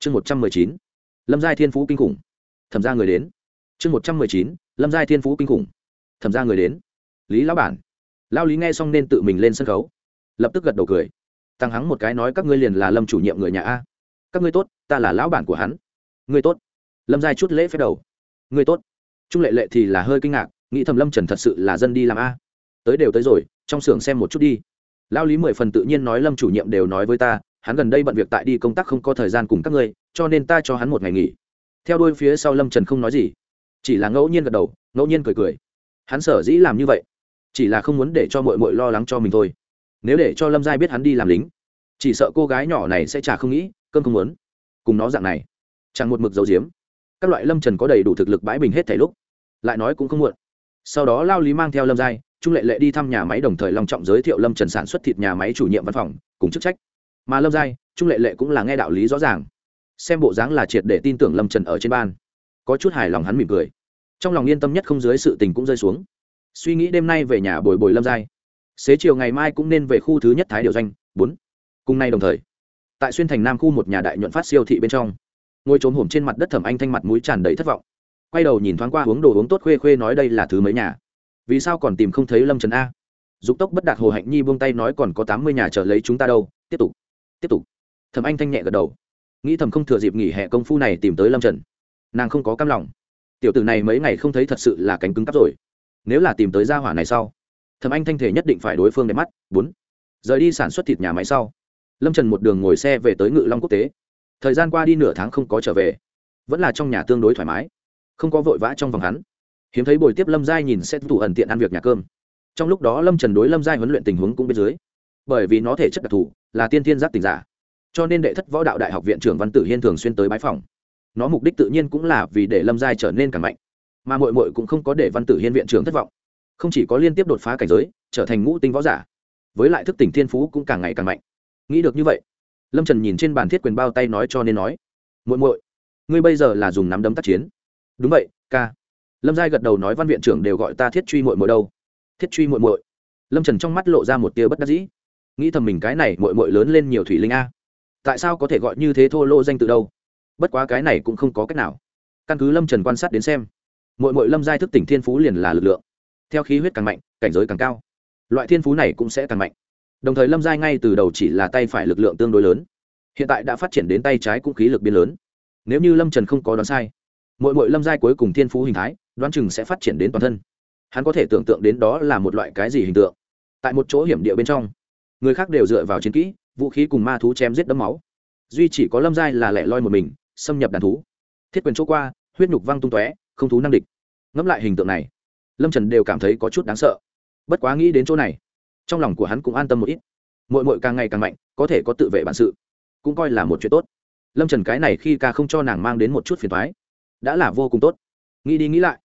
chương một trăm mười chín, lâm giai thiên phú kinh khủng. Thẩm ra người đến. Chương một trăm mười chín, lâm giai thiên phú kinh khủng. Thẩm ra người đến. Lý lão bản. Lao lý nghe xong nên tự mình lên sân khấu. Lập tức gật đầu cười. Tăng hắng một cái nói, các ngươi liền là lâm chủ nhiệm người nhà a? Các ngươi tốt, ta là lão bản của hắn. Ngươi tốt. Lâm giai chút lễ phép đầu. Ngươi tốt. Trung lệ lệ thì là hơi kinh ngạc, nghĩ thầm lâm trần thật sự là dân đi làm a? Tới đều tới rồi, trong xưởng xem một chút đi. Lao lý mười phần tự nhiên nói, lâm chủ nhiệm đều nói với ta hắn gần đây bận việc tại đi công tác không có thời gian cùng các ngươi, cho nên ta cho hắn một ngày nghỉ. Theo đôi phía sau lâm trần không nói gì, chỉ là ngẫu nhiên gật đầu, ngẫu nhiên cười cười. Hắn sở dĩ làm như vậy, chỉ là không muốn để cho mội mội lo lắng cho mình thôi. Nếu để cho lâm giai biết hắn đi làm lính, chỉ sợ cô gái nhỏ này sẽ chả không nghĩ cơn không muốn. Cùng nó dạng này, chẳng một mực dầu diếm các loại lâm trần có đầy đủ thực lực bãi bình hết thảy lúc, lại nói cũng không muộn. Sau đó lao lý mang theo lâm giai, trung lệ lệ đi thăm nhà máy đồng thời long trọng giới thiệu lâm trần sản xuất thịt nhà máy chủ nhiệm văn phòng, cùng chức trách mà lâm giai, trung lệ lệ cũng là nghe đạo lý rõ ràng. Xem bộ dáng là triệt để tin tưởng lâm trần ở trên ban. Có chút hài lòng hắn mỉm cười. Trong lòng yên tâm nhất không dưới sự tình cũng rơi xuống. Suy nghĩ đêm nay về nhà bồi bồi lâm giai. Xế chiều ngày mai cũng nên về khu thứ nhất thái điều doanh, bốn. Cùng nay đồng thời, tại xuyên thành nam khu một nhà đại nhuận phát siêu thị bên trong, ngồi trốn hổm trên mặt đất thẩm anh thanh mặt mũi tràn đầy thất vọng. Quay đầu nhìn thoáng qua uống đồ uống tốt khuê khuê nói đây là thứ mấy nhà. Vì sao còn tìm không thấy lâm trần a? Dục tốc bất đạt hồ hạnh nhi buông tay nói còn có tám mươi nhà chờ lấy chúng ta đâu, tiếp tục tiếp tục. Thẩm anh thanh nhẹ gật đầu. Nghĩ thầm không thừa dịp nghỉ hè công phu này tìm tới lâm trần. Nàng không có cam lòng. Tiểu tử này mấy ngày không thấy thật sự là cánh cứng cắp rồi. Nếu là tìm tới gia hỏa này sau, thẩm anh thanh thể nhất định phải đối phương đẹp mắt. Bốn. Rời đi sản xuất thịt nhà máy sau, lâm trần một đường ngồi xe về tới ngự long quốc tế. Thời gian qua đi nửa tháng không có trở về. Vẫn là trong nhà tương đối thoải mái. Không có vội vã trong vòng hắn. Hiếm thấy buổi tiếp lâm giai nhìn sẽ tủ ẩn tiện ăn việc nhà cơm. Trong lúc đó lâm trần đối lâm giai huấn luyện tình huống cũng bên dưới. Bởi vì nó thể chất đặc thù là tiên thiên giác tình giả. Cho nên đệ thất võ đạo đại học viện trưởng văn tử hiên thường xuyên tới bãi phòng. Nó mục đích tự nhiên cũng là vì để lâm giai trở nên càng mạnh. Mà mội mội cũng không có để văn tử hiên viện trưởng thất vọng. Không chỉ có liên tiếp đột phá cảnh giới, trở thành ngũ tinh võ giả, với lại thức tỉnh thiên phú cũng càng ngày càng mạnh. Nghĩ được như vậy, lâm trần nhìn trên bàn thiết quyền bao tay nói cho nên nói, muội muội, ngươi bây giờ là dùng nắm đấm tác chiến. Đúng vậy, ca. Lâm giai gật đầu nói, văn viện trưởng đều gọi ta thiết truy muội muội đâu. Thiết truy muội muội. Lâm trần trong mắt lộ ra một tia bất đắc dĩ nghĩ thầm mình cái này muội muội lớn lên nhiều thủy linh a. Tại sao có thể gọi như thế thô lô danh từ đâu? Bất quá cái này cũng không có cách nào. Căn cứ lâm trần quan sát đến xem, muội muội lâm giai thức tỉnh thiên phú liền là lực lượng. Theo khí huyết càng mạnh, cảnh giới càng cao. Loại thiên phú này cũng sẽ càng mạnh. Đồng thời lâm giai ngay từ đầu chỉ là tay phải lực lượng tương đối lớn. Hiện tại đã phát triển đến tay trái cũng khí lực biên lớn. Nếu như lâm trần không có đoán sai mỗi mỗi lâm giai cuối cùng thiên phú hình thái, đoán chừng sẽ phát triển đến toàn thân. Hắn có thể tưởng tượng đến đó là một loại cái gì hình tượng. Tại một chỗ hiểm địa bên trong người khác đều dựa vào chiến kỹ, vũ khí cùng ma thú chém giết đấm máu. Duy chỉ có lâm giai là lẻ loi một mình, xâm nhập đàn thú. Thiết quyền chỗ qua, huyết nhục văng tung tóe, không thú năng địch. Ngẫm lại hình tượng này, lâm trần đều cảm thấy có chút đáng sợ. Bất quá nghĩ đến chỗ này, trong lòng của hắn cũng an tâm một ít. Mội mội càng ngày càng mạnh, có thể có tự vệ bản sự, cũng coi là một chuyện tốt. Lâm trần cái này khi ca không cho nàng mang đến một chút phiền thoái đã là vô cùng tốt. Nghĩ đi nghĩ lại,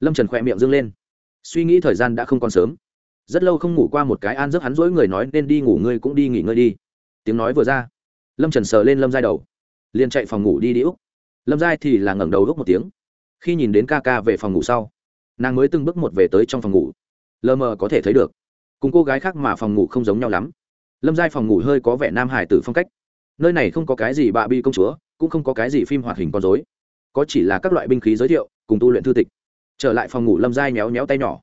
lâm trần khỏe miệng dâng lên. Suy nghĩ thời gian đã không còn sớm rất lâu không ngủ qua một cái an giấc hắn dỗi người nói nên đi ngủ ngươi cũng đi nghỉ ngơi đi. Tiếng nói vừa ra, lâm trần sờ lên lâm giai đầu, liền chạy phòng ngủ đi đi úc. Lâm giai thì là ngẩng đầu úc một tiếng. Khi nhìn đến ca ca về phòng ngủ sau, nàng mới từng bước một về tới trong phòng ngủ. Lờ mờ có thể thấy được, cùng cô gái khác mà phòng ngủ không giống nhau lắm. Lâm giai phòng ngủ hơi có vẻ nam hải tử phong cách. Nơi này không có cái gì bạ bi công chúa, cũng không có cái gì phim hoạt hình con dối có chỉ là các loại binh khí giới thiệu, cùng tu luyện thư tịch. Trở lại phòng ngủ, lâm giai méo méo tay nhỏ,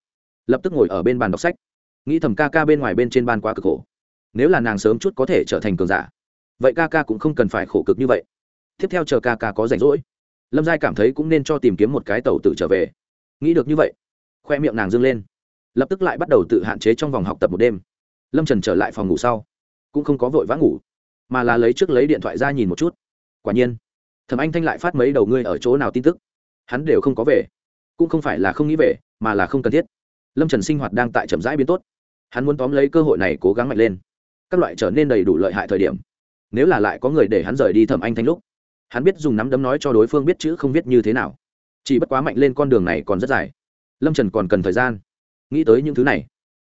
lập tức ngồi ở bên bàn đọc sách nghĩ thầm ca ca bên ngoài bên trên ban quá cực khổ. Nếu là nàng sớm chút có thể trở thành cường giả, vậy ca ca cũng không cần phải khổ cực như vậy. Tiếp theo chờ ca ca có rảnh rỗi, lâm giai cảm thấy cũng nên cho tìm kiếm một cái tàu tự trở về. Nghĩ được như vậy, khoe miệng nàng dâng lên, lập tức lại bắt đầu tự hạn chế trong vòng học tập một đêm. Lâm trần trở lại phòng ngủ sau, cũng không có vội vã ngủ, mà là lấy trước lấy điện thoại ra nhìn một chút. Quả nhiên, thẩm anh thanh lại phát mấy đầu ngươi ở chỗ nào tin tức. Hắn đều không có về, cũng không phải là không nghĩ về, mà là không cần thiết. Lâm trần sinh hoạt đang tại chậm rãi biến tốt hắn muốn tóm lấy cơ hội này cố gắng mạnh lên. Các loại trở nên đầy đủ lợi hại thời điểm, nếu là lại có người để hắn rời đi thẩm anh thanh lúc, hắn biết dùng nắm đấm nói cho đối phương biết chữ không biết như thế nào. Chỉ bất quá mạnh lên con đường này còn rất dài. Lâm trần còn cần thời gian. Nghĩ tới những thứ này,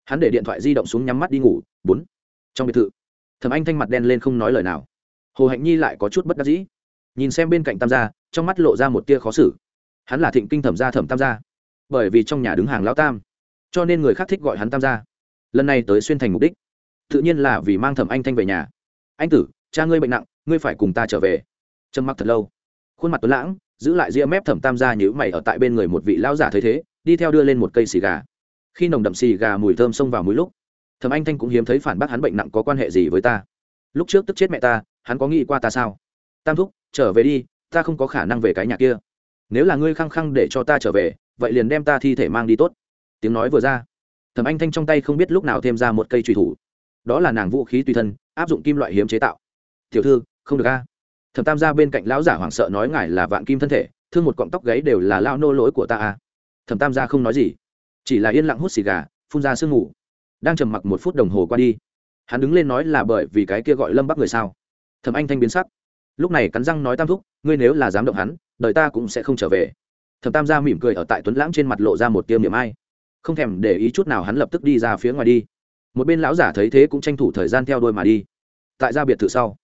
hắn để điện thoại di động xuống nhắm mắt đi ngủ. Bốn. Trong biệt thự, thẩm anh thanh mặt đen lên không nói lời nào. Hồ hạnh nhi lại có chút bất đắc dĩ. Nhìn xem bên cạnh tam gia, trong mắt lộ ra một tia khó xử. Hắn là thịnh kinh thẩm gia thẩm tam gia, bởi vì trong nhà đứng hàng lão tam, cho nên người khác thích gọi hắn tam gia lần này tới xuyên thành mục đích. Tự nhiên là vì mang thẩm anh thanh về nhà. Anh tử, cha ngươi bệnh nặng, ngươi phải cùng ta trở về. Trầm mặc thật lâu. Khuôn mặt tuấn lãng, giữ lại ria mép thẩm tam gia nhữ mày ở tại bên người một vị lão giả thấy thế, đi theo đưa lên một cây xì gà. Khi nồng đậm xì gà mùi thơm xông vào mũi lúc, thẩm anh thanh cũng hiếm thấy phản bác hắn bệnh nặng có quan hệ gì với ta. Lúc trước tức chết mẹ ta, hắn có nghĩ qua ta sao? Tam thúc, trở về đi, ta không có khả năng về cái nhà kia. Nếu là ngươi khăng khăng để cho ta trở về, vậy liền đem ta thi thể mang đi tốt. Tiếng nói vừa ra thẩm anh thanh trong tay không biết lúc nào thêm ra một cây truy thủ. Đó là nàng vũ khí tùy thân, áp dụng kim loại hiếm chế tạo. Tiểu thư, không được a. Thẩm tam ra bên cạnh lão giả hoảng sợ nói, ngài là vạn kim thân thể, thương một cọng tóc gáy đều là lao nô lỗi của ta a. Thẩm tam ra không nói gì, chỉ là yên lặng hút xì gà, phun ra sương ngủ đang trầm mặc một phút đồng hồ qua đi. Hắn đứng lên nói là bởi vì cái kia gọi lâm bắc người sao? Thẩm anh thanh biến sắc. Lúc này cắn răng nói, tam thúc, ngươi nếu là dám động hắn đợi ta cũng sẽ không trở về. Thẩm tam gia mỉm cười ở tại tuấn lãng trên mặt lộ ra một tiêm niệm ai không thèm để ý chút nào hắn lập tức đi ra phía ngoài đi. Một bên lão giả thấy thế cũng tranh thủ thời gian theo đôi mà đi. Tại gia biệt thự sau,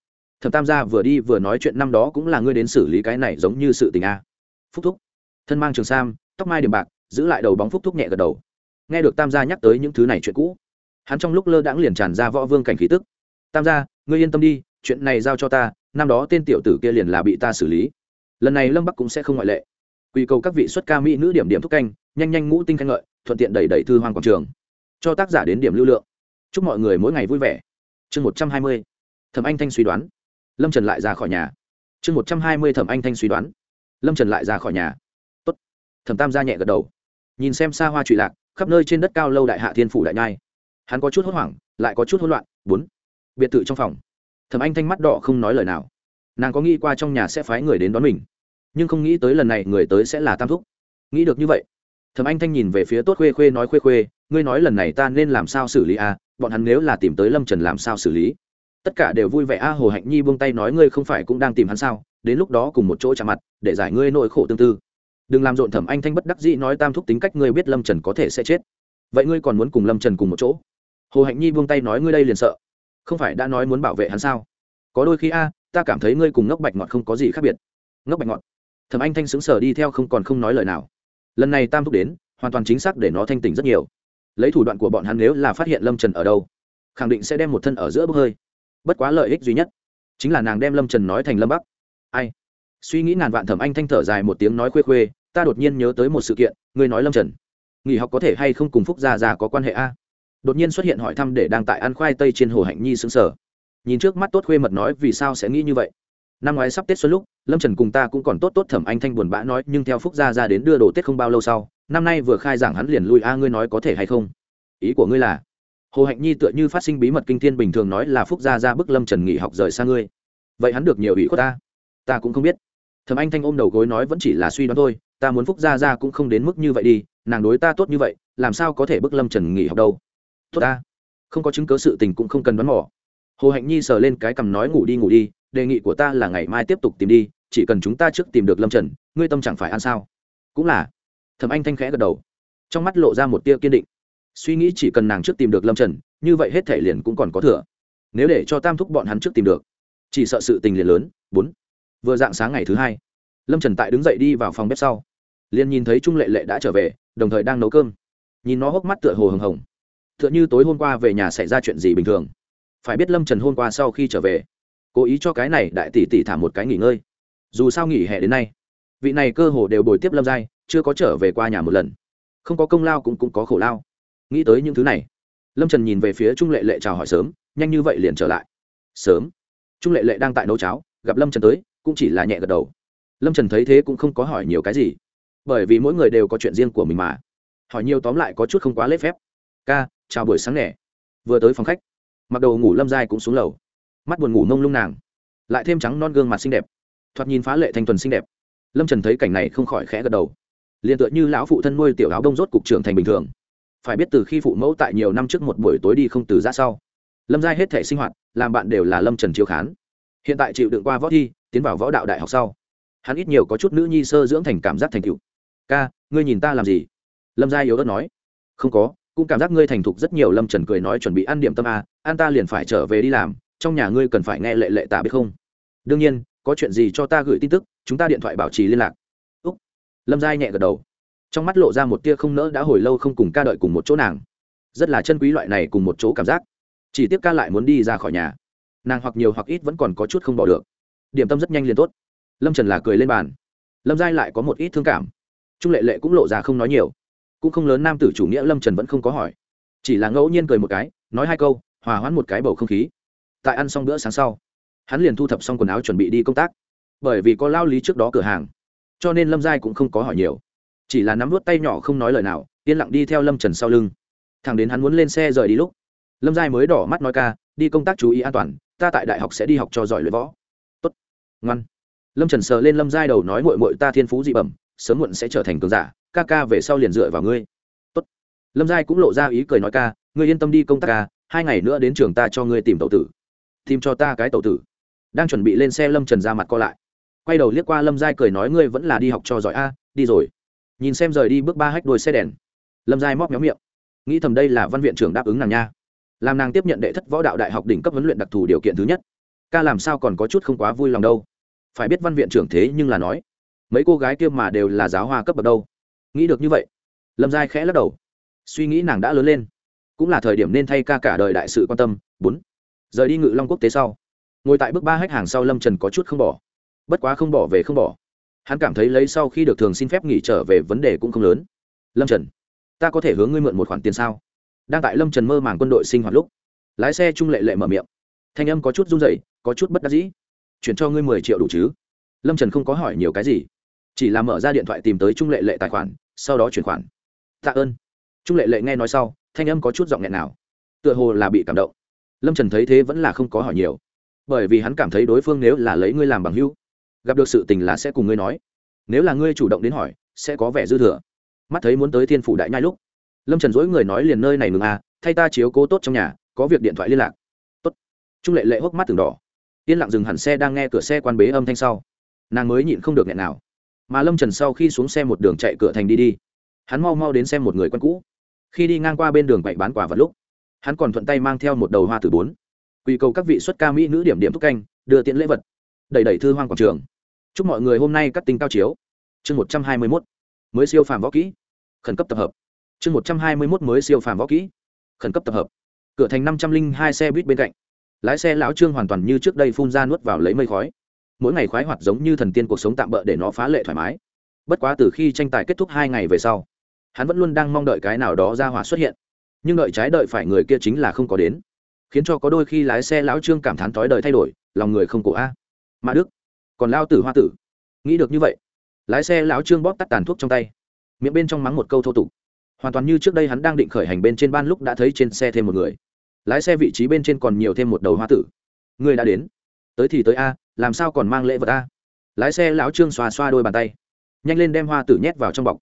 thẩm tam gia vừa đi vừa nói chuyện năm đó cũng là ngươi đến xử lý cái này giống như sự tình a. Phúc thúc. Thân mang trường sam, tóc mai điểm bạc, giữ lại đầu bóng phúc thúc nhẹ gật đầu. Nghe được tam gia nhắc tới những thứ này chuyện cũ, hắn trong lúc lơ đãng liền tràn ra võ vương cảnh khí tức. Tam gia, ngươi yên tâm đi, chuyện này giao cho ta, năm đó tên tiểu tử kia liền là bị ta xử lý. Lần này lâm bắc cũng sẽ không ngoại lệ. Quy cầu các vị xuất ca mỹ nữ điểm điểm thúc canh, nhanh nhanh ngũ tinh khen ngợi thuận tiện đẩy đẩy thư hoang quảng trường, cho tác giả đến điểm lưu lượng. Chúc mọi người mỗi ngày vui vẻ. Chương một trăm hai mươi, thẩm anh thanh suy đoán. Lâm trần lại ra khỏi nhà. Chương một trăm hai mươi, thẩm anh thanh suy đoán. Lâm trần lại ra khỏi nhà. Tốt. thẩm tam ra nhẹ gật đầu. Nhìn xem xa hoa trụy lạc, khắp nơi trên đất cao lâu đại hạ thiên phủ đại nhai. Hắn có chút hốt hoảng, lại có chút hỗn loạn. Bốn. Biệt thự trong phòng. Thẩm anh thanh mắt đỏ không nói lời nào. Nàng có nghĩ qua trong nhà sẽ phái người đến đón mình, nhưng không nghĩ tới lần này người tới sẽ là tam thúc. Nghĩ được như vậy thẩm anh thanh nhìn về phía tốt khuê khuê nói, khuê khuê, ngươi nói lần này ta nên làm sao xử lý a à? bọn hắn nếu là tìm tới lâm trần làm sao xử lý? Tất cả đều vui vẻ. A hồ hạnh nhi buông tay nói, ngươi không phải cũng đang tìm hắn sao? Đến lúc đó cùng một chỗ chạm mặt, để giải ngươi nỗi khổ tương tư. Đừng làm rộn. Thẩm anh thanh bất đắc dĩ nói, tam thúc tính cách ngươi biết lâm trần có thể sẽ chết. Vậy ngươi còn muốn cùng lâm trần cùng một chỗ? Hồ hạnh nhi buông tay nói, ngươi đây liền sợ. Không phải đã nói muốn bảo vệ hắn sao? Có đôi khi a, ta cảm thấy ngươi cùng ngốc bạch ngọt không có gì khác biệt. Ngốc bạch ngọt. Thẩm anh thanh sững sờ đi theo không còn không nói lời nào lần này tam thúc đến, hoàn toàn chính xác để nó thanh tỉnh rất nhiều. Lấy thủ đoạn của bọn hắn nếu là phát hiện lâm trần ở đâu, khẳng định sẽ đem một thân ở giữa bốc hơi. Bất quá lợi ích duy nhất chính là nàng đem lâm trần nói thành lâm bắc. Ai? Suy nghĩ ngàn vạn thẩm anh thanh thở dài một tiếng nói khuê khuê, ta đột nhiên nhớ tới một sự kiện, ngươi nói lâm trần. Nghỉ học có thể hay không cùng phúc gia già có quan hệ a? Đột nhiên xuất hiện hỏi thăm để đang tại ăn khoai tây trên hồ hạnh nhi xứng sở nhìn trước mắt tốt khuê mật nói vì sao sẽ nghĩ như vậy? Năm ngoái sắp tết xuân lúc, lâm trần cùng ta cũng còn tốt tốt thẩm anh thanh buồn bã nói, nhưng theo phúc gia ra đến đưa đồ tết không bao lâu sau, năm nay vừa khai giảng hắn liền lui. A, ngươi nói có thể hay không? Ý của ngươi là? Hồ hạnh nhi tựa như phát sinh bí mật kinh thiên bình thường nói là phúc gia ra bức lâm trần nghỉ học rời xa ngươi. Vậy hắn được nhiều ý của ta? Ta cũng không biết. Thẩm anh thanh ôm đầu gối nói vẫn chỉ là suy đoán thôi, ta muốn phúc gia ra cũng không đến mức như vậy đi, nàng đối ta tốt như vậy, làm sao có thể bức lâm trần nghỉ học đâu? Tốt ta. Không có chứng cớ sự tình cũng không cần đoán mỏ hồ hạnh nhi sờ lên cái cằm nói ngủ đi ngủ đi đề nghị của ta là ngày mai tiếp tục tìm đi, chỉ cần chúng ta trước tìm được lâm trần, ngươi tâm chẳng phải ăn sao? Cũng là. Thẩm anh thanh khẽ gật đầu. Trong mắt lộ ra một tia kiên định. Suy nghĩ chỉ cần nàng trước tìm được lâm trần, như vậy hết thể liền cũng còn có thừa. Nếu để cho tam thúc bọn hắn trước tìm được, chỉ sợ sự tình liền lớn. Bốn. Vừa dạng sáng ngày thứ hai, lâm trần tại đứng dậy đi vào phòng bếp sau. Liền nhìn thấy trung lệ lệ đã trở về, đồng thời đang nấu cơm. Nhìn nó hốc mắt tựa hồ hồng hồng. Tựa như tối hôm qua về nhà xảy ra chuyện gì bình thường. Phải biết lâm trần hôm qua sau khi trở về cố ý cho cái này đại tỷ tỷ thả một cái nghỉ ngơi. Dù sao nghỉ hè đến nay, vị này cơ hồ đều bồi tiếp lâm giai, chưa có trở về qua nhà một lần. Không có công lao cũng cũng có khổ lao. Nghĩ tới những thứ này, lâm trần nhìn về phía trung lệ lệ chào hỏi sớm, nhanh như vậy liền trở lại. Sớm. Trung lệ lệ đang tại nấu cháo, gặp lâm trần tới, cũng chỉ là nhẹ gật đầu. Lâm trần thấy thế cũng không có hỏi nhiều cái gì, bởi vì mỗi người đều có chuyện riêng của mình mà. Hỏi nhiều tóm lại có chút không quá lễ phép. Ca, chào buổi sáng nẻ vừa tới phòng khách, mặc đầu ngủ lâm giai cũng xuống lầu mắt buồn ngủ mông lung nàng, lại thêm trắng non gương mặt xinh đẹp, thoạt nhìn phá lệ thanh tuần xinh đẹp. Lâm trần thấy cảnh này không khỏi khẽ gật đầu. Liền tựa như lão phụ thân nuôi tiểu áo đông rốt cục trưởng thành bình thường. Phải biết từ khi phụ mẫu tại nhiều năm trước một buổi tối đi không từ ra sau, lâm giai hết thể sinh hoạt, làm bạn đều là lâm trần chiếu khán. Hiện tại chịu đựng qua võ thi, tiến vào võ đạo đại học sau, hắn ít nhiều có chút nữ nhi sơ dưỡng thành cảm giác thành cựu ca, ngươi nhìn ta làm gì? Lâm giai yếu ớt nói. Không có, cũng cảm giác ngươi thành thục rất nhiều, lâm trần cười nói, chuẩn bị ăn điểm tâm à, a an ta liền phải trở về đi làm trong nhà ngươi cần phải nghe lệ lệ tạ biết không? Đương nhiên, có chuyện gì cho ta gửi tin tức, chúng ta điện thoại bảo trì liên lạc. Úc. Lâm giai nhẹ gật đầu. Trong mắt lộ ra một tia không nỡ đã hồi lâu không cùng ca đợi cùng một chỗ nàng. Rất là chân quý loại này cùng một chỗ cảm giác. Chỉ tiếp ca lại muốn đi ra khỏi nhà. Nàng hoặc nhiều hoặc ít vẫn còn có chút không bỏ được. Điểm tâm rất nhanh liền tốt. Lâm trần là cười lên bàn. Lâm giai lại có một ít thương cảm. Trung lệ lệ cũng lộ ra không nói nhiều. Cũng không lớn nam tử chủ nghĩa lâm trần vẫn không có hỏi. Chỉ là ngẫu nhiên cười một cái, nói hai câu, hòa hoãn một cái bầu không khí tại ăn xong bữa sáng sau, hắn liền thu thập xong quần áo chuẩn bị đi công tác. Bởi vì có lao lý trước đó cửa hàng, cho nên lâm giai cũng không có hỏi nhiều. Chỉ là nắm vút tay nhỏ không nói lời nào, yên lặng đi theo lâm trần sau lưng. Thằng đến hắn muốn lên xe rời đi lúc, lâm giai mới đỏ mắt nói ca, đi công tác chú ý an toàn, ta tại đại học sẽ đi học cho giỏi luyện võ. Tốt. Ngoan. Lâm trần sờ lên lâm giai đầu nói mội mội ta thiên phú dị bẩm, sớm muộn sẽ trở thành cường giả, ca ca về sau liền dựa vào ngươi. Tốt. Lâm giai cũng lộ ra ý cười nói ca, ngươi yên tâm đi công tác ca, hai ngày nữa đến trường ta cho ngươi tìm tậu tử tìm cho ta cái tẩu tử. Đang chuẩn bị lên xe lâm trần ra mặt co lại. Quay đầu liếc qua lâm giai cười nói ngươi vẫn là đi học cho giỏi a, đi rồi. Nhìn xem rời đi bước ba hách đôi xe đèn. Lâm giai móc méo miệng. Nghĩ thầm đây là văn viện trưởng đáp ứng nàng nha. Làm nàng tiếp nhận đệ thất võ đạo đại học đỉnh cấp huấn luyện đặc thù điều kiện thứ nhất. Ca làm sao còn có chút không quá vui lòng đâu. Phải biết văn viện trưởng thế nhưng là nói, mấy cô gái kia mà đều là giáo hoa cấp bậc đâu. Nghĩ được như vậy, lâm giai khẽ lắc đầu. Suy nghĩ nàng đã lớn lên. Cũng là thời điểm nên thay ca cả đời đại sự quan tâm. Bốn rời đi ngự long quốc tế sau, ngồi tại bước ba hách hàng sau lâm trần có chút không bỏ. Bất quá không bỏ về không bỏ. Hắn cảm thấy lấy sau khi được thường xin phép nghỉ trở về vấn đề cũng không lớn. Lâm trần, ta có thể hướng ngươi mượn một khoản tiền sao? Đang tại lâm trần mơ màng quân đội sinh hoạt lúc, lái xe trung lệ lệ mở miệng. Thanh âm có chút run dậy có chút bất đắc dĩ. Chuyển cho ngươi mười triệu đủ chứ? Lâm trần không có hỏi nhiều cái gì, chỉ là mở ra điện thoại tìm tới trung lệ lệ tài khoản, sau đó chuyển khoản. Tạ ơn. Trung lệ lệ nghe nói sau, thanh âm có chút giọng nghẹn nào, tựa hồ là bị cảm động lâm trần thấy thế vẫn là không có hỏi nhiều. Bởi vì hắn cảm thấy đối phương nếu là lấy ngươi làm bằng hữu, gặp được sự tình là sẽ cùng ngươi nói. Nếu là ngươi chủ động đến hỏi, sẽ có vẻ dư thừa. Mắt thấy muốn tới thiên phủ đại nhai lúc, lâm trần dối người nói liền nơi này ngừng à thay ta chiếu cố tốt trong nhà, có việc điện thoại liên lạc. Tốt. Trung lệ lệ hốc mắt từng đỏ. Yên lặng dừng hẳn xe đang nghe cửa xe quan bế âm thanh sau. Nàng mới nhịn không được nghẹn nào. Mà lâm trần sau khi xuống xe một đường chạy cửa thành đi đi. Hắn mau mau đến xem một người quen cũ. Khi đi ngang qua bên đường quậy bán quả vật lúc hắn còn thuận tay mang theo một đầu hoa tử bốn. Quy cầu các vị xuất ca mỹ nữ điểm điểm thúc canh, đưa tiện lễ vật. Đẩy đẩy thư hoang quảng trường. Chúc mọi người hôm nay cắt tinh cao chiếu. Chương một trăm hai mươi mốt. Mới siêu phàm võ kỹ. Khẩn cấp tập hợp. Chương một trăm hai mươi mốt mới siêu phàm võ kỹ. Khẩn cấp tập hợp. Cửa thành năm trăm linh hai xe buýt bên cạnh. Lái xe lão trương hoàn toàn như trước đây phun ra nuốt vào lấy mây khói. Mỗi ngày khoái hoạt giống như thần tiên cuộc sống tạm bỡ để nó phá lệ thoải mái. Bất quá từ khi tranh tài kết thúc hai ngày về sau, hắn vẫn luôn đang mong đợi cái nào đó ra hỏa xuất hiện nhưng đợi trái đợi phải người kia chính là không có đến. Khiến cho có đôi khi lái xe lão trương cảm thán thói đời thay đổi, lòng người không cổ a. Mà đức, còn lao tử hoa tử. Nghĩ được như vậy, lái xe lão trương bóp tắt tàn thuốc trong tay. Miệng bên trong mắng một câu thô tục. Hoàn toàn như trước đây hắn đang định khởi hành bên trên ban lúc đã thấy trên xe thêm một người. Lái xe vị trí bên trên còn nhiều thêm một đầu hoa tử. Người đã đến. Tới thì tới a, làm sao còn mang lễ vật a? Lái xe lão trương xoa xoa đôi bàn tay. Nhanh lên đem hoa tử nhét vào trong bọc.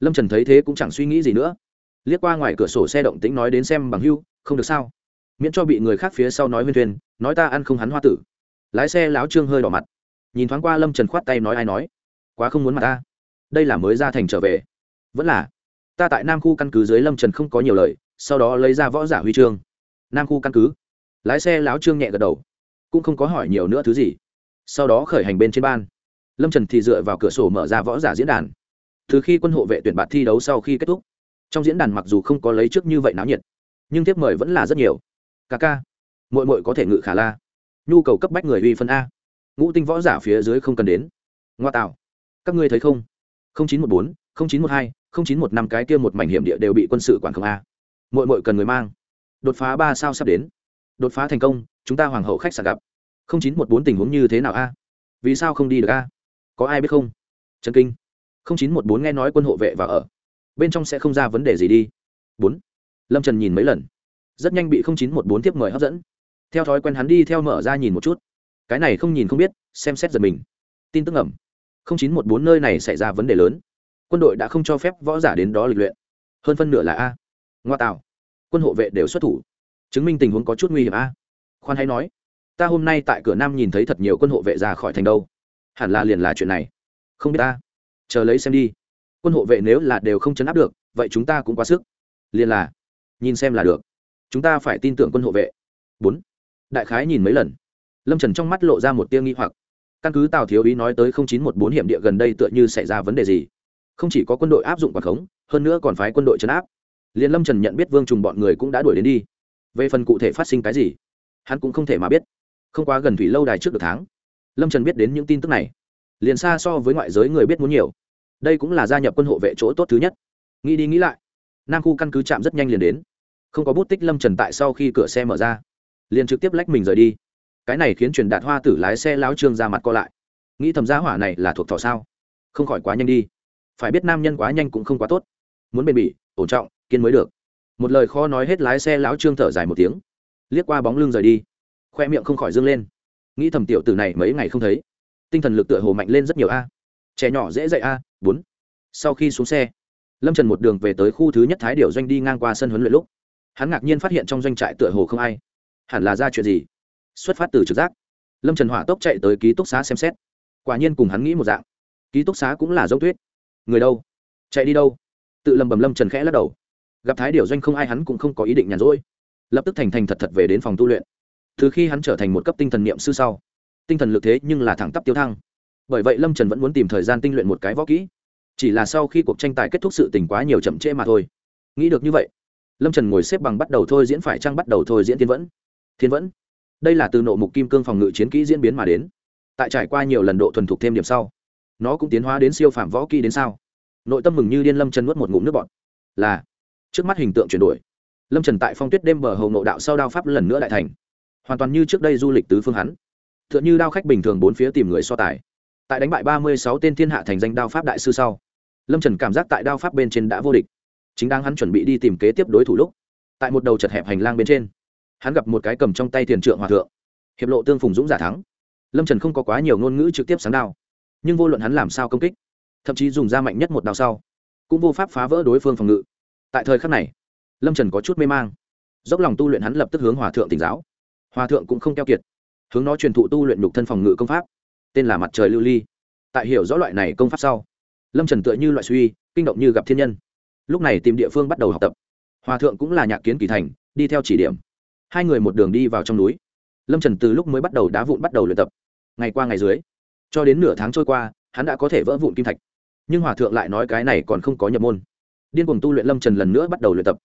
Lâm trần thấy thế cũng chẳng suy nghĩ gì nữa liếc qua ngoài cửa sổ xe động tĩnh nói đến xem bằng hưu không được sao? Miễn cho bị người khác phía sau nói huyên thuyền, nói ta ăn không hắn hoa tử. Lái xe láo trương hơi đỏ mặt. Nhìn thoáng qua lâm trần khoát tay nói ai nói? Quá không muốn mặt ta. Đây là mới ra thành trở về. Vẫn là. Ta tại nam khu căn cứ dưới lâm trần không có nhiều lời sau đó lấy ra võ giả huy chương. Nam khu căn cứ. Lái xe láo trương nhẹ gật đầu. Cũng không có hỏi nhiều nữa thứ gì. Sau đó khởi hành bên trên ban. Lâm trần thì dựa vào cửa sổ mở ra võ giả diễn đàn. Từ khi quân hộ vệ tuyển bạt thi đấu sau khi kết thúc trong diễn đàn mặc dù không có lấy trước như vậy náo nhiệt, nhưng tiếp mời vẫn là rất nhiều. Ca ca mội mội có thể ngự khả la. Nhu cầu cấp bách người uy phân a. Ngũ tinh võ giả phía dưới không cần đến. Ngoa tạo. Các ngươi thấy không? Chín trăm một bốn chín trăm một hai chín một năm cái kia một mảnh hiểm địa đều bị quân sự quản không a. Mội mội cần người mang. Đột phá ba sao sắp đến. Đột phá thành công, chúng ta hoàng hậu khách sạn gặp. Chín trăm một bốn tình huống như thế nào a? Vì sao không đi được a? Có ai biết không? Trần kinh. Chín trăm một bốn nghe nói quân hộ vệ và ở bên trong sẽ không ra vấn đề gì đi. Bốn. Lâm trần nhìn mấy lần. Rất nhanh bị chín trăm một bốn tiếp mời hấp dẫn. Theo thói quen hắn đi theo mở ra nhìn một chút. Cái này không nhìn không biết, xem xét giật mình. Tin tức ẩm chín trăm một bốn nơi này xảy ra vấn đề lớn. Quân đội đã không cho phép võ giả đến đó lịch luyện. Hơn phân nửa là a. Ngoa tạo. Quân hộ vệ đều xuất thủ. Chứng minh tình huống có chút nguy hiểm a. Khoan hãy nói, ta hôm nay tại cửa nam nhìn thấy thật nhiều quân hộ vệ ra khỏi thành đâu. Hẳn là liền là chuyện này. Không biết ta chờ lấy xem đi quân hộ vệ nếu là đều không chấn áp được, vậy chúng ta cũng quá sức. Liền là, nhìn xem là được. Chúng ta phải tin tưởng quân hộ vệ. Bốn, đại khái nhìn mấy lần. Lâm trần trong mắt lộ ra một tiêu nghi hoặc. Căn cứ tào thiếu ý nói tới chín trăm một bốn hiểm địa gần đây tựa như xảy ra vấn đề gì? Không chỉ có quân đội áp dụng quả khống, hơn nữa còn phái quân đội chấn áp. Liền lâm trần nhận biết vương trùng bọn người cũng đã đuổi đến đi. Về phần cụ thể phát sinh cái gì, hắn cũng không thể mà biết. Không quá gần thủy lâu đài trước được tháng. Lâm trần biết đến những tin tức này. Liền xa so với ngoại giới người biết muốn nhiều đây cũng là gia nhập quân hộ vệ chỗ tốt thứ nhất. Nghĩ đi nghĩ lại, nam khu căn cứ chạm rất nhanh liền đến. Không có bút tích lâm trần tại sau khi cửa xe mở ra, liền trực tiếp lách mình rời đi. Cái này khiến truyền đạt hoa tử lái xe lão trương ra mặt co lại. Nghĩ thầm giá hỏa này là thuộc thọ sao? Không khỏi quá nhanh đi. Phải biết nam nhân quá nhanh cũng không quá tốt. Muốn bền bỉ, ổn trọng, kiên mới được. Một lời khó nói hết lái xe lão trương thở dài một tiếng, liếc qua bóng lưng rời đi. Khoe miệng không khỏi dâng lên. Nghĩ thầm tiểu tử này mấy ngày không thấy, tinh thần lực tựa hồ mạnh lên rất nhiều a trẻ nhỏ dễ dạy a, bốn. Sau khi xuống xe, lâm trần một đường về tới khu thứ nhất thái điều doanh đi ngang qua sân huấn luyện lúc, hắn ngạc nhiên phát hiện trong doanh trại tựa hồ không ai. Hẳn là ra chuyện gì? Xuất phát từ trực giác. Lâm trần hỏa tốc chạy tới ký túc xá xem xét. Quả nhiên cùng hắn nghĩ một dạng. Ký túc xá cũng là dấu tuyết. Người đâu? Chạy đi đâu? Tự lầm bầm lâm trần khẽ lắc đầu. Gặp thái điều doanh không ai hắn cũng không có ý định nhàn rỗi. Lập tức thành thành thật thật về đến phòng tu luyện. Từ khi hắn trở thành một cấp tinh thần niệm sư sau, tinh thần lực thế nhưng là thẳng tắp tiêu thăng bởi vậy lâm trần vẫn muốn tìm thời gian tinh luyện một cái võ kỹ chỉ là sau khi cuộc tranh tài kết thúc sự tình quá nhiều chậm trễ mà thôi nghĩ được như vậy lâm trần ngồi xếp bằng bắt đầu thôi diễn phải trăng bắt đầu thôi diễn thiên vẫn thiên vẫn đây là từ nộ mục kim cương phòng ngự chiến kỹ diễn biến mà đến tại trải qua nhiều lần độ thuần thục thêm điểm sau nó cũng tiến hóa đến siêu phạm võ kỹ đến sao nội tâm mừng như điên lâm trần nuốt một ngụm nước bọt là trước mắt hình tượng chuyển đổi lâm trần tại phong tuyết đêm bờ hầu nộ đạo sau đao pháp lần nữa đại thành hoàn toàn như trước đây du lịch tứ phương hắn t h ư ợ n h ư đao khách bình thường bốn phía tìm người so tài tại đánh bại ba mươi sáu tên thiên hạ thành danh đao pháp đại sư sau. Lâm trần cảm giác tại đao pháp bên trên đã vô địch. Chính đang hắn chuẩn bị đi tìm kế tiếp đối thủ lúc, tại một đầu chật hẹp hành lang bên trên, hắn gặp một cái cầm trong tay tiền trượng hòa thượng. Hiệp lộ tương phùng dũng giả thắng. Lâm trần không có quá nhiều ngôn ngữ trực tiếp sáng đao, nhưng vô luận hắn làm sao công kích, thậm chí dùng ra mạnh nhất một đao sau, cũng vô pháp phá vỡ đối phương phòng ngự. Tại thời khắc này, lâm trần có chút mê mang. Dốc lòng tu luyện hắn lập tức hướng hòa thượng tỉnh giáo. Hòa thượng cũng không keo kiệt, hướng nó truyền thụ tu luyện nhục thân phòng ngự công pháp tên là mặt trời lưu ly. Tại hiểu rõ loại này công pháp sau, lâm trần tựa như loại suy, kinh động như gặp thiên nhân. Lúc này tìm địa phương bắt đầu học tập. Hòa thượng cũng là nhạc kiến kỳ thành, đi theo chỉ điểm. Hai người một đường đi vào trong núi. Lâm trần từ lúc mới bắt đầu đá vụn bắt đầu luyện tập. Ngày qua ngày dưới, cho đến nửa tháng trôi qua, hắn đã có thể vỡ vụn kim thạch. Nhưng hòa thượng lại nói cái này còn không có nhập môn. Điên cùng tu luyện lâm trần lần nữa bắt đầu luyện tập.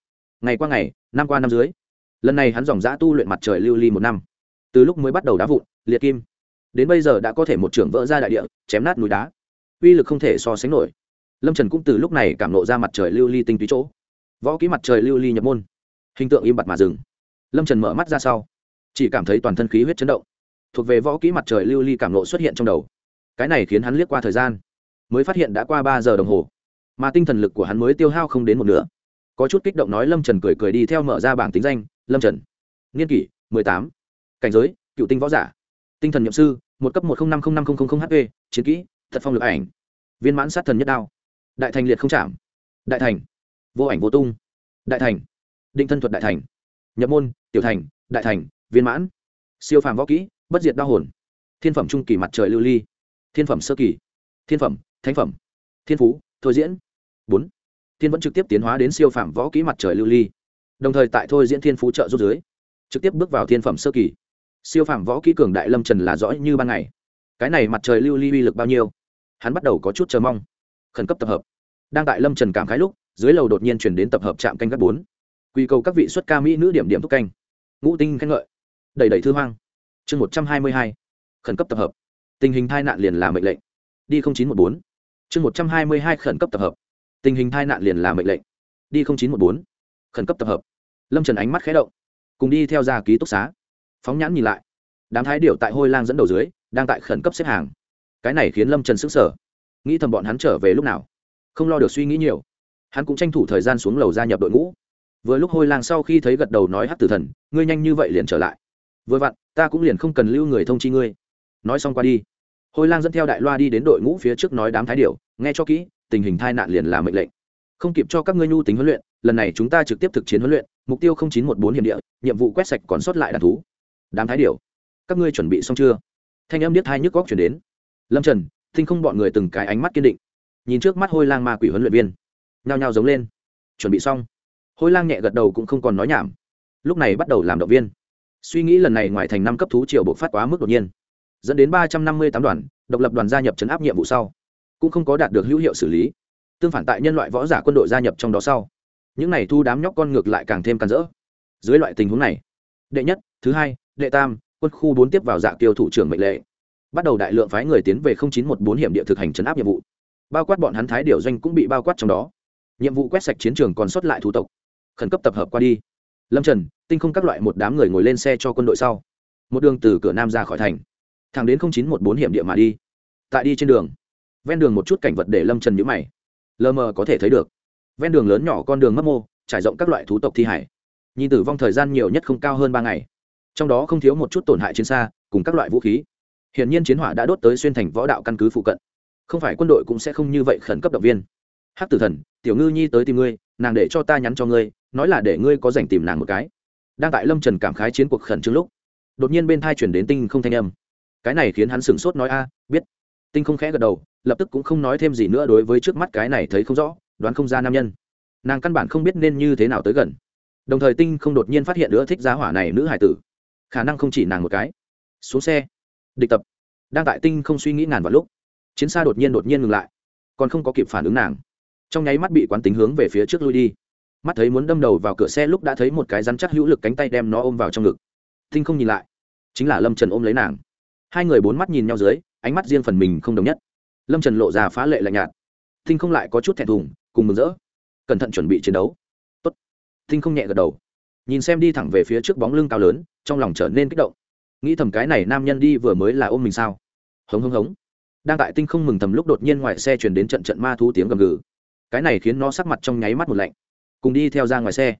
Ngày qua ngày, năm qua năm dưới, lần này hắn dòng giã tu luyện mặt trời lưu ly một năm. Từ lúc mới bắt đầu đá vụn, liệt kim đến bây giờ đã có thể một trưởng vỡ ra đại địa, chém nát núi đá. Uy lực không thể so sánh nổi. Lâm trần cũng từ lúc này cảm nộ ra mặt trời lưu ly tinh túy chỗ. Võ ký mặt trời lưu ly nhập môn. Hình tượng im bặt mà dừng. Lâm trần mở mắt ra sau, chỉ cảm thấy toàn thân khí huyết chấn động. Thuộc về võ kỹ mặt trời lưu ly cảm nộ xuất hiện trong đầu. Cái này khiến hắn liếc qua thời gian, mới phát hiện đã qua ba giờ đồng hồ, mà tinh thần lực của hắn mới tiêu hao không đến một nửa. Có chút kích động nói lâm trần cười cười đi theo mở ra bảng tính danh, lâm trần, niên kỷ mười tám, cảnh giới, cựu tinh võ giả, tinh thần nhậm sư một cấp một trăm năm mươi năm trăm linh hp chiến kỹ, thật phong lực ảnh. Viên mãn sát thần nhất đao. Đại thành liệt không chạm. Đại thành. Vô ảnh vô tung. Đại thành. Định thân thuật đại thành. Nhập môn, tiểu thành, đại thành, viên mãn. Siêu phàm võ kỹ, bất diệt đao hồn. Thiên phẩm trung kỳ mặt trời lưu ly. Thiên phẩm sơ kỳ. Thiên phẩm, thánh phẩm. Thiên phú, thôi diễn. Bốn. Thiên vẫn trực tiếp tiến hóa đến siêu phàm võ kỹ mặt trời lưu ly. Đồng thời tại thôi diễn thiên phú trợ rút dưới, trực tiếp bước vào thiên phẩm sơ kỳ siêu phàm võ kỹ cường đại lâm trần là rõ như ban ngày. Cái này mặt trời lưu ly uy lực bao nhiêu? Hắn bắt đầu có chút chờ mong. Khẩn cấp tập hợp. Đang tại lâm trần cảm khái lúc, dưới lầu đột nhiên chuyển đến tập hợp trạm canh các bốn. Quy cầu các vị xuất ca mỹ nữ điểm điểm thúc canh. Ngũ tinh khen ngợi. Đầy đầy thư hoang. Chương một trăm hai mươi hai. Khẩn cấp tập hợp. Tình hình tai nạn liền là mệnh lệnh. Đi chín trăm một bốn. Chương một trăm hai mươi hai khẩn cấp tập hợp. Tình hình tai nạn liền là mệnh lệnh. Đi chín trăm một bốn. Khẩn cấp tập hợp. Lâm trần ánh mắt khé động. Cùng đi theo ra ký túc xá phóng nhãn nhìn lại. Đám thái điệu tại hôi lang dẫn đầu dưới, đang tại khẩn cấp xếp hàng. Cái này khiến lâm trần sức sở nghĩ thầm bọn hắn trở về lúc nào? Không lo được suy nghĩ nhiều. Hắn cũng tranh thủ thời gian xuống lầu gia nhập đội ngũ. Vừa lúc hôi lang sau khi thấy gật đầu nói hát tử thần, ngươi nhanh như vậy liền trở lại. Vừa vặn, ta cũng liền không cần lưu người thông chi ngươi. Nói xong qua đi. Hôi lang dẫn theo đại loa đi đến đội ngũ phía trước nói đám thái điệu nghe cho kỹ, tình hình tai nạn liền là mệnh lệnh. Không kịp cho các ngươi nhu tính huấn luyện, lần này chúng ta trực tiếp thực chiến huấn luyện, mục tiêu chín một bốn hiểm địa, nhiệm vụ quét sạch còn sót lại đàn thú đám thái điệu các ngươi chuẩn bị xong chưa? Thanh âm biết hai nhức góc chuyển đến. Lâm trần thinh không bọn người từng cái ánh mắt kiên định. Nhìn trước mắt hôi lang ma quỷ huấn luyện viên. Nhao nhao giống lên. Chuẩn bị xong. Hôi lang nhẹ gật đầu cũng không còn nói nhảm. Lúc này bắt đầu làm động viên. Suy nghĩ lần này ngoài thành năm cấp thú triều bộc phát quá mức đột nhiên. Dẫn đến ba trăm năm mươi tám đoàn, độc lập đoàn gia nhập chấn áp nhiệm vụ sau. Cũng không có đạt được hữu hiệu xử lý. Tương phản tại nhân loại võ giả quân đội gia nhập trong đó sau. Những này thu đám nhóc con ngược lại càng thêm càn rỡ. Dưới loại tình huống này, đệ nhất, thứ hai đệ tam, quân khu bốn tiếp vào dạ tiêu thủ trưởng mệnh lệ. Bắt đầu đại lượng phái người tiến về 0914 hiểm địa thực hành chấn áp nhiệm vụ. Bao quát bọn hắn thái điều doanh cũng bị bao quát trong đó. Nhiệm vụ quét sạch chiến trường còn sót lại thủ tộc. Khẩn cấp tập hợp qua đi. Lâm trần, tinh không các loại một đám người ngồi lên xe cho quân đội sau. Một đường từ cửa nam ra khỏi thành. Thẳng đến 0914 hiểm địa mà đi. Tại đi trên đường. Ven đường một chút cảnh vật để lâm trần nhữ mày. Lờ mờ có thể thấy được. Ven đường lớn nhỏ con đường mấp mô, trải rộng các loại thú tộc thi hải. Nhìn tử vong thời gian nhiều nhất không cao hơn ba ngày trong đó không thiếu một chút tổn hại chiến xa cùng các loại vũ khí hiển nhiên chiến hỏa đã đốt tới xuyên thành võ đạo căn cứ phụ cận không phải quân đội cũng sẽ không như vậy khẩn cấp động viên hắc tử thần tiểu ngư nhi tới tìm ngươi nàng để cho ta nhắn cho ngươi nói là để ngươi có dành tìm nàng một cái đang tại lâm trần cảm khái chiến cuộc khẩn trương lúc đột nhiên bên thai chuyển đến tinh không thanh âm cái này khiến hắn sửng sốt nói a biết tinh không khẽ gật đầu lập tức cũng không nói thêm gì nữa đối với trước mắt cái này thấy không rõ đoán không ra nam nhân nàng căn bản không biết nên như thế nào tới gần đồng thời tinh không đột nhiên phát hiện nữa thích giá hỏa này nữ hải tử khả năng không chỉ nàng một cái. Xuống xe. Địch tập. Đang tại tinh không suy nghĩ ngàn vào lúc, chiến xa đột nhiên đột nhiên ngừng lại, còn không có kịp phản ứng nàng. Trong nháy mắt bị quán tính hướng về phía trước lui đi. Mắt thấy muốn đâm đầu vào cửa xe lúc đã thấy một cái rắn chắc hữu lực cánh tay đem nó ôm vào trong ngực. Tinh không nhìn lại, chính là lâm trần ôm lấy nàng. Hai người bốn mắt nhìn nhau dưới, ánh mắt riêng phần mình không đồng nhất. Lâm trần lộ ra phá lệ lạnh nhạt. Tinh không lại có chút thẹn thùng, cùng mừng rỡ. Cẩn thận chuẩn bị chiến đấu. Tốt. tinh không nhẹ gật đầu. Nhìn xem đi thẳng về phía trước bóng lưng cao lớn trong lòng trở nên kích động. Nghĩ thầm cái này nam nhân đi vừa mới là ôm mình sao? Hống hống hống. Đang tại tinh không mừng thầm lúc đột nhiên ngoài xe chuyển đến trận trận ma thú tiếng gầm gừ. Cái này khiến nó sắc mặt trong nháy mắt một lạnh. Cùng đi theo ra ngoài xe.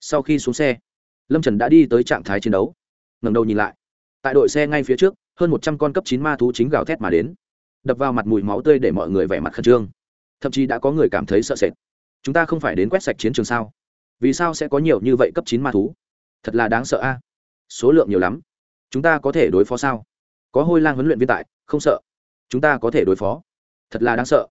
Sau khi xuống xe, lâm trần đã đi tới trạng thái chiến đấu. Ngầm đầu nhìn lại. Tại đội xe ngay phía trước, hơn một trăm con cấp chín ma thú chính gào thét mà đến. Đập vào mặt mùi máu tươi để mọi người vẻ mặt khẩn trương. Thậm chí đã có người cảm thấy sợ sệt. Chúng ta không phải đến quét sạch chiến trường sao? Vì sao sẽ có nhiều như vậy cấp chín ma thú? Thật là đáng sợ a số lượng nhiều lắm. Chúng ta có thể đối phó sao? Có hôi lang huấn luyện viên tại, không sợ. Chúng ta có thể đối phó. Thật là đáng sợ.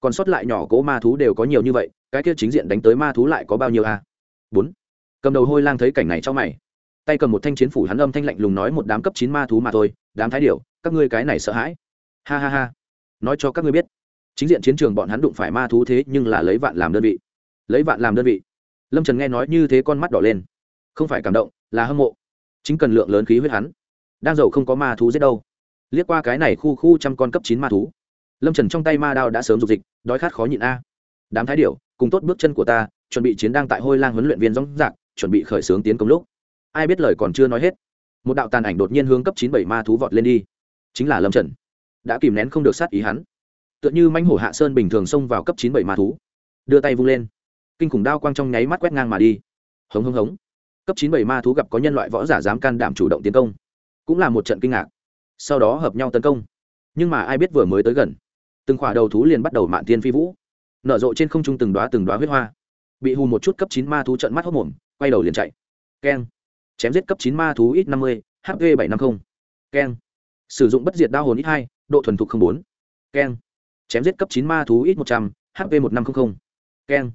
Còn sót lại nhỏ cỗ ma thú đều có nhiều như vậy, cái kia chính diện đánh tới ma thú lại có bao nhiêu a? Bốn. Cầm đầu hôi lang thấy cảnh này cho mày. Tay cầm một thanh chiến phủ hắn âm thanh lạnh lùng nói một đám cấp chín ma thú mà thôi, đám thái điểu, các ngươi cái này sợ hãi. Ha ha ha. Nói cho các ngươi biết, chính diện chiến trường bọn hắn đụng phải ma thú thế nhưng là lấy vạn làm đơn vị. Lấy vạn làm đơn vị. Lâm trần nghe nói như thế con mắt đỏ lên. Không phải cảm động, là hâm mộ chính cần lượng lớn khí huyết hắn. Đang giàu không có ma thú giết đâu. Liếc qua cái này khu khu trăm con cấp chín ma thú. Lâm trần trong tay ma đao đã sớm dục dịch, đói khát khó nhịn a. Đám thái điệu cùng tốt bước chân của ta, chuẩn bị chiến đang tại hôi lang huấn luyện viên dóng dạc chuẩn bị khởi xướng tiến công lúc. Ai biết lời còn chưa nói hết, một đạo tàn ảnh đột nhiên hướng cấp chín bảy ma thú vọt lên đi. Chính là lâm trần. Đã kìm nén không được sát ý hắn. Tựa như mánh hổ hạ sơn bình thường xông vào cấp chín bảy ma thú. Đưa tay vung lên. Kinh khủng đao quang trong nháy mắt quét ngang mà đi. Hống hống hống cấp chín bảy ma thú gặp có nhân loại võ giả dám can đảm chủ động tiến công, cũng là một trận kinh ngạc. Sau đó hợp nhau tấn công. Nhưng mà ai biết vừa mới tới gần, từng khỏa đầu thú liền bắt đầu mạn tiên phi vũ, nở rộ trên không trung từng đoá từng đoá huyết hoa. Bị hù một chút cấp chín ma thú trận mắt hốc mồm, quay đầu liền chạy. Keng. Chém giết cấp chín ma thú ít năm mươi hp bảy trăm năm mươi keng. Sử dụng bất diệt đao hồn ít hai, độ thuần thục bốn. Keng. Chém giết cấp chín ma thú ít một trăm, h hp một năm trăm linh keng.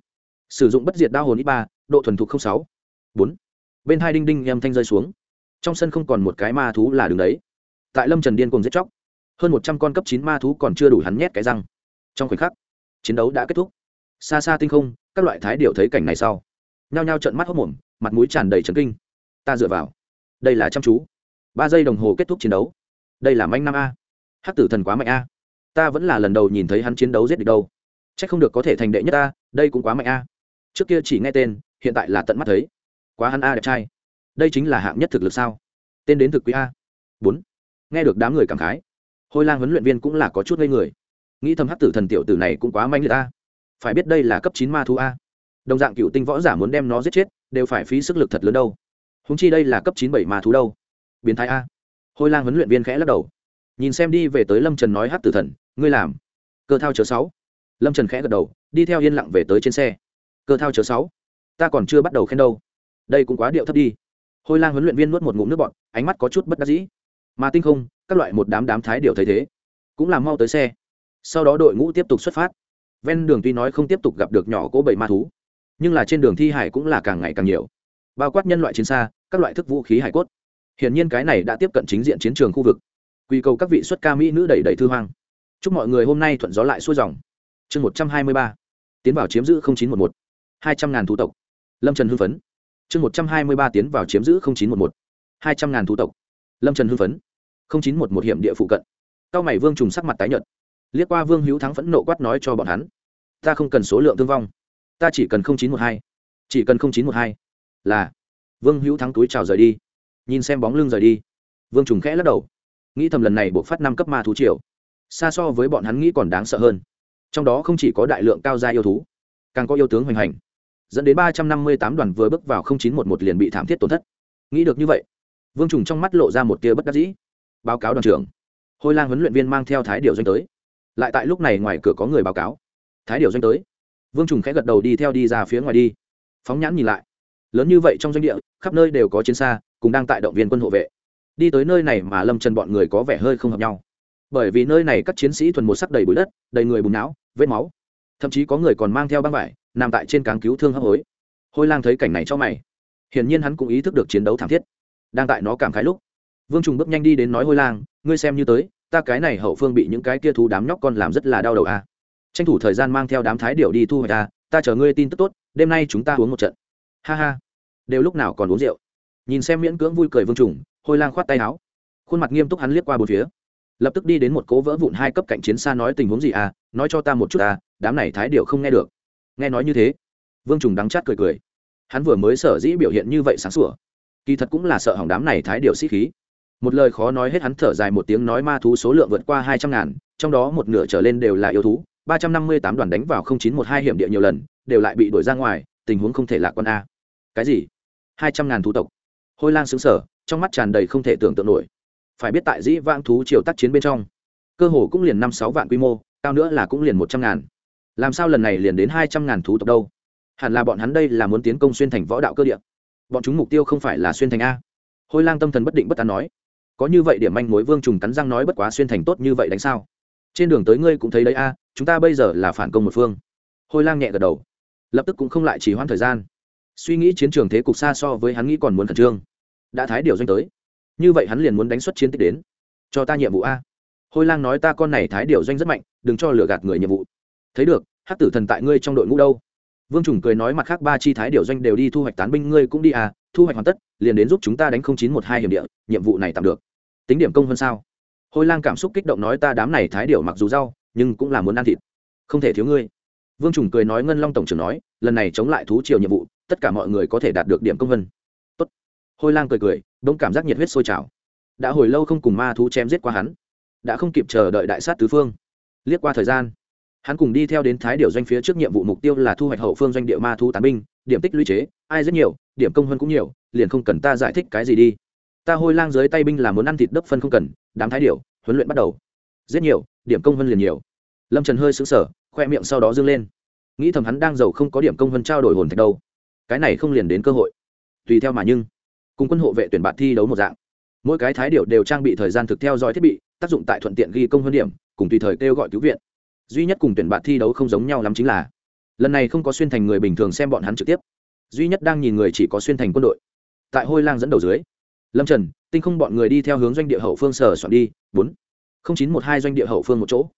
Sử dụng bất diệt đao hồn ít ba, độ thuần thục sáu. Bốn bên hai đinh đinh em thanh rơi xuống. Trong sân không còn một cái ma thú là đứng đấy. Tại lâm trần điên cùng giết chóc, hơn một trăm con cấp chín ma thú còn chưa đủ hắn nhét cái răng. Trong khoảnh khắc, chiến đấu đã kết thúc. Xa xa tinh không, các loại thái điệu thấy cảnh này sau, nhao nhao trận mắt hốc mồm, mặt mũi tràn đầy trấn kinh. Ta dựa vào. Đây là chăm chú. Ba giây đồng hồ kết thúc chiến đấu. Đây là manh năm a. Hát tử thần quá mạnh a. Ta vẫn là lần đầu nhìn thấy hắn chiến đấu giết được đâu. C h ắ c không được có thể thành đệ nhất ta đây cũng quá mạnh a. Trước kia chỉ nghe tên, hiện tại là tận mắt thấy quá hắn a đẹp trai. Đây chính là hạng nhất thực lực sao? Tên đến thực quý a. Bốn. Nghe được đám người cảm khái, hôi lang huấn luyện viên cũng là có chút ngây người. Nghĩ thầm hắc tử thần tiểu tử này cũng quá manh liệt a. Phải biết đây là cấp chín ma thú a. Đồng dạng cựu tinh võ giả muốn đem nó giết chết, đều phải phí sức lực thật lớn đâu. Húng chi đây là cấp chín bảy ma thú đâu. Biến thái a. Hôi lang huấn luyện viên khẽ lắc đầu. Nhìn xem đi về tới lâm trần nói hát tử thần, ngươi làm. Cơ thao chớ sáu. Lâm trần khẽ gật đầu, đi theo yên lặng về tới trên xe. Cơ thao chớ sáu. Ta còn chưa bắt đầu khen đâu đây cũng quá điệu thấp đi. Hôi lang huấn luyện viên nuốt một ngụm nước bọn ánh mắt có chút bất đắc dĩ. Mà tinh không, các loại một đám đám thái điệu thấy thế, cũng làm mau tới xe. Sau đó đội ngũ tiếp tục xuất phát. Ven đường tuy nói không tiếp tục gặp được nhỏ cỗ bảy ma thú, nhưng là trên đường thi hải cũng là càng ngày càng nhiều. Bao quát nhân loại chiến xa, các loại thức vũ khí hải cốt. Hiển nhiên cái này đã tiếp cận chính diện chiến trường khu vực. Quy cầu các vị xuất ca mỹ nữ đẩy đẩy thư hoang. Chúc mọi người hôm nay thuận gió lại xuôi dòng. Chương một trăm hai mươi ba. Tiến vào chiếm giữ chín trăm một một. Hai trăm ngàn thủ tộc. Lâm trần hưng phấn chương một trăm hai mươi ba tiến vào chiếm giữ chín trăm một một. Hai trăm ngàn thủ tộc. Lâm trần hưng phấn. Chín trăm một một hiểm địa phụ cận. Cao mày vương trùng sắc mặt tái nhợt. Liếc qua vương hữu thắng phẫn nộ quát nói cho bọn hắn. Ta không cần số lượng thương vong. Ta chỉ cần chín một hai. Chỉ cần chín một hai. Là. Vương hữu thắng túi trào rời đi. Nhìn xem bóng lưng rời đi. Vương trùng khẽ lắc đầu. Nghĩ thầm lần này buộc phát năm cấp ma thú triều. Xa so với bọn hắn nghĩ còn đáng sợ hơn. Trong đó không chỉ có đại lượng cao gia yêu thú, càng có yêu tướng hoành hành dẫn đến ba trăm năm mươi tám đoàn vừa bước vào chín trăm một một liền bị thảm thiết tổn thất. Nghĩ được như vậy, vương trùng trong mắt lộ ra một tia bất đắc dĩ. Báo cáo đoàn trưởng, hôi lang huấn luyện viên mang theo thái điều doanh tới. Lại tại lúc này ngoài cửa có người báo cáo. Thái điều doanh tới. Vương trùng khẽ gật đầu đi theo đi ra phía ngoài đi. Phóng nhãn nhìn lại. Lớn như vậy trong doanh địa, khắp nơi đều có chiến xa, cùng đang tại động viên quân hộ vệ. Đi tới nơi này mà lâm trần bọn người có vẻ hơi không hợp nhau. Bởi vì nơi này các chiến sĩ thuần một sắc đầy bụi đất, đầy người bùn não, vết máu. Thậm chí có người còn mang theo băng vải nằm tại trên cáng cứu thương hấp hối. Hôi lang thấy cảnh này cho mày. Hiển nhiên hắn cũng ý thức được chiến đấu thảm thiết. Đang tại nó cảm khái lúc, vương trùng bước nhanh đi đến nói hôi lang, ngươi xem như tới, ta cái này hậu phương bị những cái kia thú đám nhóc con làm rất là đau đầu a à. tranh thủ thời gian mang theo đám thái điệu đi thu hoạch ta ta chờ ngươi tin tức tốt, đêm nay chúng ta uống một trận. Ha ha. Đều lúc nào còn uống rượu. Nhìn xem miễn cưỡng vui cười vương trùng, hôi lang khoát tay áo. Khuôn mặt nghiêm túc hắn liếc qua bốn phía. Lập tức đi đến một cố vỡ vụn hai cấp cạnh chiến xa nói tình huống gì à nói cho ta một chút à đám này thái điệu không nghe được nghe nói như thế, vương trùng đắng chát cười cười. Hắn vừa mới sở dĩ biểu hiện như vậy sáng sủa, kỳ thật cũng là sợ hỏng đám này thái điệu sĩ khí. Một lời khó nói hết hắn thở dài một tiếng nói ma thú số lượng vượt qua hai trăm ngàn, trong đó một nửa trở lên đều là yêu thú, ba trăm năm mươi tám đoàn đánh vào không chín một hai hiểm địa nhiều lần, đều lại bị đuổi ra ngoài, tình huống không thể lạc quan a. Cái gì? Hai trăm ngàn thú tộc. Hôi lang xứng sở trong mắt tràn đầy không thể tưởng tượng nổi. Phải biết tại dĩ vãng thú triều tác chiến bên trong, cơ hồ cũng liền năm sáu vạn quy mô, cao nữa là cũng liền một trăm ngàn làm sao lần này liền đến hai trăm ngàn thú tộc đâu? Hẳn là bọn hắn đây là muốn tiến công xuyên thành võ đạo cơ địa. Bọn chúng mục tiêu không phải là xuyên thành a. Hôi lang tâm thần bất định bất tán nói, có như vậy điểm manh mối vương trùng cắn răng nói bất quá xuyên thành tốt như vậy đánh sao? Trên đường tới ngươi cũng thấy đấy a, chúng ta bây giờ là phản công một phương. Hôi lang nhẹ gật đầu, lập tức cũng không lại chỉ hoãn thời gian. Suy nghĩ chiến trường thế cục xa so với hắn nghĩ còn muốn khẩn trương. Đã thái điều doanh tới, như vậy hắn liền muốn đánh xuất chiến tích đến. Cho ta nhiệm vụ a. Hôi lang nói ta con này thái điều doanh rất mạnh, đừng cho lừa gạt người nhiệm vụ thấy được hát tử thần tại ngươi trong đội ngũ đâu? Vương trùng cười nói mặt khác ba chi thái điều doanh đều đi thu hoạch tán binh, ngươi cũng đi à thu hoạch hoàn tất, liền đến giúp chúng ta đánh không chín một hai hiểm địa, nhiệm vụ này tạm được. Tính điểm công hơn sao? Hôi lang cảm xúc kích động nói ta đám này thái điều mặc dù rau, nhưng cũng là muốn ăn thịt. Không thể thiếu ngươi. Vương trùng cười nói ngân long tổng trưởng nói, lần này chống lại thú triều nhiệm vụ, tất cả mọi người có thể đạt được điểm công vân Tốt. hôi lang cười cười, bỗng cảm giác nhiệt huyết sôi trào. Đã hồi lâu không cùng ma thú chém giết qua hắn. Đã không kịp chờ đợi đại sát tứ phương. Liếc qua thời gian hắn cùng đi theo đến thái điều doanh phía trước nhiệm vụ mục tiêu là thu hoạch hậu phương doanh địa ma thu tán binh, điểm tích lũy chế, ai rất nhiều, điểm công hơn cũng nhiều, liền không cần ta giải thích cái gì đi. Ta hôi lang dưới tay binh là muốn ăn thịt đất phân không cần, đám thái điểu huấn luyện bắt đầu. Rất nhiều, điểm công hơn liền nhiều. Lâm trần hơi xứng sở khoe miệng sau đó dâng lên. Nghĩ thầm hắn đang giàu không có điểm công hơn trao đổi hồn thạch đâu. Cái này không liền đến cơ hội. Tùy theo mà nhưng, cùng quân hộ vệ tuyển bạn thi đấu một dạng. Mỗi cái thái điệu đều trang bị thời gian thực theo dõi thiết bị, tác dụng tại thuận tiện ghi công hơn điểm, cùng tùy thời kêu gọi cứu viện duy nhất cùng tuyển bạn thi đấu không giống nhau lắm chính là lần này không có xuyên thành người bình thường xem bọn hắn trực tiếp duy nhất đang nhìn người chỉ có xuyên thành quân đội tại hôi lang dẫn đầu dưới lâm trần tinh không bọn người đi theo hướng doanh địa hậu phương sở soạn đi bốn không chín một hai doanh địa hậu phương một chỗ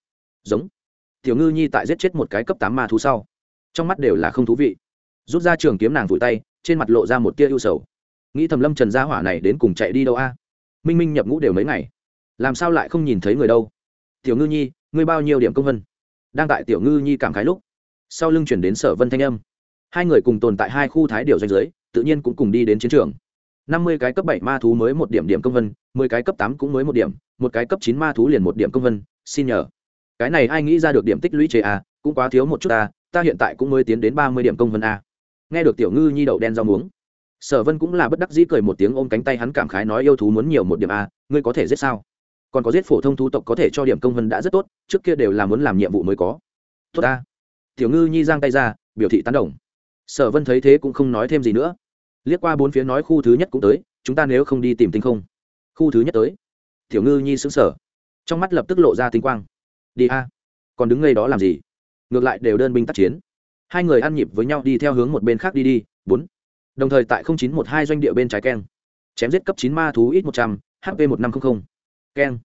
giống tiểu ngư nhi tại giết chết một cái cấp tám ma thú sau trong mắt đều là không thú vị rút ra trường kiếm nàng vùi tay trên mặt lộ ra một tia ưu sầu nghĩ thầm lâm trần gia hỏa này đến cùng chạy đi đâu a minh minh nhập ngũ đều mấy ngày làm sao lại không nhìn thấy người đâu tiểu ngư nhi ngươi bao nhiêu điểm công vân đang tại tiểu ngư nhi cảm khái lúc, sau lưng chuyển đến sở vân thanh âm. Hai người cùng tồn tại hai khu thái điều doanh giới, tự nhiên cũng cùng đi đến chiến trường. Năm mươi cái cấp bảy ma thú mới một điểm điểm công vân, mười cái cấp tám cũng mới một điểm, một cái cấp chín ma thú liền một điểm công vân, xin nhờ. Cái này ai nghĩ ra được điểm tích lũy chế a cũng quá thiếu một chút à ta hiện tại cũng mới tiến đến ba mươi điểm công vân a nghe được tiểu ngư nhi đậu đen rau muống, sở vân cũng là bất đắc dĩ cười một tiếng ôm cánh tay hắn cảm khái nói yêu thú muốn nhiều một điểm a ngươi có thể giết sao? Còn có giết phổ thông thú tộc có thể cho điểm công vân đã rất tốt, trước kia đều là muốn làm nhiệm vụ mới có. Tốt ta. Tiểu ngư nhi giang tay ra, biểu thị tán đồng. Sở vân thấy thế cũng không nói thêm gì nữa. Liếc qua bốn phía nói khu thứ nhất cũng tới, chúng ta nếu không đi tìm tinh không. Khu thứ nhất tới. Tiểu ngư nhi xứng sở trong mắt lập tức lộ ra tinh quang. Đi a. Còn đứng ngay đó làm gì? Ngược lại đều đơn binh tác chiến. Hai người ăn nhịp với nhau đi theo hướng một bên khác đi đi. Bốn. Đồng thời tại chín một hai doanh địa bên trái keng. Chém giết cấp chín ma thú ít một trăm hp một năm trăm linh keng.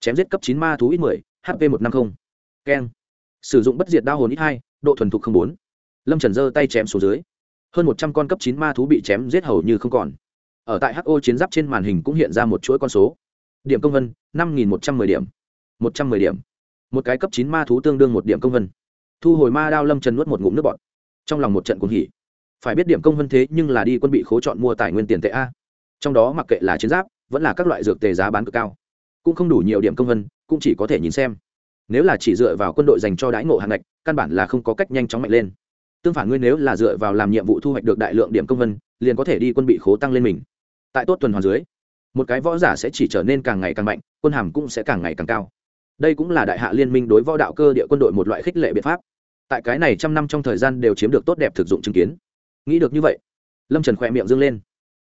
Chém giết cấp chín ma thú ít mười hp một năm mươi keng. Sử dụng bất diệt đao hồn ít hai, độ thuần thục không bốn. Lâm trần giơ tay chém xuống dưới. Hơn một trăm con cấp chín ma thú bị chém giết hầu như không còn. Ở tại ho chiến giáp trên màn hình cũng hiện ra một chuỗi con số. Điểm công vân, năm nghìn một trăm m ư ơ i điểm. một trăm mười điểm. Một cái cấp chín ma thú tương đương một điểm công vân. Thu hồi ma đao lâm trần nuốt một ngụm nước bọt. Trong lòng một trận cuồng hỉ. Phải biết điểm công vân thế nhưng là đi quân bị khố chọn mua tài nguyên tiền tệ a. Trong đó mặc kệ là chiến giáp, vẫn là các loại dược tề giá bán cực cao cũng không đủ nhiều điểm công vân cũng chỉ có thể nhìn xem. Nếu là chỉ dựa vào quân đội dành cho đãi ngộ hàng ngạch, căn bản là không có cách nhanh chóng mạnh lên. Tương phản ngươi nếu là dựa vào làm nhiệm vụ thu hoạch được đại lượng điểm công vân liền có thể đi quân bị khố tăng lên mình. Tại tốt tuần hoàn dưới, một cái võ giả sẽ chỉ trở nên càng ngày càng mạnh, quân hàm cũng sẽ càng ngày càng cao. Đây cũng là đại hạ liên minh đối võ đạo cơ địa quân đội một loại khích lệ biện pháp. Tại cái này trăm năm trong thời gian đều chiếm được tốt đẹp thực dụng chứng kiến. Nghĩ được như vậy, lâm trần khỏe miệng dâng lên.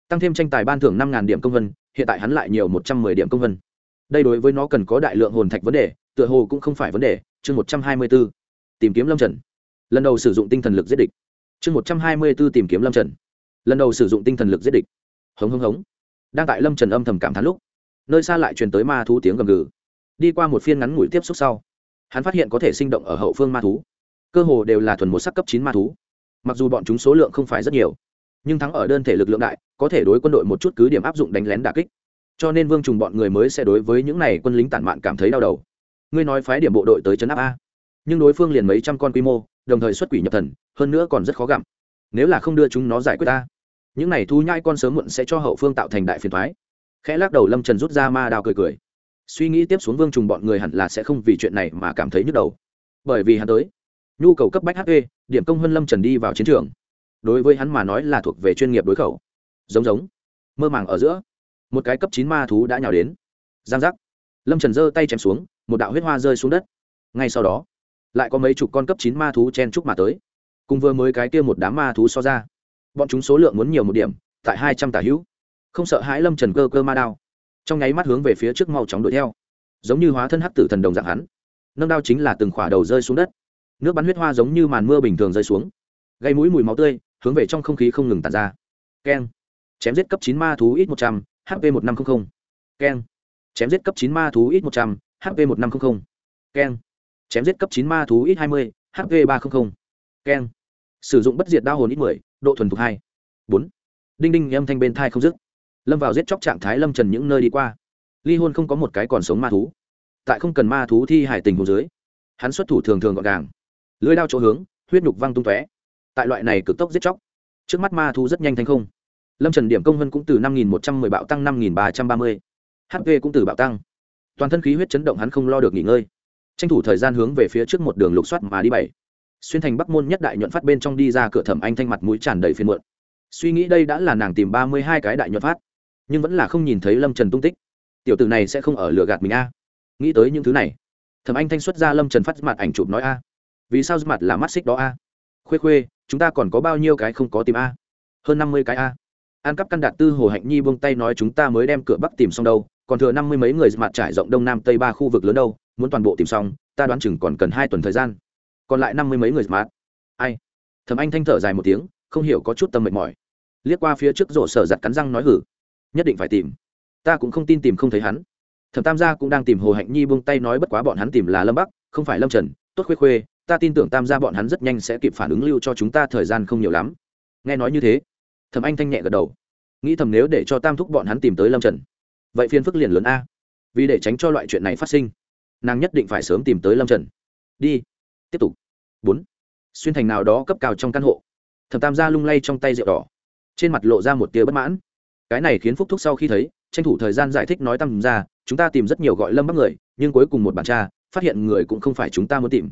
Tăng thêm tranh tài ban thưởng năm điểm công vân hiện tại hắn lại nhiều một trăm mười điểm công vân đây đối với nó cần có đại lượng hồn thạch vấn đề, tựa hồ cũng không phải vấn đề. Chương một trăm hai mươi b ố tìm kiếm lâm trần. Lần đầu sử dụng tinh thần lực giết địch. Chương một trăm hai mươi b ố tìm kiếm lâm trần. Lần đầu sử dụng tinh thần lực giết địch. Hống hống hống. Đang tại lâm trần âm thầm cảm thán lúc, nơi xa lại truyền tới ma thú tiếng gầm gừ. Đi qua một phiên ngắn ngủi tiếp xúc sau, hắn phát hiện có thể sinh động ở hậu phương ma thú. Cơ hồ đều là thuần một sắc cấp chín ma thú. Mặc dù bọn chúng số lượng không phải rất nhiều, nhưng thắng ở đơn thể lực lượng đại, có thể đối quân đội một chút cứ điểm áp dụng đánh lén đà kích cho nên vương trùng bọn người mới sẽ đối với những này quân lính tản mạn cảm thấy đau đầu. Ngươi nói phái điểm bộ đội tới chấn áp a. Nhưng đối phương liền mấy trăm con quy mô, đồng thời xuất quỷ nhập thần, hơn nữa còn rất khó gặm. Nếu là không đưa chúng nó giải quyết ta những này thu nhai con sớm muộn sẽ cho hậu phương tạo thành đại phiền thoái khẽ lắc đầu lâm trần rút ra ma đao cười cười. Suy nghĩ tiếp xuống vương trùng bọn người hẳn là sẽ không vì chuyện này mà cảm thấy nhức đầu. Bởi vì hắn tới, nhu cầu cấp bách hp điểm công hơn lâm trần đi vào chiến trường. Đối với hắn mà nói là thuộc về chuyên nghiệp đối khẩu. Giống giống. Mơ màng ở giữa một cái cấp chín ma thú đã nhào đến. Giang giác. Lâm trần giơ tay chém xuống, một đạo huyết hoa rơi xuống đất. Ngay sau đó, lại có mấy chục con cấp chín ma thú chen trúc mà tới. Cùng vừa mới cái kia một đám ma thú so ra, bọn chúng số lượng muốn nhiều một điểm, tại hai trăm tả hữu. Không sợ hãi lâm trần cơ cơ ma đao. Trong nháy mắt hướng về phía trước mau chóng đuổi theo. Giống như hóa thân hắc tử thần đồng dạng hắn. Nâng đao chính là từng khỏa đầu rơi xuống đất. Nước bắn huyết hoa giống như màn mưa bình thường rơi xuống. Gây mũi mùi máu tươi, hướng về trong không khí không ngừng tàn ra. Keng. Chém giết cấp chín ma thú ít một trăm h p một năm trăm linh keng. Chém giết cấp chín ma thú ít một trăm, h p một năm trăm linh keng. Chém giết cấp chín ma thú ít hai mươi, h p ba trăm linh keng. Sử dụng bất diệt đao hồn ít mười, độ thuần thục hai. Bốn. Đinh đinh âm thanh bên thai không dứt. Lâm vào giết chóc trạng thái lâm trần những nơi đi qua. Ly hôn không có một cái còn sống ma thú. Tại không cần ma thú thi hải tình hồ dưới, hắn xuất thủ thường thường gọn gàng. Lưới đao chỗ hướng, huyết nhục văng tung tóe. Tại loại này cực tốc giết chóc, trước mắt ma thú rất nhanh thành không lâm trần điểm công vân cũng từ năm nghìn một trăm mười bạo tăng năm nghìn ba trăm ba mươi. Hp cũng từ bạo tăng. Toàn thân khí huyết chấn động hắn không lo được nghỉ ngơi. Tranh thủ thời gian hướng về phía trước một đường lục soát mà đi bảy. Xuyên thành bắc môn nhất đại nhuận phát bên trong đi ra cửa thẩm anh thanh mặt mũi tràn đầy phiên muộn. Suy nghĩ đây đã là nàng tìm ba mươi hai cái đại nhuận phát, nhưng vẫn là không nhìn thấy lâm trần tung tích. Tiểu tử này sẽ không ở lừa gạt mình a. Nghĩ tới những thứ này, thẩm anh thanh xuất ra lâm trần phát mặt ảnh chụp nói a. Vì sao mặt là mắt xích đó a? Khuê khuê, chúng ta còn có bao nhiêu cái không có tìm a? Hơn năm mươi cái a an cắp căn đạt tư hồ hạnh nhi buông tay nói chúng ta mới đem cửa bắc tìm xong đâu, còn thừa năm mươi mấy người mặt trải rộng đông nam tây ba khu vực lớn đâu, muốn toàn bộ tìm xong, ta đoán chừng còn cần hai tuần thời gian. Còn lại năm mươi mấy người mặt. Ai? Thầm anh thanh thở dài một tiếng, không hiểu có chút tâm mệt mỏi. Liếc qua phía trước rổ sở giặt cắn răng nói hử. Nhất định phải tìm. Ta cũng không tin tìm không thấy hắn. Thẩm tam gia cũng đang tìm hồ hạnh nhi buông tay nói bất quá bọn hắn tìm là lâm bắc, không phải lâm trần. Tốt khuê khuê, ta tin tưởng tam gia bọn hắn rất nhanh sẽ kịp phản ứng lưu cho chúng ta thời gian không nhiều lắm. Nghe nói như thế thẩm anh thanh nhẹ gật đầu. Nghĩ thầm nếu để cho tam thúc bọn hắn tìm tới lâm trần, vậy phiên phức liền lớn a. Vì để tránh cho loại chuyện này phát sinh, nàng nhất định phải sớm tìm tới lâm trần. Đi, tiếp tục. Bốn. Xuyên thành nào đó cấp cao trong căn hộ. Thẩm tam gia lung lay trong tay rượu đỏ. Trên mặt lộ ra một tia bất mãn. Cái này khiến phúc thúc sau khi thấy, tranh thủ thời gian giải thích nói tam gia, chúng ta tìm rất nhiều gọi lâm bắc người, nhưng cuối cùng một bản tra, phát hiện người cũng không phải chúng ta muốn tìm.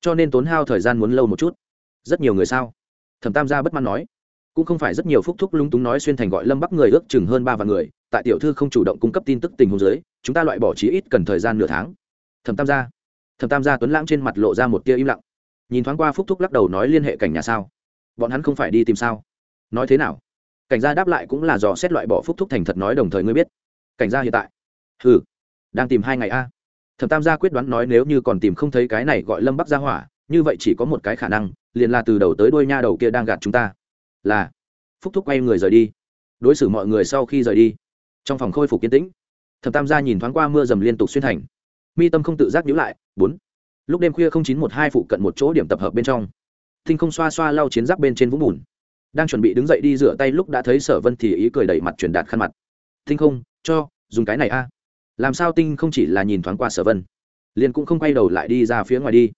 Cho nên tốn hao thời gian muốn lâu một chút. Rất nhiều người sao? Thẩm tam gia bất mãn nói cũng không phải rất nhiều phúc thúc lung túng nói xuyên thành gọi lâm bắc người ước chừng hơn ba vạn người, tại tiểu thư không chủ động cung cấp tin tức tình huống dưới, chúng ta loại bỏ chí ít cần thời gian nửa tháng. Thẩm tam gia. Thẩm tam gia tuấn lãng trên mặt lộ ra một tia im lặng. Nhìn thoáng qua phúc thúc lắc đầu nói liên hệ cảnh nhà sao? Bọn hắn không phải đi tìm sao? Nói thế nào? Cảnh gia đáp lại cũng là dò xét loại bỏ phúc thúc thành thật nói đồng thời ngươi biết. Cảnh gia hiện tại. Ừ đang tìm hai ngày a. Thẩm tam gia quyết đoán nói nếu như còn tìm không thấy cái này gọi lâm bắc gia hỏa, như vậy chỉ có một cái khả năng, liền là từ đầu tới đuôi nha đầu kia đang gạt chúng ta là, phúc thúc quay người rời đi. Đối xử mọi người sau khi rời đi, trong phòng khôi phục kiến tĩnh, thẩm tam gia nhìn thoáng qua mưa dầm liên tục xuyên thành. Mi tâm không tự giác nhíu lại, bốn. Lúc đêm khuya chín một hai phụ cận một chỗ điểm tập hợp bên trong, thinh không xoa xoa lau chiến giáp bên trên vũng bùn. Đang chuẩn bị đứng dậy đi rửa tay lúc đã thấy sở vân thì ý cười đẩy mặt truyền đạt khăn mặt. Thinh không, cho, dùng cái này a. Làm sao tinh không chỉ là nhìn thoáng qua sở vân, liền cũng không quay đầu lại đi ra phía ngoài đi.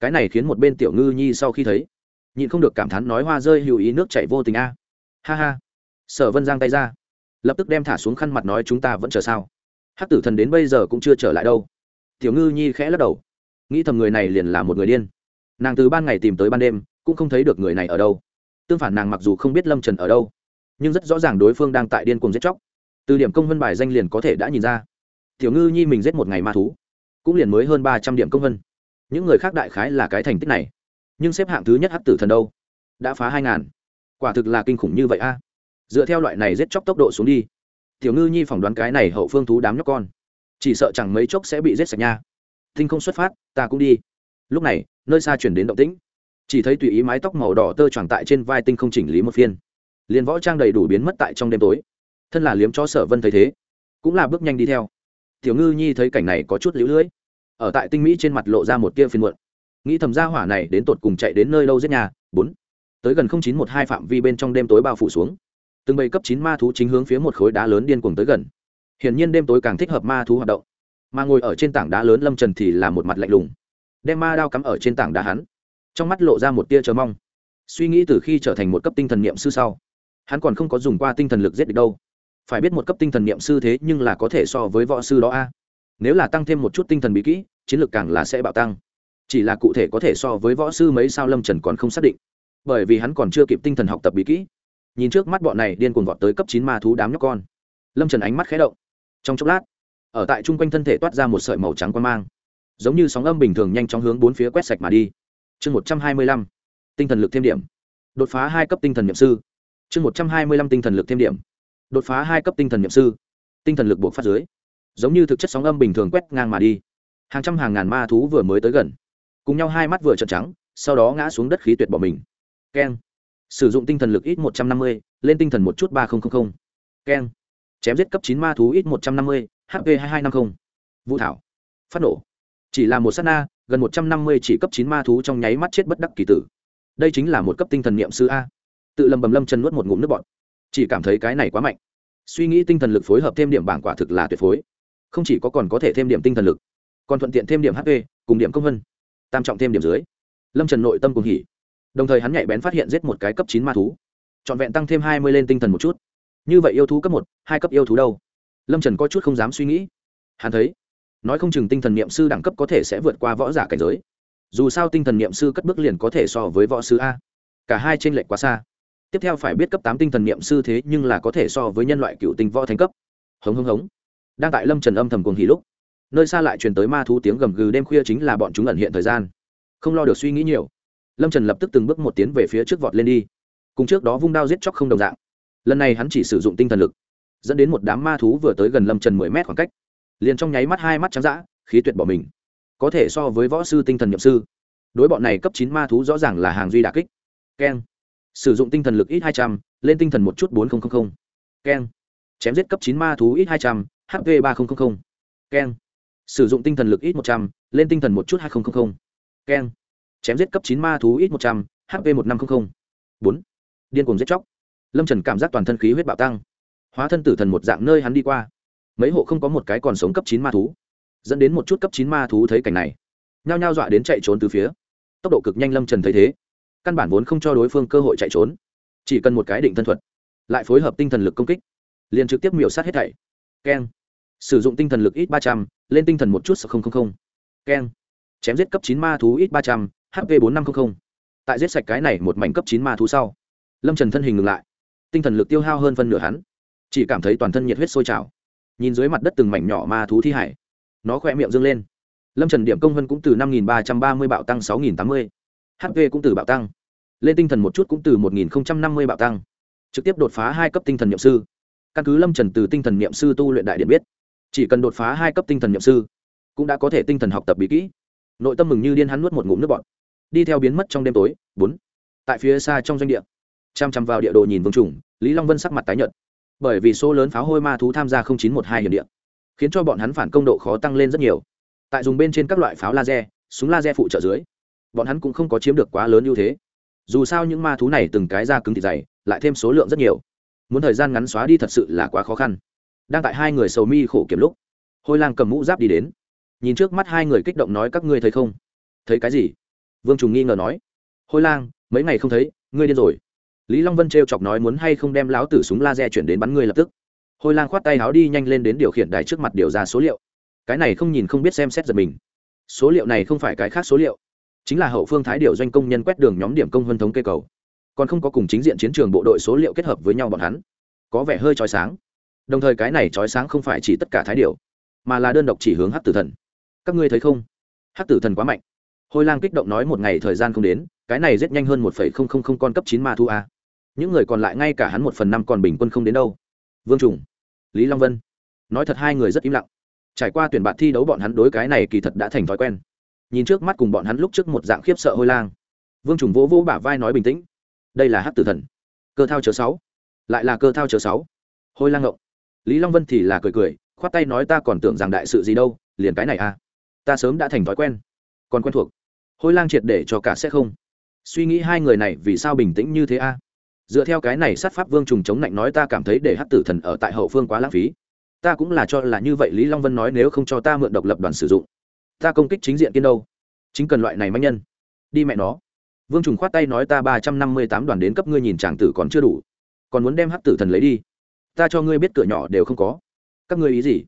Cái này khiến một bên tiểu ngư nhi sau khi thấy nhịn không được cảm thán nói hoa rơi hữu ý nước chảy vô tình a. Ha ha. Sở vân giang tay ra. Lập tức đem thả xuống khăn mặt nói chúng ta vẫn chờ sao. Hắc tử thần đến bây giờ cũng chưa trở lại đâu. Tiểu ngư nhi khẽ lắc đầu. Nghĩ thầm người này liền là một người điên. Nàng từ ban ngày tìm tới ban đêm, cũng không thấy được người này ở đâu. Tương phản nàng mặc dù không biết lâm trần ở đâu, nhưng rất rõ ràng đối phương đang tại điên cuồng giết chóc. Từ điểm công vân bài danh liền có thể đã nhìn ra. Tiểu ngư nhi mình giết một ngày ma thú, cũng liền mới hơn ba trăm điểm công vân. Những người khác đại khái là cái thành tích này nhưng xếp hạng thứ nhất hắc tử thần đâu? Đã phá hai ngàn. Quả thực là kinh khủng như vậy a. Dựa theo loại này giết chóc tốc độ xuống đi, tiểu ngư nhi phỏng đoán cái này hậu phương thú đám nhóc con, chỉ sợ chẳng mấy chốc sẽ bị giết sạch nha. Thinh không xuất phát, ta cũng đi. Lúc này, nơi xa chuyển đến động tĩnh. Chỉ thấy tùy ý mái tóc màu đỏ tơ tròn tại trên vai tinh không chỉnh lý một phiên. Liền võ trang đầy đủ biến mất tại trong đêm tối. Thân là liếm cho sở vân thấy thế, cũng là bước nhanh đi theo. Tiểu ngư nhi thấy cảnh này có chút lũ lưỡi ở tại tinh mỹ trên mặt lộ ra một tia phiên muộn nghĩ thầm gia hỏa này đến tột cùng chạy đến nơi lâu giết nhà. Bốn. Tới gần chín một hai phạm vi bên trong đêm tối bao phủ xuống. Từng bầy cấp chín ma thú chính hướng phía một khối đá lớn điên cuồng tới gần. Hiển nhiên đêm tối càng thích hợp ma thú hoạt động. Mà ngồi ở trên tảng đá lớn lâm trần thì là một mặt lạnh lùng. Đem ma đao cắm ở trên tảng đá hắn. Trong mắt lộ ra một tia chờ mong. Suy nghĩ từ khi trở thành một cấp tinh thần niệm sư sau, hắn còn không có dùng qua tinh thần lực giết được đâu. Phải biết một cấp tinh thần niệm sư thế nhưng là có thể so với võ sư đó a. Nếu là tăng thêm một chút tinh thần bí kỹ, chiến lược càng là sẽ bạo tăng chỉ là cụ thể có thể so với võ sư mấy sao lâm trần còn không xác định, bởi vì hắn còn chưa kịp tinh thần học tập bí kỹ. Nhìn trước mắt bọn này điên cuồng vọt tới cấp chín ma thú đám nhóc con, lâm trần ánh mắt khé động. Trong chốc lát, ở tại chung quanh thân thể toát ra một sợi màu trắng quan mang, giống như sóng âm bình thường nhanh chóng hướng bốn phía quét sạch mà đi. Chương một trăm hai mươi lăm, tinh thần lực thêm điểm. Đột phá hai cấp tinh thần nhậm sư. Chương một trăm hai mươi lăm, tinh thần lực thêm điểm. Đột phá hai cấp tinh thần nhậm sư. Tinh thần lực buộc phát dưới, giống như thực chất sóng âm bình thường quét ngang mà đi. Hàng trăm hàng ngàn ma thú vừa mới tới gần cùng nhau hai mắt vừa trợn trắng, sau đó ngã xuống đất khí tuyệt bỏ mình. Keng. Sử dụng tinh thần lực ít một trăm năm mươi, lên tinh thần một chút ba nghìn keng. Chém giết cấp chín ma thú ít một trăm năm mươi hp hai hai năm mươi vũ thảo. Phát nổ. Chỉ là một s á t na, gần một trăm năm mươi chỉ cấp chín ma thú trong nháy mắt chết bất đắc kỳ tử. Đây chính là một cấp tinh thần niệm sư a. Tự lầm bầm lâm chân nuốt một ngụm nước bọt. Chỉ cảm thấy cái này quá mạnh. Suy nghĩ tinh thần lực phối hợp thêm điểm bảng quả thực là tuyệt phối. Không chỉ có còn có thể thêm điểm tinh thần lực, còn thuận tiện thêm điểm hp cùng điểm công vân tam trọng thêm điểm dưới. Lâm trần nội tâm cùng hỉ. Đồng thời hắn nhạy bén phát hiện giết một cái cấp chín ma thú. Trọn vẹn tăng thêm hai mươi lên tinh thần một chút. Như vậy yêu thú cấp một, hai cấp yêu thú đâu? Lâm trần có chút không dám suy nghĩ. Hắn thấy, nói không chừng tinh thần niệm sư đẳng cấp có thể sẽ vượt qua võ giả cảnh giới. Dù sao tinh thần niệm sư cất bước liền có thể so với võ sư a. Cả hai t r ê n lệch quá xa. Tiếp theo phải biết cấp tám tinh thần niệm sư thế nhưng là có thể so với nhân loại cựu tinh võ thành cấp. Hống hống hống. Đang tại lâm trần âm thầm cuồng hỉ lúc nơi xa lại truyền tới ma thú tiếng gầm gừ đêm khuya chính là bọn chúng ẩn hiện thời gian. Không lo được suy nghĩ nhiều, lâm trần lập tức từng bước một tiến về phía trước vọt lên đi. Cùng trước đó vung đao giết chóc không đồng dạng. Lần này hắn chỉ sử dụng tinh thần lực, dẫn đến một đám ma thú vừa tới gần lâm trần mười mét khoảng cách. Liền trong nháy mắt hai mắt trắng d ã khí tuyệt bỏ mình. Có thể so với võ sư tinh thần nhậm sư, đối bọn này cấp chín ma thú rõ ràng là hàng duy đà kích. Keng. Sử dụng tinh thần lực ít hai trăm l lên tinh thần một chút bốn nghìn keng. Chém giết cấp chín ma thú ít hai trăm, h p ba nghìn keng sử dụng tinh thần lực ít một trăm l lên tinh thần một chút hai nghìn keng. Chém giết cấp chín ma thú ít một trăm, h p một năm trăm linh bốn. Điên cuồng giết chóc. Lâm trần cảm giác toàn thân khí huyết bạo tăng. Hóa thân tử thần một dạng nơi hắn đi qua. Mấy hộ không có một cái còn sống cấp chín ma thú. Dẫn đến một chút cấp chín ma thú thấy cảnh này. Nhao nhao dọa đến chạy trốn từ phía. Tốc độ cực nhanh lâm trần thấy thế. Căn bản vốn không cho đối phương cơ hội chạy trốn. Chỉ cần một cái định thân thuật, lại phối hợp tinh thần lực công kích, liền trực tiếp miểu sát hết thảy. Keng. Sử dụng tinh thần lực ít ba trăm l lên tinh thần một chút không không không. Keng. Chém giết cấp chín ma thú ít ba trăm hv bốn năm trăm không. Tại giết sạch cái này một mảnh cấp chín ma thú sau, lâm trần thân hình ngừng lại. Tinh thần lực tiêu hao hơn phân nửa hắn. Chỉ cảm thấy toàn thân nhiệt huyết sôi trào. Nhìn dưới mặt đất từng mảnh nhỏ ma thú thi hải, nó khoe miệng dâng lên. Lâm trần điểm công vân cũng từ năm nghìn ba trăm ba mươi bạo tăng sáu nghìn tám mươi. Hv cũng từ bạo tăng. Lên tinh thần một chút cũng từ một nghìn năm mươi bạo tăng. Trực tiếp đột phá hai cấp tinh thần n i ệ m sư. Căn cứ lâm trần từ tinh thần n i ệ m sư tu luyện đại điện biết chỉ cần đột phá hai cấp tinh thần nhậm sư, cũng đã có thể tinh thần học tập bí kỹ. Nội tâm mừng như điên hắn nuốt một ngụm nước bọt. Đi theo biến mất trong đêm tối, bốn. Tại phía xa trong doanh địa, chăm chăm vào địa đồ nhìn vương trùng, lý long vân sắc mặt tái nhợt. Bởi vì số lớn pháo hôi ma thú tham gia chín một hai hiểm địa, khiến cho bọn hắn phản công độ khó tăng lên rất nhiều. Tại dùng bên trên các loại pháo laser, súng laser phụ trợ dưới, bọn hắn cũng không có chiếm được quá lớn ưu thế. Dù sao những ma thú này từng cái ra cứng thịt dày, lại thêm số lượng rất nhiều. Muốn thời gian ngắn xóa đi thật sự là quá khó khăn đang tại hai người sầu mi khổ kiểm lúc, hôi lang cầm mũ giáp đi đến. Nhìn trước mắt hai người kích động nói, các ngươi thấy không? Thấy cái gì? Vương trùng nghi ngờ nói. Hôi lang, mấy ngày không thấy, ngươi điên rồi. Lý long vân t chọc nói, muốn hay không đem láo tử súng laser chuyển đến bắn ngươi lập tức? Hôi lang khoát tay áo đi nhanh lên đến điều khiển đài trước mặt điều ra số liệu. Cái này không nhìn không biết xem xét giật mình. Số liệu này không phải cái khác số liệu, chính là hậu phương thái điều doanh công nhân quét đường nhóm điểm công vân thống cây cầu. Còn không có cùng chính diện chiến trường bộ đội số liệu kết hợp với nhau bọn hắn. Có vẻ hơi trói sáng đồng thời cái này trói sáng không phải chỉ tất cả thái điệu mà là đơn độc chỉ hướng hát tử thần. Các ngươi thấy không? Hát tử thần quá mạnh. Hôi lang kích động nói một ngày thời gian không đến, cái này rất nhanh hơn một phẩy không không không con cấp chín ma thu a. Những người còn lại ngay cả hắn một phần năm còn bình quân không đến đâu. Vương trùng, lý long vân, nói thật hai người rất im lặng. Trải qua tuyển bạn thi đấu bọn hắn đối cái này kỳ thật đã thành thói quen. Nhìn trước mắt cùng bọn hắn lúc trước một dạng khiếp sợ hôi lang. Vương trùng vỗ vỗ bả vai nói bình tĩnh. Đây là hát tử thần. Cơ thao chờ sáu. Lại là cơ thao chờ sáu. Hôi lang ngộng lý long vân thì là cười cười, khoát tay nói ta còn tưởng rằng đại sự gì đâu, liền cái này à. Ta sớm đã thành thói quen, còn quen thuộc. Hôi lang triệt để cho cả sẽ không. Suy nghĩ hai người này vì sao bình tĩnh như thế a? Dựa theo cái này sát pháp vương trùng chống lạnh nói ta cảm thấy để hát tử thần ở tại hậu phương quá lãng phí. Ta cũng là cho là như vậy, lý long vân nói nếu không cho ta mượn độc lập đoàn sử dụng, ta công kích chính diện kiên đâu. Chính cần loại này manh nhân. Đi mẹ nó. Vương trùng khoát tay nói ta ba trăm năm mươi tám đoàn đến cấp ngươi nhìn tràng tử còn chưa đủ. Còn muốn đem hát tử thần lấy đi ta cho ngươi biết cửa nhỏ đều không có. Các ngươi ý gì?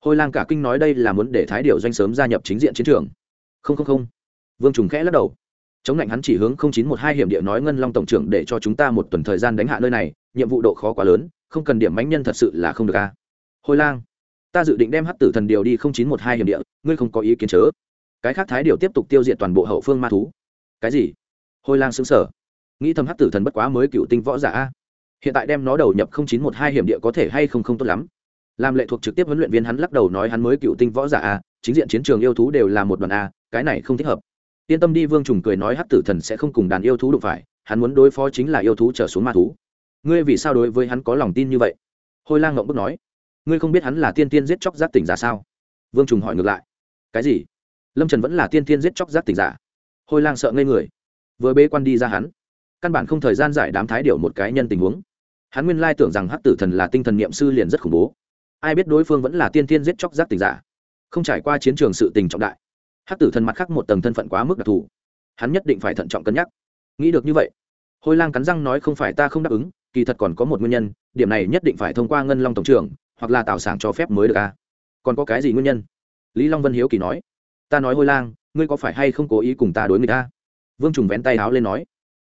Hôi lang cả kinh nói đây là muốn để thái điệu doanh sớm gia nhập chính diện chiến trường. Không không không. Vương trùng khẽ lắc đầu. Chống lạnh hắn chỉ hướng không chín một hai hiểm địa nói ngân long tổng trưởng để cho chúng ta một tuần thời gian đánh hạ nơi này, nhiệm vụ độ khó quá lớn, không cần điểm mánh nhân thật sự là không được a. Hôi lang, ta dự định đem hắc tử thần điều đi không chín một hai hiểm địa, ngươi không có ý kiến chớ. Cái khác thái điều tiếp tục tiêu diệt toàn bộ hậu phương ma thú. Cái gì? Hôi lang xứng sở nghĩ thầm hắc tử thần bất quá mới cựu tinh võ giả a hiện tại đem nó đầu nhập không chín một hai hiểm địa có thể hay không không tốt lắm. Làm lệ thuộc trực tiếp huấn luyện viên hắn lắc đầu nói hắn mới cựu tinh võ giả a, chính diện chiến trường yêu thú đều là một đoàn a, cái này không thích hợp. Yên tâm đi, vương trùng cười nói hát tử thần sẽ không cùng đàn yêu thú đụng phải, hắn muốn đối phó chính là yêu thú trở xuống ma thú. Ngươi vì sao đối với hắn có lòng tin như vậy? Hôi lang ngộng bức nói. Ngươi không biết hắn là tiên tiên giết chóc giác tỉnh giả sao? Vương trùng hỏi ngược lại. Cái gì? Lâm trần vẫn là tiên tiên giết chóc giác tỉnh giả? Hôi lang sợ ngây người. Vừa bế quan đi ra hắn. Căn bản không thời gian giải đám thái điệu một cái nhân tình huống hắn nguyên lai tưởng rằng hát tử thần là tinh thần n i ệ m sư liền rất khủng bố. Ai biết đối phương vẫn là tiên tiên giết chóc giác tình giả. Không trải qua chiến trường sự tình trọng đại hát tử thần mặt khác một tầng thân phận quá mức đặc thù. Hắn nhất định phải thận trọng cân nhắc. Nghĩ được như vậy, hôi lang cắn răng nói không phải ta không đáp ứng, kỳ thật còn có một nguyên nhân, điểm này nhất định phải thông qua ngân long tổng trưởng, hoặc là tạo sản cho phép mới được à. Còn có cái gì nguyên nhân? Lý long vân hiếu kỳ nói. Ta nói hôi lang, ngươi có phải hay không cố ý cùng ta đối người ta? Vương trùng vén tay áo lên nói.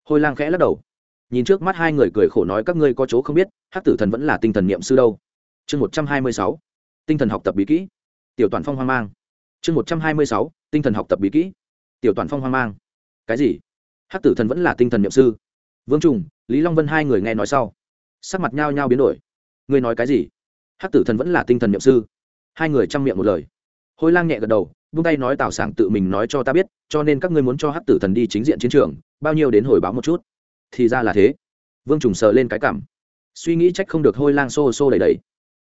Hôi lang khẽ lắc đầu nhìn trước mắt hai người cười khổ nói các ngươi có chỗ không biết hát tử thần vẫn là tinh thần niệm sư đâu. Chương một trăm hai mươi sáu, tinh thần học tập bí kỹ. Tiểu toàn phong hoang mang. Chương một trăm hai mươi sáu, tinh thần học tập bí kỹ. Tiểu toàn phong hoang mang. Cái gì? Hát tử thần vẫn là tinh thần niệm sư? Vương trùng, lý long vân hai người nghe nói sau. Sắc mặt nhao nhao biến đổi. Ngươi nói cái gì? Hát tử thần vẫn là tinh thần niệm sư? Hai người chăm miệng một lời. Hôi lang nhẹ gật đầu, vung tay nói tào sảng tự mình nói cho ta biết, cho nên các ngươi muốn cho hát tử thần đi chính diện chiến trường, bao nhiêu đến hồi báo một chút thì ra là thế. Vương trùng sờ lên cái cảm. Suy nghĩ trách không được hôi lang xô xô đầy đầy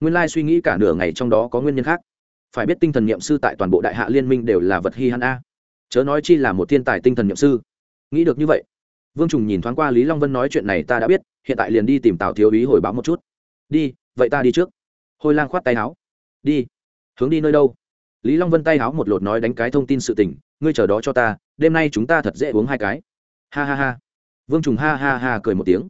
nguyên lai suy nghĩ cả nửa ngày trong đó có nguyên nhân khác. Phải biết tinh thần niệm sư tại toàn bộ đại hạ liên minh đều là vật hi hắn a. Chớ nói chi là một thiên tài tinh thần niệm sư. Nghĩ được như vậy, vương trùng nhìn thoáng qua lý long vân nói chuyện này ta đã biết, hiện tại liền đi tìm tào thiếu ý hồi báo một chút. Đi, vậy ta đi trước. Hôi lang khoát tay áo. Đi. Hướng đi nơi đâu? Lý long vân tay áo một lột nói đánh cái thông tin sự tình, ngươi chờ đó cho ta, đêm nay chúng ta thật dễ uống hai cái. Ha ha ha vương trùng ha ha ha cười một tiếng.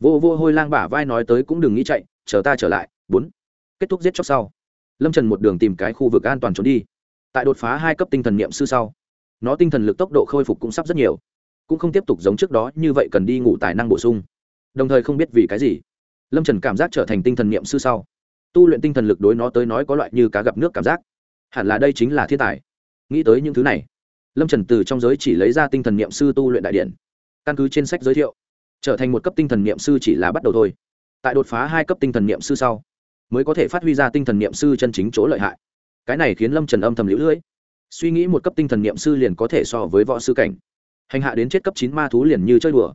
Vô vô hôi lang bả vai nói tới cũng đừng nghĩ chạy, chờ ta trở lại, bốn. Kết thúc giết chóc sau, lâm trần một đường tìm cái khu vực an toàn trốn đi. Tại đột phá hai cấp tinh thần niệm sư sau, nó tinh thần lực tốc độ khôi phục cũng sắp rất nhiều, cũng không tiếp tục giống trước đó như vậy cần đi ngủ tài năng bổ sung. Đồng thời không biết vì cái gì, lâm trần cảm giác trở thành tinh thần niệm sư sau, tu luyện tinh thần lực đối nó tới nói có loại như cá gặp nước cảm giác. Hẳn là đây chính là thiên tài. Nghĩ tới những thứ này, lâm trần từ trong giới chỉ lấy ra tinh thần niệm sư tu luyện đại điển căn cứ trên sách giới thiệu, trở thành một cấp tinh thần niệm sư chỉ là bắt đầu thôi. Tại đột phá hai cấp tinh thần niệm sư sau, mới có thể phát huy ra tinh thần niệm sư chân chính chỗ lợi hại. Cái này khiến lâm trần âm thầm lũ lưỡi. Suy nghĩ một cấp tinh thần niệm sư liền có thể so với võ sư cảnh. Hành hạ đến chết cấp chín ma thú liền như chơi đùa.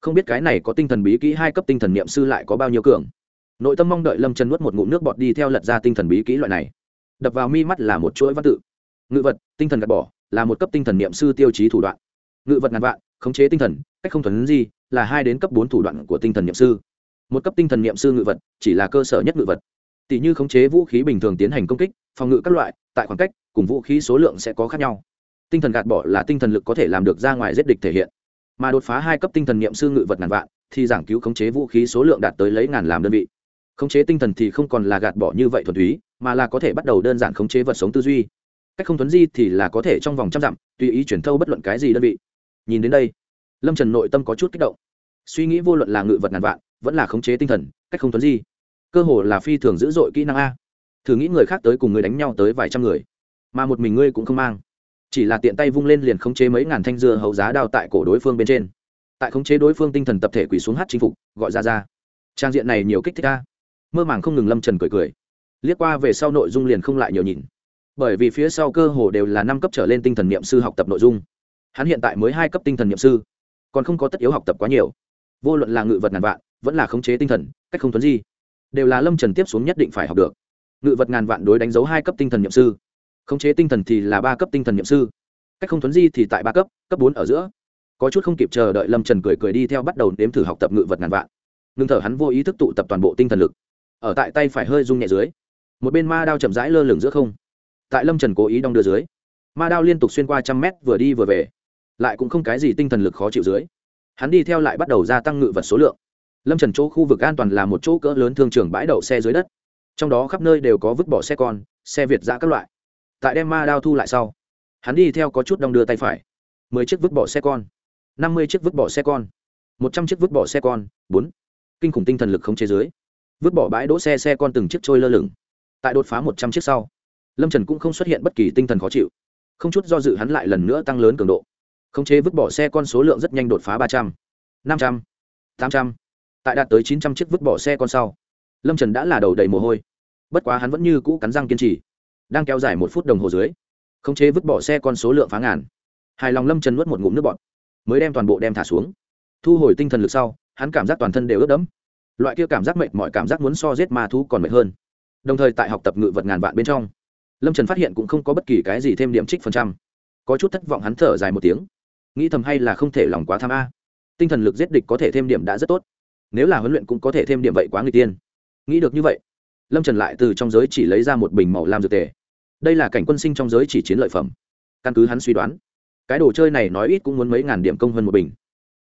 Không biết cái này có tinh thần bí kỹ hai cấp tinh thần niệm sư lại có bao nhiêu cường. Nội tâm mong đợi lâm trần nuốt một ngụm nước bọt đi theo lật ra tinh thần bí kỹ loại này. Đập vào mi mắt là một chuỗi văn tự. Ngự vật, tinh thần gạt bỏ, là một cấp tinh thần niệm sư tiêu chí thủ đoạn. Ngự vật ngàn vạn khống chế tinh thần, cách không thuần gì là hai đến cấp bốn thủ đoạn của tinh thần niệm sư. Một cấp tinh thần niệm sư ngự vật, chỉ là cơ sở nhất ngự vật. Tỷ như khống chế vũ khí bình thường tiến hành công kích, phòng ngự các loại, tại khoảng cách, cùng vũ khí số lượng sẽ có khác nhau. Tinh thần gạt bỏ là tinh thần lực có thể làm được ra ngoài giết địch thể hiện. Mà đột phá hai cấp tinh thần niệm sư ngự vật ngàn vạn, thì giảng cứu khống chế vũ khí số lượng đạt tới lấy ngàn làm đơn vị. Khống chế tinh thần thì không còn là gạt bỏ như vậy thuần túy, mà là có thể bắt đầu đơn giản khống chế vật sống tư duy. Cách không thuấn di thì là có thể trong vòng trăm dặm, tùy ý chuyển thâu bất luận cái gì đơn vị nhìn đến đây lâm trần nội tâm có chút kích động. Suy nghĩ vô luận là ngự vật ngàn vạn vẫn là khống chế tinh thần cách không thuấn di cơ hồ là phi thường dữ dội kỹ năng a. Thử nghĩ người khác tới cùng người đánh nhau tới vài trăm người mà một mình ngươi cũng không mang. Chỉ là tiện tay vung lên liền khống chế mấy ngàn thanh dưa hấu giá đao tại cổ đối phương bên trên. Tại khống chế đối phương tinh thần tập thể quỳ xuống hát chinh phục gọi ra ra. Trang diện này nhiều kích thích a, mơ màng không ngừng lâm trần cười cười. Liếc qua về sau nội dung liền không lại nhiều nhìn. Bởi vì phía sau cơ hồ đều là năm cấp trở lên tinh thần niệm sư học tập nội dung hắn hiện tại mới hai cấp tinh thần niệm sư, còn không có tất yếu học tập quá nhiều. Vô luận là ngự vật ngàn vạn, vẫn là khống chế tinh thần, cách không thuấn di, đều là lâm trần tiếp xuống nhất định phải học được. Ngự vật ngàn vạn đối đánh dấu hai cấp tinh thần niệm sư, khống chế tinh thần thì là ba cấp tinh thần niệm sư, cách không thuấn di thì tại ba cấp cấp bốn ở giữa. Có chút không kịp chờ đợi lâm trần cười cười đi theo bắt đầu nếm thử học tập ngự vật ngàn vạn. Ngưng thở hắn vô ý thức tụ tập toàn bộ tinh thần lực, ở tại tay phải hơi rung nhẹ dưới. Một bên ma đao chậm rãi lơ lửng giữa không. Tại lâm trần cố ý đong đưa dưới, ma đao liên tục xuyên qua trăm mét vừa đi vừa về lại cũng không cái gì tinh thần lực khó chịu dưới. Hắn đi theo lại bắt đầu gia tăng ngự vật số lượng. Lâm trần chỗ khu vực an toàn là một chỗ cỡ lớn thương trường bãi đậu xe dưới đất. Trong đó khắp nơi đều có vứt bỏ xe con, xe việt giã các loại. Tại đem ma đao thu lại sau, hắn đi theo có chút đong đưa tay phải. Mười chiếc vứt bỏ xe con, năm mươi chiếc vứt bỏ xe con, một trăm chiếc vứt bỏ xe con, bốn. Kinh khủng tinh thần lực không chế dưới, vứt bỏ bãi đỗ xe xe con từng chiếc trôi lơ lửng. Tại đột phá một trăm chiếc sau, lâm trần cũng không xuất hiện bất kỳ tinh thần khó chịu. Không chút do dự hắn lại lần nữa tăng lớn cường độ khống chế vứt bỏ xe con số lượng rất nhanh đột phá ba trăm, năm trăm, tám trăm, tại đạt tới chín trăm chiếc vứt bỏ xe con sau. Lâm trần đã là đầu đầy mồ hôi. Bất quá hắn vẫn như cũ cắn răng kiên trì, đang kéo dài một phút đồng hồ dưới. Khống chế vứt bỏ xe con số lượng phá ngàn. Hài lòng lâm trần nuốt một ngụm nước bọt, mới đem toàn bộ đem thả xuống. Thu hồi tinh thần lực sau, hắn cảm giác toàn thân đều ướt đẫm. Loại kia cảm giác mệt mọi cảm giác muốn so giết ma thú còn mệt hơn. Đồng thời tại học tập ngự vật ngàn vạn bên trong, lâm trần phát hiện cũng không có bất kỳ cái gì thêm điểm trích phần trăm. Có chút thất vọng hắn thở dài một tiếng nghĩ thầm hay là không thể lòng quá tham a. Tinh thần lực giết địch có thể thêm điểm đã rất tốt. Nếu là huấn luyện cũng có thể thêm điểm vậy quá người tiên. Nghĩ được như vậy, lâm trần lại từ trong giới chỉ lấy ra một bình màu lam dược tề. Đây là cảnh quân sinh trong giới chỉ chiến lợi phẩm. Căn cứ hắn suy đoán, cái đồ chơi này nói ít cũng muốn mấy ngàn điểm công hơn một bình.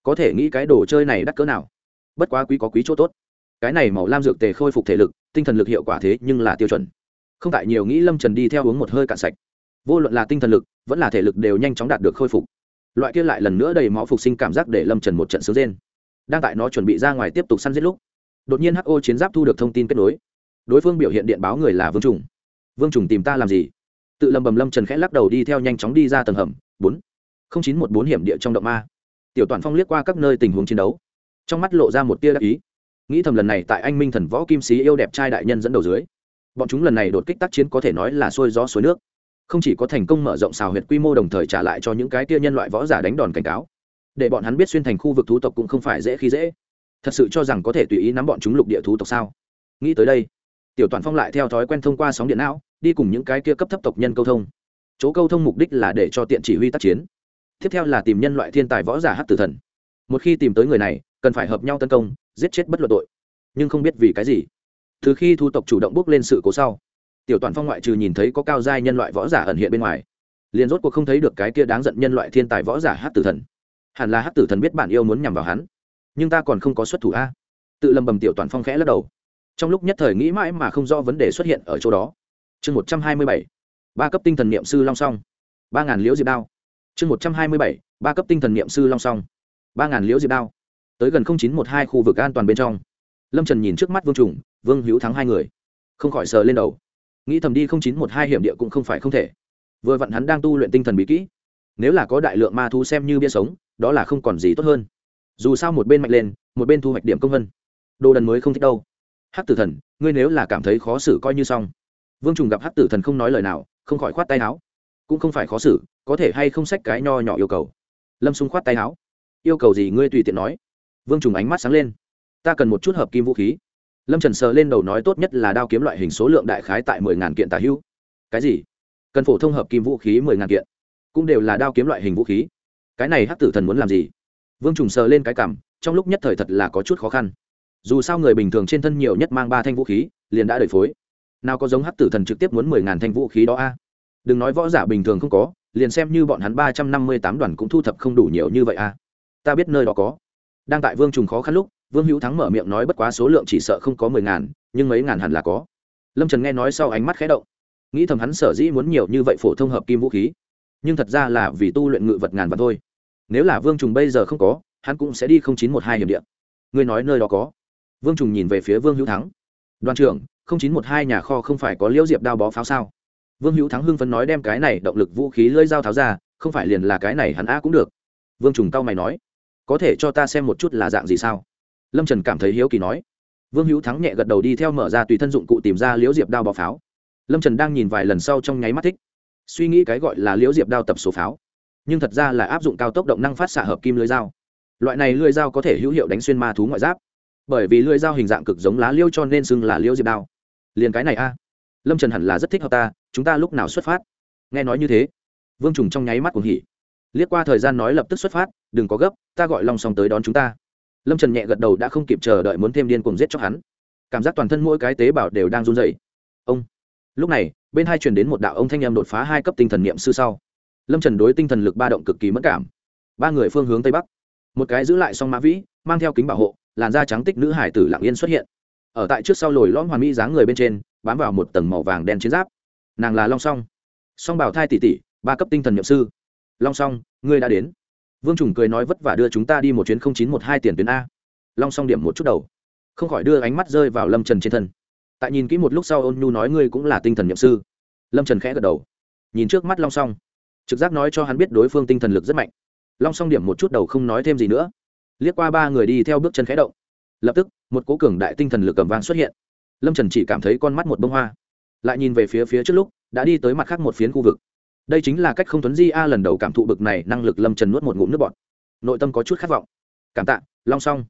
Có thể nghĩ cái đồ chơi này đắt cỡ nào? Bất quá quý có quý chỗ tốt. Cái này màu lam dược tề khôi phục thể lực, tinh thần lực hiệu quả thế nhưng là tiêu chuẩn. Không tại nhiều nghĩ lâm trần đi theo uống một hơi cạn sạch. Vô luận là tinh thần lực, vẫn là thể lực đều nhanh chóng đạt được khôi phục loại kia lại lần nữa đầy máu phục sinh cảm giác để lâm trần một trận sướng rên. Đang tại nó chuẩn bị ra ngoài tiếp tục săn giết lúc, đột nhiên ho chiến giáp thu được thông tin kết nối. Đối phương biểu hiện điện báo người là vương trùng. Vương trùng tìm ta làm gì? Tự lầm bầm lâm trần khẽ lắc đầu đi theo nhanh chóng đi ra tầng hầm. Bốn, không chín một bốn hiểm địa trong động ma. Tiểu toàn phong liếc qua các nơi tình huống chiến đấu, trong mắt lộ ra một tia đắc ý. Nghĩ thầm lần này tại anh minh thần võ kim sĩ yêu đẹp trai đại nhân dẫn đầu dưới, bọn chúng lần này đột kích tác chiến có thể nói là xuôi gió suối nước không chỉ có thành công mở rộng xào huyệt quy mô đồng thời trả lại cho những cái tia nhân loại võ giả đánh đòn cảnh cáo, để bọn hắn biết xuyên thành khu vực thú tộc cũng không phải dễ khi dễ. Thật sự cho rằng có thể tùy ý nắm bọn chúng lục địa thú tộc sao? Nghĩ tới đây, tiểu toàn phong lại theo thói quen thông qua sóng điện não, đi cùng những cái kia cấp thấp tộc nhân câu thông. Chỗ câu thông mục đích là để cho tiện chỉ huy tác chiến. Tiếp theo là tìm nhân loại thiên tài võ giả hát tử thần. Một khi tìm tới người này, cần phải hợp nhau tấn công, giết chết bất luận tội. Nhưng không biết vì cái gì. Từ khi thu tộc chủ động bước lên sự cố sau tiểu toàn phong ngoại trừ nhìn thấy có cao giai nhân loại võ giả ẩn hiện bên ngoài, liền rốt cuộc không thấy được cái kia đáng giận nhân loại thiên tài võ giả hát tử thần. Hẳn là hát tử thần biết bản yêu muốn nhằm vào hắn, nhưng ta còn không có xuất thủ a. Tự lầm bầm tiểu toàn phong khẽ lắc đầu. Trong lúc nhất thời nghĩ mãi mà không rõ vấn đề xuất hiện ở chỗ đó. Chương một trăm hai mươi bảy, ba cấp tinh thần niệm sư long song. Ba ngàn liễu diệp đao. Chương một trăm hai mươi bảy, ba cấp tinh thần niệm sư long song. Ba ngàn liễu diệp đao. Tới gần chín một hai khu vực an toàn bên trong. Lâm trần nhìn trước mắt vương trùng, vương hữu thắng hai người. Không khỏi sờ lên đầu nghĩ thầm đi không chín một hai hiểm địa cũng không phải không thể. Vừa vặn hắn đang tu luyện tinh thần bí kỹ. Nếu là có đại lượng ma thu xem như bia sống, đó là không còn gì tốt hơn. Dù sao một bên mạnh lên, một bên thu hoạch điểm công vân. Đồ đần mới không thích đâu. Hắc tử thần, ngươi nếu là cảm thấy khó xử coi như xong. Vương trùng gặp hắc tử thần không nói lời nào, không khỏi khoát tay áo. Cũng không phải khó xử, có thể hay không sách cái nho nhỏ yêu cầu. Lâm xung khoát tay áo. Yêu cầu gì ngươi tùy tiện nói. Vương trùng ánh mắt sáng lên. Ta cần một chút hợp kim vũ khí lâm trần sờ lên đầu nói tốt nhất là đao kiếm loại hình số lượng đại khái tại mười ngàn kiện tả hữu. Cái gì? Cần phổ thông hợp kim vũ khí mười ngàn kiện. Cũng đều là đao kiếm loại hình vũ khí. Cái này hắc tử thần muốn làm gì? Vương trùng sờ lên cái cảm trong lúc nhất thời thật là có chút khó khăn. Dù sao người bình thường trên thân nhiều nhất mang ba thanh vũ khí, liền đã đời phối. Nào có giống hắc tử thần trực tiếp muốn mười ngàn thanh vũ khí đó a? Đừng nói võ giả bình thường không có, liền xem như bọn hắn ba trăm năm mươi tám đoàn cũng thu thập không đủ nhiều như vậy à ta biết nơi đó có. Đang tại vương trùng khó khăn lúc vương hữu thắng mở miệng nói bất quá số lượng chỉ sợ không có mười ngàn, nhưng mấy ngàn hẳn là có. Lâm trần nghe nói sau ánh mắt khẽ động. Nghĩ thầm hắn sở dĩ muốn nhiều như vậy phổ thông hợp kim vũ khí. Nhưng thật ra là vì tu luyện ngự vật ngàn vật thôi. Nếu là vương trùng bây giờ không có, hắn cũng sẽ đi không chín một hai hiểm điện ngươi nói nơi đó có. Vương trùng nhìn về phía vương hữu thắng. Đoàn trưởng, không chín một hai nhà kho không phải có liễu diệp đao bó pháo sao? Vương hữu thắng hưng phấn nói đem cái này động lực vũ khí lưỡi dao tháo ra, không phải liền là cái này hắn a cũng được. Vương trùng tao mày nói, có thể cho ta xem một chút là dạng gì sao? Lâm trần cảm thấy hiếu kỳ nói. Vương hữu thắng nhẹ gật đầu đi theo mở ra tùy thân dụng cụ tìm ra liễu diệp đao bò pháo. Lâm trần đang nhìn vài lần sau trong nháy mắt thích. Suy nghĩ cái gọi là liễu diệp đao tập số pháo. Nhưng thật ra là áp dụng cao tốc động năng phát xạ hợp kim lưới dao. Loại này lưới dao có thể hữu hiệu đánh xuyên ma thú ngoại giáp. Bởi vì lưới dao hình dạng cực giống lá liêu cho nên xưng là liễu diệp đao. Liền cái này a. Lâm trần hẳn là rất thích hợp ta, chúng ta lúc nào xuất phát? Nghe nói như thế, vương trùng trong nháy mắt cuồng hỉ. Liếc qua thời gian nói lập tức xuất phát, đừng có gấp, ta gọi long song tới đón chúng ta lâm trần nhẹ gật đầu đã không kịp chờ đợi muốn thêm điên cuồng giết cho hắn cảm giác toàn thân mỗi cái tế bào đều đang run dậy ông lúc này bên hai truyền đến một đạo ông thanh em đột phá hai cấp tinh thần niệm sư sau lâm trần đối tinh thần lực ba động cực kỳ mất cảm ba người phương hướng tây bắc một cái giữ lại song mã vĩ mang theo kính bảo hộ làn da trắng tích nữ hải tử lạng yên xuất hiện ở tại trước sau lồi lõm hoàn mỹ dáng người bên trên bám vào một tầng màu vàng đen chiến giáp nàng là long song song bảo thai tỷ tỷ ba cấp tinh thần nhậm sư long song ngươi đã đến vương trùng cười nói vất vả đưa chúng ta đi một chuyến không chín một hai tiền tuyến a. Long song điểm một chút đầu. Không khỏi đưa ánh mắt rơi vào lâm trần trên thân. Tại nhìn kỹ một lúc sau, ôn nhu nói ngươi cũng là tinh thần nhậm sư. Lâm trần khẽ gật đầu. Nhìn trước mắt long song trực giác nói cho hắn biết đối phương tinh thần lực rất mạnh. Long song điểm một chút đầu không nói thêm gì nữa. Liếc qua ba người đi theo bước chân khẽ động. Lập tức, một cố cường đại tinh thần lực cầm vang xuất hiện. Lâm trần chỉ cảm thấy con mắt một bông hoa. Lại nhìn về phía phía trước lúc, đã đi tới mặt khác một phiến khu vực đây chính là cách không tuấn di a lần đầu cảm thụ bực này năng lực lâm trần nuốt một ngụm nước bọt. Nội tâm có chút khát vọng. Cảm tạ, long xong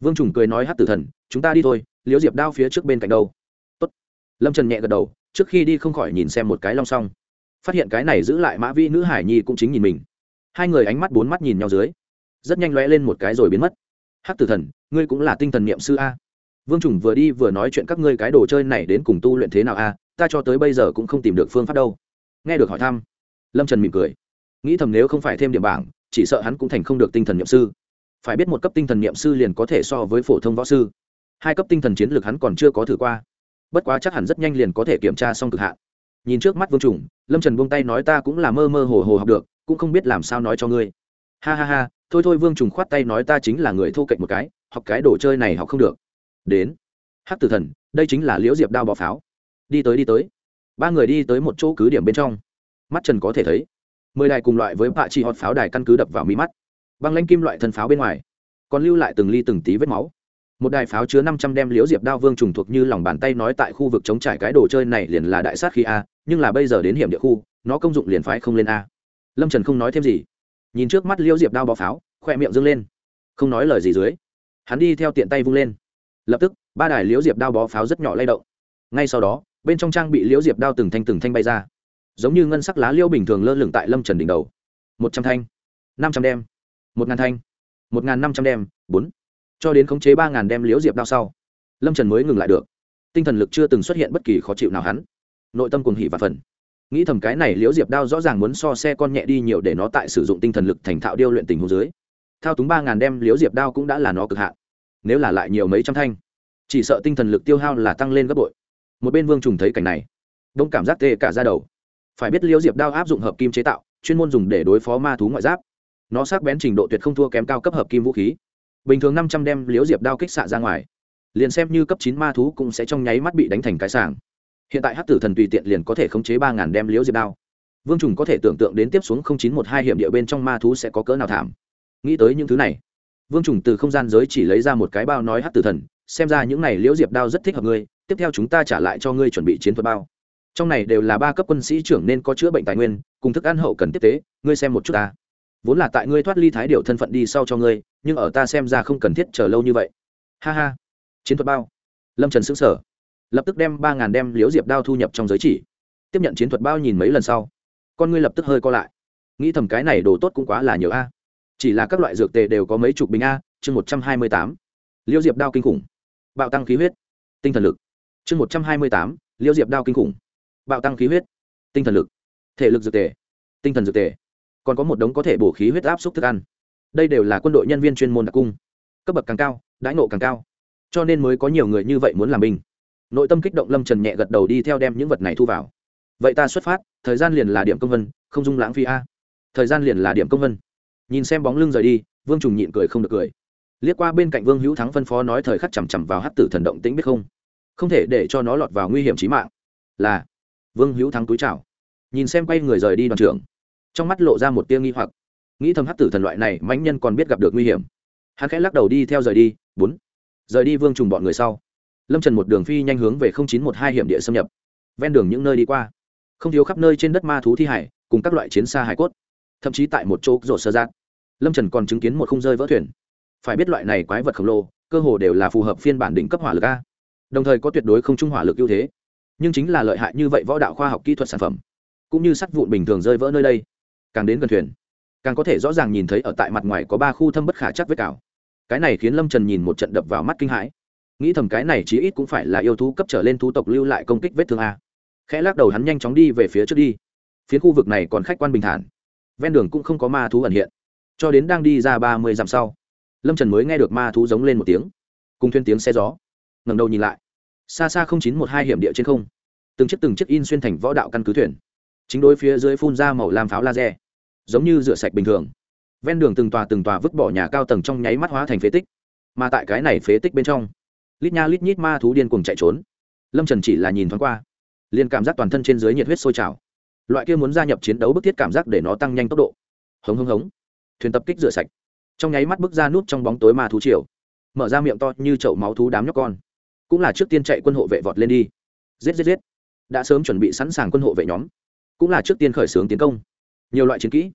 vương trùng cười nói hát tử thần, chúng ta đi thôi, liễu diệp đao phía trước bên cạnh đâu? Tốt. lâm trần nhẹ gật đầu, trước khi đi không khỏi nhìn xem một cái long xong phát hiện cái này giữ lại mã vi nữ hải nhi cũng chính nhìn mình. Hai người ánh mắt bốn mắt nhìn nhau dưới, rất nhanh lóe lên một cái rồi biến mất. Hát tử thần, ngươi cũng là tinh thần niệm sư a. Vương trùng vừa đi vừa nói chuyện, các ngươi cái đồ chơi này đến cùng tu luyện thế nào a? Ta cho tới bây giờ cũng không tìm được phương pháp đâu. Nghe được hỏi thăm lâm trần mỉm cười. Nghĩ thầm nếu không phải thêm điểm bảng, chỉ sợ hắn cũng thành không được tinh thần n i ệ m sư. Phải biết một cấp tinh thần n i ệ m sư liền có thể so với phổ thông võ sư. Hai cấp tinh thần chiến lược hắn còn chưa có thử qua. Bất quá chắc hẳn rất nhanh liền có thể kiểm tra xong cực hạn. Nhìn trước mắt vương trùng, lâm trần buông tay nói ta cũng là mơ mơ hồ hồ học được, cũng không biết làm sao nói cho ngươi. Ha ha ha, thôi thôi vương trùng khoát tay nói ta chính là người thô cạnh một cái, học cái đồ chơi này học không được. Đến. Hát tử thần, đây chính là liễu diệp đao bò pháo. Đi tới đi tới. Ba người đi tới một chỗ cứ điểm bên trong mắt trần có thể thấy. Mười đài cùng loại với bạ chỉ họt pháo đài căn cứ đập vào mi mắt. Băng lanh kim loại thân pháo bên ngoài, còn lưu lại từng ly từng tí vết máu. Một đài pháo chứa năm trăm đem liễu diệp đao vương trùng thuộc như lòng bàn tay nói tại khu vực chống trải cái đồ chơi này liền là đại sát khí a, nhưng là bây giờ đến hiểm địa khu, nó công dụng liền phái không lên a. Lâm trần không nói thêm gì. Nhìn trước mắt liễu diệp đao bó pháo, khoe miệng dâng lên. Không nói lời gì dưới, hắn đi theo tiện tay vung lên. Lập tức, ba đài liễu diệp đao bó pháo rất nhỏ lay động. Ngay sau đó, bên trong trang bị liễu diệp đao từng thanh từng thanh bay ra giống như ngân sắc lá liêu bình thường lơ lửng tại lâm trần đỉnh đầu. Một trăm thanh, năm trăm đem, một ngàn thanh, một ngàn năm trăm đem, bốn. Cho đến khống chế ba ngàn đem liễu diệp đao sau, lâm trần mới ngừng lại được. Tinh thần lực chưa từng xuất hiện bất kỳ khó chịu nào hắn. Nội tâm cùng hỉ và phần nghĩ thầm cái này liễu diệp đao rõ ràng muốn so xe con nhẹ đi nhiều để nó tại sử dụng tinh thần lực thành thạo điêu luyện tình hồ dưới. Thao túng ba ngàn đem liễu diệp đao cũng đã là nó cực hạn. Nếu là lại nhiều mấy trăm thanh, chỉ sợ tinh thần lực tiêu hao là tăng lên gấp bội. Một bên vương trùng thấy cảnh này, đông cảm giác tê cả ra đầu phải biết liêu diệp đao áp dụng hợp kim chế tạo, chuyên môn dùng để đối phó ma thú ngoại giáp. Nó sắc bén trình độ tuyệt không thua kém cao cấp hợp kim vũ khí. Bình thường năm trăm đem liêu diệp đao kích xạ ra ngoài, liền xem như cấp chín ma thú cũng sẽ trong nháy mắt bị đánh thành cái sàng hiện tại hát tử thần tùy tiện liền có thể khống chế ba ngàn đem liễu diệp đao. Vương trùng có thể tưởng tượng đến tiếp xuống chín một hai hiểm địa bên trong ma thú sẽ có cỡ nào thảm. Nghĩ tới những thứ này, vương trùng từ không gian giới chỉ lấy ra một cái bao nói hát tử thần, xem ra những này liễu diệp đao rất thích hợp ngươi, tiếp theo chúng ta trả lại cho ngươi chuẩn bị chiến thuật bao trong này đều là ba cấp quân sĩ trưởng nên có chữa bệnh tài nguyên, cùng thức ăn hậu cần tiếp tế, ngươi xem một chút ta. Vốn là tại ngươi thoát ly thái điệu thân phận đi sau cho ngươi, nhưng ở ta xem ra không cần thiết chờ lâu như vậy. Ha ha. Chiến thuật bao. Lâm trần xứng sở lập tức đem ba ngàn đem liếu diệp đao thu nhập trong giới chỉ. Tiếp nhận chiến thuật bao nhìn mấy lần sau, con ngươi lập tức hơi co lại. Nghĩ thầm cái này đồ tốt cũng quá là nhiều a. Chỉ là các loại dược tề đều có mấy chục bình a, chương một trăm hai mươi tám. Liêu diệp đao kinh khủng. Bạo tăng khí huyết. Tinh thần lực. Chương một trăm hai mươi tám liêu diệp đao kinh khủng bạo tăng khí huyết, tinh thần lực, thể lực dược tề, tinh thần dược tề. Còn có một đống có thể bổ khí huyết áp xúc thức ăn. Đây đều là quân đội nhân viên chuyên môn đặc cung. Cấp bậc càng cao, đãi nộ càng cao. Cho nên mới có nhiều người như vậy muốn làm binh. Nội tâm kích động lâm trần nhẹ gật đầu đi theo đem những vật này thu vào. Vậy ta xuất phát, thời gian liền là điểm công vân, không dung lãng phí a. Thời gian liền là điểm công vân. Nhìn xem bóng lưng rời đi, vương trùng nhịn cười không được cười. Liếc qua bên cạnh vương hữu thắng phân phó nói thời khắc chằm chằm vào hát tử thần động tĩnh biết không? Không thể để cho nó lọt vào nguy hiểm trí mạng. Là vương hữu thắng túi chào, nhìn xem quay người rời đi đoàn trưởng. Trong mắt lộ ra một tia nghi hoặc. Nghĩ thầm hát tử thần loại này, mãnh nhân còn biết gặp được nguy hiểm. Hắn khẽ lắc đầu đi theo rời đi. Bốn. Rời đi vương trùng bọn người sau, lâm trần một đường phi nhanh hướng về chín một hai hiểm địa xâm nhập. Ven đường những nơi đi qua, không thiếu khắp nơi trên đất ma thú thi hải, cùng các loại chiến xa hải cốt. Thậm chí tại một chỗ rổ sơ giác, lâm trần còn chứng kiến một khung rơi vỡ thuyền. Phải biết loại này quái vật khổng lồ, cơ hồ đều là phù hợp phiên bản đỉnh cấp hỏa lực a. Đồng thời có tuyệt đối không trung hỏa lực ưu thế nhưng chính là lợi hại như vậy võ đạo khoa học kỹ thuật sản phẩm, cũng như sắt vụn bình thường rơi vỡ nơi đây, càng đến gần thuyền, càng có thể rõ ràng nhìn thấy ở tại mặt ngoài có ba khu thâm bất khả chắc vết cào. Cái này khiến lâm trần nhìn một trận đập vào mắt kinh hãi. Nghĩ thầm cái này chí ít cũng phải là yêu thú cấp trở lên thú tộc lưu lại công kích vết thương a. Khẽ lắc đầu hắn nhanh chóng đi về phía trước đi. Phía khu vực này còn khách quan bình thản, ven đường cũng không có ma thú ẩn hiện. Cho đến đang đi ra ba mươi dặm sau, lâm trần mới nghe được ma thú giống lên một tiếng, cùng thuyên tiếng xe gió ngầm đầu nhìn lại xa xa không chín một hai hiểm địa trên không. Từng chiếc từng chiếc in xuyên thành võ đạo căn cứ thuyền. Chính đối phía dưới phun ra màu làm pháo laser. Giống như rửa sạch bình thường. Ven đường từng tòa từng tòa vứt bỏ nhà cao tầng trong nháy mắt hóa thành phế tích. Mà tại cái này phế tích bên trong, lít nha lít nhít ma thú điên cùng chạy trốn. Lâm trần chỉ là nhìn thoáng qua, liền cảm giác toàn thân trên dưới nhiệt huyết sôi trào. Loại kia muốn gia nhập chiến đấu bức thiết cảm giác để nó tăng nhanh tốc độ. Hống hống hống. Thuyền tập kích rửa sạch. Trong nháy mắt bước ra nút trong bóng tối ma thú triều. Mở ra miệng to như chậu máu thú đám nhóc con cũng là trước tiên chạy quân hộ vệ vọt lên đi. Giết giết giết. Đã sớm chuẩn bị sẵn sàng quân hộ vệ nhóm, cũng là trước tiên khởi xướng tiến công. Nhiều loại chiến kỹ,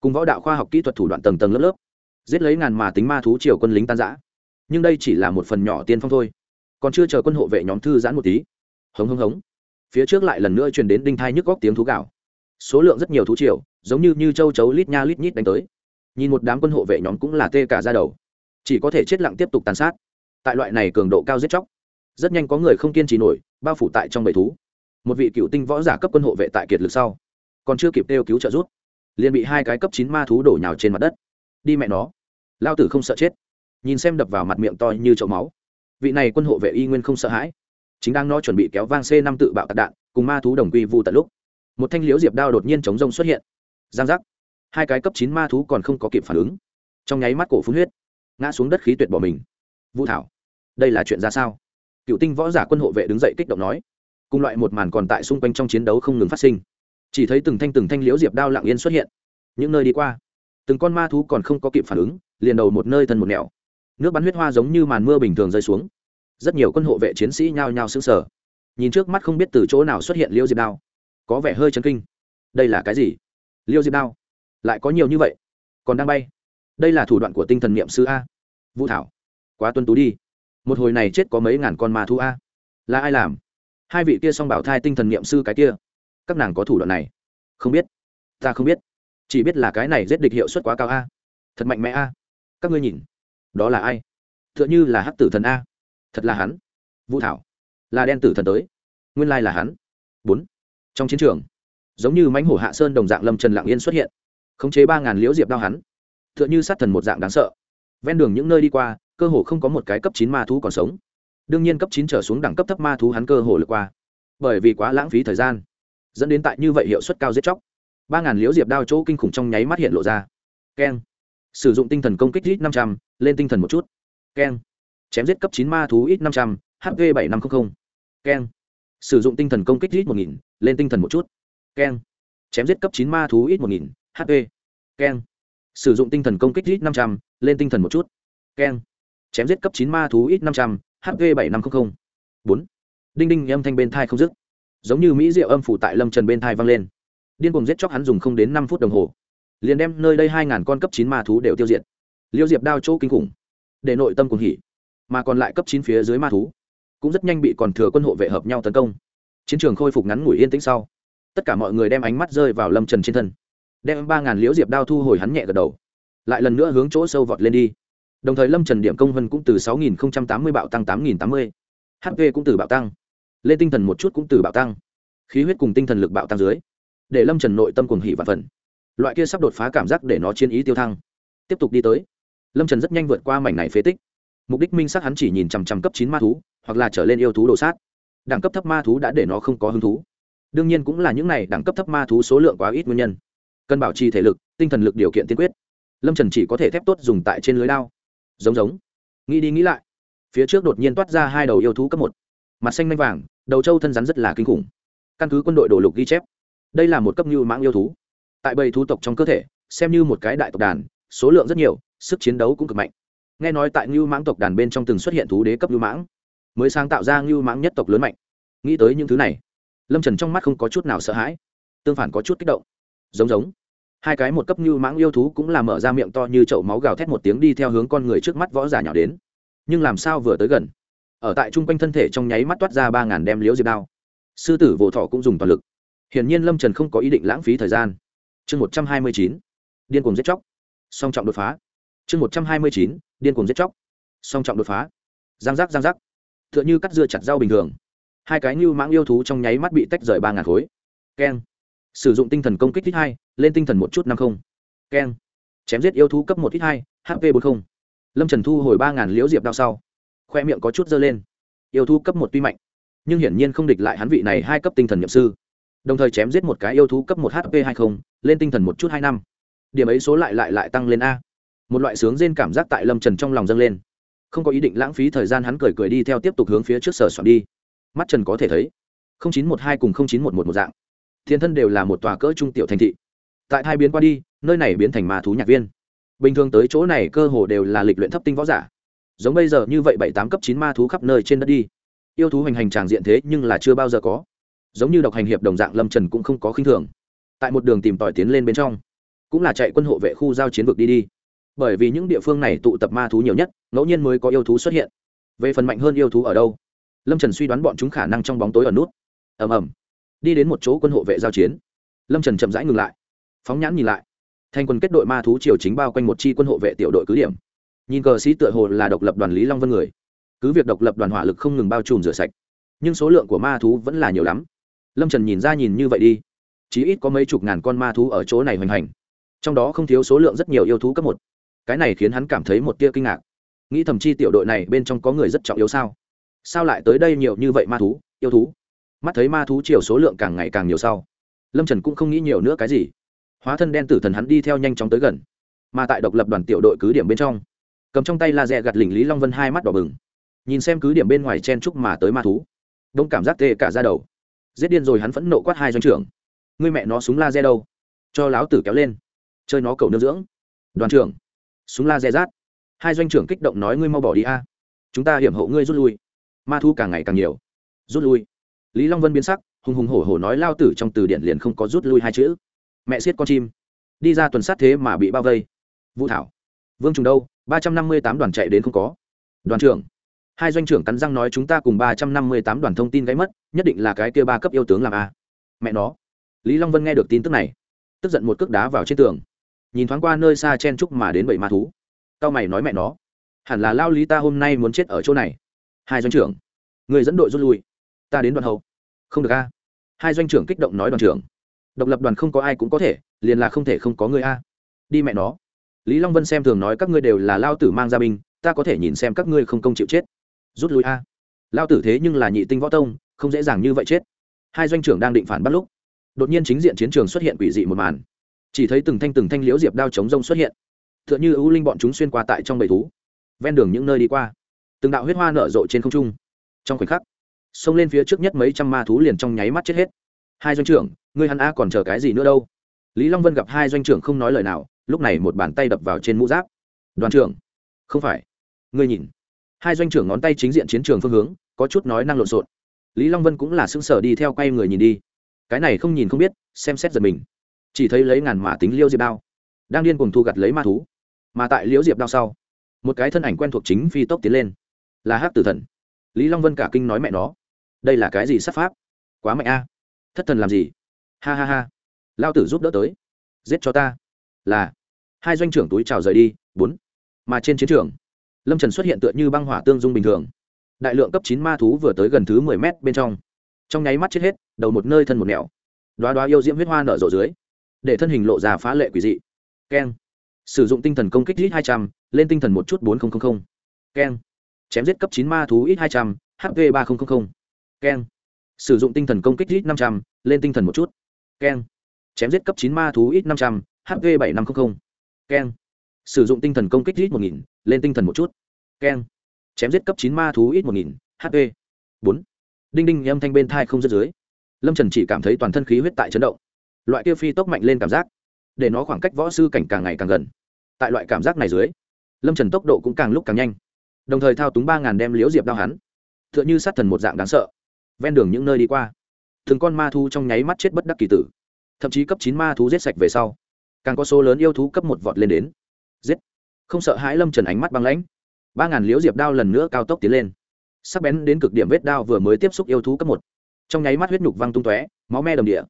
cùng võ đạo khoa học kỹ thuật thủ đoạn tầng tầng lớp lớp, giết lấy ngàn mà tính ma thú triều quân lính tan giã nhưng đây chỉ là một phần nhỏ tiên phong thôi, còn chưa chờ quân hộ vệ nhóm thư giãn một tí. Hống hống hống. Phía trước lại lần nữa truyền đến đinh thai nhức góc tiếng thú gạo số lượng rất nhiều thú triều, giống như như châu chấu lít nha lít nhít đánh tới. Nhìn một đám quân hộ vệ nhóm cũng là tê cả ra đầu. Chỉ có thể chết lặng tiếp tục tàn sát. Tại loại này cường độ cao giết chóc rất nhanh có người không kiên trì nổi, bao phủ tại trong bầy thú. Một vị cựu tinh võ giả cấp quân hộ vệ tại kiệt lực sau, còn chưa kịp kêu cứu trợ rút, liền bị hai cái cấp chín ma thú đổ nhào trên mặt đất. Đi mẹ nó, lao tử không sợ chết. Nhìn xem đập vào mặt miệng to như chậu máu, vị này quân hộ vệ y nguyên không sợ hãi. Chính đang nó chuẩn bị kéo vang c năm tự bạo tạc đạn, cùng ma thú đồng quy vu tận lúc, một thanh liễu diệp đao đột nhiên chống rông xuất hiện. Giang giác, hai cái cấp chín ma thú còn không có kịp phản ứng. Trong nháy mắt cổ phun huyết, ngã xuống đất khí tuyệt bỏ mình. Vũ thảo, đây là chuyện ra sao? Cựu tinh võ giả quân hộ vệ đứng dậy kích động nói. Cùng loại một màn còn tại xung quanh trong chiến đấu không ngừng phát sinh. Chỉ thấy từng thanh từng thanh liễu diệp đao lặng yên xuất hiện. Những nơi đi qua, từng con ma thú còn không có kịp phản ứng, liền đầu một nơi thân một nẻo. Nước bắn huyết hoa giống như màn mưa bình thường rơi xuống. Rất nhiều quân hộ vệ chiến sĩ nhao nhao sững sờ. Nhìn trước mắt không biết từ chỗ nào xuất hiện liễu diệp đao. Có vẻ hơi chấn kinh. Đây là cái gì? Liêu diệp đao? Lại có nhiều như vậy. Còn đang bay. Đây là thủ đoạn của tinh thần niệm sư a. Vũ thảo, quá tuân tú đi một hồi này chết có mấy ngàn con ma thu a. Là ai làm? Hai vị kia s o n g bảo thai tinh thần niệm sư cái kia. Các nàng có thủ đoạn này? Không biết. Ta không biết. Chỉ biết là cái này giết địch hiệu suất quá cao a. Thật mạnh mẽ a. Các ngươi nhìn. Đó là ai? T h ư ợ n h ư là hắc tử thần a. Thật là hắn. Vũ thảo. Là đen tử thần tới. Nguyên lai là hắn. Bốn. Trong chiến trường, giống như mãnh hổ hạ sơn đồng dạng lâm trần lạng yên xuất hiện. Khống chế ba ngàn liễu diệp đao hắn. T h ư ợ n h ư sát thần một dạng đáng sợ. Ven đường những nơi đi qua cơ hồ không có một cái cấp chín ma thú còn sống. Đương nhiên cấp chín trở xuống đẳng cấp thấp ma thú hắn cơ hồ lượt qua. Bởi vì quá lãng phí thời gian, dẫn đến tại như vậy hiệu suất cao giết chóc. Ba ngàn liễu diệp đao chỗ kinh khủng trong nháy mắt hiện lộ ra. Keng. Sử dụng tinh thần công kích ít năm trăm, lên tinh thần một chút. Keng. Chém giết cấp chín ma thú ít năm trăm hp bảy năm trăm linh keng. Sử dụng tinh thần công kích ít một nghìn, lên tinh thần một chút. Keng. Chém giết cấp chín ma thú ít một nghìn hp keng. Sử dụng tinh thần công kích ít năm trăm, lên tinh thần một chút. Keng chém giết cấp chín ma thú ít năm trăm hp bảy năm trăm linh bốn. Đinh đinh âm thanh bên thai không dứt. Giống như mỹ diệu âm phủ tại lâm trần bên thai vang lên. Điên cùng giết chóc hắn dùng không đến năm phút đồng hồ. Liền đem nơi đây hai ngàn con cấp chín ma thú đều tiêu diệt. Liêu diệp đao chỗ kinh khủng. Để nội tâm cùng hỉ. Mà còn lại cấp chín phía dưới ma thú cũng rất nhanh bị còn thừa quân hộ vệ hợp nhau tấn công. Chiến trường khôi phục ngắn ngủi yên tĩnh sau, tất cả mọi người đem ánh mắt rơi vào lâm trần trên thân. Đem ba ngàn liễu diệp đao thu hồi hắn nhẹ gật đầu, lại lần nữa hướng chỗ sâu vọt lên đi đồng thời lâm trần điểm công vân cũng từ sáu nghìn tám mươi bạo tăng tám nghìn tám mươi. Hp cũng từ bạo tăng. Lên tinh thần một chút cũng từ bạo tăng. Khí huyết cùng tinh thần lực bạo tăng dưới, để lâm trần nội tâm cuồng hỉ và phần loại kia sắp đột phá cảm giác để nó chiến ý tiêu thăng. Tiếp tục đi tới. Lâm trần rất nhanh vượt qua mảnh này phế tích. Mục đích minh sắc hắn chỉ nhìn chằm chằm cấp chín ma thú, hoặc là trở lên yêu thú đồ sát. Đẳng cấp thấp ma thú đã để nó không có hứng thú. Đương nhiên cũng là những này đẳng cấp thấp ma thú số lượng quá ít nguyên nhân. Cân bảo trì thể lực, tinh thần lực điều kiện tiên quyết. Lâm trần chỉ có thể thép tốt dùng tại trên lưới đao giống giống. Nghĩ đi nghĩ lại, phía trước đột nhiên toát ra hai đầu yêu thú cấp một. Mặt xanh manh vàng, đầu trâu thân rắn rất là kinh khủng. Căn cứ quân đội đổ lục ghi chép, đây là một cấp như mãng yêu thú. Tại bầy thú tộc trong cơ thể, xem như một cái đại tộc đàn, số lượng rất nhiều, sức chiến đấu cũng cực mạnh. Nghe nói tại ngưu mãng tộc đàn bên trong từng xuất hiện thú đế cấp ngưu mãng, mới sáng tạo ra ngưu mãng nhất tộc lớn mạnh. Nghĩ tới những thứ này, lâm trần trong mắt không có chút nào sợ hãi, tương phản có chút kích động. Giống giống hai cái một cấp như mãng yêu thú cũng là mở ra miệng to như chậu máu gào thét một tiếng đi theo hướng con người trước mắt võ giả nhỏ đến. Nhưng làm sao vừa tới gần? Ở tại chung quanh thân thể trong nháy mắt toát ra ba ngàn đem liếu diệp đao. Sư tử vỗ thọ cũng dùng toàn lực. Hiển nhiên lâm trần không có ý định lãng phí thời gian. Chương một trăm hai mươi chín, điên cùng giết chóc. Song trọng đột phá. Chương một trăm hai mươi chín, điên cùng giết chóc. Song trọng đột phá. Giang giác giang giác. T h ư ợ n h ư cắt dưa chặt rau bình thường. Hai cái như mãng yêu thú trong nháy mắt bị tách rời ba ngàn khối. Keng sử dụng tinh thần công kích thích hai, lên tinh thần một chút năm không. Keng. Chém giết yêu thú cấp một thích hai hp bốn không. Lâm trần thu hồi ba ngàn liễu diệp đao sau, khoe miệng có chút dơ lên. Yêu thú cấp một tuy mạnh, nhưng hiển nhiên không địch lại hắn vị này hai cấp tinh thần nhậm sư. Đồng thời chém giết một cái yêu thú cấp một hp hai không, lên tinh thần một chút hai năm. Điểm ấy số lại lại lại tăng lên a. Một loại sướng rên cảm giác tại lâm trần trong lòng dâng lên. Không có ý định lãng phí thời gian hắn cười cười đi theo tiếp tục hướng phía trước sở soạn đi. Mắt trần có thể thấy chín một hai cùng chín một một một dạng thiên thân đều là một tòa cỡ trung tiểu thành thị. Tại hai biến qua đi, nơi này biến thành ma thú nhạc viên. Bình thường tới chỗ này cơ hồ đều là lịch luyện thấp tinh võ giả. Giống bây giờ như vậy bảy tám cấp chín ma thú khắp nơi trên đất đi. Yêu thú hành hành tràng diện thế nhưng là chưa bao giờ có. Giống như độc hành hiệp đồng dạng lâm trần cũng không có khinh thường. Tại một đường tìm tòi tiến lên bên trong, cũng là chạy quân hộ vệ khu giao chiến vực đi đi. Bởi vì những địa phương này tụ tập ma thú nhiều nhất, ngẫu nhiên mới có yêu thú xuất hiện. Về phần mạnh hơn yêu thú ở đâu? Lâm trần suy đoán bọn chúng khả năng trong bóng tối ở nút. Ầm ầm đi đến một chỗ quân hộ vệ giao chiến. Lâm trần chậm rãi ngừng lại. Phóng nhãn nhìn lại. Thành quân kết đội ma thú triều chính bao quanh một chi quân hộ vệ tiểu đội cứ điểm. Nhìn cờ sĩ tựa hồ là độc lập đoàn lý long vân người. Cứ việc độc lập đoàn hỏa lực không ngừng bao trùm rửa sạch, nhưng số lượng của ma thú vẫn là nhiều lắm. Lâm trần nhìn ra nhìn như vậy đi. Chí ít có mấy chục ngàn con ma thú ở chỗ này hoành hành. Trong đó không thiếu số lượng rất nhiều yêu thú cấp một. Cái này khiến hắn cảm thấy một tia kinh ngạc. Nghĩ thậm chi tiểu đội này bên trong có người rất trọng yếu sao? Sao lại tới đây nhiều như vậy ma thú, yêu thú? Mắt thấy ma thú chiều số lượng càng ngày càng nhiều sau, lâm trần cũng không nghĩ nhiều nữa cái gì. Hóa thân đen tử thần hắn đi theo nhanh chóng tới gần, mà tại độc lập đoàn tiểu đội cứ điểm bên trong, cầm trong tay laser gạt lỉnh lý long vân hai mắt đỏ bừng, nhìn xem cứ điểm bên ngoài chen trúc mà tới ma thú, đông cảm giác tê cả ra đầu. Giết điên rồi hắn phẫn nộ quát hai doanh trưởng người mẹ nó súng laser đâu? Cho láo tử kéo lên, chơi nó cầu nương dưỡng. Đoàn trưởng, súng la dè rát. Hai doanh trưởng kích động nói, ngươi mau bỏ đi a, chúng ta hiểm hộ ngươi rút lui. Ma thu càng ngày càng nhiều, rút lui lý long vân biến sắc, hùng hùng hổ hổ nói lao tử trong từ điển liền không có rút lui hai chữ. Mẹ siết con chim. Đi ra tuần sát thế mà bị bao vây. Vũ thảo. Vương trùng đâu? ba trăm năm mươi tám đoàn chạy đến không có. Đoàn trưởng. Hai doanh trưởng cắn răng nói chúng ta cùng ba trăm năm mươi tám đoàn thông tin gáy mất, nhất định là cái kia ba cấp yêu tướng làm a. Mẹ nó. Lý long vân nghe được tin tức này, tức giận một cước đá vào trên tường. Nhìn thoáng qua nơi xa chen chúc mà đến bảy ma thú. Tao mày nói mẹ nó. Hẳn là lao lý ta hôm nay muốn chết ở chỗ này. Hai doanh trưởng. Người dẫn đội rút lui ta đến đoàn hậu. Không được a. Hai doanh trưởng kích động nói đoàn trưởng. Độc lập đoàn không có ai cũng có thể, liền là không thể không có người a. Đi mẹ nó. Lý long vân xem thường nói các ngươi đều là lao tử mang gia binh, ta có thể nhìn xem các ngươi không công chịu chết. Rút lui a. Lao tử thế nhưng là nhị tinh võ tông, không dễ dàng như vậy chết. Hai doanh trưởng đang định phản bắt lúc, đột nhiên chính diện chiến trường xuất hiện quỷ dị một màn. Chỉ thấy từng thanh từng thanh liễu diệp đao chống rông xuất hiện. T h ư ợ n h ư ưu linh bọn chúng xuyên qua tại trong bầy thú, ven đường những nơi đi qua. Từng đạo huyết hoa nở rộ trên không trung. Trong khoảnh khắc xông lên phía trước nhất mấy trăm ma thú liền trong nháy mắt chết hết. Hai doanh trưởng, ngươi hắn a còn chờ cái gì nữa đâu? Lý long vân gặp hai doanh trưởng không nói lời nào, lúc này một bàn tay đập vào trên mũ giáp. Đoàn trưởng, không phải. Ngươi nhìn. Hai doanh trưởng ngón tay chính diện chiến trường phương hướng, có chút nói năng lộn xộn. Lý long vân cũng là xứng sở đi theo quay người nhìn đi. Cái này không nhìn không biết, xem xét giật mình. Chỉ thấy lấy ngàn mã tính liêu diệp đao, đang điên cùng thu gặt lấy ma thú. Mà tại liễu diệp đao sau, một cái thân ảnh quen thuộc chính phi tốc tiến lên, là hát tử thần. Lý long vân cả kinh nói mẹ nó đây là cái gì sát pháp? Quá mạnh a. Thất thần làm gì? Ha ha ha. Lao tử giúp đỡ tới. Giết cho ta. Là, hai doanh trưởng túi trào rời đi, bốn. Mà trên chiến trường, lâm trần xuất hiện tựa như băng hỏa tương dung bình thường. Đại lượng cấp chín ma thú vừa tới gần thứ mười mét bên trong. Trong nháy mắt chết hết, đầu một nơi thân một nẻo. Đoá đoá yêu diễm huyết hoa nở rộ dưới, để thân hình lộ ra phá lệ quỷ dị. Keng. Sử dụng tinh thần công kích ít hai trăm, lên tinh thần một chút bốn nghìn keng. Chém giết cấp chín ma thú ít hai trăm hv ba nghìn keng. Sử dụng tinh thần công kích ít năm trăm, lên tinh thần một chút. Keng. Chém giết cấp chín ma thú ít năm trăm, H V bảy năm trăm linh keng. Sử dụng tinh thần công kích ít một nghìn, lên tinh thần một chút. Keng. Chém giết cấp chín ma thú ít một nghìn hp bốn. Đinh đinh, âm thanh bên thai không dứt dưới. Lâm trần chỉ cảm thấy toàn thân khí huyết tại chấn động. Loại kia phi tốc mạnh lên cảm giác, để nó khoảng cách võ sư cảnh càng ngày càng gần. Tại loại cảm giác này dưới, lâm trần tốc độ cũng càng lúc càng nhanh. Đồng thời thao túng ba ngàn đem liễu diệp đao hắn. T h ư ợ n h ư sát thần một dạng đáng sợ ven đường những nơi đi qua. Thường con ma thu trong nháy mắt chết bất đắc kỳ tử. Thậm chí cấp chín ma thú giết sạch về sau, càng có số lớn yêu thú cấp một vọt lên đến. Giết! Không sợ hãi lâm trần ánh mắt băng lãnh. Ba ngàn liếu diệp đao lần nữa cao tốc tiến lên. Sắc bén đến cực điểm vết đao vừa mới tiếp xúc yêu thú cấp một. Trong nháy mắt huyết nhục văng tung tóe, máu me đầm địa.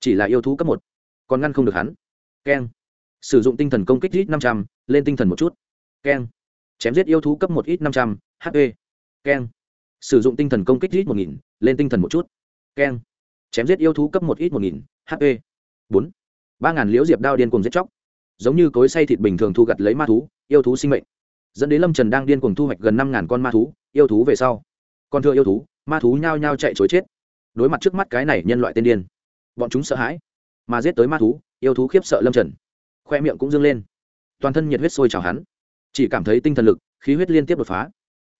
Chỉ là yêu thú cấp một, còn ngăn không được hắn. Keng! Sử dụng tinh thần công kích ít năm trăm, lên tinh thần một chút. Keng! Chém giết yêu thú cấp một ít năm trăm, h hp keng! Sử dụng tinh thần công kích ít một nghìn, lên tinh thần một chút. Keng. Chém giết yêu thú cấp một ít một nghìn hp bốn. Ba ngàn liễu diệp đao điên cùng giết chóc. Giống như cối say thịt bình thường thu gặt lấy ma thú, yêu thú sinh mệnh. Dẫn đến lâm trần đang điên cùng thu hoạch gần năm ngàn con ma thú, yêu thú về sau. Còn thưa yêu thú, ma thú nhao nhao chạy chối chết. Đối mặt trước mắt cái này nhân loại tên điên. Bọn chúng sợ hãi, mà giết tới ma thú, yêu thú khiếp sợ lâm trần. Khoe miệng cũng dâng lên. Toàn thân nhiệt huyết sôi trào hắn. Chỉ cảm thấy tinh thần lực, khí huyết liên tiếp đột phá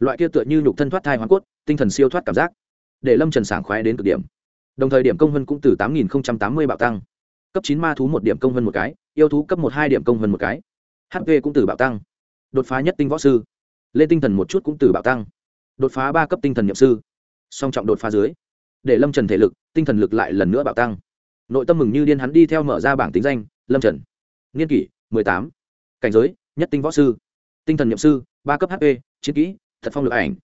loại kia tựa như nhục thân thoát thai hoàn cốt, tinh thần siêu thoát cảm giác, để lâm trần sảng khoái đến cực điểm. Đồng thời điểm công vân cũng từ tám nghìn tám mươi bạo tăng. Cấp chín ma thú một điểm công vân một cái, yêu thú cấp một hai điểm công vân một cái. Hp cũng từ bạo tăng. Đột phá nhất tinh võ sư. Lên tinh thần một chút cũng từ bạo tăng. Đột phá ba cấp tinh thần nhậm sư. Song trọng đột phá dưới, để lâm trần thể lực, tinh thần lực lại lần nữa bạo tăng. Nội tâm mừng như điên hắn đi theo mở ra bảng tính danh, lâm trần. Niên kỷ mười tám. Cảnh giới, nhất tinh võ sư. Tinh thần nhậm sư, ba cấp hp chiến kỹ thật phong lực ảnh.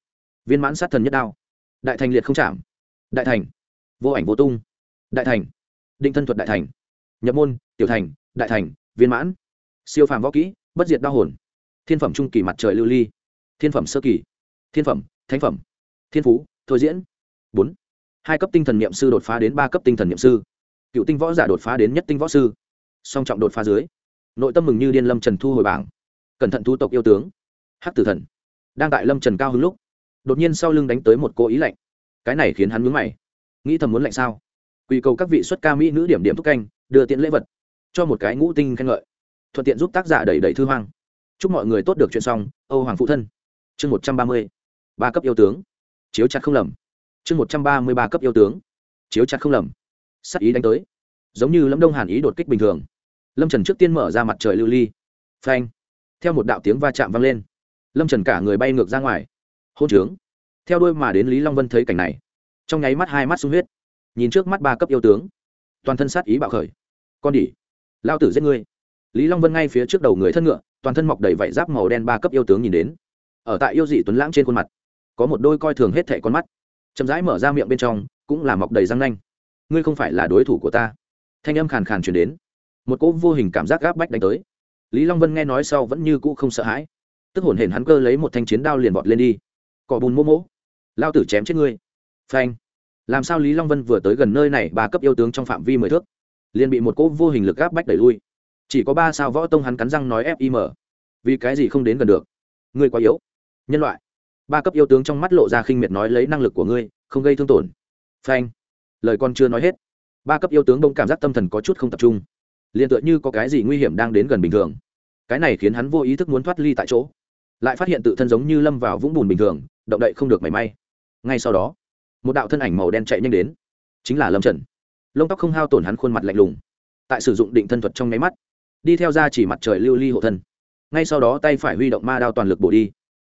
Viên mãn sát thần nhất đao. Đại thành liệt không chạm. Đại thành. Vô ảnh vô tung. Đại thành. Định thân thuật đại thành. Nhập môn, tiểu thành, đại thành, viên mãn. Siêu phàm võ kỹ, bất diệt đao hồn. Thiên phẩm trung kỳ mặt trời lưu ly. Thiên phẩm sơ kỳ. Thiên phẩm, thánh phẩm. Thiên phú, thôi diễn. Bốn. Hai cấp tinh thần n i ệ m sư đột phá đến ba cấp tinh thần n i ệ m sư. Cựu tinh võ giả đột phá đến nhất tinh võ sư. Song trọng đột phá dưới, nội tâm mừng như điên lâm trần thu hồi bảng. Cẩn thận thu tộc yêu tướng. Hắc tử thần đang tại lâm trần cao hứng lúc, đột nhiên sau lưng đánh tới một cô ý lạnh. Cái này khiến hắn mướn mày. Nghĩ thầm muốn lạnh sao? Quy cầu các vị xuất ca mỹ nữ điểm điểm thúc canh, đưa tiện lễ vật, cho một cái ngũ tinh khen ngợi. Thuận tiện giúp tác giả đẩy đẩy thư hoang. Chúc mọi người tốt được chuyện xong, âu hoàng phụ thân. Chương một trăm ba mươi, ba cấp yêu tướng. Chiếu chặt không lầm. Chương một trăm ba mươi ba cấp yêu tướng. Chiếu chặt không lầm. Sắc ý đánh tới. Giống như lâm đông hàn ý đột kích bình thường. Lâm trần trước tiên mở ra mặt trời lưu ly. Phanh. Theo một đạo tiếng va chạm vang lên lâm trần cả người bay ngược ra ngoài hôn trướng theo đuôi mà đến lý long vân thấy cảnh này trong nháy mắt hai mắt sung huyết nhìn trước mắt ba cấp yêu tướng toàn thân sát ý bạo khởi con đỉ lao tử giết ngươi lý long vân ngay phía trước đầu người thân ngựa toàn thân mọc đầy vảy giáp màu đen ba cấp yêu tướng nhìn đến ở tại yêu dị tuấn lãng trên khuôn mặt có một đôi coi thường hết thẻ con mắt chậm rãi mở ra miệng bên trong cũng là mọc đầy răng nanh ngươi không phải là đối thủ của ta thanh âm khàn khàn chuyển đến một cỗ vô hình cảm giác gáp bách đánh tới lý long vân nghe nói sau vẫn như cũ không sợ hãi tức hồn hển hắn cơ lấy một thanh chiến đao liền vọt lên đi. Cỏ bùn mô mỗ lao tử chém chết ngươi. Phanh. Làm sao lý long vân vừa tới gần nơi này, ba cấp yêu tướng trong phạm vi mười thước, liền bị một cỗ vô hình lực gáp bách đẩy lui. Chỉ có ba sao võ tông hắn cắn răng nói fim vì cái gì không đến gần được? Ngươi quá yếu. Nhân loại. Ba cấp yêu tướng trong mắt lộ ra khinh miệt nói lấy năng lực của ngươi, không gây thương tổn. Phanh. Lời con chưa nói hết, ba cấp yêu tướng bỗng cảm giác tâm thần có chút không tập trung. Liền tựa như có cái gì nguy hiểm đang đến gần bình thường. Cái này khiến hắn vô ý thức muốn thoát ly tại chỗ lại phát hiện tự thân giống như lâm vào vũng bùn bình thường, động đậy không được mảy may. Ngay sau đó, một đạo thân ảnh màu đen chạy nhanh đến, chính là lâm trần. Lông tóc không hao tổn hắn khuôn mặt lạnh lùng, tại sử dụng định thân thuật trong nháy mắt, đi theo ra chỉ mặt trời lưu ly hộ thân. Ngay sau đó tay phải huy động ma đao toàn lực bổ đi.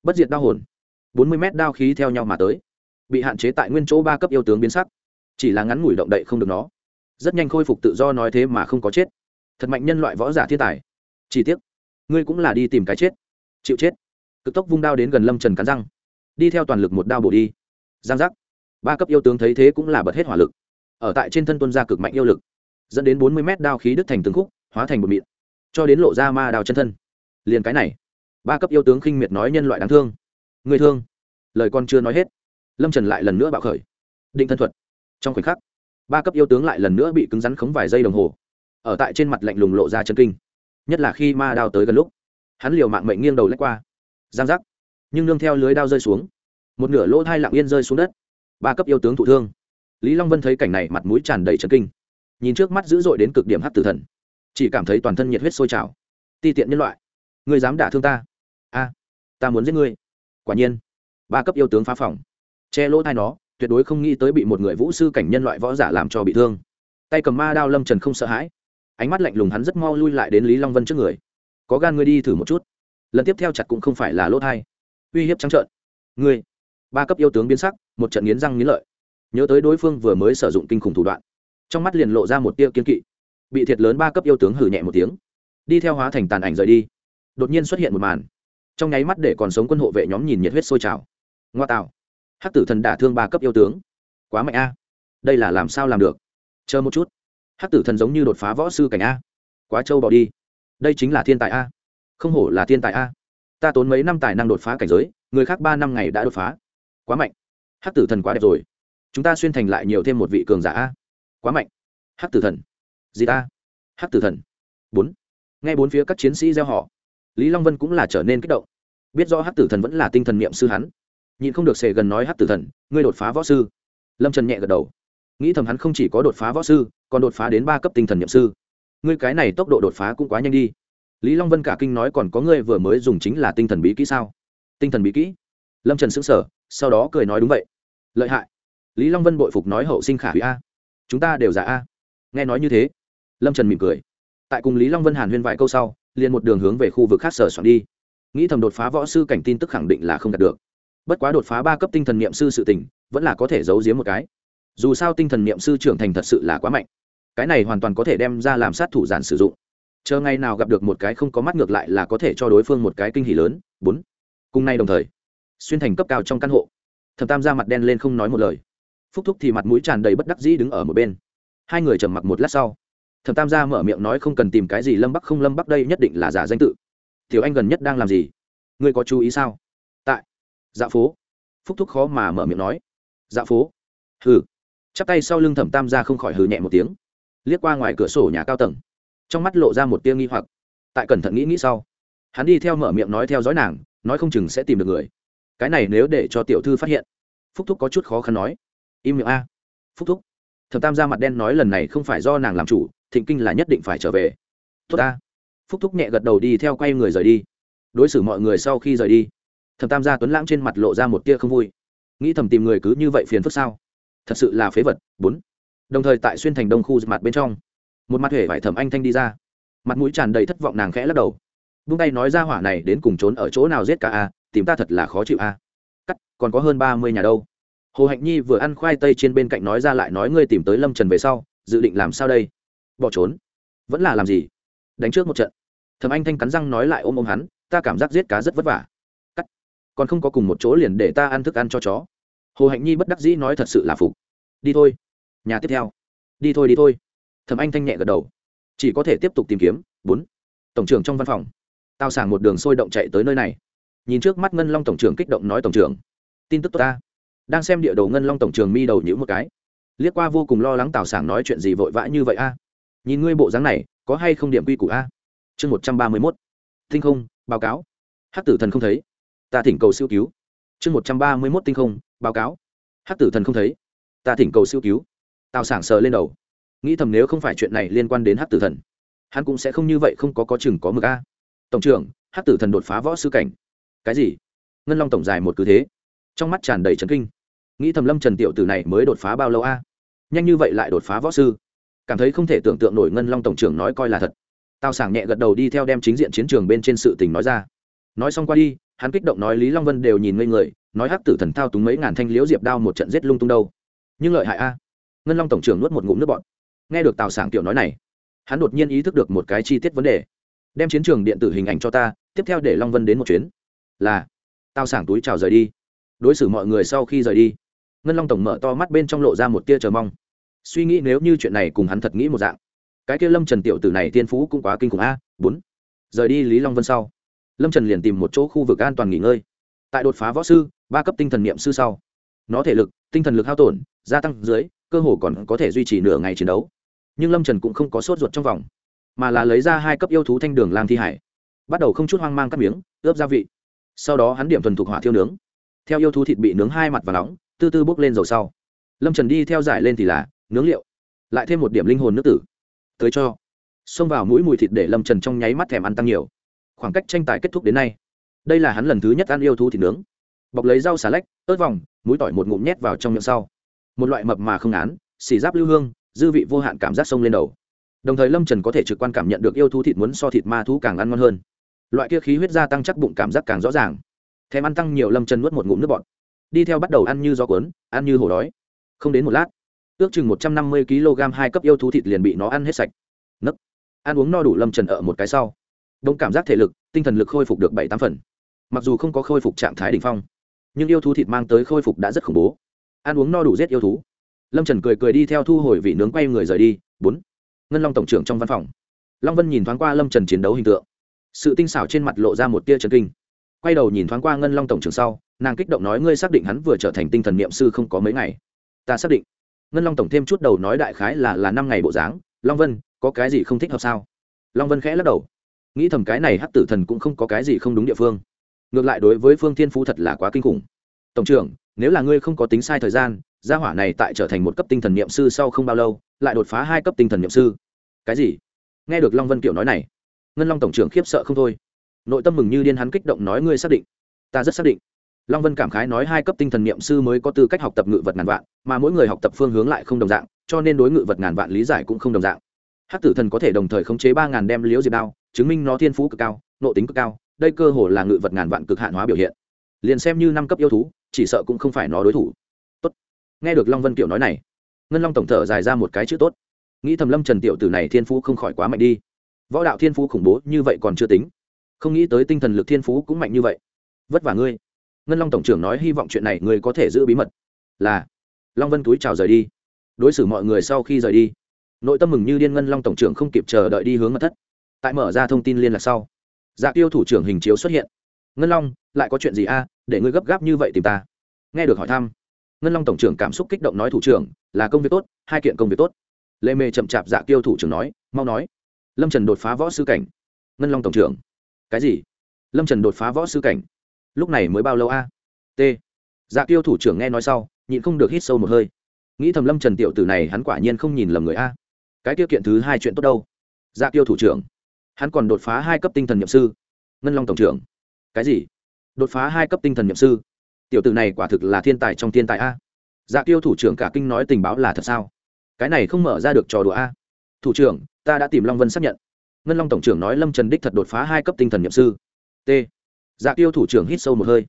Bất diệt đao hồn, bốn mươi mét đao khí theo nhau mà tới, bị hạn chế tại nguyên chỗ ba cấp yêu tướng biến sắc, chỉ là ngắn ngủi động đậy không được nó. Rất nhanh khôi phục tự do nói thế mà không có chết. Thật mạnh nhân loại võ giả thiên tài. Chỉ tiếc, ngươi cũng là đi tìm cái chết, chịu chết cực tốc vung đao đến gần lâm trần cắn răng. Đi theo toàn lực một đao bổ đi. Giang giác. Ba cấp yêu tướng thấy thế cũng là bật hết hỏa lực. Ở tại trên thân tuân ra cực mạnh yêu lực, dẫn đến bốn mươi mét đao khí đứt thành từng khúc, hóa thành một mịn, cho đến lộ ra ma đao chân thân. Liền cái này, ba cấp yêu tướng khinh miệt nói nhân loại đáng thương. Người thương. Lời con chưa nói hết, lâm trần lại lần nữa bạo khởi. Định thân thuật. Trong khoảnh khắc, ba cấp yêu tướng lại lần nữa bị cứng rắn khống vài giây đồng hồ. Ở tại trên mặt lạnh lùng lộ ra chân kinh. Nhất là khi ma đao tới gần lúc, hắn liều mạng mệnh nghiêng đầu lách qua giang giác. Nhưng nương theo lưới đao rơi xuống, một nửa lỗ thai lặng yên rơi xuống đất. Ba cấp yêu tướng thụ thương. Lý long vân thấy cảnh này mặt mũi tràn đầy trần kinh. Nhìn trước mắt dữ dội đến cực điểm hát tử thần, chỉ cảm thấy toàn thân nhiệt huyết sôi trào. Ti tiện nhân loại người dám đả thương ta? A, ta muốn giết ngươi. Quả nhiên, ba cấp yêu tướng phá phòng. Che lỗ thai nó, tuyệt đối không nghĩ tới bị một người vũ sư cảnh nhân loại võ giả làm cho bị thương. Tay cầm ma đao lâm trần không sợ hãi. Ánh mắt lạnh lùng hắn rất mau lui lại đến lý long vân trước người. Có gan ngươi đi thử một chút lần tiếp theo chặt cũng không phải là lỗ thai uy hiếp trắng trợn. Ngươi, ba cấp yêu tướng biến sắc, một trận nghiến răng nghiến lợi. Nhớ tới đối phương vừa mới sử dụng kinh khủng thủ đoạn, trong mắt liền lộ ra một tia kiên kỵ. Bị thiệt lớn ba cấp yêu tướng hử nhẹ một tiếng, đi theo hóa thành tàn ảnh rời đi. Đột nhiên xuất hiện một màn. Trong nháy mắt để còn sống quân hộ vệ nhóm nhìn nhiệt huyết sôi trào. Ngoa tạo. Hắc tử thần đả thương ba cấp yêu tướng. Quá mạnh a. Đây là làm sao làm được? Chờ một chút. Hắc tử thần giống như đột phá võ sư cảnh a. Quá trâu bỏ đi. Đây chính là thiên tài a không hổ là thiên tài a. Ta tốn mấy năm tài năng đột phá cảnh giới, người khác ba năm ngày đã đột phá. Quá mạnh. Hắc tử thần quá đẹp rồi. Chúng ta xuyên thành lại nhiều thêm một vị cường giả a. Quá mạnh. Hắc tử thần. Gì ta? Hắc tử thần. Bốn. Nghe bốn phía các chiến sĩ gieo họ, lý long vân cũng là trở nên kích động. Biết rõ hắc tử thần vẫn là tinh thần niệm sư hắn, nhịn không được xề gần nói hắc tử thần, ngươi đột phá võ sư. Lâm trần nhẹ gật đầu. Nghĩ thầm hắn không chỉ có đột phá võ sư, còn đột phá đến ba cấp tinh thần niệm sư. Ngươi cái này tốc độ đột phá cũng quá nhanh đi lý long vân cả kinh nói còn có ngươi vừa mới dùng chính là tinh thần bí kỹ sao? Tinh thần bí kỹ? Lâm trần xứng sở sau đó cười nói đúng vậy. Lợi hại. Lý long vân bội phục nói hậu sinh khả hủy a. Chúng ta đều giả a. Nghe nói như thế, lâm trần mỉm cười. Tại cùng lý long vân hàn huyên vài câu sau, liền một đường hướng về khu vực khác sở soạn đi. Nghĩ thầm đột phá võ sư cảnh tin tức khẳng định là không đạt được. Bất quá đột phá ba cấp tinh thần niệm sư sự tỉnh vẫn là có thể giấu giếm một cái. Dù sao tinh thần niệm sư trưởng thành thật sự là quá mạnh. Cái này hoàn toàn có thể đem ra làm sát thủ giản sử dụng chờ ngày nào gặp được một cái không có mắt ngược lại là có thể cho đối phương một cái kinh hỉ lớn. Bốn. Cùng nay đồng thời, xuyên thành cấp cao trong căn hộ. Thẩm tam ra mặt đen lên không nói một lời. Phúc thúc thì mặt mũi tràn đầy bất đắc dĩ đứng ở một bên. Hai người trầm mặc một lát sau. Thẩm tam gia mở miệng nói không cần tìm cái gì lâm bắc không lâm bắc đây nhất định là giả danh tự. Tiểu anh gần nhất đang làm gì? Ngươi có chú ý sao? Tại dạ phố. Phúc thúc khó mà mở miệng nói. Dạ phố. Hừ. Chắp tay sau lưng thẩm tam gia không khỏi hừ nhẹ một tiếng. Liếc qua ngoài cửa sổ nhà cao tầng trong mắt lộ ra một tia nghi hoặc. Tại cẩn thận nghĩ nghĩ sau hắn đi theo mở miệng nói theo dõi nàng nói không chừng sẽ tìm được người. Cái này nếu để cho tiểu thư phát hiện phúc thúc có chút khó khăn nói im miệng a phúc thúc. Thẩm tam ra mặt đen nói lần này không phải do nàng làm chủ thịnh kinh là nhất định phải trở về. Tốt a, phúc thúc nhẹ gật đầu đi theo quay người rời đi. Đối xử mọi người sau khi rời đi thẩm tam gia tuấn lãng trên mặt lộ ra một tia không vui. Nghĩ thầm tìm người cứ như vậy phiền phức sao? Thật sự là phế vật. Bốn. Đồng thời tại xuyên thành đông khu mặt bên trong một mặt huệ vải thẩm anh thanh đi ra. Mặt mũi tràn đầy thất vọng nàng khẽ lắc đầu. Vung tay nói ra hỏa này đến cùng trốn ở chỗ nào giết cả a, tìm ta thật là khó chịu a. Cắt, còn có hơn ba mươi nhà đâu. Hồ hạnh nhi vừa ăn khoai tây trên bên cạnh nói ra lại nói ngươi tìm tới lâm trần về sau, dự định làm sao đây? Bỏ trốn. Vẫn là làm gì? Đánh trước một trận. Thầm anh thanh cắn răng nói lại ôm ôm hắn, ta cảm giác giết cá rất vất vả. Cắt, còn không có cùng một chỗ liền để ta ăn thức ăn cho chó. Hồ hạnh nhi bất đắc dĩ nói thật sự là phục. Đi thôi. Nhà tiếp theo. Đi thôi đi thôi thẩm anh thanh nhẹ gật đầu. Chỉ có thể tiếp tục tìm kiếm. Bốn. Tổng trưởng trong văn phòng. Tao sảng một đường sôi động chạy tới nơi này. Nhìn trước mắt ngân long tổng trưởng kích động nói tổng trưởng. Tin tức tốt ta. Đang xem địa đồ ngân long tổng trưởng mi đầu nhữ một cái. Liếc qua vô cùng lo lắng tào sảng nói chuyện gì vội vã như vậy a? Nhìn ngươi bộ dáng này, có hay không điểm quy củ a? Chương một trăm ba mươi mốt. Tinh không, báo cáo. Hát tử thần không thấy. Ta thỉnh cầu siêu cứu. Chương một trăm ba mươi mốt tinh không, báo cáo. Hát tử thần không thấy. Ta thỉnh cầu siêu cứu. Tào sảng sờ lên đầu nghĩ thầm nếu không phải chuyện này liên quan đến hát tử thần, hắn cũng sẽ không như vậy, không có có chừng có mực a. Tổng trưởng hát tử thần đột phá võ sư cảnh. Cái gì? Ngân long tổng dài một cứ thế. Trong mắt tràn đầy trấn kinh. Nghĩ thầm lâm trần tiểu tử này mới đột phá bao lâu a? Nhanh như vậy lại đột phá võ sư. Cảm thấy không thể tưởng tượng nổi ngân long tổng trưởng nói coi là thật. Tào sảng nhẹ gật đầu đi theo đem chính diện chiến trường bên trên sự tình nói ra. Nói xong qua đi, hắn kích động nói lý long vân đều nhìn ngây người, nói hắc tử thần thao túng mấy ngàn thanh liễu diệp đao một trận giết lung tung đâu. Nhưng lợi hại a. Ngân long tổng trưởng nuốt một ngụm nước bọn nghe được tào sảng tiểu nói này, hắn đột nhiên ý thức được một cái chi tiết vấn đề. Đem chiến trường điện tử hình ảnh cho ta, tiếp theo để long vân đến một chuyến. Là, Tào sảng túi chào rời đi. Đối xử mọi người sau khi rời đi, ngân long tổng mở to mắt bên trong lộ ra một tia chờ mong. Suy nghĩ nếu như chuyện này cùng hắn thật nghĩ một dạng, cái kia lâm trần tiểu tử này tiên phú cũng quá kinh khủng a, bốn. Rời đi lý long vân sau, lâm trần liền tìm một chỗ khu vực an toàn nghỉ ngơi. Tại đột phá võ sư, ba cấp tinh thần niệm sư sau, nó thể lực, tinh thần lực hao tổn, gia tăng dưới cơ hồ còn có thể duy trì nửa ngày chiến đấu. Nhưng lâm trần cũng không có sốt ruột trong vòng, mà là lấy ra hai cấp yêu thú thanh đường lang thi hải, bắt đầu không chút hoang mang cắt miếng, ướp gia vị. Sau đó hắn điểm thuần thục hỏa thiêu nướng. Theo yêu thú thịt bị nướng hai mặt và nóng tư tư bốc lên dầu sau. Lâm trần đi theo giải lên thì là nướng liệu, lại thêm một điểm linh hồn nước tử. Tới cho. Xông vào mũi mùi thịt để lâm trần trong nháy mắt thèm ăn tăng nhiều. Khoảng cách tranh tài kết thúc đến nay, đây là hắn lần thứ nhất ăn yêu thú thịt nướng. Bọc lấy rau xà lách, ớt vòng, mũi tỏi một ngụm nhét vào trong miệng sau một loại mập mà không án, xì giáp lưu hương, dư vị vô hạn cảm giác sông lên đầu. Đồng thời lâm trần có thể trực quan cảm nhận được yêu thú thịt muốn so thịt ma thú càng ăn ngon hơn. Loại kia khí huyết gia tăng chắc bụng cảm giác càng rõ ràng. Thèm ăn tăng nhiều, lâm trần nuốt một ngụm nước bọt. Đi theo bắt đầu ăn như gió cuốn, ăn như hổ đói. Không đến một lát, ước chừng một trăm năm mươi kg hai cấp yêu thú thịt liền bị nó ăn hết sạch. Nấc. Ăn uống no đủ, lâm trần ở một cái sau. Đông cảm giác thể lực, tinh thần lực khôi phục được bảy tám phần. Mặc dù không có khôi phục trạng thái đ ỉ n h phong, nhưng yêu thú thịt mang tới khôi phục đã rất khủng bố ăn uống no đủ giết yêu thú. Lâm trần cười cười đi theo thu hồi vị nướng quay người rời đi. Bốn, ngân long tổng trưởng trong văn phòng. Long vân nhìn thoáng qua lâm trần chiến đấu hình tượng. Sự tinh xảo trên mặt lộ ra một tia trần kinh. Quay đầu nhìn thoáng qua ngân long tổng trưởng sau, nàng kích động nói ngươi xác định hắn vừa trở thành tinh thần niệm sư không có mấy ngày. Ta xác định. Ngân long tổng thêm chút đầu nói đại khái là là năm ngày bộ dáng. Long vân, có cái gì không thích hợp sao? Long vân khẽ lắc đầu. Nghĩ thầm cái này hắc tử thần cũng không có cái gì không đúng địa phương. Ngược lại đối với phương thiên phú thật là quá kinh khủng. Tổng trưởng nếu là ngươi không có tính sai thời gian, gia hỏa này tại trở thành một cấp tinh thần niệm sư sau không bao lâu, lại đột phá hai cấp tinh thần niệm sư. Cái gì? Nghe được long vân kiểu nói này, ngân long tổng trưởng khiếp sợ không thôi. Nội tâm mừng như điên hắn kích động nói ngươi xác định. Ta rất xác định. Long vân cảm khái nói hai cấp tinh thần niệm sư mới có tư cách học tập ngự vật ngàn vạn, mà mỗi người học tập phương hướng lại không đồng dạng, cho nên đối ngự vật ngàn vạn lý giải cũng không đồng dạng. Hát tử thần có thể đồng thời khống chế ba ngàn đem liễu diệt đao, chứng minh nó thiên phú cực cao, nội tính cực cao, đây cơ hồ là ngự vật ngàn vạn cực hạn hóa biểu hiện liền xem như năm cấp yêu thú, chỉ sợ cũng không phải nó đối thủ. Tốt. Nghe được long vân kiểu nói này, ngân long tổng thở dài ra một cái chữ tốt. Nghĩ thầm lâm trần tiểu tử này thiên phú không khỏi quá mạnh đi. Võ đạo thiên phú khủng bố như vậy còn chưa tính. Không nghĩ tới tinh thần lực thiên phú cũng mạnh như vậy. Vất vả ngươi. Ngân long tổng trưởng nói hy vọng chuyện này ngươi có thể giữ bí mật. Là. Long vân túi chào rời đi. Đối xử mọi người sau khi rời đi, nội tâm mừng như điên ngân long tổng trưởng không kịp chờ đợi đi hướng mật thất. Tại mở ra thông tin liên lạc sau dạ tiêu thủ trưởng hình chiếu xuất hiện. Ngân long, lại có chuyện gì a? Để ngươi gấp gáp như vậy tìm ta. Nghe được hỏi thăm, ngân long tổng trưởng cảm xúc kích động nói thủ trưởng, là công việc tốt, hai kiện công việc tốt. Lê mê chậm chạp dạ tiêu thủ trưởng nói, mau nói. Lâm trần đột phá võ sư cảnh. Ngân long tổng trưởng, cái gì? Lâm trần đột phá võ sư cảnh? Lúc này mới bao lâu a? T. Dạ tiêu thủ trưởng nghe nói sau, nhịn không được hít sâu một hơi. Nghĩ thầm lâm trần tiểu tử này hắn quả nhiên không nhìn lầm người a. Cái tiêu kiện thứ hai chuyện tốt đâu? Dạ tiêu thủ trưởng, hắn còn đột phá hai cấp tinh thần nhậm sư. Ngân long tổng trưởng, cái gì? Đột phá hai cấp tinh thần nhậm sư. Tiểu tử này quả thực là thiên tài trong thiên tài a. Dạ tiêu thủ trưởng cả kinh nói tình báo là thật sao? Cái này không mở ra được trò đùa a. Thủ trưởng, ta đã tìm long vân xác nhận. Ngân long tổng trưởng nói lâm trần đích thật đột phá hai cấp tinh thần nhậm sư. T. Dạ tiêu thủ trưởng hít sâu một hơi.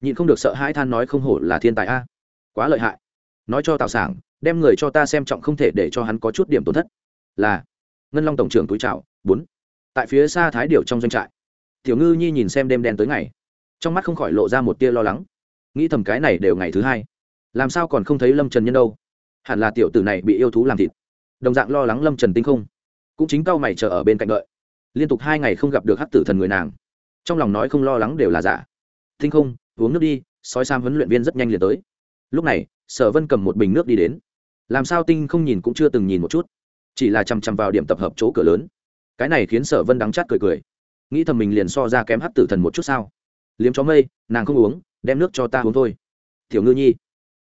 Nhịn không được sợ hãi than nói không hổ là thiên tài a. Quá lợi hại. Nói cho tào sảng, đem người cho ta xem trọng không thể để cho hắn có chút điểm tổn thất. Là. Ngân long tổng trưởng túi trào bốn. Tại phía xa thái điệu trong doanh trại. Tiểu ngư nhi nhìn xem đêm đen tới ngày trong mắt không khỏi lộ ra một tia lo lắng. Nghĩ thầm cái này đều ngày thứ hai. Làm sao còn không thấy lâm trần nhân đâu? Hẳn là tiểu tử này bị yêu thú làm thịt. Đồng dạng lo lắng lâm trần tinh không? Cũng chính cao mày chờ ở bên cạnh đợi. Liên tục hai ngày không gặp được Hắc tử thần người nàng. Trong lòng nói không lo lắng đều là giả. Tinh không, uống nước đi, sói sam huấn luyện viên rất nhanh liền tới. Lúc này, sở vân cầm một bình nước đi đến. Làm sao tinh không nhìn cũng chưa từng nhìn một chút. Chỉ là chằm chằm vào điểm tập hợp chỗ cửa lớn. Cái này khiến sở vân đắng chát cười cười. Nghĩ thầm mình liền so ra kém Hắc tử thần một chút sao? Liếm chó mây, nàng không uống, đem nước cho ta uống thôi. Tiểu ngư nhi,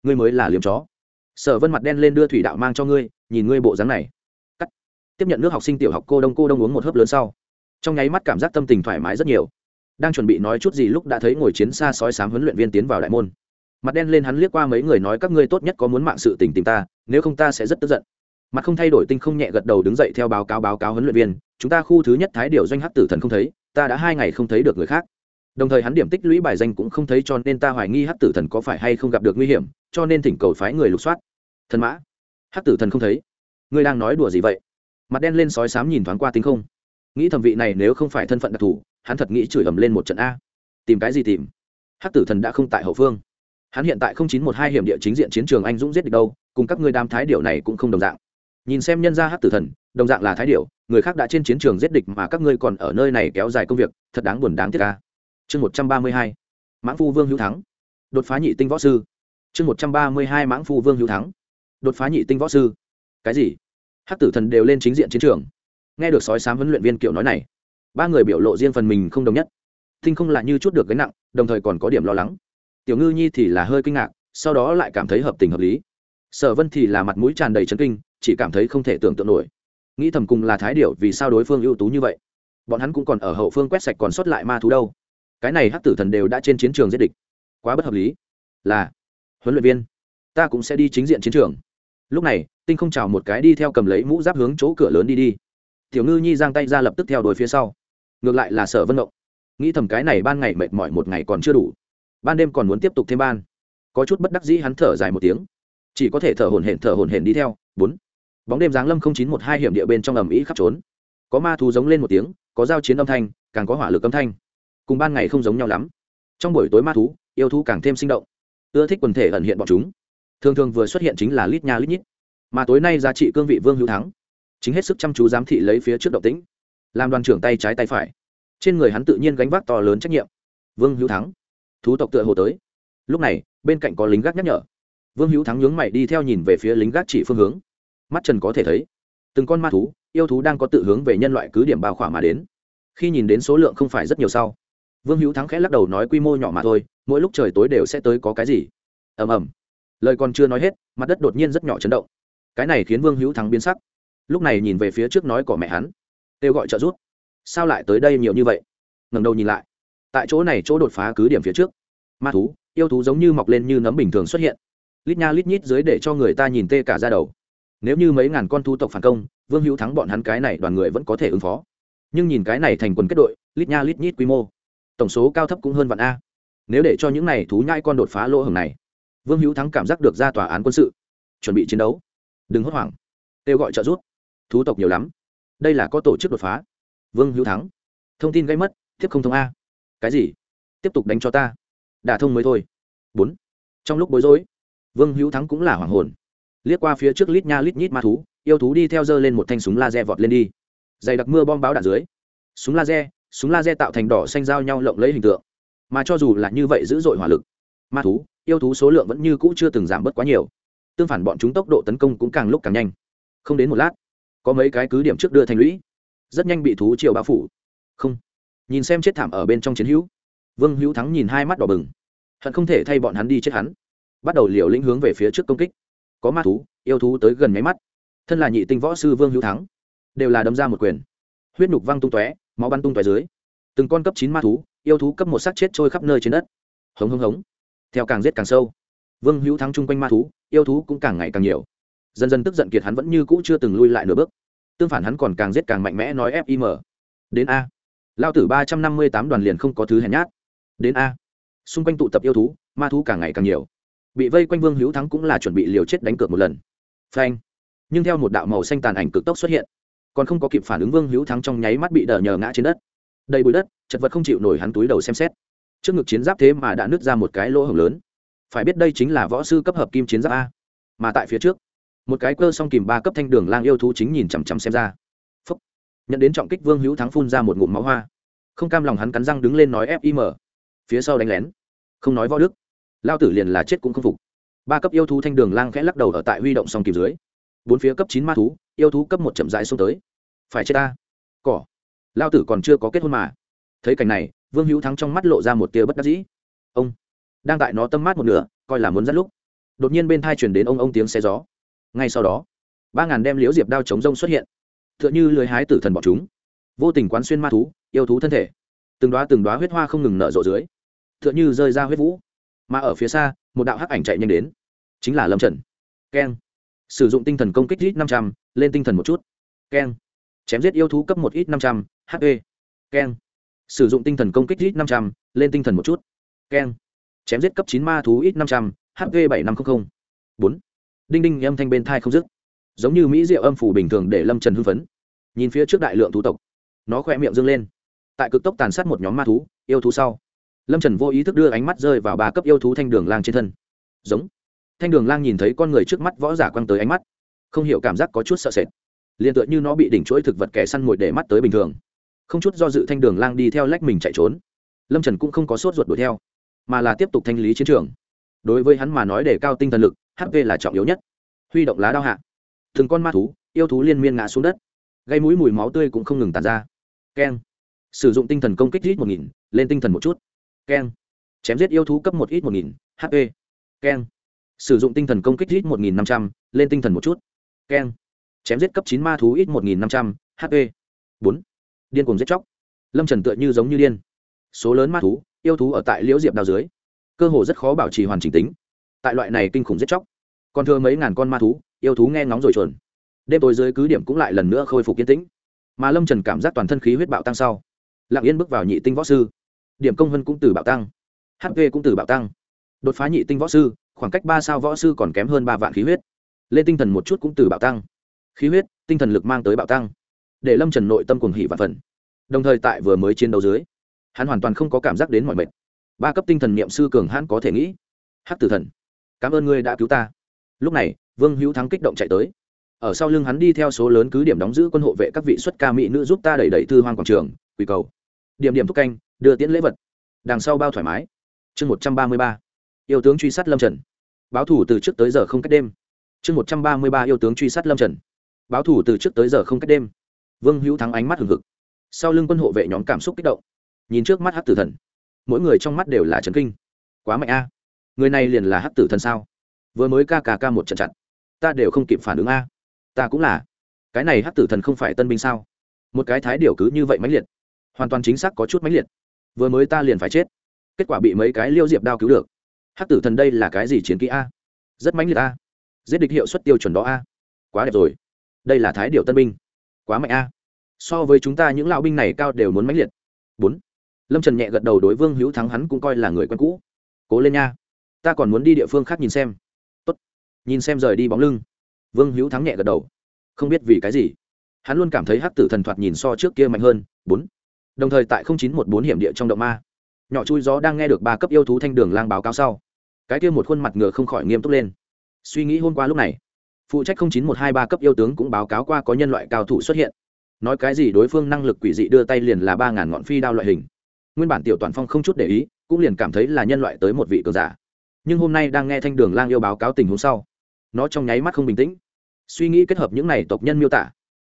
ngươi mới là liếm chó. Sở vân mặt đen lên đưa thủy đạo mang cho ngươi, nhìn ngươi bộ dáng này. Cắt. Tiếp nhận nước học sinh tiểu học cô đông cô đông uống một hớp lớn sau. Trong nháy mắt cảm giác tâm tình thoải mái rất nhiều. Đang chuẩn bị nói chút gì lúc đã thấy ngồi chiến xa sói sám huấn luyện viên tiến vào đại môn. Mặt đen lên hắn liếc qua mấy người nói các ngươi tốt nhất có muốn mạng sự tình tìm ta, nếu không ta sẽ rất tức giận. Mặt không thay đổi tinh không nhẹ gật đầu đứng dậy theo báo cáo báo cáo huấn luyện viên, chúng ta khu thứ nhất thái điều doanh hắc tử thần không thấy, ta đã hai ngày không thấy được người khác đồng thời hắn điểm tích lũy bài danh cũng không thấy cho nên ta hoài nghi hắc tử thần có phải hay không gặp được nguy hiểm, cho nên thỉnh cầu phái người lục soát. Thần mã. Hắc tử thần không thấy. Ngươi đang nói đùa gì vậy? Mặt đen lên sói sám nhìn thoáng qua tinh không. Nghĩ thẩm vị này nếu không phải thân phận đặc thù, hắn thật nghĩ chửi ầm lên một trận a. Tìm cái gì tìm? Hắc tử thần đã không tại hậu phương. Hắn hiện tại không chín một hai hiểm địa chính diện chiến trường anh dũng giết địch đâu, cùng các ngươi đam thái điệu này cũng không đồng dạng. Nhìn xem nhân gia hắc tử thần, đồng dạng là thái điệu người khác đã trên chiến trường giết địch mà các ngươi còn ở nơi này kéo dài công việc, thật đáng buồn đáng tiếc ca chương một trăm ba mươi hai, mãng phu vương hữu thắng. Đột phá nhị tinh võ sư. Chương một trăm ba mươi hai, mãng phu vương hữu thắng. Đột phá nhị tinh võ sư. Cái gì? Hắc tử thần đều lên chính diện chiến trường. Nghe được sói sám huấn luyện viên kiểu nói này, ba người biểu lộ riêng phần mình không đồng nhất. Tinh không là như chút được gánh nặng, đồng thời còn có điểm lo lắng. Tiểu ngư nhi thì là hơi kinh ngạc, sau đó lại cảm thấy hợp tình hợp lý. Sở vân thì là mặt mũi tràn đầy chấn kinh, chỉ cảm thấy không thể tưởng tượng nổi. Nghĩ thầm cùng là thái điệu vì sao đối phương ưu tú như vậy. Bọn hắn cũng còn ở hậu phương quét sạch còn sót lại ma thú đâu cái này hắc tử thần đều đã trên chiến trường giết địch. Quá bất hợp lý. Là, huấn luyện viên, ta cũng sẽ đi chính diện chiến trường. Lúc này, tinh không chào một cái đi theo cầm lấy mũ giáp hướng chỗ cửa lớn đi đi. Tiểu ngư nhi giang tay ra lập tức theo đuổi phía sau. Ngược lại là sở vân động nghĩ thầm cái này ban ngày mệt mỏi một ngày còn chưa đủ. Ban đêm còn muốn tiếp tục thêm ban. Có chút bất đắc dĩ hắn thở dài một tiếng. Chỉ có thể thở hổn hển thở hổn hển đi theo. Bốn. Bóng đêm giáng lâm không chín một hai hiểm địa bên trong ầm ĩ khắp trốn. Có ma thú giống lên một tiếng, có giao chiến âm thanh, càng có hỏa lực âm thanh cùng ban ngày không giống nhau lắm. Trong buổi tối ma thú, yêu thú càng thêm sinh động. Ưa thích quần thể ẩn hiện bọn chúng. Thường thường vừa xuất hiện chính là lít nha lít nhít. Mà tối nay giá trị cương vị vương hữu thắng. Chính hết sức chăm chú giám thị lấy phía trước động tĩnh. Làm đoàn trưởng tay trái tay phải. Trên người hắn tự nhiên gánh vác to lớn trách nhiệm. Vương hữu thắng. Thú tộc tựa hồ tới. Lúc này, bên cạnh có lính gác nhắc nhở. Vương hữu thắng nhướng mày đi theo nhìn về phía lính gác chỉ phương hướng. Mắt trần có thể thấy, từng con ma thú, yêu thú đang có tự hướng về nhân loại cứ điểm bao khỏa mà đến. Khi nhìn đến số lượng không phải rất nhiều sau vương hữu thắng khẽ lắc đầu nói quy mô nhỏ mà thôi, mỗi lúc trời tối đều sẽ tới có cái gì? Ầm ầm. Lời còn chưa nói hết, mặt đất đột nhiên rất nhỏ chấn động. Cái này khiến vương hữu thắng biến sắc. Lúc này nhìn về phía trước nói của mẹ hắn. Kêu gọi trợ giúp. Sao lại tới đây nhiều như vậy? Ngẩng đầu nhìn lại. Tại chỗ này chỗ đột phá cứ điểm phía trước. Ma thú, yêu thú giống như mọc lên như nấm bình thường xuất hiện. Lít nha lít nhít dưới để cho người ta nhìn tê cả ra đầu. Nếu như mấy ngàn con thu tộc phản công, vương hữu thắng bọn hắn cái này đoàn người vẫn có thể ứng phó. Nhưng nhìn cái này thành quần kết đội, lít nha lít nhít quy mô tổng số cao thấp cũng hơn vạn a. Nếu để cho những này thú nhai con đột phá lỗ hồng này, vương hữu thắng cảm giác được ra tòa án quân sự, chuẩn bị chiến đấu. Đừng hốt hoảng, kêu gọi trợ giúp. Thú tộc nhiều lắm, đây là có tổ chức đột phá. Vương hữu thắng, thông tin gây mất, tiếp không thông a. Cái gì? Tiếp tục đánh cho ta. Đả thông mới thôi. Bốn. Trong lúc bối rối, vương hữu thắng cũng là hoàng hồn. Liếc qua phía trước lít nha lít nhít ma thú, yêu thú đi theo dơ lên một thanh súng laser vọt lên đi. Dày đặc mưa bom báo đạn dưới, súng laser súng laser tạo thành đỏ xanh giao nhau lộng lấy hình tượng. Mà cho dù là như vậy dữ dội hỏa lực, ma thú, yêu thú số lượng vẫn như cũ chưa từng giảm bớt quá nhiều. Tương phản bọn chúng tốc độ tấn công cũng càng lúc càng nhanh. Không đến một lát, có mấy cái cứ điểm trước đưa thành lũy. Rất nhanh bị thú triều bao phủ. Không. Nhìn xem chết thảm ở bên trong chiến hữu. Vương hữu thắng nhìn hai mắt đỏ bừng. Hận không thể thay bọn hắn đi chết hắn. Bắt đầu liều lĩnh hướng về phía trước công kích. Có ma thú, yêu thú tới gần máy mắt. Thân là nhị tinh võ sư vương hữu thắng, đều là đấm ra một quyền. Huyết nhục văng tung tóe máu bắn tung tóe dưới. Từng con cấp chín ma thú, yêu thú cấp một xác chết trôi khắp nơi trên đất. Hống hống hống. Theo càng giết càng sâu. Vương hữu thắng chung quanh ma thú, yêu thú cũng càng ngày càng nhiều. Dần dần tức giận kiệt hắn vẫn như cũ chưa từng lui lại nửa bước. Tương phản hắn còn càng giết càng mạnh mẽ nói fim đến a. Lao tử ba trăm năm mươi tám đoàn liền không có thứ hèn nhát. Đến a. Xung quanh tụ tập yêu thú, ma thú càng ngày càng nhiều. Bị vây quanh vương hữu thắng cũng là chuẩn bị liều chết đánh cược một lần. Phanh. Nhưng theo một đạo màu xanh tàn ảnh cực tốc xuất hiện còn không có kịp phản ứng vương hữu thắng trong nháy mắt bị đờ nhờ ngã trên đất đầy bụi đất chật vật không chịu nổi hắn túi đầu xem xét trước ngực chiến giáp thế mà đã nứt ra một cái lỗ hổng lớn phải biết đây chính là võ sư cấp hợp kim chiến giáp a mà tại phía trước một cái cơ song kìm ba cấp thanh đường lang yêu thú chính nhìn chằm chằm xem ra Phúc. nhận đến trọng kích vương hữu thắng phun ra một ngụm máu hoa không cam lòng hắn cắn răng đứng lên nói fim phía sau đánh lén không nói võ đức lao tử liền là chết cũng không phục ba cấp yêu thú thanh đường lang khẽ lắc đầu ở tại huy động song kìm dưới bốn phía cấp chín ma thú yêu thú cấp một chậm rãi xuống tới phải chết ta. Cỏ. Lao tử còn chưa có kết hôn mà. Thấy cảnh này, vương hữu thắng trong mắt lộ ra một tia bất đắc dĩ. Ông. Đang tại nó tâm mát một nửa, coi là muốn dắt lúc. Đột nhiên bên thai chuyển đến ông ông tiếng xe gió. Ngay sau đó, ba ngàn đem liễu diệp đao chống rông xuất hiện. T h ư ợ n h ư lưới hái tử thần bọc chúng. Vô tình quán xuyên ma thú, yêu thú thân thể. Từng đoá từng đoá huyết hoa không ngừng nở rộ dưới. T h ư ợ n h ư rơi ra huyết vũ. Mà ở phía xa, một đạo hắc ảnh chạy nhanh đến. Chính là lâm trần. Keng. Sử dụng tinh thần công kích ít năm trăm, lên tinh thần một chút. Keng chém giết yêu thú cấp một ít năm trăm hp keng. Sử dụng tinh thần công kích ít năm trăm, lên tinh thần một chút, keng. Chém giết cấp chín ma thú ít năm trăm hp bảy năm trăm linh bốn. Đinh đinh âm thanh bên thai không dứt. Giống như mỹ diệu âm phủ bình thường để lâm trần hưng phấn. Nhìn phía trước đại lượng thú tộc, nó khoe miệng dâng lên. Tại cực tốc tàn sát một nhóm ma thú, yêu thú sau, lâm trần vô ý thức đưa ánh mắt rơi vào ba cấp yêu thú thanh đường lang trên thân. Giống. Thanh đường lang nhìn thấy con người trước mắt võ giả quăng tới ánh mắt, không hiểu cảm giác có chút sợ sệt liền tựa như nó bị đỉnh chuỗi thực vật kẻ săn mồi để mắt tới bình thường. Không chút do dự thanh đường lang đi theo lách mình chạy trốn. Lâm trần cũng không có sốt ruột đuổi theo, mà là tiếp tục thanh lý chiến trường. Đối với hắn mà nói để cao tinh thần lực hp là trọng yếu nhất. Huy động lá đao hạ. Từng con ma thú, yêu thú liên miên ngã xuống đất. Gây mũi mùi máu tươi cũng không ngừng tàn ra. Keng. Sử dụng tinh thần công kích ít một nghìn, lên tinh thần một chút. Keng. Chém giết yêu thú cấp một ít một nghìn hp keng. Sử dụng tinh thần công kích ít một nghìn năm trăm, lên tinh thần một chút. Keng chém giết cấp chín ma thú ít một nghìn năm trăm hp bốn. Điên cùng giết chóc. Lâm trần tựa như giống như điên. Số lớn ma thú yêu thú ở tại liễu diệp đào dưới. Cơ hồ rất khó bảo trì hoàn chỉnh tính. Tại loại này kinh khủng giết chóc còn thừa mấy ngàn con ma thú yêu thú nghe ngóng rồi chuẩn, đêm tối dưới cứ điểm cũng lại lần nữa khôi phục yên tĩnh. Mà lâm trần cảm giác toàn thân khí huyết bạo tăng sau. Lặng yên bước vào nhị tinh võ sư. Điểm công vân cũng từ bạo tăng. Hp cũng từ bạo tăng. Đột phá nhị tinh võ sư khoảng cách ba sao võ sư còn kém hơn ba vạn khí huyết. Lên tinh thần một chút cũng từ bạo tăng khí huyết, tinh thần lực mang tới bạo tăng, để lâm trần nội tâm cùng hỉ và phần. Đồng thời tại vừa mới chiến đấu dưới, hắn hoàn toàn không có cảm giác đến mọi mệt. Ba cấp tinh thần niệm sư cường hãn có thể nghĩ. Hắc tử thần, cảm ơn ngươi đã cứu ta. Lúc này, vương hữu thắng kích động chạy tới. Ở sau lưng hắn đi theo số lớn cứ điểm đóng giữ quân hộ vệ các vị xuất ca mỹ nữ giúp ta đẩy đẩy thư hoang quảng trường, quỳ cầu. Điểm điểm thúc canh, đưa tiễn lễ vật. Đằng sau bao thoải mái. Chương một trăm ba mươi ba, yêu tướng truy sát lâm trần. Báo thủ từ trước tới giờ không cách đêm. Chương một trăm ba mươi ba, yêu tướng truy sát lâm trần báo thủ từ trước tới giờ không cách đêm. Vương hữu thắng ánh mắt hừng hực. Sau lưng quân hộ vệ nhóm cảm xúc kích động. Nhìn trước mắt hát tử thần, mỗi người trong mắt đều là trấn kinh. Quá mạnh a. Người này liền là hát tử thần sao? Vừa mới ca ca ca một trận chặn. Ta đều không kịp phản ứng a. Ta cũng là. Cái này hát tử thần không phải tân binh sao? Một cái thái điều cứ như vậy mãnh liệt. Hoàn toàn chính xác có chút mãnh liệt. Vừa mới ta liền phải chết. Kết quả bị mấy cái liêu diệp đao cứu được. Hát tử thần đây là cái gì chiến kỹ a? Rất mãnh liệt a. Giết địch hiệu suất tiêu chuẩn đó a. Quá đẹp rồi đây là thái điều tân binh. Quá mạnh a. So với chúng ta những lão binh này cao đều muốn mãnh liệt. Bốn. Lâm trần nhẹ gật đầu đối vương hữu thắng hắn cũng coi là người quen cũ. Cố lên nha. Ta còn muốn đi địa phương khác nhìn xem. Tốt. nhìn xem rời đi bóng lưng. Vương hữu thắng nhẹ gật đầu. Không biết vì cái gì. Hắn luôn cảm thấy hắc tử thần thoạt nhìn so trước kia mạnh hơn. Bốn. Đồng thời tại chín một bốn hiểm địa trong động ma, nhỏ chui gió đang nghe được ba cấp yêu thú thanh đường lang báo cáo sau. Cái kia một khuôn mặt ngựa không khỏi nghiêm túc lên. Suy nghĩ hôm qua lúc này phụ trách chín một hai ba cấp yêu tướng cũng báo cáo qua có nhân loại cao thủ xuất hiện. Nói cái gì đối phương năng lực quỷ dị đưa tay liền là ba ngàn ngọn phi đao loại hình. Nguyên bản tiểu toàn phong không chút để ý, cũng liền cảm thấy là nhân loại tới một vị cường giả. Nhưng hôm nay đang nghe thanh đường lang yêu báo cáo tình huống sau, nó trong nháy mắt không bình tĩnh. Suy nghĩ kết hợp những này tộc nhân miêu tả,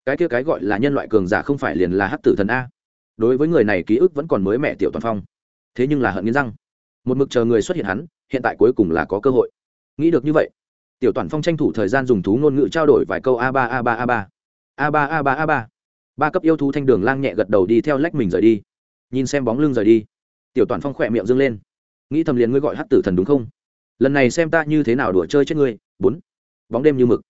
cái kia cái gọi là nhân loại cường giả không phải liền là hắc tử thần a. Đối với người này ký ức vẫn còn mới mẹ tiểu toàn phong. Thế nhưng là hận nghiến răng. Một mực chờ người xuất hiện hắn, hiện tại cuối cùng là có cơ hội. Nghĩ được như vậy tiểu toàn phong tranh thủ thời gian dùng thú ngôn ngữ trao đổi vài câu a ba a ba a ba. A ba a ba a ba. Ba cấp yêu thú thanh đường lang nhẹ gật đầu đi theo lách mình rời đi. Nhìn xem bóng lưng rời đi. Tiểu toàn phong khỏe miệng dâng lên. Nghĩ thầm liền ngươi gọi hát tử thần đúng không? Lần này xem ta như thế nào đùa chơi chết ngươi. Bốn. Bóng đêm như mực.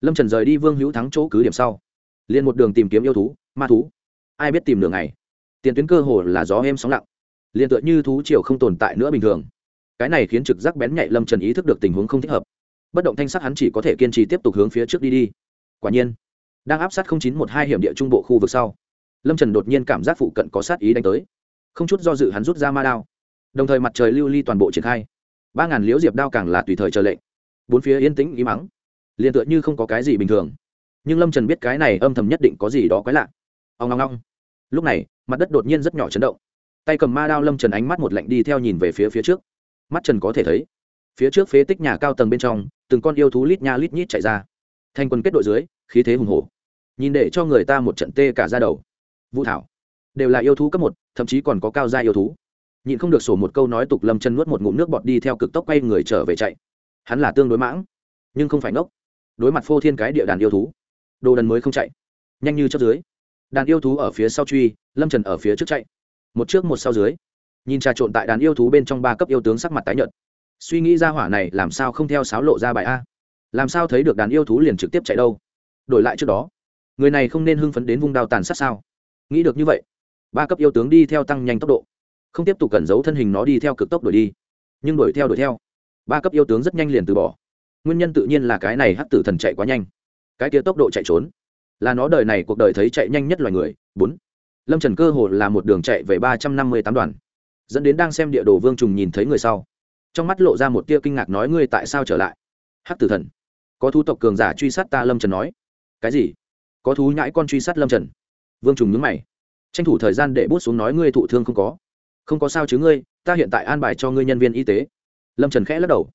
Lâm trần rời đi vương hữu thắng chỗ cứ điểm sau. Liền một đường tìm kiếm yêu thú, ma thú. Ai biết tìm đường này tiền tuyến cơ hồ là gió êm sóng lặng. Liền tựa như thú triều không tồn tại nữa bình thường. Cái này khiến trực giác bén nhạy lâm trần ý thức được tình huống không thích hợp bất động thanh sắc hắn chỉ có thể kiên trì tiếp tục hướng phía trước đi đi. Quả nhiên, đang áp sát chín một hai hiểm địa trung bộ khu vực sau, lâm trần đột nhiên cảm giác phụ cận có sát ý đánh tới. Không chút do dự hắn rút ra ma đao. Đồng thời mặt trời lưu ly toàn bộ triển khai. ba ngàn liễu diệp đao càng là tùy thời chờ lệnh. Bốn phía yên tĩnh ý mắng liền tựa như không có cái gì bình thường. Nhưng lâm trần biết cái này âm thầm nhất định có gì đó quái lạ. Ông ngong ngong lúc này, mặt đất đột nhiên rất nhỏ chấn động. Tay cầm ma đao lâm trần ánh mắt một lạnh đi theo nhìn về phía phía trước. Mắt trần có thể thấy phía trước phế tích nhà cao tầng bên trong, từng con yêu thú lít nha lít nhít chạy ra. Thành quân kết đội dưới, khí thế hùng hổ. Nhìn để cho người ta một trận tê cả ra đầu. Vũ thảo. Đều là yêu thú cấp một, thậm chí còn có cao gia yêu thú. Nhịn không được sổ một câu nói tục lâm chân nuốt một ngụm nước bọt đi theo cực tốc quay người trở về chạy. Hắn là tương đối mãng, nhưng không phải ngốc. Đối mặt phô thiên cái địa đàn yêu thú, đồ đần mới không chạy. Nhanh như chấp dưới. Đàn yêu thú ở phía sau truy, lâm trần ở phía trước chạy. Một trước một sau dưới. Nhìn trà trộn tại đàn yêu thú bên trong ba cấp yêu tướng sắc mặt tái nhợt suy nghĩ ra hỏa này làm sao không theo sáo lộ ra bài a? Làm sao thấy được đàn yêu thú liền trực tiếp chạy đâu? Đổi lại trước đó, người này không nên hưng phấn đến vung đao tàn sát sao? Nghĩ được như vậy, ba cấp yêu tướng đi theo tăng nhanh tốc độ, không tiếp tục cẩn giấu thân hình nó đi theo cực tốc đuổi đi. Nhưng đuổi theo đuổi theo, ba cấp yêu tướng rất nhanh liền từ bỏ. Nguyên nhân tự nhiên là cái này hắc tử thần chạy quá nhanh. Cái kia tốc độ chạy trốn, là nó đời này cuộc đời thấy chạy nhanh nhất loài người. Bốn, lâm trần cơ hồ là một đường chạy về ba trăm năm mươi tám đoàn, dẫn đến đang xem địa đồ vương trùng nhìn thấy người sau trong mắt lộ ra một tia kinh ngạc nói, ngươi tại sao trở lại? Hắc tử thần, có thu tộc cường giả truy sát ta lâm trần nói. Cái gì? Có thú nhãi con truy sát lâm trần? Vương trùng nhướng mày. Tranh thủ thời gian để bút xuống nói, ngươi thụ thương không có? Không có sao chứ ngươi, ta hiện tại an bài cho ngươi nhân viên y tế. Lâm trần khẽ lắc đầu.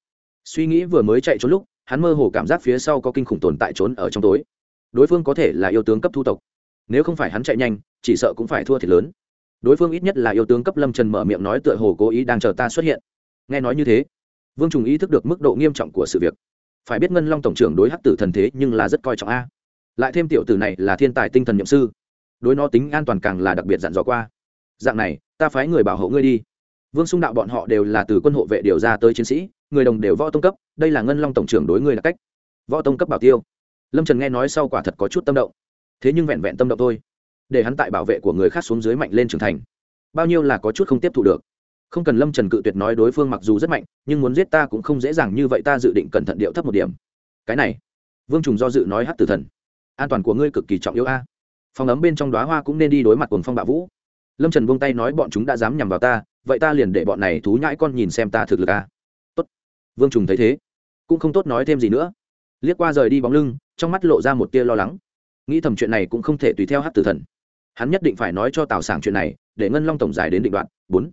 Suy nghĩ vừa mới chạy trốn lúc, hắn mơ hồ cảm giác phía sau có kinh khủng tồn tại trốn ở trong tối. Đối phương có thể là yêu tướng cấp thu tộc. Nếu không phải hắn chạy nhanh, chỉ sợ cũng phải thua thiệt lớn. Đối phương ít nhất là yêu tướng cấp lâm trần mở miệng nói tựa hồ cố ý đang chờ ta xuất hiện nghe nói như thế, vương trùng ý thức được mức độ nghiêm trọng của sự việc. Phải biết ngân long tổng trưởng đối hắc tử thần thế nhưng là rất coi trọng a. Lại thêm tiểu tử này là thiên tài tinh thần nhậm sư, đối nó tính an toàn càng là đặc biệt dặn dò qua. Dạng này, ta phái người bảo hộ ngươi đi. Vương xung đạo bọn họ đều là từ quân hộ vệ điều ra tới chiến sĩ, người đồng đều võ tông cấp, đây là ngân long tổng trưởng đối ngươi là cách. Võ tông cấp bảo tiêu. Lâm trần nghe nói sau quả thật có chút tâm động. Thế nhưng vẹn vẹn tâm động thôi, để hắn tại bảo vệ của người khác xuống dưới mạnh lên trưởng thành. Bao nhiêu là có chút không tiếp thu được không cần lâm trần cự tuyệt nói đối phương mặc dù rất mạnh, nhưng muốn giết ta cũng không dễ dàng như vậy, ta dự định cẩn thận điệu thấp một điểm. Cái này, vương trùng do dự nói hát tử thần. An toàn của ngươi cực kỳ trọng yếu a. Phòng ấm bên trong đoá hoa cũng nên đi đối mặt cùng phong bạo vũ. Lâm trần buông tay nói bọn chúng đã dám nhằm vào ta, vậy ta liền để bọn này thú nhãi con nhìn xem ta thực lực a. Tốt. Vương trùng thấy thế, cũng không tốt nói thêm gì nữa. Liếc qua rời đi bóng lưng, trong mắt lộ ra một tia lo lắng. Nghĩ thầm chuyện này cũng không thể tùy theo hát tử thần. Hắn nhất định phải nói cho tào sảng chuyện này, để ngân long tổng giải đến định đoạn. Bốn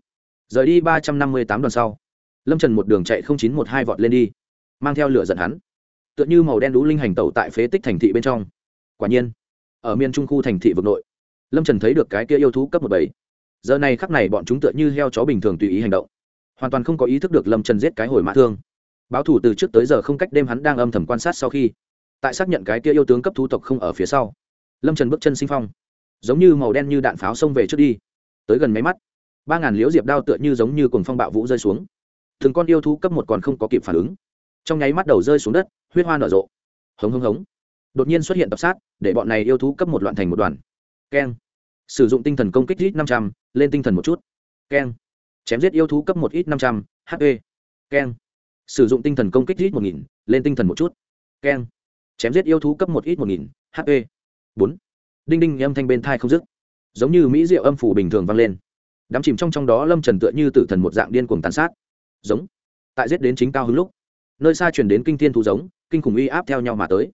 rời đi ba trăm năm mươi tám đoàn sau. Lâm trần một đường chạy không chín một hai vọt lên đi, mang theo lửa giận hắn. Tựa như màu đen đũ linh hành tẩu tại phế tích thành thị bên trong. Quả nhiên, ở miền trung khu thành thị vực nội, lâm trần thấy được cái kia yêu thú cấp một bảy. Giờ này khắc này bọn chúng tựa như heo chó bình thường tùy ý hành động. Hoàn toàn không có ý thức được lâm trần giết cái hồi mã thương. Báo thủ từ trước tới giờ không cách đêm hắn đang âm thầm quan sát sau khi, tại xác nhận cái kia yêu tướng cấp thú tộc không ở phía sau. Lâm trần bước chân sinh phong, giống như màu đen như đạn pháo xông về trước đi, tới gần máy mắt ba ngàn liễu diệp đao tựa như giống như cùng phong bạo vũ rơi xuống. Từng con yêu thú cấp một còn không có kịp phản ứng. Trong nháy mắt đầu rơi xuống đất, huyết hoa nở rộ. Hống hống hống. Đột nhiên xuất hiện tập sát, để bọn này yêu thú cấp một loạn thành một đoàn. Keng. Sử dụng tinh thần công kích ít năm trăm, lên tinh thần một chút. Keng. Chém giết yêu thú cấp một ít năm trăm hp keng. Sử dụng tinh thần công kích ít một nghìn, lên tinh thần một chút. Keng. Chém giết yêu thú cấp một ít một nghìn hp bốn. Đinh đinh âm thanh bên thai không dứt. Giống như mỹ diệu âm phủ bình thường vang lên đám chìm trong trong đó lâm trần tựa như tử thần một dạng điên cuồng tàn sát. Giống. Tại giết đến chính cao hứng lúc, nơi xa chuyển đến kinh thiên thú giống, kinh khủng uy áp theo nhau mà tới.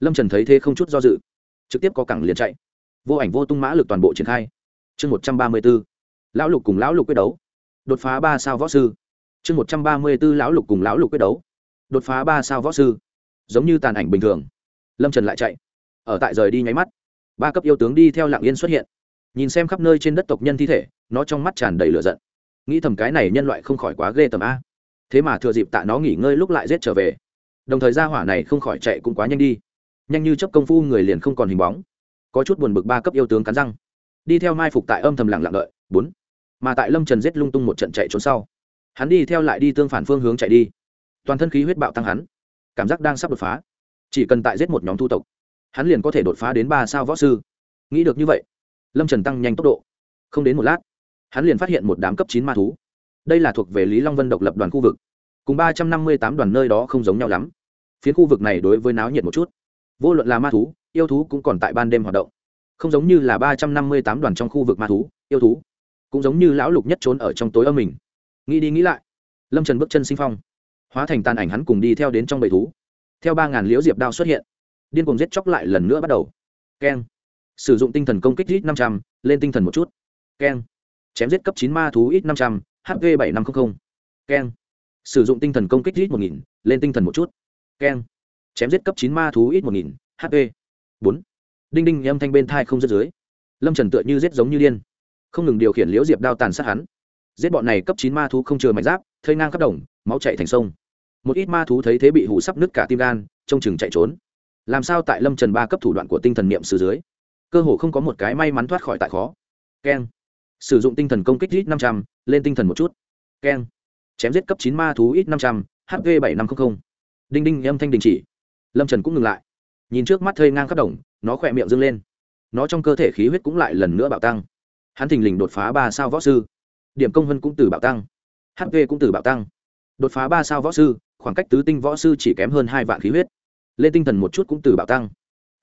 Lâm trần thấy thế không chút do dự, trực tiếp có cẳng liền chạy. Vô ảnh vô tung mã lực toàn bộ triển khai. Chương một trăm ba mươi b ố lão lục cùng lão lục quyết đấu. Đột phá ba sao võ sư. Chương một trăm ba mươi b ố lão lục cùng lão lục quyết đấu. Đột phá ba sao võ sư. Giống như tàn ảnh bình thường. Lâm trần lại chạy. Ở tại rời đi nháy mắt, ba cấp yêu tướng đi theo lạng yên xuất hiện nhìn xem khắp nơi trên đất tộc nhân thi thể, nó trong mắt tràn đầy lửa giận. Nghĩ thầm cái này nhân loại không khỏi quá ghê tầm a. Thế mà thừa dịp tạ nó nghỉ ngơi lúc lại rết trở về. Đồng thời gia hỏa này không khỏi chạy cũng quá nhanh đi. Nhanh như chấp công phu người liền không còn hình bóng. Có chút buồn bực ba cấp yêu tướng cắn răng. Đi theo mai phục tại âm thầm lặng lặng đợi. Bốn. Mà tại lâm trần giết lung tung một trận chạy trốn sau, hắn đi theo lại đi tương phản phương hướng chạy đi. Toàn thân khí huyết bạo tăng hắn. Cảm giác đang sắp đột phá. Chỉ cần tại giết một nhóm thu tộc, hắn liền có thể đột phá đến ba sao võ sư. Nghĩ được như vậy lâm trần tăng nhanh tốc độ. Không đến một lát, hắn liền phát hiện một đám cấp chín ma thú. Đây là thuộc về lý long vân độc lập đoàn khu vực. Cùng ba trăm năm mươi tám đoàn nơi đó không giống nhau lắm. Phía khu vực này đối với náo nhiệt một chút. Vô luận là ma thú, yêu thú cũng còn tại ban đêm hoạt động. Không giống như là ba trăm năm mươi tám đoàn trong khu vực ma thú, yêu thú. Cũng giống như lão lục nhất trốn ở trong tối âm mình. Nghĩ đi nghĩ lại, lâm trần bước chân sinh phong. Hóa thành tàn ảnh hắn cùng đi theo đến trong bầy thú. Theo ba ngàn liễu diệp đao xuất hiện, điên cùng giết chóc lại lần nữa bắt đầu. Keng sử dụng tinh thần công kích ít năm trăm, lên tinh thần một chút. Keng. Chém giết cấp chín ma thú ít năm trăm, h V bảy năm trăm linh keng. Sử dụng tinh thần công kích ít một nghìn, lên tinh thần một chút. Keng. Chém giết cấp chín ma thú ít một nghìn hp bốn. Đinh đinh, âm thanh bên thai không rớt dưới. Lâm trần tựa như giết giống như điên. Không ngừng điều khiển liễu diệp đao tàn sát hắn. Giết bọn này cấp chín ma thú không chừa mạch giáp thơi ngang khắp đồng, máu chạy thành sông. Một ít ma thú thấy thế bị hủ sắp nứt cả tim gan, trông chừng chạy trốn. Làm sao tại lâm trần ba cấp thủ đoạn của tinh thần niệm sử dưới? Cơ hồ không có một cái may mắn thoát khỏi tại khó. Keng. Sử dụng tinh thần công kích ít năm trăm l ê n tinh thần một chút. Keng. Chém giết cấp chín ma thú ít năm trăm, h v bảy năm trăm linh đinh đinh, âm thanh đình chỉ. Lâm trần cũng ngừng lại. Nhìn trước mắt thơi ngang khắp đồng, nó khỏe miệng dâng lên. Nó trong cơ thể khí huyết cũng lại lần nữa bạo tăng. Hắn thình lình đột phá ba sao võ sư. Điểm công vân cũng từ bạo tăng. Hv cũng từ bạo tăng. Đột phá ba sao võ sư, khoảng cách tứ tinh võ sư chỉ kém hơn hai vạn khí huyết. Lên tinh thần một chút cũng từ bạo tăng.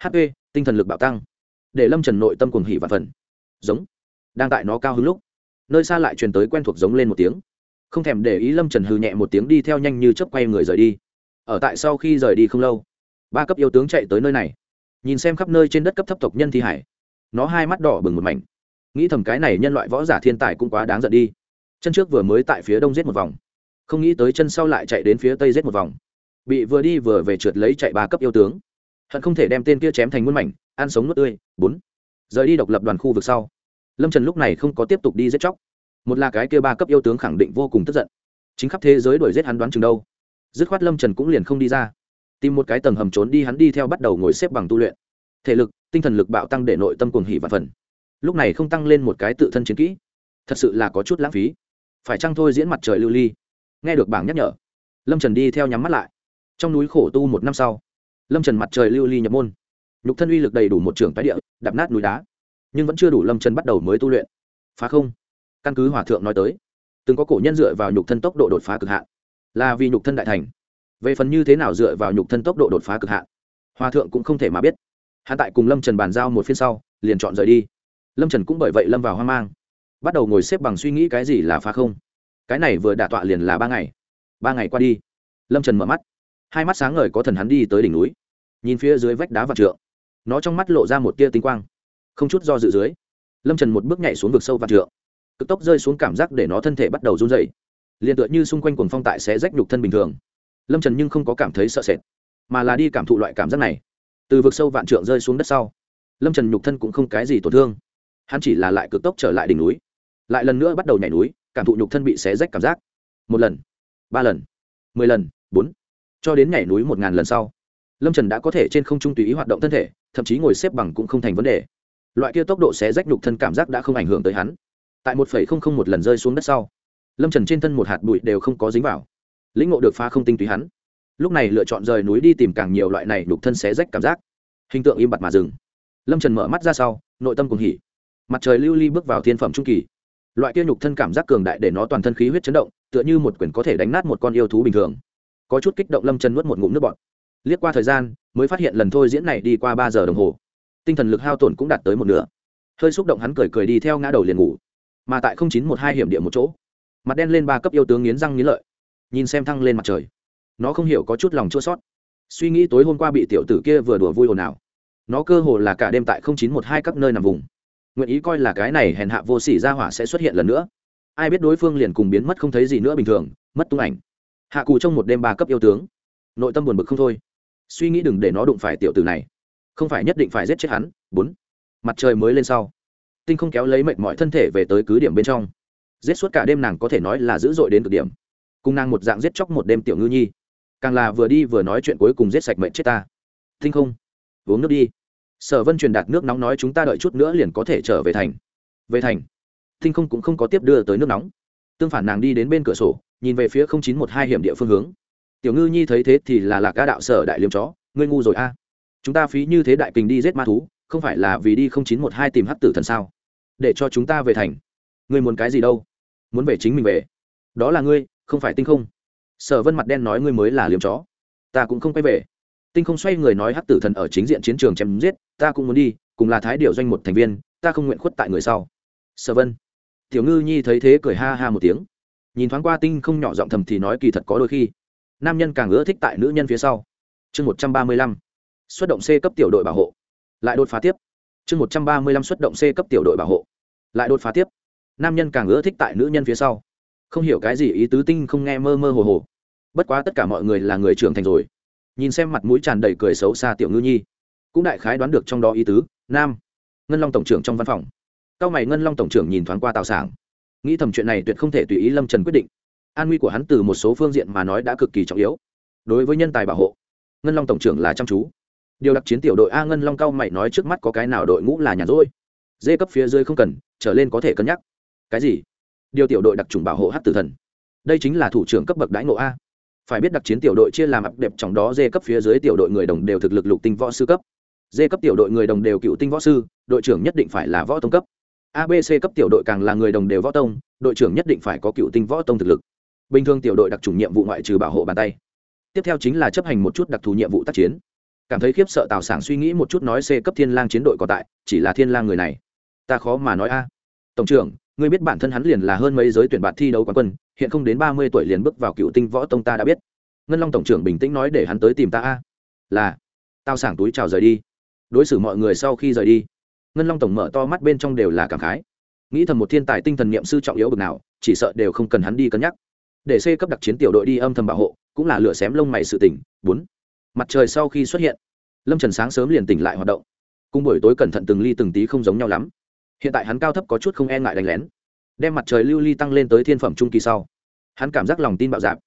Hp tinh thần lực bạo tăng để lâm trần nội tâm cuồng hỉ và phần. Giống. Đang tại nó cao hứng lúc, nơi xa lại truyền tới quen thuộc giống lên một tiếng. Không thèm để ý lâm trần hư nhẹ một tiếng đi theo nhanh như chớp quay người rời đi. Ở tại sau khi rời đi không lâu, ba cấp yêu tướng chạy tới nơi này, nhìn xem khắp nơi trên đất cấp thấp tộc nhân thi hải. Nó hai mắt đỏ bừng một mảnh. Nghĩ thầm cái này nhân loại võ giả thiên tài cũng quá đáng giận đi. Chân trước vừa mới tại phía đông giết một vòng, không nghĩ tới chân sau lại chạy đến phía tây giết một vòng. Bị vừa đi vừa về trượt lấy chạy ba cấp yêu tướng. Hận không thể đem tên kia chém thành muôn mảnh ăn sống nuốt tươi. Bốn, rời đi độc lập đoàn khu vực sau, lâm trần lúc này không có tiếp tục đi giết chóc. Một là cái kia ba cấp yêu tướng khẳng định vô cùng tức giận. Chính khắp thế giới đuổi giết hắn đoán chừng đâu. Dứt khoát lâm trần cũng liền không đi ra. Tìm một cái tầng hầm trốn đi hắn đi theo bắt đầu ngồi xếp bằng tu luyện. Thể lực, tinh thần lực bạo tăng để nội tâm cuồng hỉ và phần. Lúc này không tăng lên một cái tự thân chiến kỹ. Thật sự là có chút lãng phí. Phải chăng thôi diễn mặt trời lưu ly? Nghe được bảng nhắc nhở, lâm trần đi theo nhắm mắt lại. Trong núi khổ tu một năm sau, lâm trần mặt trời lưu ly nhập môn nhục thân uy lực đầy đủ một trường tái địa, đạp nát núi đá. Nhưng vẫn chưa đủ lâm trần bắt đầu mới tu luyện. Phá không. Căn cứ hòa thượng nói tới, từng có cổ nhân dựa vào nhục thân tốc độ đột phá cực hạn. Là vì nhục thân đại thành. Về phần như thế nào dựa vào nhục thân tốc độ đột phá cực hạn, hòa thượng cũng không thể mà biết. Hạ tại cùng lâm trần bàn giao một phiên sau, liền chọn rời đi. Lâm trần cũng bởi vậy lâm vào hoang mang. Bắt đầu ngồi xếp bằng suy nghĩ cái gì là phá không. Cái này vừa đả tọa liền là ba ngày. Ba ngày qua đi, lâm trần mở mắt. Hai mắt sáng ngời có thần hắn đi tới đỉnh núi. Nhìn phía dưới vách đá và trượng nó trong mắt lộ ra một tia tinh quang. Không chút do dự dưới, lâm trần một bước nhảy xuống vực sâu và trượng. Cực tốc rơi xuống cảm giác để nó thân thể bắt đầu run dày liền tựa như xung quanh cuồng phong tại sẽ rách nhục thân bình thường. Lâm trần nhưng không có cảm thấy sợ sệt, mà là đi cảm thụ loại cảm giác này. Từ vực sâu vạn trượng rơi xuống đất sau, lâm trần nhục thân cũng không cái gì tổn thương. Hắn chỉ là lại cực tốc trở lại đỉnh núi, lại lần nữa bắt đầu nhảy núi, cảm thụ nhục thân bị xé rách cảm giác. Một lần, ba lần, mười lần, bốn. Cho đến nhảy núi một ngàn lần sau lâm trần đã có thể trên không trung tùy ý hoạt động thân thể, thậm chí ngồi xếp bằng cũng không thành vấn đề. Loại kia tốc độ xé rách nhục thân cảm giác đã không ảnh hưởng tới hắn. Tại một phẩy không không một lần rơi xuống đất sau, lâm trần trên thân một hạt bụi đều không có dính vào. Lĩnh ngộ được phá không tinh túy hắn. Lúc này lựa chọn rời núi đi tìm càng nhiều loại này nhục thân xé rách cảm giác. Hình tượng im bặt mà dừng. Lâm trần mở mắt ra sau, nội tâm cùng hỉ. Mặt trời lưu ly bước vào thiên phẩm trung kỳ. Loại kia nhục thân cảm giác cường đại để nó toàn thân khí huyết chấn động, tựa như một quyển có thể đánh nát một con yêu thú bình thường. Có chút kích động lâm trần nuốt một ngụm nước bọt liếc qua thời gian, mới phát hiện lần thôi diễn này đi qua ba giờ đồng hồ. Tinh thần lực hao tổn cũng đạt tới một nửa. Hơi xúc động hắn cười cười đi theo ngã đầu liền ngủ. Mà tại chín một hai hiểm địa một chỗ, mặt đen lên ba cấp yêu tướng nghiến răng nghiến lợi. Nhìn xem thăng lên mặt trời, nó không hiểu có chút lòng chua sót suy nghĩ tối hôm qua bị tiểu tử kia vừa đùa vui ồn ào. Nó cơ hồ là cả đêm tại chín một hai các nơi nằm vùng. Nguyện ý coi là cái này hèn hạ vô sỉ ra hỏa sẽ xuất hiện lần nữa. Ai biết đối phương liền cùng biến mất không thấy gì nữa bình thường, mất tung ảnh. Hạ cù trong một đêm ba cấp yêu tướng. Nội tâm buồn bực không thôi suy nghĩ đừng để nó đụng phải tiểu tử này. Không phải nhất định phải giết chết hắn. Bốn. Mặt trời mới lên sau. Tinh không kéo lấy mệt mọi thân thể về tới cứ điểm bên trong. Giết suốt cả đêm nàng có thể nói là dữ dội đến cực điểm. Cùng nàng một dạng giết chóc một đêm tiểu ngư nhi. Càng là vừa đi vừa nói chuyện cuối cùng giết sạch mệnh chết ta. Tinh không, uống nước đi. Sở vân truyền đạt nước nóng nói chúng ta đợi chút nữa liền có thể trở về thành. Về thành. Tinh không cũng không có tiếp đưa tới nước nóng. Tương phản nàng đi đến bên cửa sổ, nhìn về phía chín một hai hiểm địa phương hướng tiểu ngư nhi thấy thế thì là lạc ca đạo sở đại liêm chó, ngươi ngu rồi a. Chúng ta phí như thế đại kình đi giết ma thú, không phải là vì đi không chín một hai tìm hắc tử thần sao? Để cho chúng ta về thành. Ngươi muốn cái gì đâu? Muốn về chính mình về. Đó là ngươi, không phải tinh không. Sở vân mặt đen nói ngươi mới là liếm chó. Ta cũng không quay về. Tinh không xoay người nói hắc tử thần ở chính diện chiến trường chém giết, ta cũng muốn đi, cùng là thái điều doanh một thành viên, ta không nguyện khuất tại người sau. Sở vân. Tiểu ngư nhi thấy thế cười ha ha một tiếng. Nhìn thoáng qua tinh không nhỏ giọng thầm thì nói kỳ thật có đôi khi nam nhân càng ưa thích tại nữ nhân phía sau. Chương một trăm ba mươi lăm, xuất động c cấp tiểu đội bảo hộ. Lại đột phá tiếp. Chương một trăm ba mươi lăm, xuất động c cấp tiểu đội bảo hộ. Lại đột phá tiếp. Nam nhân càng ưa thích tại nữ nhân phía sau. Không hiểu cái gì ý tứ tinh không nghe mơ mơ hồ hồ. Bất quá tất cả mọi người là người trưởng thành rồi. Nhìn xem mặt mũi tràn đầy cười xấu xa tiểu ngư nhi, cũng đại khái đoán được trong đó ý tứ, nam. Ngân long tổng trưởng trong văn phòng. Cao mày ngân long tổng trưởng nhìn thoáng qua tào sảng. Nghĩ thầm chuyện này tuyệt không thể tùy ý lâm trần quyết định an nguy của hắn từ một số phương diện mà nói đã cực kỳ trọng yếu. Đối với nhân tài bảo hộ, ngân long tổng trưởng là chăm chú. Điều đặc chiến tiểu đội a ngân long cao mày nói trước mắt có cái nào đội ngũ là nhà rỗi. Dê cấp phía dưới không cần, trở lên có thể cân nhắc. Cái gì? Điều tiểu đội đặc trùng bảo hộ hát tử thần. Đây chính là thủ trưởng cấp bậc đãi ngộ a. Phải biết đặc chiến tiểu đội chia làm ập đẹp trong đó dê cấp phía dưới tiểu đội người đồng đều thực lực lục tinh võ sư cấp. Dê cấp tiểu đội người đồng đều cựu tinh võ sư, đội trưởng nhất định phải là võ tông cấp. Abc cấp tiểu đội càng là người đồng đều võ tông, đội trưởng nhất định phải có cựu tinh võ tông thực lực bình thường tiểu đội đặc trùng nhiệm vụ ngoại trừ bảo hộ bàn tay. Tiếp theo chính là chấp hành một chút đặc thù nhiệm vụ tác chiến. Cảm thấy khiếp sợ tào sảng suy nghĩ một chút nói c cấp thiên lang chiến đội còn tại, chỉ là thiên lang người này. Ta khó mà nói a. Tổng trưởng, ngươi biết bản thân hắn liền là hơn mấy giới tuyển bạt thi đấu quán quân, hiện không đến ba mươi tuổi liền bước vào cựu tinh võ tông ta đã biết. Ngân long tổng trưởng bình tĩnh nói để hắn tới tìm ta a. Là. Tao sảng túi chào rời đi. Đối xử mọi người sau khi rời đi, ngân long tổng mở to mắt bên trong đều là cảm khái. Nghĩ thầm một thiên tài tinh thần niệm sư trọng yếu bực nào, chỉ sợ đều không cần hắn đi cân nhắc để c cấp đặc chiến tiểu đội đi âm thầm bảo hộ, cũng là lửa xém lông mày sự tỉnh. Bốn, mặt trời sau khi xuất hiện, lâm trần sáng sớm liền tỉnh lại hoạt động. Cùng buổi tối cẩn thận từng ly từng tí không giống nhau lắm. Hiện tại hắn cao thấp có chút không e ngại đánh lén. Đem mặt trời lưu ly tăng lên tới thiên phẩm trung kỳ sau, hắn cảm giác lòng tin bạo dạp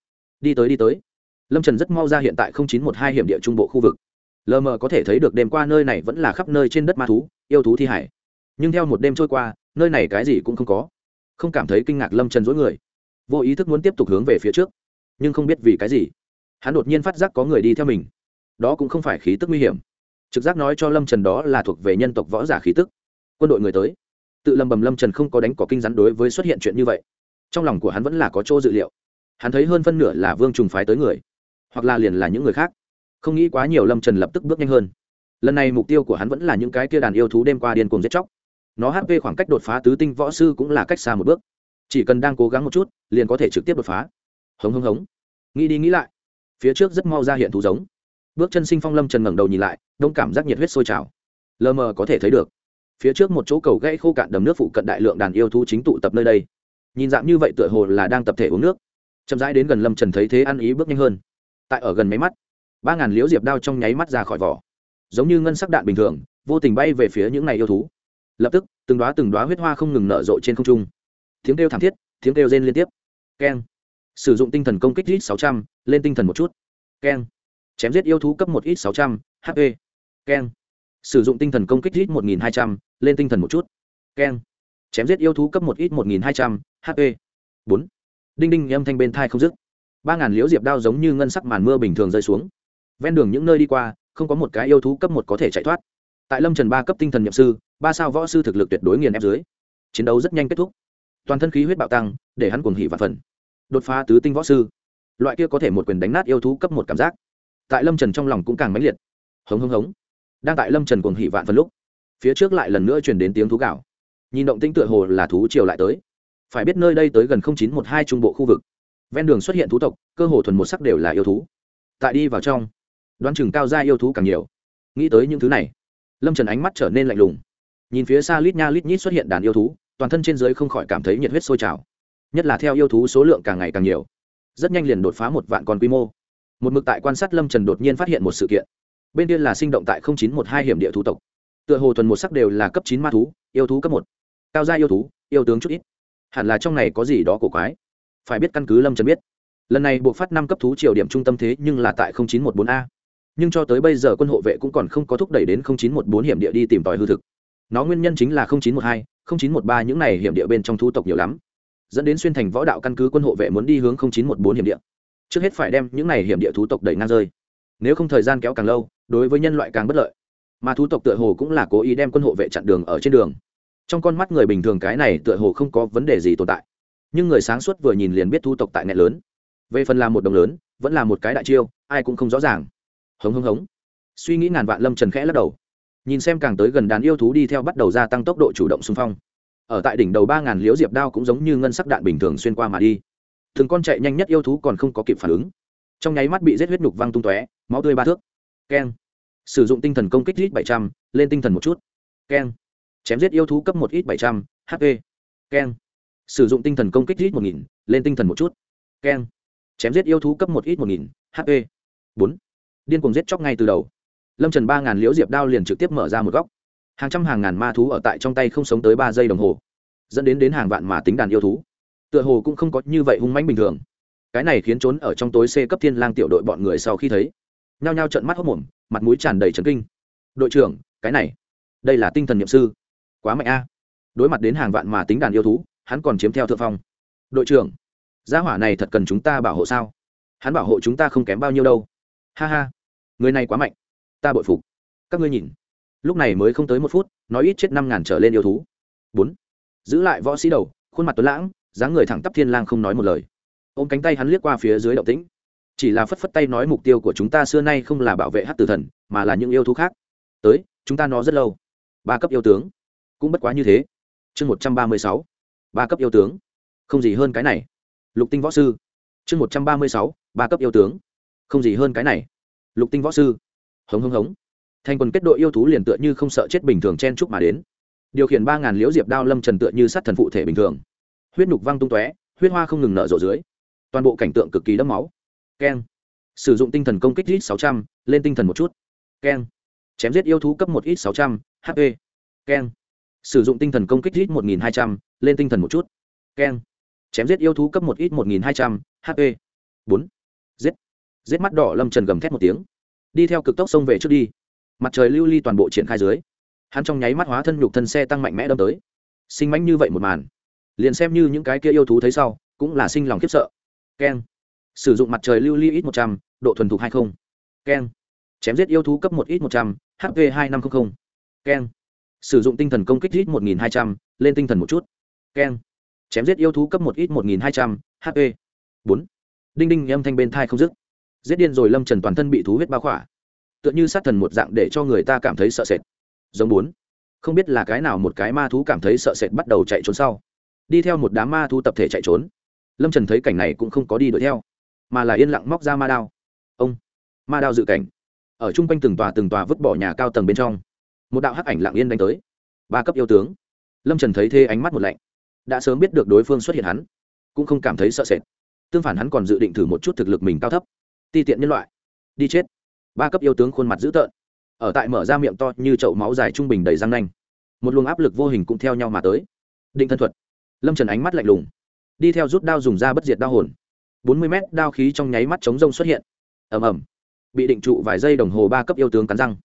đi tới đi tới. Lâm trần rất mau ra hiện tại chín một hai hiểm địa trung bộ khu vực. Lờ mờ có thể thấy được đêm qua nơi này vẫn là khắp nơi trên đất ma thú, yêu thú thi hải. Nhưng theo một đêm trôi qua, nơi này cái gì cũng không có. Không cảm thấy kinh ngạc lâm trần dối người vô ý thức muốn tiếp tục hướng về phía trước, nhưng không biết vì cái gì, hắn đột nhiên phát giác có người đi theo mình. Đó cũng không phải khí tức nguy hiểm. Trực giác nói cho lâm trần đó là thuộc về nhân tộc võ giả khí tức. Quân đội người tới. Tự lầm bầm lâm trần không có đánh cỏ kinh rắn đối với xuất hiện chuyện như vậy. Trong lòng của hắn vẫn là có chỗ dự liệu. Hắn thấy hơn phân nửa là vương trùng phái tới người, hoặc là liền là những người khác. Không nghĩ quá nhiều lâm trần lập tức bước nhanh hơn. Lần này mục tiêu của hắn vẫn là những cái kia đàn yêu thú đêm qua điên cuồng giết chóc. Nó hp khoảng cách đột phá tứ tinh võ sư cũng là cách xa một bước chỉ cần đang cố gắng một chút, liền có thể trực tiếp đột phá. Hống hống hống. Nghĩ đi nghĩ lại, phía trước rất mau ra hiện thú giống. Bước chân sinh phong lâm trần ngẩng đầu nhìn lại, đông cảm giác nhiệt huyết sôi trào. Lờ mờ có thể thấy được, phía trước một chỗ cầu gãy khô cạn đầm nước phụ cận đại lượng đàn yêu thú chính tụ tập nơi đây. Nhìn dạng như vậy tựa hồ là đang tập thể uống nước. Chậm rãi đến gần lâm trần thấy thế ăn ý bước nhanh hơn. Tại ở gần máy mắt, ba ngàn liễu diệp đao trong nháy mắt ra khỏi vỏ. Giống như ngân sắc đạn bình thường, vô tình bay về phía những này yêu thú. Lập tức, từng đoá từng đoá huyết hoa không ngừng nở rộ trên không trung tiếng kêu thảm thiết, tiếng kêu rên liên tiếp. Keng. Sử dụng tinh thần công kích ít sáu trăm, lên tinh thần một chút. Keng. Chém giết yêu thú cấp một ít sáu trăm hp keng. Sử dụng tinh thần công kích ít một nghìn hai trăm, lên tinh thần một chút. Keng. Chém giết yêu thú cấp một ít một nghìn hai trăm hp bốn. Đinh đinh, âm thanh bên thai không dứt. Ba ngàn liễu diệp đao giống như ngân sắc màn mưa bình thường rơi xuống. Ven đường những nơi đi qua, không có một cái yêu thú cấp một có thể chạy thoát. Tại lâm trần ba cấp tinh thần nhậm sư, ba sao võ sư thực lực tuyệt đối nghiền ép dưới. Chiến đấu rất nhanh kết thúc toàn thân khí huyết bạo tăng, để hắn cuồng hỉ và phần. Đột phá tứ tinh võ sư, loại kia có thể một quyền đánh nát yêu thú cấp một cảm giác. Tại lâm trần trong lòng cũng càng mãnh liệt. Hống hống hống. Đang tại lâm trần cuồng hỉ vạn phần lúc, phía trước lại lần nữa chuyển đến tiếng thú gạo nhìn động tĩnh tựa hồ là thú chiều lại tới. Phải biết nơi đây tới gần chín một hai trung bộ khu vực. Ven đường xuất hiện thú tộc, cơ hồ thuần một sắc đều là yêu thú. Tại đi vào trong, đoán chừng cao ra yêu thú càng nhiều. Nghĩ tới những thứ này, lâm trần ánh mắt trở nên lạnh lùng. Nhìn phía xa lít nha lít nhít xuất hiện đàn yêu thú toàn thân trên dưới không khỏi cảm thấy nhiệt huyết sôi trào. Nhất là theo yêu thú số lượng càng ngày càng nhiều, rất nhanh liền đột phá một vạn con quy mô. Một mực tại quan sát lâm trần đột nhiên phát hiện một sự kiện. Bên kia là sinh động tại chín một hai hiểm địa thú tộc. Tựa hồ thuần một sắc đều là cấp chín ma thú, yêu thú cấp một. Cao gia yêu thú, yêu tướng chút ít. Hẳn là trong này có gì đó cổ quái. Phải biết căn cứ lâm trần biết, lần này buộc phát năm cấp thú triều điểm trung tâm thế nhưng là tại chín một bốn a. Nhưng cho tới bây giờ quân hộ vệ cũng còn không có thúc đẩy đến chín một bốn hiểm địa đi tìm tòi hư thực. Nó nguyên nhân chính là chín một hai không chín một ba những này hiểm địa bên trong thu tộc nhiều lắm, dẫn đến xuyên thành võ đạo căn cứ quân hộ vệ muốn đi hướng không chín một bốn hiểm địa. Trước hết phải đem những này hiểm địa thu tộc đẩy ngang rơi. Nếu không thời gian kéo càng lâu, đối với nhân loại càng bất lợi. Mà thu tộc tựa hồ cũng là cố ý đem quân hộ vệ chặn đường ở trên đường. Trong con mắt người bình thường cái này tựa hồ không có vấn đề gì tồn tại. Nhưng người sáng suốt vừa nhìn liền biết thu tộc tại nghẹn lớn. Về phần là một đồng lớn, vẫn là một cái đại chiêu, ai cũng không rõ ràng. Hống hống hống. Suy nghĩ ngàn vạn lâm trần khẽ lắc đầu nhìn xem càng tới gần đàn yêu thú đi theo bắt đầu gia tăng tốc độ chủ động xung phong. Ở tại đỉnh đầu ba ngàn liễu diệp đao cũng giống như ngân sắc đạn bình thường xuyên qua mà đi. Thường con chạy nhanh nhất yêu thú còn không có kịp phản ứng. Trong nháy mắt bị rết huyết nhục văng tung tóe, máu tươi ba thước. Keng. Sử dụng tinh thần công kích ít bảy trăm, lên tinh thần một chút. Keng. Chém giết yêu thú cấp một ít bảy trăm h p keng. Sử dụng tinh thần công kích ít một nghìn, lên tinh thần một chút. Keng. Chém giết yêu thú cấp một ít một nghìn hp bốn. Điên cuồng giết chóc ngay từ đầu lâm trần ba ngàn liễu diệp đao liền trực tiếp mở ra một góc hàng trăm hàng ngàn ma thú ở tại trong tay không sống tới ba giây đồng hồ dẫn đến đến hàng vạn mà tính đàn yêu thú tựa hồ cũng không có như vậy hung mãnh bình thường cái này khiến trốn ở trong tối c cấp thiên lang tiểu đội bọn người sau khi thấy nhao nhao trận mắt hốc mồm, mặt mũi tràn đầy trấn kinh. Đội trưởng, cái này, đây là tinh thần nhiệm sư, quá mạnh a. Đối mặt đến hàng vạn mà tính đàn yêu thú, hắn còn chiếm theo thượng phong. Đội trưởng, gia hỏa này thật cần chúng ta bảo hộ sao? Hắn bảo hộ chúng ta không kém bao nhiêu đâu. Ha ha, người này quá mạnh ta bội phục. Các ngươi nhìn. Lúc này mới không tới một phút, nói ít chết năm ngàn trở lên yêu thú. Bốn. Giữ lại võ sĩ đầu, khuôn mặt tuấn lãng, dáng người thẳng tắp thiên lang không nói một lời. Ôm cánh tay hắn liếc qua phía dưới động tĩnh. Chỉ là phất phất tay nói mục tiêu của chúng ta xưa nay không là bảo vệ hát tử thần, mà là những yêu thú khác. Tới, chúng ta nó rất lâu. Ba cấp yêu tướng. Cũng bất quá như thế. Chương một trăm ba mươi sáu. Ba cấp yêu tướng. Không gì hơn cái này. Lục tinh võ sư. Chương một trăm ba mươi sáu. Ba cấp yêu tướng. Không gì hơn cái này. Lục tinh võ sư hống hống hống. Thành quần kết đội yêu thú liền tựa như không sợ chết bình thường chen chúc mà đến. Điều khiển ba ngàn liễu diệp đao lâm trần tựa như sát thần phụ thể bình thường. Huyết nhục văng tung tóe, huyết hoa không ngừng nở rộ dưới. Toàn bộ cảnh tượng cực kỳ đẫm máu. Keng. Sử dụng tinh thần công kích ít sáu trăm, lên tinh thần một chút. Keng. Chém giết yêu thú cấp một ít sáu trăm hp keng. Sử dụng tinh thần công kích ít một nghìn hai trăm, lên tinh thần một chút. Keng. Chém giết yêu thú cấp một ít một nghìn hai trăm hp bốn. Giết. Giết mắt đỏ lâm trần gầm thét một tiếng đi theo cực tốc xông về trước đi. Mặt trời lưu ly toàn bộ triển khai dưới, hắn trong nháy mắt hóa thân nhục thân xe tăng mạnh mẽ đâm tới. Sinh mánh như vậy một màn, liền xem như những cái kia yêu thú thấy sau, cũng là sinh lòng khiếp sợ. Keng. Sử dụng mặt trời lưu ly ít một trăm, độ thuần thục hai không. keng. Chém giết yêu thú cấp một ít một trăm, h p hai năm trăm linh keng. Sử dụng tinh thần công kích ít một nghìn hai trăm, lên tinh thần một chút. Keng. Chém giết yêu thú cấp một ít một nghìn hai trăm, h p bốn. Đinh đinh âm thanh bên thai không dứt giết điên rồi lâm trần toàn thân bị thú huyết bao khỏa tựa như sát thần một dạng để cho người ta cảm thấy sợ sệt giống bốn không biết là cái nào một cái ma thú cảm thấy sợ sệt bắt đầu chạy trốn sau đi theo một đám ma thú tập thể chạy trốn lâm trần thấy cảnh này cũng không có đi đuổi theo mà là yên lặng móc ra ma đao ông ma đao dự cảnh ở chung quanh từng tòa từng tòa vứt bỏ nhà cao tầng bên trong một đạo hắc ảnh lặng yên đánh tới ba cấp yêu tướng lâm trần thấy thế ánh mắt một lạnh đã sớm biết được đối phương xuất hiện hắn cũng không cảm thấy sợ sệt tương phản hắn còn dự định thử một chút thực lực mình cao thấp ti tiện nhân loại. Đi chết. Ba cấp yêu tướng khuôn mặt dữ tợn. Ở tại mở ra miệng to như chậu máu dài trung bình đầy răng nanh. Một luồng áp lực vô hình cũng theo nhau mà tới. Định thân thuật. Lâm trần ánh mắt lạnh lùng. Đi theo rút đao dùng ra bất diệt đao hồn. Bốn mươi mét đao khí trong nháy mắt chống rông xuất hiện. Ầm ầm. Bị định trụ vài giây đồng hồ ba cấp yêu tướng cắn răng.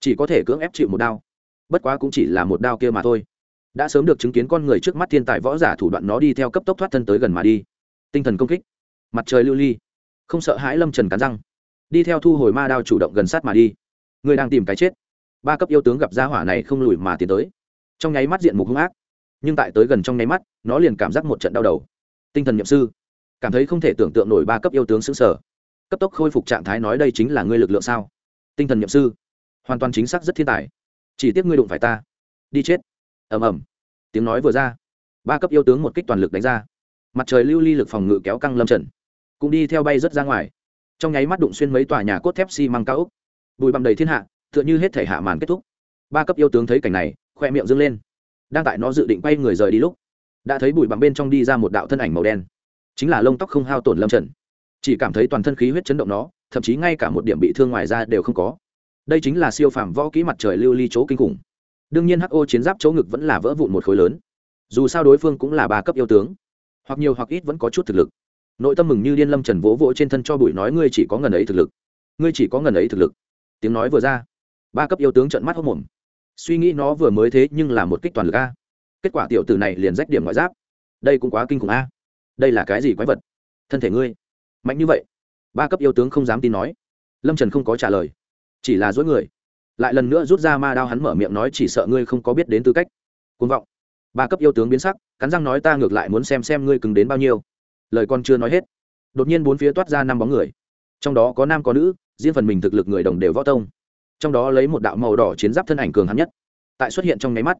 Chỉ có thể cưỡng ép chịu một đao. Bất quá cũng chỉ là một đao kia mà thôi. Đã sớm được chứng kiến con người trước mắt thiên tài võ giả thủ đoạn nó đi theo cấp tốc thoát thân tới gần mà đi. Tinh thần công kích. Mặt trời lưu ly không sợ hãi lâm trần cắn răng đi theo thu hồi ma đao chủ động gần sát mà đi người đang tìm cái chết ba cấp yêu tướng gặp gia hỏa này không lùi mà tiến tới trong nháy mắt diện mục hung ác nhưng tại tới gần trong nháy mắt nó liền cảm giác một trận đau đầu tinh thần nhậm sư cảm thấy không thể tưởng tượng nổi ba cấp yêu tướng xứng sở cấp tốc khôi phục trạng thái nói đây chính là ngươi lực lượng sao tinh thần nhậm sư hoàn toàn chính xác rất thiên tài chỉ tiếc ngươi đụng phải ta đi chết ầm ầm tiếng nói vừa ra ba cấp yêu tướng một kích toàn lực đánh ra mặt trời lưu ly lực phòng ngự kéo căng lâm trần cũng đi theo bay rất ra ngoài. Trong nháy mắt đụng xuyên mấy tòa nhà cốt thép xi、si、măng cao úc bùi bặm đầy thiên hạ, tựa như hết thể hạ màn kết thúc. Ba cấp yêu tướng thấy cảnh này, khoe miệng dâng lên. Đang tại nó dự định bay người rời đi lúc, đã thấy bụi bặm bên trong đi ra một đạo thân ảnh màu đen. Chính là lông tóc không hao tổn lâm trần. Chỉ cảm thấy toàn thân khí huyết chấn động nó, thậm chí ngay cả một điểm bị thương ngoài ra đều không có. Đây chính là siêu phàm võ kỹ mặt trời lưu ly chỗ kinh khủng. Đương nhiên ho chiến giáp chỗ ngực vẫn là vỡ vụn một khối lớn. Dù sao đối phương cũng là ba cấp yêu tướng, hoặc nhiều hoặc ít vẫn có chút thực lực nội tâm mừng như điên lâm trần vỗ vỗ trên thân cho bụi nói, ngươi chỉ có ngần ấy thực lực. Ngươi chỉ có ngần ấy thực lực. Tiếng nói vừa ra, ba cấp yêu tướng trận mắt hốc mồm. Suy nghĩ nó vừa mới thế nhưng là một kích toàn lực a. Kết quả tiểu tử này liền rách điểm ngoại giáp. Đây cũng quá kinh khủng a. Đây là cái gì quái vật? Thân thể ngươi. Mạnh như vậy. Ba cấp yêu tướng không dám tin nói. Lâm trần không có trả lời. Chỉ là dối người. Lại lần nữa rút ra ma đao hắn mở miệng nói, chỉ sợ ngươi không có biết đến tư cách. Côn vọng. Ba cấp yêu tướng biến sắc, cắn răng nói, ta ngược lại muốn xem xem ngươi cứng đến bao nhiêu lời con chưa nói hết. Đột nhiên bốn phía toát ra năm bóng người. Trong đó có nam có nữ, riêng phần mình thực lực người đồng đều võ tông. Trong đó lấy một đạo màu đỏ chiến giáp thân ảnh cường hắn nhất, tại xuất hiện trong nháy mắt,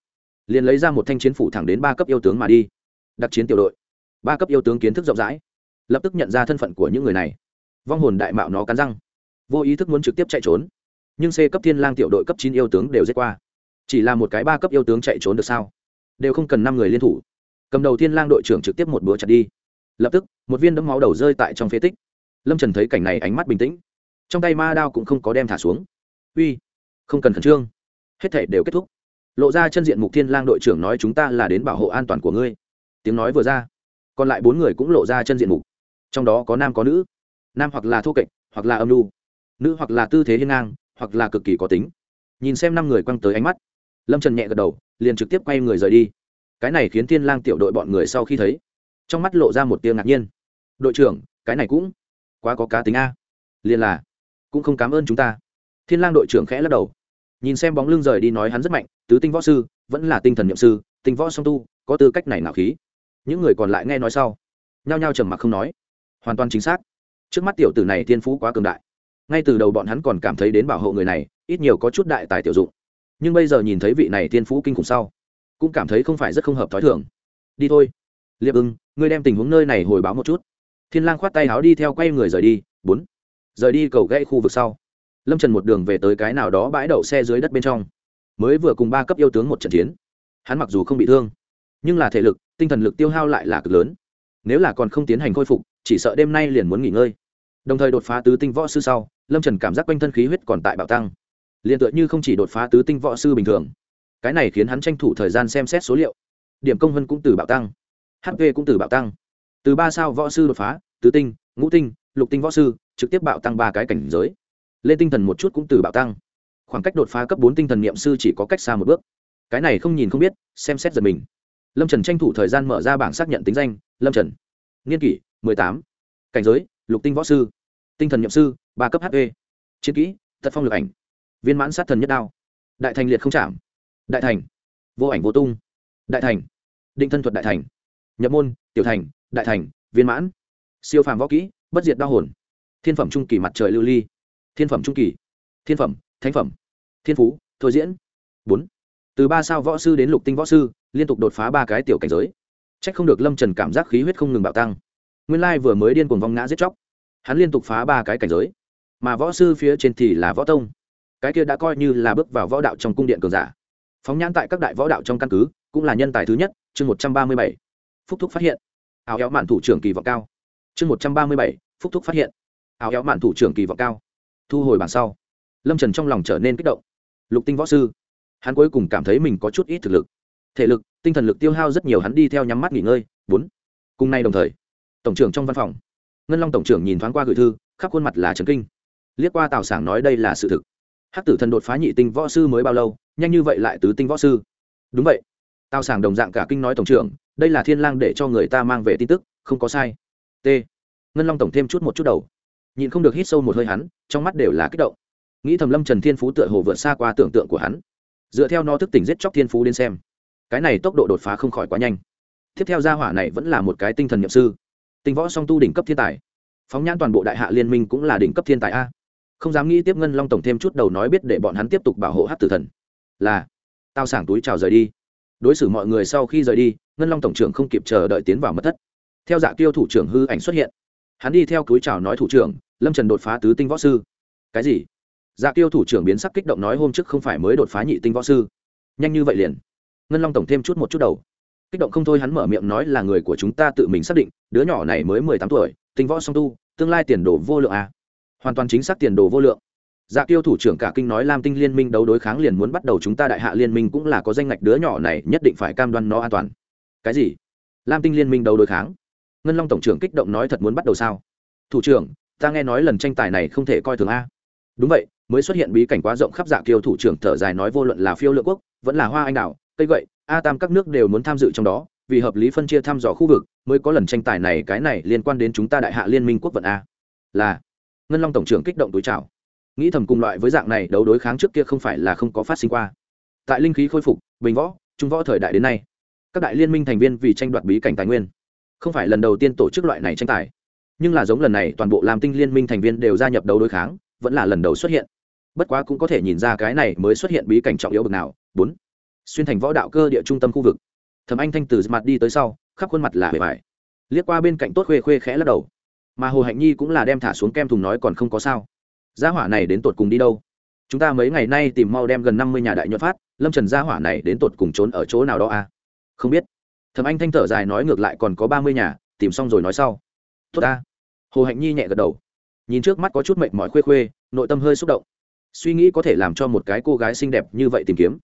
liền lấy ra một thanh chiến phủ thẳng đến ba cấp yêu tướng mà đi. Đặc chiến tiểu đội. Ba cấp yêu tướng kiến thức rộng rãi, lập tức nhận ra thân phận của những người này. Vong hồn đại mạo nó cắn răng, vô ý thức muốn trực tiếp chạy trốn. Nhưng c cấp thiên lang tiểu đội cấp chín yêu tướng đều giết qua. Chỉ là một cái ba cấp yêu tướng chạy trốn được sao? Đều không cần năm người liên thủ. Cầm đầu thiên lang đội trưởng trực tiếp một bữa chặt đi lập tức, một viên đấm máu đầu rơi tại trong phế tích. Lâm trần thấy cảnh này ánh mắt bình tĩnh. Trong tay ma đao cũng không có đem thả xuống. Uy, không cần khẩn trương. Hết thể đều kết thúc. Lộ ra chân diện mục thiên lang đội trưởng nói chúng ta là đến bảo hộ an toàn của ngươi. Tiếng nói vừa ra, còn lại bốn người cũng lộ ra chân diện mục. Trong đó có nam có nữ. Nam hoặc là thô kệch, hoặc là âm lưu nữ hoặc là tư thế hiên ngang, hoặc là cực kỳ có tính. Nhìn xem năm người quăng tới ánh mắt, lâm trần nhẹ gật đầu, liền trực tiếp quay người rời đi. Cái này khiến thiên lang tiểu đội bọn người sau khi thấy trong mắt lộ ra một tiếng ngạc nhiên. Đội trưởng, cái này cũng quá có cá tính a. Liền là cũng không cảm ơn chúng ta. Thiên lang đội trưởng khẽ lắc đầu. Nhìn xem bóng lưng rời đi nói hắn rất mạnh, tứ tinh võ sư, vẫn là tinh thần nhậm sư, tinh võ song tu, có tư cách này nào khí. Những người còn lại nghe nói sau, nhao nhao trầm mặc không nói. Hoàn toàn chính xác. Trước mắt tiểu tử này thiên phú quá cường đại. Ngay từ đầu bọn hắn còn cảm thấy đến bảo hộ người này, ít nhiều có chút đại tài tiểu dụng. Nhưng bây giờ nhìn thấy vị này thiên phú kinh khủng sau, cũng cảm thấy không phải rất không hợp thói thường. Đi thôi liệp ưng, ngươi đem tình huống nơi này hồi báo một chút. Thiên lang khoát tay áo đi theo quay người rời đi. Bốn. Rời đi cầu gãy khu vực sau, lâm trần một đường về tới cái nào đó bãi đậu xe dưới đất bên trong. Mới vừa cùng ba cấp yêu tướng một trận chiến, hắn mặc dù không bị thương, nhưng là thể lực, tinh thần lực tiêu hao lại là cực lớn. Nếu là còn không tiến hành khôi phục, chỉ sợ đêm nay liền muốn nghỉ ngơi. Đồng thời đột phá tứ tinh võ sư sau, lâm trần cảm giác quanh thân khí huyết còn tại bạo tăng. Liền tựa như không chỉ đột phá tứ tinh võ sư bình thường, cái này khiến hắn tranh thủ thời gian xem xét số liệu. Điểm công vân cũng từ bạo tăng hp cũng từ bạo tăng. Từ ba sao võ sư đột phá, tứ tinh, ngũ tinh, lục tinh võ sư, trực tiếp bạo tăng ba cái cảnh giới. Lên tinh thần một chút cũng từ bạo tăng. Khoảng cách đột phá cấp bốn tinh thần niệm sư chỉ có cách xa một bước. Cái này không nhìn không biết, xem xét giật mình. Lâm trần tranh thủ thời gian mở ra bảng xác nhận tính danh, lâm trần. Niên kỷ, mười tám. Cảnh giới, lục tinh võ sư. Tinh thần nhậm sư, ba cấp hp. Chiến kỹ tật phong lực ảnh. Viên mãn sát thần nhất đao. Đại thành liệt không chạm. Đại thành. Vô ảnh vô tung. Đại thành. Định thân thuật đại thành nhập môn, tiểu thành, đại thành, viên mãn. Siêu phàm võ kỹ, bất diệt đao hồn. Thiên phẩm trung kỳ mặt trời lưu ly. Thiên phẩm trung kỳ. Thiên phẩm, thánh phẩm. Thiên phú, thôi diễn. Bốn. Từ ba sao võ sư đến lục tinh võ sư, liên tục đột phá ba cái tiểu cảnh giới. C h ắ c không được lâm trần cảm giác khí huyết không ngừng bạo tăng. Nguyên lai vừa mới điên cuồng vong ngã giết chóc. Hắn liên tục phá ba cái cảnh giới. Mà võ sư phía trên thì là võ tông. Cái kia đã coi như là bước vào võ đạo trong cung điện cường giả. Phóng nhãn tại các đại võ đạo trong căn cứ, cũng là nhân tài thứ nhất, chương một trăm ba mươi bảy phúc thúc phát hiện. Áo éo mạn thủ trưởng kỳ vọng cao. Chương một trăm ba mươi bảy, phúc thúc phát hiện. Áo éo mạn thủ trưởng kỳ vọng cao. Thu hồi bản sau. Lâm trần trong lòng trở nên kích động. Lục tinh võ sư. Hắn cuối cùng cảm thấy mình có chút ít thực lực. Thể lực, tinh thần lực tiêu hao rất nhiều hắn đi theo nhắm mắt nghỉ ngơi. Bốn. Cùng nay đồng thời, tổng trưởng trong văn phòng. Ngân long tổng trưởng nhìn thoáng qua gửi thư, khắp khuôn mặt là trấn kinh. Liếc qua tào sảng nói đây là sự thực. Hắc tử thần đột phá nhị tinh võ sư mới bao lâu, nhanh như vậy lại tứ tinh võ sư. Đúng vậy tao sàng đồng dạng cả kinh nói tổng trưởng, đây là thiên lang để cho người ta mang về tin tức, không có sai. T. Ngân long tổng thêm chút một chút đầu. Nhìn không được hít sâu một hơi hắn, trong mắt đều là kích động. Nghĩ thầm lâm trần thiên phú tựa hồ vượt xa qua tưởng tượng của hắn. Dựa theo nó thức tỉnh giết chóc thiên phú đến xem, cái này tốc độ đột phá không khỏi quá nhanh. Tiếp theo gia hỏa này vẫn là một cái tinh thần nhậm sư. Tinh võ song tu đỉnh cấp thiên tài. Phóng nhãn toàn bộ đại hạ liên minh cũng là đỉnh cấp thiên tài a. Không dám nghĩ tiếp ngân long tổng thêm chút đầu nói biết để bọn hắn tiếp tục bảo hộ hát tử thần. Là, tao sảng túi chào rời đi đối xử mọi người sau khi rời đi, ngân long tổng trưởng không kịp chờ đợi tiến vào mật thất. Theo dạ tiêu thủ trưởng hư ảnh xuất hiện, hắn đi theo túi chào nói thủ trưởng, lâm trần đột phá tứ tinh võ sư. Cái gì? Dạ tiêu thủ trưởng biến sắc kích động nói, hôm trước không phải mới đột phá nhị tinh võ sư? Nhanh như vậy liền? Ngân long tổng thêm chút một chút đầu. Kích động không thôi hắn mở miệng nói, là người của chúng ta tự mình xác định, đứa nhỏ này mới mười tám tuổi, tinh võ song tu, tương lai tiền đồ vô lượng à. hoàn toàn chính xác tiền đồ vô lượng dạ tiêu thủ trưởng cả kinh nói lam tinh liên minh đấu đối kháng liền muốn bắt đầu chúng ta đại hạ liên minh cũng là có danh ngạch đứa nhỏ này, nhất định phải cam đoan nó an toàn. Cái gì? Lam tinh liên minh đấu đối kháng? Ngân long tổng trưởng kích động nói thật muốn bắt đầu sao? Thủ trưởng, ta nghe nói lần tranh tài này không thể coi thường a. Đúng vậy, mới xuất hiện bí cảnh quá rộng khắp dạ kiêu thủ trưởng thở dài nói vô luận là phiêu lượng quốc, vẫn là hoa anh đào cây gậy, a tam các nước đều muốn tham dự trong đó, vì hợp lý phân chia thăm dò khu vực, mới có lần tranh tài này, cái này liên quan đến chúng ta đại hạ liên minh quốc vận a. Là. Ngân long tổng trưởng kích động túi chào nghĩ thầm cùng loại với dạng này, đấu đối kháng trước kia không phải là không có phát sinh qua. Tại linh khí khôi phục, bình võ, trung võ thời đại đến nay, các đại liên minh thành viên vì tranh đoạt bí cảnh tài nguyên, không phải lần đầu tiên tổ chức loại này tranh tài. Nhưng là giống lần này, toàn bộ làm tinh liên minh thành viên đều gia nhập đấu đối kháng, vẫn là lần đầu xuất hiện. Bất quá cũng có thể nhìn ra cái này mới xuất hiện bí cảnh trọng yếu bậc nào. Bốn, xuyên thành võ đạo cơ địa trung tâm khu vực. Thẩm anh thanh từ mặt đi tới sau, khắp khuôn mặt là bề bài liếc qua bên cạnh tốt khuê khuê khẽ lắc đầu. Mà hồ hạnh nhi cũng là đem thả xuống kem thùng nói còn không có sao gia hỏa này đến tột cùng đi đâu? Chúng ta mấy ngày nay tìm mau đem gần năm mươi nhà đại nhuận phát, lâm trần gia hỏa này đến tột cùng trốn ở chỗ nào đó à? Không biết. Thầm anh thanh thở dài nói ngược lại còn có ba mươi nhà, tìm xong rồi nói sau. Tốt ta. Hồ hạnh nhi nhẹ gật đầu. Nhìn trước mắt có chút mệt mỏi khuê khuê, nội tâm hơi xúc động. Suy nghĩ có thể làm cho một cái cô gái xinh đẹp như vậy tìm kiếm.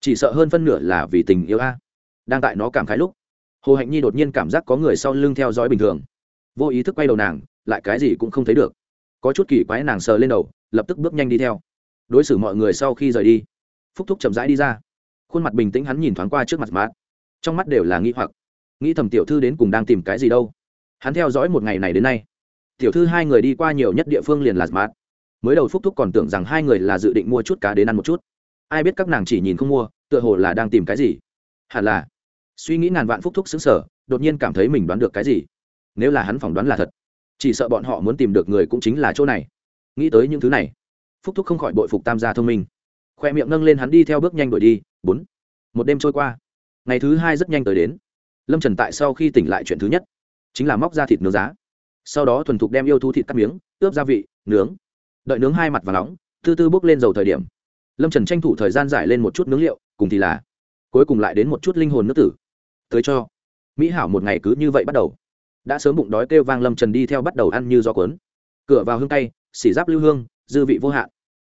Chỉ sợ hơn phân nửa là vì tình yêu a. Đang tại nó cảm khái lúc, hồ hạnh nhi đột nhiên cảm giác có người sau lưng theo dõi bình thường. Vô ý thức quay đầu nàng, lại cái gì cũng không thấy được có chút kỳ quái nàng sờ lên đầu, lập tức bước nhanh đi theo. Đối xử mọi người sau khi rời đi, phúc thúc chậm rãi đi ra. Khuôn mặt bình tĩnh hắn nhìn thoáng qua trước mặt mát trong mắt đều là nghĩ hoặc. Nghĩ thầm tiểu thư đến cùng đang tìm cái gì đâu. Hắn theo dõi một ngày này đến nay. Tiểu thư hai người đi qua nhiều nhất địa phương liền là mát mới đầu phúc thúc còn tưởng rằng hai người là dự định mua chút cá đến ăn một chút. Ai biết các nàng chỉ nhìn không mua, tựa hồ là đang tìm cái gì. Hẳn là. Suy nghĩ ngàn vạn phúc thúc xứng sở đột nhiên cảm thấy mình đoán được cái gì. Nếu là hắn phỏng đoán là thật chỉ sợ bọn họ muốn tìm được người cũng chính là chỗ này. Nghĩ tới những thứ này, phúc thúc không khỏi bội phục tam gia thông minh. Khoe miệng nâng lên hắn đi theo bước nhanh đuổi đi. Bốn. Một đêm trôi qua. Ngày thứ hai rất nhanh tới đến. Lâm trần tại sau khi tỉnh lại chuyện thứ nhất, chính là móc ra thịt nướng giá. Sau đó thuần thục đem yêu thú thịt cắt miếng, ướp gia vị, nướng. Đợi nướng hai mặt và nóng, tư tư bốc lên dầu thời điểm. Lâm trần tranh thủ thời gian giải lên một chút nướng liệu, cùng thì là, cuối cùng lại đến một chút linh hồn nước tử. Tới cho. Mỹ hảo một ngày cứ như vậy bắt đầu đã sớm bụng đói kêu vang lâm trần đi theo bắt đầu ăn như do cuốn. Cửa vào hương tay xỉ giáp lưu hương, dư vị vô hạn.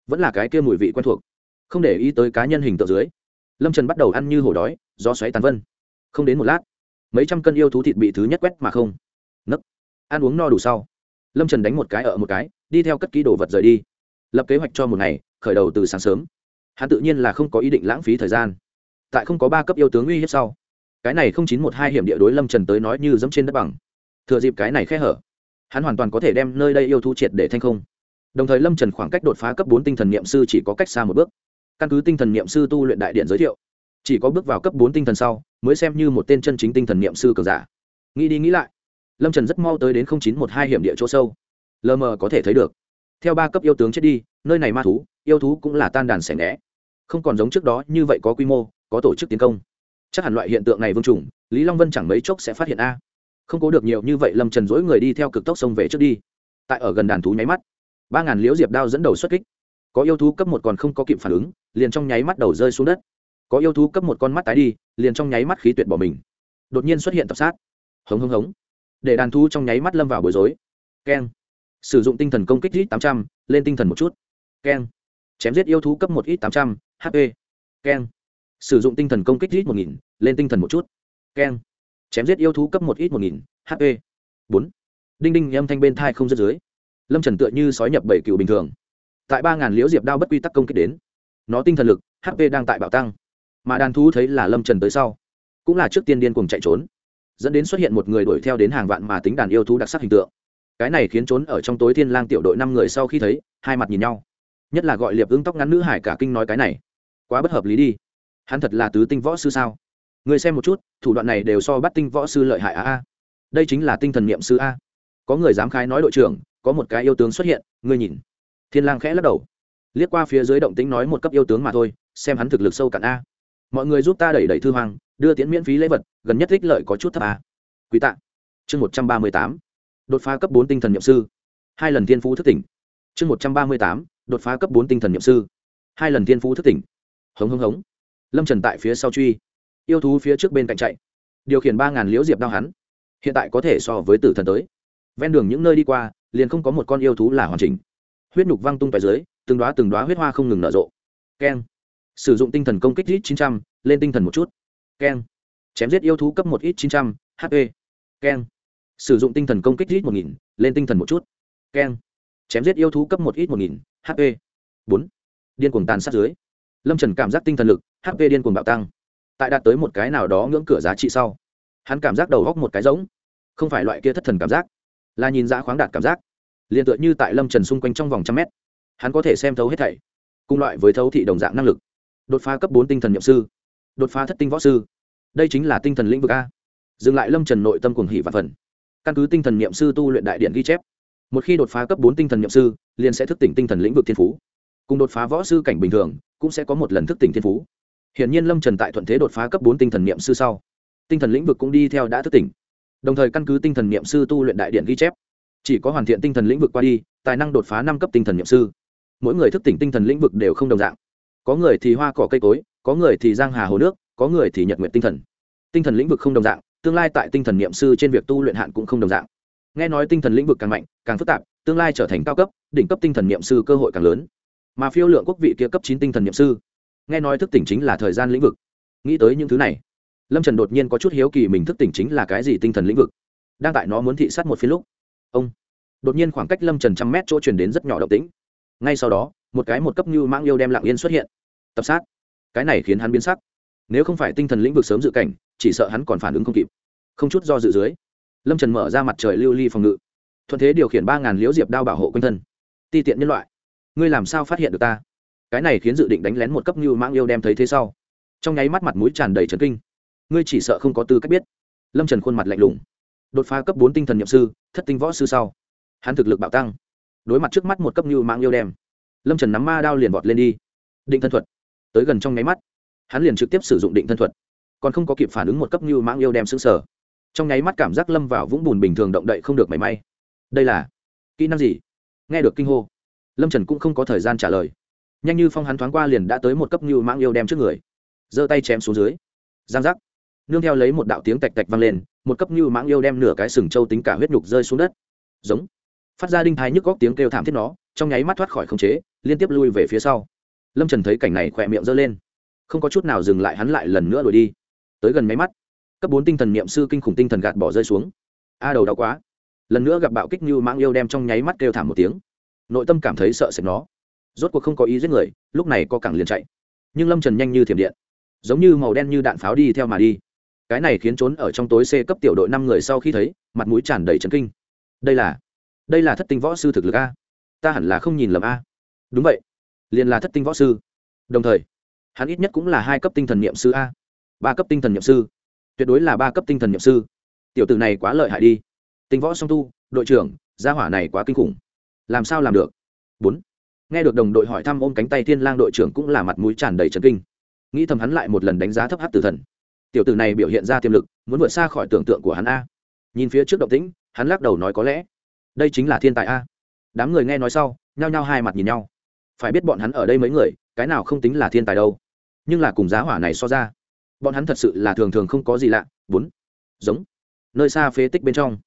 Vẫn là cái kia mùi vị quen thuộc. Không để ý tới cá nhân hình tượng dưới, lâm trần bắt đầu ăn như hổ đói do xoáy tàn vân. Không đến một lát, mấy trăm cân yêu thú thịt bị thứ nhất quét mà không. Nấc. Ăn uống no đủ sau, lâm trần đánh một cái ở một cái, đi theo cất ký đồ vật rời đi. Lập kế hoạch cho một ngày, khởi đầu từ sáng sớm. Hắn tự nhiên là không có ý định lãng phí thời gian. Tại không có ba cấp yêu tướng uy hiếp sau, cái này không chín một hai hiểm địa đối lâm trần tới nói như dẫm trên đất bằng thừa dịp cái này khẽ hở, hắn hoàn toàn có thể đem nơi đây yêu thú triệt để thanh không. Đồng thời lâm trần khoảng cách đột phá cấp bốn tinh thần n i ệ m sư chỉ có cách xa một bước. Căn cứ tinh thần n i ệ m sư tu luyện đại điện giới thiệu, chỉ có bước vào cấp bốn tinh thần sau, mới xem như một tên chân chính tinh thần n i ệ m sư cường giả. Nghĩ đi nghĩ lại, lâm trần rất mau tới đến chín một hai hiểm địa chỗ sâu. Lờ mờ có thể thấy được, theo ba cấp yêu tướng chết đi, nơi này ma thú, yêu thú cũng là tan đàn xẻ né không còn giống trước đó như vậy có quy mô, có tổ chức tiến công. Chắc hẳn loại hiện tượng này vương trùng, lý long vân chẳng mấy chốc sẽ phát hiện a không cố được nhiều như vậy lâm trần dỗi người đi theo cực tốc sông về trước đi tại ở gần đàn thú nháy mắt ba ngàn liễu diệp đao dẫn đầu xuất kích có yêu thú cấp một còn không có kịp phản ứng liền trong nháy mắt đầu rơi xuống đất có yêu thú cấp một con mắt tái đi liền trong nháy mắt khí tuyệt bỏ mình đột nhiên xuất hiện tập sát hống hống hống để đàn thú trong nháy mắt lâm vào bối rối keng sử dụng tinh thần công kích ít tám trăm l ê n tinh thần một chút keng chém giết yêu thú cấp một ít tám trăm hp keng sử dụng tinh thần công kích ít một nghìn lên tinh thần một chút keng chém giết yêu thú cấp một ít một nghìn hp bốn. Đinh đinh âm thanh bên thai không rớt dưới. Lâm trần tựa như sói nhập bảy cựu bình thường. Tại ba ngàn liễu diệp đao bất quy tắc công kích đến. Nó tinh thần lực hp đang tại bạo tăng. Mà đàn thú thấy là lâm trần tới sau, cũng là trước tiên điên cùng chạy trốn. Dẫn đến xuất hiện một người đuổi theo đến hàng vạn mà tính đàn yêu thú đặc sắc hình tượng. Cái này khiến trốn ở trong tối thiên lang tiểu đội năm người sau khi thấy, hai mặt nhìn nhau. Nhất là gọi liệp ứng tóc ngắn nữ hải cả kinh nói cái này. Quá bất hợp lý đi. Hắn thật là tứ tinh võ sư sao? Người xem một chút, thủ đoạn này đều so bắt tinh võ sư lợi hại a a. Đây chính là tinh thần niệm sư a. Có người dám khai nói đội trưởng, có một cái yêu tướng xuất hiện, ngươi nhìn. Thiên lang khẽ lắc đầu. Liếc qua phía dưới động tĩnh nói một cấp yêu tướng mà thôi, xem hắn thực lực sâu cạn a. Mọi người giúp ta đẩy đẩy thư hoàng đưa tiễn miễn phí lễ vật, gần nhất ích lợi có chút thấp a. Quý tạ. Chương một trăm ba mươi tám. Đột phá cấp bốn tinh thần niệm sư. Hai lần thiên phú thức tỉnh. Chương một trăm ba mươi tám. Đột phá cấp bốn tinh thần niệm sư. Hai lần thiên phú thức tỉnh. Hống hống hống. Lâm trần tại phía sau truy yêu thú phía trước bên cạnh chạy. Điều khiển ba ngàn liễu diệp đao hắn. Hiện tại có thể so với tử thần tới. Ven đường những nơi đi qua, liền không có một con yêu thú là hoàn chỉnh. Huyết nhục văng tung tại dưới, từng đoá từng đoá huyết hoa không ngừng nở rộ. Keng. Sử dụng tinh thần công kích ít chín trăm, lên tinh thần một chút. Keng. Chém giết yêu thú cấp một ít chín trăm hp keng. Sử dụng tinh thần công kích ít một nghìn, lên tinh thần một chút. Keng. Chém giết yêu thú cấp một ít một nghìn hp bốn. Điên cuồng tàn sát dưới. Lâm trần cảm giác tinh thần lực hp điên cuồng bạo tăng tại đạt tới một cái nào đó ngưỡng cửa giá trị sau, hắn cảm giác đầu góc một cái giống không phải loại kia thất thần cảm giác, là nhìn ra khoáng đạt cảm giác, liền tựa như tại lâm trần xung quanh trong vòng trăm mét, hắn có thể xem thấu hết thảy, cùng loại với thấu thị đồng dạng năng lực, đột phá cấp bốn tinh thần nhậm sư, đột phá thất tinh võ sư, đây chính là tinh thần lĩnh vực a. Dừng lại lâm trần nội tâm cuồng hỷ và phần căn cứ tinh thần nhậm sư tu luyện đại điện ghi chép, một khi đột phá cấp bốn tinh thần nhậm sư, liền sẽ thức tỉnh tinh thần lĩnh vực thiên phú. Cùng đột phá võ sư cảnh bình thường, cũng sẽ có một lần thức tỉnh thiên phú. Hiển nhiên Lâm Trần tại thuận thế đột phá cấp bốn tinh thần niệm sư sau, tinh thần lĩnh vực cũng đi theo đã thức tỉnh. Đồng thời căn cứ tinh thần niệm sư tu luyện đại điện ghi chép, chỉ có hoàn thiện tinh thần lĩnh vực qua đi, tài năng đột phá năm cấp tinh thần niệm sư. Mỗi người thức tỉnh tinh thần lĩnh vực đều không đồng dạng. Có người thì hoa cỏ cây cối, có người thì giang hà hồ nước, có người thì nhật nguyện tinh thần. Tinh thần lĩnh vực không đồng dạng, tương lai tại tinh thần niệm sư trên việc tu luyện hạn cũng không đồng dạng. Nghe nói tinh thần lĩnh vực càng mạnh, càng phức tạp, tương lai trở thành cao cấp, đỉnh cấp tinh thần niệm sư cơ hội càng lớn. Mà phiêu lượng quốc vị kia cấp chín tinh thần niệm sư, nghe nói thức tỉnh chính là thời gian lĩnh vực. Nghĩ tới những thứ này, lâm trần đột nhiên có chút hiếu kỳ mình thức tỉnh chính là cái gì tinh thần lĩnh vực. Đang tại nó muốn thị sát một phía lúc, ông, đột nhiên khoảng cách lâm trần trăm mét chỗ truyền đến rất nhỏ động tĩnh. Ngay sau đó, một cái một cấp như mang yêu đem lặng yên xuất hiện. Tập sát. Cái này khiến hắn biến sắc. Nếu không phải tinh thần lĩnh vực sớm dự cảnh, chỉ sợ hắn còn phản ứng không kịp. Không chút do dự dưới, lâm trần mở ra mặt trời lưu ly phòng ngự. Thuận thế điều khiển ba ngàn liễu diệp đao bảo hộ quanh thân. Ti tiện nhân loại, ngươi làm sao phát hiện được ta? Cái này khiến dự định đánh lén một cấp như mãng yêu đem thấy thế sau. Trong nháy mắt mặt mũi tràn đầy trần kinh. Ngươi chỉ sợ không có tư cách biết. Lâm trần khuôn mặt lạnh lùng. Đột phá cấp bốn tinh thần nhậm sư, thất tinh võ sư sau. Hắn thực lực bạo tăng. Đối mặt trước mắt một cấp như mãng yêu đem. Lâm trần nắm ma đao liền vọt lên đi. Định thân thuật. Tới gần trong nháy mắt, hắn liền trực tiếp sử dụng định thân thuật. Còn không có kịp phản ứng một cấp như mãng yêu đem xứng sở trong nháy mắt cảm giác lâm vào vũng bùn bình thường động đậy không được mảy may. Đây là kỹ năng gì? Nghe được kinh hô, lâm trần cũng không có thời gian trả lời nhanh như phong hắn thoáng qua liền đã tới một cấp như mãng yêu đem trước người. Giơ tay chém xuống dưới. Giang giác. Nương theo lấy một đạo tiếng tạch tạch vang lên, một cấp như mãng yêu đem nửa cái sừng trâu tính cả huyết nhục rơi xuống đất. Giống. Phát ra đinh thái nhức góc tiếng kêu thảm thiết nó, trong nháy mắt thoát khỏi khống chế, liên tiếp lui về phía sau. Lâm trần thấy cảnh này khỏe miệng giơ lên. Không có chút nào dừng lại hắn lại lần nữa đuổi đi. Tới gần máy mắt, cấp bốn tinh thần niệm sư kinh khủng tinh thần gạt bỏ rơi xuống. A đầu đau quá. Lần nữa gặp bạo kích như mãng yêu đem trong nháy mắt kêu thảm một tiếng. Nội tâm cảm thấy sợ sệt nó rốt cuộc không có ý giết người, lúc này co cẳng liền chạy. Nhưng lâm trần nhanh như thiểm điện, giống như màu đen như đạn pháo đi theo mà đi. Cái này khiến trốn ở trong tối c cấp tiểu đội năm người sau khi thấy, mặt mũi tràn đầy trấn kinh. Đây là đây là thất tinh võ sư thực lực a. Ta hẳn là không nhìn lầm a. Đúng vậy, liền là thất tinh võ sư. Đồng thời, hắn ít nhất cũng là hai cấp tinh thần niệm sư a. Ba cấp tinh thần niệm sư. Tuyệt đối là ba cấp tinh thần niệm sư. Tiểu tử này quá lợi hại đi. Tinh võ song tu, đội trưởng, gia hỏa này quá kinh khủng. Làm sao làm được? Bốn nghe được đồng đội hỏi thăm ôm cánh tay thiên lang đội trưởng cũng là mặt mũi tràn đầy trấn kinh. Nghĩ thầm hắn lại một lần đánh giá thấp hát tử thần. Tiểu tử này biểu hiện ra tiềm lực, muốn vượt xa khỏi tưởng tượng của hắn a. Nhìn phía trước động tĩnh, hắn lắc đầu nói có lẽ. Đây chính là thiên tài a. Đám người nghe nói sau, nhao nhao hai mặt nhìn nhau. Phải biết bọn hắn ở đây mấy người, cái nào không tính là thiên tài đâu. Nhưng là cùng giá hỏa này so ra, bọn hắn thật sự là thường thường không có gì lạ. Bốn. Giống. Nơi xa phế tích bên trong.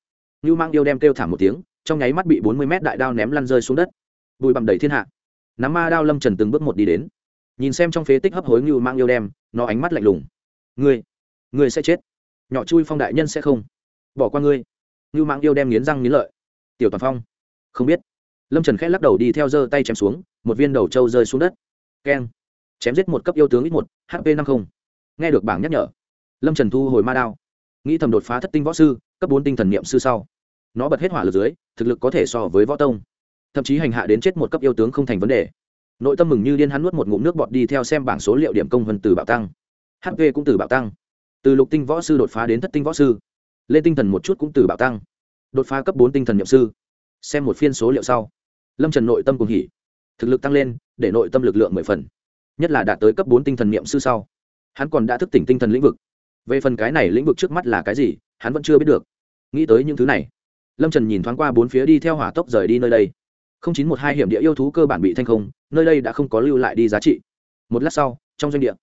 Như mang yêu đem kêu thảm một tiếng, trong nháy mắt bị bốn mươi mét đại đao ném lăn rơi xuống đất. Bụi bặm đầy thiên hạ nắm ma đao lâm trần từng bước một đi đến. Nhìn xem trong phế tích hấp hối ngưu mang yêu đem, nó ánh mắt lạnh lùng. Ngươi ngươi sẽ chết. Nhỏ chui phong đại nhân sẽ không. Bỏ qua ngươi. Ngưu mang yêu đem nghiến răng nghiến lợi. Tiểu toàn phong, không biết. Lâm trần khẽ lắc đầu đi theo giơ tay chém xuống, một viên đầu trâu rơi xuống đất. Keng. Chém giết một cấp yêu tướng ít một hp năm không. Nghe được bảng nhắc nhở, lâm trần thu hồi ma đao. Nghĩ thầm đột phá thất tinh võ sư, cấp bốn tinh thần niệm sư sau. Nó bật hết hỏa lực dưới, thực lực có thể so với võ tông thậm chí hành hạ đến chết một cấp yêu tướng không thành vấn đề. Nội tâm mừng như điên hắn nuốt một ngụm nước bọt đi theo xem bảng số liệu điểm công vân từ bạo tăng. Hp cũng từ bạo tăng. Từ lục tinh võ sư đột phá đến thất tinh võ sư. Lên tinh thần một chút cũng từ bạo tăng. Đột phá cấp bốn tinh thần nhậm sư. Xem một phiên số liệu sau. Lâm trần nội tâm cùng hỉ. Thực lực tăng lên, để nội tâm lực lượng mười phần. Nhất là đạt tới cấp bốn tinh thần nhậm sư sau. Hắn còn đã thức tỉnh tinh thần lĩnh vực. Về phần cái này lĩnh vực trước mắt là cái gì, hắn vẫn chưa biết được. Nghĩ tới những thứ này, lâm trần nhìn thoáng qua bốn phía đi theo hỏa tốc rời đi nơi đây chín một hai hiểm địa yêu thú cơ bản bị thanh không, nơi đây đã không có lưu lại đi giá trị. Một lát sau, trong doanh địa,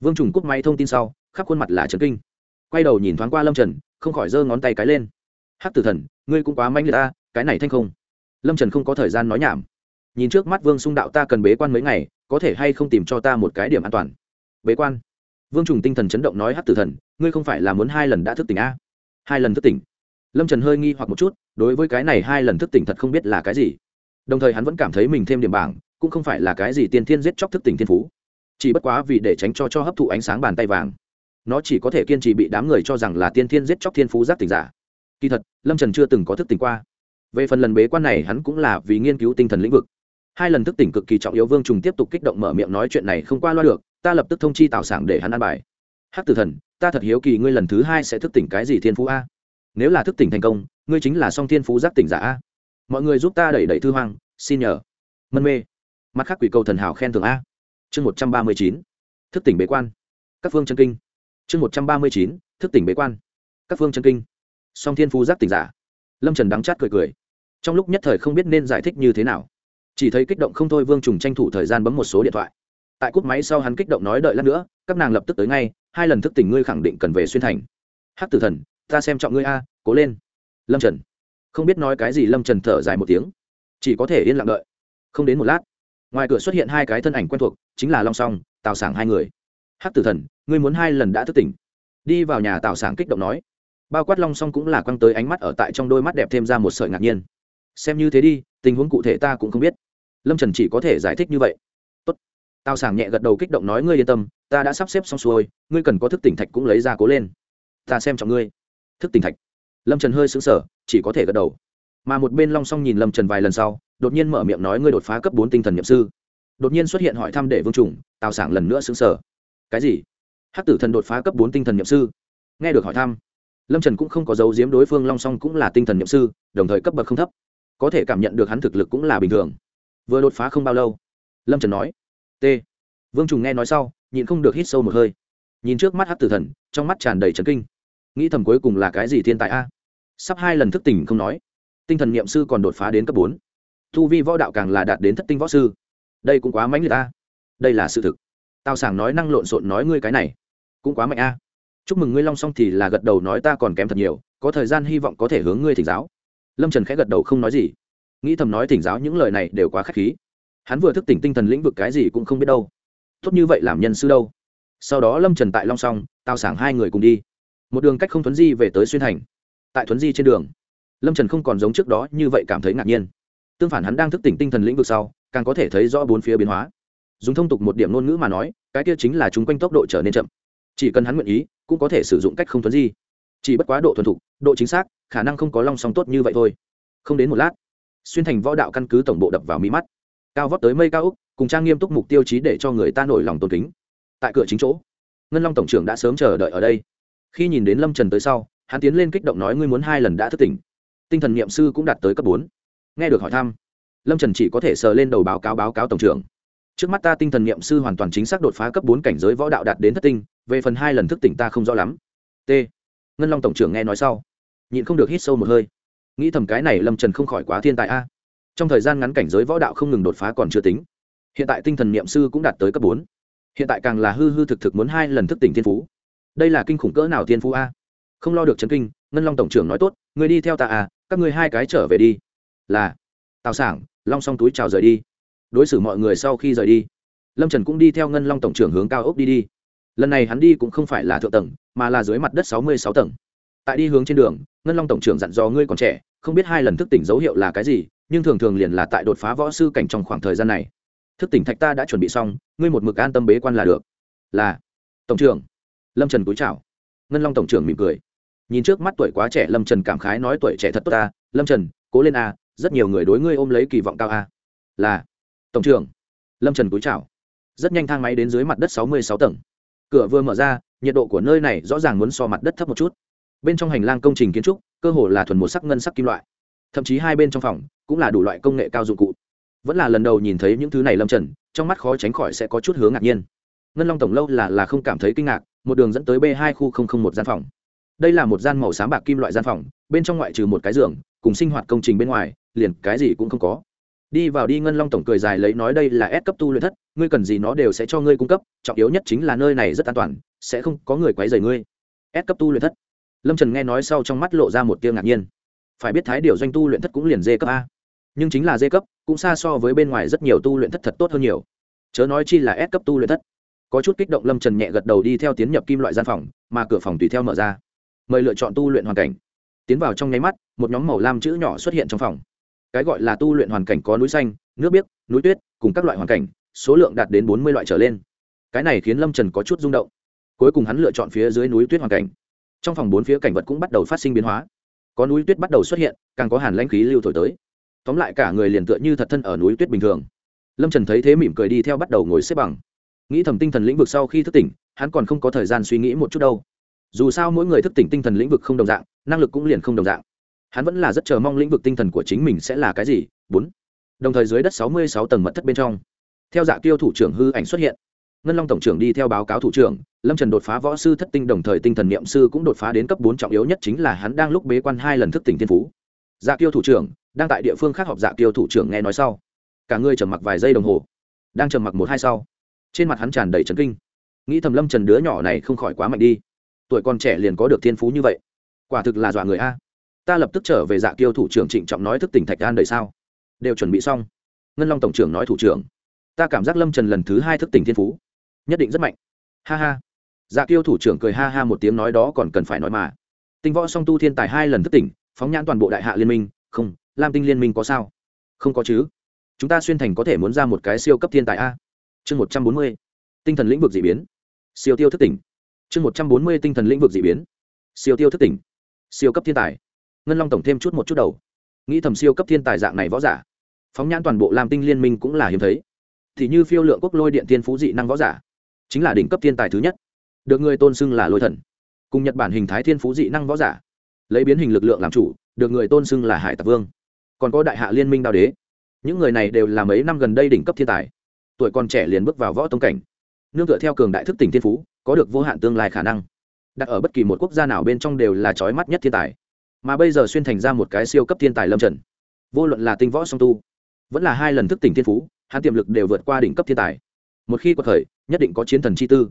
vương trùng cúp máy thông tin sau, khắp khuôn mặt là trấn kinh. Quay đầu nhìn thoáng qua lâm trần, không khỏi giơ ngón tay cái lên. Hắc tử thần, ngươi cũng quá manh liệt ta, cái này thanh không. Lâm trần không có thời gian nói nhảm. Nhìn trước mắt vương xung đạo ta cần bế quan mấy ngày, có thể hay không tìm cho ta một cái điểm an toàn? Bế quan. Vương trùng tinh thần chấn động nói, hắc tử thần, ngươi không phải là muốn hai lần đã thức tỉnh a hai lần thức tỉnh. Lâm trần hơi nghi hoặc một chút, đối với cái này hai lần thức tỉnh thật không biết là cái gì đồng thời hắn vẫn cảm thấy mình thêm điểm bảng, cũng không phải là cái gì tiên thiên giết chóc thức tỉnh thiên phú. Chỉ bất quá vì để tránh cho cho hấp thụ ánh sáng bàn tay vàng, nó chỉ có thể kiên trì bị đám người cho rằng là tiên thiên giết chóc thiên phú giác tỉnh giả. Kỳ thật, lâm trần chưa từng có thức tỉnh qua. Về phần lần bế quan này, hắn cũng là vì nghiên cứu tinh thần lĩnh vực. Hai lần thức tỉnh cực kỳ trọng yếu, vương trùng tiếp tục kích động mở miệng nói chuyện này không qua loa được, ta lập tức thông chi tạo sảng để hắn ăn bài. Hắc tử thần, ta thật hiếu kỳ ngươi lần thứ hai sẽ thức tỉnh cái gì thiên phú a? Nếu là thức tỉnh thành công, ngươi chính là song thiên phú giác tỉnh giả a mọi người giúp ta đẩy đẩy thư hoang, xin nhờ. Mân mê. Mặt khác quỷ cầu thần hảo khen thưởng a. Chương một trăm ba mươi chín. Thức tỉnh bế quan. Các phương chân kinh. Chương một trăm ba mươi chín. Thức tỉnh bế quan. Các phương chân kinh. Song thiên phú giác tỉnh giả. Lâm trần đắng chát cười cười. Trong lúc nhất thời không biết nên giải thích như thế nào. Chỉ thấy kích động không thôi vương trùng tranh thủ thời gian bấm một số điện thoại. Tại cúp máy sau hắn kích động nói đợi lát nữa, các nàng lập tức tới ngay, hai lần thức tỉnh ngươi khẳng định cần về xuyên thành. Hắc tử thần, ta xem trọng ngươi a, cố lên. Lâm trần không biết nói cái gì lâm trần thở dài một tiếng. Chỉ có thể yên lặng đợi. Không đến một lát, ngoài cửa xuất hiện hai cái thân ảnh quen thuộc, chính là long song, tào sảng hai người. Hắc tử thần, ngươi muốn hai lần đã thức tỉnh. Đi vào nhà tào sảng kích động nói. Bao quát long song cũng là quăng tới ánh mắt ở tại trong đôi mắt đẹp thêm ra một sợi ngạc nhiên. Xem như thế đi, tình huống cụ thể ta cũng không biết. Lâm trần chỉ có thể giải thích như vậy. Tốt. tào sảng nhẹ gật đầu kích động nói, ngươi yên tâm, ta đã sắp xếp xong xuôi, ngươi cần có thức tỉnh thạch cũng lấy ra cố lên. Ta xem trọng ngươi. Thức tỉnh thạch lâm trần hơi xứng sở chỉ có thể gật đầu. Mà một bên long song nhìn lâm trần vài lần sau, đột nhiên mở miệng nói ngươi đột phá cấp bốn tinh thần nhậm sư. Đột nhiên xuất hiện hỏi thăm để vương chủng tào sảng lần nữa xứng sở cái gì? Hắc tử thần đột phá cấp bốn tinh thần nhậm sư? Nghe được hỏi thăm, lâm trần cũng không có dấu diếm đối phương, long song cũng là tinh thần nhậm sư, đồng thời cấp bậc không thấp. Có thể cảm nhận được hắn thực lực cũng là bình thường. Vừa đột phá không bao lâu, lâm trần nói, t. Vương trùng nghe nói sau, nhịn không được hít sâu một hơi. Nhìn trước mắt hát tử thần, trong mắt tràn đầy trấn kinh. Nghĩ thầm cuối cùng là cái gì thiên tài a? Sắp hai lần thức tỉnh không nói. Tinh thần niệm sư còn đột phá đến cấp bốn. Thu vi võ đạo càng là đạt đến thất tinh võ sư. Đây cũng quá mãnh liệt a. Đây là sự thực. Tào sảng nói năng lộn xộn nói ngươi cái này, cũng quá mạnh a. Chúc mừng ngươi long xong thì là gật đầu nói ta còn kém thật nhiều, có thời gian hy vọng có thể hướng ngươi thỉnh giáo. Lâm trần khẽ gật đầu không nói gì. Nghĩ thầm nói thỉnh giáo những lời này đều quá k h á c h khí. Hắn vừa thức tỉnh tinh thần lĩnh vực cái gì cũng không biết đâu. Tốt như vậy làm nhân sư đâu. Sau đó lâm trần tại long song tao sảng hai người cùng đi. Một đường cách không thuấn di về tới xuyên thành tại thuấn di trên đường. Lâm trần không còn giống trước đó như vậy cảm thấy ngạc nhiên. Tương phản hắn đang thức tỉnh tinh thần lĩnh vực sau, càng có thể thấy rõ bốn phía biến hóa. Dùng thông tục một điểm ngôn ngữ mà nói, cái kia chính là chúng quanh tốc độ trở nên chậm. Chỉ cần hắn nguyện ý, cũng có thể sử dụng cách không thuấn di. Chỉ bất quá độ thuần thục, độ chính xác, khả năng không có long song tốt như vậy thôi. Không đến một lát, xuyên thành võ đạo căn cứ tổng bộ đập vào mỹ mắt. Cao vót tới mây cao úc, cùng trang nghiêm túc mục tiêu chí để cho người ta nổi lòng tôn kính. Tại cửa chính chỗ, ngân long tổng trưởng đã sớm chờ đợi ở đây. Khi nhìn đến lâm trần tới sau hắn tiến lên kích động nói, ngươi muốn hai lần đã thức tỉnh. Tinh thần n i ệ m sư cũng đạt tới cấp bốn. Nghe được hỏi thăm, lâm trần chỉ có thể sờ lên đầu báo cáo báo cáo tổng trưởng. Trước mắt ta tinh thần n i ệ m sư hoàn toàn chính xác đột phá cấp bốn cảnh giới võ đạo đạt đến thất tinh, về phần hai lần thức tỉnh ta không rõ lắm. T. Ngân long tổng trưởng nghe nói sau, nhịn không được hít sâu một hơi. Nghĩ thầm cái này lâm trần không khỏi quá thiên tài a. Trong thời gian ngắn cảnh giới võ đạo không ngừng đột phá còn chưa tính. Hiện tại tinh thần n i ệ m sư cũng đạt tới cấp bốn. Hiện tại càng là hư hư thực thực muốn hai lần thức tỉnh thiên phú. Đây là kinh khủng cỡ nào thiên phú a? Không lo được chấn kinh, ngân long tổng trưởng nói tốt người đi theo ta à các người hai cái trở về đi. Là. Tào sảng, long xong túi chào rời đi. Đối xử mọi người sau khi rời đi. Lâm trần cũng đi theo ngân long tổng trưởng hướng cao ốc đi đi. Lần này hắn đi cũng không phải là thượng tầng, mà là dưới mặt đất sáu mươi sáu tầng. Tại đi hướng trên đường, ngân long tổng trưởng dặn dò ngươi còn trẻ, không biết hai lần thức tỉnh dấu hiệu là cái gì, nhưng thường thường liền là tại đột phá võ sư cảnh trong khoảng thời gian này. Thức tỉnh thạch ta đã chuẩn bị xong, ngươi một mực an tâm bế quan là được. Là. Tổng trưởng. Lâm trần cúi chào. Ngân long tổng trưởng mỉm cười nhìn trước mắt tuổi quá trẻ lâm trần cảm khái nói tuổi trẻ thật tốt ta, lâm trần, cố lên a, rất nhiều người đối ngươi ôm lấy kỳ vọng cao a. Là, tổng trưởng. Lâm trần cúi chào. Rất nhanh thang máy đến dưới mặt đất sáu mươi sáu tầng. Cửa vừa mở ra, nhiệt độ của nơi này rõ ràng muốn so mặt đất thấp một chút. Bên trong hành lang công trình kiến trúc, cơ hồ là thuần một sắc ngân sắc kim loại. Thậm chí hai bên trong phòng cũng là đủ loại công nghệ cao dụng cụ. Vẫn là lần đầu nhìn thấy những thứ này lâm trần, trong mắt khó tránh khỏi sẽ có chút hướng ngạc nhiên. Ngân long tổng lâu là là không cảm thấy kinh ngạc, một đường dẫn tới b hai khu một gian phòng đây là một gian màu xám bạc kim loại gian phòng, bên trong ngoại trừ một cái giường, cùng sinh hoạt công trình bên ngoài, liền cái gì cũng không có. Đi vào đi, ngân long tổng cười dài lấy nói đây là S cấp tu luyện thất, ngươi cần gì nó đều sẽ cho ngươi cung cấp, trọng yếu nhất chính là nơi này rất an toàn, sẽ không có người quấy rầy ngươi. S cấp tu luyện thất. Lâm trần nghe nói sau trong mắt lộ ra một tia ngạc nhiên. Phải biết thái điều doanh tu luyện thất cũng liền d cấp a. Nhưng chính là d cấp, cũng xa so với bên ngoài rất nhiều tu luyện thất thật tốt hơn nhiều. Chớ nói chi là S cấp tu luyện thất. Có chút kích động lâm trần nhẹ gật đầu đi theo tiến nhập kim loại gian phòng, mà cửa phòng tùy theo mở ra mời lựa chọn tu luyện hoàn cảnh. Tiến vào trong nháy mắt, một nhóm màu lam chữ nhỏ xuất hiện trong phòng. Cái gọi là tu luyện hoàn cảnh có núi xanh, nước biếc, núi tuyết, cùng các loại hoàn cảnh, số lượng đạt đến bốn mươi loại trở lên. Cái này khiến lâm trần có chút rung động. Cuối cùng hắn lựa chọn phía dưới núi tuyết hoàn cảnh. Trong phòng bốn phía cảnh vật cũng bắt đầu phát sinh biến hóa. Có núi tuyết bắt đầu xuất hiện, càng có hàn lãnh khí lưu thổi tới. Tóm lại cả người liền tựa như thật thân ở núi tuyết bình thường. Lâm trần thấy thế mỉm cười đi theo bắt đầu ngồi xếp bằng. Nghĩ thầm tinh thần lĩnh vực sau khi thức tỉnh, hắn còn không có thời gian suy nghĩ một chút đâu dù sao mỗi người thức tỉnh tinh thần lĩnh vực không đồng dạng, năng lực cũng liền không đồng dạng. Hắn vẫn là rất chờ mong lĩnh vực tinh thần của chính mình sẽ là cái gì. Bốn. Đồng thời dưới đất sáu mươi sáu tầng mật thất bên trong. Theo dạ tiêu thủ trưởng hư ảnh xuất hiện. Ngân long tổng trưởng đi theo báo cáo thủ trưởng, lâm trần đột phá võ sư thất tinh đồng thời tinh thần niệm sư cũng đột phá đến cấp bốn trọng yếu nhất chính là hắn đang lúc bế quan hai lần thức tỉnh thiên phú. Dạ tiêu thủ trưởng, đang tại địa phương khác họp dạ tiêu thủ trưởng nghe nói sau. Cả người trầm mặc vài giây đồng hồ. Đang trầm mặc một hai sau. Trên mặt hắn tràn đầy trấn kinh. Nghĩ thầm lâm trần đứa nhỏ này không khỏi quá mạnh đi tuổi còn trẻ liền có được thiên phú như vậy. Quả thực là dọa người a. Ta lập tức trở về dạ kiêu thủ trưởng trịnh trọng nói thức tỉnh thạch an đời sao đều chuẩn bị xong. Ngân long tổng trưởng nói thủ trưởng. Ta cảm giác lâm trần lần thứ hai thức tỉnh thiên phú. Nhất định rất mạnh. Ha ha. Dạ kiêu thủ trưởng cười ha ha một tiếng nói đó còn cần phải nói mà. Tinh võ song tu thiên tài hai lần thức tỉnh, phóng nhãn toàn bộ đại hạ liên minh. Không, lam tinh liên minh có sao? Không có chứ. Chúng ta xuyên thành có thể muốn ra một cái siêu cấp thiên tài a. Chương một trăm bốn mươi. Tinh thần lĩnh vực d ị biến. Siêu tiêu thức tỉnh chương một trăm bốn mươi tinh thần lĩnh vực d ị biến siêu tiêu thức tỉnh siêu cấp thiên tài ngân long tổng thêm chút một chút đầu nghĩ thầm siêu cấp thiên tài dạng này võ giả phóng nhãn toàn bộ làm tinh liên minh cũng là hiếm thấy thì như phiêu lượng quốc lôi điện thiên phú dị năng võ giả chính là đỉnh cấp thiên tài thứ nhất được người tôn xưng là lôi thần cùng nhật bản hình thái thiên phú dị năng võ giả lấy biến hình lực lượng làm chủ được người tôn xưng là hải tặc vương còn có đại hạ liên minh đao đế những người này đều là mấy năm gần đây đỉnh cấp thiên tài tuổi còn trẻ liền bước vào võ tông cảnh nương tựa theo cường đại thức tỉnh thiên phú có được vô hạn tương lai khả năng. Đặt ở bất kỳ một quốc gia nào bên trong đều là trói mắt nhất thiên tài. Mà bây giờ xuyên thành ra một cái siêu cấp thiên tài lâm trần. Vô luận là tinh võ song tu, vẫn là hai lần thức tỉnh thiên phú, hắn tiềm lực đều vượt qua đỉnh cấp thiên tài. Một khi có thời nhất định có chiến thần chi tư.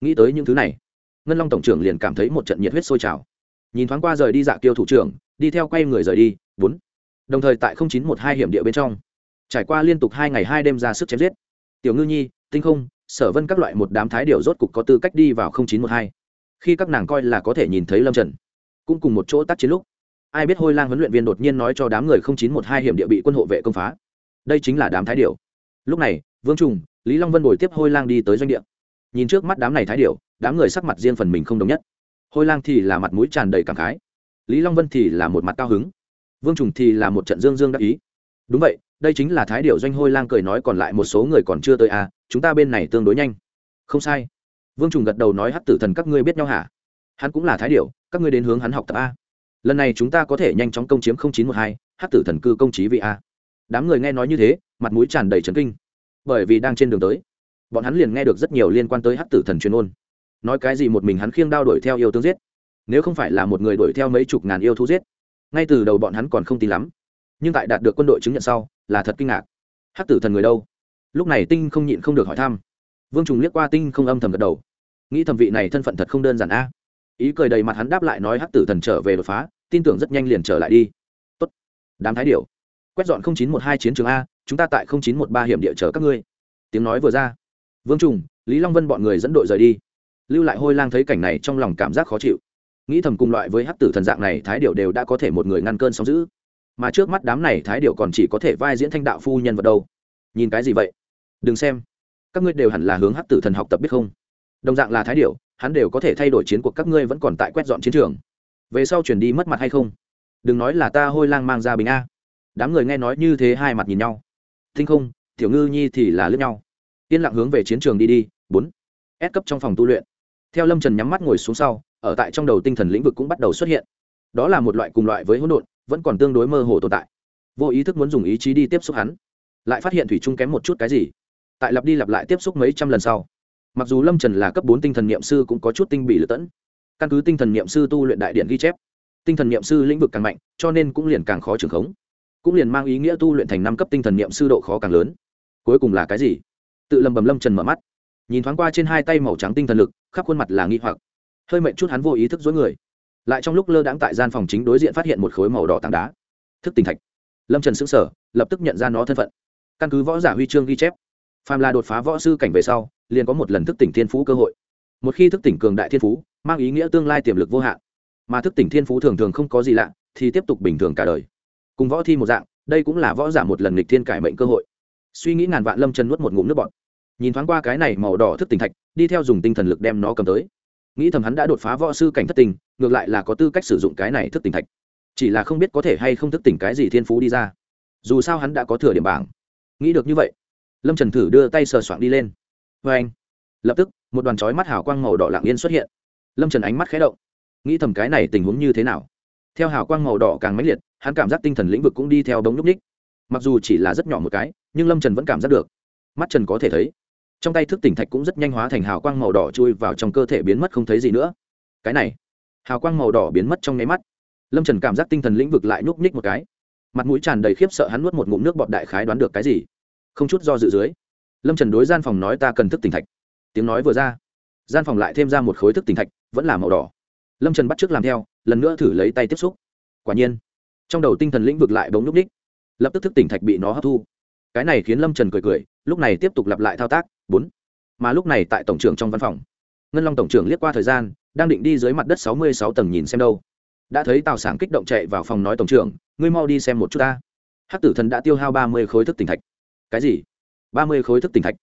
Nghĩ tới những thứ này, ngân long tổng trưởng liền cảm thấy một trận nhiệt huyết sôi trào. Nhìn thoáng qua rời đi dạ kiêu thủ trưởng, đi theo quay người rời đi, bốn. Đồng thời tại chín một hai hiểm địa bên trong, trải qua liên tục hai ngày hai đêm ra sức chém giết. Tiểu ngư nhi, tinh không sở vân các loại một đám thái điệu rốt cục có tư cách đi vào không chín một hai. Khi các nàng coi là có thể nhìn thấy lâm trần, cũng cùng một chỗ tác chiến lúc, ai biết hôi lang huấn luyện viên đột nhiên nói cho đám người không chín một hai hiểm địa bị quân hộ vệ công phá. Đây chính là đám thái điệu lúc này, vương trùng, lý long vân bồi tiếp hôi lang đi tới doanh địa. Nhìn trước mắt đám này thái điệu đám người sắc mặt riêng phần mình không đồng nhất. Hôi lang thì là mặt mũi tràn đầy cảm khái. Lý long vân thì là một mặt cao hứng. Vương trùng thì là một trận dương dương đắc ý. Đúng vậy, đây chính là thái điệu doanh hôi lang cười nói còn lại một số người còn chưa tới à chúng ta bên này tương đối nhanh. Không sai. Vương trùng gật đầu nói hát tử thần các ngươi biết nhau hả? Hắn cũng là thái điệu các ngươi đến hướng hắn học tập a. Lần này chúng ta có thể nhanh chóng công chiếm chín một hai hát tử thần cư công trí vị a. Đám người nghe nói như thế, mặt mũi tràn đầy trấn kinh. Bởi vì đang trên đường tới, bọn hắn liền nghe được rất nhiều liên quan tới hát tử thần chuyên ôn. Nói cái gì một mình hắn khiêng đao đuổi theo yêu tướng giết. Nếu không phải là một người đuổi theo mấy chục ngàn yêu thú giết, ngay từ đầu bọn hắn còn không tin lắm. Nhưng tại đạt được quân đội chứng nhận sau, là thật kinh ngạc. Hát tử thần người đâu? Lúc này tinh không nhịn không được hỏi thăm. Vương trùng liếc qua tinh không âm thầm gật đầu. Nghĩ thẩm vị này thân phận thật không đơn giản a. Ý cười đầy mặt hắn đáp lại nói hắc tử thần trở về đột phá, tin tưởng rất nhanh liền trở lại đi. Tốt. Đám thái điệu quét dọn chín một hai chiến trường a, chúng ta tại chín một ba hiểm địa chờ các ngươi. Tiếng nói vừa ra. Vương trùng, lý long vân bọn người dẫn đội rời đi. Lưu lại hôi lang thấy cảnh này trong lòng cảm giác khó chịu. Nghĩ thầm cùng loại với hắc tử thần dạng này, thái điệu đều đã có thể một người ngăn cơn sóng giữ mà trước mắt đám này thái điệu còn chỉ có thể vai diễn thanh đạo phu nhân vật đâu. Nhìn cái gì vậy? Đừng xem. Các ngươi đều hẳn là hướng hát tử thần học tập biết không? Đồng dạng là thái điệu hắn đều có thể thay đổi chiến cuộc, các ngươi vẫn còn tại quét dọn chiến trường. Về sau chuyển đi mất mặt hay không? Đừng nói là ta hôi lang mang ra bình a. Đám người nghe nói như thế hai mặt nhìn nhau. Thinh không, tiểu ngư nhi thì là lướt nhau. Yên lặng hướng về chiến trường đi đi, bốn. Ép cấp trong phòng tu luyện. Theo lâm trần nhắm mắt ngồi xuống sau, ở tại trong đầu tinh thần lĩnh vực cũng bắt đầu xuất hiện. Đó là một loại cùng loại với hỗn độn, vẫn còn tương đối mơ hồ tồn tại. Vô ý thức muốn dùng ý chí đi tiếp xúc hắn. Lại phát hiện thủy chung kém một chút cái gì? Tại lặp đi lặp lại tiếp xúc mấy trăm lần sau. Mặc dù lâm trần là cấp bốn tinh thần n i ệ m sư cũng có chút tinh bị lựa tẫn. Căn cứ tinh thần n i ệ m sư tu luyện đại điện ghi chép, tinh thần n i ệ m sư lĩnh vực càng mạnh, cho nên cũng liền càng khó trưởng khống. Cũng liền mang ý nghĩa tu luyện thành năm cấp tinh thần n i ệ m sư độ khó càng lớn. Cuối cùng là cái gì? Tự lầm bầm lâm trần mở mắt. Nhìn thoáng qua trên hai tay màu trắng tinh thần lực, khắp khuôn mặt là nghi hoặc. Hơi mệnh chút hắn vô ý thức dối người. Lại trong lúc lơ đãng tại gian phòng chính đối diện phát hiện một khối màu đỏ tảng đá. Thức tinh thạch. Lâm trần xứng sở lập tức nhận ra nó thân phận. Căn cứ võ giả huy chương ghi chép phàm là đột phá võ sư cảnh về sau, liền có một lần thức tỉnh thiên phú cơ hội. Một khi thức tỉnh cường đại thiên phú, mang ý nghĩa tương lai tiềm lực vô hạn. Mà thức tỉnh thiên phú thường thường không có gì lạ, thì tiếp tục bình thường cả đời. Cùng võ thi một dạng, đây cũng là võ giả một lần lịch thiên cải mệnh cơ hội. Suy nghĩ ngàn vạn lâm chân nuốt một ngụm nước bọt. Nhìn thoáng qua cái này màu đỏ thức tỉnh thạch, đi theo dùng tinh thần lực đem nó cầm tới. Nghĩ thầm hắn đã đột phá võ sư cảnh thất tình, ngược lại là có tư cách sử dụng cái này thức tỉnh thạch. Chỉ là không biết có thể hay không thức tỉnh cái gì thiên phú đi ra. Dù sao hắn đã có thừa điểm bảng. Nghĩ được như vậy lâm trần thử đưa tay sờ soạng đi lên. Vê anh. Lập tức, một đoàn chói mắt hào quang màu đỏ lạng yên xuất hiện. Lâm trần ánh mắt khé động. Nghĩ thầm cái này tình huống như thế nào? Theo hào quang màu đỏ càng mãnh liệt, hắn cảm giác tinh thần lĩnh vực cũng đi theo đống nhúc ních. Mặc dù chỉ là rất nhỏ một cái, nhưng lâm trần vẫn cảm giác được. Mắt trần có thể thấy, trong tay thức tỉnh thạch cũng rất nhanh hóa thành hào quang màu đỏ chui vào trong cơ thể biến mất không thấy gì nữa. Cái này, hào quang màu đỏ biến mất trong nháy mắt. Lâm trần cảm giác tinh thần lĩnh vực lại nhúc nhích một cái. Mặt mũi tràn đầy khiếp sợ hắn nuốt một ngụm nước bọt đại khái đoán được cái gì? Không chút do dự dưới, lâm trần đối gian phòng nói ta cần thức tỉnh thạch. Tiếng nói vừa ra, gian phòng lại thêm ra một khối thức tỉnh thạch, vẫn là màu đỏ. Lâm trần bắt t r ư ớ c làm theo, lần nữa thử lấy tay tiếp xúc. Quả nhiên, trong đầu tinh thần lĩnh vực lại bỗng núp ních lập tức thức tỉnh thạch bị nó hấp thu. Cái này khiến lâm trần cười cười, lúc này tiếp tục lặp lại thao tác, bốn. Mà lúc này tại tổng trưởng trong văn phòng, ngân long tổng trưởng liếc qua thời gian, đang định đi dưới mặt đất sáu mươi sáu tầng nhìn xem đâu. Đã thấy tào sảng kích động chạy vào phòng nói tổng trưởng, ngươi mau đi xem một chút ta. Hát tử thần đã tiêu hao ba mươi khối thức tỉnh thạch cái gì? Ba mươi khối thức tỉnh thạch.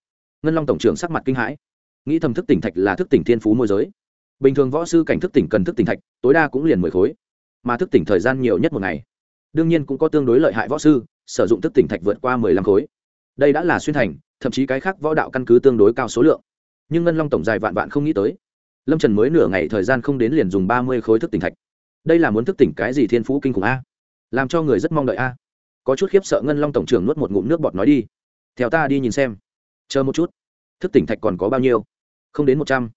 Ngân long tổng trưởng sắc mặt kinh hãi. Nghĩ thầm thức tỉnh thạch là thức tỉnh thiên phú môi giới. Bình thường võ sư cảnh thức tỉnh cần thức tỉnh thạch, tối đa cũng liền mười khối. Mà thức tỉnh thời gian nhiều nhất một ngày. Đương nhiên cũng có tương đối lợi hại võ sư, sử dụng thức tỉnh thạch vượt qua mười lăm khối. Đây đã là xuyên thành, thậm chí cái khác võ đạo căn cứ tương đối cao số lượng. Nhưng ngân long tổng dài vạn vạn không nghĩ tới. Lâm trần mới nửa ngày thời gian không đến liền dùng ba mươi khối thức tỉnh thạch. Đây là muốn thức tỉnh cái gì thiên phú kinh khủng a? Làm cho người rất mong đợi a. Có chút khiếp sợ ngân long tổng trưởng nuốt một ngụm nước bọt nói đi theo ta đi nhìn xem. Chờ một chút. Thức tỉnh thạch còn có bao nhiêu? Không đến một trăm.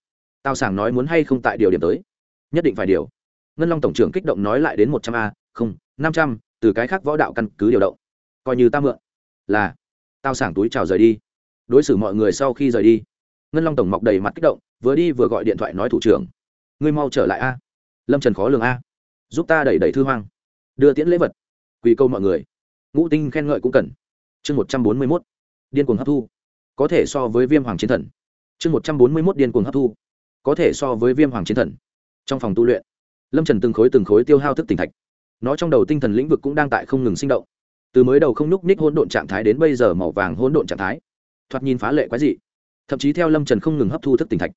Tao sảng nói muốn hay không tại điều điểm tới? Nhất định phải điều. Ngân long tổng trưởng kích động nói lại đến một trăm a, không, năm trăm, từ cái khác võ đạo căn cứ điều động. Coi như ta mượn. Là. Tao sảng túi chào rời đi. Đối xử mọi người sau khi rời đi. Ngân long tổng mọc đầy mặt kích động, vừa đi vừa gọi điện thoại nói thủ trưởng. Ngươi mau trở lại a. Lâm trần khó lường a. Giúp ta đẩy đẩy thư hoang. Đưa tiễn lễ vật. Quỳ câu mọi người. Ngũ tinh khen ngợi cũng cần. Chương một trăm bốn mươi mốt điên cuồng hấp thu. Có thể so với viêm hoàng chiến thần. Chương một trăm bốn mươi mốt điên cuồng hấp thu. Có thể so với viêm hoàng chiến thần. Trong phòng tu luyện, lâm trần từng khối từng khối tiêu hao thức tỉnh thạch. Nó trong đầu tinh thần lĩnh vực cũng đang tại không ngừng sinh động. Từ mới đầu không nhúc ních hỗn độn trạng thái đến bây giờ màu vàng hỗn độn trạng thái. Thoạt nhìn phá lệ quái dị. Thậm chí theo lâm trần không ngừng hấp thu thức tỉnh thạch,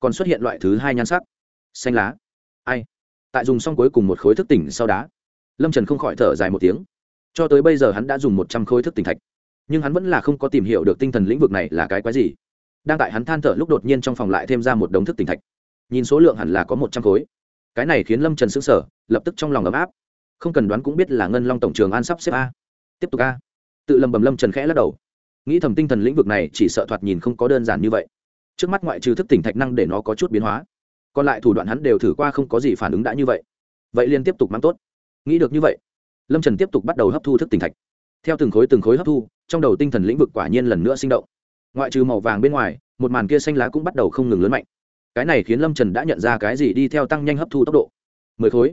còn xuất hiện loại thứ hai nhan sắc. Xanh lá. Ai? Tại dùng xong cuối cùng một khối thức tỉnh sau đá lâm trần không khỏi thở dài một tiếng. Cho tới bây giờ hắn đã dùng một trăm khối thức tỉnh thạch nhưng hắn vẫn là không có tìm hiểu được tinh thần lĩnh vực này là cái quái gì. Đang tại hắn than thở lúc đột nhiên trong phòng lại thêm ra một đống thức tỉnh thạch. Nhìn số lượng hẳn là có một trăm khối. Cái này khiến lâm trần s ữ n g sở lập tức trong lòng ấm áp. Không cần đoán cũng biết là ngân long tổng trường an sắp xếp a. Tiếp tục a. Tự lầm bầm lâm trần khẽ lắc đầu. Nghĩ thầm tinh thần lĩnh vực này chỉ sợ thoạt nhìn không có đơn giản như vậy. Trước mắt ngoại trừ thức tỉnh thạch năng để nó có chút biến hóa, còn lại thủ đoạn hắn đều thử qua không có gì phản ứng đã như vậy. Vậy liên tiếp tục mang tốt. Nghĩ được như vậy, lâm trần tiếp tục bắt đầu hấp thu thức tỉnh thạch theo từng khối từng khối hấp thu, trong đầu tinh thần lĩnh vực quả nhiên lần nữa sinh động. Ngoại trừ màu vàng bên ngoài, một màn kia xanh lá cũng bắt đầu không ngừng lớn mạnh. Cái này khiến lâm trần đã nhận ra cái gì đi theo tăng nhanh hấp thu tốc độ. Mười khối,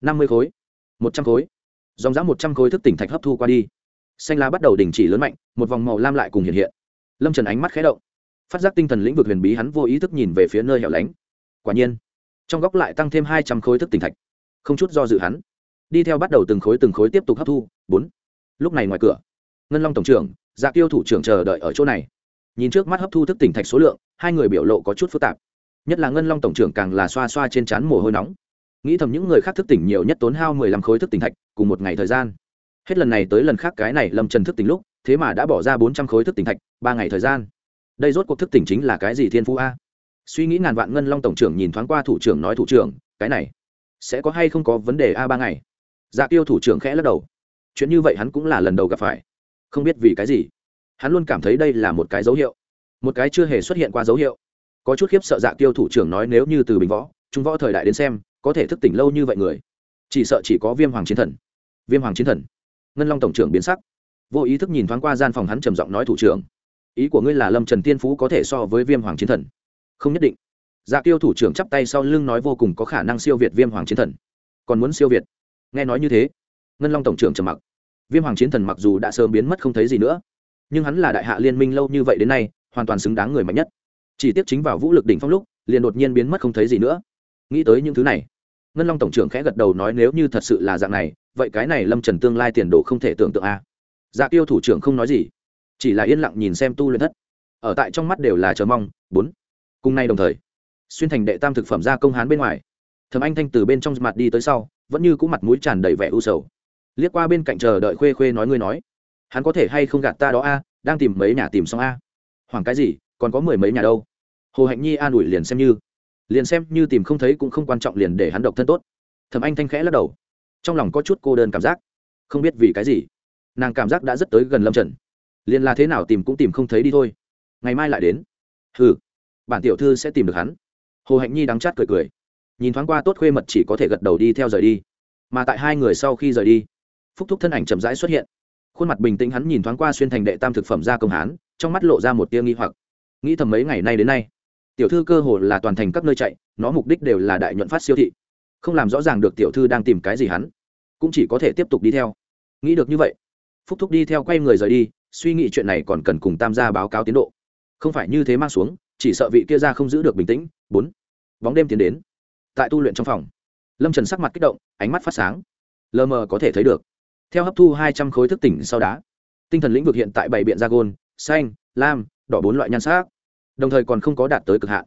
năm mươi khối, một trăm khối. Dòng dã một trăm khối thức tỉnh thạch hấp thu qua đi. Xanh lá bắt đầu đình chỉ lớn mạnh, một vòng màu lam lại cùng hiện hiện. Lâm trần ánh mắt khé động. Phát giác tinh thần lĩnh vực huyền bí hắn vô ý thức nhìn về phía nơi hẻo lánh. Quả nhiên, trong góc lại tăng thêm hai trăm khối thức tỉnh thạch. Không chút do dự hắn, đi theo bắt đầu từng khối từng khối tiếp tục hấp thu. Bốn lúc này ngoài cửa, ngân long tổng trưởng dạ tiêu thủ trưởng chờ đợi ở chỗ này. Nhìn trước mắt hấp thu thức tỉnh thạch số lượng, hai người biểu lộ có chút phức tạp. Nhất là ngân long tổng trưởng càng là xoa xoa trên trán mồ hôi nóng. Nghĩ thầm những người khác thức tỉnh nhiều nhất tốn hao mười lăm khối thức tỉnh thạch, cùng một ngày thời gian. Hết lần này tới lần khác cái này lâm trần thức tỉnh lúc, thế mà đã bỏ ra bốn trăm khối thức tỉnh thạch, ba ngày thời gian. Đây rốt cuộc thức tỉnh chính là cái gì thiên phú a? Suy nghĩ ngàn vạn ngân long tổng trưởng nhìn thoáng qua thủ trưởng nói thủ trưởng, cái này sẽ có hay không có vấn đề a ba ngày? Dạ tiêu thủ trưởng khẽ lắc đầu chuyện như vậy hắn cũng là lần đầu gặp phải. Không biết vì cái gì. Hắn luôn cảm thấy đây là một cái dấu hiệu. Một cái chưa hề xuất hiện qua dấu hiệu. Có chút khiếp sợ dạ tiêu thủ trưởng nói nếu như từ bình võ, trung võ thời đại đến xem, có thể thức tỉnh lâu như vậy người. Chỉ sợ chỉ có viêm hoàng chiến thần. Viêm hoàng chiến thần. Ngân long tổng trưởng biến sắc. Vô ý thức nhìn thoáng qua gian phòng hắn trầm giọng nói thủ trưởng. Ý của ngươi là lâm trần tiên phú có thể so với viêm hoàng chiến thần? Không nhất định. Dạ tiêu thủ trưởng chắp tay sau lưng nói vô cùng có khả năng siêu việt viêm hoàng chiến thần. Còn muốn siêu việt? Nghe nói như thế. Ngân long tổng trưởng trầm mặc viêm hoàng chiến thần mặc dù đã sớm biến mất không thấy gì nữa, nhưng hắn là đại hạ liên minh lâu như vậy đến nay, hoàn toàn xứng đáng người mạnh nhất. Chỉ tiếc chính vào vũ lực đỉnh phong lúc, liền đột nhiên biến mất không thấy gì nữa. Nghĩ tới những thứ này, ngân long tổng trưởng khẽ gật đầu nói nếu như thật sự là dạng này, vậy cái này lâm trần tương lai tiền đồ không thể tưởng tượng a. Dạ tiêu thủ trưởng không nói gì, chỉ là yên lặng nhìn xem tu luyện thất. Ở tại trong mắt đều là chờ mong, bốn. Cùng nay đồng thời, xuyên thành đệ tam thực phẩm gia công hán bên ngoài thầm anh thanh từ bên trong mặt đi tới sau, vẫn như cũ mặt mũi tràn đầy vẻ u sầu liếc qua bên cạnh chờ đợi khuê khuê nói ngươi nói. Hắn có thể hay không gạt ta đó a, đang tìm mấy nhà tìm xong a. Hoảng cái gì, còn có mười mấy nhà đâu. Hồ hạnh nhi an ủi liền xem như. Liền xem như tìm không thấy cũng không quan trọng liền để hắn độc thân tốt. Thầm anh thanh khẽ lắc đầu. Trong lòng có chút cô đơn cảm giác. Không biết vì cái gì. Nàng cảm giác đã rất tới gần lâm trần. Liền là thế nào tìm cũng tìm không thấy đi thôi. Ngày mai lại đến. Ừ bản tiểu thư sẽ tìm được hắn. Hồ hạnh nhi đắng chát cười cười. Nhìn thoáng qua tốt khuê mật chỉ có thể gật đầu đi theo rời đi. Mà tại hai người sau khi rời đi phúc thúc thân ảnh chậm rãi xuất hiện. Khuôn mặt bình tĩnh hắn nhìn thoáng qua xuyên thành đệ tam thực phẩm ra công hán, trong mắt lộ ra một tia nghi hoặc. Nghĩ thầm mấy ngày nay đến nay, tiểu thư cơ hồ là toàn thành các nơi chạy, nó mục đích đều là đại nhuận phát siêu thị. Không làm rõ ràng được tiểu thư đang tìm cái gì hắn, cũng chỉ có thể tiếp tục đi theo. Nghĩ được như vậy, phúc thúc đi theo quay người rời đi, suy nghĩ chuyện này còn cần cùng tam gia báo cáo tiến độ. Không phải như thế mang xuống, chỉ sợ vị kia ra không giữ được bình tĩnh. Bốn, bóng đêm tiến đến. Tại tu luyện trong phòng, lâm trần sắc mặt kích động, ánh mắt phát sáng. Lờ mờ có thể thấy được theo hấp thu hai trăm khối thức tỉnh sau đá, tinh thần lĩnh vực hiện tại bảy biện ra gôn, xanh, lam, đỏ bốn loại nhan sắc, đồng thời còn không có đạt tới cực hạn.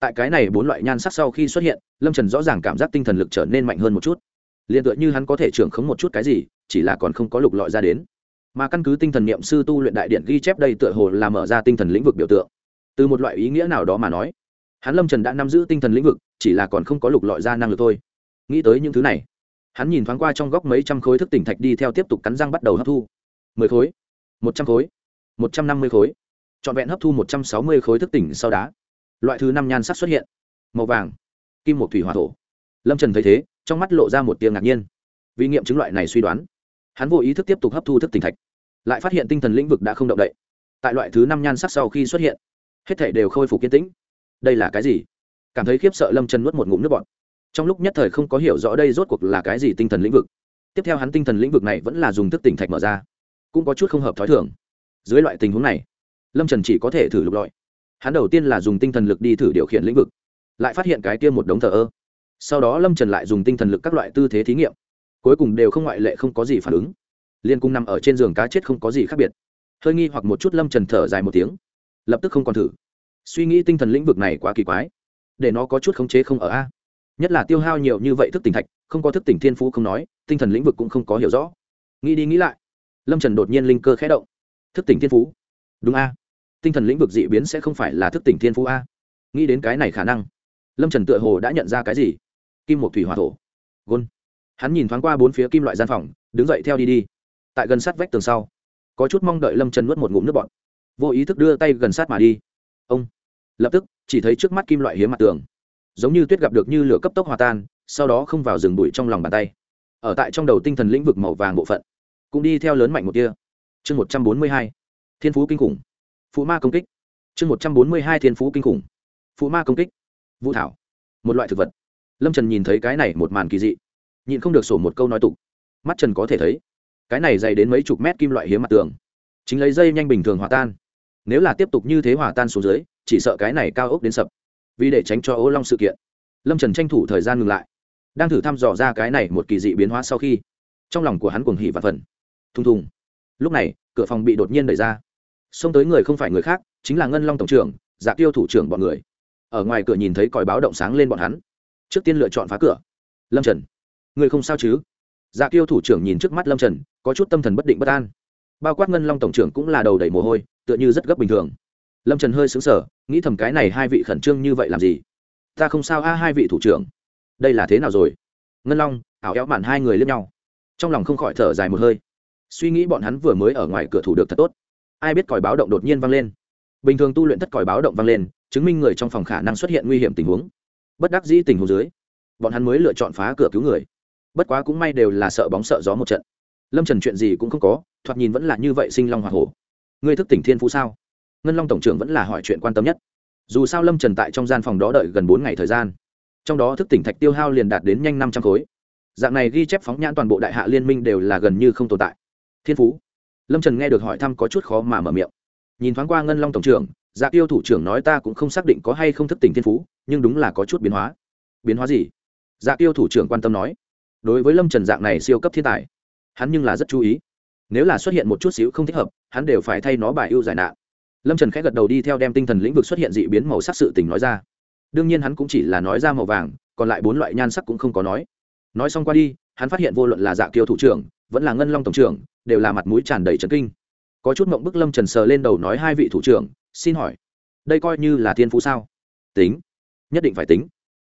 Tại cái này bốn loại nhan sắc sau khi xuất hiện, lâm trần rõ ràng cảm giác tinh thần lực trở nên mạnh hơn một chút. Liền tựa như hắn có thể trưởng khống một chút cái gì, chỉ là còn không có lục lọi ra đến. Mà căn cứ tinh thần niệm sư tu luyện đại điện ghi chép đây tựa hồ là mở ra tinh thần lĩnh vực biểu tượng. Từ một loại ý nghĩa nào đó mà nói, hắn lâm trần đã nắm giữ tinh thần lĩnh vực, chỉ là còn không có lục lọi ra năng lực thôi. Nghĩ tới những thứ này hắn nhìn thoáng qua trong góc mấy trăm khối thức tỉnh thạch đi theo tiếp tục cắn răng bắt đầu hấp thu. Mười khối, một trăm khối, một trăm năm mươi khối. Trọn vẹn hấp thu một trăm sáu mươi khối thức tỉnh sau đá. Loại thứ năm nhan sắc xuất hiện. Màu vàng, kim một thủy hòa thổ. Lâm trần thấy thế, trong mắt lộ ra một tiếng ngạc nhiên. Vì nghiệm chứng loại này suy đoán, hắn vô ý thức tiếp tục hấp thu thức tỉnh thạch. Lại phát hiện tinh thần lĩnh vực đã không động đậy. Tại loại thứ năm nhan sắc sau khi xuất hiện, hết thể đều khôi phục kiên tĩnh. Đây là cái gì? Cảm thấy khiếp sợ lâm trần nuốt một ngụm nước bọt trong lúc nhất thời không có hiểu rõ đây rốt cuộc là cái gì tinh thần lĩnh vực. Tiếp theo hắn tinh thần lĩnh vực này vẫn là dùng thức tỉnh thạch mở ra. Cũng có chút không hợp thói thường. Dưới loại tình huống này, lâm trần chỉ có thể thử lục lọi. Hắn đầu tiên là dùng tinh thần lực đi thử điều khiển lĩnh vực, lại phát hiện cái kia một đống thờ ơ. Sau đó lâm trần lại dùng tinh thần lực các loại tư thế thí nghiệm. Cuối cùng đều không ngoại lệ, không có gì phản ứng. Liên cung nằm ở trên giường cá chết không có gì khác biệt. Hơi nghi hoặc một chút lâm trần thở dài một tiếng, lập tức không còn thử. Suy nghĩ tinh thần lĩnh vực này quá kỳ quái, để nó có chút khống chế không ở a nhất là tiêu hao nhiều như vậy thức tỉnh thạch, không có thức tỉnh thiên phú không nói, tinh thần lĩnh vực cũng không có hiểu rõ. Nghĩ đi nghĩ lại, lâm trần đột nhiên linh cơ khẽ động. Thức tỉnh thiên phú? Đúng a. Tinh thần lĩnh vực dị biến sẽ không phải là thức tỉnh thiên phú a. Nghĩ đến cái này khả năng, lâm trần tựa hồ đã nhận ra cái gì? Kim một thủy hòa thổ. Gôn. Hắn nhìn thoáng qua bốn phía kim loại gian phòng, đứng dậy theo đi đi. Tại gần sát vách tường sau, có chút mong đợi lâm trần nuốt một ngụm nước bọt. Vô ý thức đưa tay gần sát mà đi. Ông. Lập tức, chỉ thấy trước mắt kim loại hiếm mặt tường giống như tuyết gặp được như lửa cấp tốc hòa tan, sau đó không vào rừng bụi trong lòng bàn tay. Ở tại trong đầu tinh thần lĩnh vực màu vàng bộ phận, cũng đi theo lớn mạnh một kia chương một trăm bốn mươi hai, thiên phú kinh khủng. Phụ ma công kích. Chương một trăm bốn mươi hai, thiên phú kinh khủng. Phụ ma công kích. Vũ thảo. Một loại thực vật. Lâm trần nhìn thấy cái này một màn kỳ dị, nhịn không được sổ một câu nói tục. Mắt trần có thể thấy, cái này dày đến mấy chục mét kim loại hiếm mặt tường, chính lấy dây nhanh bình thường hòa tan. Nếu là tiếp tục như thế hòa tan xuống dưới, chỉ sợ cái này cao ốc đến sập vì để tránh cho ô long sự kiện. Lâm trần tranh thủ thời gian ngừng lại, đang thử thăm dò ra cái này một kỳ dị biến hóa sau khi, trong lòng của hắn cuồng hỉ và phần thùng thùng. Lúc này, cửa phòng bị đột nhiên đẩy ra. Xông tới người không phải người khác, chính là ngân long tổng trưởng dạ tiêu thủ trưởng bọn người. Ở ngoài cửa nhìn thấy còi báo động sáng lên bọn hắn. Trước tiên lựa chọn phá cửa. Lâm trần, người không sao chứ? Dạ tiêu thủ trưởng nhìn trước mắt lâm trần, có chút tâm thần bất định bất an. Bao quát ngân long tổng trưởng cũng là đầu đầy mồ hôi, tựa như rất gấp bình thường lâm trần hơi xứng sở nghĩ thầm cái này hai vị khẩn trương như vậy làm gì? Ta không sao a, hai vị thủ trưởng. Đây là thế nào rồi? Ngân long, ảo éo mạn hai người lên nhau. Trong lòng không khỏi thở dài một hơi. Suy nghĩ bọn hắn vừa mới ở ngoài cửa thủ được thật tốt. Ai biết còi báo động đột nhiên vang lên. Bình thường tu luyện thất còi báo động vang lên, chứng minh người trong phòng khả năng xuất hiện nguy hiểm tình huống. Bất đắc dĩ tình huống dưới, bọn hắn mới lựa chọn phá cửa cứu người. Bất quá cũng may đều là sợ bóng sợ gió một trận. Lâm trần chuyện gì cũng không có, thoạt nhìn vẫn là như vậy sinh long hoa hổ. Ngươi thức tỉnh thiên phú sao? Ngân long tổng trưởng vẫn là hỏi chuyện quan tâm nhất. Dù sao lâm trần tại trong gian phòng đó đợi gần bốn ngày thời gian. Trong đó thức tỉnh thạch tiêu hao liền đạt đến nhanh năm trăm khối. Dạng này ghi chép phóng nhãn toàn bộ đại hạ liên minh đều là gần như không tồn tại. Thiên phú. Lâm trần nghe được hỏi thăm có chút khó mà mở miệng. Nhìn thoáng qua ngân long tổng trưởng dạ tiêu thủ trưởng nói ta cũng không xác định có hay không thức tỉnh thiên phú, nhưng đúng là có chút biến hóa. Biến hóa gì? Dạ tiêu thủ trưởng quan tâm nói. Đối với lâm trần dạng này siêu cấp thiên tài, hắn nhưng là rất chú ý. Nếu là xuất hiện một chút xíu không thích hợp, hắn đều phải thay nó bài ưu giải nạn lâm trần khẽ gật đầu đi theo đem tinh thần lĩnh vực xuất hiện dị biến màu sắc sự tình nói ra. Đương nhiên hắn cũng chỉ là nói ra màu vàng, còn lại bốn loại nhan sắc cũng không có nói. Nói xong qua đi, hắn phát hiện vô luận là dạ kiêu thủ trưởng, vẫn là ngân long tổng trưởng, đều là mặt mũi tràn đầy trấn kinh. Có chút mộng bức lâm trần sờ lên đầu nói hai vị thủ trưởng, xin hỏi, đây coi như là thiên phú sao? Tính, nhất định phải tính,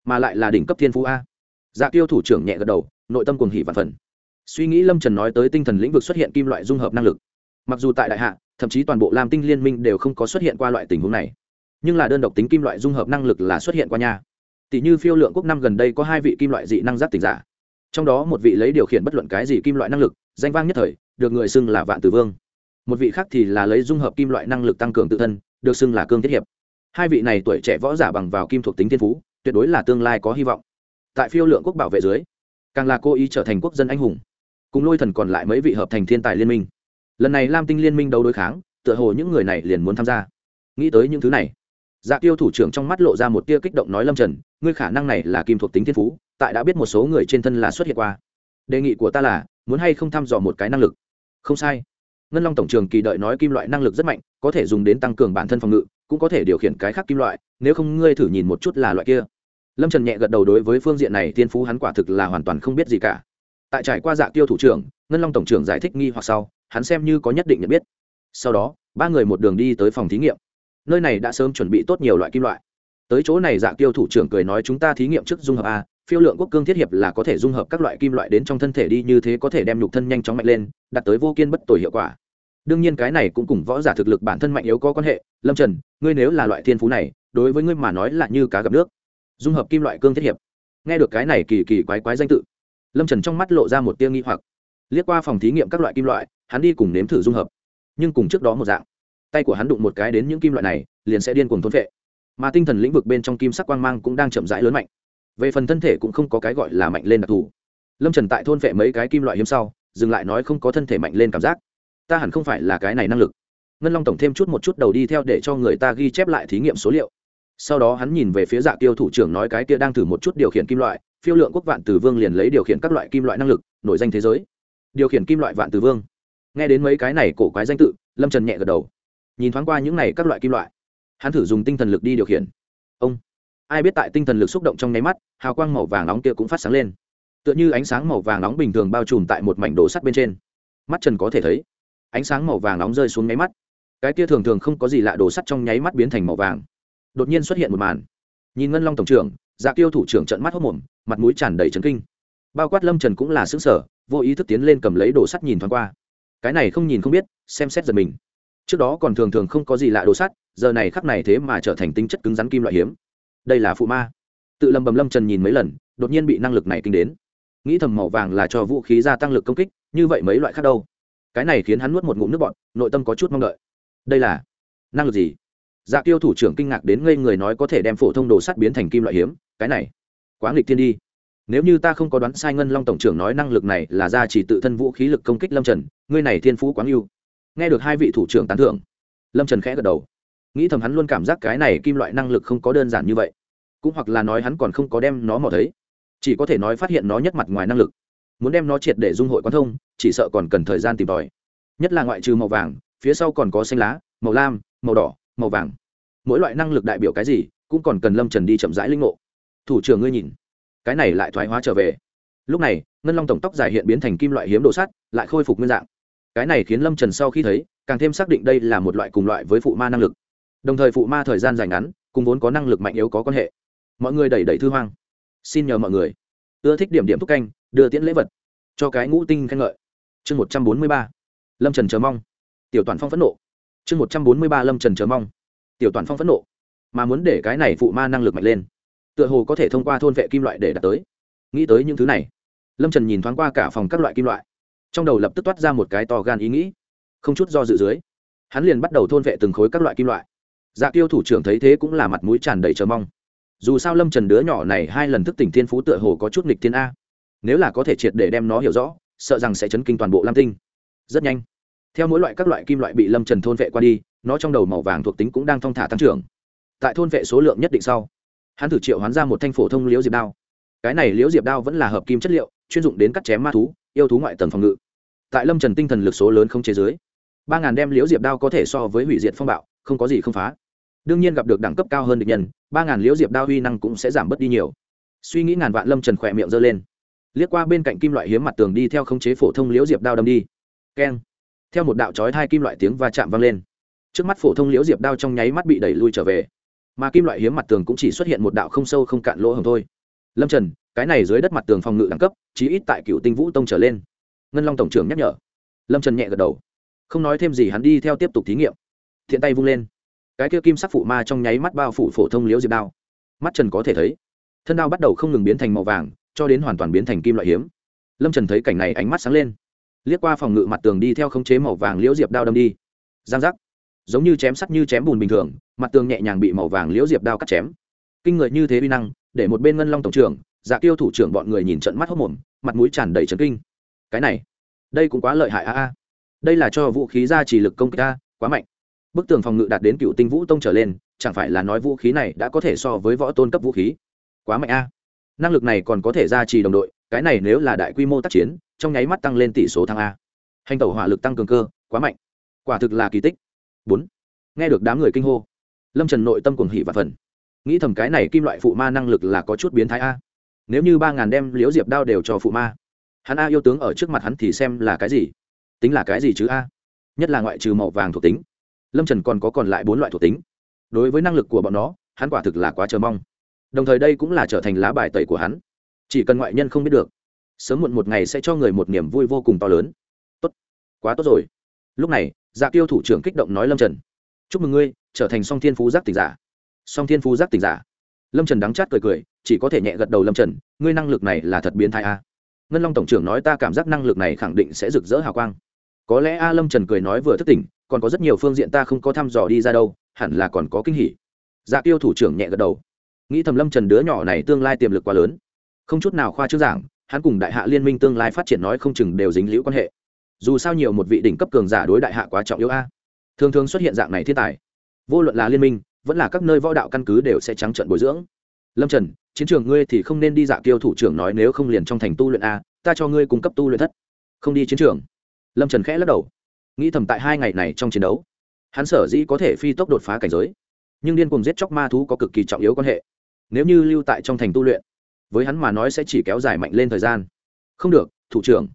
mà lại là đỉnh cấp thiên phú a. Dạ kiêu thủ trưởng nhẹ gật đầu, nội tâm cuồng hỉ vạn phần. Suy nghĩ lâm trần nói tới tinh thần lĩnh vực xuất hiện kim loại dung hợp năng lực. Mặc dù tại đại hạ thậm chí toàn bộ lam tinh liên minh đều không có xuất hiện qua loại tình huống này. Nhưng là đơn độc tính kim loại dung hợp năng lực là xuất hiện qua nha. Tỷ như phiêu lượng quốc năm gần đây có hai vị kim loại dị năng giác tỉnh giả. Trong đó một vị lấy điều khiển bất luận cái gì kim loại năng lực, danh vang nhất thời, được người xưng là vạn tử vương. Một vị khác thì là lấy dung hợp kim loại năng lực tăng cường tự thân, được xưng là cương thiết hiệp. Hai vị này tuổi trẻ võ giả bằng vào kim thuộc tính thiên phú, tuyệt đối là tương lai có hy vọng. Tại phiêu lượng quốc bảo vệ dưới, càng là cô ý trở thành quốc dân anh hùng. Cùng lôi thần còn lại mấy vị hợp thành thiên tài liên minh lần này lam tinh liên minh đấu đối kháng, tựa hồ những người này liền muốn tham gia. Nghĩ tới những thứ này dạ tiêu thủ trưởng trong mắt lộ ra một tia kích động nói lâm trần, ngươi khả năng này là kim thuộc tính thiên phú, tại đã biết một số người trên thân là xuất hiện qua. Đề nghị của ta là, muốn hay không thăm dò một cái năng lực? Không sai. Ngân long tổng trường kỳ đợi nói kim loại năng lực rất mạnh, có thể dùng đến tăng cường bản thân phòng ngự, cũng có thể điều khiển cái khác kim loại, nếu không ngươi thử nhìn một chút là loại kia. Lâm trần nhẹ gật đầu đối với phương diện này, thiên phú hắn quả thực là hoàn toàn không biết gì cả. Tại trải qua dạ tiêu thủ trưởng, ngân long tổng trưởng giải thích nghi hoặc sau hắn xem như có nhất định nhận biết. Sau đó, ba người một đường đi tới phòng thí nghiệm. Nơi này đã sớm chuẩn bị tốt nhiều loại kim loại. Tới chỗ này dạ tiêu thủ trưởng cười nói chúng ta thí nghiệm trước dung hợp a, phiêu lượng quốc cương thiết hiệp là có thể dung hợp các loại kim loại đến trong thân thể đi như thế có thể đem nhục thân nhanh chóng mạnh lên, đạt tới vô kiên bất tồi hiệu quả. Đương nhiên cái này cũng cùng võ giả thực lực bản thân mạnh yếu có quan hệ. Lâm trần, ngươi nếu là loại thiên phú này, đối với ngươi mà nói là như cá gặp nước. Dung hợp kim loại cương thiết hiệp. Nghe được cái này kỳ kỳ quái quái danh tự, lâm trần trong mắt lộ ra một tia nghi hoặc. Liếc qua phòng thí nghiệm các loại kim loại hắn đi cùng nếm thử dung hợp. Nhưng cùng trước đó một dạng, tay của hắn đụng một cái đến những kim loại này, liền sẽ điên cuồng thôn vệ mà tinh thần lĩnh vực bên trong kim sắc quang mang cũng đang chậm rãi lớn mạnh. Về phần thân thể cũng không có cái gọi là mạnh lên đặc thù. Lâm trần tại thôn vệ mấy cái kim loại hiếm sau, dừng lại nói không có thân thể mạnh lên cảm giác. Ta hẳn không phải là cái này năng lực. Ngân long tổng thêm chút một chút đầu đi theo để cho người ta ghi chép lại thí nghiệm số liệu. Sau đó hắn nhìn về phía dạ tiêu thủ trưởng nói cái kia đang thử một chút điều khiển kim loại, phiêu lượng quốc vạn từ vương liền lấy điều khiển các loại kim loại năng lực, nổi danh thế giới. Điều khiển kim loại vạn từ vương nghe đến mấy cái này cổ quái danh tự, lâm trần nhẹ gật đầu. Nhìn thoáng qua những này các loại kim loại, hắn thử dùng tinh thần lực đi điều khiển. Ông, ai biết tại tinh thần lực xúc động trong nháy mắt, hào quang màu vàng nóng kia cũng phát sáng lên. Tựa như ánh sáng màu vàng nóng bình thường bao trùm tại một mảnh đồ sắt bên trên. Mắt trần có thể thấy, ánh sáng màu vàng nóng rơi xuống nháy mắt. Cái kia thường thường không có gì lạ đồ sắt trong nháy mắt biến thành màu vàng. Đột nhiên xuất hiện một màn. Nhìn ngân long tổng trưởng dạ tiêu thủ trưởng trận mắt hốc mồm, mặt mũi tràn đầy trấn kinh. Bao quát lâm trần cũng là xứng sở vô ý thức tiến lên cầm lấy đồ sắt nhìn thoáng qua cái này không nhìn không biết, xem xét giật mình. Trước đó còn thường thường không có gì lạ đồ sắt, giờ này khắc này thế mà trở thành tính chất cứng rắn kim loại hiếm. Đây là phụ ma. Tự lầm bầm lâm trần nhìn mấy lần, đột nhiên bị năng lực này kinh đến. Nghĩ thầm màu vàng là cho vũ khí gia tăng lực công kích, như vậy mấy loại khác đâu? Cái này khiến hắn nuốt một ngụm nước bọt, nội tâm có chút mong đợi. Đây là năng lực gì? Dạ tiêu thủ trưởng kinh ngạc đến ngây người nói có thể đem phổ thông đồ sắt biến thành kim loại hiếm, cái này quá nghịch thiên đi nếu như ta không có đoán sai ngân long tổng trưởng nói năng lực này là ra chỉ tự thân vũ khí lực công kích lâm trần, ngươi này thiên phú quáng yêu nghe được hai vị thủ trưởng tán thưởng, lâm trần khẽ gật đầu. Nghĩ thầm hắn luôn cảm giác cái này kim loại năng lực không có đơn giản như vậy. Cũng hoặc là nói hắn còn không có đem nó mò thấy. Chỉ có thể nói phát hiện nó nhất mặt ngoài năng lực. Muốn đem nó triệt để dung hội quan thông, chỉ sợ còn cần thời gian tìm tòi. Nhất là ngoại trừ màu vàng, phía sau còn có xanh lá, màu lam, màu đỏ, màu vàng. Mỗi loại năng lực đại biểu cái gì, cũng còn cần lâm trần đi chậm rãi linh ngộ. Thủ trưởng ngươi nhìn cái này lại thoái hóa trở về. Lúc này, ngân long tổng tóc dài hiện biến thành kim loại hiếm đồ sắt, lại khôi phục nguyên dạng. Cái này khiến lâm trần sau khi thấy, càng thêm xác định đây là một loại cùng loại với phụ ma năng lực. Đồng thời phụ ma thời gian dài ngắn, cùng vốn có năng lực mạnh yếu có quan hệ. Mọi người đẩy đẩy thư hoang. Xin nhờ mọi người. Ưa thích điểm điểm thúc canh, đưa tiễn lễ vật. Cho cái ngũ tinh khen ngợi. Chương một trăm bốn mươi ba. Lâm trần chờ mong. Tiểu toàn phong phẫn nộ. Chương một trăm bốn mươi ba lâm trần chờ mong. Tiểu toàn phong phẫn nộ. Mà muốn để cái này phụ ma năng lực mạnh lên tựa hồ có thể thông qua thôn vệ kim loại để đạt tới. Nghĩ tới những thứ này, lâm trần nhìn thoáng qua cả phòng các loại kim loại, trong đầu lập tức toát ra một cái to gan ý nghĩ. Không chút do dự dưới, hắn liền bắt đầu thôn vệ từng khối các loại kim loại. Dạ tiêu thủ trưởng thấy thế cũng là mặt mũi tràn đầy chờ mong. Dù sao lâm trần đứa nhỏ này hai lần thức tỉnh thiên phú tựa hồ có chút nghịch thiên a. Nếu là có thể triệt để đem nó hiểu rõ, sợ rằng sẽ chấn kinh toàn bộ lam tinh. Rất nhanh, theo mỗi loại các loại kim loại bị lâm trần thôn vệ qua đi, nó trong đầu màu vàng thuộc tính cũng đang thong thả tăng trưởng. Tại thôn vệ số lượng nhất định sau hắn thử triệu hoán ra một thanh phổ thông liễu diệp đao. Cái này liễu diệp đao vẫn là hợp kim chất liệu chuyên dụng đến cắt chém ma thú yêu thú ngoại tầng phòng ngự. Tại lâm trần tinh thần lực số lớn không chế dưới, ba ngàn đem liễu diệp đao có thể so với hủy diệt phong bạo không có gì không phá. Đương nhiên gặp được đẳng cấp cao hơn địch nhân ba ngàn liễu diệp đao huy năng cũng sẽ giảm bớt đi nhiều. Suy nghĩ ngàn vạn lâm trần khỏe miệng giơ lên. Liếc qua bên cạnh kim loại hiếm mặt tường đi theo khống chế phổ thông liễu diệp đao đâm đi. Keng. Theo một đạo chói hai kim loại tiếng va chạm vang lên. Trước mắt phổ thông liễu diệp đao trong nháy mắt bị đẩy lui trở về mà kim loại hiếm mặt tường cũng chỉ xuất hiện một đạo không sâu không cạn lỗ hồng thôi. Lâm trần, cái này dưới đất mặt tường phòng ngự đẳng cấp, chí ít tại cựu tinh vũ tông trở lên. Ngân long tổng trưởng nhắc nhở. Lâm trần nhẹ gật đầu. Không nói thêm gì, hắn đi theo tiếp tục thí nghiệm. Thiện tay vung lên. Cái kia kim sắc phụ ma trong nháy mắt bao phủ phổ thông liễu diệp đao. Mắt trần có thể thấy, thân đao bắt đầu không ngừng biến thành màu vàng, cho đến hoàn toàn biến thành kim loại hiếm. Lâm trần thấy cảnh này ánh mắt sáng lên. Liếc qua phòng ngự mặt tường đi theo khống chế màu vàng liễu diệp đao đâm đi. Giang giác. Giống như chém sắt như chém bùn bình thường mặt tường nhẹ nhàng bị màu vàng liễu diệp đao cắt chém. Kinh người như thế uy năng, để một bên ngân long tổng trưởng dạ tiêu thủ trưởng bọn người nhìn trận mắt hốc mồm, mặt mũi tràn đầy trấn kinh. Cái này, đây cũng quá lợi hại a a. Đây là cho vũ khí ra chỉ lực công kích a, quá mạnh. Bức tường phòng ngự đạt đến cựu tinh vũ tông trở lên, chẳng phải là nói vũ khí này đã có thể so với võ tôn cấp vũ khí? Quá mạnh a. Năng lực này còn có thể ra trì đồng đội, cái này nếu là đại quy mô tác chiến, trong nháy mắt tăng lên tỷ số thăng a. Hành tẩu hỏa lực tăng cường cơ, quá mạnh. Quả thực là kỳ tích. Bốn. Nghe được đám người kinh hô lâm trần nội tâm cuồng hỉ và phần nghĩ thầm cái này kim loại phụ ma năng lực là có chút biến thái a. Nếu như ba ngàn đem liễu diệp đao đều cho phụ ma, hắn a yêu tướng ở trước mặt hắn thì xem là cái gì? Tính là cái gì chứ a? Nhất là ngoại trừ màu vàng thuộc tính. Lâm trần còn có còn lại bốn loại thuộc tính. Đối với năng lực của bọn nó, hắn quả thực là quá chờ mong. Đồng thời đây cũng là trở thành lá bài tẩy của hắn. Chỉ cần ngoại nhân không biết được, sớm muộn một ngày sẽ cho người một niềm vui vô cùng to lớn. Tốt. Quá tốt rồi. Lúc này dạ tiêu thủ trưởng kích động nói lâm trần. Chúc mừng ngươi trở thành song thiên phú giác tỉnh giả. Song thiên phú giác tỉnh giả. Lâm trần đắng chát cười cười, chỉ có thể nhẹ gật đầu lâm trần, ngươi năng lực này là thật biến thái a. Ngân long tổng trưởng nói ta cảm giác năng lực này khẳng định sẽ rực rỡ hào quang. Có lẽ a lâm trần cười nói vừa thức tỉnh, còn có rất nhiều phương diện ta không có thăm dò đi ra đâu, hẳn là còn có kinh hỉ. Dạ tiêu thủ trưởng nhẹ gật đầu. Nghĩ thầm lâm trần đứa nhỏ này tương lai tiềm lực quá lớn. Không chút nào khoa trương giảng, hắn cùng đại hạ liên minh tương lai phát triển nói không chừng đều dính liễu quan hệ. Dù sao nhiều một vị đỉnh cấp cường giả đối đại hạ quá trọng yếu a. Thường thường xuất hiện dạng này thiên tài vô luận là liên minh, vẫn là các nơi võ đạo căn cứ đều sẽ trắng trận bồi dưỡng. Lâm trần, chiến trường ngươi thì không nên đi dạ kiêu thủ trưởng nói nếu không liền trong thành tu luyện a, ta cho ngươi cung cấp tu luyện thất. Không đi chiến trường. Lâm trần khẽ lắc đầu. Nghĩ thầm tại hai ngày này trong chiến đấu, hắn sở dĩ có thể phi tốc đột phá cảnh giới, nhưng điên cùng giết chóc ma thú có cực kỳ trọng yếu quan hệ. Nếu như lưu tại trong thành tu luyện, với hắn mà nói sẽ chỉ kéo dài mạnh lên thời gian. Không được, thủ trưởng.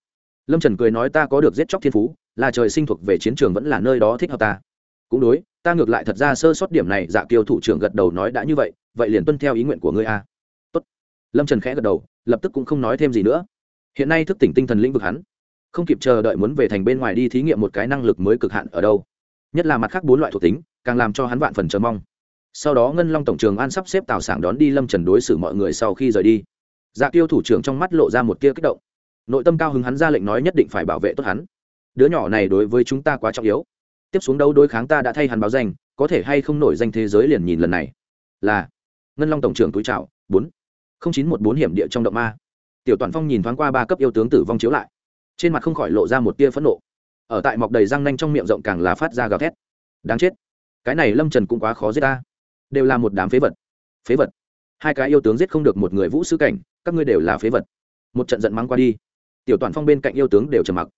Lâm trần cười nói ta có được giết chóc thiên phú, là trời sinh thuộc về chiến trường vẫn là nơi đó thích hợp ta cũng đối, ta ngược lại thật ra sơ sót điểm này dạ kiêu thủ trưởng gật đầu nói đã như vậy vậy liền tuân theo ý nguyện của ngươi a. Tốt. lâm trần khẽ gật đầu, lập tức cũng không nói thêm gì nữa. Hiện nay thức tỉnh tinh thần lĩnh vực hắn, không kịp chờ đợi muốn về thành bên ngoài đi thí nghiệm một cái năng lực mới cực hạn ở đâu. Nhất là mặt khác bốn loại thuộc tính, càng làm cho hắn vạn phần chờ mong. Sau đó ngân long tổng trường an sắp xếp tào sảng đón đi lâm trần đối xử mọi người sau khi rời đi. Dạ tiêu thủ trưởng trong mắt lộ ra một tia kích động. Nội tâm cao hứng hắn ra lệnh nói nhất định phải bảo vệ tốt hắn. Đứa nhỏ này đối với chúng ta quá trọng yếu tiếp xuống đấu đối kháng ta đã thay hắn báo danh, có thể hay không nổi danh thế giới liền nhìn lần này. Là, ngân long tổng trưởng túi trào bốn, không chín một bốn hiểm địa trong động ma. Tiểu toàn phong nhìn thoáng qua ba cấp yêu tướng tử vong chiếu lại. Trên mặt không khỏi lộ ra một tia phẫn nộ. Ở tại mọc đầy răng nanh trong miệng rộng càng là phát ra gào thét. Đáng chết. Cái này lâm trần cũng quá khó giết ta. Đều là một đám phế vật. Phế vật. Hai cái yêu tướng giết không được một người vũ sư cảnh, các ngươi đều là phế vật. Một trận giận mắng qua đi. Tiểu toàn phong bên cạnh yêu tướng đều trầm mặc.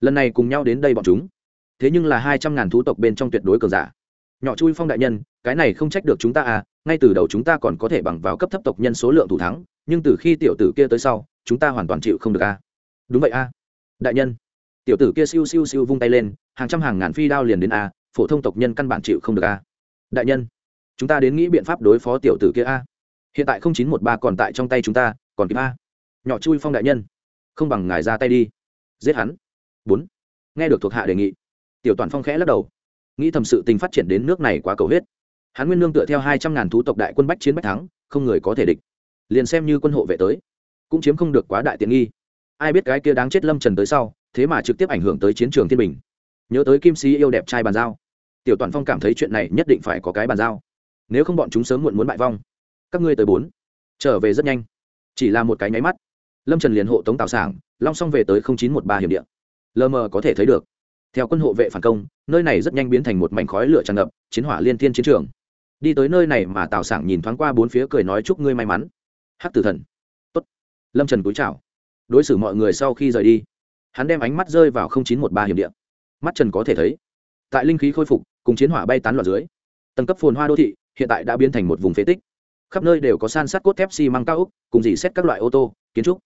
Lần này cùng nhau đến đây bọn chúng thế nhưng là hai trăm ngàn thú tộc bên trong tuyệt đối cường giả. Nhỏ chui phong đại nhân, cái này không trách được chúng ta à ngay từ đầu chúng ta còn có thể bằng vào cấp thấp tộc nhân số lượng thủ thắng, nhưng từ khi tiểu tử kia tới sau, chúng ta hoàn toàn chịu không được a đúng vậy a đại nhân, tiểu tử kia siêu siêu siêu vung tay lên, hàng trăm hàng ngàn phi đao liền đến a phổ thông tộc nhân căn bản chịu không được a đại nhân, chúng ta đến nghĩ biện pháp đối phó tiểu tử kia a hiện tại không chín một ba còn tại trong tay chúng ta, còn kịp a nhỏ chui phong đại nhân, không bằng ngài ra tay đi. Giết hắn. Bốn. Nghe được thuộc hạ đề nghị tiểu toàn phong khẽ lắc đầu. Nghĩ thầm sự tình phát triển đến nước này quá cầu huyết. Hắn nguyên lương tựa theo hai trăm ngàn thú tộc đại quân bách chiến bách thắng, không người có thể địch. Liền xem như quân hộ vệ tới, cũng chiếm không được quá đại tiện nghi. Ai biết cái kia đáng chết lâm trần tới sau, thế mà trực tiếp ảnh hưởng tới chiến trường thiên bình. Nhớ tới kim sĩ yêu đẹp trai bàn giao. Tiểu toàn phong cảm thấy chuyện này nhất định phải có cái bàn giao. Nếu không bọn chúng sớm muộn muốn bại vong, các ngươi tới bốn. Trở về rất nhanh. Chỉ là một cái nháy mắt, lâm trần liền hộ tống tào sảng, long xong về tới chín một ba hiểm điện lờ mờ có thể thấy được theo quân hộ vệ phản công, nơi này rất nhanh biến thành một mảnh khói lửa tràn ngập, chiến hỏa liên thiên chiến trường. Đi tới nơi này mà tào sảng nhìn thoáng qua bốn phía cười nói chúc ngươi may mắn. Hắc tử thần. Tốt. Lâm trần cúi chào. Đối xử mọi người sau khi rời đi, hắn đem ánh mắt rơi vào chín một ba hiểm điện mắt trần có thể thấy, tại linh khí khôi phục, cùng chiến hỏa bay tán loạn dưới, tầng cấp phồn hoa đô thị hiện tại đã biến thành một vùng phế tích. Khắp nơi đều có san sát cốt thép xi măng cao úc cùng dì xét các loại ô tô, kiến trúc.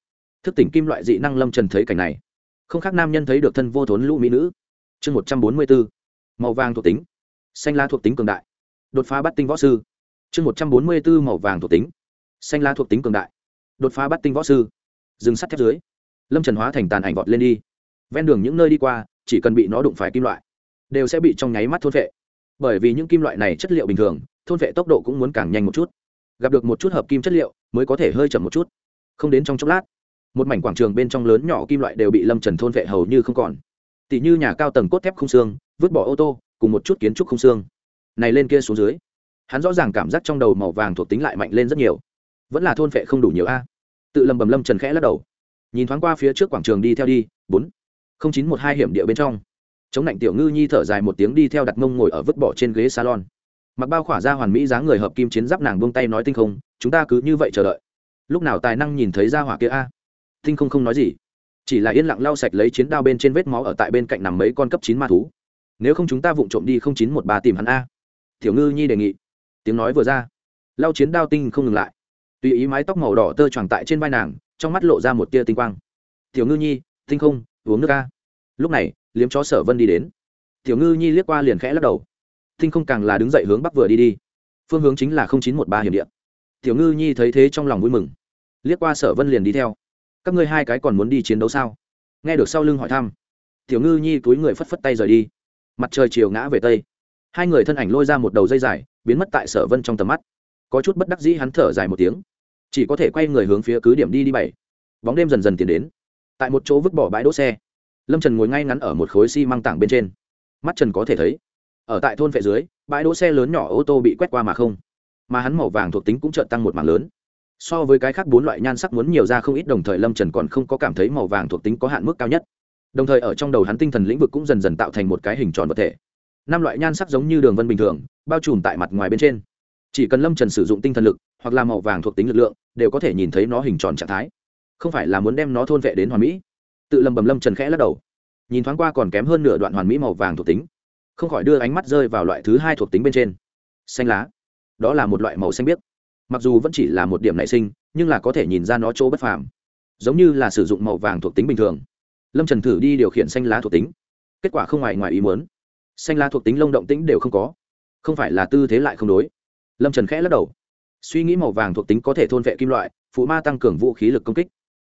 Thức tỉnh kim loại dị năng lâm trần thấy cảnh này. Không khác nam nhân thấy được thân vô thốn lũ mỹ nữ chương một trăm bốn mươi bốn, màu vàng thuộc tính, xanh lá thuộc tính cường đại, đột phá bắt tinh võ sư, chương một trăm bốn mươi bốn, màu vàng thuộc tính, xanh lá thuộc tính cường đại, đột phá bắt tinh võ sư dừng sắt thép dưới, lâm trần hóa thành tàn ảnh vọt lên đi, ven đường những nơi đi qua, chỉ cần bị nó đụng phải kim loại, đều sẽ bị trong nháy mắt thôn vệ bởi vì những kim loại này chất liệu bình thường, thôn vệ tốc độ cũng muốn càng nhanh một chút. Gặp được một chút hợp kim chất liệu, mới có thể hơi chậm một chút. Không đến trong chốc lát, một mảnh quảng trường bên trong lớn nhỏ kim loại đều bị lâm trần thôn vệ hầu như không còn tỷ như nhà cao tầng cốt thép không xương, vứt bỏ ô tô, cùng một chút kiến trúc không xương. Này lên kia xuống dưới, hắn rõ ràng cảm giác trong đầu màu vàng thuộc tính lại mạnh lên rất nhiều. Vẫn là thôn phệ không đủ nhiều a. Tự lầm bầm lâm trần khẽ lắc đầu. Nhìn thoáng qua phía trước quảng trường đi theo đi, bốn, không chín một hai hiểm địa bên trong. Chống lạnh tiểu ngư nhi thở dài một tiếng đi theo đặt mông ngồi ở vứt bỏ trên ghế salon. Mặc bao khỏa ra hoàn mỹ dáng người hợp kim chiến giáp nàng buông tay nói tinh không, chúng ta cứ như vậy chờ đợi. Lúc nào tài năng nhìn thấy ra hỏa kia a? Tinh không không nói gì chỉ là yên lặng lau sạch lấy chiến đao bên trên vết máu ở tại bên cạnh nằm mấy con cấp chín ma thú. Nếu không chúng ta vụng trộm đi không chín một ba tìm hắn a. Tiểu ngư nhi đề nghị. Tiếng nói vừa ra. Lau chiến đao tinh không ngừng lại. Tùy ý mái tóc màu đỏ tơ tròn tại trên vai nàng, trong mắt lộ ra một tia tinh quang. Tiểu ngư nhi, tinh không, uống nước a. Lúc này, liếm chó sở vân đi đến. Tiểu ngư nhi liếc qua liền khẽ lắc đầu. Tinh không càng là đứng dậy hướng bắc vừa đi đi. Phương hướng chính là chín một ba hiểm điện tiểu ngư nhi thấy thế trong lòng vui mừng. Liếc qua sở vân liền đi theo các ngươi hai cái còn muốn đi chiến đấu sao? Nghe được sau lưng hỏi thăm, tiểu ngư nhi túi người phất phất tay rời đi. Mặt trời chiều ngã về tây. Hai người thân ảnh lôi ra một đầu dây dài, biến mất tại sở vân trong tầm mắt. Có chút bất đắc dĩ hắn thở dài một tiếng. Chỉ có thể quay người hướng phía cứ điểm đi đi bảy. Bóng đêm dần dần tiến đến. Tại một chỗ vứt bỏ bãi đỗ xe, lâm trần ngồi ngay ngắn ở một khối xi、si、măng tảng bên trên. Mắt trần có thể thấy, ở tại thôn vệ dưới, bãi đỗ xe lớn nhỏ ô tô bị quét qua mà không. Mà hắn màu vàng thuộc tính cũng trợn tăng một mảng lớn so với cái khác bốn loại nhan sắc muốn nhiều ra không ít, đồng thời lâm trần còn không có cảm thấy màu vàng thuộc tính có hạn mức cao nhất. Đồng thời ở trong đầu hắn tinh thần lĩnh vực cũng dần dần tạo thành một cái hình tròn vật thể. Năm loại nhan sắc giống như đường vân bình thường, bao trùm tại mặt ngoài bên trên. Chỉ cần lâm trần sử dụng tinh thần lực, hoặc là màu vàng thuộc tính lực lượng, đều có thể nhìn thấy nó hình tròn trạng thái. Không phải là muốn đem nó thôn vệ đến hoàn mỹ. Tự lầm bầm lâm trần khẽ lắc đầu. Nhìn thoáng qua còn kém hơn nửa đoạn hoàn mỹ màu vàng thuộc tính. Không khỏi đưa ánh mắt rơi vào loại thứ hai thuộc tính bên trên. Xanh lá. Đó là một loại màu xanh biếc mặc dù vẫn chỉ là một điểm nảy sinh, nhưng là có thể nhìn ra nó chỗ bất phàm. Giống như là sử dụng màu vàng thuộc tính bình thường. Lâm trần thử đi điều khiển xanh lá thuộc tính. Kết quả không ngoài ngoài ý muốn. Xanh lá thuộc tính lông động tĩnh đều không có. Không phải là tư thế lại không đối. Lâm trần khẽ lắc đầu. Suy nghĩ màu vàng thuộc tính có thể thôn vệ kim loại, phụ ma tăng cường vũ khí lực công kích.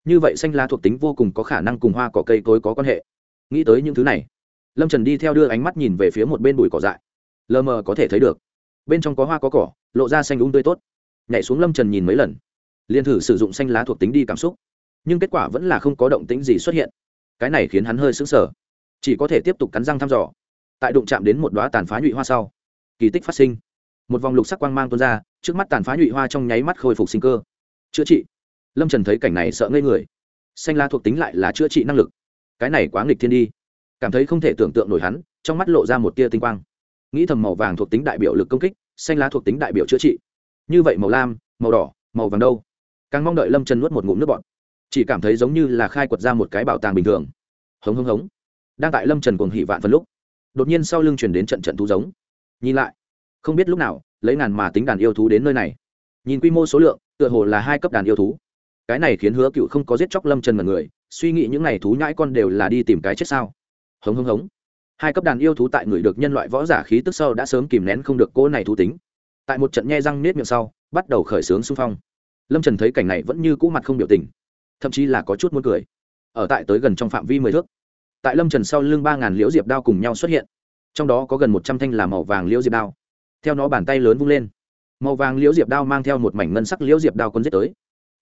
Như vậy xanh lá thuộc tính vô cùng có khả năng cùng hoa cỏ cây cối có quan hệ. Nghĩ tới những thứ này, lâm trần đi theo đưa ánh mắt nhìn về phía một bên bụi cỏ dại. Lờ mờ có thể thấy được. Bên trong có hoa có cỏ, lộ ra xanh đúng tươi tốt nhảy xuống lâm trần nhìn mấy lần. Liền thử sử dụng xanh lá thuộc tính đi cảm xúc. Nhưng kết quả vẫn là không có động tính gì xuất hiện. Cái này khiến hắn hơi sững sờ. Chỉ có thể tiếp tục cắn răng thăm dò. Tại đụng chạm đến một đoá tàn phá nhụy hoa sau, kỳ tích phát sinh. Một vòng lục sắc quang mang tuôn ra, trước mắt tàn phá nhụy hoa trong nháy mắt khôi phục sinh cơ. Chữa trị. Lâm trần thấy cảnh này sợ ngây người. Xanh la thuộc tính lại là chữa trị năng lực. Cái này quá nghịch thiên đi. Cảm thấy không thể tưởng tượng nổi hắn, trong mắt lộ ra một tia tinh quang. Nghĩ thầm màu vàng thuộc tính đại biểu lực công kích, xanh lá thuộc tính đại biểu chữa trị như vậy màu lam, màu đỏ, màu vàng đâu? Càng mong đợi lâm trần nuốt một ngụm nước bọt. Chỉ cảm thấy giống như là khai quật ra một cái bảo tàng bình thường. Hống hống hống. Đang tại lâm trần cuồng hỉ vạn phần lúc, đột nhiên sau lưng chuyển đến trận trận thú giống. Nhìn lại, không biết lúc nào, lấy ngàn mà tính đàn yêu thú đến nơi này. Nhìn quy mô số lượng, tựa hồ là hai cấp đàn yêu thú. Cái này khiến hứa cựu không có giết chóc lâm trần mật người, suy nghĩ những n à y thú nhãi con đều là đi tìm cái chết sao? Hống hống hống. Hai cấp đàn yêu thú tại người được nhân loại võ giả khí tức sau đã sớm kìm nén không được cỗ này thú tính tại một trận nhe răng nết miệng sau, bắt đầu khởi xướng xung phong. Lâm trần thấy cảnh này vẫn như cũ mặt không biểu tình, thậm chí là có chút muốn cười. Ở tại tới gần trong phạm vi mười thước, tại lâm trần sau lưng ba ngàn liễu diệp đao cùng nhau xuất hiện. Trong đó có gần một trăm thanh là màu vàng liễu diệp đao. Theo nó bàn tay lớn vung lên, màu vàng liễu diệp đao mang theo một mảnh ngân sắc liễu diệp đao quân giết tới.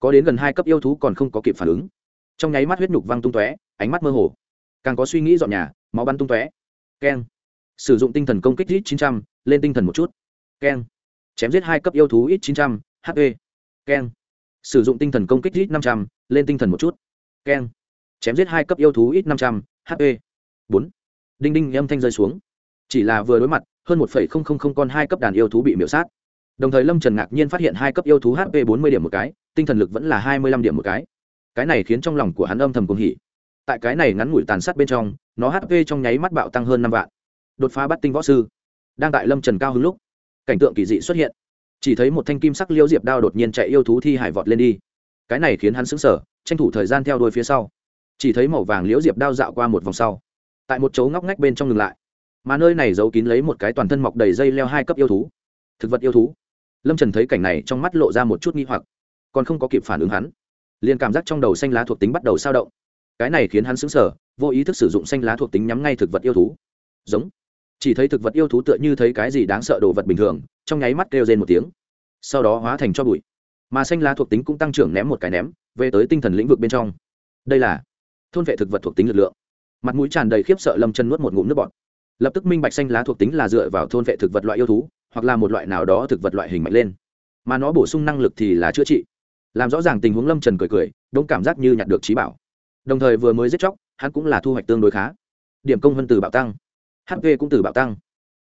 Có đến gần hai cấp yêu thú còn không có kịp phản ứng. Trong nháy mắt huyết nhục văng tung tóe, ánh mắt mơ hồ. Càng có suy nghĩ dọn nhà, máu bắn tung tóe. Keng. Sử dụng tinh thần công kích rít chín trăm, lên tinh thần một chút. Keng chém giết hai cấp yêu thú ít chín trăm hp keng. Sử dụng tinh thần công kích ít năm trăm, lên tinh thần một chút, keng. Chém giết hai cấp yêu thú ít năm trăm hp bốn. Đinh đinh, âm thanh rơi xuống. Chỉ là vừa đối mặt, hơn một con hai cấp đàn yêu thú bị miễu sát. Đồng thời lâm trần ngạc nhiên phát hiện hai cấp yêu thú hp bốn mươi điểm một cái, tinh thần lực vẫn là hai mươi lăm điểm một cái. Cái này khiến trong lòng của hắn âm thầm cuồng hỉ. Tại cái này ngắn ngủi tàn sát bên trong, nó hp trong nháy mắt bạo tăng hơn năm vạn. Đột phá bắt tinh võ sư. Đang tại lâm trần cao hứng lúc cảnh tượng kỳ dị xuất hiện. Chỉ thấy một thanh kim sắc liêu diệp đao đột nhiên chạy yêu thú thi hải vọt lên đi. Cái này khiến hắn sững sờ, tranh thủ thời gian theo đuôi phía sau. Chỉ thấy màu vàng liễu diệp đao dạo qua một vòng sau. Tại một chỗ ngóc ngách bên trong ngừng lại. Mà nơi này giấu kín lấy một cái toàn thân mọc đầy dây leo hai cấp yêu thú. Thực vật yêu thú. Lâm trần thấy cảnh này trong mắt lộ ra một chút nghi hoặc, còn không có kịp phản ứng hắn, liền cảm giác trong đầu xanh lá thuộc tính bắt đầu sao động. Cái này khiến hắn sững sờ, vô ý thức sử dụng xanh lá thuộc tính nhắm ngay thực vật yêu thú. Giống chỉ thấy thực vật yêu thú tựa như thấy cái gì đáng sợ đồ vật bình thường, trong nháy mắt kêu rên một tiếng. Sau đó hóa thành cho bụi. Mà xanh lá thuộc tính cũng tăng trưởng ném một cái ném, về tới tinh thần lĩnh vực bên trong. Đây là thôn vệ thực vật thuộc tính lực lượng. Mặt mũi tràn đầy khiếp sợ lâm chân nuốt một ngụm nước bọt. Lập tức minh bạch xanh lá thuộc tính là dựa vào thôn vệ thực vật loại yêu thú, hoặc là một loại nào đó thực vật loại hình mạnh lên. Mà nó bổ sung năng lực thì là chữa trị. Làm rõ ràng tình huống lâm trần cười cười đông cảm giác như nhặt được trí bảo. Đồng thời vừa mới giết chóc, hắn cũng là thu hoạch tương đối khá. Điểm công vân từ bạo tăng hp cũng từ bạo tăng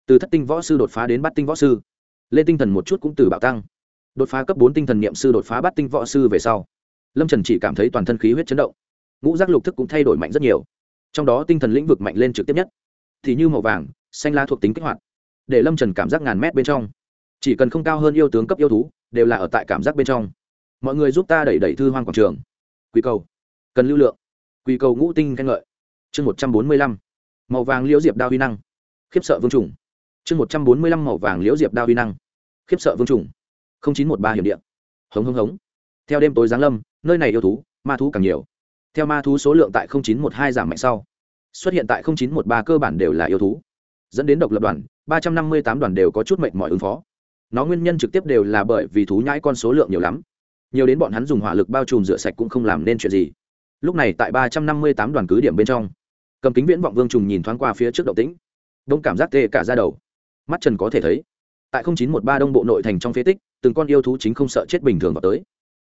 từ thất tinh võ sư đột phá đến bát tinh võ sư lên tinh thần một chút cũng từ bạo tăng đột phá cấp bốn tinh thần n i ệ m sư đột phá bát tinh võ sư về sau lâm trần chỉ cảm thấy toàn thân khí huyết chấn động ngũ giác lục thức cũng thay đổi mạnh rất nhiều trong đó tinh thần lĩnh vực mạnh lên trực tiếp nhất thì như màu vàng xanh la thuộc tính kích hoạt để lâm trần cảm giác ngàn mét bên trong chỉ cần không cao hơn yêu tướng cấp yêu thú đều là ở tại cảm giác bên trong mọi người giúp ta đẩy đẩy thư hoang quảng trường quy cầu cần lưu lượng quy cầu ngũ tinh khen ngợi chương một trăm bốn mươi lăm màu vàng liễu diệp đao huy năng. Khiếp sợ vương trùng. Chương một trăm bốn mươi lăm màu vàng liễu diệp đao huy năng. Khiếp sợ vương trùng. chín một ba hiểm điện hống hống hống. Theo đêm tối giáng lâm, nơi này yêu thú, ma thú càng nhiều. Theo ma thú số lượng tại chín một hai giảm mạnh sau, xuất hiện tại chín một ba cơ bản đều là yêu thú. Dẫn đến độc lập đoàn, ba trăm năm mươi tám đoàn đều có chút mệnh mọi ứng phó. Nó nguyên nhân trực tiếp đều là bởi vì thú nhãi con số lượng nhiều lắm. Nhiều đến bọn hắn dùng hỏa lực bao trùm rửa sạch cũng không làm nên chuyện gì. Lúc này tại ba trăm năm mươi tám đoàn cứ điểm bên trong cầm kính viễn vọng vương trùng nhìn thoáng qua phía trước động tĩnh. Đông cảm giác tê cả ra đầu. Mắt trần có thể thấy, tại chín một ba đông bộ nội thành trong phế tích, từng con yêu thú chính không sợ chết bình thường vào tới.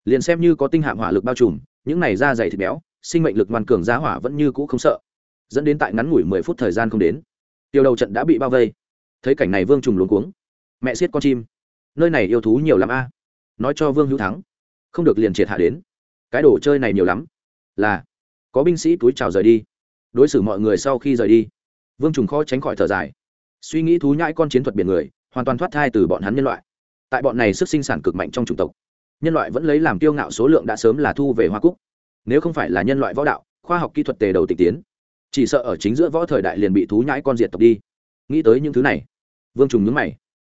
Liền xem như có tinh hạm hỏa lực bao trùm, những này da dày thịt béo, sinh mệnh lực ngoan cường giá hỏa vẫn như cũ không sợ. Dẫn đến tại ngắn ngủi mười phút thời gian không đến, tiêu đầu trận đã bị bao vây. Thấy cảnh này vương trùng luống cuống. Mẹ siết con chim. Nơi này yêu thú nhiều lắm a. Nói cho vương hữu thắng, không được liền triệt hạ đến. Cái đồ chơi này nhiều lắm. Là, có binh sĩ túi trào rời đi đối xử mọi người sau khi rời đi. Vương trùng khó tránh khỏi thở dài. Suy nghĩ thú nhãi con chiến thuật biển người, hoàn toàn thoát thai từ bọn hắn nhân loại. Tại bọn này sức sinh sản cực mạnh trong chủng tộc, nhân loại vẫn lấy làm kiêu ngạo số lượng đã sớm là thu về hoa cúc. Nếu không phải là nhân loại võ đạo, khoa học kỹ thuật tề đầu tịch tiến, chỉ sợ ở chính giữa võ thời đại liền bị thú nhãi con diệt tộc đi. Nghĩ tới những thứ này, vương trùng nhướng mày.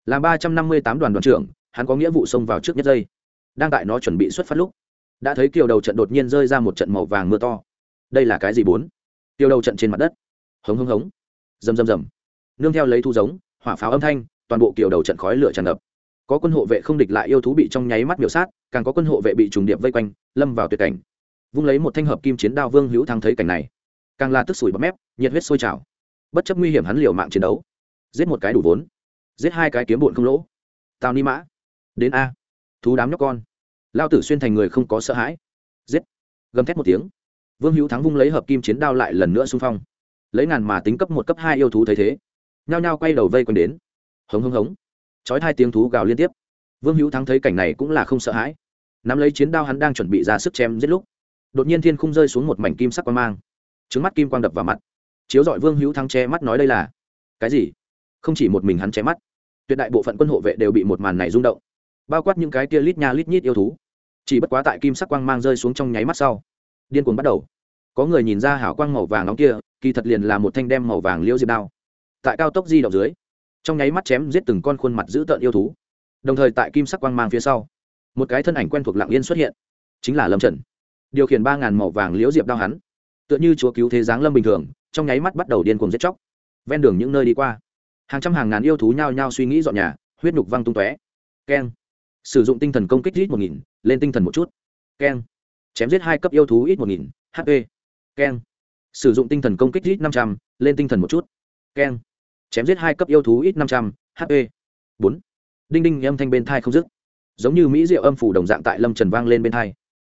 Làm ba trăm năm mươi tám đoàn đoàn trưởng, hắn có nghĩa vụ xông vào trước nhất giây. Đang tại nó chuẩn bị xuất phát lúc, đã thấy kiều đầu trận đột nhiên rơi ra một trận màu vàng mưa to. Đây là cái gì bốn? Tiêu đầu trận trên mặt đất. Hống hống hống. Rầm rầm rầm. Nương theo lấy thu giống, hỏa pháo âm thanh, toàn bộ kiểu đầu trận khói lửa tràn ngập. Có quân hộ vệ không địch lại yêu thú bị trong nháy mắt miểu sát, càng có quân hộ vệ bị trùng điệp vây quanh, lâm vào tuyệt cảnh. Vung lấy một thanh hợp kim chiến đao vương hữu thắng thấy cảnh này. Càng là tức sủi bắp mép, nhiệt huyết sôi trào. Bất chấp nguy hiểm hắn liều mạng chiến đấu. Giết một cái đủ vốn. Giết hai cái kiếm bụn không lỗ. Tào ni mã. Đến a. Thú đám nhóc con. Lao tử xuyên thành người không có sợ hãi. Giết. Gầm thét một tiếng vương hữu thắng vung lấy hợp kim chiến đao lại lần nữa xung phong. Lấy ngàn mà tính cấp một, cấp hai yêu thú thấy thế, nhao nhao quay đầu vây quanh đến. Hống hống hống. Chói hai tiếng thú gào liên tiếp. Vương hữu thắng thấy cảnh này cũng là không sợ hãi. Nắm lấy chiến đao hắn đang chuẩn bị ra sức chém giết lúc, đột nhiên thiên khung rơi xuống một mảnh kim sắc quang mang. Trứng mắt kim quang đập vào mặt. Chiếu dọi vương hữu thắng che mắt nói đây là, cái gì? Không chỉ một mình hắn che mắt, tuyệt đại bộ phận quân hộ vệ đều bị một màn này rung động, bao quát những cái kia lít nha lít nhít yêu thú. Chỉ bất quá tại kim sắc quang mang rơi xuống trong nháy mắt sau điên cuồng bắt đầu. Có người nhìn ra hảo quang màu vàng nóng kia, kỳ thật liền là một thanh đem màu vàng liễu diệp đao. Tại cao tốc di động dưới, trong nháy mắt chém giết từng con khuôn mặt dữ tợn yêu thú. Đồng thời tại kim sắc quang mang phía sau, một cái thân ảnh quen thuộc lạng yên xuất hiện, chính là lâm trần. Điều khiển ba ngàn màu vàng liễu diệp đao hắn, tựa như chúa cứu thế giáng lâm bình thường, trong nháy mắt bắt đầu điên cuồng giết chóc. Ven đường những nơi đi qua, hàng trăm hàng ngàn yêu thú nhao nhao suy nghĩ dọn nhà, huyết nhục văng tung tóe. Keng. Sử dụng tinh thần công kích rít một nghìn, lên tinh thần một chút. Keng chém giết hai cấp yêu thú ít một nghìn hp keng. Sử dụng tinh thần công kích ít năm trăm, lên tinh thần một chút. Keng. Chém giết hai cấp yêu thú ít năm trăm hp bốn. Đinh đinh, âm thanh bên thai không dứt. Giống như mỹ diệu âm phủ đồng dạng tại lâm trần vang lên bên thai.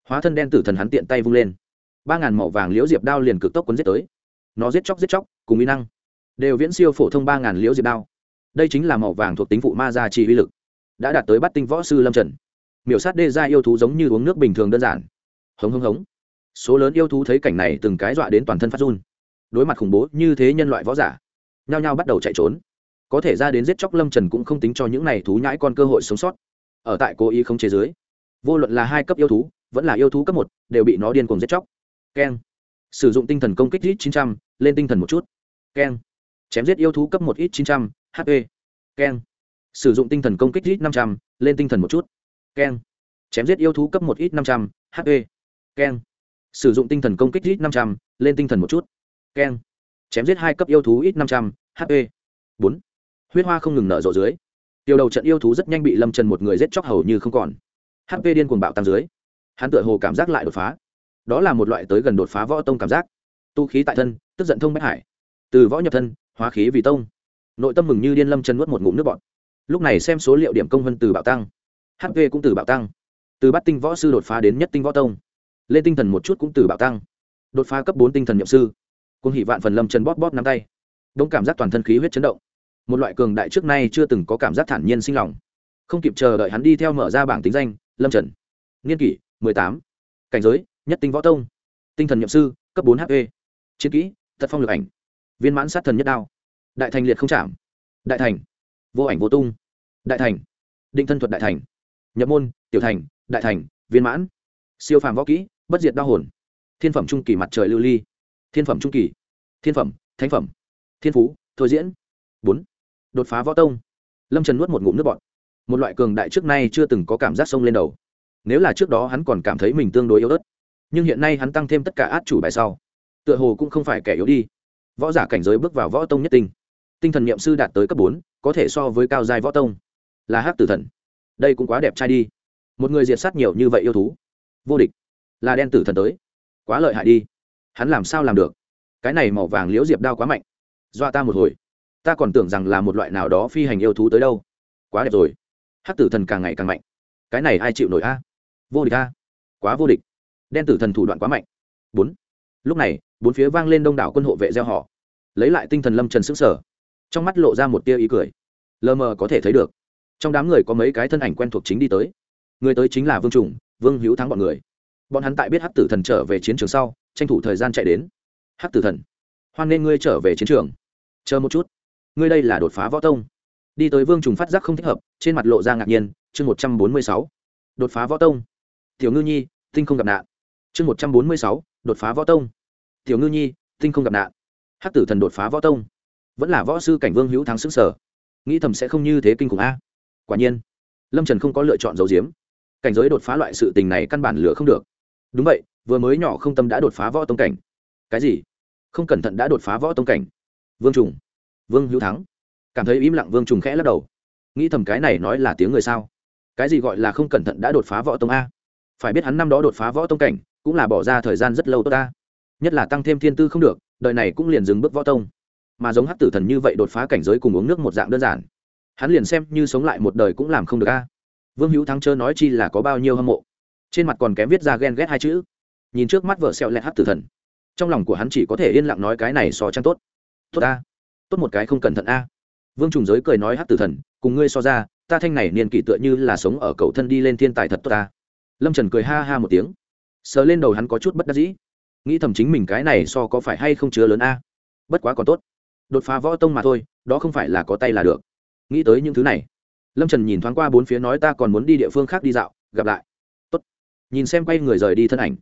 Hóa thân đen tử thần hắn tiện tay vung lên. Ba ngàn màu vàng liễu diệp đao liền cực tốc quấn giết tới. Nó giết chóc giết chóc, cùng mỹ năng. Đều viễn siêu phổ thông ba ngàn liễu diệp đao. Đây chính là màu vàng thuộc tính phụ ma gia trì uy lực. Đã đạt tới bắt tinh võ sư lâm trần. Miểu sát đê gia yêu thú giống như uống nước bình thường đơn giản hống hống hống. Số lớn yêu thú thấy cảnh này từng cái dọa đến toàn thân phát run. Đối mặt khủng bố như thế nhân loại võ giả, nhao nhao bắt đầu chạy trốn. Có thể ra đến giết chóc lâm trần cũng không tính cho những này thú nhãi con cơ hội sống sót. Ở tại cố ý không chế dưới, vô luận là hai cấp yêu thú, vẫn là yêu thú cấp một, đều bị nó điên cuồng giết chóc. Keng. Sử dụng tinh thần công kích ít chín trăm, lên tinh thần một chút. Keng. Chém giết yêu thú cấp một ít chín trăm hp keng. Sử dụng tinh thần công kích ít năm trăm, lên tinh thần một chút. Keng. Chém giết yêu thú cấp một ít năm trăm hp keng. Sử dụng tinh thần công kích ít năm trăm, lên tinh thần một chút. Keng. Chém giết hai cấp yêu thú ít năm trăm hp bốn. Huyết hoa không ngừng nở rộ dưới. Tiêu đầu trận yêu thú rất nhanh bị lâm trần một người giết chóc hầu như không còn. Hp điên cuồng bạo tăng dưới. Hắn tựa hồ cảm giác lại đột phá. Đó là một loại tới gần đột phá võ tông cảm giác. Tu khí tại thân, tức giận thông bách hải. Từ võ nhập thân, hóa khí vì tông. Nội tâm mừng như điên lâm chân nuốt một ngụm nước bọt. Lúc này xem số liệu điểm công vân từ bạo tăng. Hp cũng từ bạo tăng. Từ bắt tinh võ sư đột phá đến nhất tinh võ tông lên tinh thần một chút cũng từ bạo tăng. Đột phá cấp bốn tinh thần nhậm sư. Cùng hỷ vạn phần lâm chân bóp bóp nắm tay. Đông cảm giác toàn thân khí huyết chấn động. Một loại cường đại trước nay chưa từng có cảm giác thản nhiên sinh lòng. Không kịp chờ đợi hắn đi theo mở ra bảng tính danh, lâm trần. Niên kỷ, mười tám. Cảnh giới, nhất tinh võ tông. Tinh thần nhậm sư, cấp bốn hp chiến kỹ tật phong lực ảnh. Viên mãn sát thần nhất đao. Đại thành liệt không chạm. Đại thành. Vô ảnh vô tung. Đại thành. Định thân thuật đại thành. Nhập môn, tiểu thành, đại thành, viên mãn. Siêu phàm võ kỹ bất diệt đau hồn. Thiên phẩm trung kỳ mặt trời lưu ly. Thiên phẩm trung kỳ. Thiên phẩm, thánh phẩm. Thiên phú, thôi diễn. Bốn. Đột phá võ tông. Lâm trần nuốt một ngụm nước bọt. Một loại cường đại trước nay chưa từng có cảm giác sông lên đầu. Nếu là trước đó hắn còn cảm thấy mình tương đối yếu ớt, nhưng hiện nay hắn tăng thêm tất cả át chủ bài sau, tựa hồ cũng không phải kẻ yếu đi. Võ giả cảnh giới bước vào võ tông nhất tinh. Tinh thần n i ệ m sư đạt tới cấp bốn, có thể so với cao giai võ tông. Là hát tử thần. Đây cũng quá đẹp trai đi. Một người diệt sát nhiều như vậy yêu thú. Vô địch là đen tử thần tới. Quá lợi hại đi. Hắn làm sao làm được? Cái này màu vàng liễu diệp đao quá mạnh. Dọa ta một hồi. Ta còn tưởng rằng là một loại nào đó phi hành yêu thú tới đâu. Quá đẹp rồi. Hát tử thần càng ngày càng mạnh. Cái này ai chịu nổi a? Vô địch a. Quá vô địch. Đen tử thần thủ đoạn quá mạnh. Bốn. Lúc này, bốn phía vang lên đông đảo quân hộ vệ gieo họ. Lấy lại tinh thần lâm trần s ứ sở trong mắt lộ ra một tia ý cười. Lờ mờ có thể thấy được. Trong đám người có mấy cái thân ảnh quen thuộc chính đi tới. Người tới chính là vương trùng, vương hữu thắng bọn người bọn hắn tại biết hắc tử thần trở về chiến trường sau, tranh thủ thời gian chạy đến. Hắc tử thần, hoan nên ngươi trở về chiến trường. Chờ một chút. Ngươi đây là đột phá võ tông. Đi tới vương trùng phát giác không thích hợp, trên mặt lộ ra ngạc nhiên. Chương một trăm bốn mươi sáu. Đột phá võ tông. Tiểu ngư nhi, tinh không gặp nạn. Chương một trăm bốn mươi sáu. Đột phá võ tông. Tiểu ngư nhi, tinh không gặp nạn. Hắc tử thần đột phá võ tông. Vẫn là võ sư cảnh vương hữu thắng xứng sở nghĩ thầm sẽ không như thế kinh khủng a. Quả nhiên, lâm trần không có lựa chọn dấu diếm cảnh giới đột phá loại sự tình này căn bản lửa không được đúng vậy, vừa mới nhỏ không tâm đã đột phá võ tông cảnh. Cái gì? Không cẩn thận đã đột phá võ tông cảnh. Vương trùng. Vương hữu thắng. Cảm thấy im lặng vương trùng khẽ lắc đầu. Nghĩ thầm cái này nói là tiếng người sao? Cái gì gọi là không cẩn thận đã đột phá võ tông a? Phải biết hắn năm đó đột phá võ tông cảnh, cũng là bỏ ra thời gian rất lâu tốt ta. Nhất là tăng thêm thiên tư không được, đời này cũng liền dừng bước võ tông. Mà giống hát tử thần như vậy đột phá cảnh giới cùng uống nước một dạng đơn giản. Hắn liền xem như sống lại một đời cũng làm không được a. Vương hữu thắng chớ nói chi là có bao nhiêu hâm mộ trên mặt còn kém viết ra ghen ghét hai chữ. Nhìn trước mắt vợ xẹo lẹt hát tử thần. Trong lòng của hắn chỉ có thể yên lặng nói cái này so chăng tốt. Tốt a tốt một cái không cẩn thận a. Vương trùng giới cười nói hát tử thần, cùng ngươi so ra, ta thanh này niên kỷ tựa như là sống ở cầu thân đi lên thiên tài thật tốt ta. Lâm trần cười ha ha một tiếng. Sờ lên đầu hắn có chút bất đắc dĩ. Nghĩ thầm chính mình cái này so có phải hay không chứa lớn a? Bất quá còn tốt. Đột phá võ tông mà thôi, đó không phải là có tay là được. Nghĩ tới những thứ này, lâm trần nhìn thoáng qua bốn phía nói ta còn muốn đi địa phương khác đi dạo, gặp lại nhìn xem quay người rời đi thân ảnh.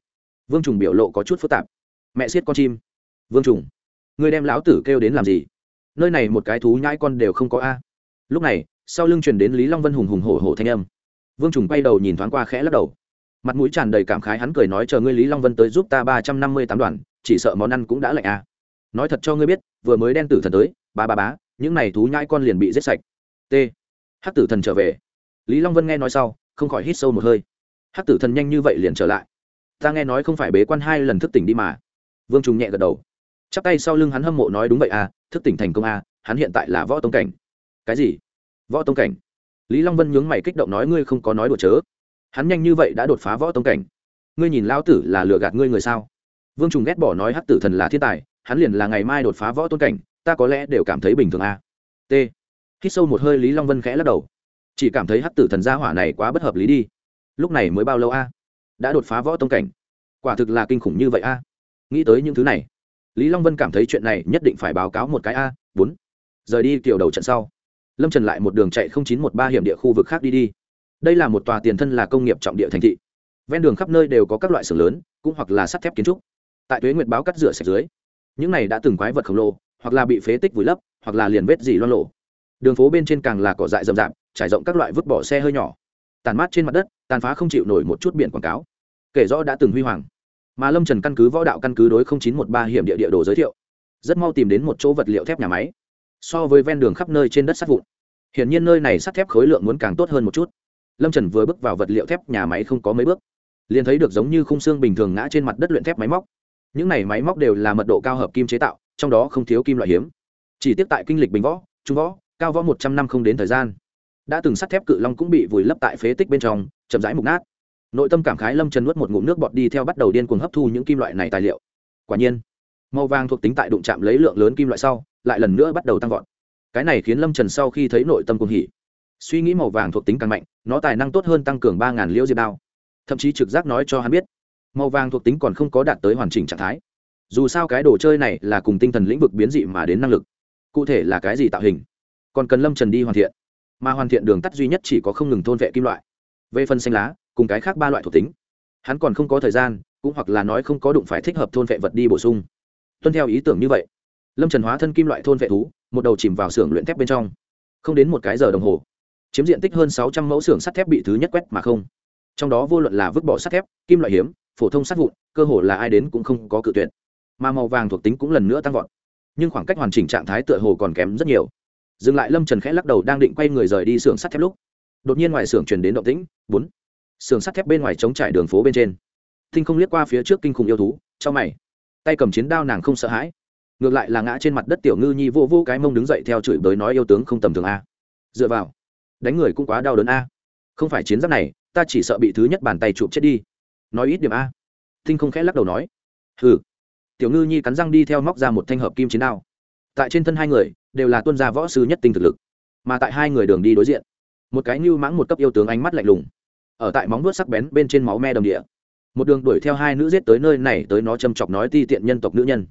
Vương trùng biểu lộ có chút phức tạp. Mẹ siết con chim. Vương trùng, người đem lão tử kêu đến làm gì? Nơi này một cái thú nhãi con đều không có a. Lúc này, sau lưng truyền đến lý long vân hùng hùng hổ hổ thanh âm. Vương trùng quay đầu nhìn thoáng qua khẽ lắc đầu. Mặt mũi tràn đầy cảm khái hắn cười nói chờ ngươi lý long vân tới giúp ta ba trăm năm mươi tám đoàn, chỉ sợ món ăn cũng đã lạnh a. Nói thật cho ngươi biết, vừa mới đen tử thần tới, ba ba bá, những này thú nhãi con liền bị giết sạch. T. Hắc tử thần trở về. Lý long vân nghe nói sau, không khỏi hít sâu một hơi hắc tử thần nhanh như vậy liền trở lại. Ta nghe nói không phải bế quan hai lần thức tỉnh đi mà. Vương trùng nhẹ gật đầu. Chắp tay sau lưng hắn hâm mộ nói đúng vậy à thức tỉnh thành công à hắn hiện tại là võ tông cảnh. Cái gì? Võ tông cảnh? Lý long vân nhướng mày kích động nói ngươi không có nói đùa chớ. Hắn nhanh như vậy đã đột phá võ tông cảnh. Ngươi nhìn lão tử là lừa gạt ngươi người sao? Vương trùng ghét bỏ nói hắc tử thần là thiên tài, hắn liền là ngày mai đột phá võ tôn cảnh, ta có lẽ đều cảm thấy bình thường à. t. Hít sâu một hơi lý long vân khẽ lắc đầu. Chỉ cảm thấy hắc tử thần gia hỏa này quá bất hợp lý đi lúc này mới bao lâu a? Đã đột phá võ tông cảnh. Quả thực là kinh khủng như vậy a. Nghĩ tới những thứ này, lý long vân cảm thấy chuyện này nhất định phải báo cáo một cái a, bốn. Rời đi kiểu đầu trận sau, lâm trần lại một đường chạy không chín một ba hiểm địa khu vực khác đi đi. Đây là một tòa tiền thân là công nghiệp trọng địa thành thị. Ven đường khắp nơi đều có các loại xưởng lớn, cũng hoặc là sắt thép kiến trúc. Tại tuế nguyệt báo cắt rửa sạch dưới, những này đã từng quái vật khổng lồ, hoặc là bị phế tích vùi lấp, hoặc là liền vết dỉ loan lộ đường phố bên trên càng là cỏ dại rậm rạp, trải rộng các loại vứt bỏ xe hơi nhỏ. Tàn mát trên mặt đất tàn phá không chịu nổi một chút biển quảng cáo. Kể rõ đã từng huy hoàng. Mà lâm trần căn cứ võ đạo căn cứ đối chín một ba hiểm địa địa đồ giới thiệu. Rất mau tìm đến một chỗ vật liệu thép nhà máy. So với ven đường khắp nơi trên đất sắt vụn, hiển nhiên nơi này sắt thép khối lượng muốn càng tốt hơn một chút. Lâm trần vừa bước vào vật liệu thép nhà máy không có mấy bước, liền thấy được giống như khung xương bình thường ngã trên mặt đất luyện thép máy móc. Những này máy móc đều là mật độ cao hợp kim chế tạo, trong đó không thiếu kim loại hiếm. Chỉ tiếp tại kinh lịch bình võ, trung võ, cao võ một trăm năm không đến thời gian đã từng sắt thép cự long cũng bị vùi lấp tại phế tích bên trong, chậm rãi mục nát. Nội tâm cảm khái lâm trần nuốt một ngụm nước bọt đi theo bắt đầu điên cuồng hấp thu những kim loại này tài liệu. Quả nhiên, màu vàng thuộc tính tại đụng chạm lấy lượng lớn kim loại sau, lại lần nữa bắt đầu tăng vọt. Cái này khiến lâm trần sau khi thấy nội tâm cuồng hỉ. Suy nghĩ màu vàng thuộc tính càng mạnh, nó tài năng tốt hơn tăng cường ba liễu diệp đao. Thậm chí trực giác nói cho hắn biết, màu vàng thuộc tính còn không có đạt tới hoàn chỉnh trạng thái. Dù sao cái đồ chơi này là cùng tinh thần lĩnh vực biến dị mà đến năng lực. Cụ thể là cái gì tạo hình? Còn cần lâm trần đi hoàn thiện mà hoàn thiện đường tắt duy nhất chỉ có không ngừng thôn vệ kim loại. Về phần xanh lá, cùng cái khác ba loại thuộc tính, hắn còn không có thời gian, cũng hoặc là nói không có đụng phải thích hợp thôn vệ vật đi bổ sung. Tuân theo ý tưởng như vậy, lâm trần hóa thân kim loại thôn vệ thú, một đầu chìm vào xưởng luyện thép bên trong. Không đến một cái giờ đồng hồ, chiếm diện tích hơn sáu trăm mẫu xưởng sắt thép bị thứ nhất quét mà không. Trong đó vô luận là vứt bỏ sắt thép, kim loại hiếm, phổ thông sắt vụn, cơ hồ là ai đến cũng không có cự tuyệt. Mà màu vàng thuộc tính cũng lần nữa tăng vọt, nhưng khoảng cách hoàn chỉnh trạng thái tựa hồ còn kém rất nhiều dừng lại lâm trần khẽ lắc đầu đang định quay người rời đi xưởng sắt thép lúc đột nhiên ngoài xưởng truyền đến động tĩnh bốn xưởng sắt thép bên ngoài chống trải đường phố bên trên thinh không liếc qua phía trước kinh khủng yêu thú cho mày tay cầm chiến đao nàng không sợ hãi ngược lại là ngã trên mặt đất tiểu ngư nhi vô vô cái mông đứng dậy theo chửi bới nói yêu tướng không tầm thường a dựa vào đánh người cũng quá đau đớn a không phải chiến giáp này ta chỉ sợ bị thứ nhất bàn tay chụp chết đi nói ít điểm a thinh không khẽ lắc đầu nói hừ tiểu ngư nhi cắn răng đi theo móc ra một thanh hợp kim chiến đao tại trên thân hai người đều là tuân gia võ sư nhất tinh thực lực, mà tại hai người đường đi đối diện, một cái như mãng một cấp yêu tướng ánh mắt lạnh lùng, ở tại móng vuốt sắc bén bên trên máu me đồng địa. Một đường đuổi theo hai nữ giết tới nơi này tới nó châm chọc nói ti tiện nhân tộc nữ nhân.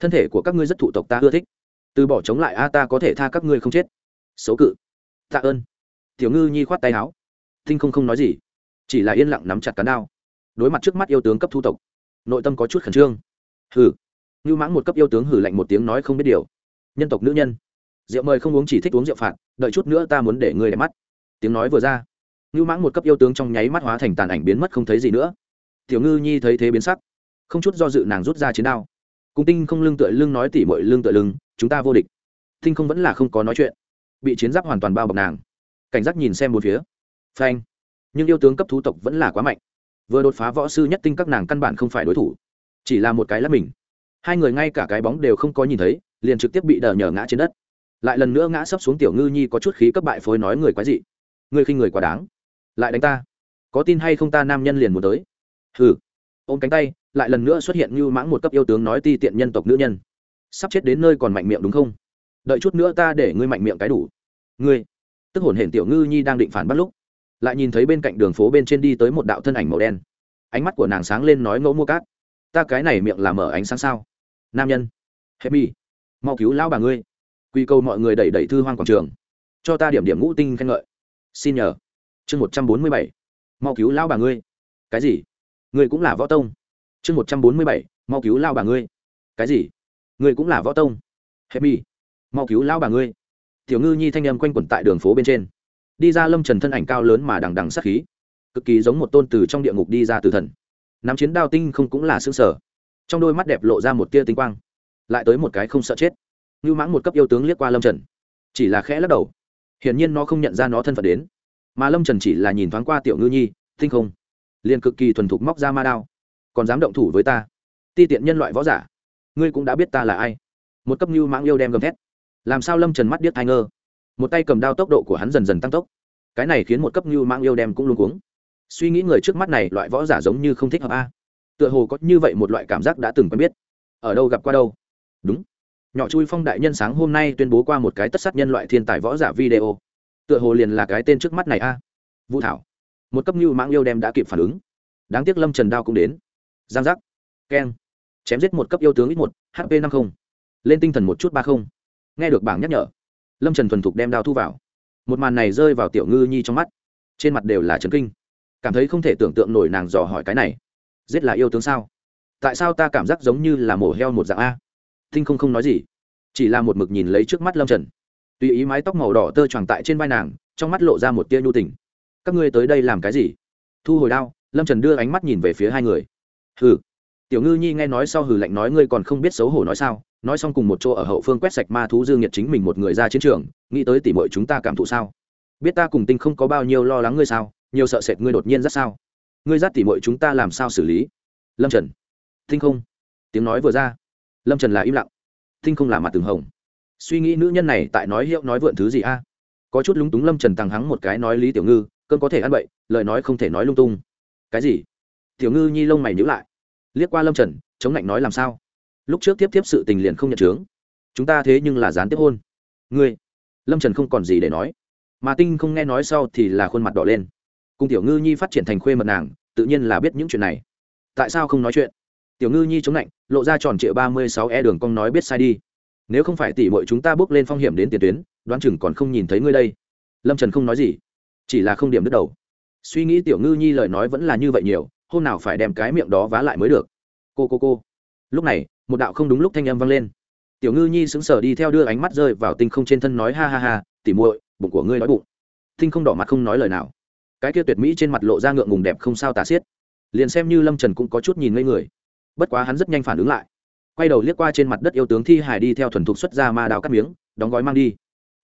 Thân thể của các ngươi rất thụ tộc ta ưa thích. Từ bỏ chống lại a, ta có thể tha các ngươi không chết. Xấu cự. Tạ ơn. Tiểu ngư nhi khoát tay áo. Tinh không không nói gì. Chỉ là yên lặng nắm chặt cán đao. Đối mặt trước mắt yêu tướng cấp thu tộc, nội tâm có chút khẩn trương. Hừ. Như mãng một cấp yêu tướng hử lạnh một tiếng nói không biết điều nhân tộc nữ nhân. Rượu mời không uống chỉ thích uống rượu phạt, đợi chút nữa ta muốn để ngươi đẹp mắt. Tiếng nói vừa ra, ngưu mãng một cấp yêu tướng trong nháy mắt hóa thành tàn ảnh biến mất không thấy gì nữa. Tiểu ngư nhi thấy thế biến sắc, không chút do dự nàng rút ra chiến đao. Cung tinh không lưng tựa lưng nói tỉ mọi lưng tựa lưng, chúng ta vô địch. Tinh không vẫn là không có nói chuyện, bị chiến giáp hoàn toàn bao bọc nàng. Cảnh giác nhìn xem một phía. Phanh. Nhưng yêu tướng cấp thú tộc vẫn là quá mạnh. Vừa đột phá võ sư nhất tinh các nàng căn bản không phải đối thủ, chỉ là một cái lắp mình. Hai người ngay cả cái bóng đều không có nhìn thấy liền trực tiếp bị đờ nhờ ngã trên đất. Lại lần nữa ngã sấp xuống tiểu ngư nhi có chút khí cấp bại phối nói người quái dị. Người khi người quá đáng. Lại đánh ta. Có tin hay không ta nam nhân liền muốn tới. Hừ. Ôm cánh tay, lại lần nữa xuất hiện như mãng một cấp yêu tướng nói ti tiện nhân tộc nữ nhân. Sắp chết đến nơi còn mạnh miệng đúng không? Đợi chút nữa ta để ngươi mạnh miệng cái đủ. Ngươi. Tức hổn hển tiểu ngư nhi đang định phản bắt lúc, lại nhìn thấy bên cạnh đường phố bên trên đi tới một đạo thân ảnh màu đen. Ánh mắt của nàng sáng lên nói ngẫu mua cát. Ta cái này miệng làm mở ánh sáng sao? Nam nhân. Hẹp mi mau cứu lão bà ngươi. Quy cầu mọi người đẩy đẩy thư hoang quảng trường. Cho ta điểm điểm ngũ tinh khen ngợi. Xin nhờ. Chương một trăm bốn mươi bảy. Mau cứu lão bà ngươi. Cái gì? Ngươi cũng là võ tông. Chương một trăm bốn mươi bảy. Mau cứu lao bà ngươi. Cái gì? Ngươi cũng là võ tông. Hẹp mi. Mau cứu lao bà ngươi. Tiểu ngư nhi thanh âm quanh quẩn tại đường phố bên trên. Đi ra lâm trần thân ảnh cao lớn mà đằng đằng sát khí. Cực kỳ giống một tôn từ trong địa ngục đi ra từ thần. Nắm chiến đao tinh không cũng là xương sở trong đôi mắt đẹp lộ ra một tia tinh quang lại tới một cái không sợ chết. Ngưu mãng một cấp yêu tướng liếc qua lâm trần, chỉ là khẽ lắc đầu. Hiển nhiên nó không nhận ra nó thân phận đến. Mà lâm trần chỉ là nhìn thoáng qua tiểu ngư nhi, tinh không. Liền cực kỳ thuần thục móc ra ma đao, còn dám động thủ với ta. Ti tiện nhân loại võ giả, ngươi cũng đã biết ta là ai. Một cấp ngưu mãng yêu đem gầm thét. Làm sao lâm trần mắt điếc thai ngơ? Một tay cầm đao tốc độ của hắn dần dần tăng tốc. Cái này khiến một cấp ngưu mãng yêu đem cũng luôn cuống. Suy nghĩ người trước mắt này, loại võ giả giống như không thích hợp a. Tựa hồ có như vậy một loại cảm giác đã từng quen biết. Ở đâu gặp qua đâu? Đúng. Nhỏ chui phong đại nhân sáng hôm nay tuyên bố qua một cái tất sát nhân loại thiên tài võ giả video. Tựa hồ liền là cái tên trước mắt này a. Vũ thảo. Một cấp như mãng yêu đem đã kịp phản ứng. Đáng tiếc lâm trần đao cũng đến. Giang giác. Keng. Chém giết một cấp yêu tướng ít một hp năm mươi lên tinh thần một chút ba không. Nghe được bảng nhắc nhở, lâm trần thuần thục đem đao thu vào. Một màn này rơi vào tiểu ngư nhi trong mắt. Trên mặt đều là trấn kinh. Cảm thấy không thể tưởng tượng nổi nàng dò hỏi cái này. Giết là yêu tướng sao? Tại sao ta cảm giác giống như là mổ heo một dạng a? Tinh không không nói gì. Chỉ là một mực nhìn lấy trước mắt lâm trần. Tùy ý mái tóc màu đỏ tơ tròn tại trên vai nàng, trong mắt lộ ra một tia nhu tình. Các ngươi tới đây làm cái gì? Thu hồi đao, lâm trần đưa ánh mắt nhìn về phía hai người. Hừ. Tiểu ngư nhi nghe nói sau hừ lạnh nói ngươi còn không biết xấu hổ nói sao, nói xong cùng một chỗ ở hậu phương quét sạch ma thú dương nhiệt chính mình một người ra chiến trường, nghĩ tới tỉ mọi chúng ta cảm thụ sao? Biết ta cùng tinh không có bao nhiêu lo lắng ngươi sao, nhiều sợ sệt ngươi đột nhiên rất sao? Ngươi dắt tỉ mọi chúng ta làm sao xử lý? Lâm trần. Tinh không. Tiếng nói vừa ra lâm trần là im lặng tinh không là mặt từng hồng suy nghĩ nữ nhân này tại nói hiệu nói vượn thứ gì a có chút lúng túng lâm trần thằng hắng một cái nói lý tiểu ngư cơn có thể ăn bậy lời nói không thể nói lung tung cái gì tiểu ngư nhi lông mày nhữ lại liếc qua lâm trần chống lạnh nói làm sao lúc trước tiếp tiếp sự tình liền không nhận chướng chúng ta thế nhưng là gián tiếp hôn ngươi lâm trần không còn gì để nói mà tinh không nghe nói sau thì là khuôn mặt đỏ lên cùng tiểu ngư nhi phát triển thành khuê mật nàng tự nhiên là biết những chuyện này tại sao không nói chuyện tiểu ngư nhi chống lạnh, lộ ra tròn triệu ba mươi sáu e đường cong nói biết sai đi. Nếu không phải tỉ mọi chúng ta bước lên phong hiểm đến tiền tuyến, đoán chừng còn không nhìn thấy ngươi đây. Lâm trần không nói gì, chỉ là không điểm đứt đầu. Suy nghĩ tiểu ngư nhi lời nói vẫn là như vậy nhiều, hôm nào phải đem cái miệng đó vá lại mới được. Cô cô cô. Lúc này, một đạo không đúng lúc thanh âm vang lên. Tiểu ngư nhi sững sờ đi theo đưa ánh mắt rơi vào tinh không trên thân nói ha ha ha tỉ muội, bụng của ngươi nói bụng. Tinh không đỏ mặt không nói lời nào. Cái kia tuyệt mỹ trên mặt lộ ra ngượng ngùng đẹp không sao tả xiết. Liền xem như lâm trần cũng có chút nhìn ngây người bất quá hắn rất nhanh phản ứng lại. Quay đầu liếc qua trên mặt đất yêu tướng thi hải đi theo thuần thục xuất ra ma đào cắt miếng, đóng gói mang đi.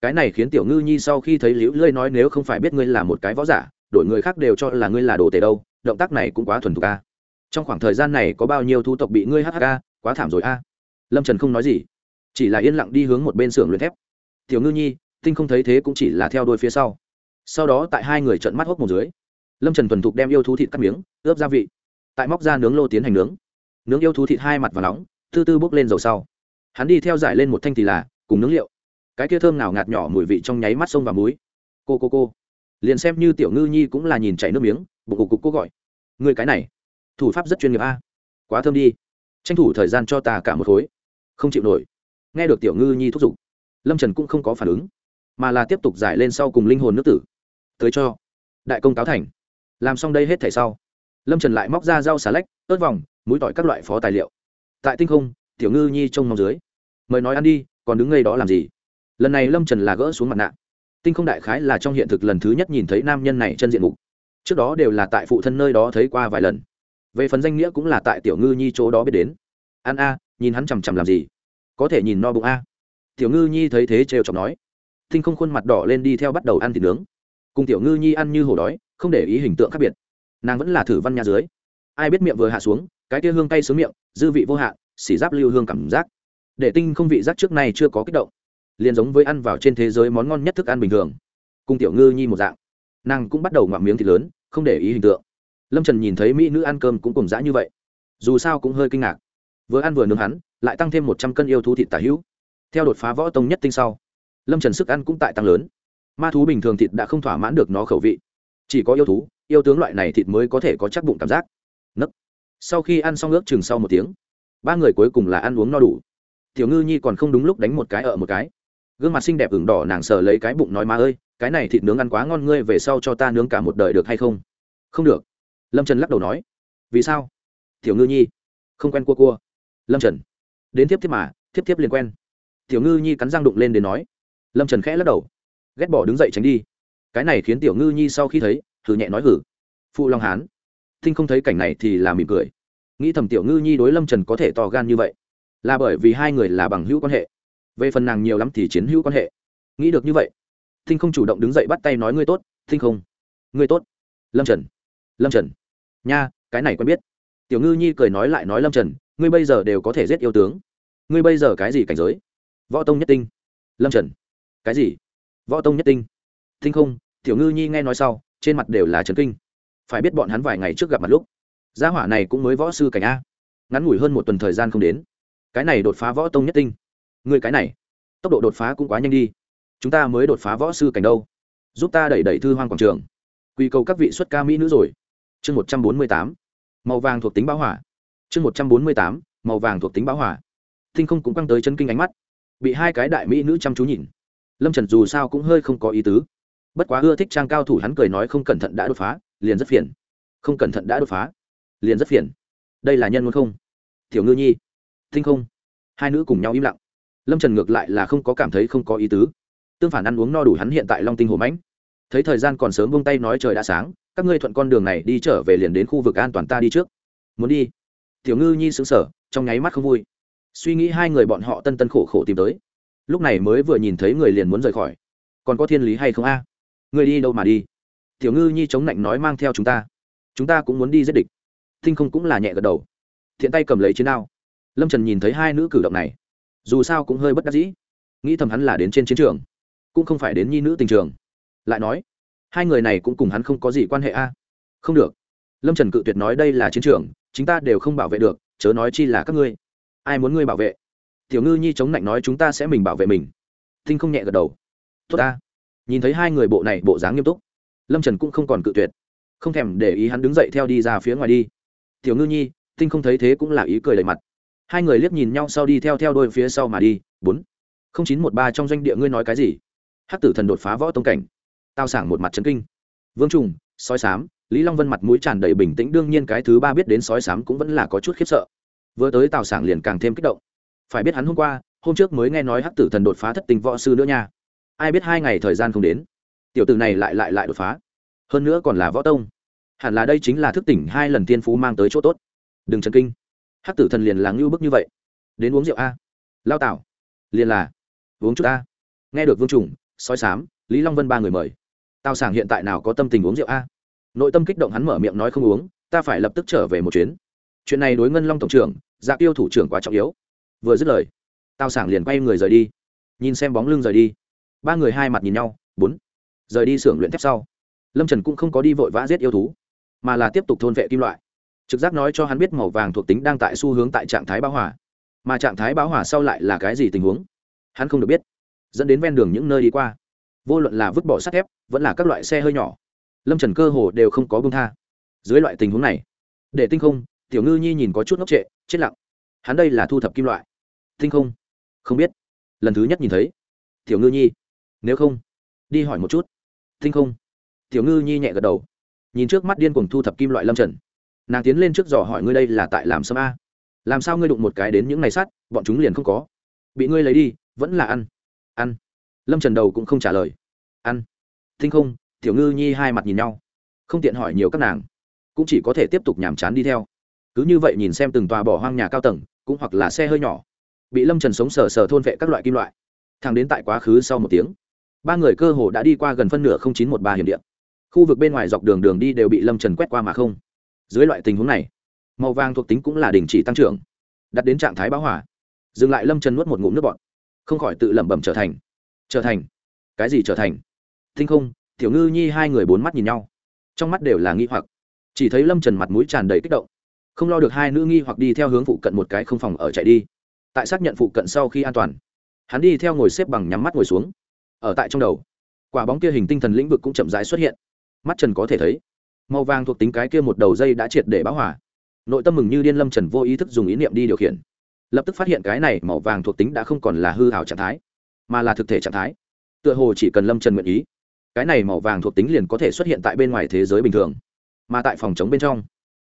Cái này khiến tiểu ngư nhi sau khi thấy liễu lơi nói nếu không phải biết ngươi là một cái võ giả, đổi người khác đều cho là ngươi là đồ tể đâu, động tác này cũng quá thuần thục a. Trong khoảng thời gian này có bao nhiêu thu tộc bị ngươi hk quá thảm rồi a. Lâm trần không nói gì, chỉ là yên lặng đi hướng một bên xưởng luyện thép. Tiểu ngư nhi, tinh không thấy thế cũng chỉ là theo đôi phía sau. Sau đó tại hai người trận mắt hốc một dưới, lâm trần thuần thục đem yêu thú thịt cắt miếng, ướp gia vị, tại móc ra nướng lô tiến hành nướng nướng yêu thú thịt hai mặt và nóng tư tư bốc lên dầu sau. Hắn đi theo giải lên một thanh thì là cùng nướng liệu. Cái kia thơm nào ngạt nhỏ mùi vị trong nháy mắt sông và muối, cô cô cô. Liền xem như tiểu ngư nhi cũng là nhìn chảy nước miếng bụng cục cục cô gọi. Người cái này thủ pháp rất chuyên nghiệp a. Quá thơm đi. Tranh thủ thời gian cho ta cả một khối. Không chịu nổi. Nghe được tiểu ngư nhi thúc giục lâm trần cũng không có phản ứng mà là tiếp tục giải lên sau cùng linh hồn nước tử. Tới cho. Đại công cáo thành. Làm xong đây hết thảy sau lâm trần lại móc ra rau xà lách ớt vòng mũi tỏi các loại phó tài liệu. Tại tinh không, tiểu ngư nhi trông mong dưới. Mời nói ăn đi, còn đứng ngay đó làm gì? Lần này lâm trần là gỡ xuống mặt nạ. Tinh không đại khái là trong hiện thực lần thứ nhất nhìn thấy nam nhân này chân diện mục. Trước đó đều là tại phụ thân nơi đó thấy qua vài lần. Về phần danh nghĩa cũng là tại tiểu ngư nhi chỗ đó biết đến. Ăn a, nhìn hắn chằm chằm làm gì? Có thể nhìn no bụng a. Tiểu ngư nhi thấy thế trêu chọc nói. Tinh không khuôn mặt đỏ lên đi theo bắt đầu ăn thịt nướng. Cùng tiểu ngư nhi ăn như hổ đói, không để ý hình tượng khác biệt. Nàng vẫn là thử văn nhà dưới. Ai biết miệng vừa hạ xuống cái tia hương cay sướng miệng, dư vị vô hạn, xỉ giáp lưu hương cảm giác. Để tinh không vị giác trước này chưa có kích động. Liền giống với ăn vào trên thế giới món ngon nhất thức ăn bình thường. Cùng tiểu ngư nhi một dạng. Nàng cũng bắt đầu ngoạm miếng thịt lớn, không để ý hình tượng. Lâm trần nhìn thấy mỹ nữ ăn cơm cũng cùng dã như vậy. Dù sao cũng hơi kinh ngạc. Vừa ăn vừa nướng hắn, lại tăng thêm một trăm cân yêu thú thịt tả hữu. Theo đột phá võ tông nhất tinh sau, lâm trần sức ăn cũng tại tăng lớn. Ma thú bình thường thịt đã không thỏa mãn được nó khẩu vị. Chỉ có yêu thú, yêu tướng loại này thịt mới có thể có chắc bụng cảm giác sau khi ăn xong ước chừng sau một tiếng, ba người cuối cùng là ăn uống no đủ. Tiểu ngư nhi còn không đúng lúc đánh một cái ở một cái. Gương mặt xinh đẹp ửng đỏ nàng sờ lấy cái bụng nói, má ơi, cái này thịt nướng ăn quá ngon, ngươi về sau cho ta nướng cả một đời được hay không? Không được. Lâm trần lắc đầu nói. Vì sao? Tiểu ngư nhi, không quen cua cua. Lâm trần, đến tiếp tiếp mà tiếp tiếp liền quen. Tiểu ngư nhi cắn răng đụng lên để nói. Lâm trần khẽ lắc đầu. Ghét bỏ đứng dậy tránh đi. Cái này khiến tiểu ngư nhi sau khi thấy thử nhẹ nói hử phụ long hán thinh không thấy cảnh này thì là mỉm cười. Nghĩ thầm tiểu ngư nhi đối lâm trần có thể to gan như vậy, là bởi vì hai người là bằng hữu quan hệ. Về phần nàng nhiều lắm thì chiến hữu quan hệ. Nghĩ được như vậy, thinh không chủ động đứng dậy bắt tay nói ngươi tốt, thinh không, ngươi tốt. Lâm trần lâm trần, nha, cái này quen biết. Tiểu ngư nhi cười nói lại nói lâm trần, ngươi bây giờ đều có thể giết yêu tướng. Ngươi bây giờ cái gì cảnh giới? Võ tông nhất tinh. Lâm trần, cái gì? Võ tông nhất tinh. Thinh không, tiểu ngư nhi nghe nói sau, trên mặt đều là trấn kinh phải biết bọn hắn vài ngày trước gặp mặt lúc, gia hỏa này cũng mới võ sư cảnh a. Ngắn ngủi hơn một tuần thời gian không đến. Cái này đột phá võ tông nhất tinh. Người cái này, tốc độ đột phá cũng quá nhanh đi. Chúng ta mới đột phá võ sư cảnh đâu. Giúp ta đẩy đẩy thư hoang quảng trường. Quy cầu các vị xuất ca mỹ nữ rồi. Chương một trăm bốn mươi tám. Màu vàng thuộc tính báo hỏa. Chương một trăm bốn mươi tám. Màu vàng thuộc tính báo hỏa. Thinh không cũng căng tới chân kinh ánh mắt. Bị hai cái đại mỹ nữ chăm chú nhìn. Lâm trần dù sao cũng hơi không có ý tứ. Bất quá ưa thích trang cao thủ hắn cười nói không cẩn thận đã đột phá liền rất phiền. Không cẩn thận đã đột phá, liền rất phiền. Đây là nhân muốn không? Tiểu ngư nhi tinh không? Hai nữ cùng nhau im lặng. Lâm trần ngược lại là không có cảm thấy không có ý tứ. Tương phản ăn uống no đủ hắn hiện tại long tinh hồ mãnh. Thấy thời gian còn sớm vung tay nói trời đã sáng, các ngươi thuận con đường này đi trở về liền đến khu vực an toàn ta đi trước. Muốn đi? Tiểu ngư nhi xứng sở trong nháy mắt không vui. Suy nghĩ hai người bọn họ tân tân khổ khổ tìm tới. Lúc này mới vừa nhìn thấy người liền muốn rời khỏi. Còn có thiên lý hay không a? À? người đi đâu mà đi? Tiểu ngư nhi chống lạnh nói mang theo chúng ta. Chúng ta cũng muốn đi giết địch. Thinh không cũng là nhẹ gật đầu. Thiện tay cầm lấy chiến đao. Lâm trần nhìn thấy hai nữ cử động này, dù sao cũng hơi bất đắc dĩ. Nghĩ thầm hắn là đến trên chiến trường, cũng không phải đến nhi nữ tình trường. Lại nói, hai người này cũng cùng hắn không có gì quan hệ a. Không được. Lâm trần cự tuyệt nói đây là chiến trường chúng ta đều không bảo vệ được, chớ nói chi là các ngươi. Ai muốn ngươi bảo vệ? Tiểu ngư nhi chống lạnh nói chúng ta sẽ mình bảo vệ mình. Thinh không nhẹ gật đầu. Tốt ta. Nhìn thấy hai người bộ này bộ dáng nghiêm túc lâm trần cũng không còn cự tuyệt. Không thèm để ý hắn đứng dậy theo đi ra phía ngoài đi. Tiểu ngư nhi, tinh không thấy thế cũng là ý cười đầy mặt. Hai người liếc nhìn nhau sau đi theo theo đôi phía sau mà đi. Bốn. Không chín một ba trong doanh địa ngươi nói cái gì? Hắc tử thần đột phá võ tông cảnh. Tao sảng một mặt trấn kinh. Vương trùng, sói sám lý long vân mặt mũi tràn đầy bình tĩnh, đương nhiên cái thứ ba biết đến sói sám cũng vẫn là có chút khiếp sợ. Vừa tới tào sảng liền càng thêm kích động. Phải biết hắn hôm qua, hôm trước mới nghe nói hắc tử thần đột phá thất tình võ sư nữa nha. Ai biết hai ngày thời gian không đến tiểu tử này lại lại lại đột phá. Hơn nữa còn là võ tông. Hẳn là đây chính là thức tỉnh hai lần tiên phú mang tới chỗ tốt. Đừng chấn kinh. Hắc tử thần liền là ngưu bức như vậy. Đến uống rượu a. Lao tạo liền là uống chút a. Nghe được vương trùng, soi sám, lý long vân ba người mời. Tào sảng hiện tại nào có tâm tình uống rượu a? Nội tâm kích động hắn mở miệng nói không uống, ta phải lập tức trở về một chuyến. Chuyện này đối ngân long tổng trưởng dạ tiêu thủ trưởng quá trọng yếu. Vừa dứt lời, tào sảng liền quay người rời đi. Nhìn xem bóng lưng rời đi. Ba người hai mặt nhìn nhau, bốn rời đi xưởng luyện thép sau. Lâm trần cũng không có đi vội vã giết yêu thú, mà là tiếp tục thôn vệ kim loại. Trực giác nói cho hắn biết màu vàng thuộc tính đang tại xu hướng tại trạng thái bão hòa, mà trạng thái báo hỏa sau lại là cái gì tình huống? Hắn không được biết, dẫn đến ven đường những nơi đi qua. Vô luận là vứt bỏ sắt thép, vẫn là các loại xe hơi nhỏ, lâm trần cơ hồ đều không có bông tha. Dưới loại tình huống này, để tinh không, tiểu ngư nhi nhìn có chút ngốc trệ, chết lặng. Hắn đây là thu thập kim loại. Tinh không? Không biết. Lần thứ nhất nhìn thấy. Tiểu ngư nhi, nếu không, đi hỏi một chút tinh không. Tiểu ngư nhi nhẹ gật đầu. Nhìn trước mắt điên cùng thu thập kim loại lâm trần. Nàng tiến lên trước dò hỏi ngươi đây là tại làm sâm a? Làm sao ngươi đụng một cái đến những ngày sắt, bọn chúng liền không có? Bị ngươi lấy đi, vẫn là ăn. Ăn. Lâm trần đầu cũng không trả lời. Ăn. Thinh không, tiểu ngư nhi hai mặt nhìn nhau. Không tiện hỏi nhiều các nàng. Cũng chỉ có thể tiếp tục nhàm chán đi theo. Cứ như vậy nhìn xem từng tòa bỏ hoang nhà cao tầng, cũng hoặc là xe hơi nhỏ. Bị lâm trần sống sờ sờ thôn vệ các loại kim loại. Thang đến tại quá khứ sau một tiếng ba người cơ hồ đã đi qua gần phân nửa không chín một ba hiểm điện khu vực bên ngoài dọc đường đường đi đều bị lâm trần quét qua mà không. Dưới loại tình huống này, màu vàng thuộc tính cũng là đình chỉ tăng trưởng đặt đến trạng thái báo hỏa dừng lại lâm trần nuốt một ngụm nước bọt, không khỏi tự lẩm bẩm trở thành. Trở thành? Cái gì trở thành? Thinh không, tiểu ngư nhi hai người bốn mắt nhìn nhau, trong mắt đều là nghi hoặc. Chỉ thấy lâm trần mặt mũi tràn đầy kích động, không lo được hai nữ nghi hoặc đi theo hướng phụ cận một cái không phòng ở chạy đi. Tại xác nhận phụ cận sau khi an toàn, hắn đi theo ngồi xếp bằng nhắm mắt ngồi xuống ở tại trong đầu. Quả bóng kia hình tinh thần lĩnh vực cũng chậm rãi xuất hiện. Mắt trần có thể thấy, màu vàng thuộc tính cái kia một đầu dây đã triệt để báo hỏa nội tâm mừng như điên lâm trần vô ý thức dùng ý niệm đi điều khiển. Lập tức phát hiện cái này màu vàng thuộc tính đã không còn là hư hảo trạng thái, mà là thực thể trạng thái. Tựa hồ chỉ cần lâm trần nguyện ý, cái này màu vàng thuộc tính liền có thể xuất hiện tại bên ngoài thế giới bình thường, mà tại phòng chống bên trong.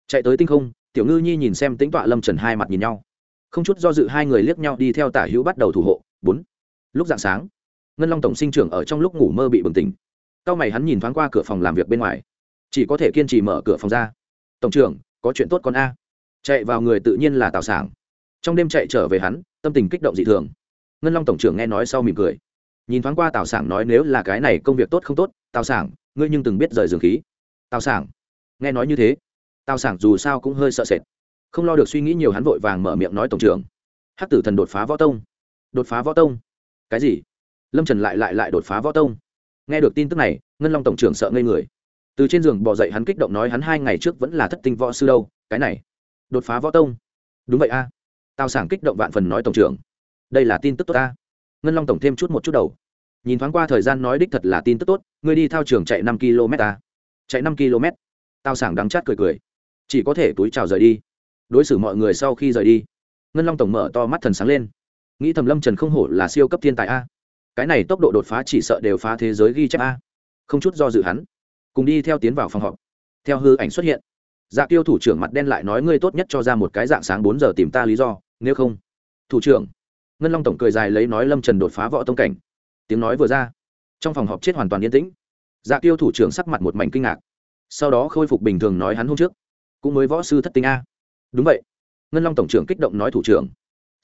Chạy tới tinh không, tiểu ngư nhi nhìn xem tính tọa lâm trần hai mặt nhìn nhau. Không chút do dự hai người liếc nhau đi theo tả hữu bắt đầu thủ hộ. Bốn. Lúc dạng sáng ngân long tổng sinh trưởng ở trong lúc ngủ mơ bị bừng tỉnh. Cao mày hắn nhìn thoáng qua cửa phòng làm việc bên ngoài. Chỉ có thể kiên trì mở cửa phòng ra. Tổng trưởng, có chuyện tốt con a. Chạy vào người tự nhiên là tào sảng. Trong đêm chạy trở về hắn, tâm tình kích động dị thường. Ngân long tổng trưởng nghe nói sau mỉm cười. Nhìn thoáng qua tào sảng nói nếu là cái này công việc tốt không tốt, tào sảng, ngươi nhưng từng biết rời giường khí. Tào sảng, nghe nói như thế. Tào sảng dù sao cũng hơi sợ sệt. Không lo được suy nghĩ nhiều hắn vội vàng mở miệng nói tổng trưởng. Hắc tử thần đột phá võ tông. Đột phá võ tông? Cái gì? Lâm trần lại lại lại đột phá võ tông nghe được tin tức này ngân long tổng trưởng sợ ngây người từ trên giường bỏ dậy hắn kích động nói hắn hai ngày trước vẫn là thất tinh võ sư đâu cái này đột phá võ tông đúng vậy a tào sảng kích động vạn phần nói tổng trưởng đây là tin tức tốt ta ngân long tổng thêm chút một chút đầu nhìn thoáng qua thời gian nói đích thật là tin tức tốt ngươi đi thao trường chạy năm km ta chạy năm km tào sảng đắng chát cười cười chỉ có thể túi chào rời đi đối xử mọi người sau khi rời đi ngân long tổng mở to mắt thần sáng lên nghĩ thầm lâm trần không hổ là siêu cấp thiên tài a cái này tốc độ đột phá chỉ sợ đều phá thế giới ghi chép a. Không chút do dự hắn. Cùng đi theo tiến vào phòng họp. Theo hư ảnh xuất hiện. Dạ tiêu thủ trưởng mặt đen lại nói ngươi tốt nhất cho ra một cái dạng sáng bốn giờ tìm ta lý do, nếu không. Thủ trưởng. Ngân long tổng cười dài lấy nói lâm trần đột phá võ tông cảnh. Tiếng nói vừa ra. Trong phòng họp chết hoàn toàn yên tĩnh. Dạ tiêu thủ trưởng sắc mặt một mảnh kinh ngạc. Sau đó khôi phục bình thường nói hắn hôm trước. Cũng mới võ sư thất tinh a. Đúng vậy. Ngân long tổng trưởng kích động nói thủ trưởng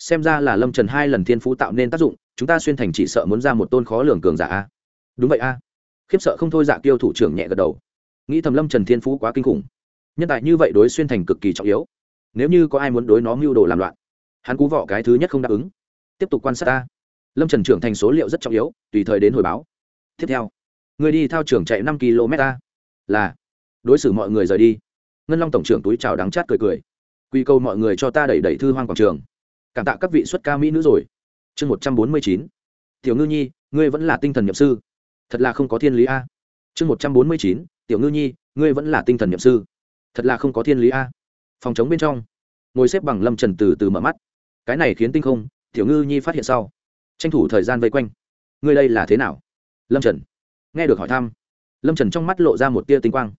xem ra là lâm trần hai lần thiên phú tạo nên tác dụng, chúng ta xuyên thành chỉ sợ muốn ra một tôn khó lường cường giả a. Đúng vậy a. Khiếp sợ không thôi dạ tiêu thủ trưởng nhẹ gật đầu. Nghĩ thầm lâm trần thiên phú quá kinh khủng. Nhân tài như vậy đối xuyên thành cực kỳ trọng yếu. Nếu như có ai muốn đối nó mưu đồ làm loạn, hắn cú vọ cái thứ nhất không đáp ứng. Tiếp tục quan sát ta. Lâm trần trưởng thành số liệu rất trọng yếu, tùy thời đến hồi báo. Tiếp theo, người đi thao trưởng chạy năm km ta là, đối xử mọi người rời đi. Ngân long tổng trưởng túi chào đắng chát cười cười. Quy câu mọi người cho ta đẩy đẩy thư hoang quảng trường cảm tạ các vị xuất ca mỹ nữ rồi. Chương một trăm bốn mươi chín. Tiểu ngư nhi, ngươi vẫn là tinh thần nhậm sư. Thật là không có thiên lý a. Chương một trăm bốn mươi chín. Tiểu ngư nhi, ngươi vẫn là tinh thần nhậm sư. Thật là không có thiên lý a. Phòng chống bên trong, ngồi xếp bằng lâm trần từ từ mở mắt. Cái này khiến tinh không, tiểu ngư nhi phát hiện sau. Tranh thủ thời gian vây quanh. Ngươi đây là thế nào? Lâm trần. Nghe được hỏi thăm, lâm trần trong mắt lộ ra một tia tinh quang.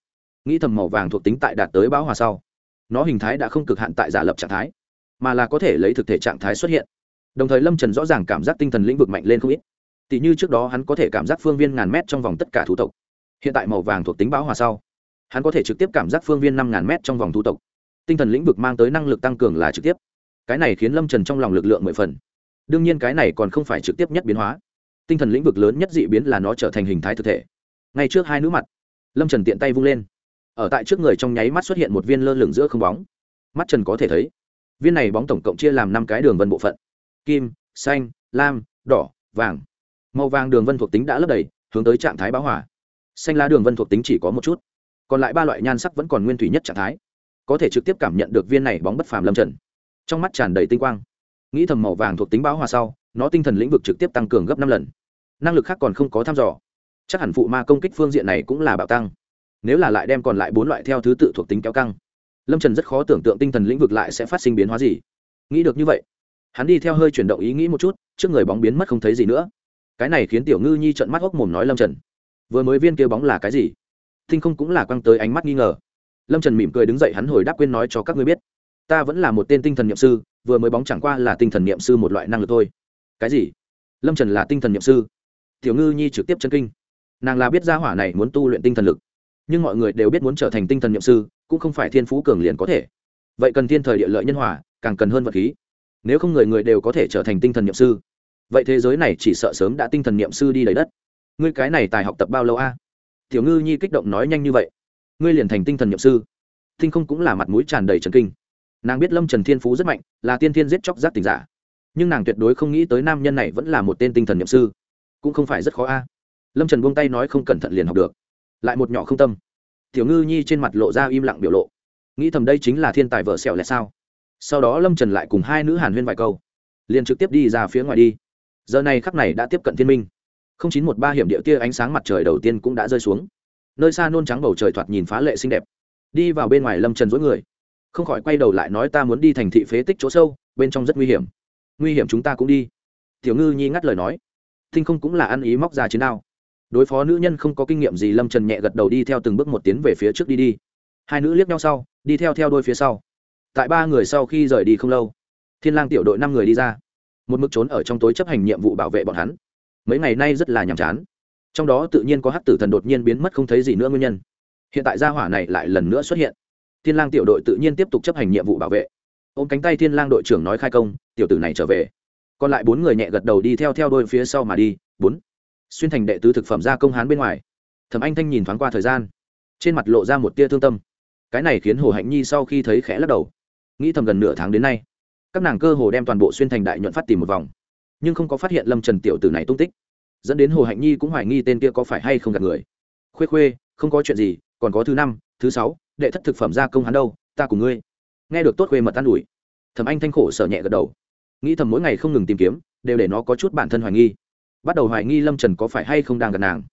Nghĩ thầm màu vàng thuộc tính tại đạt tới bão hòa sau. Nó hình thái đã không cực hạn tại giả lập trạng thái mà là có thể lấy thực thể trạng thái xuất hiện. Đồng thời lâm trần rõ ràng cảm giác tinh thần lĩnh vực mạnh lên không ít. Tỷ như trước đó hắn có thể cảm giác phương viên ngàn mét trong vòng tất cả thủ tộc. Hiện tại màu vàng thuộc tính bão hòa sau, hắn có thể trực tiếp cảm giác phương viên năm ngàn mét trong vòng thủ tộc. Tinh thần lĩnh vực mang tới năng lực tăng cường là trực tiếp. Cái này khiến lâm trần trong lòng lực lượng mười phần. Đương nhiên cái này còn không phải trực tiếp nhất biến hóa. Tinh thần lĩnh vực lớn nhất dị biến là nó trở thành hình thái thực thể. Ngay trước hai nữ mặt, lâm trần tiện tay vung lên. Ở tại trước người trong nháy mắt xuất hiện một viên lơ lửng giữa không bóng. Mắt trần có thể thấy viên này bóng tổng cộng chia làm năm cái đường vân bộ phận. Kim, xanh, lam, đỏ, vàng. Màu vàng đường vân thuộc tính đã lấp đầy, hướng tới trạng thái báo hỏa xanh lá đường vân thuộc tính chỉ có một chút. Còn lại ba loại nhan sắc vẫn còn nguyên thủy nhất trạng thái. Có thể trực tiếp cảm nhận được viên này bóng bất phàm lâm trần. Trong mắt tràn đầy tinh quang. Nghĩ thầm màu vàng thuộc tính bão hòa sau, nó tinh thần lĩnh vực trực tiếp tăng cường gấp năm lần. Năng lực khác còn không có thăm dò. Chắc hẳn phụ ma công kích phương diện này cũng là bạo tăng. Nếu là lại đem còn lại bốn loại theo thứ tự thuộc tính kéo căng lâm trần rất khó tưởng tượng tinh thần lĩnh vực lại sẽ phát sinh biến hóa gì nghĩ được như vậy hắn đi theo hơi chuyển động ý nghĩ một chút trước người bóng biến mất không thấy gì nữa cái này khiến tiểu ngư nhi trận mắt hốc mồm nói lâm trần vừa mới viên kia bóng là cái gì thinh không cũng là quăng tới ánh mắt nghi ngờ lâm trần mỉm cười đứng dậy hắn hồi đáp quên nói cho các ngươi biết ta vẫn là một tên tinh thần n sư vừa mới bóng chẳng qua là tinh thần n sư một loại năng lực thôi cái gì lâm trần là tinh thần n sư tiểu ngư nhi trực tiếp chân kinh nàng là biết gia hỏa này muốn tu luyện tinh thần lực nhưng mọi người đều biết muốn trở thành tinh thần n sư cũng không phải thiên phú cường liền có thể. Vậy cần thiên thời địa lợi nhân hòa, càng cần hơn vật khí. Nếu không người người đều có thể trở thành tinh thần n sư. Vậy thế giới này chỉ sợ sớm đã tinh thần n sư đi lấy đất. Ngươi cái này tài học tập bao lâu a? Tiểu ngư nhi kích động nói nhanh như vậy. Ngươi liền thành tinh thần n sư. Tinh không cũng là mặt mũi tràn đầy trần kinh. Nàng biết lâm trần thiên phú rất mạnh, là tiên thiên giết chóc giác tình giả. Nhưng nàng tuyệt đối không nghĩ tới nam nhân này vẫn là một tên tinh thần n sư. Cũng không phải rất khó a. Lâm trần buông tay nói không cẩn thận liền học được. Lại một nhỏ không tâm tiểu ngư nhi trên mặt lộ ra im lặng biểu lộ. Nghĩ thầm đây chính là thiên tài vợ sẹo lẽ sao? Sau đó lâm trần lại cùng hai nữ hàn huyên vài câu, liền trực tiếp đi ra phía ngoài đi. Giờ này khắc này đã tiếp cận thiên minh. Không chín một ba hiểm địa tia ánh sáng mặt trời đầu tiên cũng đã rơi xuống. Nơi xa nôn trắng bầu trời thoạt nhìn phá lệ xinh đẹp. Đi vào bên ngoài lâm trần dối người. Không khỏi quay đầu lại nói ta muốn đi thành thị phế tích chỗ sâu, bên trong rất nguy hiểm. Nguy hiểm chúng ta cũng đi. Tiểu ngư nhi ngắt lời nói. Thinh không cũng là ăn ý móc ra chiến đao đối phó nữ nhân không có kinh nghiệm gì, lâm trần nhẹ gật đầu đi theo từng bước một tiến về phía trước đi đi. Hai nữ liếc nhau sau, đi theo theo đôi phía sau. Tại ba người sau khi rời đi không lâu, thiên lang tiểu đội năm người đi ra. Một mực trốn ở trong tối chấp hành nhiệm vụ bảo vệ bọn hắn. Mấy ngày nay rất là nhàm chán. Trong đó tự nhiên có hắc tử thần đột nhiên biến mất không thấy gì nữa nguyên nhân. Hiện tại gia hỏa này lại lần nữa xuất hiện. Thiên lang tiểu đội tự nhiên tiếp tục chấp hành nhiệm vụ bảo vệ. Ôm cánh tay thiên lang đội trưởng nói khai công, tiểu tử này trở về. Còn lại bốn người nhẹ gật đầu đi theo theo đôi phía sau mà đi. Bốn xuyên thành đệ tứ thực phẩm gia công hán bên ngoài. Thẩm anh thanh nhìn thoáng qua thời gian, trên mặt lộ ra một tia thương tâm. Cái này khiến hồ hạnh nhi sau khi thấy khẽ lắc đầu. Nghĩ thầm gần nửa tháng đến nay, các nàng cơ hồ đem toàn bộ xuyên thành đại nhuận phát tìm một vòng, nhưng không có phát hiện lâm trần tiểu tử này tung tích. Dẫn đến hồ hạnh nhi cũng hoài nghi tên kia có phải hay không gặp người. Khuê khuê, không có chuyện gì, còn có thứ năm, thứ sáu, đệ thất thực phẩm gia công hắn đâu, ta cùng ngươi. Nghe được tốt khuê mật tan ủi, thẩm anh thanh khổ sở nhẹ gật đầu. Nghĩ thầm mỗi ngày không ngừng tìm kiếm, đều để nó có chút bản thân hoài nghi bắt đầu hoài nghi lâm trần có phải hay không đang gặp nàng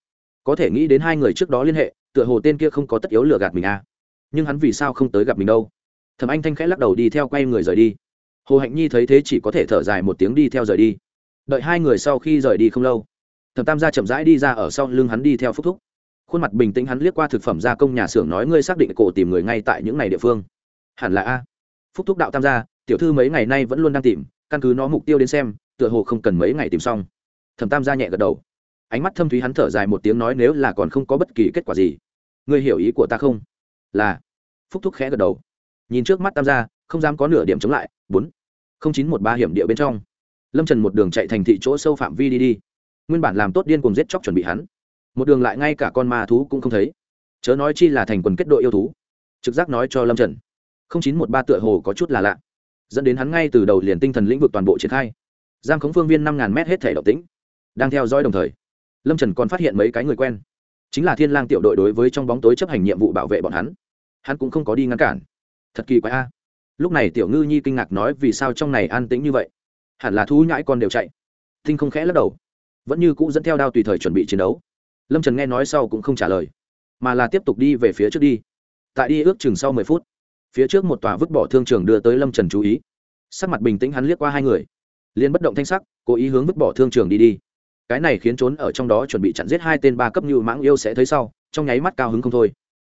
có thể nghĩ đến hai người trước đó liên hệ tựa hồ tên kia không có tất yếu lừa gạt mình à. nhưng hắn vì sao không tới gặp mình đâu? thẩm anh thanh khẽ lắc đầu đi theo quay người rời đi. hồ hạnh nhi thấy thế chỉ có thể thở dài một tiếng đi theo rời đi. đợi hai người sau khi rời đi không lâu, thẩm tam gia chậm rãi đi ra ở sau lưng hắn đi theo phúc thúc. khuôn mặt bình tĩnh hắn liếc qua thực phẩm gia công nhà xưởng nói ngươi xác định cổ tìm người ngay tại những ngày địa phương. hẳn là a. phúc thúc đạo tam gia, tiểu thư mấy ngày nay vẫn luôn đang tìm, căn cứ nó mục tiêu đến xem, tựa hồ không cần mấy ngày tìm xong thẩm tam gia nhẹ gật đầu. Ánh mắt thâm thúy hắn thở dài một tiếng nói nếu là còn không có bất kỳ kết quả gì, ngươi hiểu ý của ta không? Là. Phúc thúc khẽ gật đầu. Nhìn trước mắt tam gia, không dám có nửa điểm chống lại. Bốn. Không chín một ba hiểm địa bên trong. Lâm trần một đường chạy thành thị chỗ sâu phạm vi đi đi. Nguyên bản làm tốt điên cùng giết chóc chuẩn bị hắn. Một đường lại ngay cả con ma thú cũng không thấy. Chớ nói chi là thành quần kết đội yêu thú. Trực giác nói cho lâm trần. Không chín một ba tựa hồ có chút là lạ. Dẫn đến hắn ngay từ đầu liền tinh thần lĩnh vực toàn bộ triển khai. Giang khống phương viên năm ngàn m hết thể động tĩnh đang theo dõi đồng thời. Lâm trần còn phát hiện mấy cái người quen. Chính là thiên lang tiểu đội đối với trong bóng tối chấp hành nhiệm vụ bảo vệ bọn hắn. Hắn cũng không có đi ngăn cản. Thật kỳ quái a. Lúc này tiểu ngư nhi kinh ngạc nói vì sao trong này an tĩnh như vậy? Hẳn là thú nhãi con đều chạy. Thinh không khẽ lắc đầu. Vẫn như cũ dẫn theo đao tùy thời chuẩn bị chiến đấu. Lâm trần nghe nói sau cũng không trả lời, mà là tiếp tục đi về phía trước đi. Tại đi ước chừng sau mười phút, phía trước một tòa vứt bỏ thương trường đưa tới lâm trần chú ý. Sắc mặt bình tĩnh hắn liếc qua hai người. Liên bất động thanh sắc, cố ý hướng vứt bỏ thương trường đi đi cái này khiến trốn ở trong đó chuẩn bị chặn giết hai tên ba cấp như mãng yêu sẽ thấy sau, trong nháy mắt cao hứng không thôi.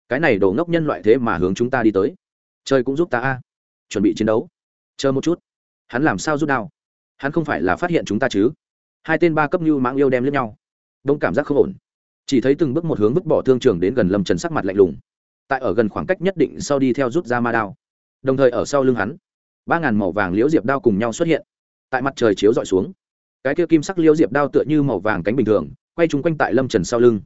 Cái này đổ ngốc nhân loại thế mà hướng chúng ta đi tới. Trời cũng giúp ta a. Chuẩn bị chiến đấu. Chờ một chút. Hắn làm sao rút đao? Hắn không phải là phát hiện chúng ta chứ? Hai tên ba cấp như mãng yêu đem lẫn nhau. Đông cảm giác không ổn. Chỉ thấy từng bước một hướng vứt bỏ thương trường đến gần lâm trần sắc mặt lạnh lùng. Tại ở gần khoảng cách nhất định sau đi theo rút ra ma đao. Đồng thời ở sau lưng hắn, ba ngàn màu vàng liễu diệp đao cùng nhau xuất hiện. Tại mặt trời chiếu d ọ i xuống cái kia kim sắc liêu diệp đao tựa như màu vàng cánh bình thường, quay trúng quanh tại lâm trần sau lưng.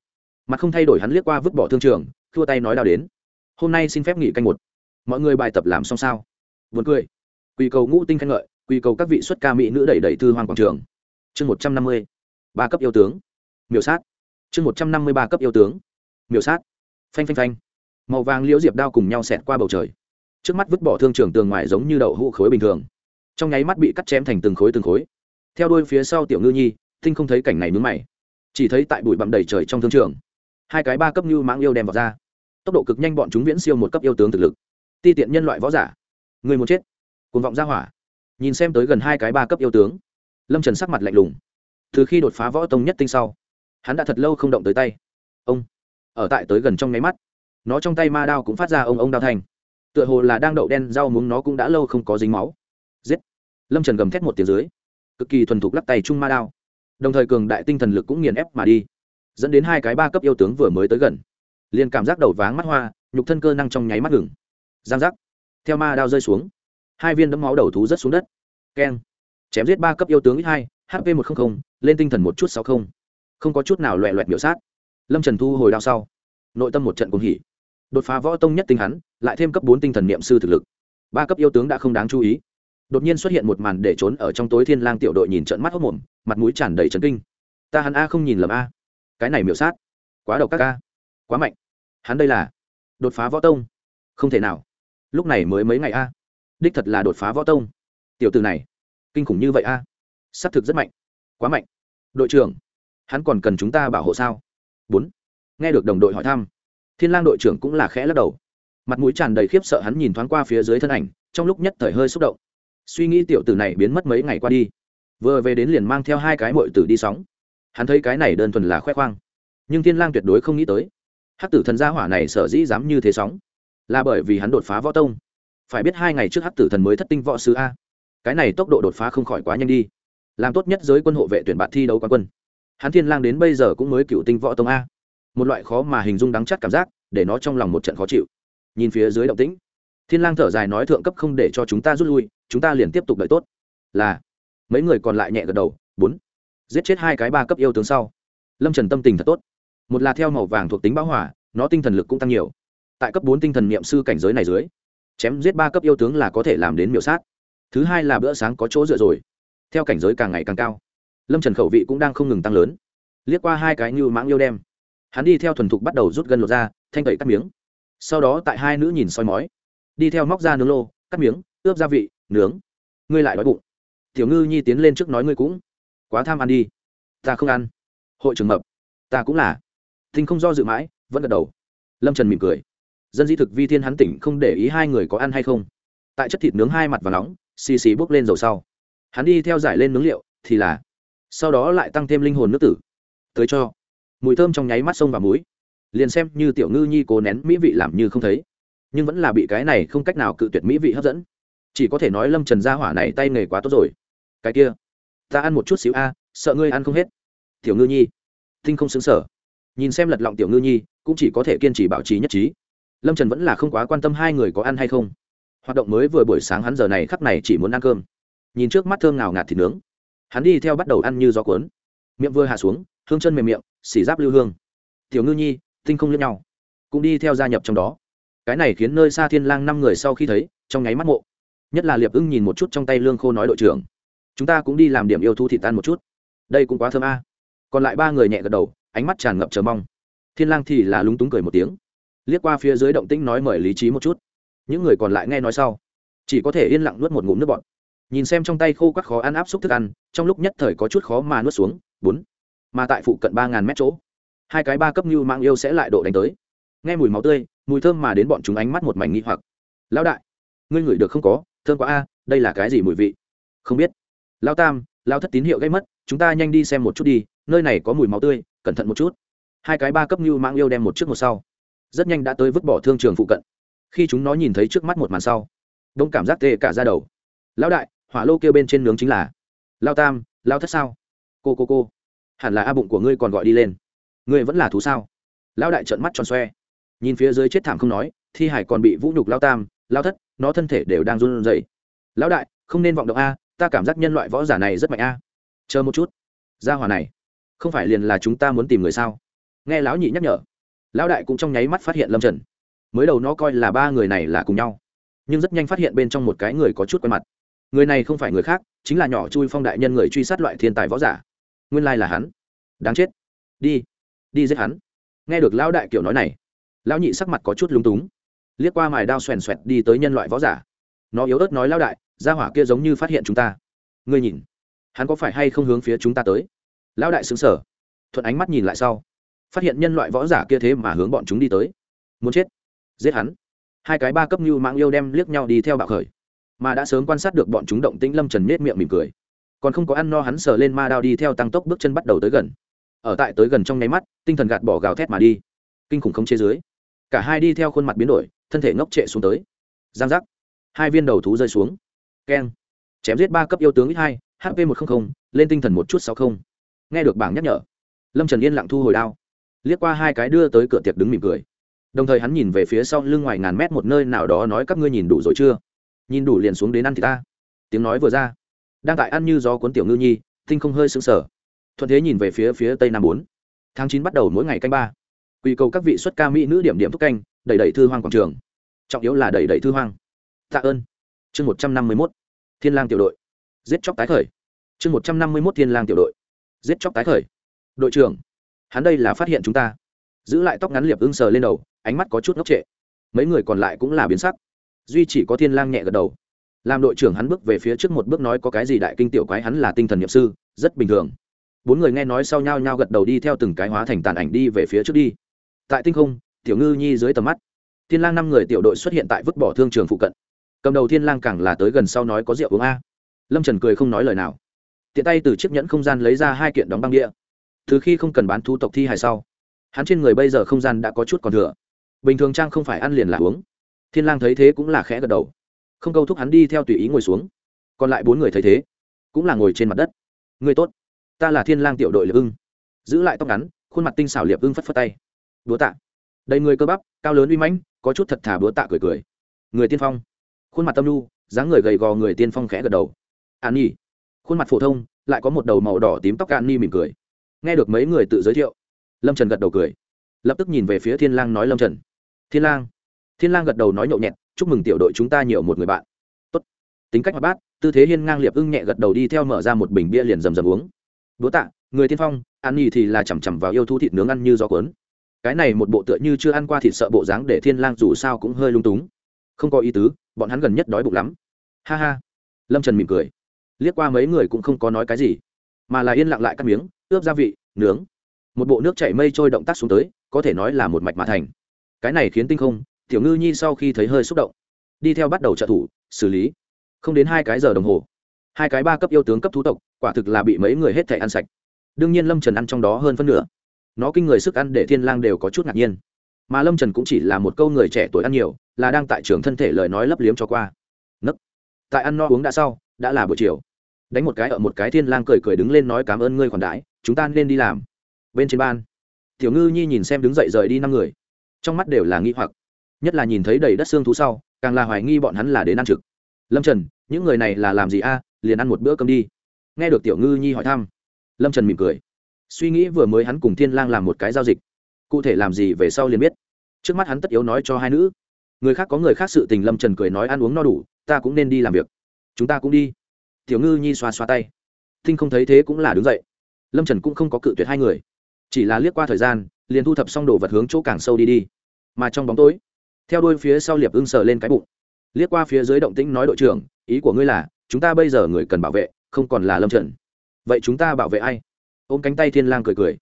Mặt không thay đổi hắn liếc qua vứt bỏ thương trường, thua tay nói đao đến. Hôm nay xin phép nghỉ canh một. Mọi người bài tập làm xong sao? Vượt cười. Quy cầu ngũ tinh khen ngợi quy cầu các vị xuất ca mỹ nữ đẩy đẩy thư hoàng quảng trường. Chương một trăm năm mươi, ba cấp yêu tướng. Miểu sát. Chương một trăm năm mươi ba cấp yêu tướng. Miểu sát. Phanh phanh phanh. Màu vàng liễu diệp đao cùng nhau xẹt qua bầu trời. Trước mắt vứt bỏ thương trường tường ngoài giống như đậu hũ khối bình thường. Trong nháy mắt bị cắt chém thành từng khối từng khối theo đuôi phía sau tiểu ngư nhi, tinh không thấy cảnh này mướn mày. Chỉ thấy tại bụi bặm đầy trời trong thương trường, hai cái ba cấp như mãng yêu đem vào ra. Tốc độ cực nhanh bọn chúng viễn siêu một cấp yêu tướng thực lực. Ti tiện nhân loại võ giả. Người muốn chết. Cuồng vọng ra hỏa. Nhìn xem tới gần hai cái ba cấp yêu tướng. Lâm trần sắc mặt lạnh lùng. Từ khi đột phá võ tông nhất tinh sau, hắn đã thật lâu không động tới tay. Ông, ở tại tới gần trong nháy mắt, nó trong tay ma đao cũng phát ra ông ông đao thành tựa hồ là đang đậu đen rau muống nó cũng đã lâu không có dính máu. Giết. Lâm trần gầm thét một tiếng dưới cực kỳ thuần thục lắc tay chung ma đao. Đồng thời cường đại tinh thần lực cũng nghiền ép mà đi, dẫn đến hai cái ba cấp yêu tướng vừa mới tới gần. Liền cảm giác đầu váng mắt hoa, nhục thân cơ năng trong nháy mắt ngừng. Giang giác. Theo ma đao rơi xuống, hai viên đấm máu đầu thú rất xuống đất. Keng. Chém giết ba cấp yêu tướng ít hai hp một trăm linh lên tinh thần một chút sáu không. Không có chút nào loẹ loẹt biểu sát. Lâm trần thu hồi đao sau, nội tâm một trận cuồng hỉ. Đột phá võ tông nhất tinh hắn, lại thêm cấp bốn tinh thần niệm sư thực lực. Ba cấp yêu tướng đã không đáng chú ý đột nhiên xuất hiện một màn để trốn ở trong tối thiên lang tiểu đội nhìn trận mắt hốc mồm, mặt mũi tràn đầy trấn kinh. Ta hắn a không nhìn lầm a. Cái này miểu sát. Quá độc các a. Quá mạnh. Hắn đây là đột phá võ tông. Không thể nào. Lúc này mới mấy ngày a. Đích thật là đột phá võ tông. Tiểu từ này, kinh khủng như vậy a. Sát thực rất mạnh. Quá mạnh. Đội trưởng, hắn còn cần chúng ta bảo hộ sao? Bốn. Nghe được đồng đội hỏi thăm, thiên lang đội trưởng cũng là khẽ lắc đầu. Mặt mũi tràn đầy khiếp sợ hắn nhìn thoáng qua phía dưới thân ảnh, trong lúc nhất thời hơi xúc động suy nghĩ tiểu tử này biến mất mấy ngày qua đi. Vừa về đến liền mang theo hai cái mội tử đi sóng. Hắn thấy cái này đơn thuần là khoe khoang. Nhưng thiên lang tuyệt đối không nghĩ tới, hắc tử thần gia hỏa này sở dĩ dám như thế sóng, là bởi vì hắn đột phá võ tông. Phải biết hai ngày trước hắc tử thần mới thất tinh võ sứ a. Cái này tốc độ đột phá không khỏi quá nhanh đi. Làm tốt nhất giới quân hộ vệ tuyển bạn thi đấu quán quân. Hắn thiên lang đến bây giờ cũng mới cựu tinh võ tông a. Một loại khó mà hình dung đắng chắc cảm giác, để nó trong lòng một trận khó chịu. Nhìn phía dưới động tĩnh, thiên lang thở dài nói thượng cấp không để cho chúng ta rút lui chúng ta liền tiếp tục đợi tốt. Là, mấy người còn lại nhẹ gật đầu, bốn. Giết chết hai cái ba cấp yêu tướng sau, lâm trần tâm tình thật tốt. Một là theo màu vàng thuộc tính bão hỏa nó tinh thần lực cũng tăng nhiều. Tại cấp bốn tinh thần niệm sư cảnh giới này dưới, chém giết ba cấp yêu tướng là có thể làm đến miểu sát. Thứ hai là bữa sáng có chỗ dựa rồi, theo cảnh giới càng ngày càng cao, lâm trần khẩu vị cũng đang không ngừng tăng lớn. Liếc qua hai cái như mãng yêu đem, hắn đi theo thuần thục bắt đầu rút gân lột ra thanh tẩy cắt miếng. Sau đó tại hai nữ nhìn soi mói, đi theo móc ra nướng lô, cắt miếng, ướp gia vị nướng. Ngươi lại đói bụng. Tiểu ngư nhi tiến lên trước nói ngươi cũng quá tham ăn đi. Ta không ăn. Hội trường mập. Ta cũng là. Thinh không do dự mãi, vẫn gật đầu. Lâm trần mỉm cười. Dân di thực vi thiên hắn tỉnh không để ý hai người có ăn hay không. Tại chất thịt nướng hai mặt và nóng, xì xì bốc lên dầu sau. Hắn đi theo giải lên nướng liệu, thì là sau đó lại tăng thêm linh hồn nước tử. Tới cho. Mùi thơm trong nháy mắt sông vào mũi. Liền xem như tiểu ngư nhi cố nén mỹ vị làm như không thấy, nhưng vẫn là bị cái này không cách nào cự tuyệt mỹ vị hấp dẫn chỉ có thể nói lâm trần gia hỏa này tay nghề quá tốt rồi. Cái kia, ta ăn một chút xíu a, sợ ngươi ăn không hết. Tiểu ngư nhi, tinh không xứng sở nhìn xem lật lọng tiểu ngư nhi, cũng chỉ có thể kiên trì bảo trì nhất trí. Lâm trần vẫn là không quá quan tâm hai người có ăn hay không. Hoạt động mới vừa buổi sáng hắn giờ này khắc này chỉ muốn ăn cơm. Nhìn trước mắt thơm ngào ngạt thịt nướng, hắn đi theo bắt đầu ăn như gió cuốn. Miệng vừa hạ xuống, hương chân mềm miệng xỉ giáp lưu hương. Tiểu ngư nhi, tinh không lẫn nhau, cũng đi theo gia nhập trong đó. Cái này khiến nơi xa thiên lang năm người sau khi thấy, trong nháy mắt mộ nhất là liệp ưng nhìn một chút trong tay lương khô nói đội trưởng, chúng ta cũng đi làm điểm yêu thú thịt tan một chút. Đây cũng quá thơm a. Còn lại ba người nhẹ gật đầu, ánh mắt tràn ngập chờ mong. Thiên lang thì là lúng túng cười một tiếng. Liếc qua phía dưới động tĩnh nói mời lý trí một chút. Những người còn lại nghe nói sau, chỉ có thể yên lặng nuốt một ngụm nước bọt. Nhìn xem trong tay khô quắt khó ăn áp xúc thức ăn, trong lúc nhất thời có chút khó mà nuốt xuống, bốn. Mà tại phụ cận ba ngàn mét chỗ, hai cái ba cấp như mang yêu sẽ lại độ đánh tới. Nghe mùi máu tươi, mùi thơm mà đến bọn chúng ánh mắt một mảnh nghi hoặc. Lão đại, ngươi ngửi được không có? Thơm quá a, đây là cái gì mùi vị? Không biết. Lao tam lao thất tín hiệu gây mất, chúng ta nhanh đi xem một chút đi, nơi này có mùi máu tươi, cẩn thận một chút. Hai cái ba cấp như mang yêu đem một trước một sau. Rất nhanh đã tới vứt bỏ thương trường phụ cận. Khi chúng nó nhìn thấy trước mắt một màn sau, đông cảm giác tê cả ra đầu. Lão đại, hỏa lô kêu bên trên nướng chính là. Lao tam lao thất sao? Cô cô cô. Hẳn là a bụng của ngươi còn gọi đi lên. Ngươi vẫn là thú sao? Lão đại trợn mắt tròn xoe. Nhìn phía dưới chết thảm không nói, thi hải còn bị vũ nhục lao tam lao thất, nó thân thể đều đang run rẩy. Lão đại, không nên vọng động a, ta cảm giác nhân loại võ giả này rất mạnh a. Chờ một chút. Gia hỏa này, không phải liền là chúng ta muốn tìm người sao? Nghe lão nhị nhắc nhở. Lão đại cũng trong nháy mắt phát hiện lâm trần. Mới đầu nó coi là ba người này là cùng nhau, nhưng rất nhanh phát hiện bên trong một cái người có chút quen mặt. Người này không phải người khác, chính là nhỏ chui phong đại nhân người truy sát loại thiên tài võ giả. Nguyên lai là hắn. Đáng chết. Đi. Đi giết hắn. Nghe được lão đại kiểu nói này, lão nhị sắc mặt có chút lúng túng liếc qua mài đao xoèn xoẹt đi tới nhân loại võ giả. Nó yếu ớt nói lão đại, gia hỏa kia giống như phát hiện chúng ta. Ngươi nhìn, hắn có phải hay không hướng phía chúng ta tới? Lão đại xứng sở thuận ánh mắt nhìn lại sau, phát hiện nhân loại võ giả kia thế mà hướng bọn chúng đi tới. Muốn chết, giết hắn. Hai cái ba cấp như mạng yêu đem liếc nhau đi theo bạo khởi, mà đã sớm quan sát được bọn chúng động tĩnh lâm trần nết miệng mỉm cười. Còn không có ăn no hắn sờ lên ma đao đi theo tăng tốc bước chân bắt đầu tới gần. Ở tại tới gần trong nháy mắt, tinh thần gạt bỏ gào thét mà đi. Kinh khủng không chế dưới, cả hai đi theo khuôn mặt biến đổi thân thể ngốc trệ xuống tới. Giang giác. Hai viên đầu thú rơi xuống. Keng. Chém giết ba cấp yêu tướng ít hai hp một trăm linh lên tinh thần một chút sáu không. Nghe được bảng nhắc nhở, lâm trần yên lặng thu hồi đao. Liếc qua hai cái đưa tới cửa tiệc đứng mỉm cười. Đồng thời hắn nhìn về phía sau lưng ngoài ngàn mét một nơi nào đó nói các ngươi nhìn đủ rồi chưa? Nhìn đủ liền xuống đến ăn thì ta. Tiếng nói vừa ra, đang tại ăn như gió cuốn tiểu ngư nhi, tinh không hơi sững sờ. Thuận thế nhìn về phía phía tây nam bốn. Tháng chín bắt đầu mỗi ngày canh ba. Quy cầu các vị xuất ca mỹ nữ điểm điểm thúc canh đẩy đẩy thư hoang quảng trường. Trọng yếu là đẩy đẩy thư hoang. Tạ ơn. Chương một trăm năm mươi mốt. Thiên lang tiểu đội. Giết chóc tái khởi. Chương một trăm năm mươi mốt thiên lang tiểu đội. Giết chóc tái khởi. Đội trưởng, hắn đây là phát hiện chúng ta. Giữ lại tóc ngắn liệp ưng sờ lên đầu, ánh mắt có chút ngốc trệ. Mấy người còn lại cũng là biến sắc. Duy chỉ có thiên lang nhẹ gật đầu. Làm đội trưởng hắn bước về phía trước một bước nói có cái gì đại kinh tiểu quái hắn là tinh thần nhậm sư, rất bình thường. Bốn người nghe nói sau nhau nhau gật đầu đi theo từng cái hóa thành tàn ảnh đi về phía trước đi. Tại tinh không tiểu ngư nhi dưới tầm mắt. Thiên lang năm người tiểu đội xuất hiện tại vứt bỏ thương trường phụ cận. Cầm đầu thiên lang càng là tới gần sau nói có rượu uống a. Lâm trần cười không nói lời nào. Tiện tay từ chiếc nhẫn không gian lấy ra hai kiện đóng băng địa từ khi không cần bán thu tộc thi hài sau, hắn trên người bây giờ không gian đã có chút còn thừa. Bình thường trang không phải ăn liền là uống. Thiên lang thấy thế cũng là khẽ gật đầu. Không câu thúc hắn đi theo tùy ý ngồi xuống. Còn lại bốn người thấy thế, cũng là ngồi trên mặt đất. Người tốt, ta là thiên lang tiểu đội liệp ưng. Giữ lại tóc ngắn, khuôn mặt tinh xảo liệp ưng phất phất tay. Đúa tạ đầy người cơ bắp, cao lớn uy mãnh, có chút thật thà búa tạ cười cười. Người tiên phong. Khuôn mặt tâm lu dáng người gầy gò người tiên phong khẽ gật đầu. An nhi. Khuôn mặt phổ thông, lại có một đầu màu đỏ tím tóc an nhi mỉm cười. Nghe được mấy người tự giới thiệu, lâm trần gật đầu cười. Lập tức nhìn về phía thiên lang nói lâm trần. Thiên lang. Thiên lang gật đầu nói nhậu nhẹt, chúc mừng tiểu đội chúng ta nhiều một người bạn. Tốt. Tính cách hoạt bát, tư thế hiên ngang liệp ưng nhẹ gật đầu đi theo mở ra một bình bia liền rầm rầm uống. Búa tạ, người tiên phong. An nhi thì là chằm chằm vào yêu thú thịt nướng ăn như gió cuốn cái này một bộ tựa như chưa ăn qua thịt sợ bộ dáng để thiên lang dù sao cũng hơi lung túng. Không có ý tứ, bọn hắn gần nhất đói bụng lắm. Ha ha. Lâm trần mỉm cười. Liếc qua mấy người cũng không có nói cái gì, mà là yên lặng lại cắt miếng, ướp gia vị, nướng. Một bộ nước chảy mây trôi động tác xuống tới, có thể nói là một mạch mà thành. Cái này khiến tinh không, tiểu ngư nhi sau khi thấy hơi xúc động, đi theo bắt đầu trợ thủ, xử lý. Không đến hai cái giờ đồng hồ, hai cái ba cấp yêu tướng cấp thú tộc, quả thực là bị mấy người hết thể ăn sạch. Đương nhiên lâm trần ăn trong đó hơn phân nửa nó kinh người sức ăn để thiên lang đều có chút ngạc nhiên. Mà lâm trần cũng chỉ là một câu người trẻ tuổi ăn nhiều, là đang tại trường thân thể lời nói lấp liếm cho qua. Nấc. Tại ăn no uống đã sau, đã là buổi chiều. Đánh một cái ở một cái thiên lang cười cười đứng lên nói cảm ơn ngươi khoản đãi, chúng ta nên đi làm. Bên trên ban, tiểu ngư nhi nhìn xem đứng dậy rời đi năm người. Trong mắt đều là nghi hoặc. Nhất là nhìn thấy đầy đất xương thú sau, càng là hoài nghi bọn hắn là đến ăn trực. Lâm trần, những người này là làm gì a? Liền ăn một bữa cơm đi. Nghe được tiểu ngư nhi hỏi thăm, lâm trần mỉm cười suy nghĩ vừa mới hắn cùng thiên lang làm một cái giao dịch. Cụ thể làm gì về sau liền biết. Trước mắt hắn tất yếu nói cho hai nữ. Người khác có người khác sự tình lâm trần cười nói ăn uống no đủ, ta cũng nên đi làm việc. Chúng ta cũng đi. Tiểu ngư nhi xoa xoa tay. Thinh không thấy thế cũng là đứng dậy. Lâm trần cũng không có cự tuyệt hai người. Chỉ là liếc qua thời gian, liền thu thập xong đồ vật hướng chỗ càng sâu đi đi. Mà trong bóng tối, theo đôi phía sau liệp ưng sờ lên cái bụng. Liếc qua phía dưới động tĩnh nói đội trưởng, ý của ngươi là, chúng ta bây giờ người cần bảo vệ, không còn là lâm trần. Vậy chúng ta bảo vệ ai? Ôm cánh tay thiên lang cười cười.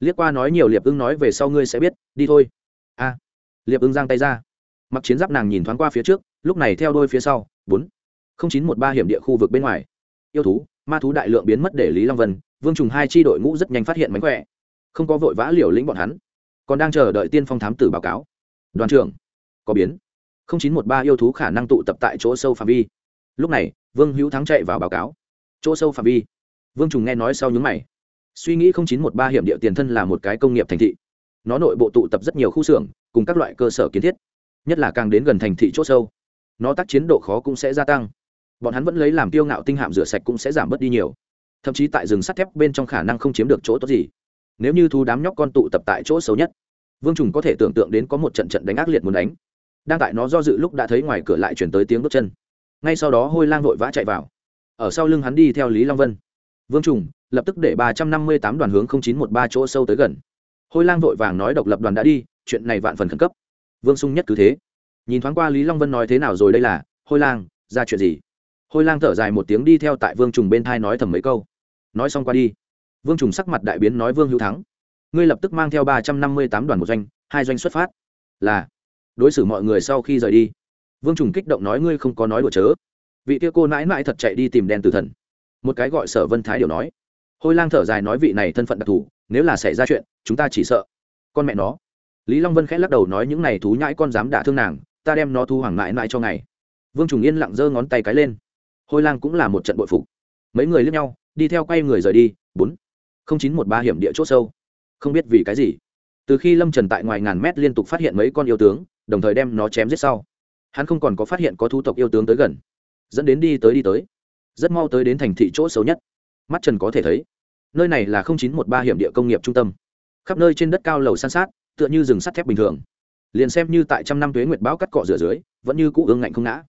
Liếc qua nói nhiều liệp ưng nói về sau ngươi sẽ biết, đi thôi. A. Liệp ưng giang tay ra. Mặc chiến giáp nàng nhìn thoáng qua phía trước, lúc này theo đôi phía sau, bốn. Không chín một ba hiểm địa khu vực bên ngoài. Yêu thú, ma thú đại lượng biến mất để lý long vân, vương trùng hai chi đội ngũ rất nhanh phát hiện mánh khỏe. Không có vội vã liều lĩnh bọn hắn. Còn đang chờ đợi tiên phong thám tử báo cáo. Đoàn trưởng, có biến. Không chín một ba yêu thú khả năng tụ tập tại chỗ sâu phạm vi. Lúc này, vương hữu thắng chạy vào báo cáo. Chỗ sâu phạm vi. Vương trùng nghe nói sau nhúng mày suy nghĩ không chín một ba hiểm địa tiền thân là một cái công nghiệp thành thị. Nó nội bộ tụ tập rất nhiều khu xưởng, cùng các loại cơ sở kiến thiết. Nhất là càng đến gần thành thị c h ỗ sâu, nó tác chiến độ khó cũng sẽ gia tăng. Bọn hắn vẫn lấy làm tiêu ngạo tinh hạm rửa sạch cũng sẽ giảm bớt đi nhiều. Thậm chí tại rừng sắt thép bên trong khả năng không chiếm được chỗ tốt gì. Nếu như thu đám nhóc con tụ tập tại chỗ xấu nhất, vương trùng có thể tưởng tượng đến có một trận trận đánh ác liệt muốn đánh. Đang tại nó do dự lúc đã thấy ngoài cửa lại chuyển tới tiếng bước chân. Ngay sau đó hôi lang vội vã chạy vào. Ở sau lưng hắn đi theo lý long vân. Vương trùng lập tức để ba trăm năm mươi tám đoàn hướng chín một ba chỗ sâu tới gần. Hôi lang vội vàng nói độc lập đoàn đã đi, chuyện này vạn phần khẩn cấp. Vương sung nhất cứ thế. Nhìn thoáng qua lý long vân nói thế nào rồi đây là, hôi lang, ra chuyện gì? Hôi lang thở dài một tiếng đi theo tại vương trùng bên thai nói thầm mấy câu. Nói xong qua đi, vương trùng sắc mặt đại biến nói vương hữu thắng, ngươi lập tức mang theo ba trăm năm mươi tám đoàn một doanh, hai doanh xuất phát. Là. Đối xử mọi người sau khi rời đi. Vương trùng kích động nói, ngươi không có nói đùa chớ. Vị kia cô nãi nãi thật chạy đi tìm đen tử thần. Một cái gọi sở vân thái điều nói hôi lang thở dài nói vị này thân phận đặc thù, nếu là xảy ra chuyện, chúng ta chỉ sợ. Con mẹ nó. Lý long vân khẽ lắc đầu nói những này thú nhãi con dám đả thương nàng, ta đem nó thu hoàng mãi mãi cho ngày. Vương trùng yên lặng giơ ngón tay cái lên. Hôi lang cũng là một trận bội phục. Mấy người lướt nhau, đi theo quay người rời đi. Bốn. Không chín một ba hiểm địa c h ỗ sâu. Không biết vì cái gì. Từ khi lâm trần tại ngoài ngàn mét liên tục phát hiện mấy con yêu tướng, đồng thời đem nó chém giết sau. Hắn không còn có phát hiện có thu tộc yêu tướng tới gần. Dẫn đến đi tới đi tới. Rất mau tới đến thành thị chỗ xấu nhất mắt trần có thể thấy. Nơi này là chín một ba hiểm địa công nghiệp trung tâm. Khắp nơi trên đất cao lầu san sát, tựa như rừng sắt thép bình thường. Liền xem như tại trăm năm tuế nguyệt bão cắt cọ rửa dưới, vẫn như cũ ương ngạnh không ngã.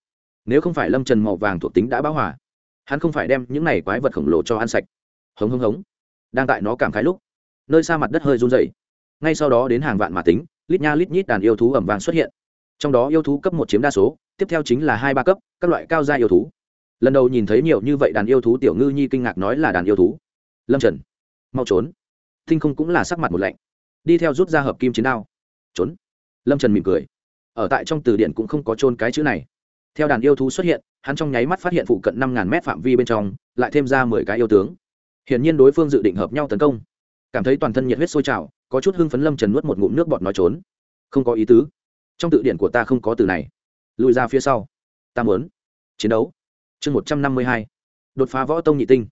Nếu không phải lâm trần màu vàng thuộc tính đã báo hỏa hắn không phải đem những này quái vật khổng lồ cho ăn sạch. Hống hống hống. Đang tại nó cảm khái lúc, nơi xa mặt đất hơi run dày ngay sau đó đến hàng vạn mã tính, lít nha lít nhít đàn yêu thú ẩm vàng xuất hiện. Trong đó yêu thú cấp một chiếm đa số, tiếp theo chính là hai ba cấp, các loại cao gia yêu thú lần đầu nhìn thấy nhiều như vậy đàn yêu thú, tiểu ngư nhi kinh ngạc nói là đàn yêu thú. Lâm trần, mau trốn. Thinh không cũng là sắc mặt một lạnh. Đi theo rút ra hợp kim chiến đao. Trốn. Lâm trần mỉm cười. Ở tại trong từ điển cũng không có trôn cái chữ này. Theo đàn yêu thú xuất hiện, hắn trong nháy mắt phát hiện phụ cận năm ngàn mét phạm vi bên trong, lại thêm ra mười cái yêu tướng. Hiển nhiên đối phương dự định hợp nhau tấn công. Cảm thấy toàn thân nhiệt huyết sôi trào, có chút hưng phấn lâm trần nuốt một ngụm nước bọt nói trốn. Không có ý tứ. Trong tự điển của ta không có từ này. Lùi ra phía sau. Ta muốn chiến đấu chương một trăm năm mươi hai. Đột phá võ tông nhị tinh.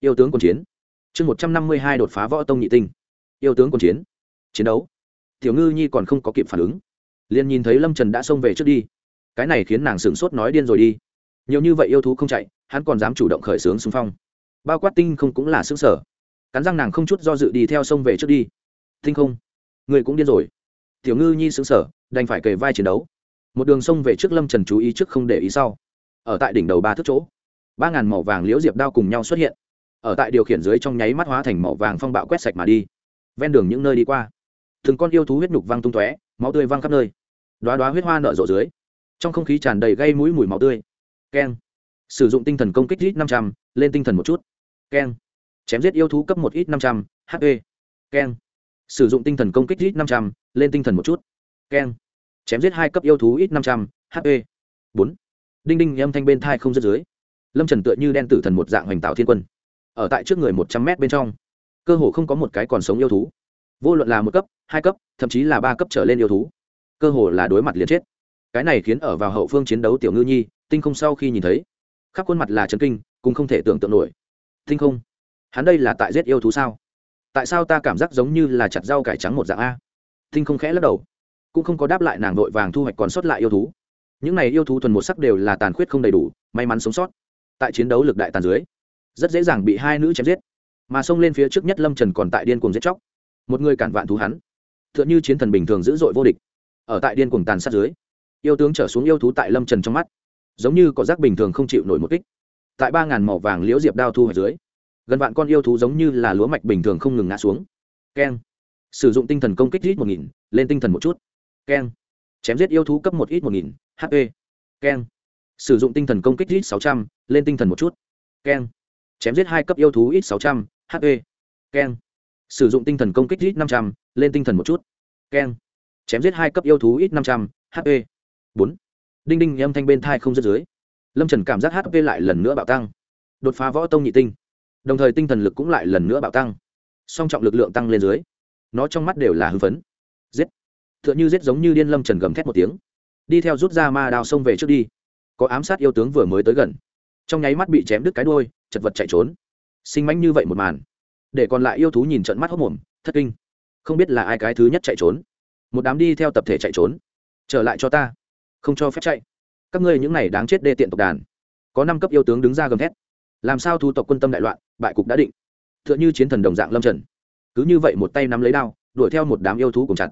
Yêu tướng quân chiến. Chương một trăm năm mươi hai đột phá võ tông nhị tinh. Yêu tướng quân chiến. Chiến đấu. Tiểu ngư nhi còn không có kịp phản ứng. Liền nhìn thấy lâm trần đã xông về trước đi. Cái này khiến nàng sửng sốt nói điên rồi đi. Nhiều như vậy yêu thú không chạy, hắn còn dám chủ động khởi xướng xung phong. Bao quát tinh không cũng là xứng sở. Cắn răng nàng không chút do dự đi theo sông về trước đi. Tinh không? Người cũng điên rồi. Tiểu ngư nhi xứng sở, đành phải kề vai chiến đấu. Một đường sông về trước lâm trần chú ý trước không để ý sau ở tại đỉnh đầu ba thước chỗ. Ba ngàn màu vàng liễu diệp đao cùng nhau xuất hiện. Ở tại điều khiển dưới trong nháy mắt hóa thành màu vàng phong bạo quét sạch mà đi. Ven đường những nơi đi qua, từng con yêu thú huyết nhục văng tung tóe, máu tươi văng khắp nơi. Đoá đoá huyết hoa nở rộ dưới, trong không khí tràn đầy gây mũi mùi máu tươi. Keng. Sử dụng tinh thần công kích ít năm trăm l lên tinh thần một chút. Keng. Chém giết yêu thú cấp một ít năm trăm hp keng. Sử dụng tinh thần công kích ít năm trăm l lên tinh thần một chút. Keng. Chém giết hai cấp yêu thú ít năm trăm hp bốn đinh đinh âm thanh bên thai không rất dưới. Lâm trần tựa như đen tử thần một dạng hoành tạo thiên quân. Ở tại trước người một trăm mét bên trong, cơ hồ không có một cái còn sống yêu thú. Vô luận là một cấp, hai cấp, thậm chí là ba cấp trở lên yêu thú, cơ hồ là đối mặt liền chết. Cái này khiến ở vào hậu phương chiến đấu tiểu ngư nhi, tinh không sau khi nhìn thấy, khắp khuôn mặt là chấn kinh, cũng không thể tưởng tượng nổi. Tinh không? Hắn đây là tại giết yêu thú sao? Tại sao ta cảm giác giống như là chặt rau cải trắng một dạng a? Tinh không khẽ lắc đầu, cũng không có đáp lại nàng vội vàng thu hoạch còn sót lại yêu thú những này yêu thú thuần một sắc đều là tàn khuyết không đầy đủ, may mắn sống sót. Tại chiến đấu lực đại tàn dưới, rất dễ dàng bị hai nữ chém giết. Mà xông lên phía trước nhất lâm trần còn tại điên cuồng giết chóc. Một người cản vạn thú hắn t h ư ợ n h ư chiến thần bình thường dữ dội vô địch. Ở tại điên cuồng tàn sát dưới, yêu tướng trở xuống yêu thú tại lâm trần trong mắt, giống như có rác bình thường không chịu nổi một kích. Tại ba ngàn màu vàng liễu diệp đao thu ở dưới, gần vạn con yêu thú giống như là lúa mạch bình thường không ngừng ngã xuống. Keng. Sử dụng tinh thần công kích ít một nghìn, lên tinh thần một chút. Keng chém giết yêu thú cấp một ít một nghìn hp keng. Sử dụng tinh thần công kích ít sáu trăm, lên tinh thần một chút. Keng. Chém giết hai cấp yêu thú ít sáu trăm hp keng. Sử dụng tinh thần công kích ít năm trăm l ê n tinh thần một chút. Keng. Chém giết hai cấp yêu thú ít năm trăm, h hp bốn. Đinh đinh, âm thanh bên thai không rất dưới. Lâm trần cảm giác hp lại lần nữa bạo tăng. Đột phá võ tông nhị tinh. Đồng thời tinh thần lực cũng lại lần nữa bạo tăng. Song trọng lực lượng tăng lên dưới. Nó trong mắt đều là hưng phấn. Giết tựa như giết giống như điên lâm trần gầm thét một tiếng. Đi theo rút ra ma đào xông về trước đi. Có ám sát yêu tướng vừa mới tới gần. Trong nháy mắt bị chém đứt cái đôi chật vật chạy trốn. Sinh mánh như vậy một màn, để còn lại yêu thú nhìn trận mắt hốc mồm, thất kinh. Không biết là ai cái thứ nhất chạy trốn. Một đám đi theo tập thể chạy trốn. Trở lại cho ta. Không cho phép chạy. Các ngươi những này đáng chết đê tiện tộc đàn. Có năm cấp yêu tướng đứng ra gầm thét. Làm sao thu tộc quân tâm đại loạn, bại cục đã định. T h ư ợ n h ư chiến thần đồng dạng lâm trần. Cứ như vậy một tay nắm lấy đao, đuổi theo một đám yêu thú cùng chặt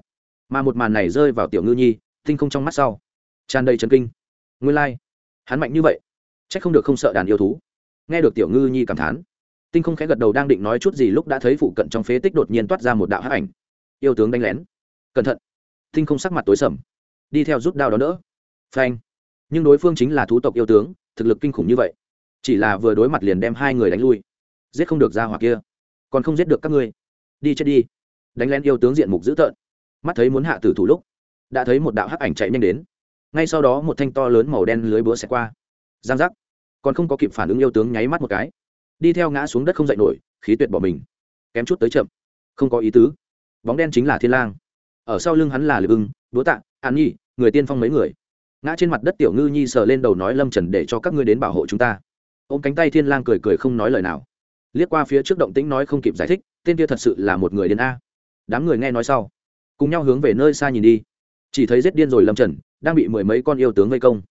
mà một màn này rơi vào tiểu ngư nhi, tinh không trong mắt sau. Tràn đầy trần kinh. Nguyên lai、like. hắn mạnh như vậy c h ắ c không được không sợ đàn yêu thú. Nghe được tiểu ngư nhi cảm thán, tinh không khẽ gật đầu đang định nói chút gì lúc đã thấy phụ cận trong phế tích đột nhiên toát ra một đạo hắc ảnh. Yêu tướng đánh lén. Cẩn thận. Tinh không sắc mặt tối sầm. Đi theo rút đao đó nữa phanh. Nhưng đối phương chính là thú tộc yêu tướng, thực lực kinh khủng như vậy. Chỉ là vừa đối mặt liền đem hai người đánh lui. Giết không được ra hỏa kia. Còn không giết được các ngươi. Đi chết đi. Đánh lén yêu tướng diện mục dữ tợn mắt thấy muốn hạ tử thủ lúc, đã thấy một đạo hắc ảnh chạy nhanh đến. Ngay sau đó một thanh to lớn màu đen lưới búa xẹt qua. Giang giác. Còn không có kịp phản ứng yêu tướng nháy mắt một cái. Đi theo ngã xuống đất không dậy nổi, khí tuyệt bỏ mình. Kém chút tới chậm. Không có ý tứ. Bóng đen chính là thiên lang. Ở sau lưng hắn là liệp ưng đúa tạ, an nhi, người tiên phong mấy người. Ngã trên mặt đất tiểu ngư nhi sờ lên đầu nói lâm trần để cho các ngươi đến bảo hộ chúng ta. Ôm cánh tay thiên lang cười cười không nói lời nào. Liếc qua phía trước động tĩnh nói không kịp giải thích, tên kia thật sự là một người đến a. Đám người nghe nói sau cùng nhau hướng về nơi xa nhìn đi. Chỉ thấy giết điên rồi lâm trần, đang bị mười mấy con yêu tướng vây công.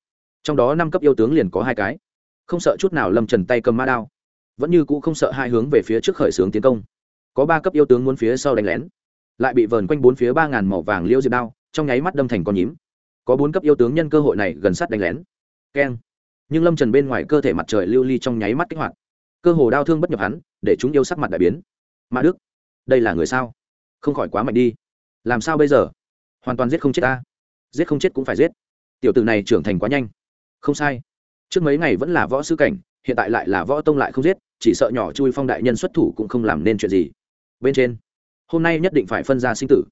Trong đó năm cấp yêu tướng liền có hai cái. Không sợ chút nào lâm trần tay cầm ma đao. Vẫn như cũ không sợ hai hướng về phía trước khởi xướng tiến công. Có ba cấp yêu tướng muốn phía sau đánh lén. Lại bị vờn quanh bốn phía ba ngàn màu vàng liêu diệt đao, trong nháy mắt đâm thành con nhím. Có bốn cấp yêu tướng nhân cơ hội này gần sát đánh lén. Keng. Nhưng lâm trần bên ngoài cơ thể mặt trời lưu ly trong nháy mắt kích hoạt. Cơ hồ đau thương bất nhập hắn, để chúng yêu sắc mặt đại biến. Mã đức, đây là người sao? Không khỏi quá mạnh đi làm sao bây giờ? Hoàn toàn giết không chết ta. Giết không chết cũng phải giết. Tiểu t ử này trưởng thành quá nhanh. Không sai. Trước mấy ngày vẫn là võ sư cảnh, hiện tại lại là võ tông lại không giết, chỉ sợ nhỏ chui phong đại nhân xuất thủ cũng không làm nên chuyện gì. Bên trên, hôm nay nhất định phải phân ra sinh tử.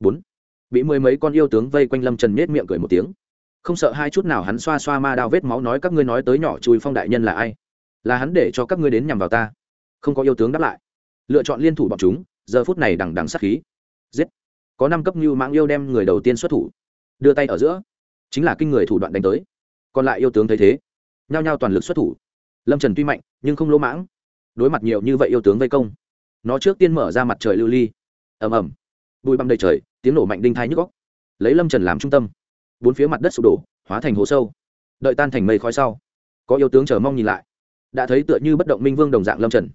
Bốn. Bị mười mấy con yêu tướng vây quanh lâm trần nết miệng cười một tiếng. Không sợ hai chút nào hắn xoa xoa ma đao vết máu nói các ngươi nói tới nhỏ chui phong đại nhân là ai? Là hắn để cho các ngươi đến nhằm vào ta. Không có yêu tướng đáp lại. Lựa chọn liên thủ bọn chúng, giờ phút này đằng đằng sát khí. Giết có năm cấp như mãng yêu đem người đầu tiên xuất thủ. Đưa tay ở giữa. Chính là kinh người thủ đoạn đánh tới. Còn lại yêu tướng thấy thế. Nhao nhao toàn lực xuất thủ. Lâm trần tuy mạnh, nhưng không lỗ mãng. Đối mặt nhiều như vậy yêu tướng vây công. Nó trước tiên mở ra mặt trời lưu ly. Ầm ầm. Bụi băm đầy trời, tiếng nổ mạnh đinh thai nhức góc lấy lâm trần làm trung tâm. Bốn phía mặt đất sụp đổ, hóa thành hố sâu. Đợi tan thành mây khói sau, có yêu tướng chờ mong nhìn lại. Đã thấy tựa như bất động minh vương đồng dạng lâm trần.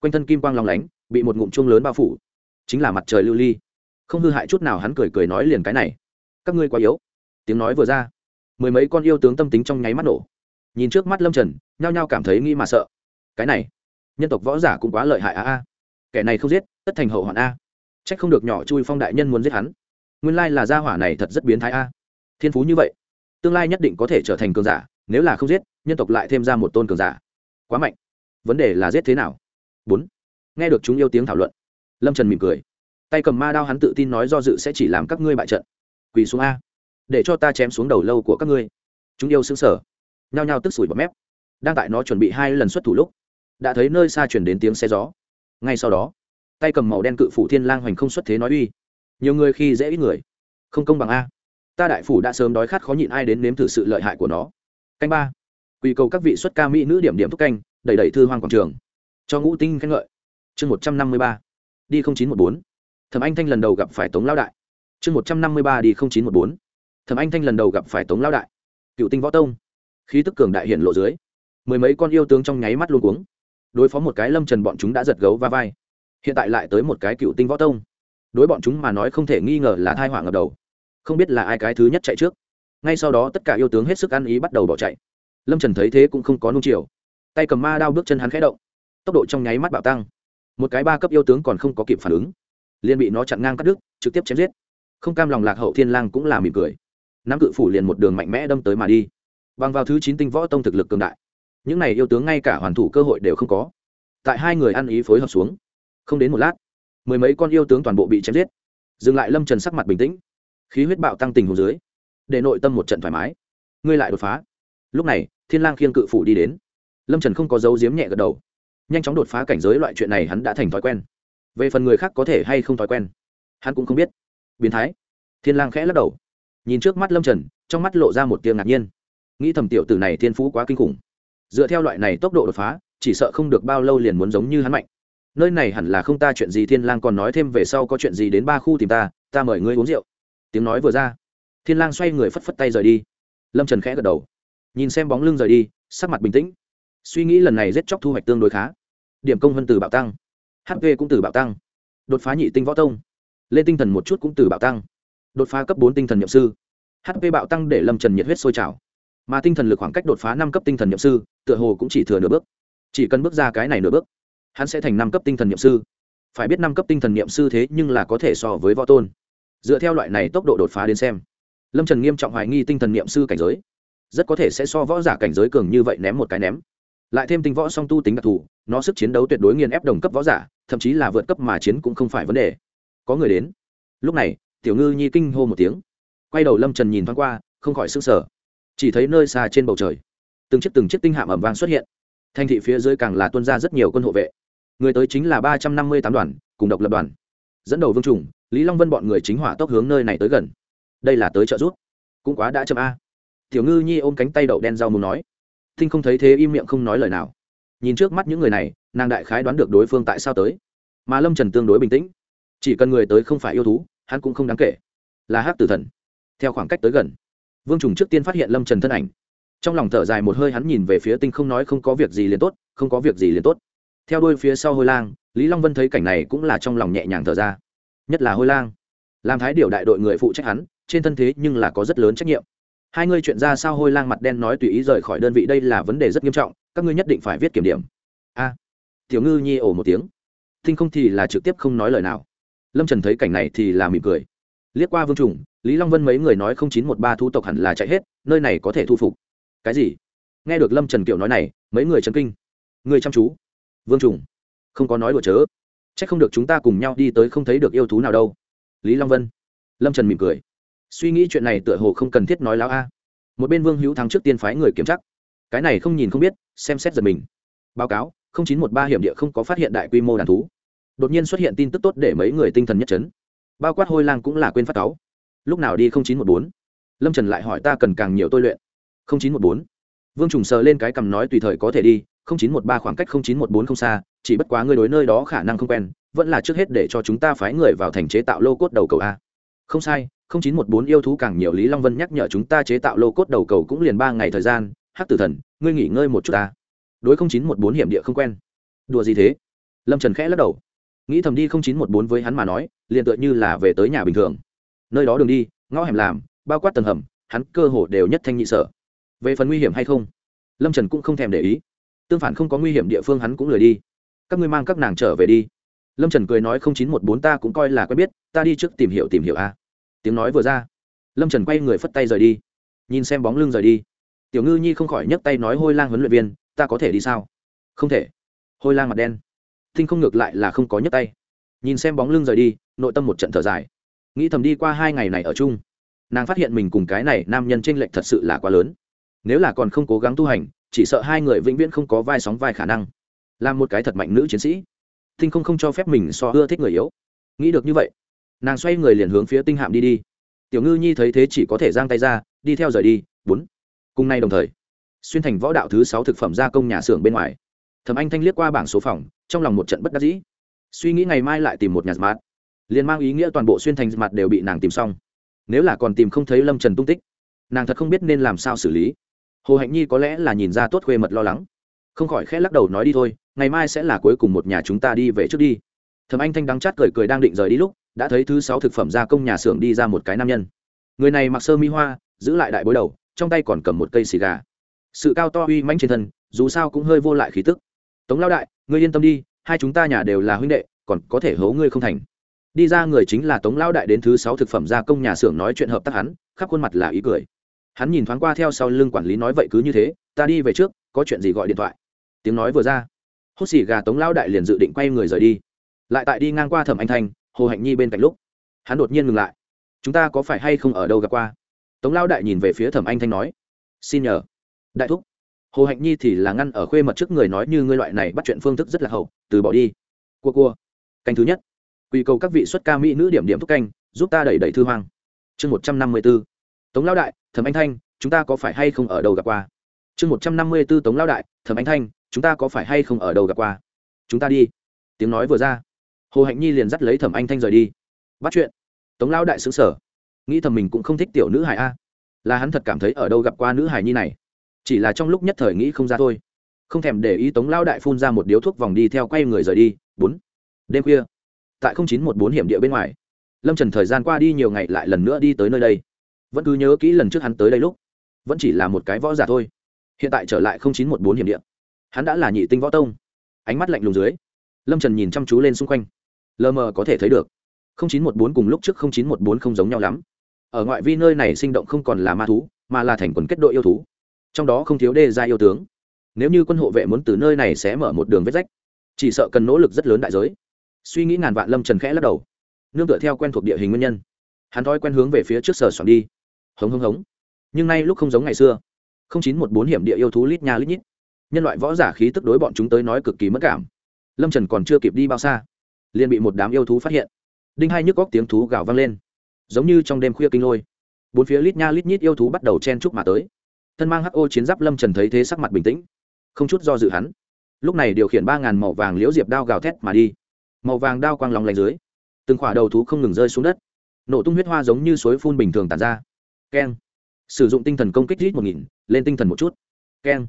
Quanh thân kim quang lòng lánh, bị một ngụm chuông lớn bao phủ. Chính là mặt trời lưu ly không hư hại chút nào hắn cười cười nói liền cái này các ngươi quá yếu tiếng nói vừa ra mười mấy con yêu tướng tâm tính trong nháy mắt nổ nhìn trước mắt lâm trần nhao nhao cảm thấy nghĩ mà sợ cái này nhân tộc võ giả cũng quá lợi hại a a kẻ này không giết tất thành hậu hoạn a c h ắ c không được nhỏ chui phong đại nhân muốn giết hắn nguyên lai là gia hỏa này thật rất biến thái a thiên phú như vậy tương lai nhất định có thể trở thành cường giả nếu là không giết nhân tộc lại thêm ra một tôn cường giả quá mạnh vấn đề là giết thế nào bốn nghe được chúng yêu tiếng thảo luận lâm trần mỉm cười tay cầm ma đao hắn tự tin nói do dự sẽ chỉ làm các ngươi bại trận. Quỳ xuống a. Để cho ta chém xuống đầu lâu của các ngươi. Chúng yêu xứng sở nhao nhao tức sủi bọt mép. Đang tại nó chuẩn bị hai lần xuất thủ lúc, đã thấy nơi xa chuyển đến tiếng xe gió. Ngay sau đó, tay cầm màu đen cự phủ thiên lang hoành không xuất thế nói uy. Nhiều người khi dễ ít người. Không công bằng a. Ta đại phủ đã sớm đói khát khó nhịn ai đến nếm thử sự lợi hại của nó. Canh ba. Quy cầu các vị xuất ca mỹ nữ điểm điểm thúc canh đầy đầy thư hoang quảng trường. Cho ngũ tinh khen ngợi. Chương một trăm năm mươi ba. Đi không chín một bốn thẩm anh thanh lần đầu gặp phải tống lao đại. Chương một trăm năm mươi ba đi không chín một bốn. Thẩm anh thanh lần đầu gặp phải tống lao đại. Cựu tinh võ tông. Khí tức cường đại hiện lộ dưới. Mười mấy con yêu tướng trong nháy mắt luôn cuống. Đối phó một cái lâm trần bọn chúng đã giật gấu va vai. Hiện tại lại tới một cái cựu tinh võ tông. Đối bọn chúng mà nói không thể nghi ngờ là thai họa ngập đầu. Không biết là ai cái thứ nhất chạy trước. Ngay sau đó tất cả yêu tướng hết sức ăn ý bắt đầu bỏ chạy. Lâm trần thấy thế cũng không có nung chiều. Tay cầm ma đao bước chân hắn khẽ động. Tốc độ trong nháy mắt bạo tăng. Một cái ba cấp yêu tướng còn không có kịp phản ứng liền bị nó chặn ngang cắt đứt, trực tiếp chém giết. Không cam lòng lạc hậu thiên lang cũng là mỉm cười. Nam cự phủ liền một đường mạnh mẽ đâm tới mà đi. Bằng vào thứ chín tinh võ tông thực lực cường đại, những này yêu tướng ngay cả hoàn thủ cơ hội đều không có. Tại hai người ăn ý phối hợp xuống, không đến một lát, mười mấy con yêu tướng toàn bộ bị chém giết. Dừng lại lâm trần sắc mặt bình tĩnh, khí huyết bạo tăng tình hồ dưới, để nội tâm một trận thoải mái. Ngươi lại đột phá. Lúc này, thiên lang khiêng cự phủ đi đến. Lâm trần không có dấu diếm nhẹ gật đầu. Nhanh chóng đột phá cảnh giới loại chuyện này hắn đã thành thói quen về phần người khác có thể hay không thói quen. Hắn cũng không biết. Biến thái. Thiên lang khẽ lắc đầu. Nhìn trước mắt lâm trần, trong mắt lộ ra một tiếng ngạc nhiên. Nghĩ thầm tiểu tử này thiên phú quá kinh khủng. Dựa theo loại này tốc độ đột phá, chỉ sợ không được bao lâu liền muốn giống như hắn mạnh. Nơi này hẳn là không ta chuyện gì, thiên lang còn nói thêm về sau có chuyện gì đến ba khu tìm ta ta mời ngươi uống rượu. Tiếng nói vừa ra, thiên lang xoay người phất phất tay rời đi. Lâm trần khẽ gật đầu. Nhìn xem bóng lưng rời đi, sắc mặt bình tĩnh. Suy nghĩ lần này giết chóc thu hoạch tương đối khá. Điểm công vân từ bạo tăng hp cũng từ bạo tăng, đột phá nhị tinh võ tông, lên tinh thần một chút cũng từ bạo tăng, đột phá cấp bốn tinh thần nhậm sư. hp bạo tăng để lâm trần nhiệt huyết sôi trào, mà tinh thần lực khoảng cách đột phá năm cấp tinh thần nhậm sư, tựa hồ cũng chỉ thừa nửa bước, chỉ cần bước ra cái này nửa bước, hắn sẽ thành năm cấp tinh thần nhậm sư. phải biết năm cấp tinh thần nhậm sư thế nhưng là có thể so với võ tôn. dựa theo loại này tốc độ đột phá đến xem, lâm trần nghiêm trọng hoài nghi tinh thần nhậm sư cảnh giới, rất có thể sẽ so võ giả cảnh giới cường như vậy ném một cái ném lại thêm tinh võ song tu tính đặc thù, nó sức chiến đấu tuyệt đối nghiền ép đồng cấp võ giả, thậm chí là vượt cấp mà chiến cũng không phải vấn đề. Có người đến. Lúc này, tiểu ngư nhi kinh hô một tiếng. Quay đầu lâm trần nhìn thoáng qua, không khỏi s ư n g sở chỉ thấy nơi xa trên bầu trời, từng chiếc từng chiếc tinh hạm ẩm vang xuất hiện. Thành thị phía dưới càng là tuân ra rất nhiều quân hộ vệ. Người tới chính là ba trăm năm mươi tám đoàn, cùng độc lập đoàn. Dẫn đầu vương trùng, lý long vân bọn người chính hỏa tốc hướng nơi này tới gần. Đây là tới trợ giúp. Cũng quá đã chậm a. Tiểu ngư nhi ôm cánh tay đậu đen rau muốn nói thinh không thấy thế im miệng không nói lời nào. Nhìn trước mắt những người này, nàng đại khái đoán được đối phương tại sao tới. Mà lâm trần tương đối bình tĩnh. Chỉ cần người tới không phải yêu thú, hắn cũng không đáng kể. Là hát tử thần. Theo khoảng cách tới gần, vương trùng trước tiên phát hiện lâm trần thân ảnh. Trong lòng thở dài một hơi hắn nhìn về phía tinh không nói không có việc gì liền tốt, không có việc gì liền tốt. Theo đuôi phía sau hôi lang, lý long vân thấy cảnh này cũng là trong lòng nhẹ nhàng thở ra. Nhất là hôi lang. Làm thái điều đại đội người phụ trách hắn, trên thân thế nhưng là có rất lớn trách nhiệm hai ngươi chuyện ra sao hôi lang mặt đen nói tùy ý rời khỏi đơn vị, đây là vấn đề rất nghiêm trọng, các ngươi nhất định phải viết kiểm điểm. A. Tiểu ngư nhi ổ một tiếng. Thinh không thì là trực tiếp không nói lời nào. Lâm trần thấy cảnh này thì là mỉm cười. Liếc qua vương trùng, lý long vân mấy người nói không chín một ba thu tộc hẳn là chạy hết, nơi này có thể thu phục. Cái gì? Nghe được lâm trần kiểu nói này, mấy người chấn kinh. Người chăm chú. Vương trùng, không có nói đùa chớ. C h ắ c không được chúng ta cùng nhau đi tới không thấy được yêu thú nào đâu. Lý long vân. Lâm trần mỉm cười suy nghĩ chuyện này tựa hồ không cần thiết nói láo a. Một bên vương hữu thắng trước tiên phái người kiểm chắc cái này không nhìn không biết, xem xét giật mình. Báo cáo chín một ba hiểm địa không có phát hiện đại quy mô đàn thú. Đột nhiên xuất hiện tin tức tốt để mấy người tinh thần nhất trấn bao quát hôi lang cũng là quên phát cáu. Lúc nào đi chín một bốn? Lâm trần lại hỏi ta cần càng nhiều tôi luyện. Chín một bốn. Vương trùng sờ lên cái cằm nói tùy thời có thể đi chín một ba khoảng cách chín một bốn không xa, chỉ bất quá ngươi đối nơi đó khả năng không quen, vẫn là trước hết để cho chúng ta phái người vào thành chế tạo lô cốt đầu cầu a. Không sai không chín một bốn yêu thú càng nhiều, lý long vân nhắc nhở chúng ta chế tạo lô cốt đầu cầu cũng liền ba ngày thời gian. Hắc tử thần, ngươi nghỉ ngơi một chút ta. Đối không chín một bốn hiểm địa không quen. Đùa gì thế? Lâm trần khẽ lắc đầu. Nghĩ thầm đi không chín một bốn với hắn mà nói, liền tựa như là về tới nhà bình thường. Nơi đó đường đi, ngõ hẻm làm, bao quát tầng hầm, hắn cơ hồ đều nhất thanh nhị sở. Về phần nguy hiểm hay không? Lâm trần cũng không thèm để ý. Tương phản không có nguy hiểm địa phương hắn cũng lười đi. Các ngươi mang các nàng trở về đi. Lâm trần cười nói không chín một bốn ta cũng coi là quen biết, ta đi trước tìm hiểu tìm hiểu a tiếng nói vừa ra. Lâm trần quay người phất tay rời đi. Nhìn xem bóng lưng rời đi. Tiểu ngư nhi không khỏi nhấc tay nói hôi lang huấn luyện viên, ta có thể đi sao? Không thể. Hôi lang mặt đen. Thinh không ngược lại là không có nhấc tay. Nhìn xem bóng lưng rời đi, nội tâm một trận thở dài. Nghĩ thầm đi qua hai ngày này ở chung, nàng phát hiện mình cùng cái này nam nhân tranh lệch thật sự là quá lớn. Nếu là còn không cố gắng tu hành, chỉ sợ hai người vĩnh viễn không có vai sóng vai khả năng. Làm một cái thật mạnh nữ chiến sĩ. Tinh không không cho phép mình so ưa thích người yếu. Nghĩ được như vậy nàng xoay người liền hướng phía tinh hạm đi đi. Tiểu ngư nhi thấy thế chỉ có thể giang tay ra, đi theo rời đi, bốn. Cùng nay đồng thời, xuyên thành võ đạo thứ sáu thực phẩm gia công nhà xưởng bên ngoài. Thẩm anh thanh liếc qua bảng số phòng, trong lòng một trận bất đắc dĩ. Suy nghĩ ngày mai lại tìm một nhà smart liền mang ý nghĩa toàn bộ xuyên thành mặt đều bị nàng tìm xong. Nếu là còn tìm không thấy lâm trần tung tích, nàng thật không biết nên làm sao xử lý. Hồ hạnh nhi có lẽ là nhìn ra tốt khuê mật lo lắng. Không khỏi khẽ lắc đầu nói đi thôi, ngày mai sẽ là cuối cùng một nhà chúng ta đi về trước đi thầm anh thanh đắng chát cười cười đang định rời đi lúc, đã thấy thứ sáu thực phẩm gia công nhà xưởng đi ra một cái nam nhân. Người này mặc sơ mi hoa, giữ lại đại bối đầu, trong tay còn cầm một cây xì gà. Sự cao to uy mãnh trên thân, dù sao cũng hơi vô lại khí tức. Tống lao đại, ngươi yên tâm đi, hai chúng ta nhà đều là huynh đệ, còn có thể hố ngươi không thành. Đi ra người chính là tống lao đại đến thứ sáu thực phẩm gia công nhà xưởng nói chuyện hợp tác hắn, khắp khuôn mặt là ý cười. Hắn nhìn thoáng qua theo sau lưng quản lý nói, vậy cứ như thế, ta đi về trước, có chuyện gì gọi điện thoại. Tiếng nói vừa ra hốt xì gà tống lao đại liền dự định quay người rời đi lại tại đi ngang qua thẩm anh thanh, hồ hạnh nhi bên cạnh lúc, hắn đột nhiên ngừng lại. Chúng ta có phải hay không ở đâu gặp qua? Tống lao đại nhìn về phía thẩm anh thanh nói. Xin nhờ. Đại thúc. Hồ hạnh nhi thì là ngăn ở khuê mật trước người nói như ngươi loại này bắt chuyện phương thức rất là hậu, từ bỏ đi. Cua cua. Canh thứ nhất. Quy cầu các vị xuất ca mỹ nữ điểm điểm thúc canh, giúp ta đẩy đẩy thư hoang. Chương một trăm năm mươi b ố tống lao đại, thẩm anh thanh, chúng ta có phải hay không ở đâu gặp qua? Chương một trăm năm mươi b ố tống lao đại, thẩm anh thanh, chúng ta có phải hay không ở đâu gặp qua? Chúng ta đi. Tiếng nói vừa ra hồ hạnh nhi liền dắt lấy thẩm anh thanh rời đi. Bắt chuyện. Tống lao đại xứng sở nghĩ thầm mình cũng không thích tiểu nữ hải a. Là hắn thật cảm thấy ở đâu gặp qua nữ hải nhi này. Chỉ là trong lúc nhất thời nghĩ không ra thôi. Không thèm để ý tống lao đại phun ra một điếu thuốc vòng đi theo quay người rời đi. Bốn. Đêm khuya. Tại chín một bốn hiểm địa bên ngoài. Lâm trần thời gian qua đi nhiều ngày lại lần nữa đi tới nơi đây. Vẫn cứ nhớ kỹ lần trước hắn tới đây lúc. Vẫn chỉ là một cái võ giả thôi. Hiện tại trở lại chín một bốn hiểm địa. Hắn đã là nhị tinh võ tông. Ánh mắt lạnh lùng dưới. Lâm trần nhìn chăm chú lên xung quanh lờ mờ có thể thấy được. Chín một bốn cùng lúc trước chín một bốn không giống nhau lắm. Ở ngoại vi nơi này sinh động không còn là ma thú, mà là thành quần kết đội yêu thú. Trong đó không thiếu đê gia yêu tướng. Nếu như quân hộ vệ muốn từ nơi này sẽ mở một đường vết rách, chỉ sợ cần nỗ lực rất lớn đại giới. Suy nghĩ ngàn vạn lâm trần khẽ lắc đầu. Nương tựa theo quen thuộc địa hình nguyên nhân. Hắn thói quen hướng về phía trước sở soạn đi. Hống hống hống. Nhưng nay lúc không giống ngày xưa. Không chín một bốn hiểm địa yêu thú lít nha lít nhít. Nhân loại võ giả khí tức đối bọn chúng tới nói cực kỳ mất cảm. Lâm trần còn chưa kịp đi bao xa liền bị một đám yêu thú phát hiện. Đinh hai nhức góc tiếng thú gào vang lên. Giống như trong đêm khuya kinh lôi. Bốn phía lít nha lít nhít yêu thú bắt đầu chen chúc mà tới. Thân mang ho chiến giáp lâm trần thấy thế sắc mặt bình tĩnh. Không chút do dự hắn. Lúc này điều khiển ba ngàn màu vàng liễu diệp đao gào thét mà đi. Màu vàng đao quang lòng lạnh dưới, từng khỏa đầu thú không ngừng rơi xuống đất. Nổ tung huyết hoa giống như suối phun bình thường tàn ra. Keng. Sử dụng tinh thần công kích ít một nghìn, lên tinh thần một chút. Keng.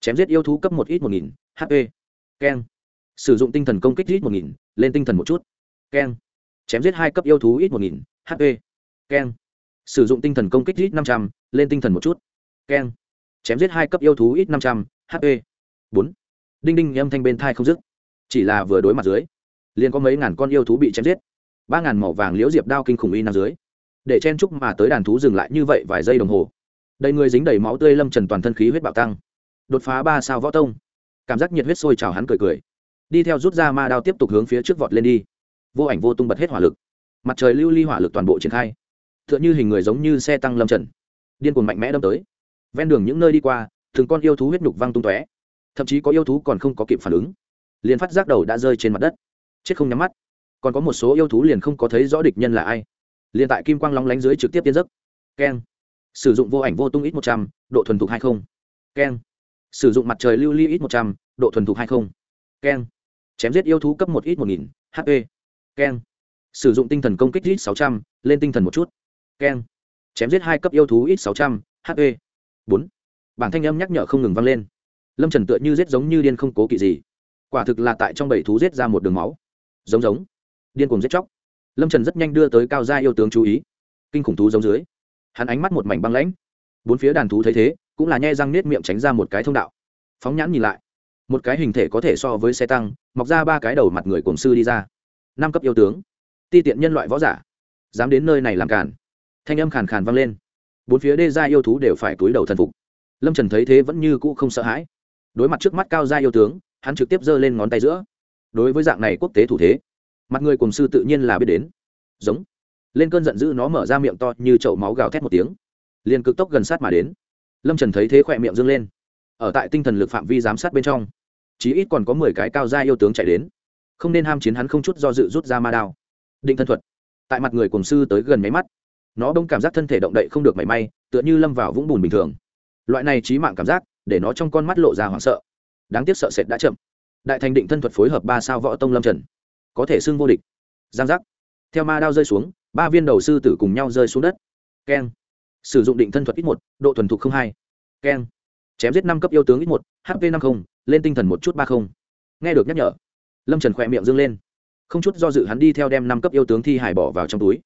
Chém giết yêu thú cấp một ít một nghìn hp keng sử dụng tinh thần công kích ít một nghìn, lên tinh thần một chút. Keng. Chém giết hai cấp yêu thú ít một nghìn hp keng. Sử dụng tinh thần công kích ít năm trăm l ê n tinh thần một chút. Keng. Chém giết hai cấp yêu thú ít năm trăm hp bốn. Đinh đinh, âm thanh bên thai không dứt. Chỉ là vừa đối mặt dưới, liền có mấy ngàn con yêu thú bị chém giết. Ba ngàn màu vàng liễu diệp đao kinh khủng y nằm dưới. Để chen chúc mà tới đàn thú dừng lại như vậy vài giây đồng hồ. Đầy người dính đầy máu tươi lâm trần toàn thân khí huyết bạo tăng. Đột phá ba sao võ tông. Cảm giác nhiệt huyết sôi trào hắn cười cười đi theo rút ra ma đao tiếp tục hướng phía trước vọt lên đi. Vô ảnh vô tung bật hết hỏa lực. Mặt trời lưu ly hỏa lực toàn bộ triển khai. T h ư ợ n h ư hình người giống như xe tăng lâm trần. Điên cuồng mạnh mẽ đâm tới. Ven đường những nơi đi qua thường con yêu thú huyết nhục văng tung tóe. Thậm chí có yêu thú còn không có kịp phản ứng. Liền phát giác đầu đã rơi trên mặt đất. Chết không nhắm mắt. Còn có một số yêu thú liền không có thấy rõ địch nhân là ai. Liền tại kim quang long lánh dưới trực tiếp tiến giấc. Keng. Sử dụng vô ảnh vô tung ít một trăm, độ thuần thục hai không. Keng. Sử dụng mặt trời lưu ly ít một trăm, độ thuần thục hai không. Keng chém giết yêu thú cấp một ít một nghìn hp keng. Sử dụng tinh thần công kích ít sáu trăm l ê n tinh thần một chút, keng. Chém giết hai cấp yêu thú ít sáu trăm hp bốn. Bản thanh âm nhắc nhở không ngừng vang lên. Lâm trần tựa như giết giống như điên không cố kỵ gì. Quả thực là tại trong bảy thú giết ra một đường máu. Giống giống. Điên cùng giết chóc. Lâm trần rất nhanh đưa tới cao gia yêu tướng chú ý. Kinh khủng thú giống dưới. Hắn ánh mắt một mảnh băng lãnh. Bốn phía đàn thú thấy thế, cũng là nhe răng nết miệng tránh ra một cái thông đạo. Phóng nhãn nhìn lại một cái hình thể có thể so với xe tăng, mọc ra ba cái đầu mặt người cổng sư đi ra. Năm cấp yêu tướng, ti tiện nhân loại võ giả. Dám đến nơi này làm cản thanh âm khàn khàn vang lên. Bốn phía đê gia yêu thú đều phải túi đầu thần phục. Lâm trần thấy thế vẫn như cũ không sợ hãi. Đối mặt trước mắt cao gia yêu tướng, hắn trực tiếp giơ lên ngón tay giữa. Đối với dạng này quốc tế thủ thế, mặt người cùng sư tự nhiên là biết đến. Giống. Lên cơn giận dữ nó mở ra miệng to như chậu máu gào thét một tiếng. Liền cực tốc gần sát mà đến. Lâm trần thấy thế khỏe miệng dâng lên. Ở tại tinh thần lực phạm vi giám sát bên trong chí ít còn có mười cái cao gia yêu tướng chạy đến. Không nên ham chiến hắn không chút do dự rút ra ma đao. Định thân thuật. Tại mặt người cùng sư tới gần máy mắt. Nó đông cảm giác thân thể động đậy không được mảy may, tựa như lâm vào vũng bùn bình thường. Loại này trí mạng cảm giác, để nó trong con mắt lộ ra hoảng sợ. Đáng tiếc sợ sệt đã chậm. Đại thành định thân thuật phối hợp ba sao võ tông lâm trần. Có thể xưng vô địch. Giang giác. Theo ma đao rơi xuống, ba viên đầu sư tử cùng nhau rơi xuống đất. Keng. Sử dụng định thân thuật ít một, độ thuần thục không hai. Keng. Chém giết năm cấp yêu tướng ít một hp năm mươi lên tinh thần một chút ba không. Nghe được nhắc nhở, lâm trần khỏe miệng dâng lên. Không chút do dự hắn đi theo đem năm cấp yêu tướng thi hải bỏ vào trong túi.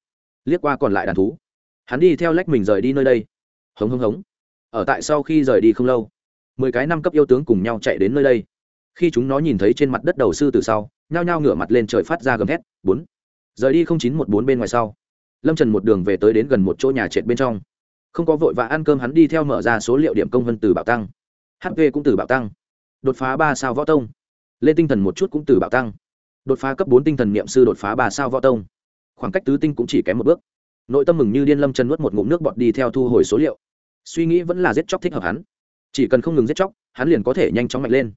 Liếc qua còn lại đàn thú. Hắn đi theo lách mình rời đi nơi đây. Hống hống hống. Ở tại sau khi rời đi không lâu, mười cái năm cấp yêu tướng cùng nhau chạy đến nơi đây. Khi chúng nó nhìn thấy trên mặt đất đầu sư từ sau, nhao nhao ngửa mặt lên trời phát ra gầm thét, bốn. Rời đi không chín một bốn bên ngoài sau, lâm trần một đường về tới đến gần một chỗ nhà trệt bên trong. Không có vội và ăn cơm hắn đi theo mở ra số liệu điểm công vân từ bảo tăng. Hp cũng từ bảo tăng đột phá ba sao võ tông. Lên tinh thần một chút cũng từ bạo tăng. Đột phá cấp bốn tinh thần niệm sư đột phá ba sao võ tông. Khoảng cách tứ tinh cũng chỉ kém một bước. Nội tâm mừng như điên lâm chân nuốt một ngụm nước bọt đi theo thu hồi số liệu. Suy nghĩ vẫn là giết chóc thích hợp hắn. Chỉ cần không ngừng giết chóc, hắn liền có thể nhanh chóng mạnh lên.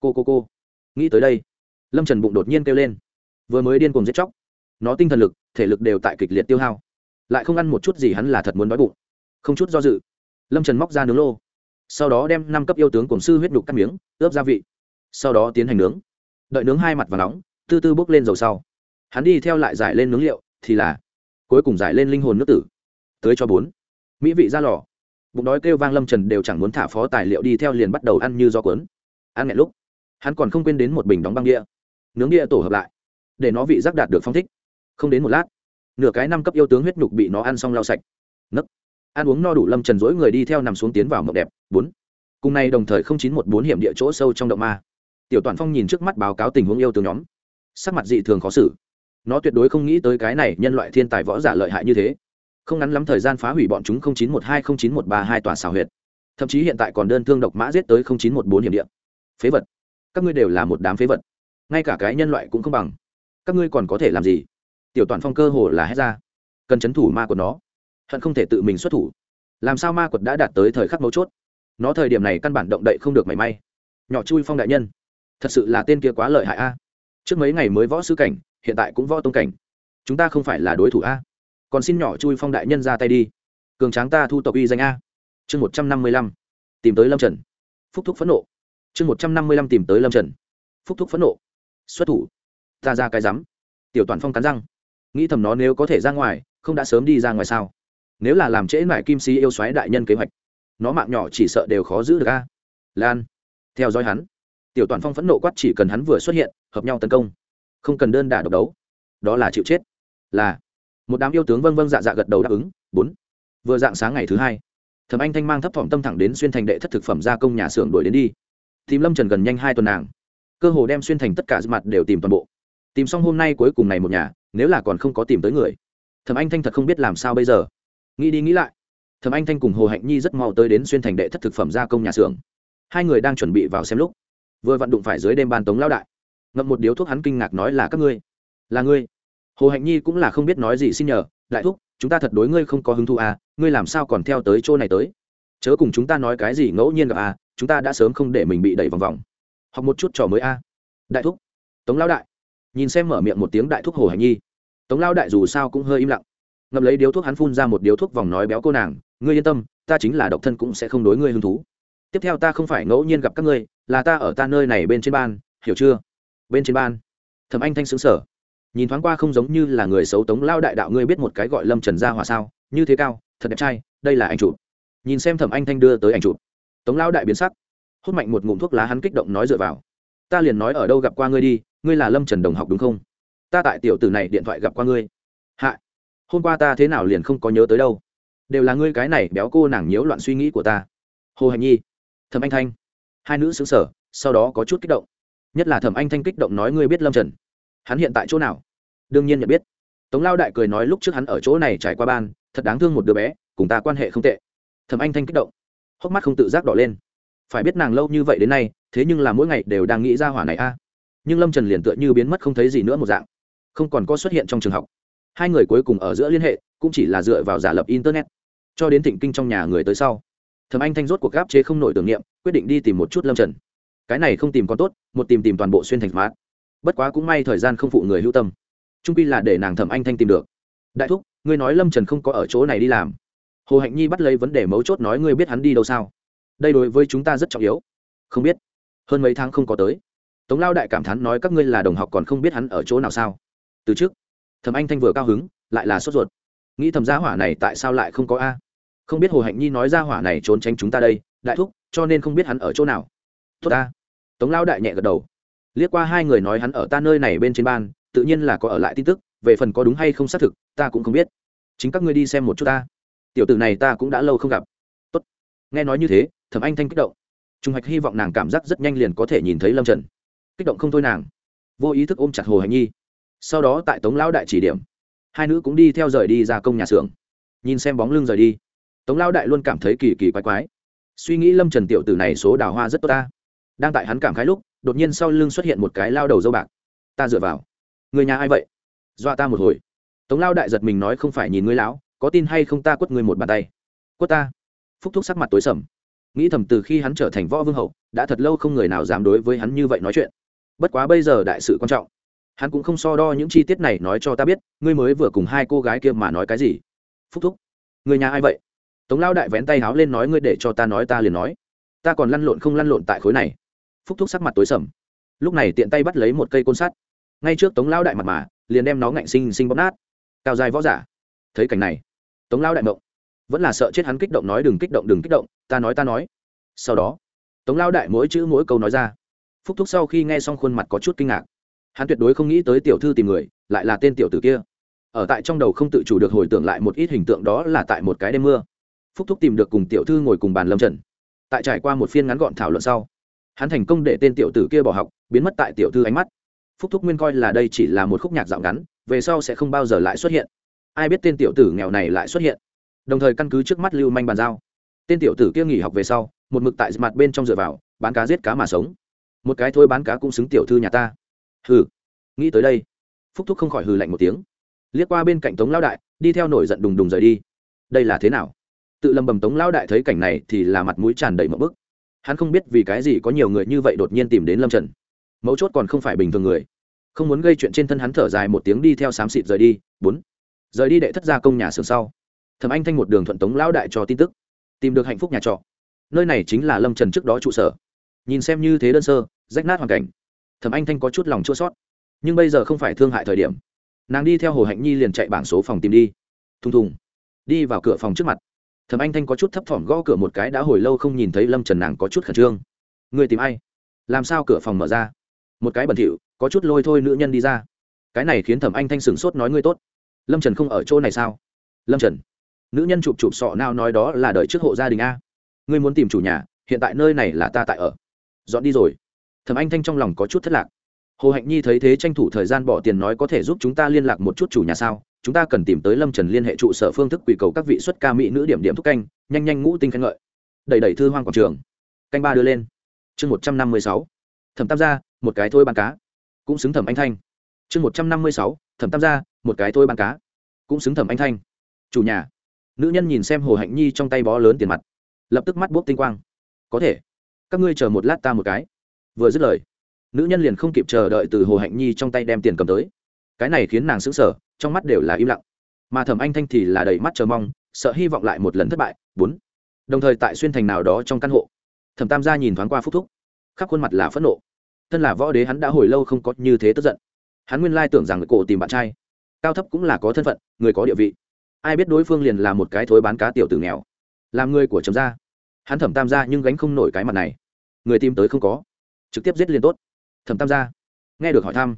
Cô cô cô. Nghĩ tới đây, lâm trần bụng đột nhiên kêu lên. Vừa mới điên cùng giết chóc, nó tinh thần lực, thể lực đều tại kịch liệt tiêu hao. Lại không ăn một chút gì hắn là thật muốn đói bụng. Không chút do dự, lâm trần móc ra nướng lô sau đó đem năm cấp yêu tướng cổng sư huyết đục cắt miếng, ướp gia vị. Sau đó tiến hành nướng. Đợi nướng hai mặt và nóng, tư tư bốc lên dầu sau. Hắn đi theo lại giải lên nướng liệu, thì là cuối cùng giải lên linh hồn nước tử. Tới cho bốn. Mỹ vị ra lò. Bụng đói kêu vang lâm trần đều chẳng muốn thả phó tài liệu đi theo liền bắt đầu ăn như do cuốn. Ăn nghẹn lúc, hắn còn không quên đến một bình đóng băng đĩa. Nướng đĩa tổ hợp lại, để nó vị giác đạt được phong thích. Không đến một lát, nửa cái năm cấp yêu tướng huyết nhục bị nó ăn xong lau sạch. Nấc ăn uống no đủ lâm trần dỗi người đi theo nằm xuống tiến vào mộng đẹp. Bốn. Cùng nay đồng thời không chín một bốn hiểm địa chỗ sâu trong động ma. Tiểu toàn phong nhìn trước mắt báo cáo tình huống yêu tướng nhóm. Sắc mặt dị thường khó xử. Nó tuyệt đối không nghĩ tới cái này nhân loại thiên tài võ giả lợi hại như thế. Không ngắn lắm thời gian phá hủy bọn chúng không chín một hai không chín một ba hai tòa xào huyệt. Thậm chí hiện tại còn đơn thương độc mã giết tới không chín một bốn hiểm địa. Phế vật. Các ngươi đều là một đám phế vật. Ngay cả cái nhân loại cũng không bằng. Các ngươi còn có thể làm gì? Tiểu toàn phong cơ hồ là hết ra. Cần c h ấ n thủ ma của nó hận không thể tự mình xuất thủ. Làm sao ma quật đã đạt tới thời khắc mấu chốt? Nó thời điểm này căn bản động đậy không được mảy may. Nhỏ chui phong đại nhân, thật sự là tên kia quá lợi hại a. Trước mấy ngày mới võ sư cảnh, hiện tại cũng võ tông cảnh. Chúng ta không phải là đối thủ a. Còn xin nhỏ chui phong đại nhân ra tay đi. Cường tráng ta thu tộc uy danh a. Chương một trăm năm mươi lăm, tìm tới lâm trần. Phúc thúc phẫn nộ. Chương một trăm năm mươi lăm, tìm tới lâm trần. Phúc thúc phẫn nộ. Xuất thủ. Ta ra cái rắm. Tiểu toàn phong cắn răng. Nghĩ thầm nó nếu có thể ra ngoài, không đã sớm đi ra ngoài sao? Nếu là làm trễ mải kim Si yêu xoáy đại nhân kế hoạch, nó mạng nhỏ chỉ sợ đều khó giữ được a. Lan, theo dõi hắn, tiểu toàn phong phẫn nộ quát chỉ cần hắn vừa xuất hiện, hợp nhau tấn công, không cần đơn đả độc đấu, đó là chịu chết. Là, một đám yêu tướng vâng vâng dạ dạ gật đầu đáp ứng, bốn. Vừa dạng sáng ngày thứ hai, thẩm anh thanh mang thấp thỏm tâm thẳng đến xuyên thành đệ thất thực phẩm gia công nhà xưởng đuổi đến đi. Tìm lâm trần gần nhanh hai tuần nàng, cơ hồ đem xuyên thành tất cả mặt đều tìm toàn bộ. Tìm xong hôm nay cuối cùng này một nhà, nếu là còn không có tìm tới người. Thẩm anh thanh thật không biết làm sao bây giờ nghĩ đi nghĩ lại. Thẩm anh thanh cùng hồ hạnh nhi rất mau tới đến xuyên thành đệ thất thực phẩm gia công nhà xưởng. Hai người đang chuẩn bị vào xem lúc, vừa vặn đụng phải dưới đêm ban tống lao đại. Ngậm một điếu thuốc hắn kinh ngạc nói là các ngươi. Là ngươi. Hồ hạnh nhi cũng là không biết nói gì xin nhờ, đại thúc, chúng ta thật đối ngươi không có hứng thú à ngươi làm sao còn theo tới chỗ này tới? Chớ cùng chúng ta nói cái gì ngẫu nhiên gặp à chúng ta đã sớm không để mình bị đẩy vòng vòng. Học một chút trò mới a đại thúc. Tống lao đại. Nhìn xem mở miệng một tiếng đại thúc hồ hạnh nhi. Tống lao đại dù sao cũng hơi im lặng ngậm lấy điếu thuốc hắn phun ra một điếu thuốc vòng nói béo cô nàng, ngươi yên tâm, ta chính là độc thân cũng sẽ không đối ngươi hứng thú. Tiếp theo ta không phải ngẫu nhiên gặp các ngươi, là ta ở ta nơi này bên trên ban, hiểu chưa? Bên trên ban. Thẩm anh thanh xứng sở nhìn thoáng qua không giống như là người xấu tống lao đại đạo ngươi biết một cái gọi lâm trần gia hòa sao, như thế cao, thật đẹp trai, đây là anh chụp. Nhìn xem thẩm anh thanh đưa tới ảnh chụp. Tống lao đại biến sắc, hút mạnh một ngụm thuốc lá hắn kích động nói dựa vào. Ta liền nói ở đâu gặp qua ngươi đi, ngươi là lâm trần đồng học đúng không? Ta tại tiểu tử này điện thoại gặp qua ngươi. Hạ hôm qua ta thế nào liền không có nhớ tới đâu. Đều là ngươi cái này béo cô nàng nhiễu loạn suy nghĩ của ta. Hồ hành nhi, thẩm anh thanh. Hai nữ xứng sở sau đó có chút kích động. Nhất là thẩm anh thanh kích động nói ngươi biết lâm trần. Hắn hiện tại chỗ nào? Đương nhiên nhận biết. Tống lao đại cười nói lúc trước hắn ở chỗ này trải qua ban, thật đáng thương một đứa bé, cùng ta quan hệ không tệ. Thẩm anh thanh kích động. Hốc mắt không tự giác đỏ lên. Phải biết nàng lâu như vậy đến nay, thế nhưng là mỗi ngày đều đang nghĩ ra hỏa này a. Nhưng lâm trần liền tựa như biến mất không thấy gì nữa một dạng. Không còn có xuất hiện trong trường học hai người cuối cùng ở giữa liên hệ, cũng chỉ là dựa vào giả lập internet. Cho đến thịnh kinh trong nhà người tới sau thầm anh thanh rốt cuộc gáp chế không nổi tưởng niệm, quyết định đi tìm một chút lâm trần. Cái này không tìm còn tốt, một tìm tìm toàn bộ xuyên thành mát. Bất quá cũng may thời gian không phụ người hữu tâm. Trung pi là để nàng thẩm anh thanh tìm được. Đại thúc, ngươi nói lâm trần không có ở chỗ này đi làm. Hồ hạnh nhi bắt lấy vấn đề mấu chốt nói ngươi biết hắn đi đâu sao? Đây đối với chúng ta rất trọng yếu. Không biết. Hơn mấy tháng không có tới. Tống lao đại cảm thán nói các ngươi là đồng học còn không biết hắn ở chỗ nào sao? Từ trước thầm anh thanh vừa cao hứng, lại là sốt ruột. Nghĩ thầm gia hỏa này tại sao lại không có a? Không biết hồ hạnh nhi nói gia hỏa này trốn tránh chúng ta đây, đại thúc, cho nên không biết hắn ở chỗ nào. Tốt ta tống lao đại nhẹ gật đầu. Liếc qua hai người nói hắn ở ta nơi này bên trên ban, tự nhiên là có ở lại tin tức, về phần có đúng hay không xác thực, ta cũng không biết. Chính các ngươi đi xem một chút ta. Tiểu tử này ta cũng đã lâu không gặp. Tốt. nghe nói như thế thẩm anh thanh kích động. Trung hạch hy vọng nàng cảm giác rất nhanh liền có thể nhìn thấy lâm trần. Kích động không thôi nàng. Vô ý thức ôm chặt hồ Hạnh nhi sau đó tại tống lão đại chỉ điểm. Hai nữ cũng đi theo rời đi ra công nhà xưởng. Nhìn xem bóng lưng rời đi, tống lão đại luôn cảm thấy kỳ kỳ quái quái. Suy nghĩ lâm trần tiểu tử này số đào hoa rất tốt ta. Đang tại hắn cảm khái lúc, đột nhiên sau lưng xuất hiện một cái lao đầu dâu bạc. Ta dựa vào. Người nhà ai vậy? Dọa ta một hồi. Tống lao đại giật mình nói không phải nhìn ngươi lão, có tin hay không ta quất ngươi một bàn tay. Quất ta. Phúc thúc sắc mặt tối sầm. Nghĩ thầm từ khi hắn trở thành võ vương hậu, đã thật lâu không người nào dám đối với hắn như vậy nói chuyện. Bất quá bây giờ đại sự quan trọng hắn cũng không so đo những chi tiết này nói cho ta biết, ngươi mới vừa cùng hai cô gái kia mà nói cái gì? Phúc thúc người nhà ai vậy? Tống lao đại vén tay háo lên nói ngươi để cho ta nói ta liền nói. Ta còn lăn lộn không lăn lộn tại khối này. Phúc thúc sắc mặt tối sầm. Lúc này tiện tay bắt lấy một cây côn sắt. Ngay trước tống lao đại mặt mà, liền đem nó ngạnh sinh sinh bóp nát. Cao dài võ giả. Thấy cảnh này, tống lao đại mộng. Vẫn là sợ chết hắn kích động nói đừng kích động, đừng kích động, ta nói ta nói. Sau đó, tống lao đại mỗi chữ mỗi câu nói ra. Phúc thúc sau khi nghe xong khuôn mặt có chút kinh ngạc hắn tuyệt đối không nghĩ tới tiểu thư tìm người, lại là tên tiểu tử kia. Ở tại trong đầu không tự chủ được hồi tưởng lại một ít hình tượng đó là tại một cái đêm mưa. Phúc thúc tìm được cùng tiểu thư ngồi cùng bàn lâm trần tại trải qua một phiên ngắn gọn thảo luận sau, hắn thành công để tên tiểu tử kia bỏ học, biến mất tại tiểu thư ánh mắt. Phúc thúc nguyên coi là đây chỉ là một khúc nhạc dạo ngắn, về sau sẽ không bao giờ lại xuất hiện. Ai biết tên tiểu tử nghèo này lại xuất hiện. Đồng thời căn cứ trước mắt lưu manh bàn giao, tên tiểu tử kia nghỉ học về sau, một mực tại mặt bên trong dựa vào, bán cá giết cá mà sống. Một cái thôi bán cá cũng xứng tiểu thư nhà ta hừ. Nghĩ tới đây, phúc thúc không khỏi hừ lạnh một tiếng. Liếc qua bên cạnh tống lão đại, đi theo nổi giận đùng đùng rời đi. Đây là thế nào? Tự lầm bầm tống lão đại thấy cảnh này thì là mặt mũi tràn đầy một bức. Hắn không biết vì cái gì có nhiều người như vậy đột nhiên tìm đến lâm trần. Mấu chốt còn không phải bình thường người. Không muốn gây chuyện trên thân hắn thở dài một tiếng đi theo xám xịt rời đi. Bốn. Rời đi đệ thất gia công nhà xưởng sau. Thầm anh thanh một đường thuận tống lão đại cho tin tức. Tìm được hạnh phúc nhà trọ. Nơi này chính là lâm trần trước đó trụ sở. Nhìn xem như thế đơn sơ, rách nát hoàn cảnh thẩm anh thanh có chút lòng chua sót. Nhưng bây giờ không phải thương hại thời điểm. Nàng đi theo hồ hạnh nhi liền chạy bảng số phòng tìm đi. Thùng thùng. Đi vào cửa phòng trước mặt. Thẩm anh thanh có chút thấp thỏm gõ cửa một cái đã hồi lâu không nhìn thấy lâm trần nàng có chút khẩn trương. Người tìm ai? Làm sao cửa phòng mở ra? Một cái bẩn thỉu, có chút lôi thôi nữ nhân đi ra. Cái này khiến thẩm anh thanh sửng sốt nói ngươi tốt. Lâm trần không ở chỗ này sao? Lâm trần. Nữ nhân chụp chụp sọ nào nói đó là đợi trước hộ gia đình a. Ngươi muốn tìm chủ nhà, hiện tại nơi này là ta tại ở. Dọn đi rồi thẩm anh thanh trong lòng có chút thất lạc. Hồ hạnh nhi thấy thế tranh thủ thời gian bỏ tiền nói có thể giúp chúng ta liên lạc một chút chủ nhà sao? Chúng ta cần tìm tới lâm trần liên hệ trụ sở phương thức quỷ cầu các vị xuất ca mỹ nữ điểm điểm thúc canh, nhanh nhanh ngũ tinh khen ngợi. Đẩy đẩy thư hoang quảng trường. Canh ba đưa lên. Chương một trăm năm mươi sáu. Thẩm tam gia, một cái thôi bán cá. Cũng xứng thẩm anh thanh. Chương một trăm năm mươi sáu. Thẩm tam gia, một cái thôi bán cá. Cũng xứng thẩm anh thanh. Chủ nhà. Nữ nhân nhìn xem hồ hạnh nhi trong tay bó lớn tiền mặt. Lập tức mắt bốc tinh quang. Có thể. Các ngươi chờ một lát ta một cái vừa dứt lời, nữ nhân liền không kịp chờ đợi từ hồ hạnh nhi trong tay đem tiền cầm tới. Cái này khiến nàng sững sờ, trong mắt đều là im lặng. Mà thẩm anh thanh thì là đầy mắt chờ mong, sợ hy vọng lại một lần thất bại. Bốn. Đồng thời tại xuyên thành nào đó trong căn hộ, thẩm tam gia nhìn thoáng qua phúc thúc. Khắp khuôn mặt là phẫn nộ. Thân là võ đế hắn đã hồi lâu không có như thế tức giận. Hắn nguyên lai tưởng rằng cổ tìm bạn trai, cao thấp cũng là có thân phận, người có địa vị. Ai biết đối phương liền là một cái thối bán cá tiểu tử nghèo. Làm người của trầm gia. Hắn thẩm tam gia nhưng gánh không nổi cái mặt này. Người tìm tới không có trực tiếp giết liền tốt. Thẩm tam gia nghe được hỏi thăm,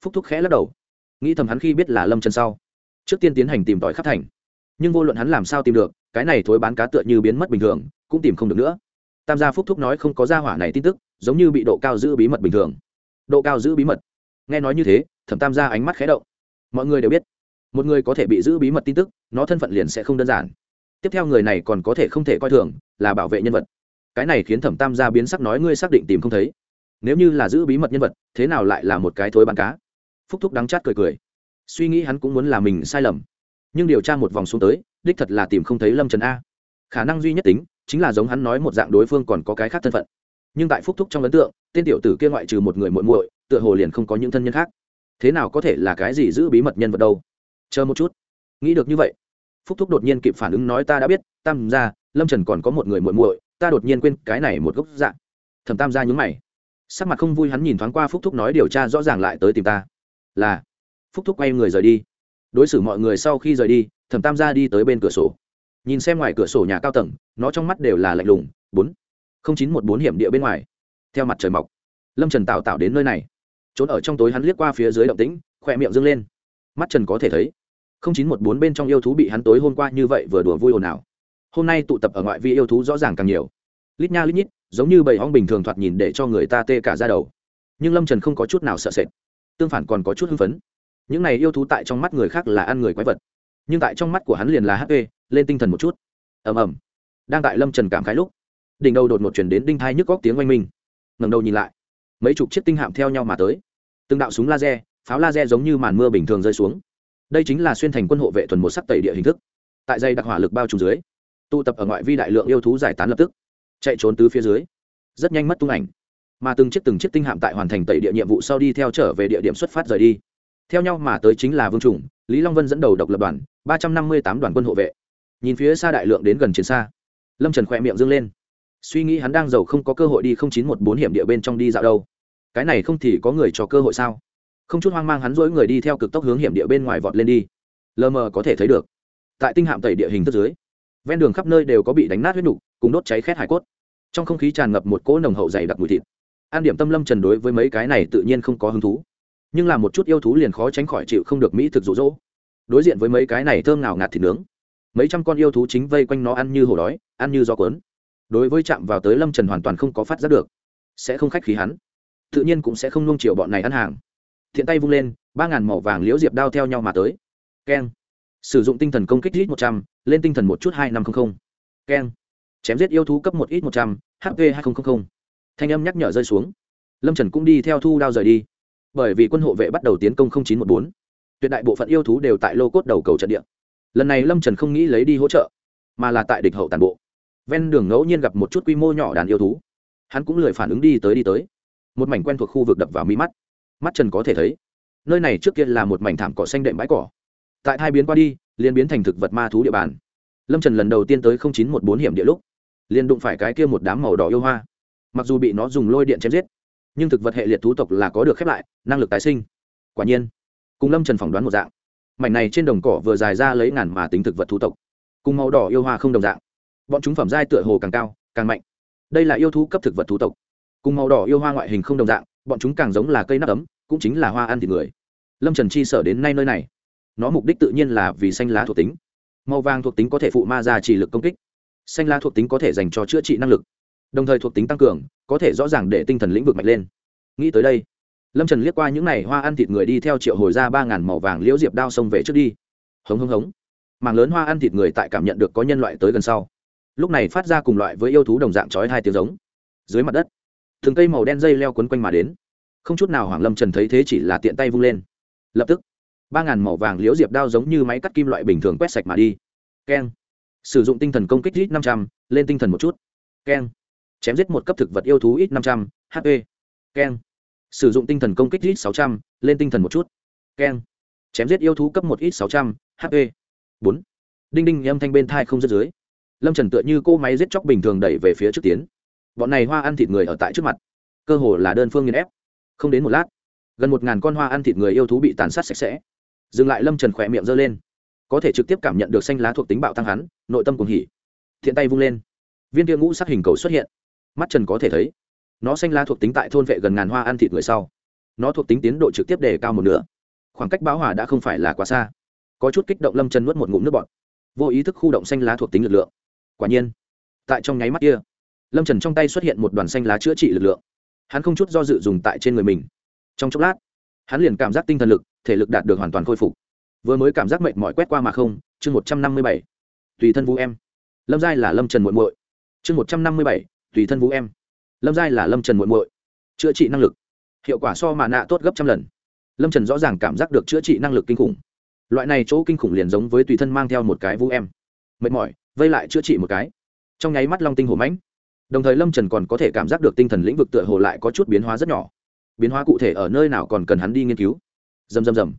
phúc thúc khẽ lắc đầu. Nghĩ thầm hắn khi biết là lâm trần sau, trước tiên tiến hành tìm tòi khắp thành. Nhưng vô luận hắn làm sao tìm được, cái này thối bán cá tựa như biến mất bình thường, cũng tìm không được nữa. Tam gia phúc thúc nói không có gia hỏa này tin tức, giống như bị độ cao giữ bí mật bình thường. Độ cao giữ bí mật. Nghe nói như thế, thẩm tam gia ánh mắt khé động. Mọi người đều biết, một người có thể bị giữ bí mật tin tức, nó thân phận liền sẽ không đơn giản. Tiếp theo người này còn có thể không thể coi thường, là bảo vệ nhân vật. Cái này khiến thẩm tam gia biến sắc nói, ngươi xác định tìm không thấy nếu như là giữ bí mật nhân vật, thế nào lại là một cái thối bán cá? Phúc thúc đắng chát cười cười. Suy nghĩ hắn cũng muốn là mình sai lầm. Nhưng điều tra một vòng xuống tới, đích thật là tìm không thấy lâm trần a. Khả năng duy nhất tính, chính là giống hắn nói một dạng đối phương còn có cái khác thân phận. Nhưng tại phúc thúc trong ấn tượng, tên tiểu tử kia ngoại trừ một người muội muội, tựa hồ liền không có những thân nhân khác. Thế nào có thể là cái gì giữ bí mật nhân vật đâu? Chờ một chút. Nghĩ được như vậy, phúc thúc đột nhiên kịp phản ứng nói ta đã biết, tam gia lâm trần còn có một người muội muội, ta đột nhiên quên cái này một gốc dạng. Thẩm tam gia nhúng mày sắc mặt không vui hắn nhìn thoáng qua phúc thúc nói điều tra rõ ràng lại tới tìm ta. Là, phúc thúc quay người rời đi. Đối xử mọi người sau khi rời đi, thẩm tam gia đi tới bên cửa sổ. Nhìn xem ngoài cửa sổ nhà cao tầng, nó trong mắt đều là lạnh lùng. Bốn, không chín một bốn hiểm địa bên ngoài. Theo mặt trời mọc, lâm trần tạo tạo đến nơi này. Trốn ở trong tối hắn liếc qua phía dưới động tĩnh, khỏe miệng dâng lên. Mắt trần có thể thấy, không chín một bốn bên trong yêu thú bị hắn tối hôm qua như vậy vừa đùa vui ồn ào. Hôm nay tụ tập ở ngoại vi yêu thú rõ ràng càng nhiều. Lít nha lít nhít giống như bầy hong bình thường thoạt nhìn để cho người ta tê cả ra đầu. Nhưng lâm trần không có chút nào sợ sệt. Tương phản còn có chút hưng phấn. Những này yêu thú tại trong mắt người khác là ăn người quái vật. Nhưng tại trong mắt của hắn liền là hp lên tinh thần một chút. Ầm ầm. Đang tại lâm trần cảm khái lúc, đỉnh đầu đột một chuyển đến đinh thai nhức góc tiếng oanh minh. Ngầm đầu nhìn lại, mấy chục chiếc tinh hạm theo nhau mà tới. Từng đạo súng laser, pháo laser giống như màn mưa bình thường rơi xuống. Đây chính là xuyên thành quân hộ vệ thuần một sắc tẩy địa hình thức. Tại dây đặc hỏa lực bao trùm dưới, tụ tập ở ngoại vi đại lượng yêu thú giải tán lập tức chạy trốn tứ phía dưới. Rất nhanh mất tung ảnh. Mà từng chiếc từng chiếc tinh hạm tại hoàn thành tẩy địa nhiệm vụ sau đi theo trở về địa điểm xuất phát rời đi. Theo nhau mà tới chính là vương chủng lý long vân dẫn đầu độc lập đoàn, ba trăm năm mươi tám đoàn quân hộ vệ. Nhìn phía xa đại lượng đến gần chiến xa, lâm trần khỏe miệng dâng lên. Suy nghĩ hắn đang giàu không có cơ hội đi không chín một bốn hiểm địa bên trong đi dạo đâu. Cái này không thì có người cho cơ hội sao? Không chút hoang mang hắn dỗi người đi theo cực tốc hướng hiểm địa bên ngoài vọt lên đi. Lờ mờ có thể thấy được. Tại tinh hạm tẩy địa hình thức dưới, ven đường khắp nơi đều có bị đánh nát huyết nục, cùng đốt cháy khét hải cốt trong không khí tràn ngập một cỗ nồng hậu dày đặc mùi thịt. An điểm tâm lâm trần đối với mấy cái này tự nhiên không có hứng thú, nhưng là một chút yêu thú liền khó tránh khỏi chịu không được mỹ thực rụ rỗ đối diện với mấy cái này thơm ngào ngạt thịt nướng, mấy trăm con yêu thú chính vây quanh nó ăn như hổ đói, ăn như gió cuốn. Đối với chạm vào tới lâm trần hoàn toàn không có phát giác được, sẽ không khách khí hắn. Tự nhiên cũng sẽ không nung chiều bọn này ăn hàng. Thiện tay vung lên, ba ngàn màu vàng liễu diệp đao theo nhau mà tới. Keng. Sử dụng tinh thần công kích ít một trăm l ê n tinh thần một chút hai năm trăm linh keng chém giết yêu thú cấp một ít một trăm, h p hai nghìn thanh âm nhắc nhở rơi xuống. Lâm trần cũng đi theo thu đao rời đi. Bởi vì quân hộ vệ bắt đầu tiến công chín trăm một bốn. Tuyệt đại bộ phận yêu thú đều tại lô cốt đầu cầu trận địa. Lần này lâm trần không nghĩ lấy đi hỗ trợ, mà là tại địch hậu tàn bộ. Ven đường ngẫu nhiên gặp một chút quy mô nhỏ đàn yêu thú. Hắn cũng lười phản ứng đi tới đi tới. Một mảnh quen thuộc khu vực đập vào mi mắt. Mắt trần có thể thấy, nơi này trước kia là một mảnh thảm cỏ xanh đệm bãi cỏ. Tại hai biến qua đi, liền biến thành thực vật ma thú địa bàn. Lâm trần lần đầu tiên tới chín trăm một bốn hiểm địa lúc liền đụng phải cái kia một đám màu đỏ yêu hoa. Mặc dù bị nó dùng lôi điện chém giết, nhưng thực vật hệ liệt thú tộc là có được khép lại, năng lực tái sinh. Quả nhiên, cùng lâm trần phỏng đoán một dạng, mảnh này trên đồng cỏ vừa dài ra lấy ngàn mà tính thực vật thú tộc, cùng màu đỏ yêu hoa không đồng dạng. Bọn chúng phẩm giai tựa hồ càng cao, càng mạnh. Đây là yêu thú cấp thực vật thú tộc. Cùng màu đỏ yêu hoa ngoại hình không đồng dạng, bọn chúng càng giống là cây nắp ấm, cũng chính là hoa ăn thịt người. Lâm trần chi sở đến nay nơi này, nó mục đích tự nhiên là vì xanh lá thuộc tính. Màu vàng thuộc tính có thể phụ ma ra chỉ lực công kích xanh lá thuộc tính có thể dành cho chữa trị năng lực, đồng thời thuộc tính tăng cường, có thể rõ ràng để tinh thần lĩnh vực mạnh lên. Nghĩ tới đây, lâm trần liếc qua những n à y hoa ăn thịt người đi theo triệu hồi ra ba ngàn màu vàng liễu diệp đao xông về trước đi. Hống hống hống. Mảng lớn hoa ăn thịt người tại cảm nhận được có nhân loại tới gần sau. Lúc này phát ra cùng loại với yêu thú đồng dạng trói hai tiếng giống. Dưới mặt đất thường cây màu đen dây leo quấn quanh mà đến. Không chút nào hoàng lâm trần thấy thế chỉ là tiện tay vung lên. Lập tức, ba ngàn màu vàng liễu diệp đao giống như máy cắt kim loại bình thường quét sạch mà đi. Keng sử dụng tinh thần công kích ít năm trăm l ê n tinh thần một chút. Keng. Chém giết một cấp thực vật yêu thú ít năm trăm hp keng. Sử dụng tinh thần công kích ít sáu trăm l ê n tinh thần một chút. Keng. Chém giết yêu thú cấp một ít sáu trăm hp bốn. Đinh đinh, âm thanh bên thai không rớt dưới. Lâm trần tựa như cô máy giết chóc bình thường đẩy về phía trước tiến. Bọn này hoa ăn thịt người ở tại trước mặt. Cơ hồ là đơn phương nghiên ép. Không đến một lát, gần một ngàn con hoa ăn thịt người yêu thú bị tàn sát sạch sẽ. Dừng lại, lâm trần khỏe miệng giơ lên có thể trực tiếp cảm nhận được xanh lá thuộc tính bạo tăng hắn, nội tâm cùng hỉ. Thiện tay vung lên. Viên tia ngũ sắc hình cầu xuất hiện. Mắt trần có thể thấy, nó xanh lá thuộc tính tại thôn vệ gần ngàn hoa ăn thịt người sau. Nó thuộc tính tiến độ trực tiếp đề cao một nửa. Khoảng cách báo hỏa đã không phải là quá xa. Có chút kích động lâm trần nuốt một ngụm nước bọt. Vô ý thức khu động xanh lá thuộc tính lực lượng. Quả nhiên, tại trong nháy mắt kia, lâm trần trong tay xuất hiện một đoàn xanh lá chữa trị lực lượng. Hắn không chút do dự dùng tại trên người mình. Trong chốc lát, hắn liền cảm giác tinh thần lực, thể lực đạt được hoàn toàn khôi phục vừa mới cảm giác mệt mỏi quét qua mà không, chương một trăm năm mươi bảy. Tùy thân vũ em. Lâm giai là lâm trần muội muội. Chương một trăm năm mươi bảy, tùy thân vũ em. Lâm giai là lâm trần muội muội. Chữa trị năng lực. Hiệu quả so mà nạ tốt gấp trăm lần. Lâm trần rõ ràng cảm giác được chữa trị năng lực kinh khủng. Loại này chỗ kinh khủng liền giống với tùy thân mang theo một cái vũ em. Mệt mỏi, vây lại chữa trị một cái. Trong nháy mắt long tinh hổ mãnh. Đồng thời lâm trần còn có thể cảm giác được tinh thần lĩnh vực tựa hồ lại có chút biến hóa rất nhỏ. Biến hóa cụ thể ở nơi nào còn cần hắn đi nghiên cứu. Dầm dầm dầm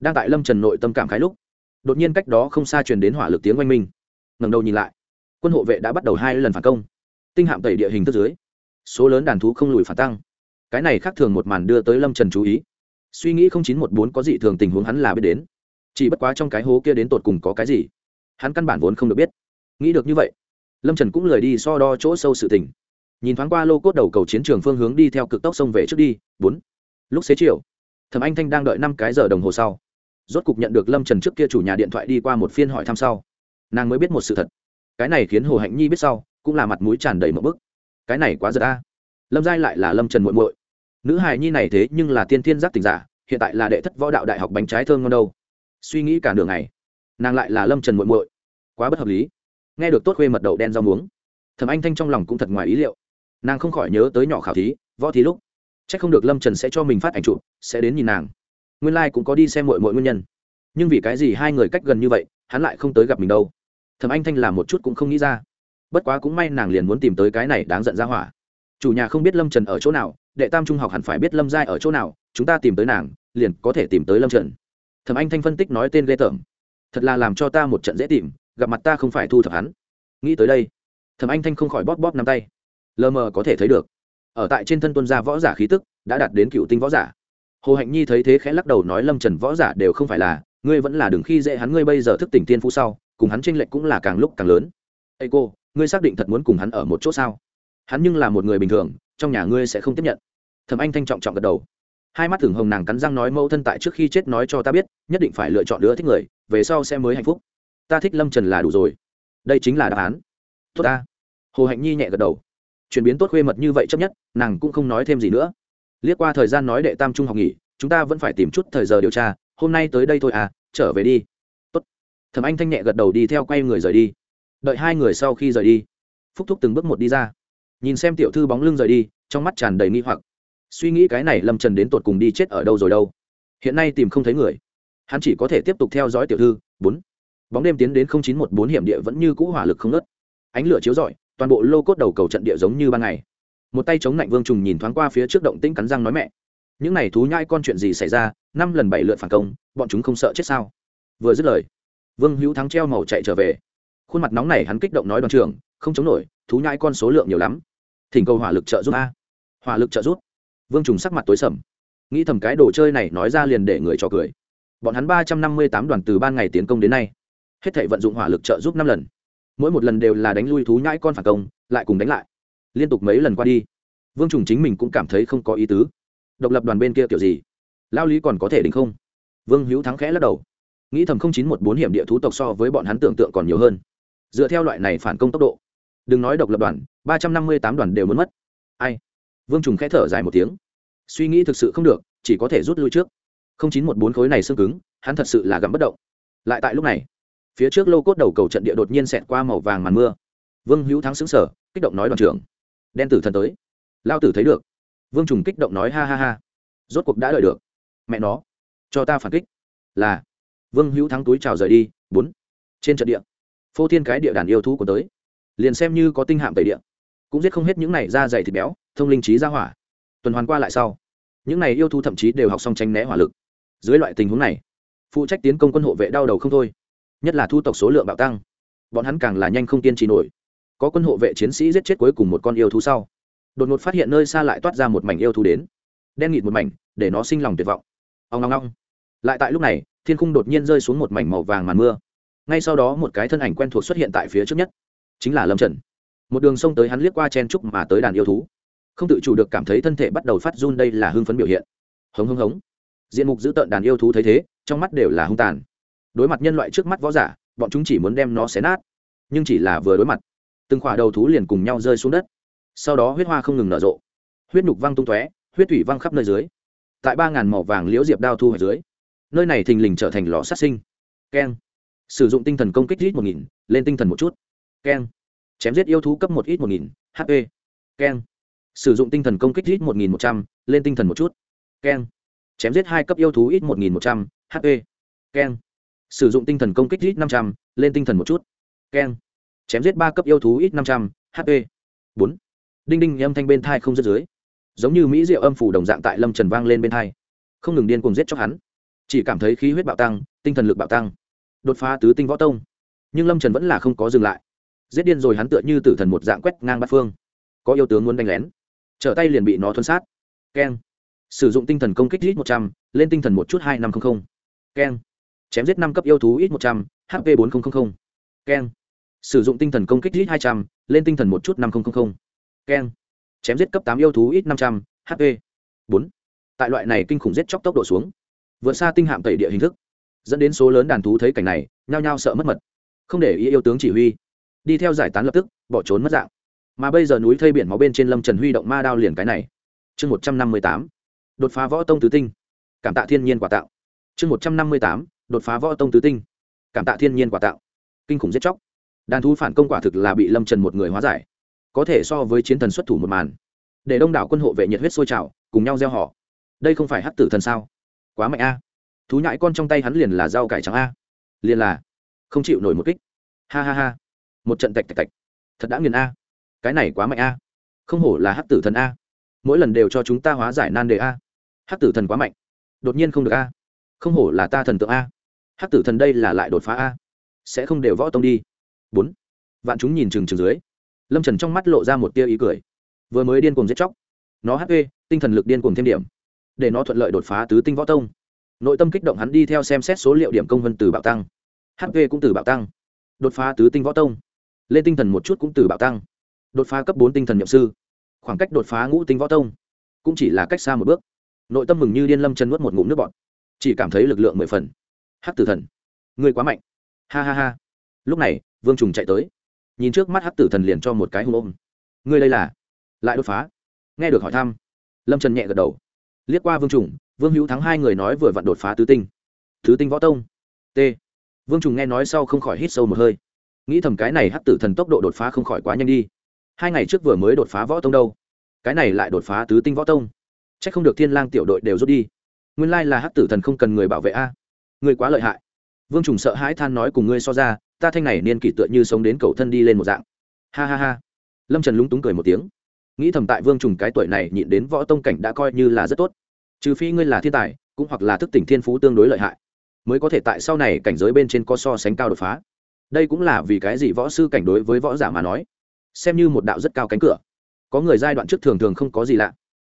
đang tại lâm trần nội tâm cảm khái lúc, đột nhiên cách đó không xa truyền đến hỏa lực tiếng oanh minh. Ngầm đầu nhìn lại, quân hộ vệ đã bắt đầu hai lần phản công. Tinh hạm tẩy địa hình thức dưới, số lớn đàn thú không lùi phản tăng. Cái này khác thường một màn đưa tới lâm trần chú ý. Suy nghĩ không chín một bốn có gì thường tình huống hắn là biết đến. Chỉ bất quá trong cái hố kia đến tột cùng có cái gì, hắn căn bản vốn không được biết. Nghĩ được như vậy, lâm trần cũng lời đi so đo chỗ sâu sự tình. Nhìn thoáng qua lô cốt đầu cầu chiến trường phương hướng đi theo cực tốc sông về trước đi, bốn. Lúc xế chiều, thẩm anh thanh đang đợi năm cái giờ đồng hồ sau rốt cục nhận được lâm trần trước kia chủ nhà điện thoại đi qua một phiên hỏi thăm sau. Nàng mới biết một sự thật. Cái này khiến hồ hạnh nhi biết sau, cũng là mặt mũi tràn đầy một bức. Cái này quá giật a. Lâm giai lại là lâm trần muội muội. Nữ hài nhi này thế nhưng là tiên thiên giác tình giả, hiện tại là đệ thất võ đạo đại học bánh trái thơm ngon đâu. Suy nghĩ cả đường này nàng lại là lâm trần muội muội. Quá bất hợp lý. Nghe được tốt khuê mật đậu đen rau muống, thẩm anh thanh trong lòng cũng thật ngoài ý liệu. Nàng không khỏi nhớ tới nhỏ khảo thí, võ thí lúc c h ắ c không được lâm trần sẽ cho mình phát ảnh chụp, sẽ đến nhìn nàng nguyên lai、like、cũng có đi xem mọi mọi nguyên nhân. Nhưng vì cái gì hai người cách gần như vậy, hắn lại không tới gặp mình đâu? Thầm anh thanh làm một chút cũng không nghĩ ra. Bất quá cũng may nàng liền muốn tìm tới cái này đáng giận ra hỏa. Chủ nhà không biết lâm trần ở chỗ nào, đệ tam trung học hẳn phải biết lâm giai ở chỗ nào, chúng ta tìm tới nàng, liền có thể tìm tới lâm trần. Thầm anh thanh phân tích nói tên ghê tởm. Thật là làm cho ta một trận dễ tìm, gặp mặt ta không phải thu thập hắn. Nghĩ tới đây thầm anh thanh không khỏi bóp bóp nắm tay. Lờ mờ có thể thấy được, ở tại trên thân tuân gia võ giả khí tức, đã đạt đến cựu tinh võ giả hồ hạnh nhi thấy thế khẽ lắc đầu nói lâm trần võ giả đều không phải là, ngươi vẫn là đừng khi dễ hắn, ngươi bây giờ thức tỉnh tiên phú sau, cùng hắn tranh lệch cũng là càng lúc càng lớn. Ây cô, ngươi xác định thật muốn cùng hắn ở một chỗ sao? Hắn nhưng là một người bình thường, trong nhà ngươi sẽ không tiếp nhận. Thầm anh thanh trọng trọng gật đầu. Hai mắt thường hồng nàng cắn răng nói mẫu thân tại trước khi chết nói cho ta biết, nhất định phải lựa chọn đứa thích người, về sau sẽ mới hạnh phúc. Ta thích lâm trần là đủ rồi. Đây chính là đáp án. Tốt ta. Hồ hạnh nhi nhẹ gật đầu. Chuyển biến tốt khuê mật như vậy chấp nhất, nàng cũng không nói thêm gì nữa liếc qua thời gian nói đệ tam trung học nghỉ, chúng ta vẫn phải tìm chút thời giờ điều tra, hôm nay tới đây thôi à trở về đi. Tốt. thẩm anh thanh nhẹ gật đầu đi theo quay người rời đi. Đợi hai người sau khi rời đi, phúc thúc từng bước một đi ra. Nhìn xem tiểu thư bóng lưng rời đi, trong mắt tràn đầy nghi hoặc. Suy nghĩ cái này lâm trần đến tột cùng đi chết ở đâu rồi đâu. Hiện nay tìm không thấy người. Hắn chỉ có thể tiếp tục theo dõi tiểu thư. Bốn. Bóng đêm tiến đến chín một bốn hiểm địa vẫn như cũ hỏa lực không nớt ánh lửa chiếu rọi, toàn bộ lô cốt đầu cầu trận địa giống như ban ngày một tay chống lạnh vương trùng nhìn thoáng qua phía trước động tĩnh cắn răng nói mẹ, những này thú nhai con chuyện gì xảy ra, năm lần bảy lượt phản công, bọn chúng không sợ chết sao? Vừa dứt lời, vương hữu thắng treo màu chạy trở về. Khuôn mặt nóng này hắn kích động nói đoàn trường không chống nổi, thú nhai con số lượng nhiều lắm. Thỉnh cầu hỏa lực trợ giúp a. Hỏa lực trợ giúp. Vương trùng sắc mặt tối sầm. Nghĩ thầm cái đồ chơi này nói ra liền để người cho cười. Bọn hắn ba trăm năm mươi tám đoàn từ ban ngày tiến công đến nay, hết thể vận dụng hỏa lực trợ giúp năm lần. Mỗi một lần đều là đánh lui thú nhãi con phản công, lại cùng đánh lại liên tục mấy lần qua đi. Vương trùng chính mình cũng cảm thấy không có ý tứ. Độc lập đoàn bên kia kiểu gì? Lao lý còn có thể đỉnh không? Vương hữu thắng khẽ lắc đầu. Nghĩ thầm không chín một bốn hiểm địa thú tộc so với bọn hắn tưởng tượng còn nhiều hơn. Dựa theo loại này phản công tốc độ. Đừng nói độc lập đoàn, ba trăm năm mươi tám đoàn đều muốn mất. Ai? Vương trùng khẽ thở dài một tiếng. Suy nghĩ thực sự không được, chỉ có thể rút lui trước. Không chín một bốn khối này xương cứng, hắn thật sự là gặm bất động. Lại tại lúc này, phía trước lô cốt đầu cầu trận địa đột nhiên xẹt qua màu vàng màn mưa. Vương hữu thắng xứng sở kích động nói đoàn trưởng đen tử thần tới. Lao tử thấy được. Vương trùng kích động nói ha ha ha. Rốt cuộc đã đợi được. Mẹ nó. Cho ta phản kích. Là. Vương hữu thắng túi trào rời đi. Bốn. Trên trận địa. Phô thiên cái địa đàn yêu thú của tới. Liền xem như có tinh hạm tẩy địa. Cũng giết không hết những này da dày thịt béo, thông linh trí ra hỏa. Tuần hoàn qua lại sau. Những này yêu thú thậm chí đều học xong tranh né hỏa lực. Dưới loại tình huống này, phụ trách tiến công quân hộ vệ đau đầu không thôi. Nhất là thu tộc số lượng bạo tăng. Bọn hắn càng là nhanh không tiên trì nổi có quân hộ vệ chiến sĩ giết chết cuối cùng một con yêu thú sau. Đột ngột phát hiện nơi xa lại toát ra một mảnh yêu thú đến. Đen nghịt một mảnh, để nó sinh lòng tuyệt vọng. Ông ngong ngong lại tại lúc này, thiên khung đột nhiên rơi xuống một mảnh màu vàng màn mưa. Ngay sau đó một cái thân ảnh quen thuộc xuất hiện tại phía trước nhất. Chính là lâm trần. Một đường sông tới hắn liếc qua chen trúc mà tới đàn yêu thú. Không tự chủ được cảm thấy thân thể bắt đầu phát run đây là hưng phấn biểu hiện. Hống hống hống. Diện mục giữ tợn đàn yêu thú thấy thế, trong mắt đều là hung tàn. Đối mặt nhân loại trước mắt võ giả, bọn chúng chỉ muốn đem nó xé nát. Nhưng chỉ là vừa đối mặt từng khỏa đầu thú liền cùng nhau rơi xuống đất. Sau đó huyết hoa không ngừng nở rộ. Huyết nhục văng tung tóe, huyết thủy văng khắp nơi dưới. Tại ba ngàn màu vàng liễu diệp đao thu ở dưới, nơi này thình lình trở thành lò sát sinh. Keng. Sử dụng tinh thần công kích ít một nghìn, lên tinh thần một chút. Keng. Chém giết yêu thú cấp một ít một nghìn hp keng. Sử dụng tinh thần công kích ít một nghìn một trăm, lên tinh thần một chút. Keng. Chém giết hai cấp yêu thú ít một nghìn một trăm hp keng. Sử dụng tinh thần công kích ít năm trăm, lên tinh thần một chút. Keng chém giết ba cấp yêu thú ít năm trăm hp bốn. Đinh đinh âm thanh bên thai không rớt dưới. Giống như mỹ diệu âm phủ đồng dạng tại lâm trần vang lên bên thai. Không ngừng điên cùng giết cho hắn. Chỉ cảm thấy khí huyết bạo tăng, tinh thần lực bạo tăng. Đột phá tứ tinh võ tông. Nhưng lâm trần vẫn là không có dừng lại. Giết điên rồi hắn tựa như tử thần một dạng quét ngang bát phương. Có yêu tướng muốn đánh lén. Trở tay liền bị nó thuân sát. Keng. Sử dụng tinh thần công kích ít một trăm l ê n tinh thần một chút hai năm trăm linh keng. Chém giết năm cấp yêu thú ít một trăm, h p bốn nghìn keng sử dụng tinh thần công kích ít hai trăm l ê n tinh thần một chút năm nghìn keng chém giết cấp tám yêu thú ít năm trăm, h p. Bốn. Tại loại này kinh khủng giết chóc tốc độ xuống, vượt xa tinh hạm tẩy địa hình thức, dẫn đến số lớn đàn thú thấy cảnh này, nhao nhao sợ mất mật. Không để ý yêu tướng chỉ huy, đi theo giải tán lập tức, bỏ trốn mất dạng. Mà bây giờ núi thây biển máu bên trên lâm trần huy động ma đao liền cái này. Chương một trăm năm mươi tám. Đột phá võ tông tứ tinh. Cảm tạ thiên nhiên quả tạo. Chương một trăm năm mươi tám. Đột phá võ tông tứ tinh. Cảm tạ thiên nhiên quả tạo. Kinh khủng giết chóc đàn thú phản công quả thực là bị lâm trần một người hóa giải, có thể so với chiến thần xuất thủ một màn, để đông đảo quân hộ vệ nhiệt huyết sôi trào, cùng nhau gieo họ. Đây không phải hắc tử thần sao? Quá mạnh a. Thú nhãi con trong tay hắn liền là rau cải trắng a. Liền là không chịu nổi một kích. Ha ha ha. Một trận tạch tạch tạch. Thật đã nghiền a. Cái này quá mạnh a. Không hổ là hắc tử thần a. Mỗi lần đều cho chúng ta hóa giải nan đề a. Hắc tử thần quá mạnh. Đột nhiên không được a. Không hổ là ta thần tượng a. Hắc tử thần đây là lại đột phá a. Sẽ không đều võ tông đi bốn. Vạn chúng nhìn chừng chừng dưới. Lâm trần trong mắt lộ ra một tia ý cười. Vừa mới điên cuồng giết chóc. Nó hp tinh thần lực điên cuồng thêm điểm. Để nó thuận lợi đột phá tứ tinh võ tông. Nội tâm kích động hắn đi theo xem xét số liệu điểm công vân từ bạo tăng. Hp cũng từ bạo tăng. Đột phá tứ tinh võ tông. Lên tinh thần một chút cũng từ bạo tăng. Đột phá cấp bốn tinh thần nhậm sư. Khoảng cách đột phá ngũ tinh võ tông cũng chỉ là cách xa một bước. Nội tâm mừng như điên lâm chân nuốt một ngụm nước bọt. Chỉ cảm thấy lực lượng mười phần. Hắc tử thần. Người quá mạnh. Ha ha ha lúc này, vương trùng chạy tới. Nhìn trước mắt hắc tử thần liền cho một cái hung ôm. Ngươi đây là? Lại đột phá. Nghe được hỏi thăm, lâm trần nhẹ gật đầu. Liếc qua vương trùng, vương hữu thắng hai người nói vừa vặn đột phá tứ tinh. Tứ tinh võ tông. T. Vương trùng nghe nói sau không khỏi hít sâu một hơi. Nghĩ thầm cái này hắc tử thần tốc độ đột phá không khỏi quá nhanh đi. Hai ngày trước vừa mới đột phá võ tông đâu? Cái này lại đột phá tứ tinh võ tông. C h ắ c không được thiên lang tiểu đội đều rút đi. Nguyên lai là hắc tử thần không cần người bảo vệ a. Người quá lợi hại. Vương trùng sợ hãi than nói cùng ngươi so ra ta thanh này niên kỷ tựa như sống đến cầu thân đi lên một dạng. Ha ha ha. Lâm trần lúng túng cười một tiếng. Nghĩ thầm tại vương trùng cái tuổi này nhịn đến võ tông cảnh đã coi như là rất tốt. Trừ phi ngươi là thiên tài, cũng hoặc là thức tỉnh thiên phú tương đối lợi hại, mới có thể tại sau này cảnh giới bên trên có so sánh cao đột phá. Đây cũng là vì cái gì võ sư cảnh đối với võ giả mà nói. Xem như một đạo rất cao cánh cửa. Có người giai đoạn trước thường thường không có gì lạ.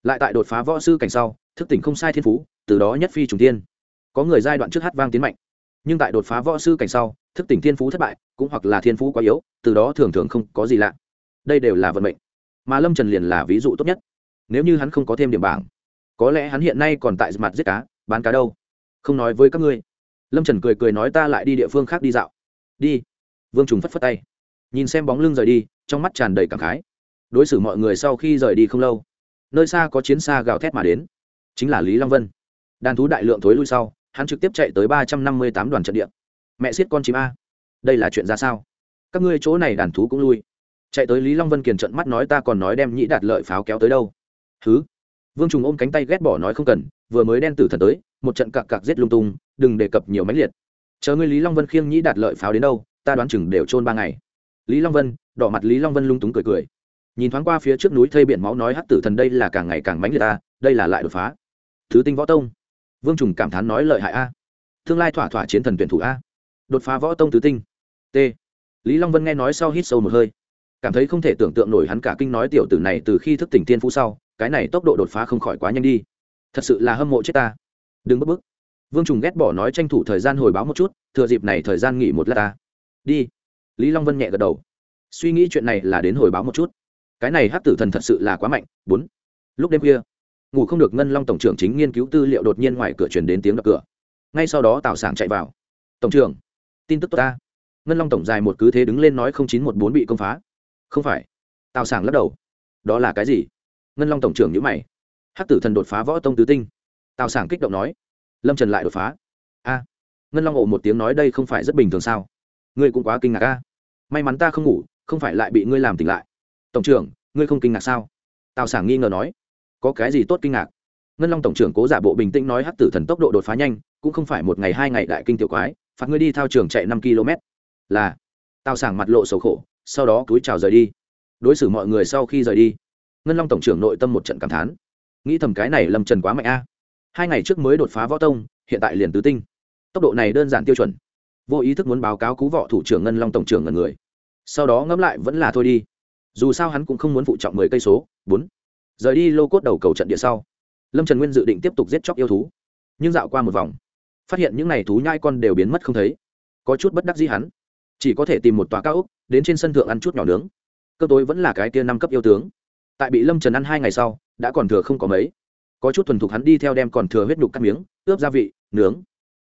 Lại tại đột phá võ sư cảnh sau, thức tỉnh không sai thiên phú, từ đó nhất phi trùng tiên có người giai đoạn trước hát vang tiến mạnh nhưng tại đột phá võ sư cảnh sau, thức tỉnh thiên phú thất bại, cũng hoặc là thiên phú quá yếu, từ đó thường thường không có gì lạ. Đây đều là vận mệnh. Mà lâm trần liền là ví dụ tốt nhất. Nếu như hắn không có thêm điểm bảng, có lẽ hắn hiện nay còn tại mặt giết cá, bán cá đâu? Không nói với các ngươi. Lâm trần cười cười nói ta lại đi địa phương khác đi dạo. Đi. Vương trùng phất phất tay. Nhìn xem bóng lưng rời đi, trong mắt tràn đầy cảm khái. Đối xử mọi người sau khi rời đi không lâu, nơi xa có chiến xa gào thét mà đến. Chính là lý long vân. Đàn thú đại lượng thối lui sau hắn trực tiếp chạy tới ba trăm năm mươi tám đoàn trận địa. Mẹ siết con chim a. Đây là chuyện ra sao? Các ngươi chỗ này đàn thú cũng lui. Chạy tới lý long vân kiền trận mắt nói ta còn nói đem nhĩ đạt lợi pháo kéo tới đâu. Thứ vương trùng ôm cánh tay ghét bỏ nói không cần, vừa mới đen tử thần tới, một trận cặc cặc giết lung tung, đừng đề cập nhiều mánh liệt. Chờ ngươi lý long vân khiêng nhĩ đạt lợi pháo đến đâu, ta đoán chừng đều trôn ba ngày. Lý long vân, đỏ mặt lý long vân lung túng cười cười. Nhìn thoáng qua phía trước núi thây biển máu nói hắc tử thần đây là càng ngày càng mánh liệt ta, đây là lại đột phá. Thứ tinh võ tông vương trùng cảm thán nói lợi hại a. Tương lai thỏa thỏa chiến thần tuyển thủ a. Đột phá võ tông tứ tinh. T. Lý long vân nghe nói sau hít sâu một hơi. Cảm thấy không thể tưởng tượng nổi hắn cả kinh nói tiểu tử này từ khi thức tỉnh tiên phú sau, cái này tốc độ đột phá không khỏi quá nhanh đi. Thật sự là hâm mộ chết ta. Đừng bức bức. Vương trùng ghét bỏ nói tranh thủ thời gian hồi báo một chút, thừa dịp này thời gian nghỉ một lát ta. Đi. Lý long vân nhẹ gật đầu. Suy nghĩ chuyện này là đến hồi báo một chút. Cái này hát tử thần thật sự là quá mạnh. Bốn. Lúc đêm khuya ngủ không được ngân long tổng trưởng chính nghiên cứu tư liệu đột nhiên ngoài cửa truyền đến tiếng đập cửa. Ngay sau đó tào sảng chạy vào. Tổng trưởng, tin tức tốt ta. Ngân long tổng dài một cứ thế đứng lên nói không chín một bốn bị công phá. Không phải. Tào sảng lắc đầu. Đó là cái gì? Ngân long tổng trưởng nhữ mày. Hắc tử thần đột phá võ tông tứ tinh. Tào sảng kích động nói. Lâm trần lại đột phá. A. Ngân long ộ một tiếng nói, đây không phải rất bình thường sao? Ngươi cũng quá kinh ngạc a. May mắn ta không ngủ, không phải lại bị ngươi làm tỉnh lại. Tổng trưởng, ngươi không kinh ngạc sao? Tào sảng nghi ngờ nói có cái gì tốt kinh ngạc? Ngân long tổng trưởng cố giả bộ bình tĩnh nói hắc tử thần tốc độ đột phá nhanh, cũng không phải một ngày hai ngày đại kinh tiểu quái, phạt ngươi đi thao trường chạy năm km. Là tào sảng mặt lộ sầu khổ, sau đó cúi chào rời đi. Đối xử mọi người sau khi rời đi, ngân long tổng trưởng nội tâm một trận cảm thán. Nghĩ thầm cái này lâm trần quá mạnh a. Hai ngày trước mới đột phá võ tông, hiện tại liền tứ tinh. Tốc độ này đơn giản tiêu chuẩn. Vô ý thức muốn báo cáo cú võ thủ trưởng ngân long tổng trưởng ngần người. Sau đó ngẫm lại vẫn là thôi đi. Dù sao hắn cũng không muốn phụ trọng mười cây số, bốn rời đi lô cốt đầu cầu trận địa sau, lâm trần nguyên dự định tiếp tục giết chóc yêu thú, nhưng dạo qua một vòng, phát hiện những n à y thú nhai con đều biến mất không thấy, có chút bất đắc dĩ hắn, chỉ có thể tìm một tòa cao úc đến trên sân thượng ăn chút nhỏ nướng. Cơ tối vẫn là cái tia năm cấp yêu tướng, tại bị lâm trần ăn hai ngày sau, đã còn thừa không có mấy. Có chút thuần thục hắn đi theo đem còn thừa huyết nhục cắt miếng, ướp gia vị, nướng.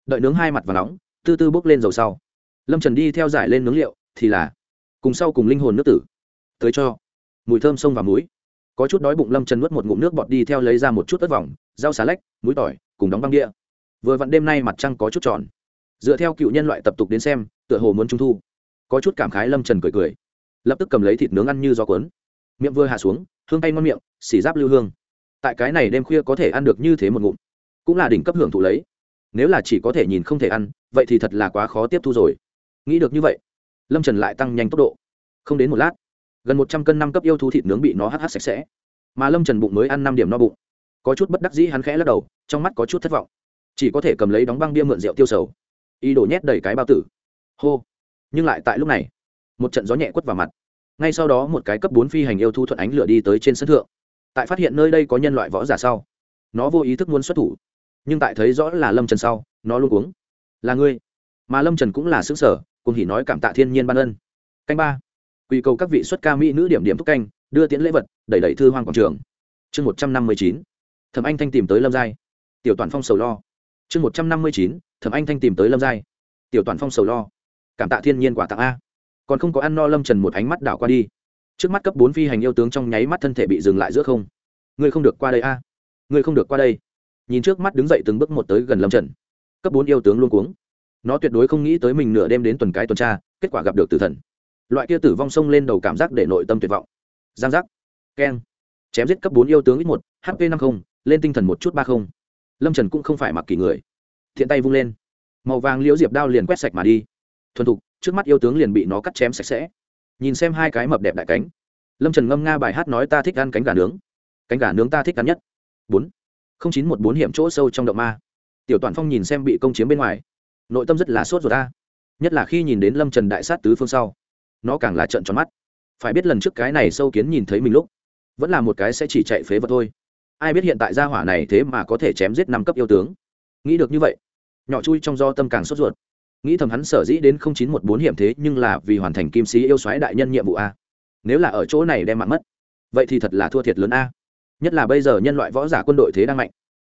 Đợi nướng hai mặt và nóng, tư tư bốc lên dầu sau. Lâm trần đi theo giải lên nướng liệu, thì là, cùng sau cùng linh hồn nước tử. Tới cho. Mùi thơm sông và muối có chút đói bụng lâm trần nuốt một ngụm nước bọt đi theo lấy ra một chút ớt vòng, rau xà lách, muối tỏi, cùng đóng băng đĩa. Vừa vặn đêm nay mặt trăng có chút tròn. Dựa theo cựu nhân loại tập tục đến xem, tựa hồ muốn trung thu. Có chút cảm khái lâm trần cười cười. Lập tức cầm lấy thịt nướng ăn như gió cuốn. Miệng vừa hạ xuống, hương tay ngon miệng xỉ giáp lưu hương. Tại cái này đêm khuya có thể ăn được như thế một ngụm, cũng là đỉnh cấp hưởng thụ lấy. Nếu là chỉ có thể nhìn không thể ăn, vậy thì thật là quá khó tiếp thu rồi. Nghĩ được như vậy, lâm trần lại tăng nhanh tốc độ. Không đến một lát gần một trăm cân năm cấp yêu thú thịt nướng bị nó hh sạch sẽ. Mà lâm trần bụng mới ăn năm điểm no bụng. Có chút bất đắc dĩ hắn khẽ lắc đầu, trong mắt có chút thất vọng. Chỉ có thể cầm lấy đóng băng bia mượn rượu tiêu sầu. Ý đổ nhét đầy cái bao tử. Hô. Nhưng lại tại lúc này, một trận gió nhẹ quất vào mặt. Ngay sau đó một cái cấp bốn phi hành yêu thú thuận ánh lửa đi tới trên sân thượng. Tại phát hiện nơi đây có nhân loại võ giả sau, nó vô ý thức muốn xuất thủ. Nhưng tại thấy rõ là lâm trần sau, nó luôn uống là ngươi. Mà lâm trần cũng là xứ sở cùng hỉ nói cảm tạ thiên nhiên ban ân. Canh ba quy cầu các vị xuất ca mỹ nữ điểm điểm thúc canh, đưa tiễn lễ vật, đẩy đẩy thư hoang quảng trường. Chương một trăm năm mươi chín, thẩm anh thanh tìm tới lâm giai. Tiểu toàn phong sầu lo. Chương một trăm năm mươi chín, thẩm anh thanh tìm tới lâm giai. Tiểu toàn phong sầu lo. Cảm tạ thiên nhiên quả tặng a. Còn không có ăn no lâm trần một ánh mắt đảo qua đi. Trước mắt cấp bốn phi hành yêu tướng trong nháy mắt thân thể bị dừng lại giữa không. Ngươi không được qua đây a. Ngươi không được qua đây. Nhìn trước mắt đứng dậy từng bước một tới gần lâm trần. Cấp bốn yêu tướng luôn cuống. Nó tuyệt đối không nghĩ tới mình nửa đêm đến tuần cái tuần tra, kết quả gặp được tử thần loại kia tử vong sông lên đầu cảm giác để nội tâm tuyệt vọng. Giang giác. Keng. Chém giết cấp bốn yêu tướng ít một hp năm mươi lên tinh thần một chút ba không. Lâm trần cũng không phải mặc kỳ người. Thiện tay vung lên. Màu vàng liễu diệp đao liền quét sạch mà đi. Thuần thục, trước mắt yêu tướng liền bị nó cắt chém sạch sẽ. Nhìn xem hai cái mập đẹp đại cánh. Lâm trần ngâm nga bài hát nói ta thích ăn cánh gà nướng. Cánh gà nướng ta thích ăn nhất. Bốn. Không chín một bốn hiểm chỗ sâu trong động ma. Tiểu toàn phong nhìn xem bị công chiếm bên ngoài. Nội tâm rất là sốt ruột ta. Nhất là khi nhìn đến lâm trần đại sát tứ phương sau nó càng là trận tròn mắt. Phải biết lần trước cái này sâu kiến nhìn thấy mình lúc, vẫn là một cái sẽ chỉ chạy phế vật thôi. Ai biết hiện tại gia hỏa này thế mà có thể chém giết năm cấp yêu tướng. Nghĩ được như vậy, nhỏ chui trong do tâm càng sốt ruột. Nghĩ thầm hắn sở dĩ đến không chín một bốn hiểm thế nhưng là vì hoàn thành kim sĩ yêu xoáy đại nhân nhiệm vụ a. Nếu là ở chỗ này đem mạng mất, vậy thì thật là thua thiệt lớn a. Nhất là bây giờ nhân loại võ giả quân đội thế đang mạnh.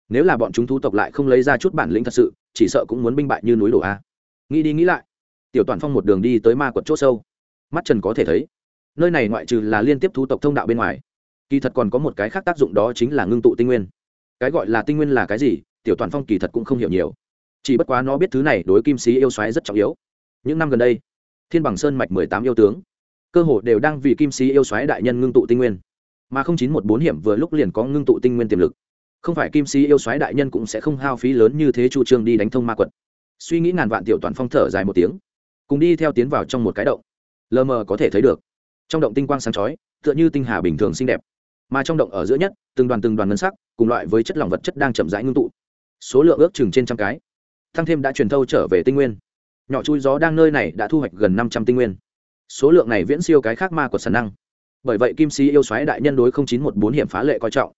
Nếu là bọn chúng thu tộc lại không lấy ra chút bản lĩnh thật sự, chỉ sợ cũng muốn binh bại như núi đổ a. Nghĩ đi nghĩ lại, tiểu toàn phong một đường đi tới ma quật c h ỗ sâu mắt trần có thể thấy. Nơi này ngoại trừ là liên tiếp thu tộc thông đạo bên ngoài, kỳ thật còn có một cái khác tác dụng đó chính là ngưng tụ tinh nguyên. Cái gọi là tinh nguyên là cái gì, tiểu toàn phong kỳ thật cũng không hiểu nhiều. Chỉ bất quá nó biết thứ này đối kim sĩ yêu xoáy rất trọng yếu. Những năm gần đây, thiên bằng sơn mạch mười tám yêu tướng, cơ hồ đều đang vì kim sĩ yêu xoáy đại nhân ngưng tụ tinh nguyên. Mà không chín một bốn hiểm vừa lúc liền có ngưng tụ tinh nguyên tiềm lực. Không phải kim sĩ yêu xoáy đại nhân cũng sẽ không hao phí lớn như thế chu trương đi đánh thông ma quật. Suy nghĩ ngàn vạn tiểu toàn phong thở dài một tiếng, cùng đi theo tiến vào trong một cái động lờ mờ có thể thấy được. Trong động tinh quang sáng chói, tựa như tinh hà bình thường xinh đẹp. Mà trong động ở giữa nhất, từng đoàn từng đoàn ngân sắc, cùng loại với chất lỏng vật chất đang chậm rãi ngưng tụ. Số lượng ước chừng trên trăm cái. Thăng thêm đã truyền thâu trở về tinh nguyên. Nhỏ chui gió đang nơi này đã thu hoạch gần năm trăm tinh nguyên. Số lượng này viễn siêu cái khác ma của sản năng. Bởi vậy kim sĩ yêu xoáy đại nhân đối không chín một bốn hiểm phá lệ coi trọng.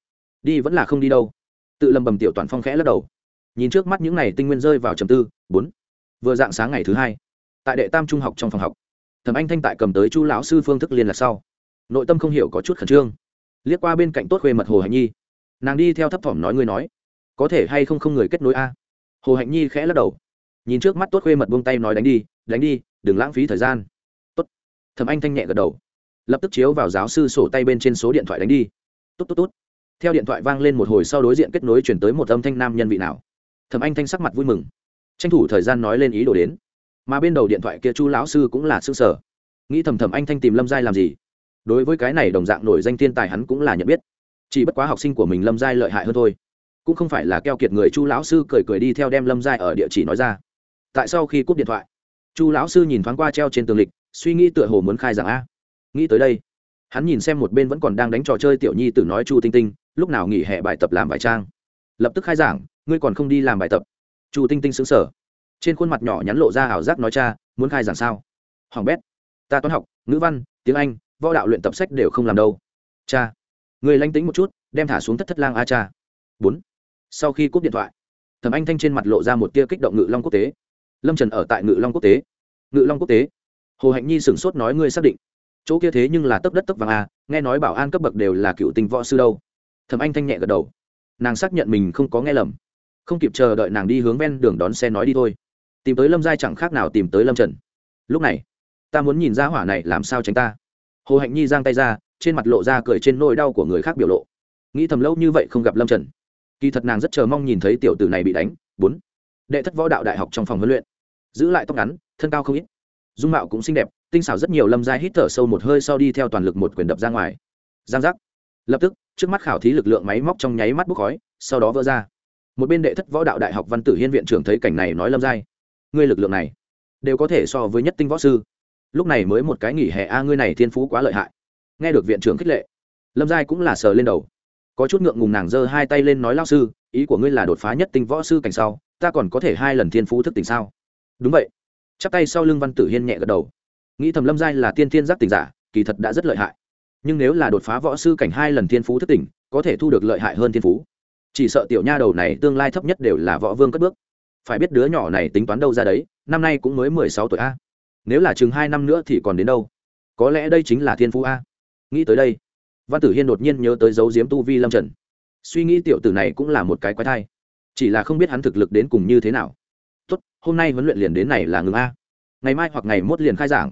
Đi vẫn là không đi đâu. Tự lầm bầm tiểu toàn phong khẽ lắc đầu. Nhìn trước mắt những n à y tinh nguyên rơi vào trầm tư, bốn. Vừa dạng sáng ngày thứ hai, tại đệ tam trung học trong phòng học thẩm anh thanh tại cầm tới chu lão sư phương thức liên lạc sau, nội tâm không hiểu có chút khẩn trương. Liếc qua bên cạnh tốt khuê mật hồ hạnh nhi. Nàng đi theo thấp thỏm nói ngươi nói, có thể hay không không người kết nối a? Hồ hạnh nhi khẽ lắc đầu. Nhìn trước mắt tốt khuê mật buông tay nói đánh đi đánh đi, đừng lãng phí thời gian. Tốt. Thẩm anh thanh nhẹ gật đầu. Lập tức chiếu vào giáo sư sổ tay bên trên số điện thoại đánh đi. Tốt tốt tốt. Theo điện thoại vang lên một hồi sau đối diện kết nối chuyển tới một âm thanh nam nhân vị nào. Thẩm anh thanh sắc mặt vui mừng. Tranh thủ thời gian nói lên ý đồ đến mà bên đầu điện thoại kia chu lão sư cũng là s sở nghĩ thầm thầm anh thanh tìm lâm giai làm gì? Đối với cái này đồng dạng nổi danh thiên tài hắn cũng là nhận biết. Chỉ bất quá học sinh của mình lâm giai lợi hại hơn thôi. Cũng không phải là keo kiệt người chu lão sư cười cười đi theo đem lâm giai ở địa chỉ nói ra. Tại sau khi cúp điện thoại, chu lão sư nhìn thoáng qua treo trên tường lịch, suy nghĩ tựa hồ muốn khai rằng a. Nghĩ tới đây, hắn nhìn xem một bên vẫn còn đang đánh trò chơi tiểu nhi tử nói chu tinh tinh, lúc nào nghỉ hè bài tập làm bài trang. Lập tức khai giảng, ngươi còn không đi làm bài tập. Chu tinh tinh xứng sở trên khuôn mặt nhỏ nhắn lộ ra ảo giác nói cha, muốn khai giảng sao? Hoàng bét. Ta toán học, ngữ văn, tiếng anh, võ đạo luyện tập sách đều không làm đâu. Cha, người lanh tính một chút, đem thả xuống thất thất lang a cha. Bốn. Sau khi cúp điện thoại, thẩm anh thanh trên mặt lộ ra một tia kích động ngự long quốc tế. Lâm trần ở tại ngự long quốc tế. Ngự long quốc tế? Hồ hạnh nhi sửng sốt nói, ngươi xác định? Chỗ kia thế nhưng là tấp đất tấp vàng a, nghe nói bảo an cấp bậc đều là cựu tình võ sư đâu. Thẩm anh thanh nhẹ gật đầu. Nàng xác nhận mình không có nghe lầm. Không kịp chờ đợi nàng đi hướng ven đường đón xe nói đi thôi tìm tới lâm giai chẳng khác nào tìm tới lâm trần. Lúc này, ta muốn nhìn ra hỏa này làm sao tránh ta. Hồ hạnh nhi giang tay ra, trên mặt lộ ra cười trên nỗi đau của người khác biểu lộ. Nghĩ thầm lâu như vậy không gặp lâm trần. Kỳ thật nàng rất chờ mong nhìn thấy tiểu tử này bị đánh. Bốn, đệ thất võ đạo đại học trong phòng huấn luyện. Giữ lại tóc ngắn, thân cao không ít. Dung mạo cũng xinh đẹp, tinh xảo rất nhiều lâm giai hít thở sâu một hơi sau đi theo toàn lực một quyền đập ra ngoài. Giang giác. Lập tức, trước mắt khảo thí lực lượng máy móc trong nháy mắt bốc khói, sau đó vỡ ra. Một bên đệ thất võ đạo đại học văn tử hiên viện trưởng thấy cảnh này nói lâm giai ngươi lực lượng này đều có thể so với nhất tinh võ sư. Lúc này mới một cái nghỉ hè, a, ngươi này thiên phú quá lợi hại. Nghe được viện trưởng khích lệ, lâm giai cũng là sờ lên đầu. Có chút ngượng ngùng nàng giơ hai tay lên nói lao sư, ý của ngươi là đột phá nhất tinh võ sư cảnh sau, ta còn có thể hai lần thiên phú thức tỉnh sao? Đúng vậy. Chắp tay sau lưng văn tử hiên nhẹ gật đầu. Nghĩ thầm lâm giai là tiên thiên giác tỉnh giả, kỳ thật đã rất lợi hại. Nhưng nếu là đột phá võ sư cảnh hai lần thiên phú thức tỉnh, có thể thu được lợi hại hơn thiên phú. Chỉ sợ tiểu nha đầu này tương lai thấp nhất đều là võ vương cất bước phải biết đứa nhỏ này tính toán đâu ra đấy, năm nay cũng mới mười sáu tuổi a. Nếu là chừng hai năm nữa thì còn đến đâu? Có lẽ đây chính là thiên phú a. Nghĩ tới đây, văn tử hiên đột nhiên nhớ tới dấu diếm tu vi lâm trần. Suy nghĩ tiểu tử này cũng là một cái quái thai. Chỉ là không biết hắn thực lực đến cùng như thế nào. Tốt, hôm nay huấn luyện liền đến này là ngừng a. Ngày mai hoặc ngày mốt liền khai giảng.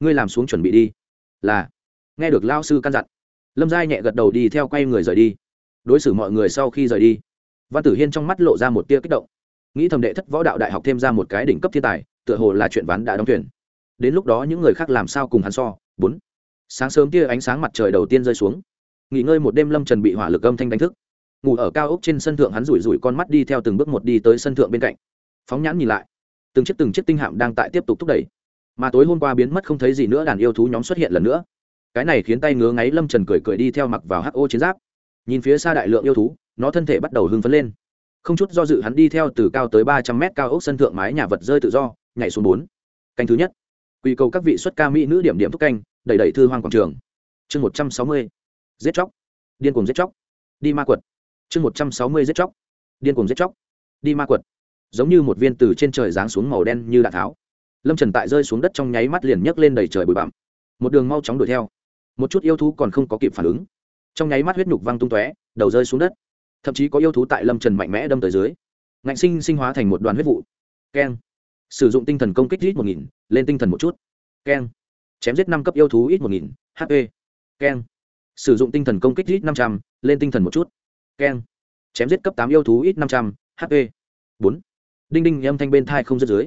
Ngươi làm xuống chuẩn bị đi. Là. Nghe được lao sư căn dặn, lâm giai nhẹ gật đầu đi theo quay người rời đi. Đối xử mọi người sau khi rời đi, văn tử hiên trong mắt lộ ra một tia kích động nghĩ thầm đệ thất võ đạo đại học thêm ra một cái đỉnh cấp thiên tài, tựa hồ là chuyện ván đã đóng thuyền. đến lúc đó những người khác làm sao cùng hắn so? Bốn. Sáng sớm kia ánh sáng mặt trời đầu tiên rơi xuống. Nghỉ ngơi một đêm lâm trần bị hỏa lực âm thanh đánh thức. Ngủ ở cao ốc trên sân thượng hắn rủi rủi con mắt đi theo từng bước một đi tới sân thượng bên cạnh. Phóng nhãn nhìn lại. Từng chiếc từng chiếc tinh hạm đang tại tiếp tục thúc đẩy. Mà tối hôm qua biến mất không thấy gì nữa, đàn yêu thú nhóm xuất hiện lần nữa. Cái này khiến tay ngứa ngáy lâm trần cười cười đi theo mặc vào hô chiến giáp. Nhìn phía xa đại lượng yêu thú, nó thân thể bắt đầu hưng phấn lên không chút do dự hắn đi theo từ cao tới ba trăm mét cao ốc sân thượng mái nhà vật rơi tự do, nhảy xuống bốn. Canh thứ nhất. Quy cầu các vị xuất ca mỹ nữ điểm điểm thúc canh, đẩy đẩy thư hoang quảng trường. Chương một trăm sáu mươi. Giết chóc. Điên cuồng giết chóc. Đi ma quật. Chương một trăm sáu mươi giết chóc. Điên cuồng giết chóc. Đi ma quật. Giống như một viên từ trên trời giáng xuống màu đen như đạn tháo. Lâm trần tại rơi xuống đất trong nháy mắt liền nhấc lên đầy trời bụi bặm. Một đường mau chóng đuổi theo. Một chút yêu thú còn không có kịp phản ứng. Trong nháy mắt huyết nhục văng tung tóe, đầu rơi xuống đất thậm chí có yêu thú tại lâm trần mạnh mẽ đâm tới dưới ngạnh sinh sinh hóa thành một đoàn huyết vụ keng sử dụng tinh thần công kích ít một nghìn lên tinh thần một chút keng chém giết năm cấp yêu thú ít một nghìn hp keng sử dụng tinh thần công kích ít năm trăm l ê n tinh thần một chút keng chém giết cấp tám yêu thú ít năm trăm hp bốn đinh đinh âm thanh bên thai không dứt dưới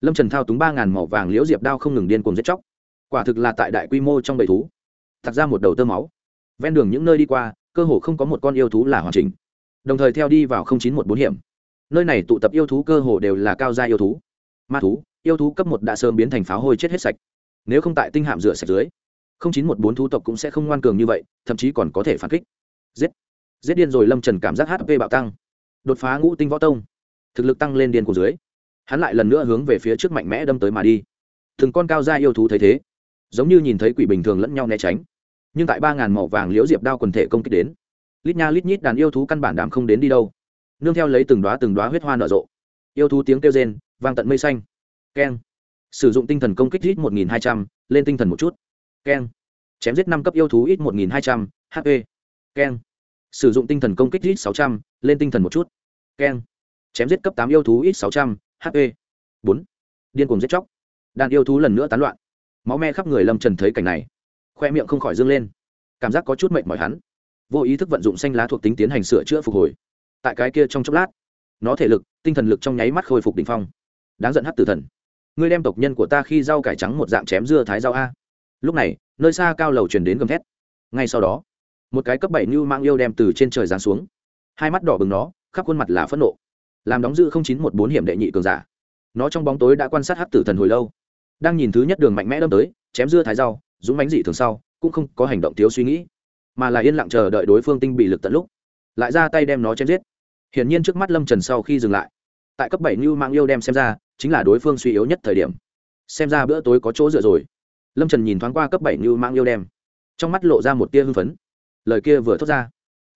lâm trần thao túng ba ngàn màu vàng liễu diệp đao không ngừng điên cuồng giết chóc quả thực là tại đại quy mô trong bầy thú thật ra một đầu tơ máu ven đường những nơi đi qua cơ hồ không có một con yêu thú là hoàn chỉnh đồng thời theo đi vào chín một bốn hiểm. Nơi này tụ tập yêu thú cơ hồ đều là cao gia yêu thú. Ma thú, yêu thú cấp một đã sớm biến thành pháo hôi chết hết sạch. Nếu không tại tinh hạm rửa sạch dưới, không chín một bốn thú tộc cũng sẽ không ngoan cường như vậy, thậm chí còn có thể phản kích. Giết. Giết điên rồi lâm trần cảm giác hp bạo tăng. Đột phá ngũ tinh võ tông. Thực lực tăng lên điên của dưới. Hắn lại lần nữa hướng về phía trước mạnh mẽ đâm tới mà đi. Từng con cao gia yêu thú thấy thế, giống như nhìn thấy quỷ bình thường lẫn nhau né tránh. Nhưng tại ba ngàn màu vàng liễu diệp đao quần thể công kích đến lít nha lít nhít đàn yêu thú căn bản đảm không đến đi đâu. Nương theo lấy từng đoá từng đoá huyết hoa nở rộ. Yêu thú tiếng kêu rên, vang tận mây xanh. Keng. Sử dụng tinh thần công kích ít một nghìn hai trăm, lên tinh thần một chút. Keng. Chém giết năm cấp yêu thú ít một nghìn hai trăm hp keng. Sử dụng tinh thần công kích ít sáu trăm, lên tinh thần một chút. Keng. Chém giết cấp tám yêu thú ít sáu trăm hp bốn. Điên cuồng giết chóc. Đàn yêu thú lần nữa tán loạn. Máu me khắp người lâm trần thấy cảnh này. Khoe miệng không khỏi dâng lên. Cảm giác có chút mệt mỏi hắn vô ý thức vận dụng xanh lá thuộc tính tiến hành sửa chữa phục hồi. Tại cái kia trong chốc lát, nó thể lực, tinh thần lực trong nháy mắt khôi phục đ ỉ n h phong. Đáng giận hát tử thần. Ngươi đem tộc nhân của ta khi rau cải trắng một dạng chém dưa thái rau a. Lúc này, nơi xa cao lầu chuyển đến gầm thét. Ngay sau đó, một cái cấp bảy như mang yêu đem từ trên trời giáng xuống. Hai mắt đỏ bừng nó, khắp khuôn mặt là phẫn nộ. Làm đóng giữ không chín một bốn hiểm đệ nhị cường giả. Nó trong bóng tối đã quan sát hát tử thần hồi lâu. Đang nhìn thứ nhất đường mạnh mẽ đâm tới, chém dưa thái rau, dũng bánh dị thường sau, cũng không có hành động thiếu suy nghĩ mà là yên lặng chờ đợi đối phương tinh bị lực tận lúc, lại ra tay đem nó chém giết. Hiển nhiên trước mắt lâm trần sau khi dừng lại, tại cấp bảy như mang yêu đem xem ra, chính là đối phương suy yếu nhất thời điểm. Xem ra bữa tối có chỗ dựa rồi. Lâm trần nhìn thoáng qua cấp bảy như mang yêu đem, trong mắt lộ ra một tia hưng phấn. Lời kia vừa thốt ra,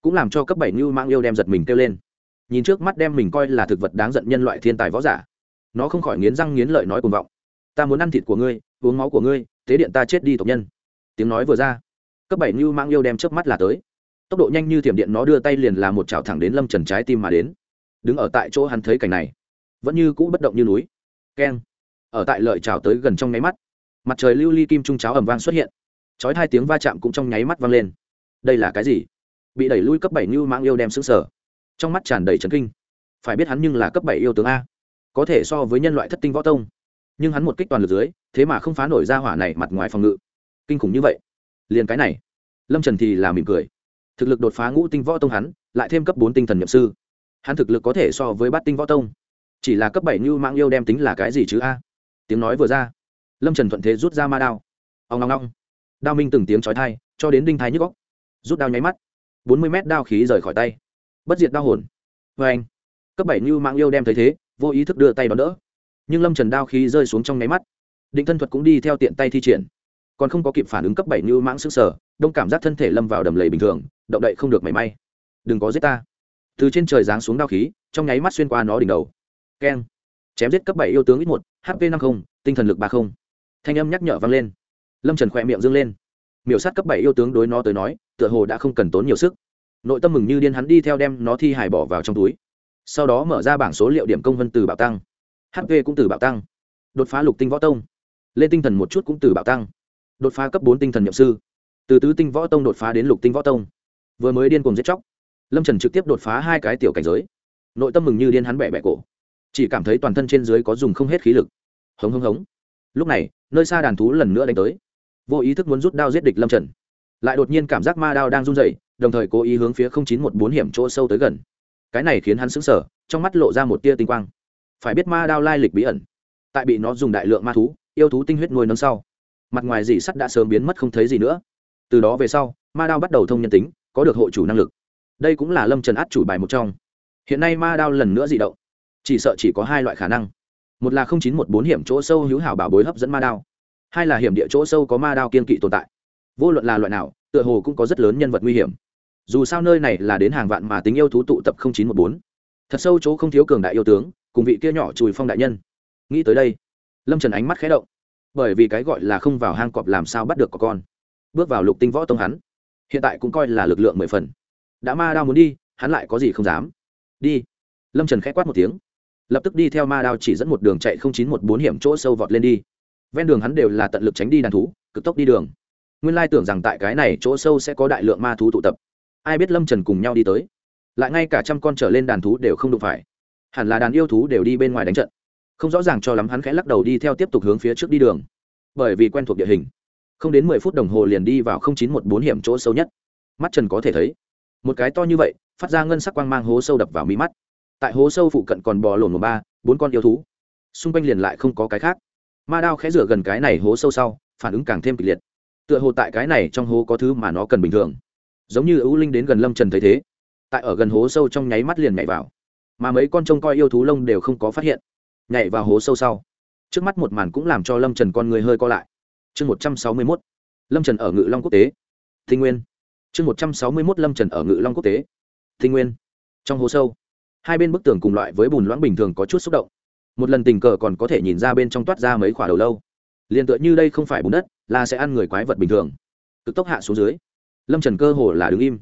cũng làm cho cấp bảy như mang yêu đem giật mình kêu lên. Nhìn trước mắt đem mình coi là thực vật đáng giận nhân loại thiên tài võ giả, nó không khỏi nghiến răng nghiến lợi nói cuồng vọng. Ta muốn ăn thịt của ngươi, uống máu của ngươi tế điện ta chết đi tộc nhân. Tiếng nói vừa ra cấp bảy như mang yêu đem trước mắt là tới. Tốc độ nhanh như thiểm điện nó đưa tay liền là một chảo thẳng đến lâm trần trái tim mà đến. Đứng ở tại chỗ hắn thấy cảnh này, vẫn như cũ bất động như núi. Keng. Ở tại lợi trào tới gần trong nháy mắt, mặt trời lưu ly kim trung cháo ẩm vang xuất hiện. Chói hai tiếng va chạm cũng trong nháy mắt vang lên. Đây là cái gì? Bị đẩy lui cấp bảy như mang yêu đem xứng sở trong mắt tràn đầy trấn kinh. Phải biết hắn nhưng là cấp bảy yêu tướng a. Có thể so với nhân loại thất tinh võ tông. Nhưng hắn một kích toàn lực dưới, thế mà không phá nổi ra hỏa này mặt ngoài phòng ngự. Kinh khủng như vậy liền cái này. Lâm trần thì là mỉm cười. Thực lực đột phá ngũ tinh võ tông hắn, lại thêm cấp bốn tinh thần nhậm sư. Hắn thực lực có thể so với bát tinh võ tông. Chỉ là cấp bảy như mạng yêu đem tính là cái gì chứ a? Tiếng nói vừa ra, lâm trần thuận thế rút ra ma đao. Ông ngong ngong đao minh từng tiếng trói thai cho đến đinh thái nhức góc rút đao nháy mắt, bốn mươi mét đao khí rời khỏi tay. Bất diệt đao hồn. Vê anh, cấp bảy như mạng yêu đem thấy thế, vô ý thức đưa tay đón đỡ. Nhưng lâm trần đao khí rơi xuống trong nháy mắt. Định thân thuật cũng đi theo tiện tay thi triển còn không có kịp phản ứng cấp bảy như mãng sức sở, đông cảm giác thân thể lâm vào đầm lầy bình thường, động đậy không được mảy may. Đừng có giết ta. Từ trên trời giáng xuống đao khí, trong nháy mắt xuyên qua nó đỉnh đầu. Keng. Chém giết cấp bảy yêu tướng ít một hp năm không, tinh thần lực ba không. Thanh âm nhắc nhở vang lên. Lâm trần khỏe miệng dâng lên. Miểu sát cấp bảy yêu tướng đối nó tới nói, tựa hồ đã không cần tốn nhiều sức. Nội tâm mừng như điên hắn đi theo đem nó thi hài bỏ vào trong túi. Sau đó mở ra bảng số liệu điểm công vân từ bạo tăng. Hp cũng từ bạo tăng. Đột phá lục tinh võ tông. Lên tinh thần một chút cũng từ bạo tăng đột phá cấp bốn tinh thần nhậm sư. Từ tứ tinh võ tông đột phá đến lục tinh võ tông. Vừa mới điên cùng giết chóc, lâm trần trực tiếp đột phá hai cái tiểu cảnh giới. Nội tâm mừng như điên hắn bẻ bẻ cổ. Chỉ cảm thấy toàn thân trên dưới có dùng không hết khí lực. Hống hống hống. Lúc này, nơi xa đàn thú lần nữa đánh tới. Vô ý thức muốn rút đao giết địch lâm trần. Lại đột nhiên cảm giác ma đao đang run dậy đồng thời cố ý hướng phía không chín một bốn hiểm chỗ sâu tới gần. Cái này khiến hắn sững sờ, trong mắt lộ ra một tia tinh quang. Phải biết ma đao lai lịch bí ẩn. Tại bị nó dùng đại lượng ma thú, yêu thú tinh huyết nuôi nấng sau mặt ngoài dị sắt đã sớm biến mất không thấy gì nữa. Từ đó về sau, ma đao bắt đầu thông nhân tính, có được hộ chủ năng lực. Đây cũng là lâm trần át chủ bài một trong. Hiện nay ma đao lần nữa dị động. Chỉ sợ chỉ có hai loại khả năng. Một là chín một bốn hiểm chỗ sâu hữu hảo bảo bối hấp dẫn ma đao. Hai là hiểm địa chỗ sâu có ma đao kiên kỵ tồn tại. Vô luận là loại nào, tựa hồ cũng có rất lớn nhân vật nguy hiểm. Dù sao nơi này là đến hàng vạn mà tính yêu thú tụ tập chín một bốn. Thật sâu chỗ không thiếu cường đại yêu tướng, cùng vị kia nhỏ chùi phong đại nhân. Nghĩ tới đây, lâm trần ánh mắt khé động bởi vì cái gọi là không vào hang cọp làm sao bắt được có con. Bước vào lục tinh võ tông hắn, hiện tại cũng coi là lực lượng mười phần. Đã ma đao muốn đi, hắn lại có gì không dám. Đi. Lâm trần k h ẽ quát một tiếng. Lập tức đi theo ma đao chỉ dẫn một đường chạy không chín một bốn hiểm chỗ sâu vọt lên đi. Ven đường hắn đều là tận lực tránh đi đàn thú, cực tốc đi đường. Nguyên lai tưởng rằng tại cái này chỗ sâu sẽ có đại lượng ma thú tụ tập. Ai biết lâm trần cùng nhau đi tới. Lại ngay cả trăm con trở lên đàn thú đều không đụng phải. Hẳn là đàn yêu thú đều đi bên ngoài đánh trận không rõ ràng cho lắm hắn khẽ lắc đầu đi theo tiếp tục hướng phía trước đi đường. Bởi vì quen thuộc địa hình. Không đến mười phút đồng hồ liền đi vào không chín một bốn hiểm chỗ sâu nhất. Mắt trần có thể thấy, một cái to như vậy, phát ra ngân sắc quang mang hố sâu đập vào mi mắt. Tại hố sâu phụ cận còn bò lổn một ba, bốn con yêu thú. Xung quanh liền lại không có cái khác. Ma đao khẽ rửa gần cái này hố sâu sau, phản ứng càng thêm kịch liệt. Tựa hồ tại cái này trong hố có thứ mà nó cần bình thường. Giống như ưu linh đến gần lâm trần thấy thế. Tại ở gần hố sâu trong nháy mắt liền nhảy vào. Mà mấy con trông coi yêu thú lông đều không có phát hiện nhảy vào hố sâu sau. Trước mắt một màn cũng làm cho lâm trần con người hơi co lại. Chương một trăm sáu mươi mốt, lâm trần ở ngự long quốc tế. Thinh nguyên. Chương một trăm sáu mươi mốt, lâm trần ở ngự long quốc tế. Thinh nguyên. Trong hố sâu, hai bên bức tường cùng loại với bùn loãng bình thường có chút xúc động. Một lần tình cờ còn có thể nhìn ra bên trong toát ra mấy khoả đầu lâu. Liền tựa như đây không phải bùn đất, là sẽ ăn người quái vật bình thường. Cực tốc hạ xuống dưới, lâm trần cơ hồ là đứng im,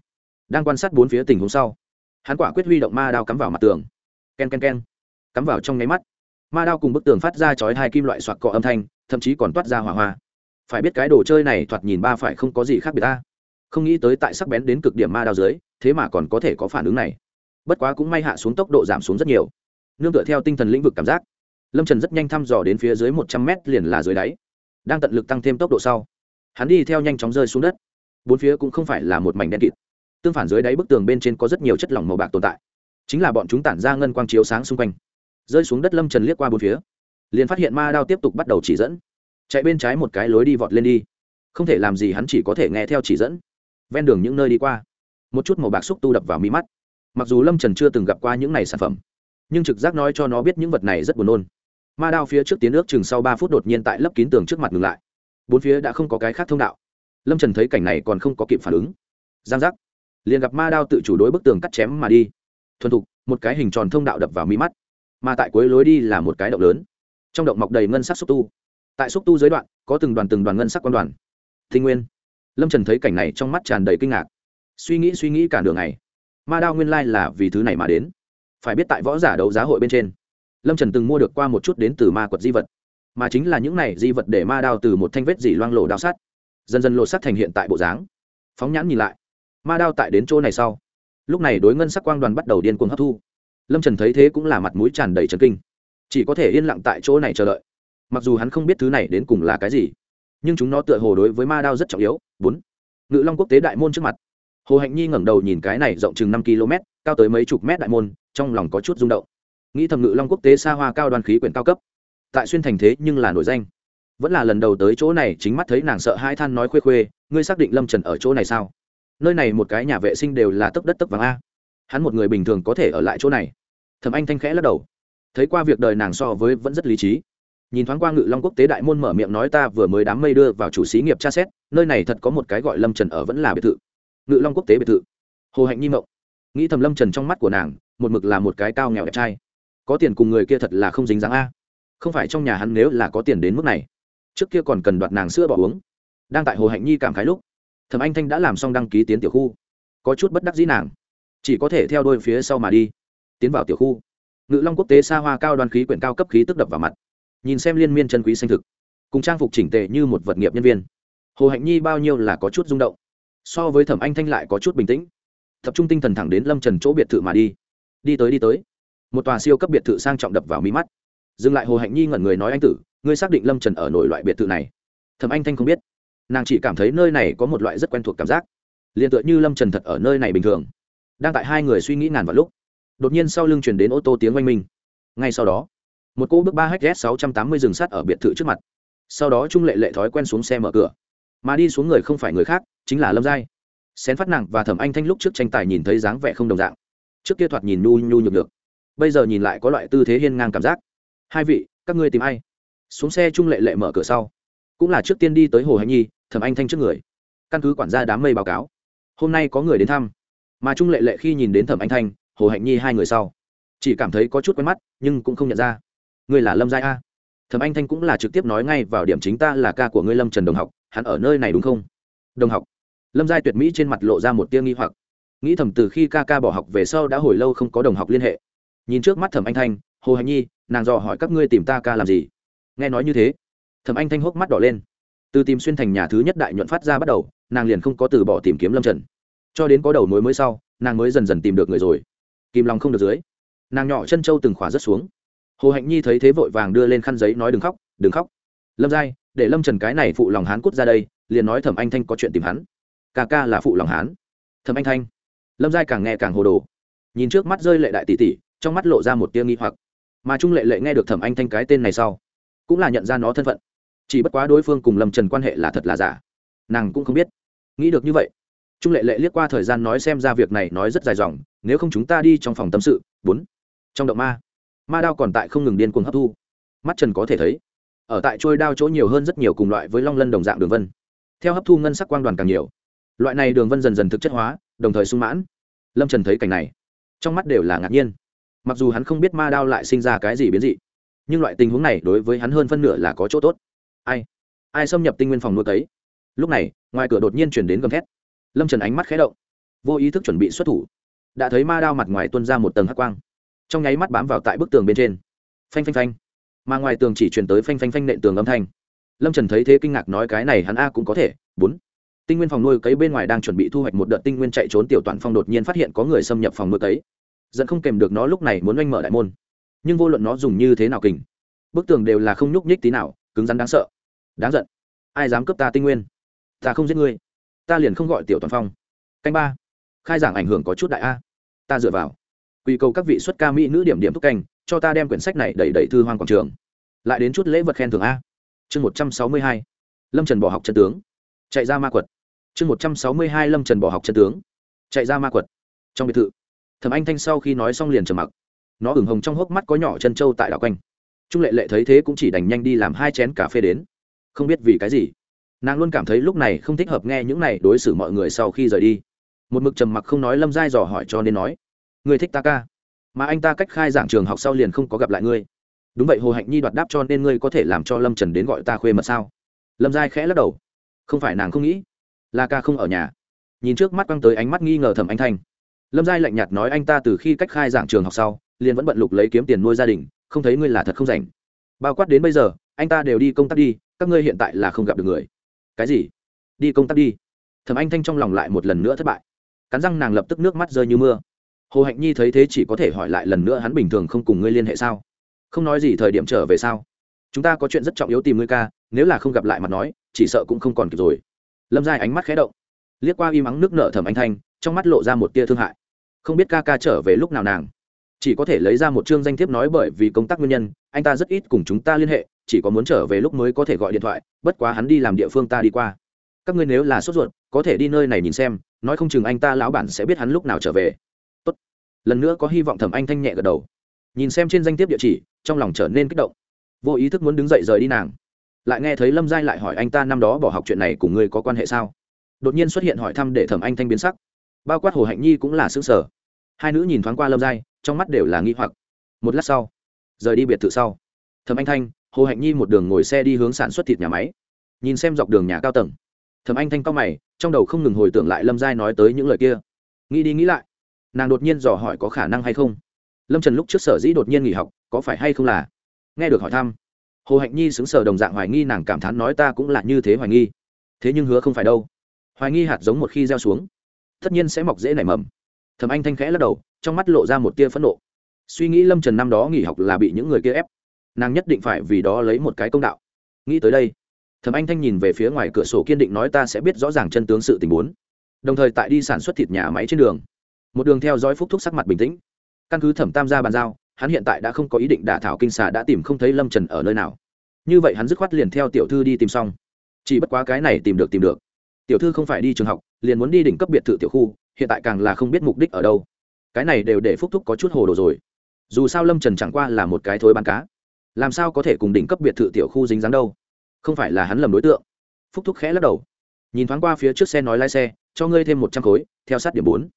đang quan sát bốn phía tình huống sau. Hắn quả quyết huy động ma đao cắm vào mặt tường. K e n k e n k e n cắm vào trong nháy mắt ma đao cùng bức tường phát ra chói hai kim loại soạt cọ âm thanh, thậm chí còn toát ra hỏa hoa. Phải biết cái đồ chơi này thoạt nhìn ba phải không có gì khác biệt ta. Không nghĩ tới tại sắc bén đến cực điểm ma đao dưới, thế mà còn có thể có phản ứng này. Bất quá cũng may hạ xuống tốc độ giảm xuống rất nhiều. Nương tựa theo tinh thần lĩnh vực cảm giác, lâm trần rất nhanh thăm dò đến phía dưới một trăm mét liền là dưới đáy, đang tận lực tăng thêm tốc độ sau. Hắn đi theo nhanh chóng rơi xuống đất. Bốn phía cũng không phải là một mảnh đen kịt. Tương phản dưới đáy bức tường bên trên có rất nhiều chất lỏng màu bạc tồn tại. Chính là bọn chúng tản ra ngân quang chiếu sáng xung quanh rơi xuống đất lâm trần liếc qua bốn phía liền phát hiện ma đao tiếp tục bắt đầu chỉ dẫn chạy bên trái một cái lối đi vọt lên đi không thể làm gì hắn chỉ có thể nghe theo chỉ dẫn ven đường những nơi đi qua một chút màu bạc xúc tu đập vào mi mắt mặc dù lâm trần chưa từng gặp qua những này sản phẩm nhưng trực giác nói cho nó biết những vật này rất buồn nôn ma đao phía trước tiến ước chừng sau ba phút đột nhiên tại lấp kín tường trước mặt ngừng lại bốn phía đã không có cái khác thông đạo lâm trần thấy cảnh này còn không có kịp phản ứng giang giác liền gặp ma đao tự chủ đối bức tường cắt chém mà đi thuần thục một cái hình tròn thông đạo đập vào mi mắt mà tại cuối lối đi là một cái động lớn. Trong động mọc đầy ngân sắc xúc tu. Tại xúc tu dưới đoạn, có từng đoàn từng đoàn ngân sắc quan đoàn. Thinh nguyên. Lâm trần thấy cảnh này trong mắt tràn đầy kinh ngạc. Suy nghĩ suy nghĩ cả đường này ma đao nguyên lai là vì thứ này mà đến. Phải biết tại võ giả đấu giá hội bên trên, lâm trần từng mua được qua một chút đến từ ma quật di vật. Mà chính là những này di vật để ma đao từ một thanh vết dỉ loang lộ đao sắt, dần dần lộ sắt thành hiện tại bộ dáng. Phóng nhãn nhìn lại, ma đao tại đến chỗ này sau. Lúc này đối ngân sắc quang đoàn bắt đầu điên cuồng hấp thu lâm trần thấy thế cũng là mặt mũi tràn đầy trần kinh chỉ có thể yên lặng tại chỗ này chờ đợi mặc dù hắn không biết thứ này đến cùng là cái gì nhưng chúng nó tựa hồ đối với ma đao rất trọng yếu bốn ngự long quốc tế đại môn trước mặt hồ hạnh nhi ngẩng đầu nhìn cái này rộng chừng năm km cao tới mấy chục mét đại môn trong lòng có chút rung động nghĩ thầm ngự long quốc tế xa hoa cao đoàn khí quyển cao cấp tại xuyên thành thế nhưng là nổi danh vẫn là lần đầu tới chỗ này chính mắt thấy nàng sợ hai than nói khuê khuê ngươi xác định lâm trần ở chỗ này sao nơi này một cái nhà vệ sinh đều là tấp đất tấp vàng a hắn một người bình thường có thể ở lại chỗ này Thẩm anh thanh khẽ lắc đầu. Thấy qua việc đời nàng so với vẫn rất lý trí. Nhìn thoáng qua ngự long quốc tế đại môn mở miệng nói ta vừa mới đám mây đưa vào chủ xí nghiệp tra xét, nơi này thật có một cái gọi lâm trần ở vẫn là biệt thự. Ngự long quốc tế biệt thự. Hồ hạnh nhi mộng. Nghĩ thầm lâm trần trong mắt của nàng, một mực là một cái cao nghèo đẹp trai. Có tiền cùng người kia thật là không dính dáng a. Không phải trong nhà hắn nếu là có tiền đến mức này, trước kia còn cần đoạt nàng sữa bỏ uống. Đang tại hồ hạnh nhi cảm khái lúc, thẩm anh thanh đã làm xong đăng ký tiến tiểu khu. Có chút bất đắc dĩ nàng, chỉ có thể theo đôi phía sau mà đi tiến vào tiểu khu. Ngự long quốc tế xa hoa cao đoàn khí quyển cao cấp khí tức đập vào mặt. Nhìn xem liên miên chân quý xanh thực, cùng trang phục chỉnh tề như một vật nghiệp nhân viên, hồ hạnh nhi bao nhiêu là có chút rung động. So với thẩm anh thanh lại có chút bình tĩnh. Tập trung tinh thần thẳng đến lâm trần chỗ biệt thự mà đi. Đi tới đi tới. Một tòa siêu cấp biệt thự sang trọng đập vào mí mắt. Dừng lại, hồ hạnh nhi ngẩn người nói anh tử, ngươi xác định lâm trần ở nổi loại biệt thự này? Thẩm anh thanh không biết. Nàng chỉ cảm thấy nơi này có một loại rất quen thuộc cảm giác. Liền tựa như lâm trần thật ở nơi này bình thường. Đang tại hai người suy nghĩ ngàn vào lúc đột nhiên sau lưng chuyển đến ô tô tiếng oanh minh. Ngay sau đó, một cô bước ba hs sáu trăm tám mươi dừng sát ở biệt thự trước mặt. Sau đó trung lệ lệ thói quen xuống xe mở cửa. Mà đi xuống người không phải người khác, chính là lâm giai. Xén phát nặng và thẩm anh thanh lúc trước tranh tài nhìn thấy dáng vẻ không đồng dạng. Trước kia thoạt nhìn nhu nhu nhược được bây giờ nhìn lại có loại tư thế hiên ngang cảm giác. Hai vị, các ngươi tìm ai? Xuống xe trung lệ lệ mở cửa sau. Cũng là trước tiên đi tới hồ hạnh nhi, thẩm anh thanh trước người. Căn cứ quản gia đám mây báo cáo, hôm nay có người đến thăm. Mà trung lệ lệ khi nhìn đến thẩm anh thanh hồ hạnh nhi hai người sau. Chỉ cảm thấy có chút quen mắt, nhưng cũng không nhận ra. Ngươi là lâm giai a. Thẩm anh thanh cũng là trực tiếp nói ngay vào điểm chính ta là ca của ngươi lâm trần đồng học, hắn ở nơi này đúng không? Đồng học. Lâm giai tuyệt mỹ trên mặt lộ ra một tia nghi hoặc. Nghĩ thầm từ khi ca ca bỏ học về sau đã hồi lâu không có đồng học liên hệ. Nhìn trước mắt thẩm anh thanh, hồ hạnh nhi, nàng dò hỏi các ngươi tìm ta ca làm gì? Nghe nói như thế, thẩm anh thanh hốc mắt đỏ lên. Từ tìm xuyên thành nhà thứ nhất đại nhuận phát ra bắt đầu, nàng liền không có từ bỏ tìm kiếm lâm trần. Cho đến có đầu mối mới sau, nàng mới dần dần tìm được người rồi kìm lòng không được dưới. Nàng nhỏ chân trâu từng khỏa rất xuống. Hồ hạnh nhi thấy thế vội vàng đưa lên khăn giấy nói đừng khóc đừng khóc. Lâm giai, để lâm trần cái này phụ lòng hán cút ra đây, liền nói thẩm anh thanh có chuyện tìm hắn. Ca ca là phụ lòng hán. Thẩm anh thanh. Lâm giai càng nghe càng hồ đồ. Nhìn trước mắt rơi lệ đại tỷ tỷ, trong mắt lộ ra một tia nghi hoặc. Mà trung lệ lệ nghe được thẩm anh thanh cái tên này sau, cũng là nhận ra nó thân phận. Chỉ bất quá đối phương cùng lâm trần quan hệ là thật là giả. Nàng cũng không biết. Nghĩ được như vậy trung lệ lệ liếc qua thời gian nói xem ra việc này nói rất dài dòng, nếu không chúng ta đi trong phòng tâm sự, bốn. Trong động ma. Ma đao còn tại không ngừng điên cuồng hấp thu. Mắt trần có thể thấy, ở tại trôi đao chỗ nhiều hơn rất nhiều cùng loại với long lân đồng dạng đường vân. Theo hấp thu ngân sắc quang đoàn càng nhiều, loại này đường vân dần dần thực chất hóa, đồng thời sung mãn. Lâm trần thấy cảnh này, trong mắt đều là ngạc nhiên. Mặc dù hắn không biết ma đao lại sinh ra cái gì biến dị, nhưng loại tình huống này đối với hắn hơn phân nửa là có chỗ tốt. Ai? Ai xâm nhập tinh nguyên phòng nuôi cấy? Lúc này, ngoài cửa đột nhiên chuyển đến gầm thét lâm trần ánh mắt khé động vô ý thức chuẩn bị xuất thủ đã thấy ma đao mặt ngoài tuân ra một tầng hắc quang trong nháy mắt bám vào tại bức tường bên trên phanh phanh phanh mà ngoài tường chỉ chuyển tới phanh phanh phanh nện tường âm thanh lâm trần thấy thế kinh ngạc nói cái này hắn a cũng có thể bốn tinh nguyên phòng nuôi cấy bên ngoài đang chuẩn bị thu hoạch một đợt tinh nguyên chạy trốn tiểu toàn phong đột nhiên phát hiện có người xâm nhập phòng nuôi cấy dẫn không kèm được nó lúc này muốn oanh mở đại môn nhưng vô luận nó dùng như thế nào kình bức tường đều là không nhúc nhích tí nào cứng rắn đáng sợ đáng giận ai dám cướp ta tinh nguyên ta không giết ngươi ta liền không gọi tiểu toàn phong. Canh ba. Khai giảng ảnh hưởng có chút đại a. Ta dựa vào. Quy cầu các vị xuất ca mỹ nữ điểm điểm thúc canh, cho ta đem quyển sách này đẩy đẩy thư hoang quảng trường. Lại đến chút lễ vật khen thưởng a. Chương một trăm sáu mươi hai. Lâm trần bỏ học chân tướng. Chạy ra ma quật. Chương một trăm sáu mươi hai lâm trần bỏ học chân tướng. Chạy ra ma quật. Trong biệt thự, thẩm anh thanh sau khi nói xong liền trầm mặc. Nó ửng hồng trong hốc mắt có nhỏ chân trâu tại đảo quanh. Trung lệ lệ thấy thế cũng chỉ đành nhanh đi làm hai chén cà phê đến. Không biết vì cái gì nàng luôn cảm thấy lúc này không thích hợp nghe những này đối xử mọi người sau khi rời đi. Một mực trầm mặc không nói lâm giai dò hỏi cho nên nói người thích ta ca, mà anh ta cách khai giảng trường học sau liền không có gặp lại ngươi. Đúng vậy, hồ hạnh nhi đoạt đáp cho nên ngươi có thể làm cho lâm trần đến gọi ta khuê mật sao? Lâm giai khẽ lắc đầu, không phải nàng không nghĩ, là ca không ở nhà. Nhìn trước mắt quăng tới ánh mắt nghi ngờ thẩm anh thanh. Lâm giai lạnh nhạt nói, anh ta từ khi cách khai giảng trường học sau, liền vẫn bận lục lấy kiếm tiền nuôi gia đình, không thấy ngươi là thật không rảnh. Bao quát đến bây giờ, anh ta đều đi công tác đi, các ngươi hiện tại là không gặp được người cái gì? Đi công tác đi. Thẩm anh thanh trong lòng lại một lần nữa thất bại. Cắn răng nàng lập tức nước mắt rơi như mưa. Hồ hạnh nhi thấy thế chỉ có thể hỏi lại lần nữa hắn bình thường không cùng ngươi liên hệ sao? Không nói gì thời điểm trở về sao? Chúng ta có chuyện rất trọng yếu tìm ngươi ca, nếu là không gặp lại mặt nói, chỉ sợ cũng không còn kịp rồi. Lâm giai ánh mắt khé động. Liếc qua y mắng nước nợ thẩm anh thanh, trong mắt lộ ra một tia thương hại. Không biết ca ca trở về lúc nào nàng? Chỉ có thể lấy ra một chương danh thiếp nói bởi vì công tác nguyên nhân, anh ta rất ít cùng chúng ta liên hệ, chỉ có muốn trở về lúc mới có thể gọi điện thoại, bất quá hắn đi làm địa phương ta đi qua. Các ngươi nếu là sốt ruột, có thể đi nơi này nhìn xem, nói không chừng anh ta lão bản sẽ biết hắn lúc nào trở về. Tốt. lần nữa có hy vọng thẩm anh thanh nhẹ gật đầu. Nhìn xem trên danh thiếp địa chỉ, trong lòng trở nên kích động. Vô ý thức muốn đứng dậy rời đi nàng. Lại nghe thấy lâm giai lại hỏi anh ta năm đó bỏ học chuyện này cùng ngươi có quan hệ sao? Đột nhiên xuất hiện hỏi thăm để thẩm anh thanh biến sắc. Bao quát hồ hạnh nhi cũng là xứng sở hai nữ nhìn thoáng qua lâm giai trong mắt đều là nghi hoặc. Một lát sau, rời đi biệt thự sau, thẩm anh thanh, hồ hạnh nhi một đường ngồi xe đi hướng sản xuất thịt nhà máy, nhìn xem dọc đường nhà cao tầng. Thẩm anh thanh cao mày, trong đầu không ngừng hồi tưởng lại lâm giai nói tới những lời kia. Nghĩ đi nghĩ lại, nàng đột nhiên dò hỏi có khả năng hay không. Lâm trần lúc trước sở dĩ đột nhiên nghỉ học, có phải hay không là? Nghe được hỏi thăm, hồ hạnh nhi xứng sở đồng dạng hoài nghi nàng cảm thán nói ta cũng là như thế hoài nghi. Thế nhưng hứa không phải đâu. Hoài nghi hạt giống một khi gieo xuống, tất nhiên sẽ mọc dễ nảy mầm. Thầm anh thanh khẽ lắc đầu trong mắt lộ ra một tia phẫn nộ. Suy nghĩ lâm trần năm đó nghỉ học là bị những người kia ép, nàng nhất định phải vì đó lấy một cái công đạo. Nghĩ tới đây thầm anh thanh nhìn về phía ngoài cửa sổ kiên định nói ta sẽ biết rõ ràng chân tướng sự tình huống đồng thời tại đi sản xuất thịt nhà máy trên đường, một đường theo dõi phúc thúc sắc mặt bình tĩnh. Căn cứ thẩm tam gia bàn giao, hắn hiện tại đã không có ý định đả thảo kinh xà đã tìm không thấy lâm trần ở nơi nào. Như vậy hắn dứt khoát liền theo tiểu thư đi tìm xong. Chỉ bất quá cái này tìm được tìm được. Tiểu thư không phải đi trường học, liền muốn đi đỉnh cấp biệt thự tiểu khu, hiện tại càng là không biết mục đích ở đâu cái này đều để phúc thúc có chút hồ đồ rồi. Dù sao lâm trần chẳng qua là một cái thối bán cá. Làm sao có thể cùng đỉnh cấp biệt thự tiểu khu dính dáng đâu? Không phải là hắn lầm đối tượng. Phúc thúc khẽ lắc đầu. Nhìn thoáng qua phía trước xe nói lái xe, cho ngươi thêm một trăm khối, theo sát điểm bốn.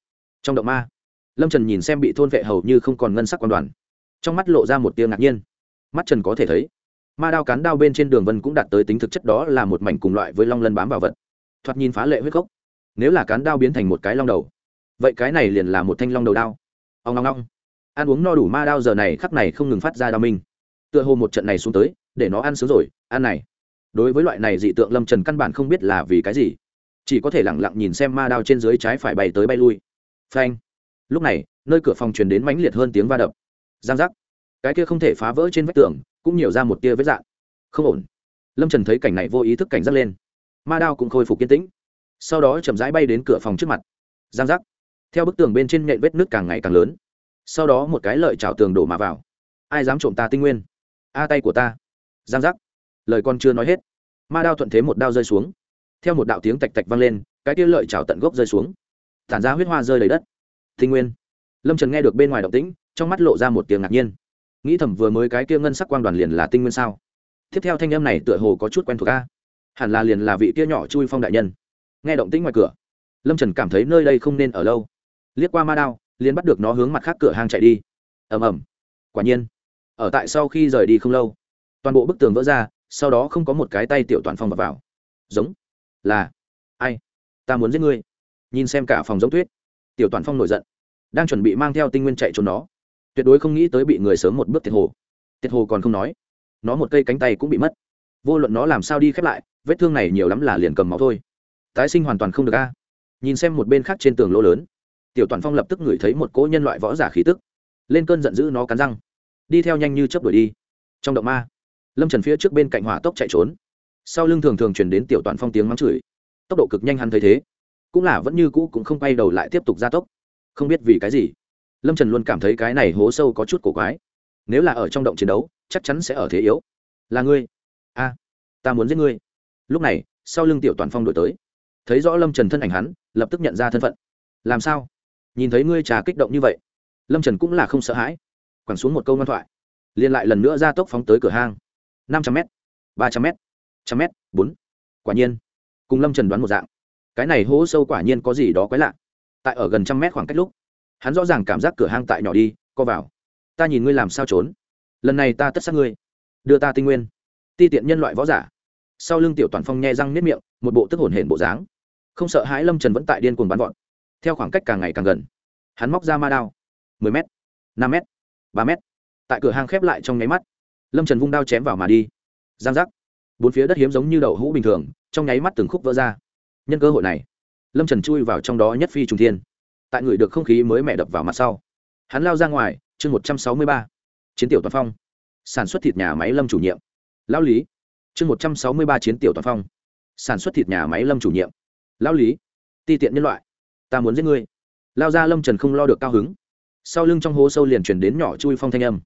Trong động ma. Lâm trần nhìn xem bị thôn vệ hầu như không còn ngân sắc quan đoàn. Trong mắt lộ ra một tiếng ngạc nhiên. Mắt trần có thể thấy, ma đao cán đao bên trên đường vân cũng đạt tới tính thực chất đó là một mảnh cùng loại với long lân bám vào vật. Thoạt nhìn phá lệ huyết gốc. Nếu là cán đao biến thành một cái long đầu vậy cái này liền là một thanh long đầu đao. Ông long long ăn uống no đủ ma đao giờ này khắc này không ngừng phát ra đao minh. Tựa hồ một trận này xuống tới, để nó ăn sướng rồi, ăn này. Đối với loại này dị tượng lâm trần căn bản không biết là vì cái gì. Chỉ có thể lẳng lặng nhìn xem ma đao trên dưới trái phải bay tới bay lui. Phanh. Lúc này, nơi cửa phòng truyền đến mãnh liệt hơn tiếng va đập. Giang giác. Cái kia không thể phá vỡ trên vách tường, cũng nhiều ra một tia vết dạng không ổn. Lâm trần thấy cảnh này vô ý thức cảnh giác lên. Ma đao cũng khôi phục kiên tĩnh. Sau đó chậm rãi bay đến cửa phòng trước mặt. Giang giác theo bức tường bên trên nhện vết nước càng ngày càng lớn. Sau đó một cái lợi chảo tường đổ mà vào. Ai dám trộm ta tinh nguyên? A tay của ta. Giang giác. Lời con chưa nói hết. Ma đao thuận thế một đao rơi xuống. Theo một đạo tiếng tạch tạch vang lên, cái kia lợi chảo tận gốc rơi xuống. Tản ra huyết hoa rơi đầy đất. Tinh nguyên. Lâm trần nghe được bên ngoài động tĩnh, trong mắt lộ ra một tiếng ngạc nhiên. Nghĩ thầm vừa mới cái kia ngân sắc quang đoàn liền là tinh nguyên sao? Tiếp theo thanh em này tựa hồ có chút quen thuộc a. Hẳn là liền là vị kia nhỏ chui phong đại nhân. Nghe động tĩnh ngoài cửa, lâm trần cảm thấy nơi đây không nên ở lâu liếc qua ma đao liền bắt được nó hướng mặt khác cửa hang chạy đi. Ầm ầm. Quả nhiên ở tại sau khi rời đi không lâu toàn bộ bức tường vỡ ra sau đó không có một cái tay tiểu toàn phong vào, vào. giống. Là. Ai? Ta muốn giết ngươi. Nhìn xem cả phòng giống tuyết. Tiểu toàn phong nổi giận. Đang chuẩn bị mang theo tinh nguyên chạy trốn nó. Tuyệt đối không nghĩ tới bị người sớm một bước tiệt hồ. Tiệt hồ còn không nói. Nó một cây cánh tay cũng bị mất. Vô luận nó làm sao đi khép lại vết thương này nhiều lắm là liền cầm máu thôi. Tái sinh hoàn toàn không được a. Nhìn xem một bên khác trên tường lỗ lớn tiểu toàn phong lập tức ngửi thấy một cỗ nhân loại võ giả khí tức. Lên cơn giận dữ nó cắn răng. Đi theo nhanh như chớp đuổi đi. Trong động ma, lâm trần phía trước bên cạnh hỏa tốc chạy trốn. Sau lưng thường thường chuyển đến tiểu toàn phong tiếng mắng chửi. Tốc độ cực nhanh hắn thấy thế. Cũng là vẫn như cũ cũng không quay đầu lại tiếp tục gia tốc. Không biết vì cái gì, lâm trần luôn cảm thấy cái này hố sâu có chút cổ quái. Nếu là ở trong động chiến đấu, chắc chắn sẽ ở thế yếu. Là ngươi. A, ta muốn giết ngươi. Lúc này, sau lưng tiểu toàn phong đổi tới. Thấy rõ lâm trần thân ảnh hắn, lập tức nhận ra thân phận. Làm sao? Nhìn thấy ngươi trà kích động như vậy, lâm trần cũng là không sợ hãi. Quẳng xuống một câu ngoan thoại, liền lại lần nữa ra tốc phóng tới cửa hang. Năm trăm m ba trăm m trăm m bốn. Quả nhiên, cùng lâm trần đoán một dạng. Cái này hố sâu quả nhiên có gì đó quái lạ. Tại ở gần trăm mét khoảng cách lúc, hắn rõ ràng cảm giác cửa hang tại nhỏ đi, co vào. Ta nhìn ngươi làm sao trốn? Lần này ta tất sát ngươi. Đưa ta tinh nguyên. Ti tiện nhân loại võ giả. Sau lưng tiểu toàn phong nhe răng nếp miệng, một bộ tức hồn hển bộ dáng. Không sợ hãi lâm trần vẫn tại điên cuồng bắn vọt theo khoảng cách càng ngày càng gần. Hắn móc ra ma đao. mười m năm m ba m tại cửa hang khép lại trong nháy mắt, lâm trần vung đao chém vào mà đi. Giang giác. Bốn phía đất hiếm giống như đậu hũ bình thường, trong nháy mắt từng khúc vỡ ra. Nhân cơ hội này, lâm trần chui vào trong đó nhất phi trung thiên. Tại người được không khí mới mẹ đập vào mặt sau, hắn lao ra ngoài, chương một trăm sáu mươi ba. Chiến tiểu toàn phong. Sản xuất thịt nhà máy lâm chủ nhiệm. Lão lý. Chương một trăm sáu mươi ba chiến tiểu toàn phong. Sản xuất thịt nhà máy lâm chủ nhiệm. Lão lý. Ti tiện nhân loại ta muốn giết ngươi. Lao ra lâm trần không lo được cao hứng. Sau lưng trong hố sâu liền chuyển đến nhỏ chui phong thanh âm.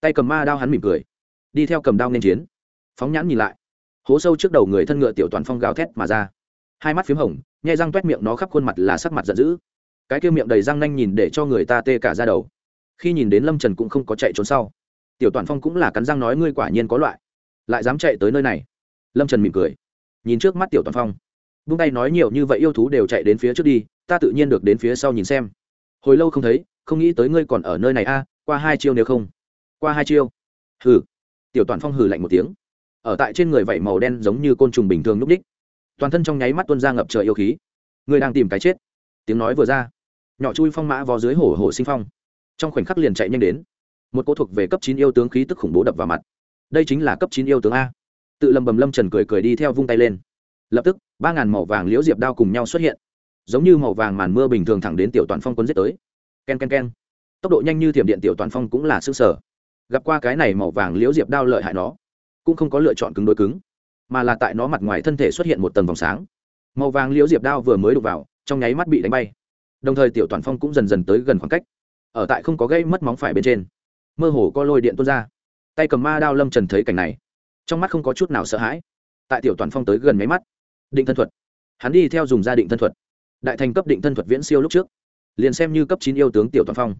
Tay cầm ma đao hắn mỉm cười. Đi theo cầm đao nên chiến. Phóng nhãn nhìn lại. Hố sâu trước đầu người thân ngựa tiểu toàn phong gào thét mà ra. Hai mắt p h í m hồng nhai răng t u é t miệng nó khắp khuôn mặt là sắc mặt giận dữ. Cái kia miệng đầy răng nanh nhìn để cho người ta tê cả ra đầu. Khi nhìn đến lâm trần cũng không có chạy trốn sau. Tiểu toàn phong cũng là cắn răng nói ngươi quả nhiên có loại. Lại dám chạy tới nơi này. Lâm trần mỉm cười. Nhìn trước mắt tiểu toàn phong. Vung tay nói nhiều như vậy yêu thú đều chạy đến phía trước đi ta tự nhiên được đến phía sau nhìn xem. Hồi lâu không thấy, không nghĩ tới ngươi còn ở nơi này a, qua hai chiêu nếu không. Qua hai chiêu. Hừ. Tiểu toàn phong hừ lạnh một tiếng. Ở tại trên người vảy màu đen giống như côn trùng bình thường núp đích. Toàn thân trong nháy mắt tuôn ra ngập trời yêu khí. Người đang tìm cái chết. Tiếng nói vừa ra. Nhỏ chui phong mã vào dưới hổ hổ sinh phong. Trong khoảnh khắc liền chạy nhanh đến. Một cô thuộc về cấp chín yêu tướng khí tức khủng bố đập vào mặt. Đây chính là cấp chín yêu tướng a. Tự lầm bầm lâm trần cười cười đi theo vung tay lên. Lập tức, ba ngàn màu vàng liễu diệp đao cùng nhau xuất hiện giống như màu vàng màn mưa bình thường thẳng đến tiểu toàn phong quân giết tới. K e n k e n k e n tốc độ nhanh như thiểm điện tiểu toàn phong cũng là xương sở gặp qua cái này màu vàng liễu diệp đao lợi hại nó, cũng không có lựa chọn cứng đối cứng, mà là tại nó mặt ngoài thân thể xuất hiện một tầng vòng sáng. Màu vàng liễu diệp đao vừa mới đục vào, trong nháy mắt bị đánh bay. Đồng thời tiểu toàn phong cũng dần dần tới gần khoảng cách, ở tại không có gây mất móng phải bên trên. Mơ hồ có lôi điện tuôn ra. Tay cầm ma đao lâm trần thấy cảnh này, trong mắt không có chút nào sợ hãi. Tại tiểu toàn phong tới gần máy mắt, định thân thuật. Hắn đi theo dùng gia định thân thuật đại thành cấp định thân thuật viễn siêu lúc trước, liền xem như cấp chín yêu tướng tiểu toàn phong,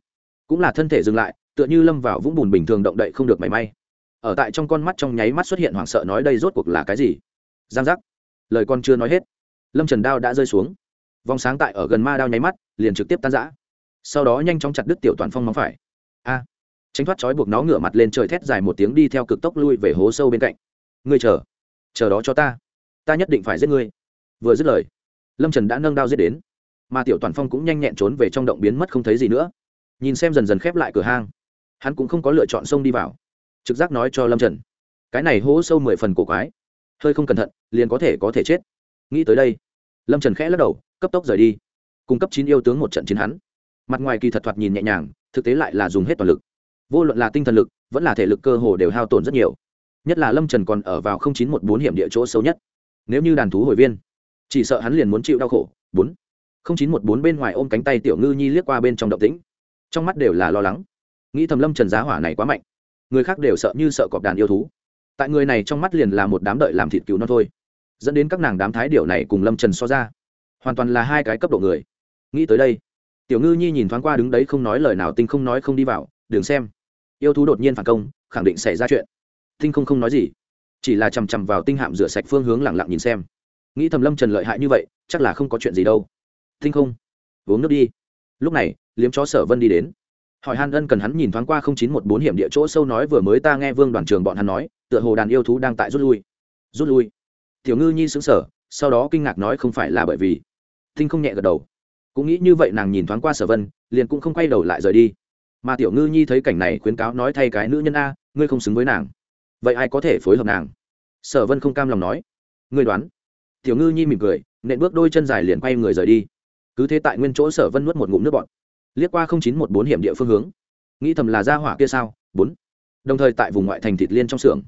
cũng là thân thể dừng lại, tựa như lâm vào vũng bùn bình thường động đậy không được mảy may. Ở tại trong con mắt trong nháy mắt xuất hiện hoảng sợ nói đây rốt cuộc là cái gì? Giang giác. Lời con chưa nói hết, lâm trần đao đã rơi xuống. Vòng sáng tại ở gần ma đao nháy mắt, liền trực tiếp tan giã sau đó nhanh chóng chặt đứt tiểu toàn phong móng phải. A. À. Tránh thoát trói buộc nó ngửa mặt lên trời thét dài một tiếng đi theo cực tốc lui về hố sâu bên cạnh. Ngươi chờ. Chờ đó cho ta. Ta nhất định phải giết ngươi. Vừa dứt lời lâm trần đã nâng đao giết đến mà tiểu toàn phong cũng nhanh nhẹn trốn về trong động biến mất không thấy gì nữa nhìn xem dần dần khép lại cửa hang hắn cũng không có lựa chọn sông đi vào trực giác nói cho lâm trần cái này hố sâu mười phần cổ quái hơi không cẩn thận liền có thể có thể chết nghĩ tới đây lâm trần khẽ lắc đầu cấp tốc rời đi cung cấp chín yêu tướng một trận chiến hắn mặt ngoài kỳ thật thoạt nhìn nhẹ nhàng thực tế lại là dùng hết toàn lực vô luận là tinh thần lực vẫn là thể lực cơ hồ đều hao tổn rất nhiều nhất là lâm trần còn ở vào chín một bốn hiểm địa chỗ xấu nhất nếu như đàn thú hồi viên chỉ sợ hắn liền muốn chịu đau khổ. Bốn. Không chín một bốn bên ngoài ôm cánh tay tiểu ngư nhi liếc qua bên trong động tĩnh. Trong mắt đều là lo lắng. Nghĩ thầm lâm trần giá hỏa này quá mạnh. Người khác đều sợ như sợ cọp đàn yêu thú. Tại người này trong mắt liền là một đám đợi làm thịt cứu nó thôi. Dẫn đến các nàng đám thái điệu này cùng lâm trần so ra, hoàn toàn là hai cái cấp độ người. Nghĩ tới đây, tiểu ngư nhi nhìn thoáng qua đứng đấy không nói lời nào, tinh không nói không đi vào, đừng xem. Yêu thú đột nhiên phản công, khẳng định xảy ra chuyện. Tinh không không nói gì, chỉ là chằm chằm vào tinh hạm rửa sạch phương hướng lẳng lặng nhìn xem nghĩ thầm lâm trần lợi hại như vậy, chắc là không có chuyện gì đâu. Tinh không? Uống nước đi. Lúc này, liếm chó sở vân đi đến. Hỏi han ân cần hắn nhìn thoáng qua không chín một bốn hiểm địa chỗ sâu nói vừa mới ta nghe vương đoàn trường bọn hắn nói, tựa hồ đàn yêu thú đang tại rút lui. Rút lui? Tiểu ngư nhi xứng sở sau đó kinh ngạc nói không phải là bởi vì. Tinh không nhẹ gật đầu. Cũng nghĩ như vậy nàng nhìn thoáng qua sở vân, liền cũng không quay đầu lại rời đi. Mà tiểu ngư nhi thấy cảnh này khuyến cáo nói thay cái nữ nhân a, ngươi không xứng với nàng. Vậy ai có thể phối hợp nàng? Sở vân không cam lòng nói. Ngươi đoán? Tiểu ngư nhi mỉm cười, nện bước đôi chân dài liền quay người rời đi. Cứ thế tại nguyên chỗ sở vân nuốt một ngụm nước bọt. Liếc qua không chín một bốn hiểm địa phương hướng. Nghĩ thầm là ra hỏa kia sao? Bốn. Đồng thời tại vùng ngoại thành thịt liên trong xưởng.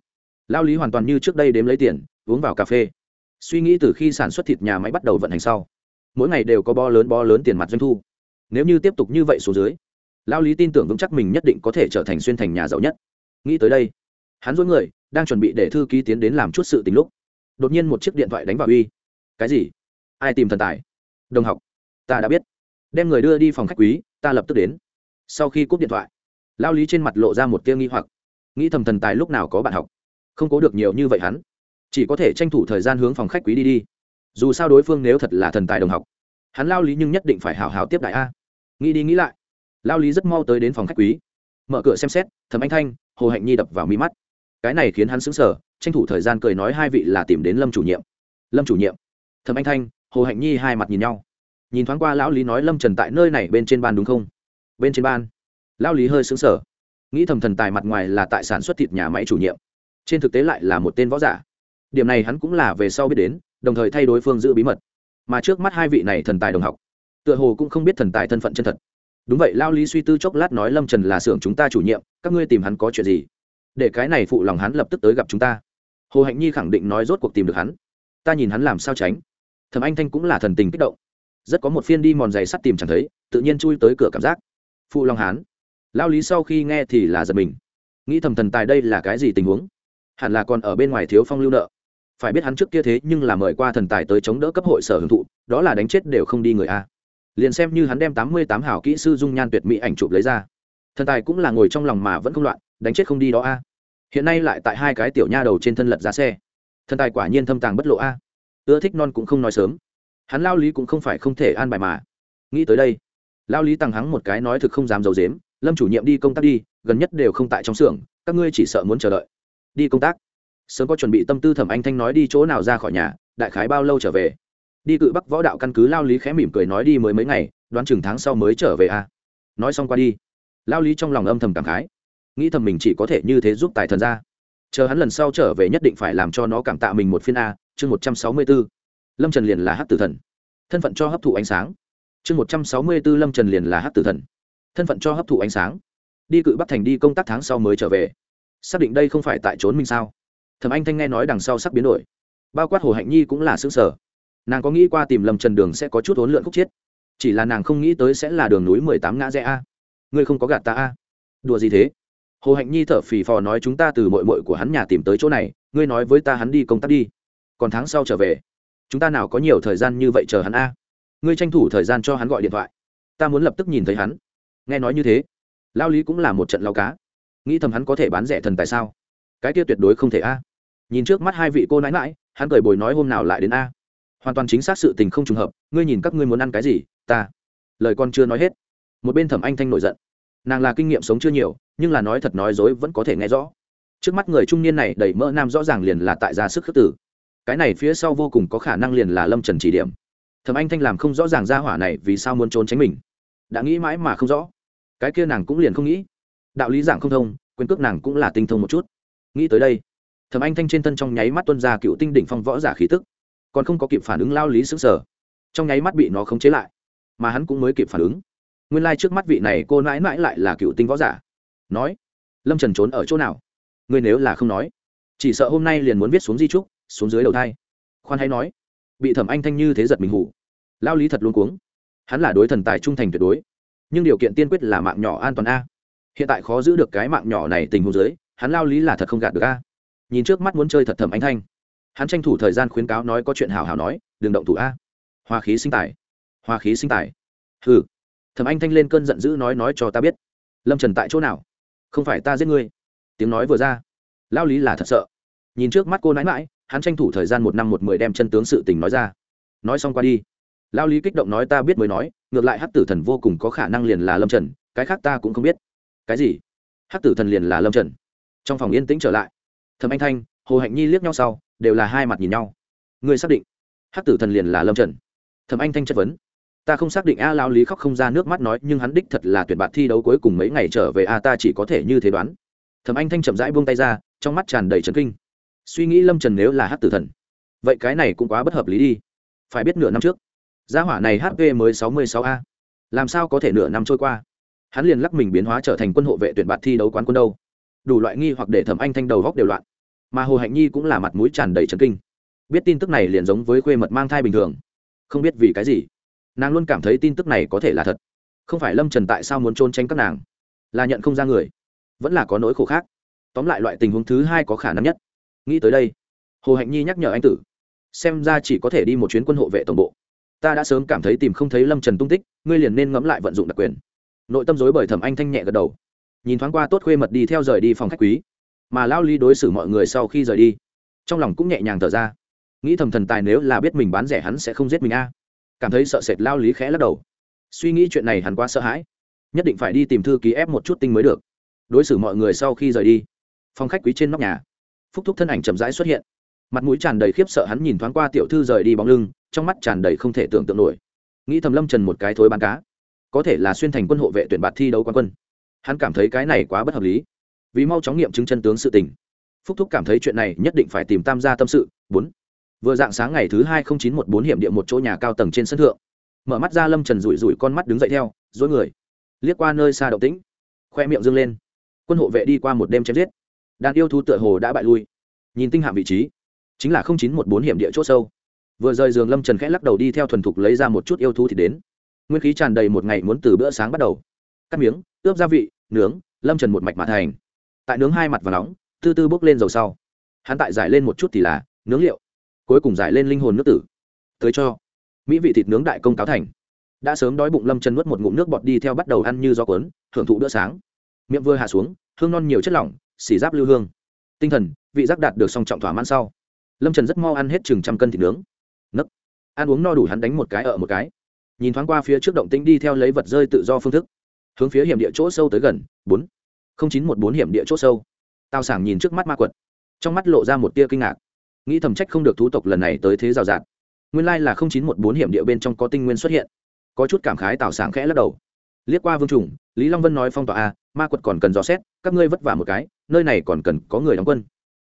Lao lý hoàn toàn như trước đây đếm lấy tiền, uống vào cà phê. Suy nghĩ từ khi sản xuất thịt nhà máy bắt đầu vận hành sau, mỗi ngày đều có bo lớn bo lớn tiền mặt doanh thu. Nếu như tiếp tục như vậy số dưới, lao lý tin tưởng vững chắc mình nhất định có thể trở thành xuyên thành nhà giàu nhất. Nghĩ tới đây, hắn dối người, đang chuẩn bị để thư ký tiến đến làm chút sự tình lúc đột nhiên một chiếc điện thoại đánh vào uy. Cái gì? Ai tìm thần tài? Đồng học. Ta đã biết. Đem người đưa đi phòng khách quý, ta lập tức đến. Sau khi cúp điện thoại, lao lý trên mặt lộ ra một tia nghi hoặc. Nghĩ thầm thần tài lúc nào có bạn học. Không cố được nhiều như vậy hắn. Chỉ có thể tranh thủ thời gian hướng phòng khách quý đi đi. Dù sao đối phương nếu thật là thần tài đồng học, hắn lao lý nhưng nhất định phải hào hào tiếp đại a. Nghĩ đi nghĩ lại, lao lý rất mau tới đến phòng khách quý. Mở cửa xem xét thẩm anh thanh, hồ hạnh nhi đập vào mi mắt. Cái này khiến hắn xứng sở tranh thủ thời gian cười nói hai vị là tìm đến lâm chủ nhiệm. Lâm chủ nhiệm. Thẩm anh thanh, hồ hạnh nhi hai mặt nhìn nhau. Nhìn thoáng qua lão lý nói lâm trần tại nơi này bên trên ban đúng không? Bên trên ban. Lão lý hơi xứng sở nghĩ thầm thần tài mặt ngoài là tại sản xuất thịt nhà máy chủ nhiệm. Trên thực tế lại là một tên võ giả. Điểm này hắn cũng là về sau biết đến, đồng thời thay đối phương giữ bí mật. Mà trước mắt hai vị này thần tài đồng học, tựa hồ cũng không biết thần tài thân phận chân thật. Đúng vậy lao lý suy tư chốc lát nói lâm trần là xưởng chúng ta chủ nhiệm, các ngươi tìm hắn có chuyện gì? Để cái này phụ lòng hắn lập tức tới gặp chúng ta hồ hạnh nhi khẳng định nói rốt cuộc tìm được hắn. Ta nhìn hắn làm sao tránh. Thầm anh thanh cũng là thần tình kích động. Rất có một phiên đi mòn giày sắt tìm chẳng thấy, tự nhiên chui tới cửa cảm giác. Phụ long hán. Lao lý sau khi nghe thì là giật mình. Nghĩ thầm thần tài đây là cái gì tình huống? Hẳn là còn ở bên ngoài thiếu phong lưu nợ. Phải biết hắn trước kia thế nhưng là mời qua thần tài tới chống đỡ cấp hội sở hưởng thụ, đó là đánh chết đều không đi người a. Liền xem như hắn đem tám mươi tám hảo kỹ sư dung nhan tuyệt mỹ ảnh chụp lấy ra. Thần tài cũng là ngồi trong lòng mà vẫn không loạn, đánh chết không đi đó a hiện nay lại tại hai cái tiểu nha đầu trên thân lật ra xe. Thần tài quả nhiên thâm tàng bất lộ a. Ưa thích non cũng không nói sớm. Hắn lao lý cũng không phải không thể an bài mà. Nghĩ tới đây, lao lý tăng hắng một cái nói thực không dám d i ấ u dếm lâm chủ nhiệm đi công tác đi, gần nhất đều không tại trong xưởng, các ngươi chỉ sợ muốn chờ đợi. Đi công tác. Sớm có chuẩn bị tâm tư thẩm anh thanh nói đi chỗ nào ra khỏi nhà, đại khái bao lâu trở về. Đi cự bắc võ đạo căn cứ lao lý khẽ mỉm cười nói đi mới mấy ngày, đoán chừng tháng sau mới trở về à. nói xong qua đi, lao lý trong lòng âm thầm cảm khái nghĩ thầm mình chỉ có thể như thế giúp tài thần ra. Chờ hắn lần sau trở về nhất định phải làm cho nó cảm tạ mình một phiên a, chương một trăm sáu mươi b ố lâm trần liền là hát tử thần. Thân phận cho hấp thụ ánh sáng. Chương một trăm sáu mươi b ố lâm trần liền là hát tử thần. Thân phận cho hấp thụ ánh sáng. Đi cự bắc thành đi công tác tháng sau mới trở về. Xác định đây không phải tại trốn mình sao? Thẩm anh thanh nghe nói đằng sau sắp biến đổi. Bao quát hồ hạnh nhi cũng là xứng sở nàng có nghĩ qua tìm lâm trần đường sẽ có chút hỗn lượn khúc chiết chỉ là nàng không nghĩ tới sẽ là đường núi mười tám ngã rẽ a. Ngươi không có gạt ta a. Đùa gì thế? Hồ hạnh nhi thở phì phò nói chúng ta từ mội mội của hắn nhà tìm tới chỗ này, ngươi nói với ta hắn đi công tác đi. Còn tháng sau trở về, chúng ta nào có nhiều thời gian như vậy chờ hắn a? Ngươi tranh thủ thời gian cho hắn gọi điện thoại. Ta muốn lập tức nhìn thấy hắn. Nghe nói như thế, lao lý cũng là một trận lao cá. Nghĩ thầm hắn có thể bán rẻ thần tại sao? Cái kia tuyệt đối không thể a. Nhìn trước mắt hai vị cô nãi mãi hắn cười bồi nói hôm nào lại đến a. Hoàn toàn chính xác sự tình không trùng hợp, ngươi nhìn các ngươi muốn ăn cái gì, ta. Lời con chưa nói hết, một bên thẩm anh thanh nổi giận nàng là kinh nghiệm sống chưa nhiều, nhưng là nói thật nói dối vẫn có thể nghe rõ. Trước mắt người trung niên này đầy mỡ nam rõ ràng liền là tại ra sức khước tử cái này phía sau vô cùng có khả năng liền là lâm trần chỉ điểm. Thầm anh thanh làm không rõ ràng ra hỏa này vì sao muốn trốn tránh mình. Đã nghĩ mãi mà không rõ. Cái kia nàng cũng liền không nghĩ. Đạo lý giảng không thông, quyền cước nàng cũng là tinh thông một chút. Nghĩ tới đây thầm anh thanh trên thân trong nháy mắt tuân ra cựu tinh đỉnh phong võ giả khí tức, còn không có kịp phản ứng lao lý xứng sở trong nháy mắt bị nó khống chế lại, mà hắn cũng mới kịp phản ứng nguyên lai trước mắt vị này cô nãi mãi lại là cựu tinh võ giả. Nói, lâm trần trốn ở chỗ nào? Ngươi nếu là không nói, chỉ sợ hôm nay liền muốn viết xuống di trúc, xuống dưới đầu thai. Khoan hay nói, bị thẩm anh thanh như thế giật mình hủ lao lý thật luôn cuống. Hắn là đối thần tài trung thành tuyệt đối. Nhưng điều kiện tiên quyết là mạng nhỏ an toàn a. Hiện tại khó giữ được cái mạng nhỏ này tình huống dưới, hắn lao lý là thật không gạt được a. Nhìn trước mắt muốn chơi thật thẩm anh thanh. Hắn tranh thủ thời gian khuyến cáo nói có chuyện hào hào nói, đừng động thủ a. Hoa khí sinh tài. Hoa khí sinh tài. Hừ thẩm anh thanh lên cơn giận dữ nói nói cho ta biết. Lâm trần tại chỗ nào? Không phải ta giết ngươi. Tiếng nói vừa ra. Lao lý là thật sợ. Nhìn trước mắt cô nãi mãi, hắn tranh thủ thời gian một năm một mười đem chân tướng sự tình nói ra. Nói xong qua đi. Lao lý kích động nói ta biết mới nói, ngược lại hát tử thần vô cùng có khả năng liền là lâm trần, cái khác ta cũng không biết. Cái gì? Hát tử thần liền là lâm trần. Trong phòng yên tĩnh trở lại. Thẩm anh thanh, hồ hạnh nhi liếc nhau sau, đều là hai mặt nhìn nhau. Ngươi xác định hát tử thần liền là lâm trần? Thẩm anh thanh chất vấn ta không xác định a lao lý khóc không ra nước mắt nói, nhưng hắn đích thật là tuyển bạt thi đấu cuối cùng mấy ngày trở về a, ta chỉ có thể như thế đoán. Thẩm anh thanh chậm rãi buông tay ra, trong mắt tràn đầy trấn kinh. Suy nghĩ lâm trần nếu là hát tử thần, vậy cái này cũng quá bất hợp lý đi. Phải biết nửa năm trước, gia hỏa này hp mới sáu mươi sáu a. Làm sao có thể nửa năm trôi qua? Hắn liền lắc mình biến hóa trở thành quân hộ vệ tuyển bạt thi đấu quán quân đâu. Đủ loại nghi hoặc để thẩm anh thanh đầu góc đều loạn. Mà hồ hạnh nhi cũng là mặt mũi tràn đầy trấn kinh. Biết tin tức này liền giống với khuê mật mang thai bình thường. Không biết vì cái gì nàng luôn cảm thấy tin tức này có thể là thật. Không phải lâm trần tại sao muốn trôn tranh các nàng? Là nhận không ra người. Vẫn là có nỗi khổ khác. Tóm lại loại tình huống thứ hai có khả năng nhất. Nghĩ tới đây, hồ hạnh nhi nhắc nhở anh tử, xem ra chỉ có thể đi một chuyến quân hộ vệ tổng bộ. Ta đã sớm cảm thấy tìm không thấy lâm trần tung tích, ngươi liền nên ngẫm lại vận dụng đặc quyền. Nội tâm dối bởi thẩm anh thanh nhẹ gật đầu. Nhìn thoáng qua tốt khuê mật đi theo rời đi phòng khách quý, mà lao ly đối xử mọi người sau khi rời đi, trong lòng cũng nhẹ nhàng thở ra. Nghĩ thầm thần tài nếu là biết mình bán rẻ hắn sẽ không giết mình a cảm thấy sợ sệt lao lý khẽ lắc đầu. Suy nghĩ chuyện này hắn quá sợ hãi. Nhất định phải đi tìm thư ký ép một chút tinh mới được. Đối xử mọi người sau khi rời đi, phòng khách quý trên nóc nhà, phúc thúc thân ảnh chậm rãi xuất hiện. Mặt mũi tràn đầy khiếp sợ hắn nhìn thoáng qua tiểu thư rời đi bóng lưng, trong mắt tràn đầy không thể tưởng tượng nổi. Nghĩ thầm lâm trần một cái thối bán cá, có thể là xuyên thành quân hộ vệ tuyển bạt thi đấu quán quân. Hắn cảm thấy cái này quá bất hợp lý. Vì mau chóng nghiệm chứng chân tướng sự tình, phúc thúc cảm thấy chuyện này nhất định phải tìm tam gia tâm sự. Bốn vừa dạng sáng ngày thứ hai nghìn chín một bốn hiểm địa một chỗ nhà cao tầng trên sân thượng. Mở mắt ra lâm trần rủi rủi con mắt đứng dậy theo, dối người. Liếc qua nơi xa động tĩnh, khoe miệng dâng lên. Quân hộ vệ đi qua một đêm chém giết. Đàn yêu thú tựa hồ đã bại lui. Nhìn tinh hạm vị trí, chính là chín một bốn hiểm địa c h ỗ sâu. Vừa rời giường lâm trần khẽ lắc đầu đi theo thuần thục lấy ra một chút yêu thú thì đến. Nguyên khí tràn đầy một ngày muốn từ bữa sáng bắt đầu. Cắt miếng, ướp gia vị, nướng, lâm trần một mạch mà thành. Tại nướng hai mặt và nóng, tư tư bốc lên dầu sau. Hắn tại giải lên một chút thì là nướng liệu cuối cùng giải lên linh hồn nước tử. Tới cho. Mỹ vị thịt nướng đại công cáo thành. Đã sớm đói bụng lâm trần nuốt một ngụm nước bọt đi theo bắt đầu ăn như gió cuốn, hưởng thụ bữa sáng. Miệng vừa hạ xuống, hương non nhiều chất lỏng xỉ giáp lưu hương. Tinh thần, vị giác đạt được song trọng thỏa mãn sau. Lâm trần rất mau ăn hết chừng trăm cân thịt nướng. Nấc. Ăn uống no đủ hắn đánh một cái ở một cái. Nhìn thoáng qua phía trước động tĩnh đi theo lấy vật rơi tự do phương thức. Hướng phía hiểm địa chỗ sâu tới gần, bốn. Không chín một bốn hiểm địa chỗ sâu. Tao sảng nhìn trước mắt ma quật. Trong mắt lộ ra một tia kinh ngạc nghĩ thầm trách không được thú tộc lần này tới thế rào rạt. Nguyên lai là không chín một bốn hiểm địa bên trong có tinh nguyên xuất hiện. Có chút cảm khái tào sáng khẽ lắc đầu. Liếc qua vương trùng, lý long vân nói phong tỏa a, ma quật còn cần dò xét, các ngươi vất vả một cái, nơi này còn cần có người đóng quân.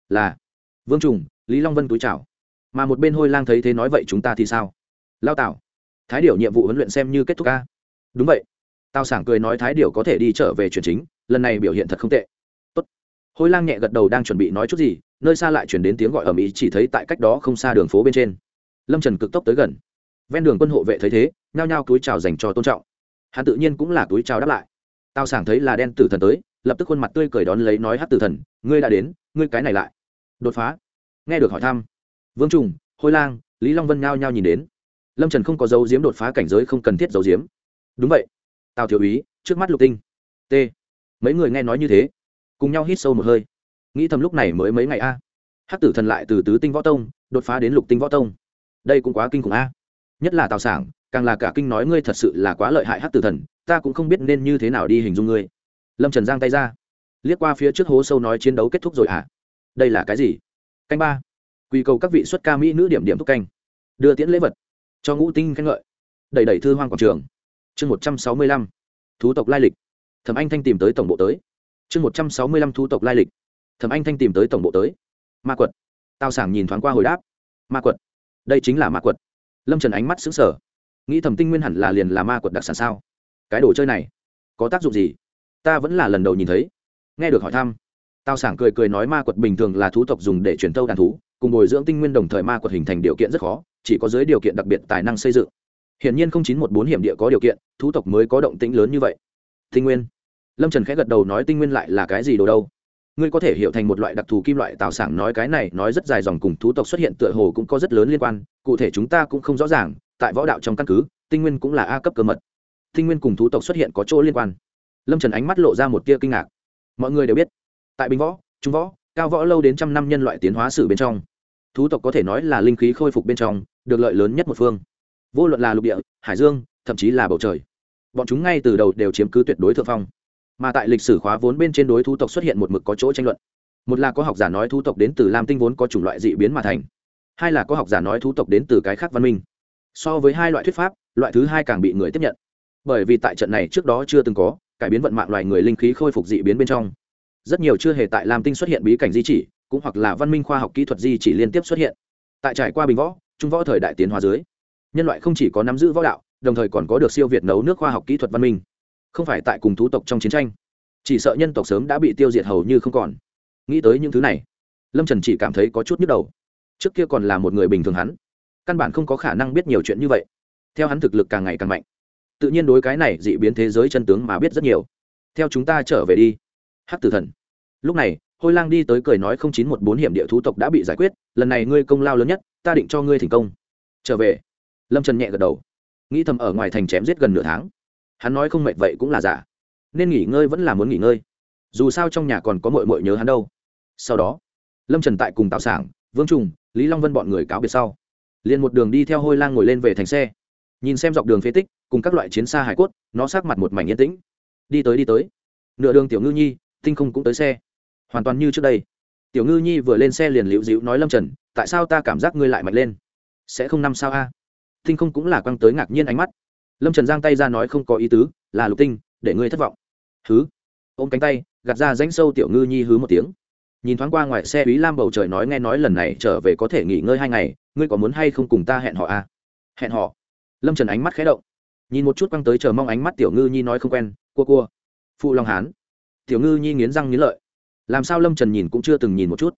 Là, vương trùng, lý long vân túi chào. Mà một bên hôi lang thấy thế nói vậy chúng ta thì sao? Lao tảo, thái điểu nhiệm vụ huấn luyện xem như kết thúc ca đúng vậy. Tào sảng cười nói thái điểu có thể đi trở về chuyển chính, lần này biểu hiện thật không tệ. Tốt. hôi lang nhẹ gật đầu đang chuẩn bị nói chút gì nơi xa lại chuyển đến tiếng gọi ở mỹ chỉ thấy tại cách đó không xa đường phố bên trên. Lâm trần cực tốc tới gần. Ven đường quân hộ vệ thấy thế, nhao nhao túi chào dành cho tôn trọng. Hắn tự nhiên cũng là túi chào đáp lại. Tao sảng thấy là đen tử thần tới, lập tức khuôn mặt tươi cười đón lấy nói hát tử thần, ngươi đã đến, ngươi cái này lại. Đột phá. Nghe được hỏi thăm. Vương trùng, hôi lang, lý long vân nhao nhao nhìn đến. Lâm trần không có dấu diếm đột phá cảnh giới không cần thiết dấu diếm đúng vậy. Tào thiếu úy, trước mắt lục tinh. T. Mấy người nghe nói như thế, cùng nhau hít sâu một hơi nghĩ thầm lúc này mới mấy ngày a. À. hát tử thần lại từ tứ tinh võ tông, đột phá đến lục tinh võ tông. Đây cũng quá kinh khủng a. Nhất là tào sảng, càng là cả kinh nói ngươi thật sự là quá lợi hại hát tử thần, ta cũng không biết nên như thế nào đi hình dung ngươi. Lâm trần giang tay ra. Liếc qua phía trước hố sâu nói chiến đấu kết thúc rồi à? Đây là cái gì? Canh ba. Quy cầu các vị xuất ca mỹ nữ điểm điểm thúc canh. Đưa tiễn lễ vật. Cho ngũ tinh khen ngợi. Đẩy đẩy thư hoang quảng trường. Chương một trăm sáu mươi lăm. Thú tộc lai lịch. Thẩm anh thanh tìm tới tổng bộ tới. Chương một trăm sáu mươi lăm thú tộc lai lịch thẩm anh thanh tìm tới tổng bộ tới. Ma quật. Tao sảng nhìn thoáng qua hồi đáp. Ma quật. Đây chính là ma quật. Lâm trần ánh mắt xứng sở nghĩ thẩm tinh nguyên hẳn là liền là ma quật đặc sản sao? Cái đồ chơi này, có tác dụng gì? Ta vẫn là lần đầu nhìn thấy. Nghe được hỏi thăm tao sảng cười cười nói ma quật bình thường là thú tộc dùng để truyền tâu đàn thú, cùng bồi dưỡng tinh nguyên đồng thời ma quật hình thành điều kiện rất khó, chỉ có dưới điều kiện đặc biệt tài năng xây dựng. Hiển nhiên không chín một bốn hiểm địa có điều kiện, thú tộc mới có động tĩnh lớn như vậy. Tinh nguyên. Lâm trần khẽ gật đầu nói tinh nguyên lại là cái gì đồ đâu? Ngươi có thể hiểu thành một loại đặc thù kim loại tạo sản nói cái này, nói rất dài dòng cùng thú tộc xuất hiện tựa hồ cũng có rất lớn liên quan, cụ thể chúng ta cũng không rõ ràng, tại võ đạo trong căn cứ, tinh nguyên cũng là a cấp cơ mật. Tinh nguyên cùng thú tộc xuất hiện có chỗ liên quan. Lâm trần ánh mắt lộ ra một tia kinh ngạc. Mọi người đều biết, tại bình võ, trung võ, cao võ lâu đến trăm năm nhân loại tiến hóa sử bên trong, thú tộc có thể nói là linh khí khôi phục bên trong, được lợi lớn nhất một phương. Vô luận là lục địa, hải dương, thậm chí là bầu trời, bọn chúng ngay từ đầu đều chiếm cứ tuyệt đối thượng phong mà tại lịch sử khóa vốn bên trên đối thú tộc xuất hiện một mực có chỗ tranh luận. Một là có học giả nói thú tộc đến từ lam tinh vốn có chủng loại dị biến mà thành. Hai là có học giả nói thú tộc đến từ cái khác văn minh. So với hai loại thuyết pháp, loại thứ hai càng bị người tiếp nhận. Bởi vì tại trận này trước đó chưa từng có, cải biến vận mạng loài người linh khí khôi phục dị biến bên trong. Rất nhiều chưa hề tại lam tinh xuất hiện bí cảnh di chỉ, cũng hoặc là văn minh khoa học kỹ thuật di chỉ liên tiếp xuất hiện. Tại trải qua bình võ, trung võ thời đại tiến hóa dưới, nhân loại không chỉ có nắm giữ võ đạo, đồng thời còn có được siêu việt nấu nước khoa học kỹ thuật văn minh không phải tại cùng thú tộc trong chiến tranh. Chỉ sợ nhân tộc sớm đã bị tiêu diệt hầu như không còn. Nghĩ tới những thứ này, lâm trần chỉ cảm thấy có chút nhức đầu. Trước kia còn là một người bình thường hắn, căn bản không có khả năng biết nhiều chuyện như vậy. Theo hắn thực lực càng ngày càng mạnh, tự nhiên đối cái này dị biến thế giới chân tướng mà biết rất nhiều. Theo chúng ta trở về đi. Hắc tử thần. Lúc này, hôi lang đi tới cười nói không chín một bốn hiểm địa thú tộc đã bị giải quyết, lần này ngươi công lao lớn nhất, ta định cho ngươi thành công. Trở về. Lâm trần nhẹ gật đầu. Nghĩ thầm ở ngoài thành chém giết gần nửa tháng hắn nói không mệt vậy cũng là giả. Nên nghỉ ngơi vẫn là muốn nghỉ ngơi. Dù sao trong nhà còn có mội mội nhớ hắn đâu. Sau đó, lâm trần tại cùng tạo sản vương trùng, lý long vân bọn người cáo biệt sau, liền một đường đi theo hôi lang ngồi lên về thành xe. Nhìn xem dọc đường phế tích, cùng các loại chiến xa hải cốt, nó sát mặt một mảnh yên tĩnh. Đi tới đi tới. Nửa đường tiểu ngư nhi, tinh không cũng tới xe. Hoàn toàn như trước đây. Tiểu ngư nhi vừa lên xe liền liễu dịu nói lâm trần, tại sao ta cảm giác ngươi lại mạnh lên? Sẽ không năm sao a? Tinh không cũng là quăng tới ngạc nhiên ánh mắt lâm trần giang tay ra nói không có ý tứ, là lục tinh, để ngươi thất vọng. Hứ? Ôm cánh tay, gạt ra rãnh sâu tiểu ngư nhi hứ một tiếng. Nhìn thoáng qua ngoài xe ý lam bầu trời nói nghe nói lần này trở về có thể nghỉ ngơi hai ngày, ngươi có muốn hay không cùng ta hẹn họ a à? hẹn họ lâm trần ánh mắt khé động. Nhìn một chút quăng tới chờ mong ánh mắt tiểu ngư nhi nói không quen, cua cua. Phụ long hán. Tiểu ngư nhi nghiến răng nghiến lợi. Làm sao lâm trần nhìn cũng chưa từng nhìn một chút.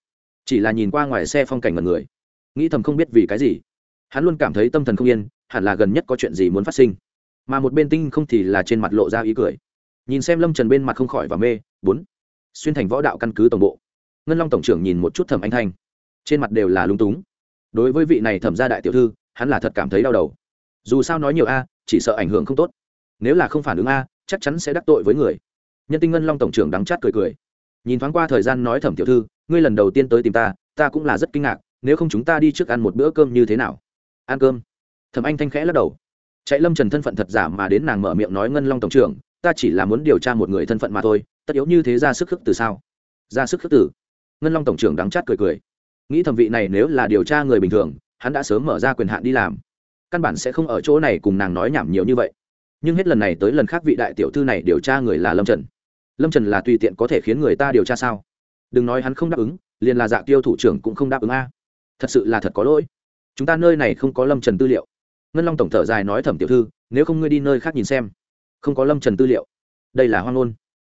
Chỉ là nhìn qua ngoài xe phong cảnh mật người. Nghĩ thầm không biết vì cái gì. Hắn luôn cảm thấy tâm thần không yên, hẳn là gần nhất có chuyện gì muốn phát sinh mà một bên tinh không thì là trên mặt lộ ra ý cười. Nhìn xem lâm trần bên mặt không khỏi và mê, bốn. Xuyên thành võ đạo căn cứ tổng bộ. Ngân long tổng trưởng nhìn một chút thẩm anh thanh. Trên mặt đều là lung túng. Đối với vị này thẩm gia đại tiểu thư, hắn là thật cảm thấy đau đầu. Dù sao nói nhiều a, chỉ sợ ảnh hưởng không tốt. Nếu là không phản ứng a, chắc chắn sẽ đắc tội với người. Nhân tinh ngân long tổng trưởng đắng chát cười cười. Nhìn thoáng qua thời gian nói thẩm tiểu thư, ngươi lần đầu tiên tới tìm ta ta cũng là rất kinh ngạc, nếu không chúng ta đi trước ăn một bữa cơm như thế nào? Ăn cơm. Thẩm anh thanh khẽ lắc đầu chạy lâm trần thân phận thật giả mà đến nàng mở miệng nói ngân long tổng trưởng, ta chỉ là muốn điều tra một người thân phận mà thôi, tất yếu như thế ra sức khước từ sao? Ra sức khước từ? Ngân long tổng trưởng đắng chát cười cười. Nghĩ thẩm vị này nếu là điều tra người bình thường, hắn đã sớm mở ra quyền hạn đi làm. Căn bản sẽ không ở chỗ này cùng nàng nói nhảm nhiều như vậy. Nhưng hết lần này tới lần khác vị đại tiểu thư này điều tra người là lâm trần. Lâm trần là tùy tiện có thể khiến người ta điều tra sao? Đừng nói hắn không đáp ứng, liền là dạ tiêu thủ trưởng cũng không đáp ứng a. Thật sự là thật có lỗi. Chúng ta nơi này không có lâm trần tư liệu ngân long tổng thở dài nói thẩm tiểu thư, nếu không ngươi đi nơi khác nhìn xem. Không có lâm trần tư liệu. Đây là hoang ngôn.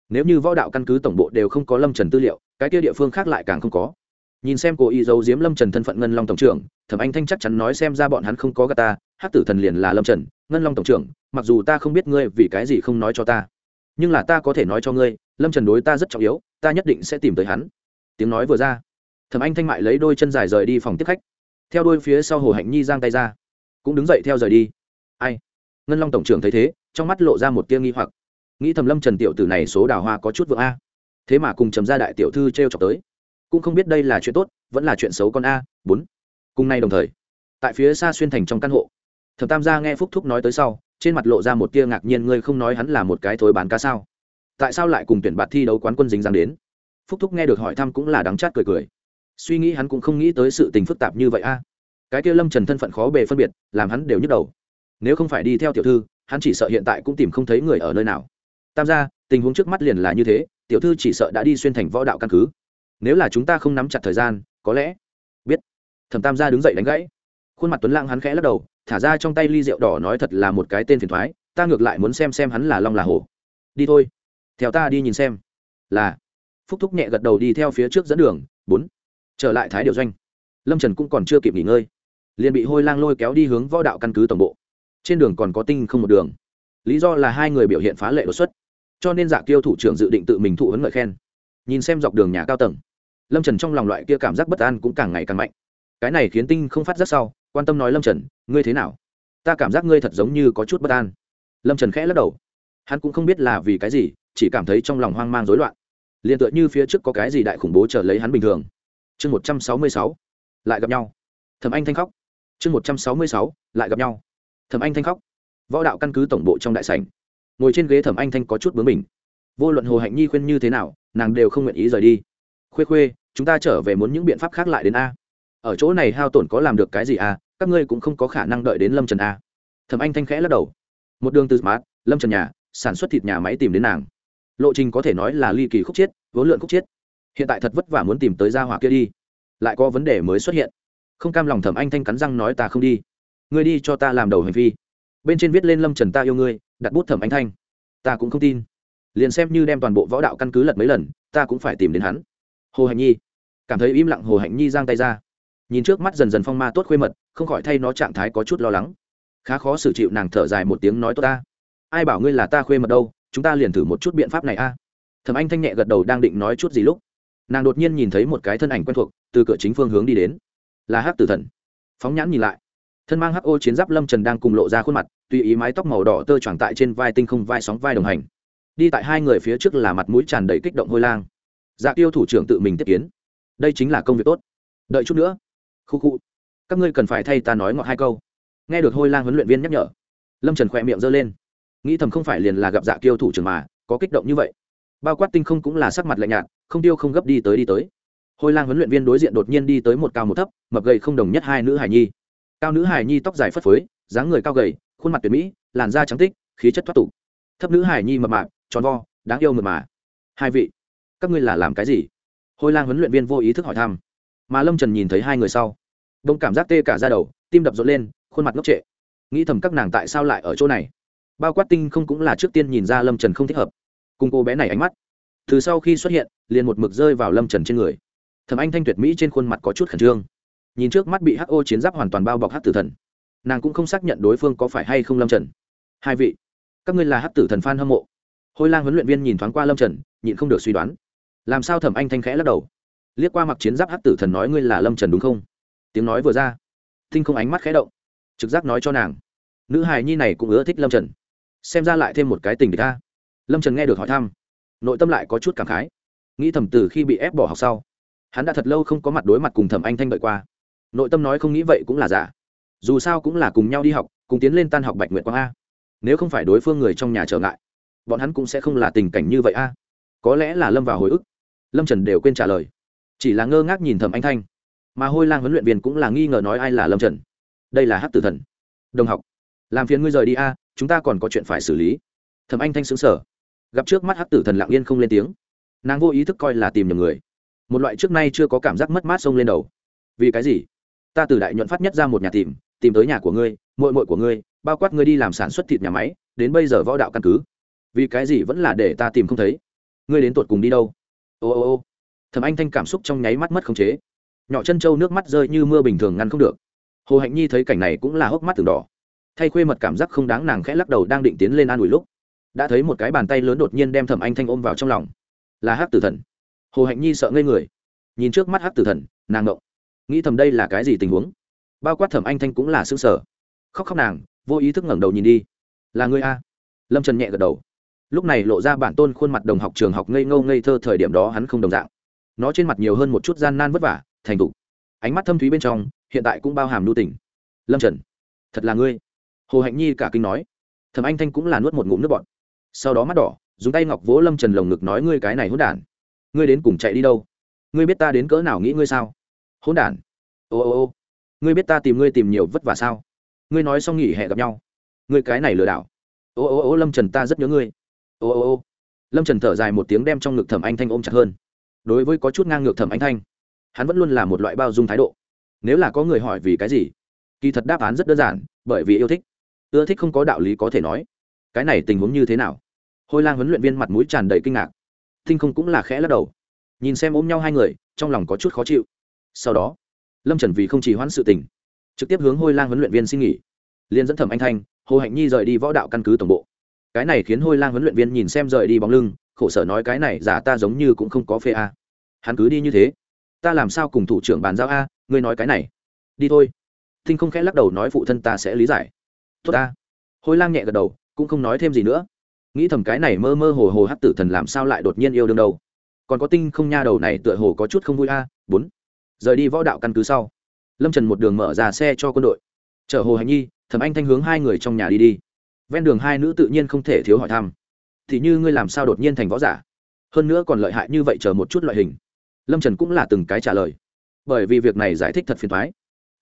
Nếu như võ đạo căn cứ tổng bộ đều không có lâm trần tư liệu, cái kia địa phương khác lại càng không có. Nhìn xem cô y giấu diếm lâm trần thân phận ngân long tổng trưởng, thẩm anh thanh chắc chắn nói xem ra bọn hắn không có gà ta hát tử thần liền là lâm trần, ngân long tổng trưởng, mặc dù ta không biết ngươi vì cái gì không nói cho ta, nhưng là ta có thể nói cho ngươi, lâm trần đối ta rất trọng yếu, ta nhất định sẽ tìm tới hắn. Tiếng nói vừa ra, thẩm anh thanh mại lấy đôi chân dài rời đi phòng tiếp khách, theo đôi phía sau hồ hạnh nhi giang tay ra cũng đứng dậy theo rời đi. Ai? Ngân long tổng trưởng thấy thế, trong mắt lộ ra một tia nghi hoặc. Nghĩ thầm lâm trần tiểu tử này số đào hoa có chút vượng a. Thế mà cùng trầm gia đại tiểu thư t r e o chọc tới. Cũng không biết đây là chuyện tốt, vẫn là chuyện xấu con a. Bốn. Cùng nay đồng thời, tại phía xa xuyên thành trong căn hộ, thẩm tam gia nghe phúc thúc nói tới sau, trên mặt lộ ra một tia ngạc nhiên, ngươi không nói hắn là một cái thối bán cá sao? Tại sao lại cùng tuyển bạt thi đấu quán quân dính dáng đến? Phúc thúc nghe được hỏi thăm cũng là đắng chát cười cười. Suy nghĩ hắn cũng không nghĩ tới sự tình phức tạp như vậy a cái kia lâm trần thân phận khó bề phân biệt, làm hắn đều nhức đầu. Nếu không phải đi theo tiểu thư, hắn chỉ sợ hiện tại cũng tìm không thấy người ở nơi nào. Tam gia, tình huống trước mắt liền là như thế, tiểu thư chỉ sợ đã đi xuyên thành võ đạo căn cứ. Nếu là chúng ta không nắm chặt thời gian, có lẽ biết. Thẩm tam gia đứng dậy đánh gãy. Khuôn mặt tuấn lãng hắn khẽ lắc đầu, thả ra trong tay ly rượu đỏ nói thật là một cái tên phiền thoái ta ngược lại muốn xem xem hắn là long là hổ. Đi thôi. Theo ta đi nhìn xem. Là. Phúc thúc nhẹ gật đầu đi theo phía trước dẫn đường, bốn. Trở lại thái điệu doanh. Lâm trần cũng còn chưa kịp nghỉ ngơi liền bị hôi lang lôi kéo đi hướng võ đạo căn cứ tổng bộ. Trên đường còn có tinh không một đường. Lý do là hai người biểu hiện phá lệ đột xuất, cho nên dạ kiêu thủ trưởng dự định tự mình thụ hấn ngợi khen. Nhìn xem dọc đường nhà cao tầng, lâm trần trong lòng loại kia cảm giác bất an cũng càng ngày càng mạnh. Cái này khiến tinh không phát rất sau, quan tâm nói lâm trần, ngươi thế nào? Ta cảm giác ngươi thật giống như có chút bất an. Lâm trần khẽ lắc đầu. Hắn cũng không biết là vì cái gì, chỉ cảm thấy trong lòng hoang mang rối loạn. Liền tựa như phía trước có cái gì đại khủng bố chờ lấy hắn bình thường. Chương một trăm sáu mươi sáu, lại gặp nhau. Thẩm anh thanh khóc chương một trăm sáu mươi sáu, lại gặp nhau. Thẩm anh thanh khóc. Võ đạo căn cứ tổng bộ trong đại sảnh. Ngồi trên ghế thẩm anh thanh có chút bướng mình vô luận hồ hạnh nhi khuyên như thế nào, nàng đều không nguyện ý rời đi. Khuê khuê, chúng ta trở về muốn những biện pháp khác lại đến a. Ở chỗ này hao tổn có làm được cái gì a, các ngươi cũng không có khả năng đợi đến lâm trần a. Thẩm anh thanh khẽ lắc đầu. Một đường từ smart, lâm trần nhà, sản xuất thịt nhà máy tìm đến nàng. Lộ trình có thể nói là ly kỳ khúc chiết, vốn lượn khúc chiết. Hiện tại thật vất vả muốn tìm tới gia hỏa kia đi. Lại có vấn đề mới xuất hiện không cam lòng thẩm anh thanh cắn răng nói ta không đi. Ngươi đi cho ta làm đầu hành vi. Bên trên viết lên lâm trần ta yêu ngươi, đặt bút thẩm anh thanh. Ta cũng không tin. Liền xem như đem toàn bộ võ đạo căn cứ lật mấy lần, ta cũng phải tìm đến hắn. Hồ hạnh nhi. Cảm thấy im lặng hồ hạnh nhi giang tay ra. Nhìn trước mắt dần dần phong ma tốt khuê mật, không khỏi thay nó trạng thái có chút lo lắng. Khá khó xử chịu nàng thở dài một tiếng nói tốt ta. Ai bảo ngươi là ta khuê mật đâu, chúng ta liền thử một chút biện pháp này a. À. Thẩm anh thanh nhẹ gật đầu đang định nói chút gì lúc, nàng đột nhiên nhìn thấy một cái thân ảnh quen thuộc, từ cửa chính phương hướng đi đến là hắc tử thần. Phóng nhãn nhìn lại. Thân mang hắc ô chiến giáp lâm trần đang cùng lộ ra khuôn mặt, tùy ý mái tóc màu đỏ tơ choàng tại trên vai tinh không vai sóng vai đồng hành. Đi tại hai người phía trước là mặt mũi tràn đầy kích động hôi lang. Dạ tiêu thủ trưởng tự mình tiếp kiến. Đây chính là công việc tốt. Đợi chút nữa. Khu khu. Các ngươi cần phải thay ta nói ngọt hai câu. Nghe được hôi lang huấn luyện viên nhắc nhở, lâm trần khỏe miệng giơ lên. Nghĩ thầm không phải liền là gặp dạ tiêu thủ trưởng mà, có kích động như vậy. Bao quát tinh không cũng là sắc mặt lạnh nhạt, không tiêu không gấp đi tới đi tới hôi lang huấn luyện viên đối diện đột nhiên đi tới một cao một thấp, mập gầy không đồng nhất hai nữ hải nhi. Cao nữ hải nhi tóc dài phất phới, dáng người cao gầy, khuôn mặt tuyệt mỹ, làn da trắng tích khí chất thoát tục. Thấp nữ hải nhi mập mạp, tròn vo, đáng yêu mượt mà. Hai vị, các ngươi là làm cái gì? Hôi lang huấn luyện viên vô ý thức hỏi thăm. Mà lâm trần nhìn thấy hai người sau, đông cảm giác tê cả ra đầu, tim đập rộn lên, khuôn mặt ngốc trệ. Nghĩ thầm các nàng tại sao lại ở chỗ này? Bao quát tinh không cũng là trước tiên nhìn ra lâm trần không thích hợp. Cùng cô bé này ánh mắt. Từ sau khi xuất hiện, liền một mực rơi vào lâm trần trên người. Thẩm anh thanh tuyệt mỹ trên khuôn mặt có chút khẩn trương. Nhìn trước mắt bị ho chiến giáp hoàn toàn bao bọc hát tử thần, nàng cũng không xác nhận đối phương có phải hay không lâm trần. Hai vị, các ngươi là hát tử thần f a n hâm mộ. Hôi lang huấn luyện viên nhìn thoáng qua lâm trần, nhịn không được suy đoán. Làm sao thẩm anh thanh khẽ lắc đầu? Liếc qua mặc chiến giáp hát tử thần nói ngươi là lâm trần đúng không? Tiếng nói vừa ra thinh không ánh mắt khẽ động, trực giác nói cho nàng, nữ hài nhi này cũng ưa thích lâm trần. Xem ra lại thêm một cái tình địch ta lâm trần nghe được hỏi thăm, nội tâm lại có chút cảm khái. Nghĩ thầm từ khi bị ép bỏ học sau hắn đã thật lâu không có mặt đối mặt cùng thẩm anh thanh đợi qua. Nội tâm nói không nghĩ vậy cũng là giả. Dù sao cũng là cùng nhau đi học, cùng tiến lên tan học bạch nguyện quang a. Nếu không phải đối phương người trong nhà trở ngại, bọn hắn cũng sẽ không là tình cảnh như vậy a. Có lẽ là lâm vào hồi ức. Lâm trần đều quên trả lời. Chỉ là ngơ ngác nhìn thẩm anh thanh. Mà hôi lang huấn luyện viên cũng là nghi ngờ nói ai là lâm trần. Đây là hát tử thần. Đồng học, làm phiền ngươi rời đi a, chúng ta còn có chuyện phải xử lý. Thẩm anh thanh xứng sở gặp trước mắt hát tử thần lặng yên không lên tiếng. Nàng vô ý thức coi là tìm nhầm người một loại trước nay chưa có cảm giác mất mát xông lên đầu. Vì cái gì? Ta từ đại nhuận phát nhất ra một nhà tìm tìm tới nhà của ngươi mội mội của ngươi, bao quát ngươi đi làm sản xuất thịt nhà máy, đến bây giờ võ đạo căn cứ. Vì cái gì vẫn là để ta tìm không thấy? Ngươi đến tột cùng đi đâu? Ô ô ô. Thầm anh thanh cảm xúc trong nháy mắt mất khống chế. Nhỏ chân trâu nước mắt rơi như mưa bình thường ngăn không được. Hồ hạnh nhi thấy cảnh này cũng là hốc mắt từng đỏ. Thay khuê mật cảm giác không đáng nàng khẽ lắc đầu đang định tiến lên an ủi lúc, đã thấy một cái bàn tay lớn đột nhiên đem thẩm anh thanh ôm vào trong lòng. Là hát tử thần hồ hạnh nhi sợ ngây người. Nhìn trước mắt hát tử thần, nàng ngộng. Nghĩ thầm đây là cái gì tình huống? Bao quát thẩm anh thanh cũng là xương sở khóc khóc nàng, vô ý thức ngẩng đầu nhìn đi. Là người a? Lâm trần nhẹ gật đầu. Lúc này lộ ra bản tôn khuôn mặt đồng học trường học ngây ngâu ngây thơ thời điểm đó hắn không đồng dạng. Nó trên mặt nhiều hơn một chút gian nan vất vả, thành thục. Ánh mắt thâm thúy bên trong, hiện tại cũng bao hàm lưu tỉnh lâm trần, thật là ngươi. Hồ hạnh nhi cả kinh nói. Thầm anh thanh cũng là nuốt một ngụm nước bọt. Sau đó mắt đỏ, dùng tay ngọc vỗ lâm trần lồng ngực nói ngươi cái này hôn đản ngươi đến cùng chạy đi đâu? Ngươi biết ta đến cỡ nào nghĩ ngươi sao? Hỗn đản. Ô ô ô. Ngươi biết ta tìm ngươi tìm nhiều vất vả sao? Ngươi nói xong nghỉ hẹn gặp nhau. Ngươi cái này lừa đảo. Ô ô ô, lâm trần ta rất nhớ ngươi. Ô ô ô. Lâm trần thở dài một tiếng đem trong ngực thẩm anh thanh ôm chặt hơn. Đối với có chút ngang ngược thẩm anh thanh, hắn vẫn luôn là một loại bao dung thái độ. Nếu là có người hỏi vì cái gì, kỳ thật đáp án rất đơn giản, bởi vì yêu thích. Ưa thích không có đạo lý có thể nói. Cái này tình huống như thế nào? Hôi lang huấn luyện viên mặt mũi tràn đầy kinh ngạc thinh không cũng là khẽ lắc đầu. Nhìn xem ôm nhau hai người, trong lòng có chút khó chịu. Sau đó, lâm trần vì không chỉ hoãn sự tình, trực tiếp hướng hôi lang huấn luyện viên xin nghỉ. Liên dẫn thẩm anh thanh, hồ hạnh nhi rời đi võ đạo căn cứ tổng bộ. Cái này khiến hôi lang huấn luyện viên nhìn xem rời đi bóng lưng, khổ sở nói cái này giả ta giống như cũng không có phê a. Hắn cứ đi như thế. Ta làm sao cùng thủ trưởng bàn giao a, ngươi nói cái này. Đi thôi. Thinh không khẽ lắc đầu nói phụ thân ta sẽ lý giải. Tốt ta. Hôi lang nhẹ gật đầu, cũng không nói thêm gì nữa nghĩ thầm cái này mơ mơ hồ hồ hát tử thần làm sao lại đột nhiên yêu đương đâu. Còn có tinh không nha đầu này tựa hồ có chút không vui a. Bốn. Rời đi võ đạo căn cứ sau, lâm trần một đường mở ra xe cho quân đội. Chở hồ hành nhi, thẩm anh thanh hướng hai người trong nhà đi đi. Ven đường hai nữ tự nhiên không thể thiếu hỏi thăm. Thì như ngươi làm sao đột nhiên thành võ giả? Hơn nữa còn lợi hại như vậy chờ một chút loại hình. Lâm trần cũng là từng cái trả lời. Bởi vì việc này giải thích thật phiền thoái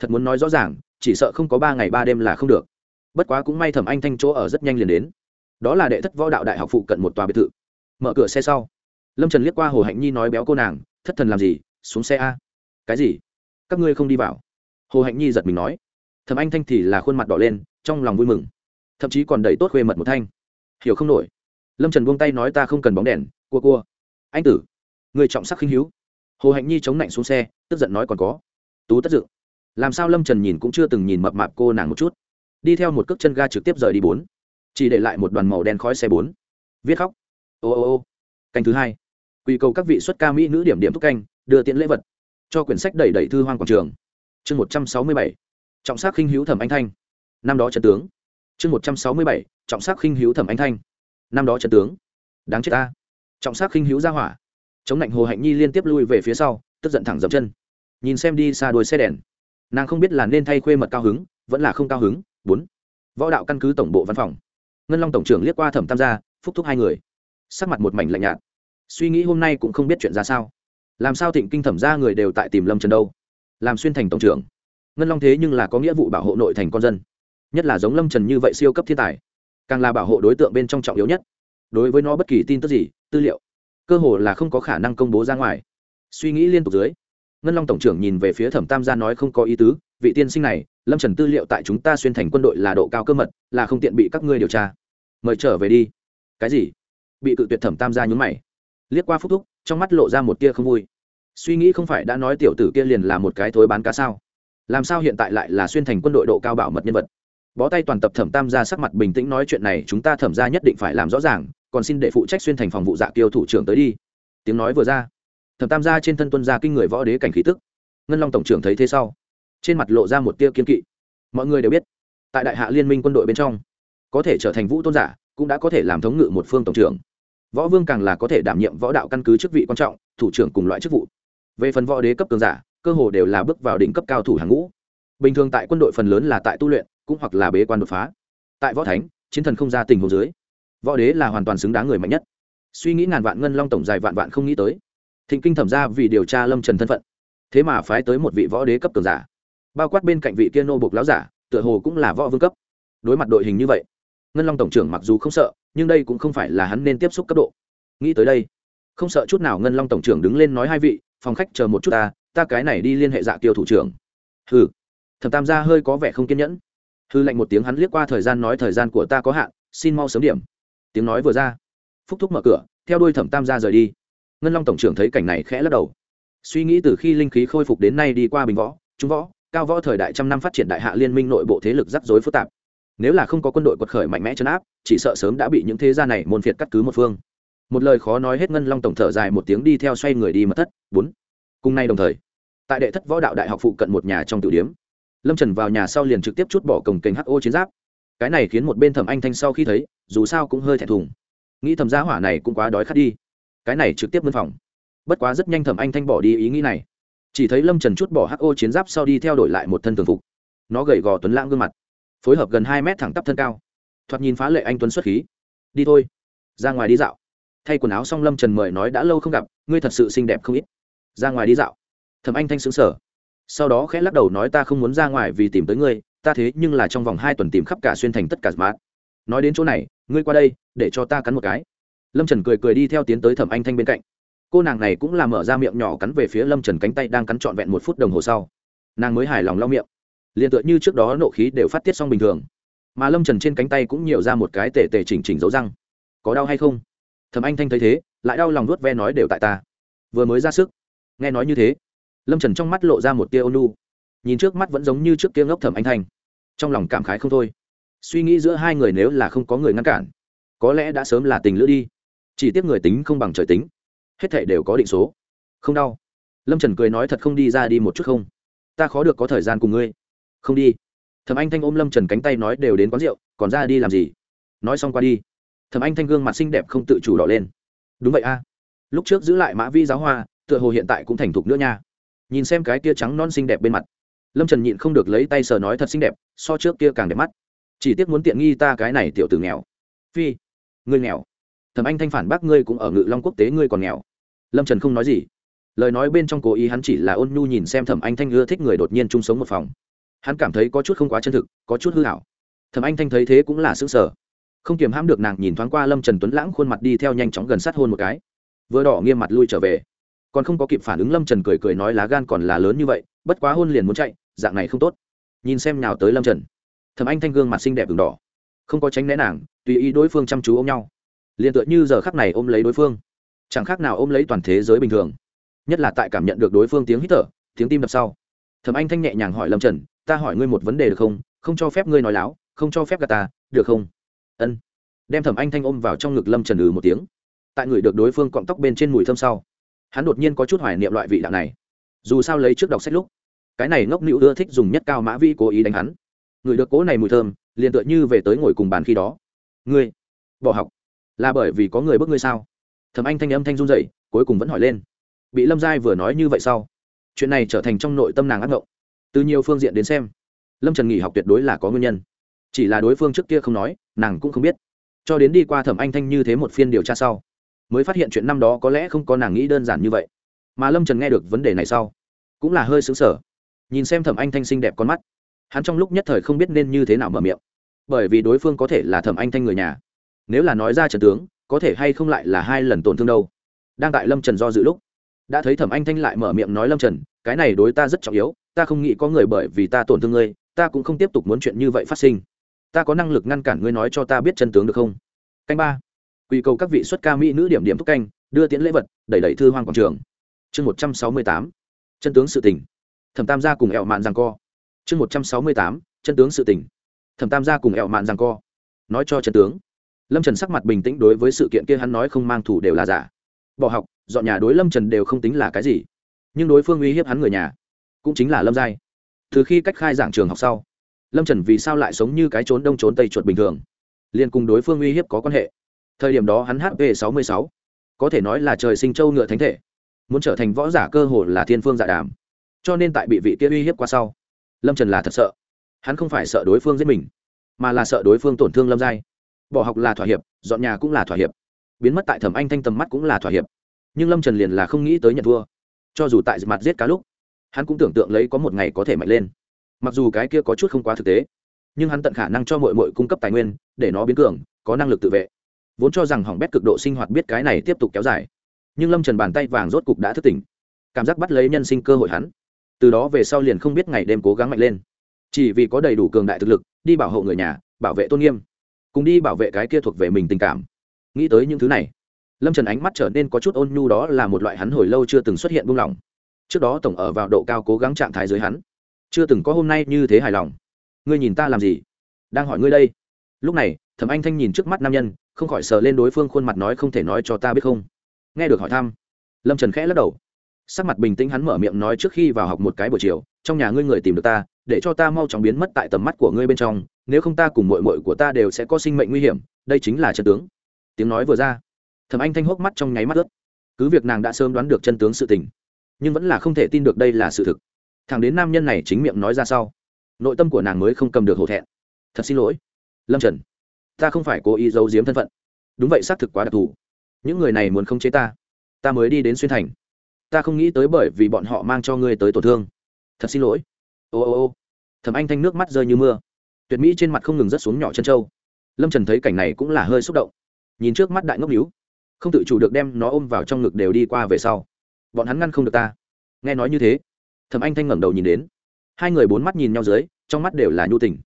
thật muốn nói rõ ràng, chỉ sợ không có ba ngày ba đêm là không được. Bất quá cũng may thẩm anh thanh chỗ ở rất nhanh liền đến đó là đệ thất võ đạo đại học phụ cận một tòa biệt thự. Mở cửa xe sau, lâm trần liếc qua hồ hạnh nhi nói béo cô nàng, thất thần làm gì? Xuống xe a. Cái gì? Các ngươi không đi vào? Hồ hạnh nhi giật mình nói. Thầm anh thanh thì là khuôn mặt đỏ lên, trong lòng vui mừng. Thậm chí còn đẩy tốt khuê mật một thanh. Hiểu không nổi. Lâm trần buông tay nói, ta không cần bóng đèn, cua cua. Anh tử người trọng sắc khinh hữu. Hồ hạnh nhi chống lạnh xuống xe, tức giận nói, còn có, tú tất dự. Làm sao lâm trần nhìn cũng chưa từng nhìn mập mạp cô nàng một chút. Đi theo một cước chân ga trực tiếp rời đi bốn chỉ để lại một đoàn màu đen khói xe bốn. Viết khóc. Ô ô ô. Canh thứ hai. Quy cầu các vị xuất ca mỹ nữ điểm điểm thúc canh, đưa tiện lễ vật. Cho quyển sách đẩy đẩy thư hoang quảng trường. Chương một trăm sáu mươi bảy. Trọng sắc khinh hữu thẩm anh thanh. Năm đó trần tướng. Chương một trăm sáu mươi bảy. Trọng sắc khinh hữu thẩm anh thanh. Năm đó trần tướng. Đáng chết ta. Trọng sắc khinh hữu ra hỏa. Chống lạnh hồ hạnh nhi liên tiếp lui về phía sau, tức giận thẳng dập chân. Nhìn xem đi xa đuôi xe đèn. Nàng không biết là nên thay khuê mật cao hứng, vẫn là không cao hứng. Bốn. Võ đạo căn cứ tổng bộ văn phòng ngân long tổng trưởng liếc qua thẩm tam gia, phúc thúc hai người. Sắc mặt một mảnh lạnh nhạt. Suy nghĩ hôm nay cũng không biết chuyện ra sao. Làm sao thịnh kinh thẩm ra người đều tại tìm lâm trần đâu? Làm xuyên thành tổng trưởng. Ngân long thế nhưng là có nghĩa vụ bảo hộ nội thành con dân. Nhất là giống lâm trần như vậy siêu cấp thiên tài. Càng là bảo hộ đối tượng bên trong trọng yếu nhất. Đối với nó bất kỳ tin tức gì, tư liệu, cơ hồ là không có khả năng công bố ra ngoài. Suy nghĩ liên tục dưới, ngân long tổng trưởng nhìn về phía thẩm tam gia nói không có ý tứ, vị tiên sinh này lâm trần tư liệu tại chúng ta xuyên thành quân đội là độ cao cơ mật, là không tiện bị các ngươi điều tra. Mời trở về đi. Cái gì? Bị cự tuyệt thẩm tam gia nhún mày. Liếc qua phúc thúc, trong mắt lộ ra một tia không vui. Suy nghĩ không phải đã nói tiểu tử kia liền là một cái thối bán cá sao? Làm sao hiện tại lại là xuyên thành quân đội độ cao bảo mật nhân vật? Bó tay toàn tập thẩm tam gia sắc mặt bình tĩnh nói chuyện này, chúng ta thẩm ra nhất định phải làm rõ ràng, còn xin để phụ trách xuyên thành phòng vụ dạ kiêu thủ trưởng tới đi. Tiếng nói vừa ra, thẩm tam gia trên thân tuân gia kinh người võ đế cảnh khí tức. Ngân long tổng trưởng thấy thế sau trên mặt lộ ra một tia kiên kỵ. Mọi người đều biết, tại đại hạ liên minh quân đội bên trong, có thể trở thành vũ tôn giả cũng đã có thể làm thống ngự một phương tổng trưởng. Võ vương càng là có thể đảm nhiệm võ đạo căn cứ chức vị quan trọng, thủ trưởng cùng loại chức vụ. Về phần võ đế cấp cường giả, cơ hồ đều là bước vào đỉnh cấp cao thủ hàng ngũ. Bình thường tại quân đội phần lớn là tại tu luyện, cũng hoặc là bế quan đột phá. Tại võ thánh, chiến thần không ra tình hồ dưới, võ đế là hoàn toàn xứng đáng người mạnh nhất. Suy nghĩ ngàn vạn ngân long tổng dài vạn vạn không nghĩ tới. Thịnh kinh thẩm ra vì điều tra lâm trần thân phận, thế mà phái tới một vị võ đế cấp cường giả bao quát bên cạnh vị kia nô bộc láo giả, tựa hồ cũng là võ vương cấp. Đối mặt đội hình như vậy, ngân long tổng trưởng mặc dù không sợ, nhưng đây cũng không phải là hắn nên tiếp xúc cấp độ. Nghĩ tới đây, không sợ chút nào ngân long tổng trưởng đứng lên nói hai vị, phòng khách chờ một chút ta ta cái này đi liên hệ dạ tiêu thủ trưởng. Hừ. Thẩm tam gia hơi có vẻ không kiên nhẫn. Hư lệnh một tiếng hắn liếc qua thời gian nói, thời gian của ta có hạn, xin mau sớm điểm. Tiếng nói vừa ra, phúc thúc mở cửa, theo đuôi thẩm tam gia rời đi. Ngân long tổng trưởng thấy cảnh này khẽ lắc đầu. Suy nghĩ từ khi linh khí khôi phục đến nay đi qua bình võ, trung võ cao võ thời đại trăm năm phát triển đại hạ liên minh nội bộ thế lực rắc rối phức tạp. Nếu là không có quân đội quật khởi mạnh mẽ chấn áp, chỉ sợ sớm đã bị những thế gia này môn phiệt cắt cứ một phương. Một lời khó nói hết ngân long tổng thở dài một tiếng đi theo xoay người đi mất thất. Bốn. Cùng nay đồng thời, tại đệ thất võ đạo đại học phụ cận một nhà trong tử điếm, lâm trần vào nhà sau liền trực tiếp chút bỏ cổng kênh ho chiến giáp. Cái này khiến một bên thẩm anh thanh sau khi thấy, dù sao cũng hơi thẹn thùng. Nghĩ thầm giá hỏa này cũng quá đói khát đi. Cái này trực tiếp mân phòng. Bất quá rất nhanh thẩm anh thanh bỏ đi ý nghĩ này chỉ thấy lâm trần chút bỏ ho chiến giáp sau đi theo đổi lại một thân thường phục. Nó gầy gò tuấn lãng gương mặt, phối hợp gần hai mét thẳng tắp thân cao. Thoạt nhìn phá lệ anh tuấn xuất khí. Đi thôi, ra ngoài đi dạo. Thay quần áo xong lâm trần mời nói, đã lâu không gặp, ngươi thật sự xinh đẹp không ít. Ra ngoài đi dạo. Thẩm anh thanh xứng sở sau đó khẽ lắc đầu nói, ta không muốn ra ngoài vì tìm tới ngươi, ta thế nhưng là trong vòng hai tuần tìm khắp cả xuyên thành tất cả mát. Nói đến chỗ này, ngươi qua đây, để cho ta cắn một cái. Lâm trần cười cười đi theo tiến tới thẩm anh thanh bên cạnh cô nàng này cũng là mở ra miệng nhỏ cắn về phía lâm trần cánh tay đang cắn trọn vẹn một phút đồng hồ sau nàng mới hài lòng lau miệng liền tựa như trước đó nộ khí đều phát tiết xong bình thường mà lâm trần trên cánh tay cũng nhiều ra một cái tề tề chỉnh chỉnh dấu răng có đau hay không thầm anh thanh thấy thế lại đau lòng nuốt ve nói đều tại ta vừa mới ra sức nghe nói như thế lâm trần trong mắt lộ ra một tia ônu nhìn trước mắt vẫn giống như trước kia ngốc thẩm anh thanh trong lòng cảm khái không thôi suy nghĩ giữa hai người nếu là không có người ngăn cản có lẽ đã sớm là tình lữ đi chỉ tiếc người tính không bằng trời tính hết thể đều có định số. Không đau. Lâm trần cười nói thật không đi ra đi một chút không? Ta khó được có thời gian cùng ngươi. Không đi. Thẩm anh thanh ôm lâm trần cánh tay nói đều đến quán rượu, còn ra đi làm gì? Nói xong qua đi. Thẩm anh thanh gương mặt xinh đẹp không tự chủ đỏ lên. Đúng vậy a. Lúc trước giữ lại mã vi giáo hoa, tựa hồ hiện tại cũng thành thục nữa nha. Nhìn xem cái kia trắng non xinh đẹp bên mặt. Lâm trần nhịn không được lấy tay sờ nói thật xinh đẹp, so trước kia càng đẹp mắt. Chỉ tiếc muốn tiện nghi ta cái này tiểu tử nghèo. Phi, ngươi nghèo. Thẩm anh thanh phản bác ngươi cũng ở ngự long quốc tế ngươi còn nghèo lâm trần không nói gì lời nói bên trong cố ý hắn chỉ là ôn nhu nhìn xem thẩm anh thanh ưa thích người đột nhiên chung sống một phòng hắn cảm thấy có chút không quá chân thực có chút hư hảo thẩm anh thanh thấy thế cũng là xứng sở không kiềm hãm được nàng nhìn thoáng qua lâm trần tuấn lãng khuôn mặt đi theo nhanh chóng gần sát hôn một cái vừa đỏ nghiêm mặt lui trở về còn không có kịp phản ứng lâm trần cười cười nói lá gan còn là lớn như vậy bất quá hôn liền muốn chạy dạng này không tốt nhìn xem nào tới lâm trần Thẩm anh thanh gương mặt xinh đẹp đường đỏ không có tránh né nàng tùy ý đối phương chăm chú ôm nhau liền tựa như giờ khắc này ôm lấy đối phương chẳng khác nào ôm lấy toàn thế giới bình thường. Nhất là tại cảm nhận được đối phương tiếng hít thở, tiếng tim đập sau. Thầm anh thanh nhẹ nhàng hỏi lâm trần, ta hỏi ngươi một vấn đề được không? Không cho phép ngươi nói láo, không cho phép gà ta, được không? Ân. Đem thẩm anh thanh ôm vào trong ngực lâm trần ừ một tiếng. Tại người được đối phương cọng tóc bên trên mùi thơm sau, hắn đột nhiên có chút hoài niệm loại vị đạo này. Dù sao lấy trước đọc sách lúc, cái này ngốc nịu ưa thích dùng nhất cao mã vi cố ý đánh hắn. Người được cố này mùi thơm, liền tựa như về tới ngồi cùng bàn khi đó. Ngươi, bỏ học, là bởi vì có người bước ngươi sao? Thẩm anh thanh âm thanh run dậy cuối cùng vẫn hỏi lên. Bị lâm giai vừa nói như vậy sau, chuyện này trở thành trong nội tâm nàng ác ngộng. Từ nhiều phương diện đến xem, lâm trần nghỉ học tuyệt đối là có nguyên nhân. Chỉ là đối phương trước kia không nói, nàng cũng không biết. Cho đến đi qua thẩm anh thanh như thế một phiên điều tra sau, mới phát hiện chuyện năm đó có lẽ không có nàng nghĩ đơn giản như vậy. Mà lâm trần nghe được vấn đề này sau, cũng là hơi xứng sở nhìn xem thẩm anh thanh xinh đẹp con mắt, hắn trong lúc nhất thời không biết nên như thế nào mở miệng. Bởi vì đối phương có thể là thẩm anh thanh người nhà. Nếu là nói ra trần tướng có thể hay không lại là hai lần tổn thương đâu. Đang tại lâm trần do dự lúc, đã thấy thẩm anh thanh lại mở miệng nói, lâm trần, cái này đối ta rất trọng yếu, ta không nghĩ có người bởi vì ta tổn thương ngươi, ta cũng không tiếp tục muốn chuyện như vậy phát sinh. Ta có năng lực ngăn cản ngươi nói cho ta biết chân tướng được không? Canh ba. Quy cầu các vị xuất ca mỹ nữ điểm điểm thúc canh, đưa tiễn lễ vật, đẩy đẩy thư hoang quảng trường. Chương một trăm sáu mươi tám. Chân tướng sự tình. Thẩm tam gia cùng ẹo mạn rằng co. Chương một trăm sáu mươi tám. Chân tướng sự tình. Thẩm tam gia cùng ẹo mạn rằng co. Nói cho chân tướng lâm trần sắc mặt bình tĩnh đối với sự kiện kia hắn nói không mang thủ đều là giả. Bỏ học, dọn nhà đối lâm trần đều không tính là cái gì. Nhưng đối phương uy hiếp hắn người nhà, cũng chính là lâm giai. Từ khi cách khai giảng trường học sau, lâm trần vì sao lại sống như cái trốn đông trốn tây chuột bình thường? Liền cùng đối phương uy hiếp có quan hệ. Thời điểm đó hắn hp sáu mươi sáu, có thể nói là trời sinh châu ngựa thánh thể. Muốn trở thành võ giả cơ hồ là thiên phương dạ đàm. Cho nên tại bị vị kia uy hiếp qua sau, lâm trần là thật sợ. Hắn không phải sợ đối phương giết mình, mà là sợ đối phương tổn thương lâm giai bỏ học là thỏa hiệp, dọn nhà cũng là thỏa hiệp. Biến mất tại thẩm anh thanh tầm mắt cũng là thỏa hiệp. Nhưng lâm trần liền là không nghĩ tới nhận thua. Cho dù tại mặt giết cá lúc, hắn cũng tưởng tượng lấy có một ngày có thể mạnh lên. Mặc dù cái kia có chút không quá thực tế, nhưng hắn tận khả năng cho mội mội cung cấp tài nguyên, để nó biến cường, có năng lực tự vệ. Vốn cho rằng hỏng bét cực độ sinh hoạt biết cái này tiếp tục kéo dài. Nhưng lâm trần bàn tay vàng rốt cục đã thức tỉnh. Cảm giác bắt lấy nhân sinh cơ hội hắn. Từ đó về sau liền không biết ngày đêm cố gắng mạnh lên. Chỉ vì có đầy đủ cường đại thực lực, đi bảo hộ người nhà, bảo vệ tôn nghiêm cùng đi bảo vệ cái kia thuộc về mình tình cảm. Nghĩ tới những thứ này, lâm trần ánh mắt trở nên có chút ôn nhu đó là một loại hắn hồi lâu chưa từng xuất hiện buông lỏng. Trước đó tổng ở vào độ cao cố gắng trạng thái dưới hắn, chưa từng có hôm nay như thế hài lòng. Ngươi nhìn ta làm gì? Đang hỏi ngươi đây. Lúc này, thẩm anh thanh nhìn trước mắt nam nhân, không khỏi sờ lên đối phương khuôn mặt nói không thể nói cho ta biết không. Nghe được hỏi thăm, lâm trần khẽ lắc đầu. Sắc mặt bình tĩnh hắn mở miệng nói trước khi vào học một cái buổi chiều, trong nhà ngươi người tìm được ta, để cho ta mau chóng biến mất tại tầm mắt của ngươi bên trong nếu không ta cùng mội mội của ta đều sẽ có sinh mệnh nguy hiểm, đây chính là chân tướng. Tiếng nói vừa ra, thẩm anh thanh hốc mắt trong nháy mắt ướt. Cứ việc nàng đã sớm đoán được chân tướng sự tình, nhưng vẫn là không thể tin được đây là sự thực. Thằng đến nam nhân này chính miệng nói ra sau, nội tâm của nàng mới không cầm được hổ thẹn. Thật xin lỗi, lâm trần, ta không phải cố ý giấu giếm thân phận. Đúng vậy, xác thực quá đặc thù. Những người này muốn không chế ta ta mới đi đến xuyên thành. Ta không nghĩ tới bởi vì bọn họ mang cho ngươi tới tổn thương. Thật xin lỗi. Ô ô ô. Thầm anh thanh nước mắt rơi như mưa tuyệt mỹ trên mặt không ngừng rớt xuống nhỏ chân trâu. Lâm trần thấy cảnh này cũng là hơi xúc động. Nhìn trước mắt đại ngốc níu, không tự chủ được đem nó ôm vào trong ngực đều đi qua về sau. Bọn hắn ngăn không được ta. Nghe nói như thế thầm anh thanh ngẩng đầu nhìn đến. Hai người bốn mắt nhìn nhau dưới, trong mắt đều là nhu tình.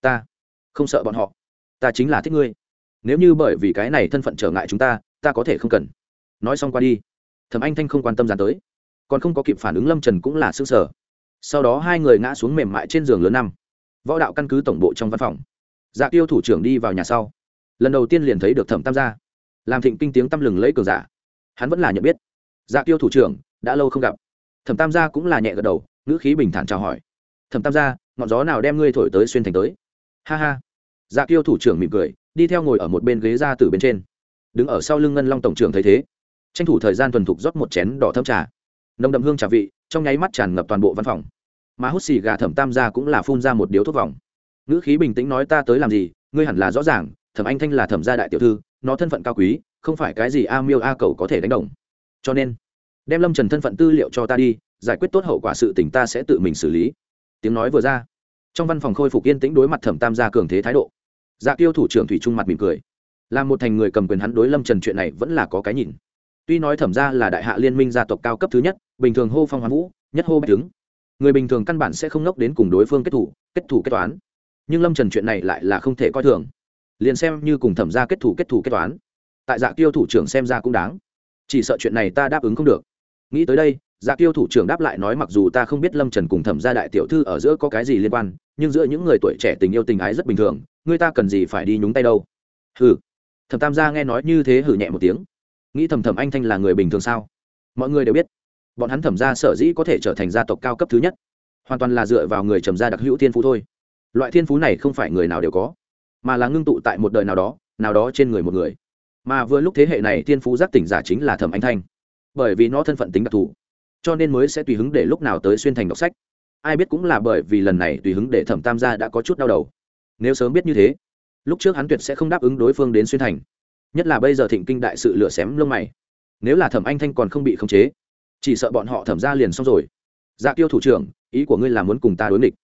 Ta không sợ bọn họ. Ta chính là thích ngươi. Nếu như bởi vì cái này thân phận trở ngại chúng ta ta có thể không cần. Nói xong qua đi thầm anh thanh không quan tâm dán tới. Còn không có kịp phản ứng, lâm trần cũng là xương sở sau đó hai người ngã xuống mềm mại trên giường lớn năm võ đạo căn cứ tổng bộ trong văn phòng. Dạ tiêu thủ trưởng đi vào nhà sau. Lần đầu tiên liền thấy được thẩm tam gia. Làm thịnh kinh tiếng tăm lừng lấy cường giả. Hắn vẫn là nhận biết. Dạ tiêu thủ trưởng, đã lâu không gặp. Thẩm tam gia cũng là nhẹ gật đầu, ngữ khí bình thản chào hỏi. Thẩm tam gia, ngọn gió nào đem ngươi thổi tới xuyên thành tới? Ha ha. Dạ tiêu thủ trưởng mỉm cười, đi theo ngồi ở một bên ghế ra từ bên trên. Đứng ở sau lưng ngân long tổng trưởng thấy thế. Tranh thủ thời gian thuần thục rót một chén đỏ thâm trà. Nồng đậm hương trà vị, trong nháy mắt tràn ngập toàn bộ văn phòng mà hút xì gà thẩm tam gia cũng là phun ra một điếu thuốc vòng. Ngữ khí bình tĩnh nói ta tới làm gì, ngươi hẳn là rõ ràng, thẩm anh thanh là thẩm gia đại tiểu thư, nó thân phận cao quý, không phải cái gì a miêu a cầu có thể đánh đồng. Cho nên, đem lâm trần thân phận tư liệu cho ta đi, giải quyết tốt hậu quả sự tình ta sẽ tự mình xử lý. Tiếng nói vừa ra, trong văn phòng khôi phục yên tĩnh đối mặt thẩm tam gia cường thế thái độ. Dạ tiêu thủ trưởng thủy trung mặt mỉm cười. Là một thành người cầm quyền hắn đối lâm trần chuyện này vẫn là có cái nhìn. Tuy nói thẩm ra là đại hạ liên minh gia tộc cao cấp thứ nhất, bình thường hô phong hoán vũ, nhất hô bách tướng người bình thường căn bản sẽ không ngốc đến cùng đối phương kết thủ kết thủ kết toán. Nhưng lâm trần chuyện này lại là không thể coi thường. Liền xem như cùng thẩm ra kết thủ kết thủ kết toán, tại dạ tiêu thủ trưởng xem ra cũng đáng. Chỉ sợ chuyện này ta đáp ứng không được. Nghĩ tới đây dạ tiêu thủ trưởng đáp lại nói mặc dù ta không biết lâm trần cùng thẩm gia đại tiểu thư ở giữa có cái gì liên quan, nhưng giữa những người tuổi trẻ tình yêu tình ái rất bình thường, người ta cần gì phải đi nhúng tay đâu. Hừ. Thẩm tam gia nghe nói như thế hử nhẹ một tiếng. Nghĩ thầm thẩm anh thanh là người bình thường sao? Mọi người đều biết bọn hắn thẩm gia sở dĩ có thể trở thành gia tộc cao cấp thứ nhất, hoàn toàn là dựa vào người trầm gia đặc hữu thiên phú thôi. Loại thiên phú này không phải người nào đều có, mà là ngưng tụ tại một đời nào đó nào đó trên người một người. Mà vừa lúc thế hệ này thiên phú giác tỉnh giả chính là thẩm anh thanh, bởi vì nó thân phận tính đặc thù, cho nên mới sẽ tùy hứng để lúc nào tới xuyên thành đọc sách. Ai biết cũng là bởi vì lần này tùy hứng để thẩm tam gia đã có chút đau đầu. Nếu sớm biết như thế, lúc trước hắn tuyệt sẽ không đáp ứng đối phương đến xuyên thành. Nhất là bây giờ thịnh kinh đại sự lửa xém lông mày. Nếu là thẩm anh thanh còn không bị khống chế chỉ sợ bọn họ thẩm ra liền xong rồi. Dạ tiêu thủ trưởng, ý của ngươi là muốn cùng ta đối nghịch.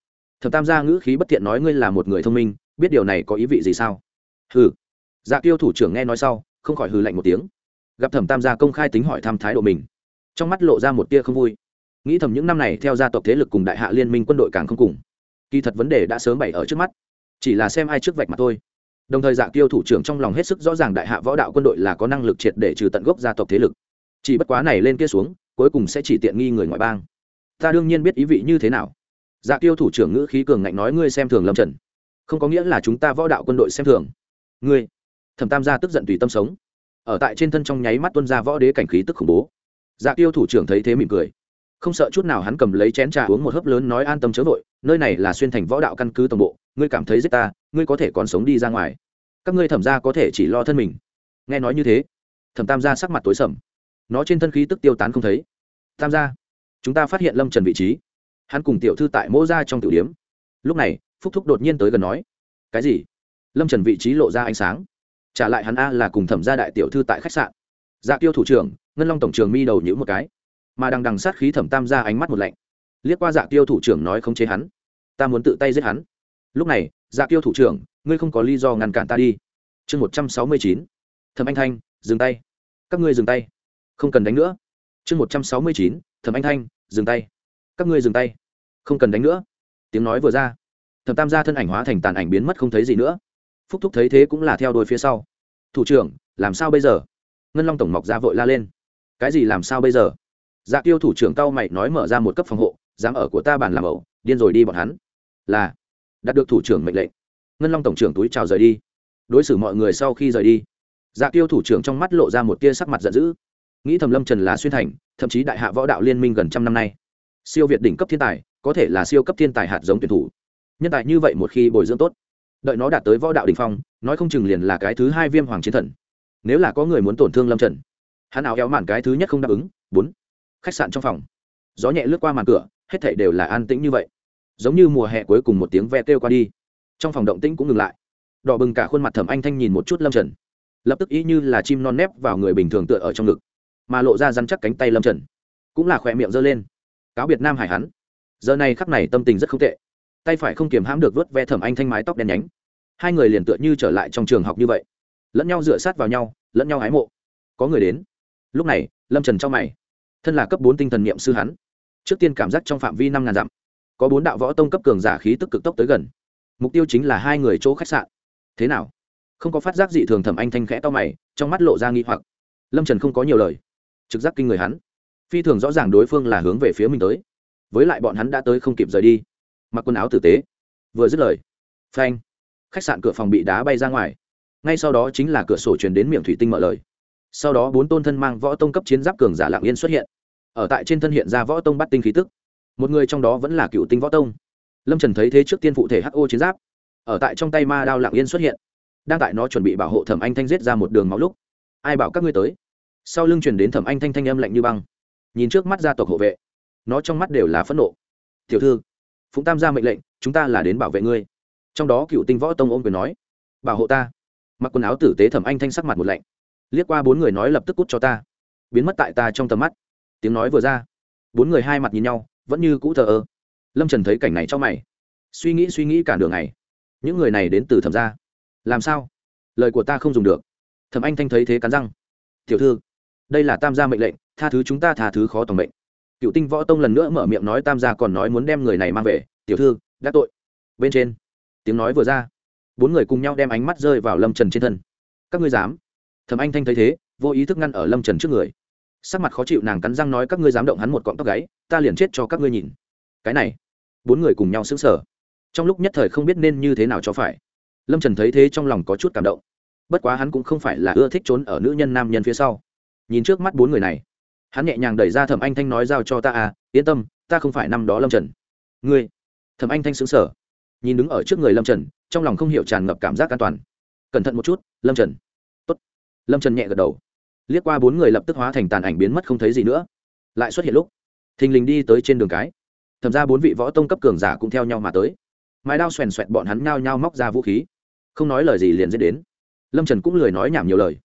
Thẩm tam gia ngữ khí bất thiện nói ngươi là một người thông minh, biết điều này có ý vị gì sao? Hừ. Dạ tiêu thủ trưởng nghe nói sau, không khỏi hừ lạnh một tiếng. Gặp thẩm tam gia công khai tính hỏi thăm thái độ mình, trong mắt lộ ra một tia không vui. Nghĩ thầm những năm này theo gia tộc thế lực cùng đại hạ liên minh quân đội càng không cùng, kỳ thật vấn đề đã sớm bày ở trước mắt, chỉ là xem ai trước vạch mặt thôi. Đồng thời dạ tiêu thủ trưởng trong lòng hết sức rõ ràng đại hạ võ đạo quân đội là có năng lực triệt để trừ tận gốc gia tộc thế lực. Chỉ bất quá này lên kia xuống cuối cùng sẽ chỉ tiện nghi người ngoại bang. Ta đương nhiên biết ý vị như thế nào. Dạ tiêu thủ trưởng ngữ khí cường ngạnh nói, ngươi xem thường lâm trần. Không có nghĩa là chúng ta võ đạo quân đội xem thường. Ngươi, thẩm tam gia tức giận tùy tâm sống. Ở tại trên thân trong nháy mắt tuân ra võ đế cảnh khí tức khủng bố. Dạ tiêu thủ trưởng thấy thế mỉm cười. Không sợ chút nào hắn cầm lấy chén trà uống một hớp lớn nói an tâm chớ vội, nơi này là xuyên thành võ đạo căn cứ tổng bộ, ngươi cảm thấy giết ta, ngươi có thể còn sống đi ra ngoài. Các ngươi thẩm ra có thể chỉ lo thân mình. Nghe nói như thế, thẩm tam gia sắc mặt tối sầm nó trên thân khí tức tiêu tán không thấy. Tam gia, chúng ta phát hiện lâm trần vị trí. Hắn cùng tiểu thư tại mỗ ra trong tiểu điếm. Lúc này, phúc thúc đột nhiên tới gần nói, cái gì? Lâm trần vị trí lộ ra ánh sáng. Trả lại hắn a là cùng thẩm gia đại tiểu thư tại khách sạn. Dạ tiêu thủ trưởng, ngân long tổng trường mi đầu nhữ một cái. Mà đằng đằng sát khí thẩm tam ra ánh mắt một lạnh. Liếc qua dạ tiêu thủ trưởng nói không chế hắn. Ta muốn tự tay giết hắn. Lúc này dạ tiêu thủ trưởng, ngươi không có lý do ngăn cản ta đi. Chương một trăm sáu mươi chín. Thẩm anh thanh, dừng tay. Các ngươi dừng tay không cần đánh nữa. Chương một trăm sáu mươi chín, thẩm anh thanh, dừng tay. Các ngươi dừng tay. Không cần đánh nữa. Tiếng nói vừa ra, thẩm tam gia thân ảnh hóa thành tàn ảnh biến mất không thấy gì nữa. Phúc thúc thấy thế cũng là theo đôi phía sau. Thủ trưởng, làm sao bây giờ? Ngân long tổng mọc ra vội la lên. Cái gì làm sao bây giờ? Dạ tiêu thủ trưởng cao mày nói mở ra một cấp phòng hộ, dám ở của ta bàn làm ẩu, điên rồi đi bọn hắn. Là, đạt được thủ trưởng mệnh lệnh. Ngân long tổng trưởng túi chào rời đi. Đối xử mọi người sau khi rời đi dạ tiêu thủ trưởng trong mắt lộ ra một tia sắc mặt giận dữ nghĩ thầm lâm trần là xuyên thành, thậm chí đại hạ võ đạo liên minh gần trăm năm nay. Siêu việt đỉnh cấp thiên tài, có thể là siêu cấp thiên tài hạt giống tuyển thủ. Nhân tài như vậy một khi bồi dưỡng tốt, đợi nó đạt tới võ đạo đình phong, nói không chừng liền là cái thứ hai viêm hoàng chiến thần. Nếu là có người muốn tổn thương lâm trần, hắn áo éo màn cái thứ nhất không đáp ứng, bốn, khách sạn trong phòng. Gió nhẹ lướt qua màn cửa, hết thảy đều là an tĩnh như vậy. Giống như mùa hè cuối cùng một tiếng ve kêu qua đi. Trong phòng động tĩnh cũng ngừng lại. Đỏ bừng cả khuôn mặt thẩm anh thanh nhìn một chút lâm trần. Lập tức ý như là chim non nép vào người bình thường tựa ở trong ngực mà lộ ra rắn chắc cánh tay lâm trần cũng là khỏe miệng giơ lên cáo biệt nam hải hắn giờ này khắc này tâm tình rất không tệ tay phải không kiềm hãm được vớt ve thẩm anh thanh mái tóc đen nhánh hai người liền tựa như trở lại trong trường học như vậy lẫn nhau dựa sát vào nhau lẫn nhau hái mộ có người đến lúc này lâm trần trong mày thân là cấp bốn tinh thần n i ệ m sư hắn trước tiên cảm giác trong phạm vi năm ngàn dặm có bốn đạo võ tông cấp cường giả khí tức cực tốc tới gần mục tiêu chính là hai người chỗ khách sạn thế nào không có phát giác dị thường thẩm anh thanh khẽ to mày trong mắt lộ ra nghi hoặc lâm trần không có nhiều lời trực giác kinh người hắn. Phi thường rõ ràng đối phương là hướng về phía mình tới. Với lại bọn hắn đã tới không kịp rời đi. Mặc quần áo tử tế. Vừa dứt lời, phanh, khách sạn cửa phòng bị đá bay ra ngoài. Ngay sau đó chính là cửa sổ truyền đến miệng thủy tinh mở lời. Sau đó bốn tôn thân mang võ tông cấp chiến giáp cường giả lạng yên xuất hiện. Ở tại trên thân hiện ra võ tông bắt tinh khí tức. Một người trong đó vẫn là cựu tinh võ tông. Lâm trần thấy thế trước tiên phụ thể ho chiến giáp. Ở tại trong tay ma đao lạng yên xuất hiện. Đang tại nó chuẩn bị bảo hộ thẩm anh thanh giết ra một đường máu lúc. Ai bảo các ngươi tới? Sau lưng chuyển đến thẩm anh thanh thanh âm lạnh như băng. Nhìn trước mắt gia tộc hộ vệ, nó trong mắt đều là phẫn nộ. Tiểu thư, phụng tam ra mệnh lệnh, chúng ta là đến bảo vệ ngươi. Trong đó cựu tinh võ tông ôm quyền nói, bảo hộ ta. Mặc quần áo tử tế thẩm anh thanh sắc mặt một lạnh. Liếc qua bốn người nói lập tức cút cho ta. Biến mất tại ta trong tầm mắt. Tiếng nói vừa ra, bốn người hai mặt nhìn nhau, vẫn như cũ thờ ơ. Lâm trần thấy cảnh này trong mày. Suy nghĩ suy nghĩ cả đường này những người này đến từ thẩm gia. Làm sao? Lời của ta không dùng được. Thẩm anh thanh thấy thế cắn răng. Tiểu thư đây là tam gia mệnh lệnh, tha thứ chúng ta tha thứ khó tổng mệnh. Cựu tinh võ tông lần nữa mở miệng nói tam gia còn nói muốn đem người này mang về, tiểu thư, đã tội. Bên trên, tiếng nói vừa ra, bốn người cùng nhau đem ánh mắt rơi vào lâm trần trên thân. Các ngươi dám? Thầm anh thanh thấy thế, vô ý thức ngăn ở lâm trần trước người. Sắc mặt khó chịu nàng cắn răng nói các ngươi dám động hắn một cọng tóc gáy, ta liền chết cho các ngươi nhìn. Cái này, bốn người cùng nhau xứng sở trong lúc nhất thời không biết nên như thế nào cho phải. Lâm trần thấy thế trong lòng có chút cảm động. Bất quá hắn cũng không phải là ưa thích trốn ở nữ nhân nam nhân phía sau nhìn trước mắt bốn người này. Hắn nhẹ nhàng đẩy ra thẩm anh thanh nói giao cho ta à yên tâm, ta không phải năm đó lâm trần. Ngươi. Thẩm anh thanh xứng sở nhìn đứng ở trước người lâm trần, trong lòng không hiểu tràn ngập cảm giác an toàn. Cẩn thận một chút, lâm trần. Tốt. lâm trần nhẹ gật đầu. Liếc qua bốn người lập tức hóa thành tàn ảnh biến mất không thấy gì nữa. Lại xuất hiện lúc, thình lình đi tới trên đường cái. Thẩm ra bốn vị võ tông cấp cường giả cũng theo nhau mà tới. Mái đao xoèn xoẹt bọn hắn nhao nhao móc ra vũ khí. Không nói lời gì liền dễ đến. Lâm trần cũng lười nói nhảm nhiều lời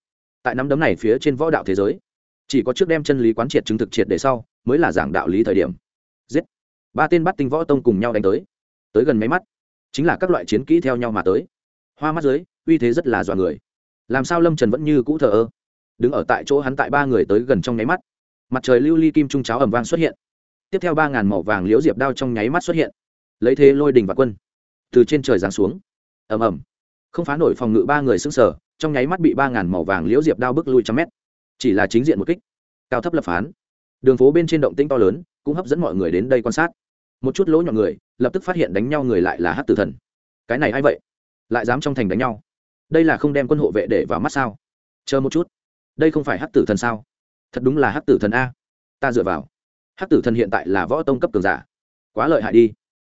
tại năm đấm này phía trên võ đạo thế giới. Chỉ có trước đem chân lý quán triệt chứng thực triệt để sau, mới là giảng đạo lý thời điểm. Giết! Ba tên bắt tinh võ tông cùng nhau đánh tới. Tới gần máy mắt, chính là các loại chiến kỹ theo nhau mà tới. Hoa mắt dưới, uy thế rất là dọa người. Làm sao lâm trần vẫn như cũ thờ ơ? Đứng ở tại chỗ hắn tại ba người tới gần trong nháy mắt, mặt trời lưu ly kim trung cháo ẩm vang xuất hiện. Tiếp theo ba ngàn màu vàng liễu diệp đao trong nháy mắt xuất hiện. Lấy thế lôi đình và quân, từ trên trời giáng xuống. Ẩm ẩm không phá nổi phòng ngự ba người xứng sở trong nháy mắt bị ba ngàn màu vàng liễu diệp đao bước lui trăm mét. Chỉ là chính diện một kích, cao thấp lập phán. Đường phố bên trên động tinh to lớn, cũng hấp dẫn mọi người đến đây quan sát. Một chút lỗ nhọn người, lập tức phát hiện đánh nhau người lại là hát tử thần. Cái này a i vậy? Lại dám trong thành đánh nhau? Đây là không đem quân hộ vệ để vào mắt sao? Chờ một chút. Đây không phải hát tử thần sao? Thật đúng là hát tử thần a. Ta dựa vào. Hát tử thần hiện tại là võ tông cấp cường giả. Quá lợi hại đi.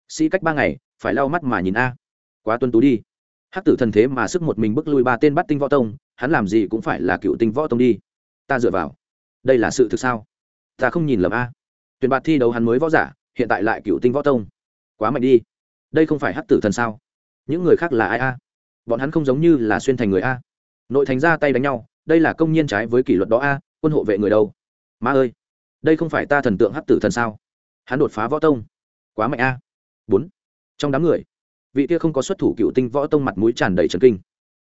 Sĩ cách ba ngày, phải lau mắt mà nhìn a. Quá tuân tú đi. Hắc tử thần thế mà sức một mình bước lui ba tên bắt tinh võ tông, hắn làm gì cũng phải là cựu tinh võ tông đi. Ta dựa vào. Đây là sự thực sao? Ta không nhìn lầm a. Tuyển bạt thi đấu hắn mới võ giả, hiện tại lại cựu tinh võ tông. Quá mạnh đi. Đây không phải hắc tử thần sao? Những người khác là ai a? Bọn hắn không giống như là xuyên thành người a. Nội thành ra tay đánh nhau, đây là công nhiên trái với kỷ luật đó a, quân hộ vệ người đâu? Ma ơi! Đây không phải ta thần tượng hắc tử thần sao? Hắn đột phá võ tông. Quá mạnh a. Bốn. Trong đám người vị kia không có xuất thủ cựu tinh võ tông mặt mũi tràn đầy trần kinh.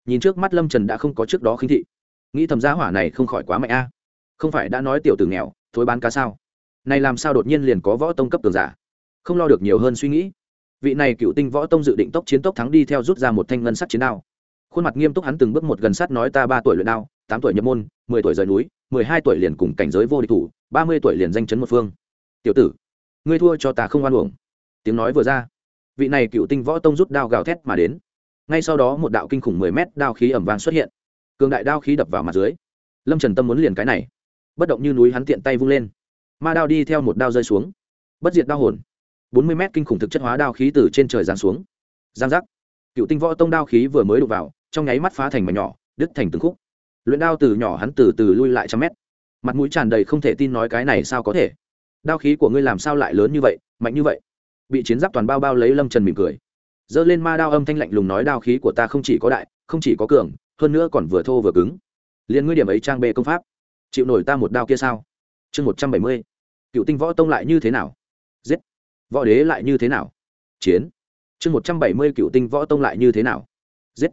Nhìn trước mắt lâm trần đã không có trước đó khinh thị. Nghĩ thầm giá hỏa này không khỏi quá mạnh a. Không phải đã nói tiểu tử nghèo, thối bán cá sao? Này làm sao đột nhiên liền có võ tông cấp tường giả? Không lo được nhiều hơn suy nghĩ. Vị này cựu tinh võ tông dự định tốc chiến tốc thắng đi theo rút ra một thanh ngân sắt chiến đao. Khuôn mặt nghiêm túc hắn từng bước một gần sắt nói ta ba tuổi luyện đao, tám tuổi nhập môn, mười tuổi rời núi, mười hai tuổi liền cùng cảnh giới vô địch thủ, ba mươi tuổi liền danh chấn một phương. Tiểu tử, ngươi thua cho ta không oan uổng. Tiếng nói vừa ra vị này cựu tinh võ tông rút đao gào thét mà đến. Ngay sau đó một đạo kinh khủng mười mét đao khí ẩm vàng xuất hiện. Cường đại đao khí đập vào mặt dưới. Lâm trần tâm muốn liền cái này. Bất động như núi hắn tiện tay vung lên. Ma đao đi theo một đao rơi xuống. Bất diệt đao hồn. Bốn mươi mét kinh khủng thực chất hóa đao khí từ trên trời giáng xuống. Giang giác. Cựu tinh võ tông đao khí vừa mới đục vào, trong nháy mắt phá thành mảnh nhỏ, đứt thành từng khúc. Luyện đao từ nhỏ hắn từ từ lui lại trăm mét. Mặt mũi tràn đầy không thể tin nói cái này sao có thể. Đao khí của ngươi làm sao lại lớn như vậy, mạnh như vậy? Bị chiến giáp toàn bao bao lấy lâm trần mỉm cười. Giơ lên ma đao âm thanh lạnh lùng nói đao khí của ta không chỉ có đại, không chỉ có cường, hơn nữa còn vừa thô vừa cứng. Liền ngươi điểm ấy trang bê công pháp. Chịu nổi ta một đao kia sao? Chương một trăm bảy mươi. Cựu tinh võ tông lại như thế nào? Giết. Võ đế lại như thế nào? Chiến. Chương một trăm bảy mươi cựu tinh võ tông lại như thế nào? Giết.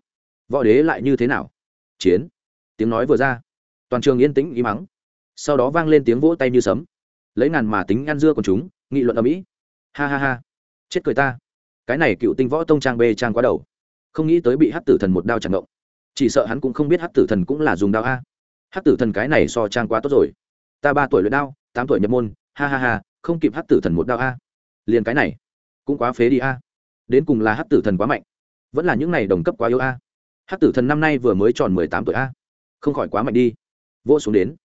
Võ đế lại như thế nào? Chiến. Tiếng nói vừa ra. Toàn trường yên tĩnh ý mắng sau đó vang lên tiếng vỗ tay như sấm. Lấy ngàn mà tính ăn dưa của chúng, nghị luận ở mỹ ha ha ha. Chết cười ta. Cái này cựu tinh võ tông trang bê trang quá đầu. Không nghĩ tới bị hát tử thần một đao chẳng ngộng. Chỉ sợ hắn cũng không biết hát tử thần cũng là dùng đao a. Hát tử thần cái này so trang quá tốt rồi. Ta ba tuổi luyện đao, tám tuổi nhập môn. Ha ha ha, không kịp hát tử thần một đao a. Liền cái này, cũng quá phế đi a. Đến cùng là hát tử thần quá mạnh, vẫn là những n à y đồng cấp quá yếu a. Hát tử thần năm nay vừa mới tròn mười tám tuổi a. Không khỏi quá mạnh đi. Vô xuống đến,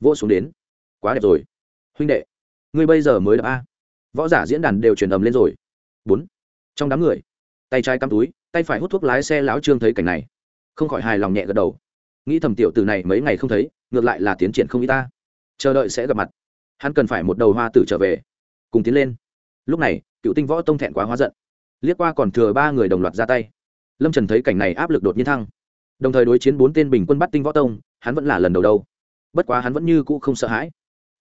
vô xuống đến. Quá đẹp rồi. Huynh đệ, ngươi bây giờ mới đập a võ giả diễn đàn đều truyền ầm lên rồi. Bốn. Trong đám người, tay trái cắm túi, tay phải hút thuốc lái xe lão trương thấy cảnh này. Không khỏi hài lòng nhẹ gật đầu. Nghĩ thầm tiểu từ này mấy ngày không thấy, ngược lại là tiến triển không y ta. Chờ đợi sẽ gặp mặt. Hắn cần phải một đầu hoa tử trở về. Cùng tiến lên. Lúc này, cựu tinh võ tông thẹn quá hóa giận. Liếc qua còn thừa ba người đồng loạt ra tay. Lâm trần thấy cảnh này áp lực đột nhiên thăng. Đồng thời đối chiến bốn tên bình quân bắt tinh võ tông, hắn vẫn là lần đầu đâu. Bất quá hắn vẫn như cũ không sợ hãi.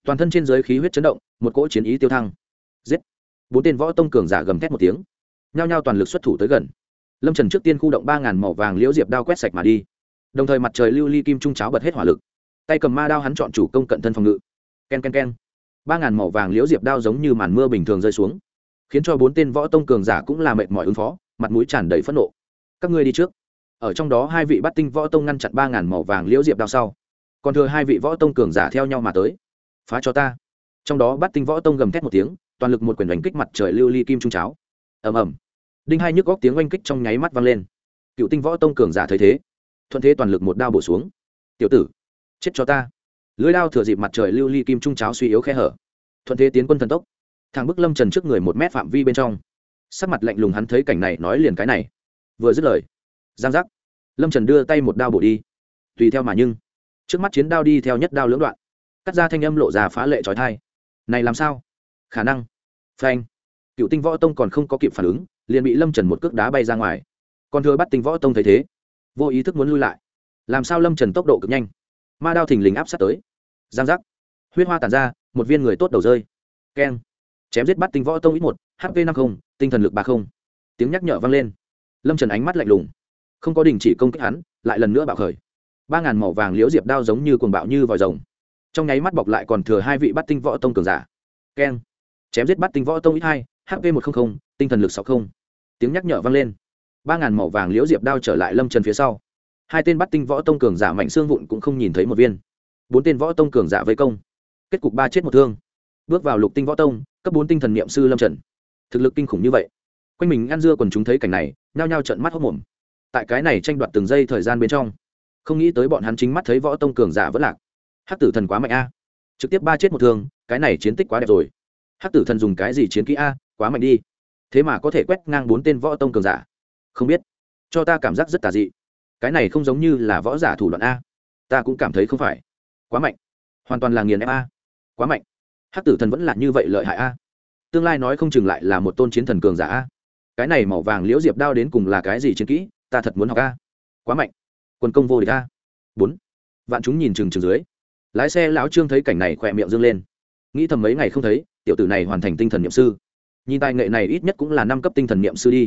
Toàn thân trên giới khí huyết chấn động, một cỗ chiến ý tiêu thăng giết. Bốn tên võ tông cường giả gầm thét một tiếng. Nhao nhao toàn lực xuất thủ tới gần. Lâm trần trước tiên khu động ba ngàn màu vàng liễu diệp đao quét sạch mà đi. Đồng thời mặt trời lưu ly kim trung cháo bật hết hỏa lực. Tay cầm ma đao hắn chọn chủ công cận thân phòng ngự. K e n k e n k e n ba ngàn màu vàng liễu diệp đao giống như màn mưa bình thường rơi xuống, khiến cho bốn tên võ tông cường giả cũng là mệt mỏi ứng phó, mặt mũi tràn đầy phẫn nộ. Các ngươi đi trước. Ở trong đó hai vị bắt tinh võ tông ngăn chặn ba ngàn màu vàng liễu diệp đao sau, còn thừa hai vị võ tông cường giả theo nhau mà tới. Phá cho ta. Trong đó bắt tinh võ tông gầm thét một tiếng toàn lực một quyền đánh kích mặt trời lưu ly kim trung cháo. Ầm ầm. Đinh hai nhức góc tiếng oanh kích trong nháy mắt vang lên. Cựu tinh võ tông cường giả thấy thế, thuận thế toàn lực một đao bổ xuống. Tiểu tử, chết cho ta. Lưới đao thừa dịp mặt trời lưu ly kim trung cháo suy yếu khe hở, thuận thế tiến quân thần tốc. Thằng bức lâm trần trước người một mét phạm vi bên trong. Sắc mặt lạnh lùng hắn thấy cảnh này nói liền cái này. Vừa dứt lời, giang giác, lâm trần đưa tay một đao bổ đi. Tùy theo mà nhưng, trước mắt chiến đao đi theo nhất đao lưỡng đoạn, cắt ra thanh âm lộ ra phá lệ trói thai. Này làm sao? Khả năng. Phanh. Cựu tinh võ tông còn không có kịp phản ứng, liền bị lâm trần một cước đá bay ra ngoài. Còn thừa bắt tinh võ tông thấy thế, vô ý thức muốn lui lại. Làm sao lâm trần tốc độ cực nhanh? Ma đao thình lình áp sát tới. Giang giác. Huyết hoa tàn ra, một viên người tốt đầu rơi. Keng. Chém giết bắt tinh võ tông ít một hp năm mươi tinh thần lực ba không. Tiếng nhắc nhở vang lên. Lâm trần ánh mắt lạnh lùng. Không có đình chỉ công kích hắn, lại lần nữa bạo khởi. Ba ngàn màu vàng liễu diệp đao giống như cuồng bạo như vòi rồng. Trong nháy mắt bọc lại còn thừa hai vị bắt tinh võ tông cường giả. Keng chém giết bắt tinh võ tông ít hai hp một trăm linh tinh thần lực sáu không. Tiếng nhắc nhở vang lên. Ba ngàn màu vàng liễu diệp đao trở lại lâm trần phía sau. Hai tên bắt tinh võ tông cường giả mạnh xương vụn cũng không nhìn thấy một viên. Bốn tên võ tông cường giả vây công. Kết cục ba chết một thương. Bước vào lục tinh võ tông, cấp bốn tinh thần n i ệ m sư lâm trần. Thực lực kinh khủng như vậy. Quanh mình ăn dưa còn chúng thấy cảnh này, nhao nhao trận mắt hốc mồm. Tại cái này tranh đoạt từng giây thời gian bên trong, không nghĩ tới bọn hắn chính mắt thấy võ tông cường giả vẫn lạc. Hắc tử thần quá mạnh a. Trực tiếp ba chết một thương, cái này chiến tích quá đẹp rồi hắc tử thần dùng cái gì chiến kỹ a, quá mạnh đi. Thế mà có thể quét ngang bốn tên võ tông cường giả. Không biết. Cho ta cảm giác rất tà dị. Cái này không giống như là võ giả thủ đoạn a. Ta cũng cảm thấy không phải. Quá mạnh. Hoàn toàn là nghiền ép a. Quá mạnh. Hắc tử thần vẫn là như vậy lợi hại a. Tương lai nói không chừng lại là một tôn chiến thần cường giả a. Cái này màu vàng liễu diệp đao đến cùng là cái gì chiến kỹ, ta thật muốn học a. Quá mạnh. Quân công vô địch a. Bốn. Vạn chúng nhìn chừng chừng dưới. Lái xe lão trương thấy cảnh này khỏe miệng dâng lên. Nghĩ thầm mấy ngày không thấy tiểu tử này hoàn thành tinh thần n i ệ m sư. Nhìn tài nghệ này ít nhất cũng là năm cấp tinh thần n i ệ m sư đi.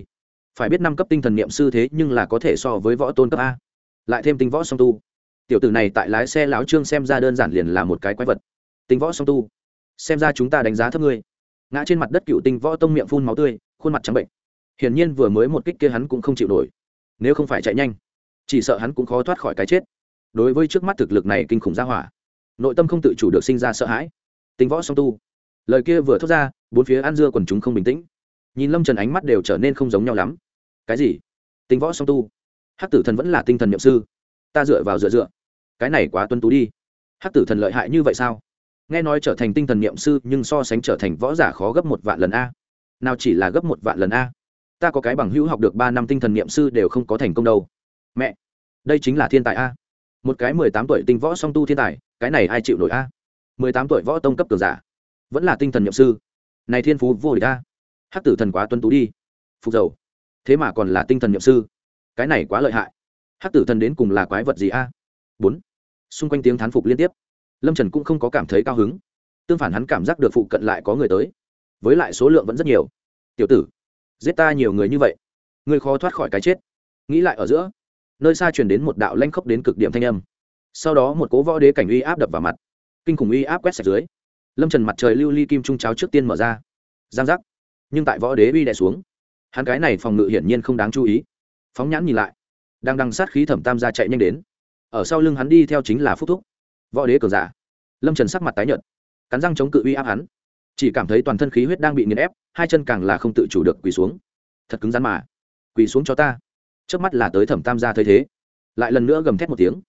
Phải biết năm cấp tinh thần n i ệ m sư thế nhưng là có thể so với võ tôn cấp a. Lại thêm tinh võ song tu. Tiểu tử này tại lái xe láo trương xem ra đơn giản liền là một cái quái vật. Tinh võ song tu. Xem ra chúng ta đánh giá thấp ngươi. Ngã trên mặt đất cựu tinh võ tông miệng phun máu tươi, khuôn mặt trắng bệnh. Hiển nhiên vừa mới một kích kia hắn cũng không chịu nổi. Nếu không phải chạy nhanh, chỉ sợ hắn cũng khó thoát khỏi cái chết. Đối với trước mắt thực lực này kinh khủng ra hỏa, nội tâm không tự chủ được sinh ra sợ hãi. Tinh võ song tu lời kia vừa thốt ra, bốn phía ăn dưa quần chúng không bình tĩnh. Nhìn lâm trần ánh mắt đều trở nên không giống nhau lắm. Cái gì? Tinh võ song tu. Hắc tử thần vẫn là tinh thần nhậm sư. Ta dựa vào dựa dựa. Cái này quá tuân tú đi. Hắc tử thần lợi hại như vậy sao? Nghe nói trở thành tinh thần niệm sư, nhưng so sánh trở thành võ giả khó gấp một vạn lần a. Nào chỉ là gấp một vạn lần a. Ta có cái bằng hữu học được ba năm tinh thần niệm sư đều không có thành công đâu. Mẹ, đây chính là thiên tài a. Một cái mười tám tuổi tinh võ song tu thiên tài, cái này ai chịu nổi a? Mười tám tuổi võ tông cấp cường giả vẫn là tinh thần nhậm sư. Này thiên phú vô địch ta hắc tử thần quá tuân tú đi. Phục dầu. Thế mà còn là tinh thần nhậm sư. Cái này quá lợi hại. Hắc tử thần đến cùng là quái vật gì a? Bốn. Xung quanh tiếng thán phục liên tiếp. Lâm trần cũng không có cảm thấy cao hứng. Tương phản hắn cảm giác được phụ cận lại có người tới. Với lại số lượng vẫn rất nhiều. Tiểu tử, giết ta nhiều người như vậy. Ngươi khó thoát khỏi cái chết. Nghĩ lại ở giữa, nơi xa truyền đến một đạo lanh khốc đến cực điểm thanh âm. Sau đó một cố võ đế cảnh uy áp đập vào mặt. Kinh khủng uy áp quét sạch dưới lâm trần mặt trời lưu ly kim trung cháo trước tiên mở ra giang giác nhưng tại võ đế uy đè xuống hắn cái này phòng ngự hiển nhiên không đáng chú ý phóng nhãn nhìn lại đang đằng sát khí thẩm tam gia chạy nhanh đến ở sau lưng hắn đi theo chính là phúc thúc võ đế cường giả lâm trần sắc mặt tái nhợt cắn răng chống cự uy áp hắn chỉ cảm thấy toàn thân khí huyết đang bị nghiền ép hai chân càng là không tự chủ được quỳ xuống thật cứng rắn mà quỳ xuống cho ta trước mắt là tới thẩm tam gia thấy thế lại lần nữa gầm thét một tiếng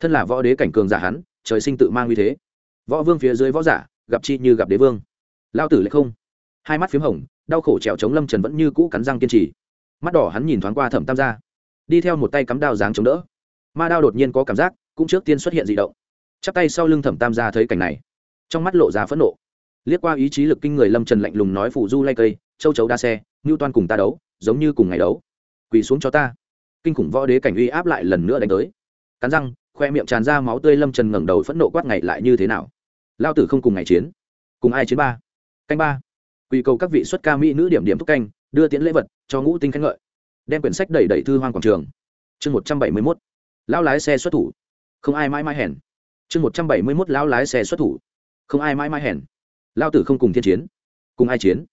thân là võ đế cảnh cường giả hắn trời sinh tự mang uy thế võ vương phía dưới võ giả gặp chi như gặp đế vương. Lao tử lại không. Hai mắt p h í m hồng, đau khổ trèo chống lâm trần vẫn như cũ cắn răng kiên trì. Mắt đỏ hắn nhìn thoáng qua thẩm tam gia. Đi theo một tay cắm đao dáng chống đỡ. Ma đao đột nhiên có cảm giác, cũng trước tiên xuất hiện d ị động. Chắp tay sau lưng thẩm tam gia thấy cảnh này, trong mắt lộ ra phẫn nộ. Liếc qua ý chí lực kinh người lâm trần lạnh lùng nói phủ du lay cây, châu chấu đa xe ngưu toan cùng ta đấu, giống như cùng ngày đấu. Quỳ xuống cho ta. Kinh khủng võ đế cảnh uy áp lại lần nữa đánh tới. Cắn răng, khoe miệng tràn ra máu tươi lâm trần ngẩng đầu phẫn nộ quát ngày lại như thế nào? Lao tử không cùng ngày chiến. Cùng ai chiến ba? Canh ba. Quy cầu các vị xuất ca mỹ nữ điểm điểm thúc canh, đưa tiễn lễ vật, cho ngũ tinh khen ngợi. Đem quyển sách đẩy đẩy thư hoang quảng trường. Chương một trăm bảy mươi mốt. Lão lái xe xuất thủ. Không ai mãi mãi hèn. Chương một trăm bảy mươi mốt. Lão lái xe xuất thủ. Không ai mãi mãi hèn. Lao tử không cùng thiên chiến. Cùng ai chiến?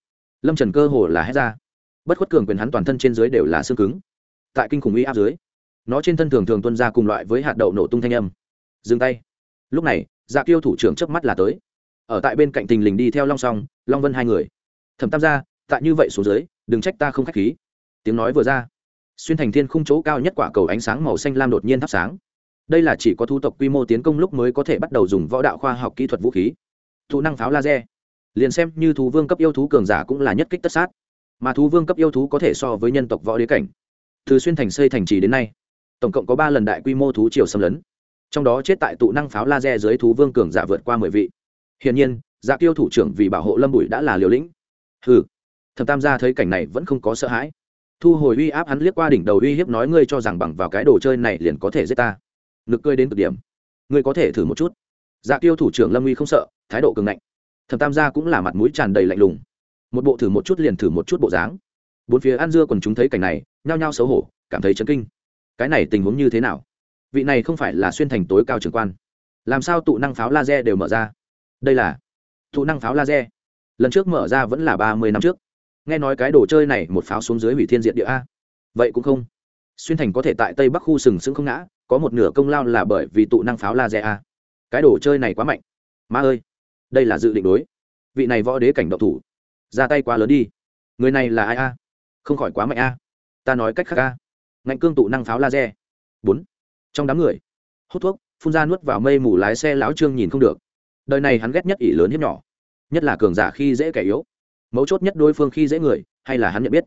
Lâm trần cơ hồ là hét ra. Bất khuất cường quyền hắn toàn thân trên dưới đều là xương cứng. Tại kinh khủng uy áp dưới, nó trên thân thường thường tuân ra cùng loại với hạt đậu nổ tung thanh âm. Dừng tay. Lúc này dạ kiêu thủ trưởng chớp mắt là tới. Ở tại bên cạnh tình lình đi theo long song, long vân hai người. Thẩm tam gia, tại như vậy xuống dưới, đừng trách ta không k h á c h khí. Tiếng nói vừa ra, xuyên thành thiên khung chỗ cao nhất quả cầu ánh sáng màu xanh lam đột nhiên thắp sáng. Đây là chỉ có thu tộc quy mô tiến công lúc mới có thể bắt đầu dùng võ đạo khoa học kỹ thuật vũ khí. Thụ năng pháo laser. Liền xem như thú vương cấp yêu thú cường giả cũng là nhất kích tất sát. Mà thú vương cấp yêu thú có thể so với nhân tộc võ đế cảnh. Từ xuyên thành xây thành trì đến nay, tổng cộng có ba lần đại quy mô thú triều xâm lấn trong đó chết tại tụ năng pháo laser dưới thú vương cường giả vượt qua mười vị. Hiển nhiên dạ tiêu thủ trưởng vì bảo hộ lâm bụi đã là liều lĩnh. Hừ, thẩm tam gia thấy cảnh này vẫn không có sợ hãi. Thu hồi uy áp hắn liếc qua đỉnh đầu uy hiếp nói ngươi cho rằng bằng vào cái đồ chơi này liền có thể giết ta. Nực cười đến cực điểm. Ngươi có thể thử một chút. Dạ tiêu thủ trưởng lâm uy không sợ, thái độ cường ngạnh. Thẩm tam gia cũng là mặt mũi tràn đầy lạnh lùng. Một bộ thử một chút liền thử một chút bộ dáng. Bốn phía ăn dưa còn chúng thấy cảnh này, nhao nhao xấu hổ, cảm thấy chấn kinh. Cái này tình huống như thế nào? Vị này không phải là xuyên thành tối cao trưởng quan. Làm sao tụ năng pháo laser đều mở ra? Đây là tụ năng pháo laser. Lần trước mở ra vẫn là ba mươi năm trước. Nghe nói cái đồ chơi này một pháo xuống dưới hủy thiên diện địa a. Vậy cũng không. Xuyên thành có thể tại tây bắc khu sừng sững không ngã, có một nửa công lao là bởi vì tụ năng pháo laser a. Cái đồ chơi này quá mạnh. Ma ơi, đây là dự định đối. Vị này võ đế cảnh độc thủ, ra tay quá lớn đi. Người này là ai a? Không khỏi quá mạnh a. Ta nói cách khác a. Ngạnh cương tụ năng pháo laser. Bốn trong đám người. Hút thuốc, phun ra nuốt vào mây mù lái xe lão trương nhìn không được. Đời này hắn ghét nhất ỷ lớn hiếp nhỏ, nhất là cường giả khi dễ kẻ yếu. Mấu chốt nhất đối phương khi dễ người, hay là hắn nhận biết.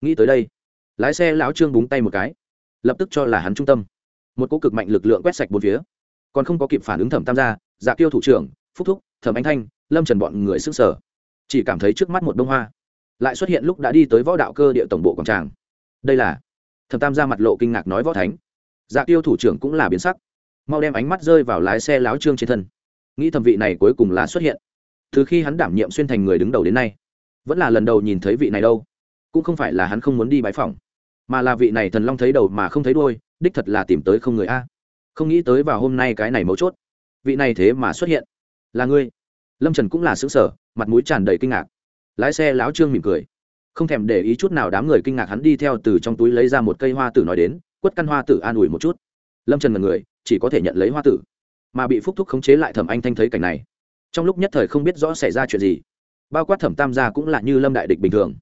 Nghĩ tới đây, lái xe lão trương búng tay một cái, lập tức cho là hắn trung tâm. Một cỗ cực mạnh lực lượng quét sạch bốn phía. Còn không có kịp phản ứng thẩm tam gia dạ tiêu thủ trưởng, phúc thúc, thẩm anh thanh, lâm trần bọn người sức sở chỉ cảm thấy trước mắt một bông hoa, lại xuất hiện lúc đã đi tới võ đạo cơ địa tổng bộ quảng tràng. Đây là, thẩm tam gia mặt lộ kinh ngạc nói võ thánh dạ tiêu thủ trưởng cũng là biến sắc. Mau đem ánh mắt rơi vào lái xe láo trương trên thân. Nghĩ thẩm vị này cuối cùng là xuất hiện. Từ khi hắn đảm nhiệm xuyên thành người đứng đầu đến nay, vẫn là lần đầu nhìn thấy vị này đâu. Cũng không phải là hắn không muốn đi bãi phòng mà là vị này thần long thấy đầu mà không thấy đôi đích thật là tìm tới không người a. Không nghĩ tới vào hôm nay cái này mấu chốt. Vị này thế mà xuất hiện. Là ngươi. Lâm trần cũng là xứng sở mặt mũi tràn đầy kinh ngạc. Lái xe láo trương mỉm cười. Không thèm để ý chút nào đám người kinh ngạc hắn đi theo từ trong túi lấy ra một cây hoa tử nói đến quất căn hoa tử an ủi một chút. Lâm trần là người, chỉ có thể nhận lấy hoa tử. Mà bị phúc thúc khống chế lại thẩm anh thanh thấy cảnh này, trong lúc nhất thời không biết rõ xảy ra chuyện gì. Bao quát thẩm tam gia cũng là như lâm đại địch bình thường,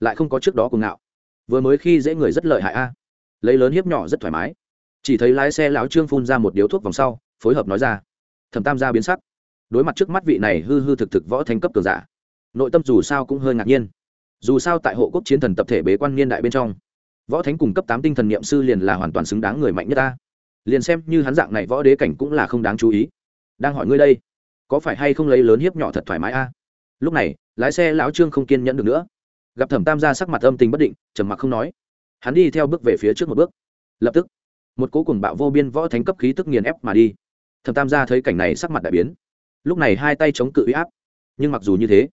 lại không có trước đó cùng ngạo. Vừa mới khi dễ người rất lợi hại a. À. Lấy lớn hiếp nhỏ rất thoải mái. Chỉ thấy lái xe lão trương phun ra một điếu thuốc vòng sau, phối hợp nói ra. Thẩm tam gia biến sắc. Đối mặt trước mắt vị này hư hư thực thực võ thanh cấp cường giả, nội tâm dù sao cũng hơi ngạc nhiên. Dù sao tại hộ quốc chiến thần tập thể bế quan niên đại bên trong võ thánh cùng cấp tám tinh thần niệm sư liền là hoàn toàn xứng đáng người mạnh nhất ta. Liền xem như hắn dạng này võ đế cảnh cũng là không đáng chú ý. Đang hỏi ngươi đây, có phải hay không lấy lớn hiếp nhỏ thật thoải mái a? Lúc này, lái xe lão trương không kiên nhẫn được nữa. Gặp thẩm tam gia sắc mặt âm tình bất định, trầm mặc không nói. Hắn đi theo bước về phía trước một bước. Lập tức, một cố cùng bạo vô biên võ thánh cấp khí tức nghiền ép mà đi. Thẩm tam gia thấy cảnh này sắc mặt đại biến. Lúc này hai tay chống cự uy áp. Nhưng mặc dù như thế,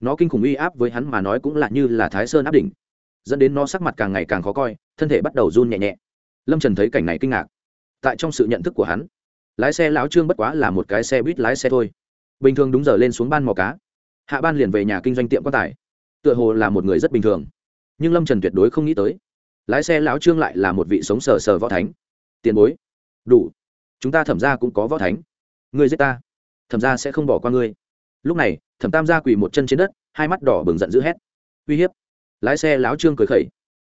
nó kinh khủng uy áp với hắn mà nói cũng là như là thái sơn áp đỉnh dẫn đến nó sắc mặt càng ngày càng khó coi, thân thể bắt đầu run nhẹ nhẹ. Lâm trần thấy cảnh này kinh ngạc. Tại trong sự nhận thức của hắn, lái xe lão trương bất quá là một cái xe buýt lái xe thôi. Bình thường đúng giờ lên xuống ban mò cá, hạ ban liền về nhà kinh doanh tiệm quan tài. Tựa hồ là một người rất bình thường. Nhưng lâm trần tuyệt đối không nghĩ tới, lái xe lão trương lại là một vị sống sờ sờ võ thánh. Tiền bối, đủ. Chúng ta thẩm ra cũng có võ thánh. Ngươi giết ta, thẩm ra sẽ không bỏ qua ngươi. Lúc này, thẩm tam gia quỳ một chân trên đất, hai mắt đỏ bừng giận dữ hét. Uy hiếp lái xe láo trương cười khẩy.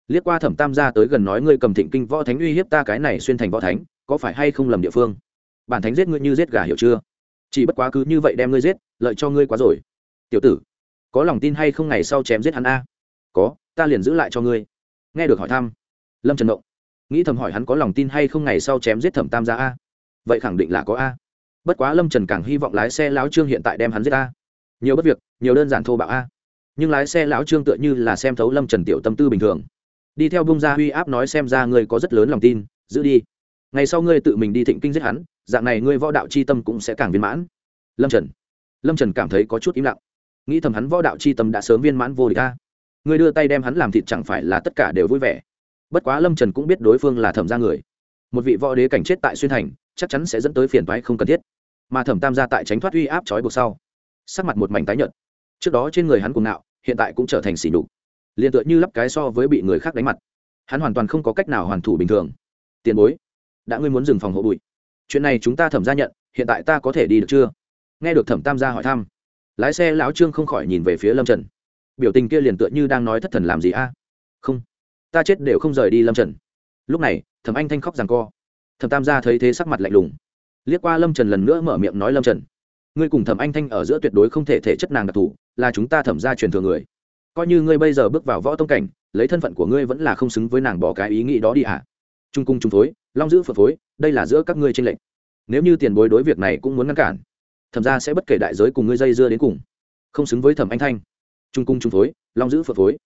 Liếc qua thẩm tam gia tới gần nói ngươi cầm thịnh kinh võ thánh uy hiếp ta cái này xuyên thành võ thánh, có phải hay không lầm địa phương? Bản thánh giết ngươi như giết gà hiểu chưa? Chỉ bất quá cứ như vậy đem ngươi giết, lợi cho ngươi quá rồi. Tiểu tử, có lòng tin hay không ngày sau chém giết hắn a? Có, ta liền giữ lại cho ngươi. Nghe được hỏi thăm, lâm trần động nghĩ thầm hỏi hắn có lòng tin hay không ngày sau chém giết thẩm tam gia a? Vậy khẳng định là có a. Bất quá lâm trần càng hy vọng lái xe láo trương hiện tại đem hắn giết a. Nhiều bất việc, nhiều đơn giản thô bạo a nhưng lái xe lão trương tựa như là xem thấu lâm trần tiểu tâm tư bình thường. Đi theo bung ra uy áp nói xem ra ngươi có rất lớn lòng tin, giữ đi. Ngày sau ngươi tự mình đi thịnh kinh giết hắn, dạng này ngươi võ đạo c h i tâm cũng sẽ càng viên mãn. Lâm trần. Lâm trần cảm thấy có chút im lặng. Nghĩ thầm hắn võ đạo c h i tâm đã sớm viên mãn vô địch ta ngươi đưa tay đem hắn làm thịt chẳng phải là tất cả đều vui vẻ. Bất quá lâm trần cũng biết đối phương là thẩm ra người. Một vị võ đế cảnh chết tại xuyên thành, chắc chắn sẽ dẫn tới phiền toái không cần thiết. Mà thẩm tam gia tại tránh thoát uy áp trói buộc sau, sắc mặt một mảnh tái nhợt trước đó trên người hắn cuồng ngạo, hiện tại cũng trở thành xỉ nhục. Liền tựa như lắp cái so với bị người khác đánh mặt. Hắn hoàn toàn không có cách nào hoàn thủ bình thường. Tiền bối, đã ngươi muốn dừng phòng hộ bụi. Chuyện này chúng ta thẩm ra nhận, hiện tại ta có thể đi được chưa? Nghe được thẩm tam gia hỏi thăm, lái xe lão trương không khỏi nhìn về phía lâm trần. Biểu tình kia liền tựa như đang nói thất thần làm gì a? Không, ta chết đều không rời đi lâm trần. Lúc này, thẩm anh thanh khóc rằng co. Thẩm tam gia thấy thế sắc mặt lạnh lùng. Liếc qua lâm trần lần nữa mở miệng nói lâm trần, ngươi cùng thẩm anh thanh ở giữa tuyệt đối không thể thể chất nàng đặc thù là chúng ta thẩm ra truyền thừa người. Coi như ngươi bây giờ bước vào võ tông cảnh, lấy thân phận của ngươi vẫn là không xứng với nàng bỏ cái ý nghĩ đó đi à trung cung trung phối, long giữ phật phối, đây là giữa các ngươi tranh lệch. Nếu như tiền bối đối việc này cũng muốn ngăn cản, thẩm ra sẽ bất kể đại giới cùng ngươi dây dưa đến cùng. Không xứng với thẩm anh thanh. Trung cung trung phối, long giữ phật phối.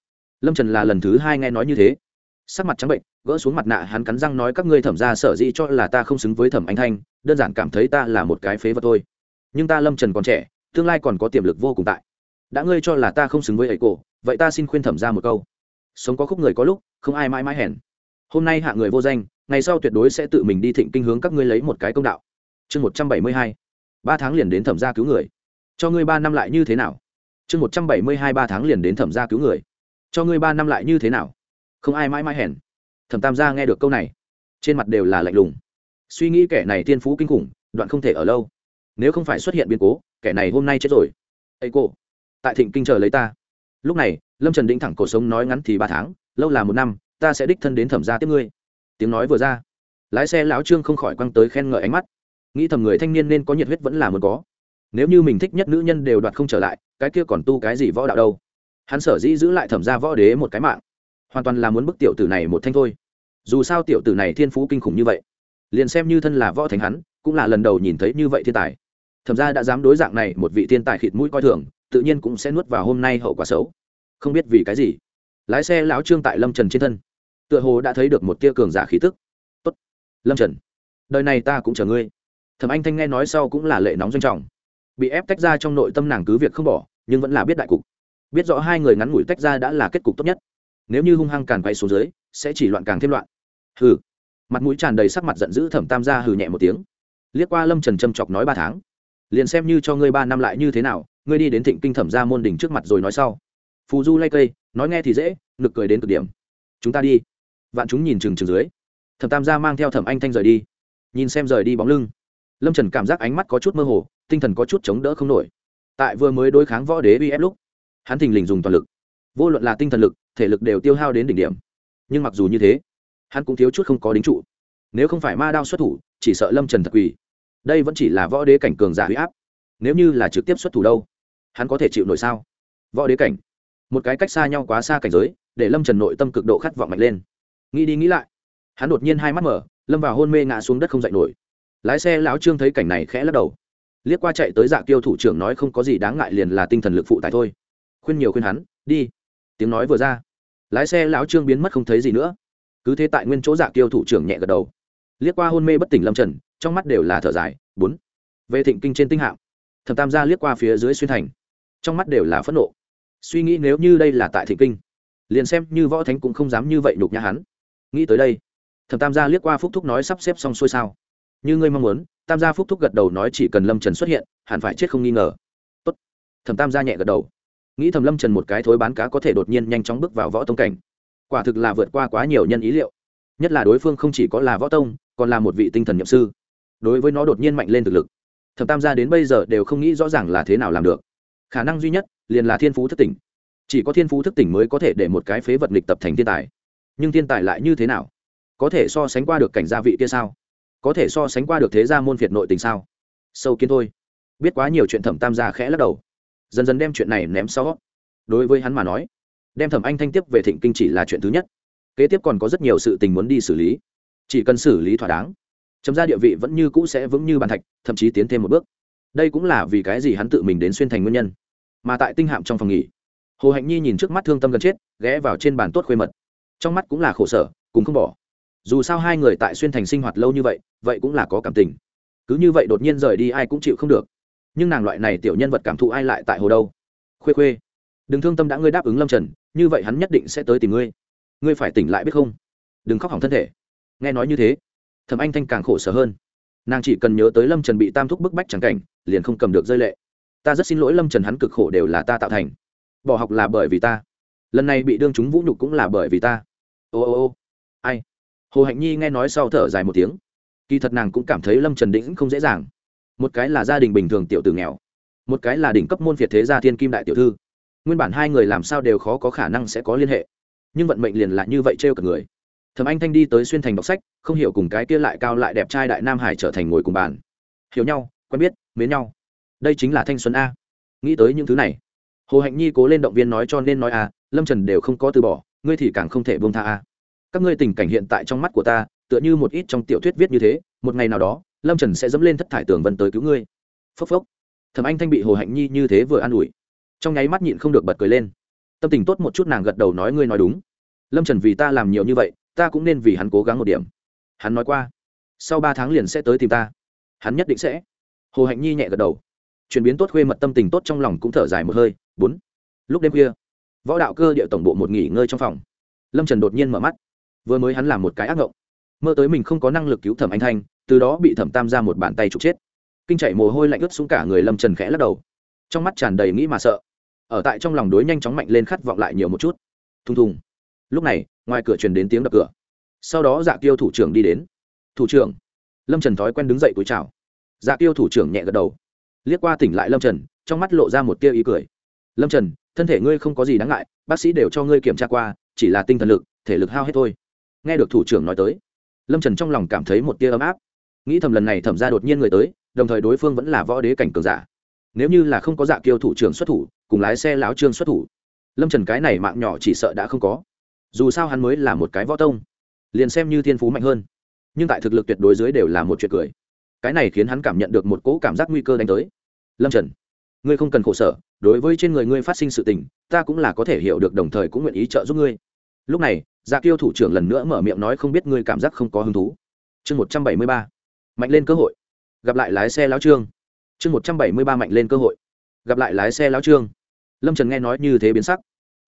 Lâm trần là lần thứ hai nghe nói như thế. Sắc mặt trắng bệnh, gỡ xuống mặt nạ hắn cắn răng nói các ngươi thẩm ra sở dĩ cho là ta không xứng với thẩm anh thanh, đơn giản cảm thấy ta là một cái phế vật thôi. Nhưng ta lâm trần còn trẻ, tương lai còn có tiềm lực vô cùng tại đã ngươi cho là ta không xứng với ấy cổ, vậy ta xin khuyên thẩm ra một câu. Sống có khúc người có lúc, không ai mãi mãi hèn. Hôm nay hạ người vô danh, ngày sau tuyệt đối sẽ tự mình đi thịnh kinh hướng các ngươi lấy một cái công đạo. Chương một trăm bảy mươi hai, ba tháng liền đến thẩm gia cứu người. Cho ngươi ba năm lại như thế nào? Chương một trăm bảy mươi hai, ba tháng liền đến thẩm gia cứu người. Cho ngươi ba năm lại như thế nào? Không ai mãi mãi hèn. Thẩm tam gia nghe được câu này, trên mặt đều là lạnh lùng. Suy nghĩ kẻ này tiên phú kinh khủng, đoạn không thể ở lâu. Nếu không phải xuất hiện biến cố, kẻ này hôm nay chết rồi. Ấy cô tại thịnh kinh chờ lấy ta. Lúc này, lâm trần đĩnh thẳng cổ sống nói ngắn thì ba tháng, lâu là một năm, ta sẽ đích thân đến thẩm gia tiếp ngươi. Tiếng nói vừa ra, lái xe lão trương không khỏi quăng tới khen ngợi ánh mắt. Nghĩ thầm người thanh niên nên có nhiệt huyết vẫn là muốn có. Nếu như mình thích nhất nữ nhân đều đoạt không trở lại, cái kia còn tu cái gì võ đạo đâu? Hắn sở dĩ giữ lại thẩm gia võ đế một cái mạng, hoàn toàn là muốn bức tiểu tử này một thanh thôi. Dù sao tiểu tử này thiên phú kinh khủng như vậy, liền xem như thân là võ thánh hắn, cũng là lần đầu nhìn thấy như vậy thiên tài. Thẩm ra đã dám đối dạng này một vị thiên tài khịt mũi coi thường tự nhiên cũng sẽ nuốt vào hôm nay hậu quả xấu. Không biết vì cái gì, lái xe lão trương tại lâm trần trên thân, tựa hồ đã thấy được một tia cường giả khí tức. Tốt, lâm trần, đời này ta cũng chờ ngươi. Thẩm anh thanh nghe nói sau cũng là lệ nóng doanh trọng. Bị ép tách ra trong nội tâm nàng cứ việc không bỏ, nhưng vẫn là biết đại cục. Biết rõ hai người ngắn ngủi tách ra đã là kết cục tốt nhất. Nếu như hung hăng càn quay xuống dưới, sẽ chỉ loạn càng thêm loạn. Hừ. Mặt mũi tràn đầy sắc mặt giận dữ thẩm tam gia hừ nhẹ một tiếng. Liếc qua lâm trần châm chọc nói ba tháng. Liền xem như cho ngươi ba năm lại như thế nào ngươi đi đến thịnh kinh thẩm ra môn đỉnh trước mặt rồi nói sau. Phù du lay cây, nói nghe thì dễ, nực cười đến cực điểm. Chúng ta đi. Vạn chúng nhìn chừng chừng dưới. Thẩm tam gia mang theo thẩm anh thanh rời đi. Nhìn xem rời đi bóng lưng. Lâm trần cảm giác ánh mắt có chút mơ hồ, tinh thần có chút chống đỡ không nổi. Tại vừa mới đối kháng võ đế uy ép lúc, hắn thình lình dùng toàn lực. Vô luận là tinh thần lực, thể lực đều tiêu hao đến đỉnh điểm. Nhưng mặc dù như thế, hắn cũng thiếu chút không có đính trụ. Nếu không phải ma đao xuất thủ, chỉ sợ lâm trần thật quỳ. Đây vẫn chỉ là võ đế cảnh cường giả huy áp. Nếu như là trực tiếp xuất thủ đâu? Hắn có thể chịu nổi sao? Võ đế cảnh. Một cái cách xa nhau quá xa cảnh giới, để lâm trần nội tâm cực độ khát vọng mạnh lên. Nghĩ đi nghĩ lại, hắn đột nhiên hai mắt mở, lâm vào hôn mê ngã xuống đất không dậy nổi. Lái xe lão trương thấy cảnh này khẽ lắc đầu. Liếc qua chạy tới dạ tiêu thủ trưởng nói không có gì đáng ngại liền là tinh thần lực phụ tài thôi. Khuyên nhiều khuyên hắn, đi. Tiếng nói vừa ra, lái xe lão trương biến mất không thấy gì nữa. Cứ thế tại nguyên chỗ dạ tiêu thủ trưởng nhẹ gật đầu. Liếc qua hôn mê bất tỉnh lâm trần, trong mắt đều là thở dài. Bốn. Về thịnh kinh trên tinh hạng thẩm tam gia liếc qua phía dưới xuyên thành trong mắt đều là phẫn nộ. Suy nghĩ nếu như đây là tại thịnh kinh, liền xem như võ thánh cũng không dám như vậy nhục nhã hắn. Nghĩ tới đây, thẩm tam gia liếc qua phúc thúc nói sắp xếp xong xuôi sao? Như ngươi mong muốn. Tam gia phúc thúc gật đầu nói chỉ cần lâm trần xuất hiện, hẳn phải chết không nghi ngờ. Tốt. thẩm tam gia nhẹ gật đầu. Nghĩ thầm lâm trần một cái thối bán cá có thể đột nhiên nhanh chóng bước vào võ tông cảnh. Quả thực là vượt qua quá nhiều nhân ý liệu. Nhất là đối phương không chỉ có là võ tông, còn là một vị tinh thần nhậm sư. Đối với nó đột nhiên mạnh lên thực lực, thẩm tam gia đến bây giờ đều không nghĩ rõ ràng là thế nào làm được khả năng duy nhất liền là thiên phú thức tỉnh. Chỉ có thiên phú thức tỉnh mới có thể để một cái phế vật nghịch tập thành thiên tài. Nhưng thiên tài lại như thế nào? Có thể so sánh qua được cảnh gia vị kia sao? Có thể so sánh qua được thế gia môn việt nội tình sao? Sâu kiến thôi. Biết quá nhiều chuyện thẩm tam gia khẽ lắc đầu. Dần dần đem chuyện này ném xó đối với hắn mà nói, đem thẩm anh thanh tiếp về thịnh kinh chỉ là chuyện thứ nhất. Kế tiếp còn có rất nhiều sự tình muốn đi xử lý. Chỉ cần xử lý thỏa đáng, chấm ra địa vị vẫn như cũ sẽ vững như bàn thạch, thậm chí tiến thêm một bước đây cũng là vì cái gì hắn tự mình đến xuyên thành nguyên nhân, mà tại tinh hạm trong phòng nghỉ. Hồ hạnh nhi nhìn trước mắt thương tâm gần chết, ghé vào trên bàn tốt khuê mật. Trong mắt cũng là khổ sở, cùng không bỏ. Dù sao hai người tại xuyên thành sinh hoạt lâu như vậy vậy cũng là có cảm tình. Cứ như vậy đột nhiên rời đi ai cũng chịu không được. Nhưng nàng loại này tiểu nhân vật cảm thụ ai lại tại hồ đâu? Khuê khuê, đừng thương tâm đã ngươi đáp ứng lâm trần, như vậy hắn nhất định sẽ tới tìm ngươi. Ngươi phải tỉnh lại biết không? Đừng khóc hỏng thân thể. Nghe nói như thế, thầm anh thanh càng khổ sở hơn nàng chỉ cần nhớ tới lâm trần bị tam thúc bức bách c cảnh, liền không cầm được rơi lệ. Ta rất xin lỗi lâm trần hắn cực khổ đều là ta tạo thành. Bỏ học là bởi vì ta. Lần này bị đương chúng vũ nhục cũng là bởi vì ta. Ô ô ô. Ai? Hồ hạnh nhi nghe nói sau thở dài một tiếng. Kỳ thật nàng cũng cảm thấy lâm trần đĩnh không dễ dàng. Một cái là gia đình bình thường tiểu tử nghèo, một cái là đỉnh cấp môn việt thế gia thiên kim đại tiểu thư. Nguyên bản hai người làm sao đều khó có khả năng sẽ có liên hệ, nhưng vận mệnh liền là như vậy trêu cả người thầm anh thanh đi tới xuyên thành đọc sách, không hiểu cùng cái kia lại cao lại đẹp trai đại nam hải trở thành ngồi cùng bàn. Hiểu nhau, quen biết, mến nhau. Đây chính là thanh xuân a. Nghĩ tới những thứ này, hồ hạnh nhi cố lên động viên nói cho nên nói a, lâm trần đều không có từ bỏ, ngươi thì càng không thể buông tha a. Các ngươi tình cảnh hiện tại trong mắt của ta, tựa như một ít trong tiểu thuyết viết như thế, một ngày nào đó, lâm trần sẽ dẫm lên thất thải tường vân tới cứu ngươi. Phốc phốc. Thầm anh thanh bị hồ hạnh nhi như thế vừa an ủi, trong nháy mắt nhịn không được bật cười lên. Tâm tình tốt một chút nàng gật đầu nói ngươi nói đúng. Lâm trần vì ta làm nhiều như vậy ta cũng nên vì hắn cố gắng một điểm. Hắn nói qua, sau ba tháng liền sẽ tới tìm ta. Hắn nhất định sẽ. Hồ hạnh nhi nhẹ gật đầu. Chuyển biến tốt khuê mật tâm tình tốt trong lòng cũng thở dài một hơi. Bốn. Lúc đêm khuya, võ đạo cơ địa tổng bộ một nghỉ ngơi trong phòng. Lâm trần đột nhiên mở mắt. Vừa mới hắn làm một cái ác ngộng. Mơ tới mình không có năng lực cứu thẩm anh thanh, từ đó bị thẩm tam ra một bàn tay trục chết. Kinh chạy mồ hôi lạnh ướt xuống cả người lâm trần khẽ lắc đầu. Trong mắt tràn đầy nghĩ mà sợ. Ở tại trong lòng đối nhanh chóng mạnh lên khát vọng lại nhiều một chút. Thùng thùng. Lúc này ngoài cửa truyền đến tiếng đập cửa. Sau đó dạ tiêu thủ trưởng đi đến. Thủ trưởng. Lâm trần thói quen đứng dậy túi chào. Dạ tiêu thủ trưởng nhẹ gật đầu. Liếc qua tỉnh lại lâm trần, trong mắt lộ ra một tia ý cười. Lâm trần, thân thể ngươi không có gì đáng ngại, bác sĩ đều cho ngươi kiểm tra qua, chỉ là tinh thần lực, thể lực hao hết thôi. Nghe được thủ trưởng nói tới, lâm trần trong lòng cảm thấy một tia ấm áp. Nghĩ thầm lần này thẩm ra đột nhiên người tới, đồng thời đối phương vẫn là võ đế cảnh cường giả. Nếu như là không có dạ kiêu thủ trưởng xuất thủ, cùng lái xe láo trương xuất thủ, lâm trần cái này mạng nhỏ chỉ sợ đã không có dù sao hắn mới là một cái võ tông, liền xem như thiên phú mạnh hơn. Nhưng tại thực lực tuyệt đối dưới đều là một chuyện cười. Cái này khiến hắn cảm nhận được một cỗ cảm giác nguy cơ đánh tới. Lâm trần, ngươi không cần khổ sở, đối với trên người ngươi phát sinh sự tình, ta cũng là có thể hiểu được đồng thời cũng nguyện ý trợ giúp ngươi. Lúc này dạ kiêu thủ trưởng lần nữa mở miệng nói không biết ngươi cảm giác không có hứng thú. Chương một trăm bảy mươi ba, mạnh lên cơ hội. Gặp lại lái xe lão trương. Chương một trăm bảy mươi ba, mạnh lên cơ hội. Gặp lại lái xe lão trương. Lâm trần nghe nói như thế biến sắc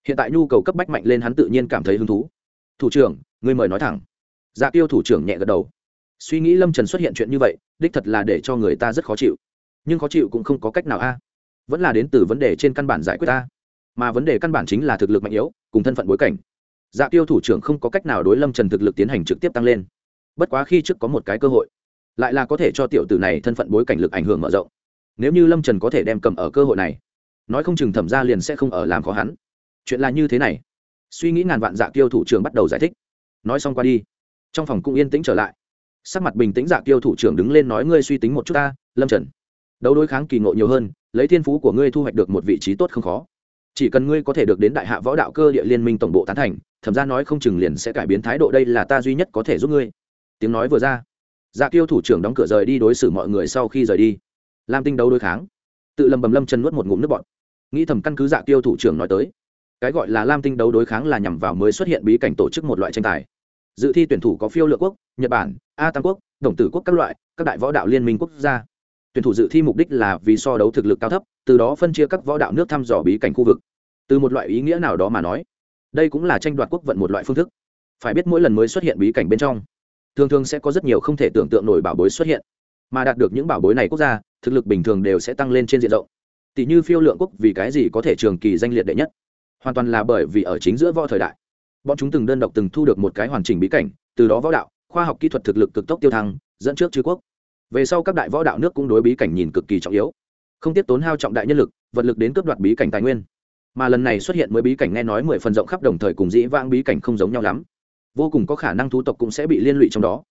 hiện tại nhu cầu cấp bách mạnh lên hắn tự nhiên cảm thấy hứng thú. Thủ trưởng, ngươi mời nói thẳng. Dạ tiêu thủ trưởng nhẹ gật đầu. Suy nghĩ lâm trần xuất hiện chuyện như vậy, đích thật là để cho người ta rất khó chịu. Nhưng khó chịu cũng không có cách nào a. Vẫn là đến từ vấn đề trên căn bản giải quyết ta. Mà vấn đề căn bản chính là thực lực mạnh yếu, cùng thân phận bối cảnh. Dạ tiêu thủ trưởng không có cách nào đối lâm trần thực lực tiến hành trực tiếp tăng lên. Bất quá khi trước có một cái cơ hội, lại là có thể cho tiểu tử này thân phận bối cảnh lực ảnh hưởng mở rộng. Nếu như lâm trần có thể đem cầm ở cơ hội này, nói không chừng thẩm ra liền sẽ không ở làm khó hắn chuyện là như thế này. Suy nghĩ ngàn vạn dạ kiêu thủ trưởng bắt đầu giải thích. Nói xong qua đi, trong phòng cũng yên tĩnh trở lại. Sắc mặt bình tĩnh dạ kiêu thủ trưởng đứng lên nói, ngươi suy tính một chút ta, lâm trần. Đấu đối kháng kỳ ngộ nhiều hơn, lấy thiên phú của ngươi thu hoạch được một vị trí tốt không khó. Chỉ cần ngươi có thể được đến đại hạ võ đạo cơ địa liên minh tổng bộ tán thành thẩm ra nói không chừng liền sẽ cải biến thái độ, đây là ta duy nhất có thể giúp ngươi. Tiếng nói vừa ra dạ kiêu thủ trưởng đóng cửa rời đi đối xử mọi người sau khi rời đi. Lam tinh đấu đối kháng. Tự lầm bầm lâm chân nuốt một ngụm nước bọt. Nghĩ thầm căn cứ dạ kiêu thủ trưởng nói tới cái gọi là lam tinh đấu đối kháng là nhằm vào mới xuất hiện bí cảnh tổ chức một loại tranh tài. Dự thi tuyển thủ có phiêu lựa quốc, nhật bản, a tam quốc, đồng tử quốc các loại, các đại võ đạo liên minh quốc gia. Tuyển thủ dự thi mục đích là vì so đấu thực lực cao thấp, từ đó phân chia các võ đạo nước thăm dò bí cảnh khu vực. Từ một loại ý nghĩa nào đó mà nói, đây cũng là tranh đoạt quốc vận một loại phương thức. Phải biết mỗi lần mới xuất hiện bí cảnh bên trong, thường thường sẽ có rất nhiều không thể tưởng tượng nổi bảo bối xuất hiện. Mà đạt được những bảo bối này quốc gia, thực lực bình thường đều sẽ tăng lên trên diện rộng. Tỷ như phiêu lượng quốc vì cái gì có thể trường kỳ danh liệt đệ nhất? Hoàn toàn là bởi vì ở chính giữa võ thời đại, bọn chúng từng đơn độc từng thu được một cái hoàn chỉnh bí cảnh, từ đó võ đạo, khoa học kỹ thuật thực lực cực tốc tiêu thăng, dẫn trước chư quốc. Về sau các đại võ đạo nước cũng đối bí cảnh nhìn cực kỳ trọng yếu, không tiếp tốn hao trọng đại nhân lực, vật lực đến cướp đoạt bí cảnh tài nguyên. Mà lần này xuất hiện mới bí cảnh nghe nói mười phần rộng khắp đồng thời cùng dĩ vãng bí cảnh không giống nhau lắm, vô cùng có khả năng thú tộc cũng sẽ bị liên lụy trong đó.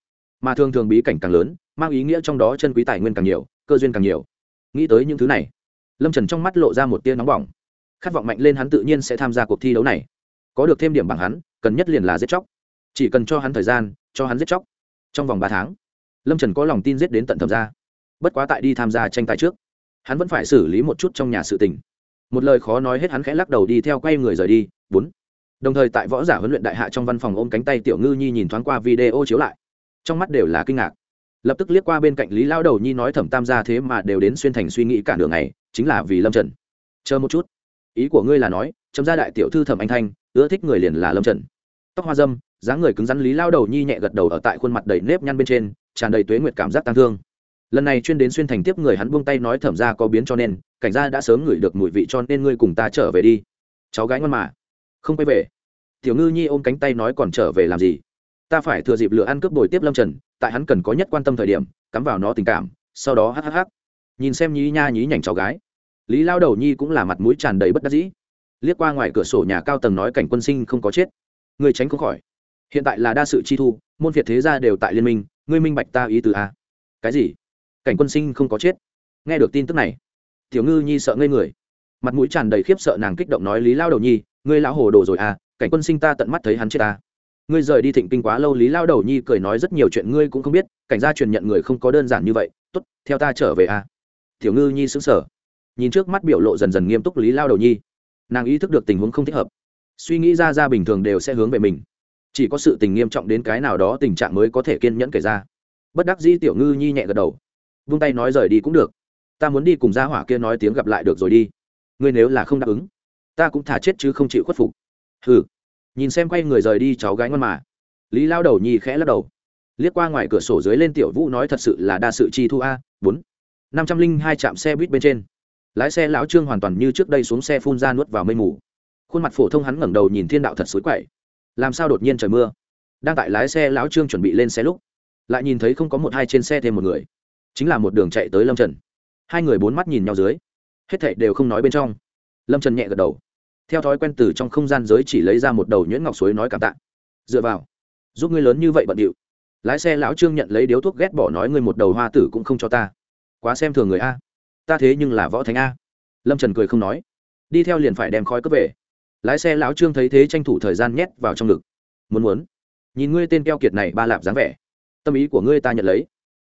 Mà thường thường bí cảnh càng lớn, mang ý nghĩa trong đó chân quý tài nguyên càng nhiều, cơ duyên càng nhiều. Nghĩ tới những thứ này, lâm trần trong mắt lộ ra một tia nóng bỏng khát vọng mạnh lên hắn tự nhiên sẽ tham gia cuộc thi đấu này. Có được thêm điểm bằng hắn, cần nhất liền là giết chóc. Chỉ cần cho hắn thời gian, cho hắn giết chóc. Trong vòng ba tháng, lâm trần có lòng tin giết đến tận thẩm ra bất quá tại đi tham gia tranh tài trước, hắn vẫn phải xử lý một chút trong nhà sự tình. Một lời khó nói hết hắn khẽ lắc đầu đi theo quay người rời đi. Bốn. Đồng thời tại võ giả huấn luyện đại hạ trong văn phòng ôm cánh tay tiểu ngư nhi nhìn thoáng qua video chiếu lại. Trong mắt đều là kinh ngạc. Lập tức liếc qua bên cạnh lý lao đầu nhi nói thẩm tam gia thế mà đều đến xuyên thành suy nghĩ cả đường này chính là vì lâm trần. Chờ một chút ý của ngươi là nói, chấm gia đại tiểu thư thẩm anh thanh, ưa thích người liền là lâm trần. Tóc hoa dâm, dáng người cứng rắn lý lao đầu nhi nhẹ gật đầu ở tại khuôn mặt đầy nếp nhăn bên trên, tràn đầy tuế nguyệt cảm giác tăng thương. Lần này chuyên đến xuyên thành tiếp người hắn buông tay nói thẩm ra có biến cho nên, cảnh gia đã sớm ngửi được mùi vị cho nên ngươi cùng ta trở về đi. Cháu gái ngon mà. Không quay về. Tiểu ngư nhi ôm cánh tay nói còn trở về làm gì? Ta phải thừa dịp lựa ăn cướp bồi tiếp lâm trần, tại hắn cần có nhất quan tâm thời điểm, cắm vào nó tình cảm, sau đó hhh nhìn xem nhí nha nhí nhảnh cháu gái lý lao đầu nhi cũng là mặt mũi tràn đầy bất đắc dĩ. Liếc qua ngoài cửa sổ nhà cao tầng nói cảnh quân sinh không có chết. Người tránh không khỏi. Hiện tại là đa sự chi thu, môn việt thế gia đều tại liên minh, ngươi minh bạch ta ý từ a. Cái gì? Cảnh quân sinh không có chết. Nghe được tin tức này, tiểu ngư nhi sợ ngây người. Mặt mũi tràn đầy khiếp sợ nàng kích động nói lý lao đầu nhi, ngươi lão hồ đồ rồi à cảnh quân sinh ta tận mắt thấy hắn chết ta ngươi rời đi thịnh kinh quá lâu, lý lao đầu nhi cười nói rất nhiều chuyện ngươi cũng không biết, cảnh gia truyền nhận người không có đơn giản như vậy. T ố t theo ta trở về à tiểu ngư nhi xứng sở nhìn trước mắt biểu lộ dần dần nghiêm túc lý lao đầu nhi nàng ý thức được tình huống không thích hợp suy nghĩ ra ra bình thường đều sẽ hướng về mình chỉ có sự tình nghiêm trọng đến cái nào đó tình trạng mới có thể kiên nhẫn kể ra bất đắc dĩ tiểu ngư nhi nhẹ gật đầu vung tay nói rời đi cũng được ta muốn đi cùng gia hỏa kia nói tiếng gặp lại được rồi đi ngươi nếu là không đáp ứng ta cũng thả chết chứ không chịu khuất phục hừ nhìn xem quay người rời đi cháu gái ngon mà lý lao đầu nhi khẽ lắc đầu liếc qua ngoài cửa sổ dưới lên tiểu vũ nói thật sự là đa sự chi thu a bốn năm trăm linh hai trạm xe buýt bên trên lái xe lão trương hoàn toàn như trước đây xuống xe phun ra nuốt vào mây mù. Khuôn mặt phổ thông hắn ngẩng đầu nhìn thiên đạo thật xối quậy. Làm sao đột nhiên trời mưa? Đang tại lái xe lão trương chuẩn bị lên xe lúc, lại nhìn thấy không có một hai trên xe thêm một người. Chính là một đường chạy tới lâm trần. Hai người bốn mắt nhìn nhau dưới, hết thảy đều không nói bên trong. Lâm trần nhẹ gật đầu. Theo thói quen từ trong không gian giới chỉ lấy ra một đầu nhuyễn ngọc suối nói cảm tạ. Dựa vào, giúp ngươi lớn như vậy bận điệu. Lái xe lão trương nhận lấy điếu thuốc ghét bỏ nói ngươi một đầu hoa tử cũng không cho ta. Quá xem thường người a ta thế nhưng là võ thánh a. Lâm trần cười không nói. Đi theo liền phải đem khói cướp về. Lái xe lão trương thấy thế tranh thủ thời gian nhét vào trong ngực. Muốn muốn. Nhìn ngươi tên keo kiệt này ba lạp dáng vẻ. Tâm ý của ngươi ta nhận lấy.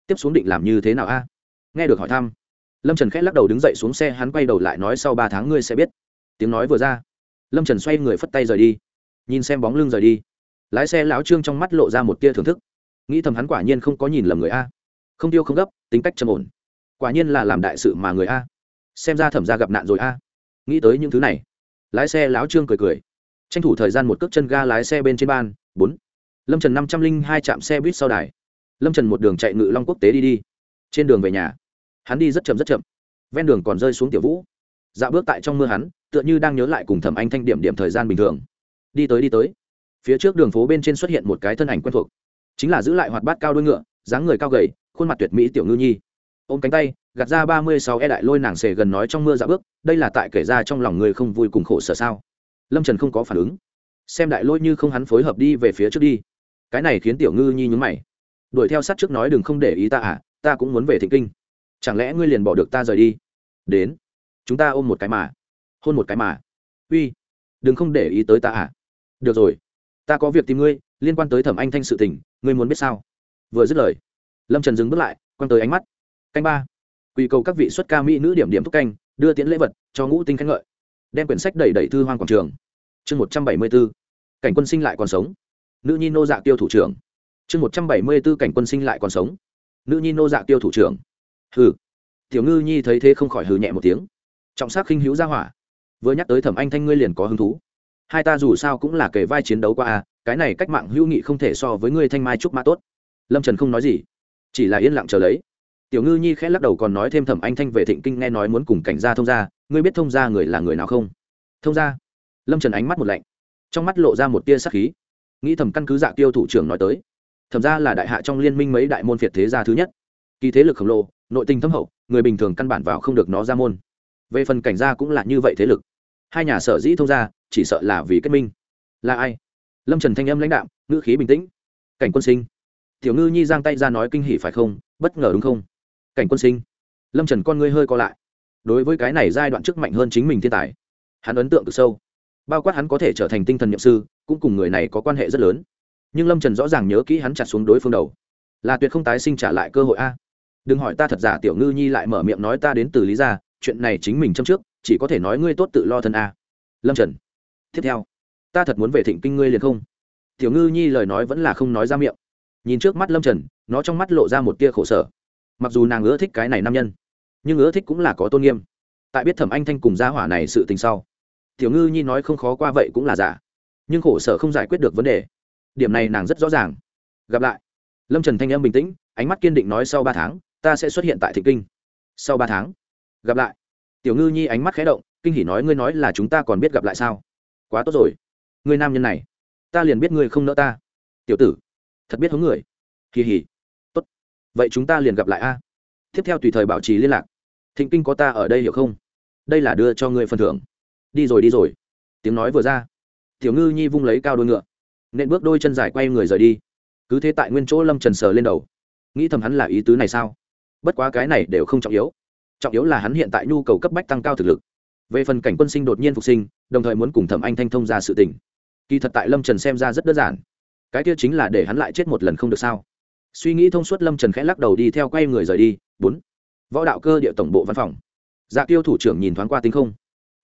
Tiếp xuống định làm như thế nào a? Nghe được hỏi thăm, lâm trần khẽ lắc đầu đứng dậy xuống xe, hắn quay đầu lại nói sau ba tháng ngươi sẽ biết. Tiếng nói vừa ra, lâm trần xoay người phất tay rời đi. Nhìn xem bóng lưng rời đi. Lái xe lão trương trong mắt lộ ra một tia thưởng thức. Nghĩ thầm hắn quả nhiên không có nhìn lầm người a. Không tiêu không gấp, tính cách trầm ổn quả nhiên là làm đại sự mà người a. Xem ra thẩm ra gặp nạn rồi a. Nghĩ tới những thứ này, lái xe lão trương cười cười. Tranh thủ thời gian một cước chân ga lái xe bên trên ban, bốn. Lâm trần năm trăm linh hai trạm xe buýt sau đài. Lâm trần một đường chạy ngự long quốc tế đi đi. Trên đường về nhà, hắn đi rất chậm rất chậm. Ven đường còn rơi xuống tiểu vũ. Dạo bước tại trong mưa hắn, tựa như đang nhớ lại cùng thẩm anh thanh điểm điểm thời gian bình thường. Đi tới đi tới, phía trước đường phố bên trên xuất hiện một cái thân ảnh quen thuộc. Chính là giữ lại hoạt bát cao đuôi ngựa, dáng người cao gầy, khuôn mặt tuyệt mỹ tiểu ngư nhi ôm cánh tay, gạt ra ba mươi sáu e đại lôi nàng xề gần nói trong mưa dạ bước, đây là tại kể ra trong lòng người không vui cùng khổ sở sao? Lâm trần không có phản ứng. Xem đại lôi như không hắn phối hợp đi về phía trước đi. Cái này khiến tiểu ngư nhi nhúng mày. Đuổi theo sát trước nói đừng không để ý ta à ta cũng muốn về thịnh kinh. Chẳng lẽ ngươi liền bỏ được ta rời đi? Đến. Chúng ta ôm một cái mà. Hôn một cái mà. Uy. Đừng không để ý tới ta à. Được rồi. Ta có việc tìm ngươi, liên quan tới thẩm anh thanh sự tình, ngươi muốn biết sao? Vừa dứt lời, lâm trần dừng bước lại, quăng tới ánh mắt canh ba. Quy cầu các vị xuất ca mỹ nữ điểm điểm thúc canh, đưa tiễn lễ vật, cho ngũ tinh khen ngợi. Đem quyển sách đẩy đẩy thư hoang quảng trường. Chương một trăm bảy mươi b ố cảnh quân sinh lại còn sống. Nữ nhi nô dạ tiêu thủ trưởng. Chương một trăm bảy mươi b ố cảnh quân sinh lại còn sống. Nữ nhi nô dạ tiêu thủ trưởng. Hừ. Tiểu ngư nhi thấy thế không khỏi hừ nhẹ một tiếng. Trọng sắc khinh hữu ra hỏa. Vừa nhắc tới thẩm anh thanh ngươi liền có hứng thú. Hai ta dù sao cũng là kể vai chiến đấu qua a cái này cách mạng hữu nghị không thể so với ngươi thanh mai trúc mã tốt. Lâm trần không nói gì. Chỉ là yên lặng chờ lấy tiểu ngư nhi khẽ lắc đầu còn nói thêm thẩm anh thanh về thịnh kinh nghe nói muốn cùng cảnh gia thông gia, ngươi biết thông gia người là người nào không? Thông gia? Lâm trần ánh mắt một lạnh, trong mắt lộ ra một tia sắc khí. Nghĩ thầm căn cứ dạ tiêu thủ trưởng nói tới, thẩm ra là đại hạ trong liên minh mấy đại môn phiệt thế gia thứ nhất. Kỳ thế lực khổng lồ, nội tình thâm hậu, người bình thường căn bản vào không được nó ra môn. Về phần cảnh gia cũng là như vậy thế lực. Hai nhà sở dĩ thông gia, chỉ sợ là vì kết minh. Là ai? Lâm trần thanh âm lãnh đạo ngữ khí bình tĩnh. Cảnh quân sinh. Tiểu ngư nhi giang tay ra nói kinh hỉ phải không? Bất ngờ đúng không? Cảnh quân sinh. Lâm trần con ngươi hơi co lại. Đối với cái này giai đoạn trước mạnh hơn chính mình thiên tài, hắn ấn tượng cực sâu. Bao quát hắn có thể trở thành tinh thần nhậm sư, cũng cùng người này có quan hệ rất lớn. Nhưng lâm trần rõ ràng nhớ kỹ hắn chặt xuống đối phương đầu. Là tuyệt không tái sinh trả lại cơ hội a. Đừng hỏi ta thật giả tiểu ngư nhi lại mở miệng nói ta đến từ lý ra chuyện này chính mình châm trước, chỉ có thể nói ngươi tốt tự lo thân a. Lâm trần, tiếp theo, ta thật muốn về thịnh kinh ngươi liền không? Tiểu ngư nhi lời nói vẫn là không nói ra miệng. Nhìn trước mắt lâm trần, nó trong mắt lộ ra một tia khổ sở mặc dù nàng ưa thích cái này nam nhân, nhưng ưa thích cũng là có tôn nghiêm. Tại biết thẩm anh thanh cùng gia hỏa này sự tình sau, tiểu ngư nhi nói không khó qua vậy cũng là giả, nhưng khổ sở không giải quyết được vấn đề. Điểm này nàng rất rõ ràng. Gặp lại. Lâm trần thanh em bình tĩnh, ánh mắt kiên định nói sau ba tháng, ta sẽ xuất hiện tại thịnh kinh. Sau ba tháng. Gặp lại. Tiểu ngư nhi ánh mắt khé động, kinh hỉ nói ngươi nói là chúng ta còn biết gặp lại sao? Quá tốt rồi. Ngươi nam nhân này, ta liền biết ngươi không nỡ ta. Tiểu tử, thật biết hướng người. Kỳ hỉ vậy chúng ta liền gặp lại a. Tiếp theo tùy thời bảo trì liên lạc. Thịnh kinh có ta ở đây hiểu không? Đây là đưa cho ngươi phần thưởng. Đi rồi đi rồi. Tiếng nói vừa ra. Tiểu ngư nhi vung lấy cao đôi ngựa. Nện bước đôi chân dài quay người rời đi. Cứ thế tại nguyên chỗ lâm trần sờ lên đầu. Nghĩ thầm hắn là ý tứ này sao? Bất quá cái này đều không trọng yếu. Trọng yếu là hắn hiện tại nhu cầu cấp bách tăng cao thực lực. Về phần cảnh quân sinh đột nhiên phục sinh, đồng thời muốn cùng thẩm anh thanh thông ra sự tình. Kỳ thật tại lâm trần xem ra rất đơn giản. Cái kia chính là để hắn lại chết một lần không được sao? Suy nghĩ thông suốt lâm trần khẽ lắc đầu đi theo quay người rời đi bốn võ đạo cơ địa tổng bộ văn phòng dạ tiêu thủ trưởng nhìn thoáng qua tính không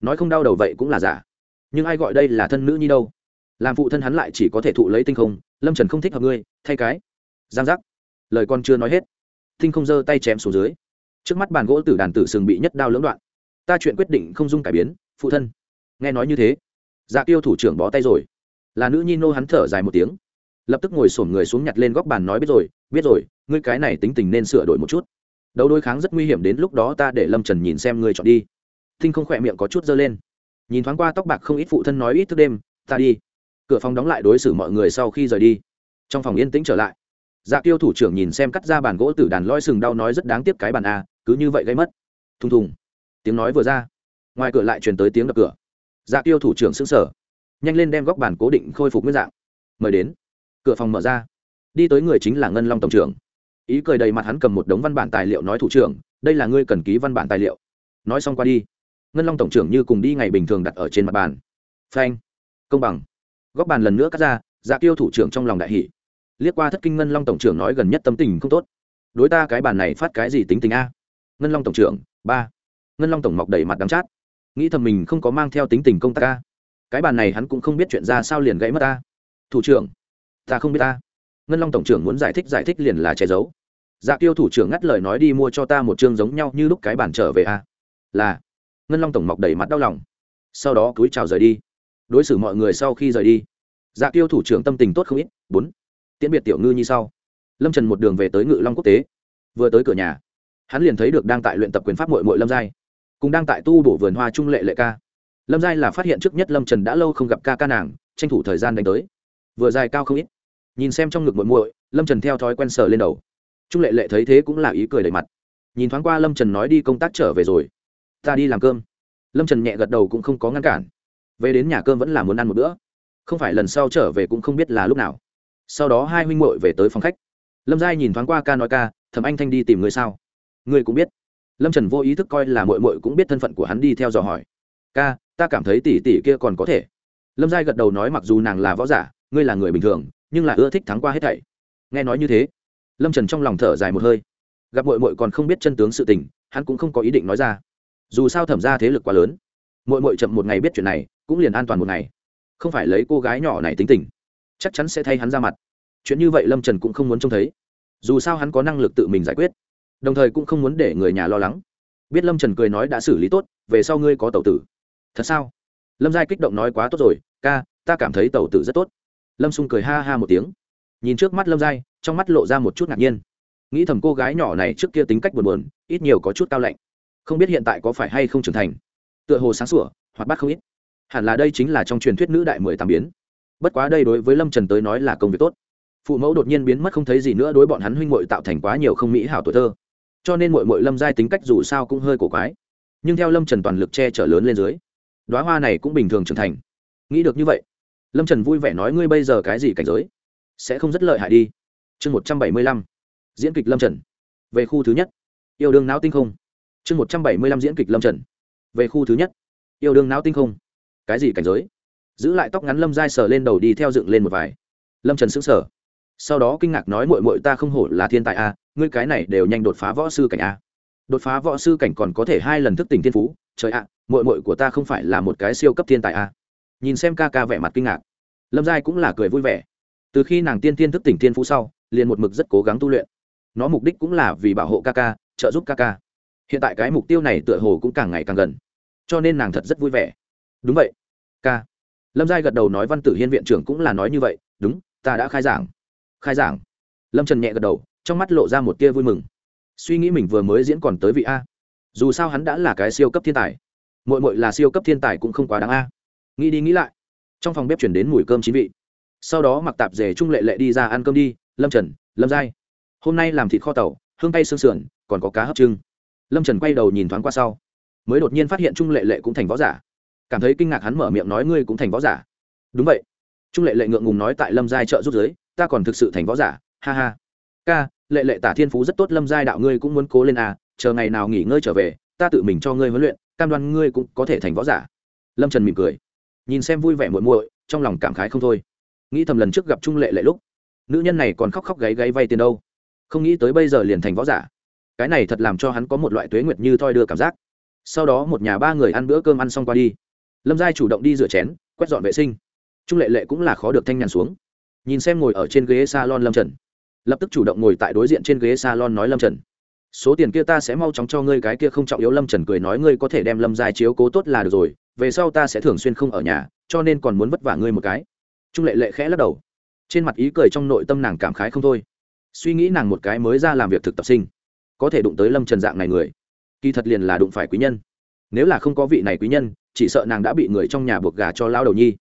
nói không đau đầu vậy cũng là giả nhưng ai gọi đây là thân nữ nhi đâu làm phụ thân hắn lại chỉ có thể thụ lấy tinh không lâm trần không thích hợp ngươi thay cái giang giác lời con chưa nói hết tinh không giơ tay chém xuống dưới trước mắt bàn gỗ tử đàn tử sừng bị nhất đao lưỡng đoạn ta chuyện quyết định không dung cải biến phụ thân nghe nói như thế dạ tiêu thủ trưởng bó tay rồi là nữ nhi nô hắn thở dài một tiếng lập tức ngồi sổm người xuống nhặt lên góc bàn nói biết rồi biết rồi, ngươi cái này tính tình nên sửa đổi một chút. Đấu đối kháng rất nguy hiểm đến lúc đó ta để lâm trần nhìn xem ngươi chọn đi. Thinh không khỏe miệng có chút dơ lên. Nhìn thoáng qua tóc bạc không ít phụ thân nói ít thức đêm, ta đi. Cửa phòng đóng lại đối xử mọi người sau khi rời đi. Trong phòng yên tĩnh trở lại. Dạ tiêu thủ trưởng nhìn xem cắt ra bàn gỗ từ đàn loi sừng đau nói rất đáng tiếc cái bàn a, cứ như vậy gây mất. Thùng thùng. Tiếng nói vừa ra. Ngoài cửa lại truyền tới tiếng đập cửa. Dạ tiêu thủ trưởng xứng sở nhanh lên đem góc bàn cố định khôi phục nguyên dạng. Mời đến cửa phòng mở ra. Đi tới người chính là ngân long tổng trưởng. Ý cười đầy mặt hắn cầm một đống văn bản tài liệu nói, thủ trưởng, đây là ngươi cần ký văn bản tài liệu. Nói xong qua đi, ngân long tổng trưởng như cùng đi ngày bình thường đặt ở trên mặt bàn. Phanh, công bằng. Góc bàn lần nữa cắt ra dạ tiêu thủ trưởng trong lòng đại hỷ liếc qua thất kinh ngân long tổng trưởng nói, gần nhất tâm tình không tốt. Đối ta cái bàn này phát cái gì tính tình a? Ngân long tổng trưởng, ba. Ngân long tổng mọc đầy mặt đắm chát. Nghĩ thầm mình không có mang theo tính tình công tác a. Cái bàn này hắn cũng không biết chuyện ra sao liền gãy mất ta thủ trưởng ta không biết ta. Ngân long tổng trưởng muốn giải thích giải thích liền là che giấu. Dạ tiêu thủ trưởng ngắt lời nói đi mua cho ta một chương giống nhau như lúc cái bản trở về a là. Ngân long tổng mọc đầy mặt đau lòng. Sau đó cúi chào rời đi. Đối xử mọi người sau khi rời đi dạ tiêu thủ trưởng tâm tình tốt không ít. Bốn. Tiễn biệt tiểu ngư như sau. Lâm trần một đường về tới ngự long quốc tế. Vừa tới cửa nhà, hắn liền thấy được đang tại luyện tập quyền pháp mội mội lâm giai, cùng đang tại tu bổ vườn hoa trung lệ lệ ca. Lâm giai là phát hiện trước nhất lâm trần đã lâu không gặp ca ca nàng, tranh thủ thời gian đánh tới. Vừa dài cao không ít nhìn xem trong ngực muội muội, lâm trần theo thói quen sờ lên đầu. Trung lệ lệ thấy thế cũng là ý cười đầy mặt. Nhìn thoáng qua lâm trần nói đi công tác trở về rồi. Ta đi làm cơm. Lâm trần nhẹ gật đầu cũng không có ngăn cản. Về đến nhà cơm vẫn là muốn ăn một bữa. Không phải lần sau trở về cũng không biết là lúc nào. Sau đó hai huynh muội về tới phòng khách. Lâm giai nhìn thoáng qua ca nói ca thầm anh thanh đi tìm người sao? Người cũng biết. Lâm trần vô ý thức coi là mội mội cũng biết thân phận của hắn đi theo dò hỏi. Ca, ta cảm thấy tỷ tỷ kia còn có thể. Lâm giai gật đầu nói, mặc dù nàng là võ giả, ngươi là người bình thường nhưng là ưa thích thắng qua hết thảy. Nghe nói như thế, lâm trần trong lòng thở dài một hơi. Gặp mội mội còn không biết chân tướng sự tình, hắn cũng không có ý định nói ra. Dù sao thẩm ra thế lực quá lớn mội mội chậm một ngày biết chuyện này, cũng liền an toàn một ngày. Không phải lấy cô gái nhỏ này tính tình, chắc chắn sẽ thay hắn ra mặt. Chuyện như vậy lâm trần cũng không muốn trông thấy. Dù sao hắn có năng lực tự mình giải quyết, đồng thời cũng không muốn để người nhà lo lắng. Biết lâm trần cười nói đã xử lý tốt, về sau ngươi có tàu tử. Thật sao? Lâm giai kích động nói quá tốt rồi, ca, ta cảm thấy tàu tử rất tốt lâm xung cười ha ha một tiếng. Nhìn trước mắt lâm giai, trong mắt lộ ra một chút ngạc nhiên. Nghĩ thầm cô gái nhỏ này trước kia tính cách buồn buồn, ít nhiều có chút cao lạnh. Không biết hiện tại có phải hay không trưởng thành. Tựa hồ sáng sủa hoặc bắt không ít. Hẳn là đây chính là trong truyền thuyết nữ đại mười tám biến. Bất quá đây đối với lâm trần tới nói là công việc tốt. Phụ mẫu đột nhiên biến mất không thấy gì nữa đối bọn hắn huynh mội tạo thành quá nhiều không mỹ hảo tuổi thơ. Cho nên mội mội lâm giai tính cách dù sao cũng hơi cổ quái. Nhưng theo lâm trần toàn lực che chở lớn lên dưới đoá hoa này cũng bình thường trưởng thành. Nghĩ được như vậy lâm trần vui vẻ nói, ngươi bây giờ cái gì cảnh giới? Sẽ không rất lợi hại đi. Chương một trăm bảy mươi lăm, diễn kịch lâm trần. Về khu thứ nhất. Yêu đương não tinh không. Chương một trăm bảy mươi lăm, diễn kịch lâm trần. Về khu thứ nhất. Yêu đương não tinh không. Cái gì cảnh giới? Giữ lại tóc ngắn lâm dai sờ lên đầu đi theo dựng lên một vài. Lâm trần xứng sở sau đó kinh ngạc nói mội mội ta không hổ là thiên tài a, ngươi cái này đều nhanh đột phá võ sư cảnh a. Đột phá võ sư cảnh còn có thể hai lần thức tỉnh thiên phú. Trời ạ mội mội của ta không phải là một cái siêu cấp thiên tài a nhìn xem ca ca vẻ mặt kinh ngạc. Lâm giai cũng là cười vui vẻ. Từ khi nàng tiên tiên thức tỉnh thiên phú sau, liền một mực rất cố gắng tu luyện. Nó mục đích cũng là vì bảo hộ ca ca, trợ giúp ca ca. Hiện tại cái mục tiêu này tựa hồ cũng càng ngày càng gần. Cho nên nàng thật rất vui vẻ. Đúng vậy, ca. Lâm giai gật đầu nói văn tử hiên viện trưởng cũng là nói như vậy. Đúng, ta đã khai giảng. Khai giảng. Lâm trần nhẹ gật đầu, trong mắt lộ ra một tia vui mừng. Suy nghĩ mình vừa mới diễn còn tới vị a. Dù sao hắn đã là cái siêu cấp thiên tài. Mội mội là siêu cấp thiên tài cũng không quá đáng a nghĩ đi nghĩ lại. Trong phòng bếp chuyển đến mùi cơm chín vị. Sau đó mặc tạp dề trung lệ lệ đi ra ăn cơm đi, lâm trần, lâm giai. Hôm nay làm thịt kho tàu, hương tay xương sườn, còn có cá hấp trưng. Lâm trần quay đầu nhìn thoáng qua sau, mới đột nhiên phát hiện trung lệ lệ cũng thành võ giả. Cảm thấy kinh ngạc hắn mở miệng nói ngươi cũng thành võ giả. Đúng vậy. Trung lệ lệ ngượng ngùng nói tại lâm giai chợ rút giới, ta còn thực sự thành võ giả, ha ha. Ca, lệ lệ tả thiên phú rất tốt, lâm giai đạo ngươi cũng muốn cố lên à chờ ngày nào nghỉ ngơi trở về, ta tự mình cho ngươi huấn luyện, cam đoan ngươi cũng có thể thành võ giả. Lâm trần mỉm cười nhìn xem vui vẻ muội muội, trong lòng cảm khái không thôi. Nghĩ thầm lần trước gặp trung lệ lệ lúc, nữ nhân này còn khóc khóc gáy gáy vay tiền đâu. Không nghĩ tới bây giờ liền thành võ giả. Cái này thật làm cho hắn có một loại tuế nguyệt như thoi đưa cảm giác. Sau đó một nhà ba người ăn bữa cơm ăn xong qua đi. Lâm giai chủ động đi rửa chén, quét dọn vệ sinh. Trung lệ lệ cũng là khó được thanh nhàn xuống. Nhìn xem ngồi ở trên ghế salon lâm trần. Lập tức chủ động ngồi tại đối diện trên ghế salon nói lâm trần số tiền kia ta sẽ mau chóng cho ngươi, cái kia không trọng yếu, lâm trần cười nói, ngươi có thể đem lâm giai chiếu cố tốt là được rồi, về sau ta sẽ thường xuyên không ở nhà, cho nên còn muốn vất vả ngươi một cái. Trung lệ lệ khẽ lắc đầu. Trên mặt ý cười trong nội tâm nàng cảm khái không thôi. Suy nghĩ nàng một cái mới ra làm việc thực tập sinh, có thể đụng tới lâm trần dạng này người, kỳ thật liền là đụng phải quý nhân. Nếu là không có vị này quý nhân, chỉ sợ nàng đã bị người trong nhà buộc gà cho lao đầu nhi.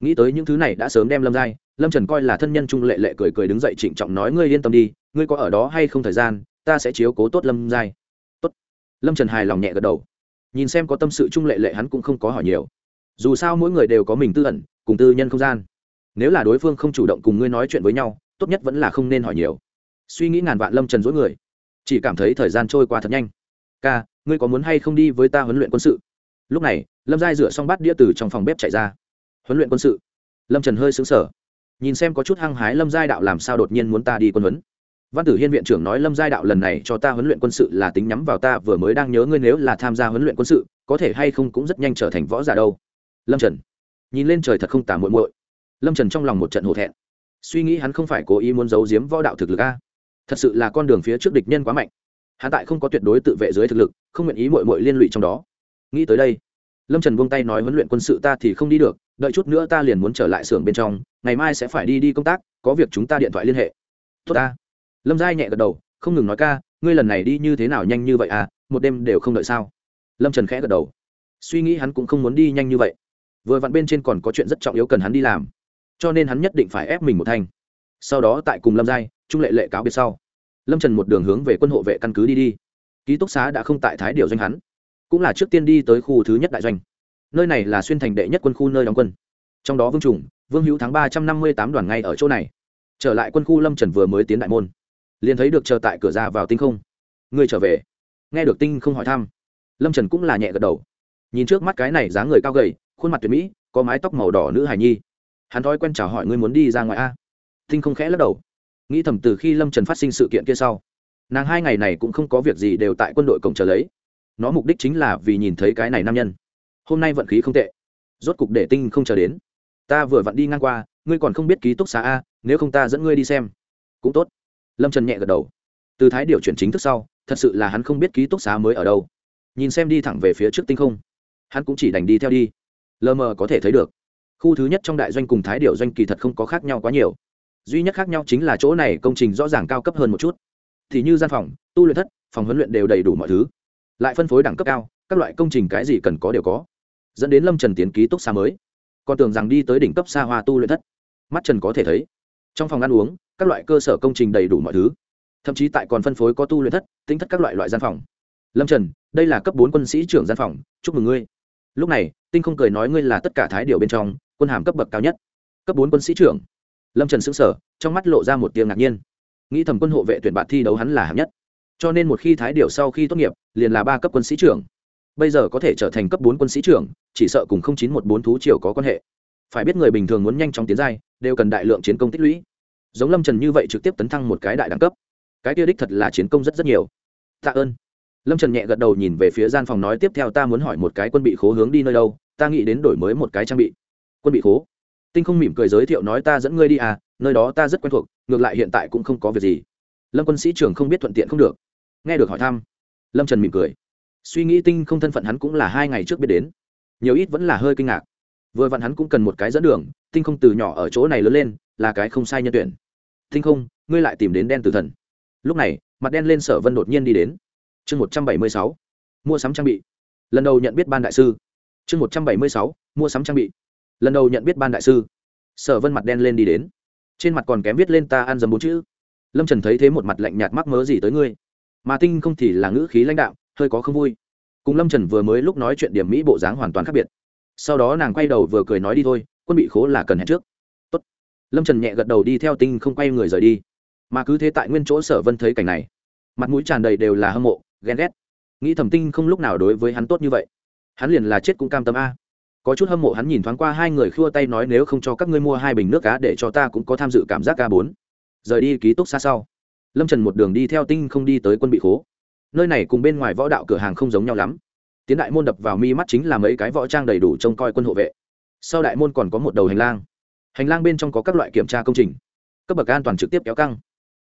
Nghĩ tới những thứ này đã sớm đem lâm giai lâm trần coi là thân nhân trung lệ lệ cười cười đứng dậy trịnh trọng nói, ngươi yên tâm đi, ngươi có ở đó hay không thời gian ta sẽ chiếu cố tốt lâm giai. Tốt. Lâm trần hài lòng nhẹ gật đầu. Nhìn xem có tâm sự trung lệ lệ hắn cũng không có hỏi nhiều. Dù sao mỗi người đều có mình tư ẩn, cùng tư nhân không gian. Nếu là đối phương không chủ động cùng ngươi nói chuyện với nhau, tốt nhất vẫn là không nên hỏi nhiều. Suy nghĩ ngàn vạn lâm trần dối người. Chỉ cảm thấy thời gian trôi qua thật nhanh. Ca, ngươi có muốn hay không đi với ta huấn luyện quân sự? Lúc này, lâm giai rửa xong bát đĩa từ trong phòng bếp chạy ra. Huấn luyện quân sự? Lâm trần hơi xứng sở nhìn xem có chút hăng hái lâm giai đạo làm sao đột nhiên muốn ta đi quân huấn văn tử hiên viện trưởng nói lâm giai đạo lần này cho ta huấn luyện quân sự là tính nhắm vào ta, vừa mới đang nhớ ngươi nếu là tham gia huấn luyện quân sự, có thể hay không cũng rất nhanh trở thành võ giả đâu. Lâm trần. Nhìn lên trời thật không tả muội muội. Lâm trần trong lòng một trận hổ thẹn. Suy nghĩ hắn không phải cố ý muốn giấu giếm võ đạo thực lực a. Thật sự là con đường phía trước địch nhân quá mạnh. Hắn tại không có tuyệt đối tự vệ dưới thực lực, không nguyện ý mội mội liên lụy trong đó. Nghĩ tới đây, lâm trần buông tay nói huấn luyện quân sự ta thì không đi được, đợi chút nữa ta liền muốn trở lại xưởng bên trong, ngày mai sẽ phải đi đi công tác, có việc chúng ta điện thoại liên hệ. Tốt ta lâm giai nhẹ gật đầu, không ngừng nói ca, ngươi lần này đi như thế nào nhanh như vậy à một đêm đều không đợi sao? Lâm trần khẽ gật đầu. Suy nghĩ hắn cũng không muốn đi nhanh như vậy. Vừa vặn bên trên còn có chuyện rất trọng yếu cần hắn đi làm, cho nên hắn nhất định phải ép mình một thanh. Sau đó tại cùng lâm giai, trung lệ lệ cáo biệt sau, lâm trần một đường hướng về quân hộ vệ căn cứ đi đi. Ký túc xá đã không tại thái điều doanh hắn, cũng là trước tiên đi tới khu thứ nhất đại doanh. Nơi này là xuyên thành đệ nhất quân khu nơi đóng quân. Trong đó vương chủng vương hữu tháng ba trăm năm mươi tám đoàn ngay ở chỗ này. Trở lại quân khu lâm trần vừa mới tiến đại môn liền thấy được chờ tại cửa ra vào tinh không. Người trở về. Nghe được tinh không hỏi thăm, lâm trần cũng là nhẹ gật đầu. Nhìn trước mắt cái này dáng người cao gầy, khuôn mặt tuyệt mỹ, có mái tóc màu đỏ nữ hài nhi. Hắn thói quen chào hỏi ngươi muốn đi ra ngoài a. Tinh không khẽ lắc đầu. Nghĩ thầm từ khi lâm trần phát sinh sự kiện kia sau, nàng hai ngày này cũng không có việc gì đều tại quân đội cổng chờ lấy. Nó mục đích chính là vì nhìn thấy cái này nam nhân. Hôm nay vận khí không tệ, rốt cục để tinh không chờ đến. Ta vừa vặn đi ngang qua, ngươi còn không biết ký túc xá a, nếu không ta dẫn ngươi đi xem. Cũng tốt lâm trần nhẹ gật đầu. Từ thái điều chuyển chính thức sau, thật sự là hắn không biết ký túc xá mới ở đâu. Nhìn xem đi thẳng về phía trước tinh không, hắn cũng chỉ đành đi theo đi. Lờ mờ có thể thấy được, khu thứ nhất trong đại doanh cùng thái điệu doanh kỳ thật không có khác nhau quá nhiều. Duy nhất khác nhau chính là chỗ này công trình rõ ràng cao cấp hơn một chút. Thì như gian phòng, tu luyện thất, phòng huấn luyện đều đầy đủ mọi thứ. Lại phân phối đẳng cấp cao, các loại công trình cái gì cần có đều có. Dẫn đến lâm trần tiến ký túc xa mới. Còn tưởng rằng đi tới đỉnh cấp xa hoa tu luyện thất. Mắt trần có thể thấy, trong phòng ăn uống các loại cơ sở công trình đầy đủ mọi thứ. Thậm chí tại còn phân phối có tu luyện thất tính thất các loại loại gian phòng. Lâm trần, đây là cấp bốn quân sĩ trưởng gian phòng, chúc mừng ngươi. Lúc này, tinh không cười nói ngươi là tất cả thái điều bên trong, quân hàm cấp bậc cao nhất. Cấp bốn quân sĩ trưởng. Lâm trần xứng sở trong mắt lộ ra một tiếng ngạc nhiên. Nghĩ thầm quân hộ vệ tuyển bạn thi đấu hắn là hạng nhất. Cho nên một khi thái điều sau khi tốt nghiệp, liền là ba cấp quân sĩ trưởng. Bây giờ có thể trở thành cấp bốn quân sĩ trưởng, chỉ sợ cùng không chín một bốn thú triều có quan hệ. Phải biết người bình thường muốn nhanh chóng tiến giai, đều cần đại lượng chiến công tích lũy giống lâm trần như vậy trực tiếp tấn thăng một cái đại đẳng cấp, cái kia đích thật là chiến công rất rất nhiều. Tạ ơn. Lâm trần nhẹ gật đầu nhìn về phía gian phòng nói tiếp theo ta muốn hỏi một cái quân bị khố hướng đi nơi đâu, ta nghĩ đến đổi mới một cái trang bị. Quân bị khố. Tinh không mỉm cười giới thiệu nói ta dẫn ngươi đi à nơi đó ta rất quen thuộc, ngược lại hiện tại cũng không có việc gì. Lâm quân sĩ trưởng không biết thuận tiện không được. Nghe được hỏi thăm, lâm trần mỉm cười. Suy nghĩ tinh không thân phận hắn cũng là hai ngày trước biết đến. Nhiều ít vẫn là hơi kinh ngạc. Vừa vặn hắn cũng cần một cái dẫn đường, tinh không từ nhỏ ở chỗ này lớn lên, là cái không sai nhân tuyển tinh không, ngươi lại tìm đến đen tử thần. Lúc này, mặt đen lên sở vân đột nhiên đi đến. Chương một trăm bảy mươi sáu, mua sắm trang bị. Lần đầu nhận biết ban đại sư. Chương một trăm bảy mươi sáu, mua sắm trang bị. Lần đầu nhận biết ban đại sư. Sở vân mặt đen lên đi đến. Trên mặt còn kém viết lên ta ăn dầm bốn chữ. Lâm trần thấy thế một mặt lạnh nhạt mắc mớ gì tới ngươi. Mà tinh không thì là ngữ khí lãnh đạo hơi có không vui. Cùng lâm trần vừa mới lúc nói chuyện điểm mỹ bộ dáng hoàn toàn khác biệt. Sau đó nàng quay đầu vừa cười nói đi thôi, quân bị khố là cần hẹn trước lâm trần nhẹ gật đầu đi theo tinh không quay người rời đi mà cứ thế tại nguyên chỗ sở vân thấy cảnh này mặt mũi tràn đầy đều là hâm mộ ghen ghét nghĩ thẩm tinh không lúc nào đối với hắn tốt như vậy hắn liền là chết cũng cam tâm a có chút hâm mộ hắn nhìn thoáng qua hai người khua tay nói nếu không cho các ngươi mua hai bình nước cá để cho ta cũng có tham dự cảm giác ca bốn rời đi ký túc xa sau lâm trần một đường đi theo tinh không đi tới quân bị khố nơi này cùng bên ngoài võ đạo cửa hàng không giống nhau lắm tiến đại môn đập vào mi mắt chính là mấy cái võ trang đầy đủ trông coi quân hộ vệ sau đại môn còn có một đầu hành lang hành lang bên trong có các loại kiểm tra công trình. Cấp bậc an toàn trực tiếp kéo căng.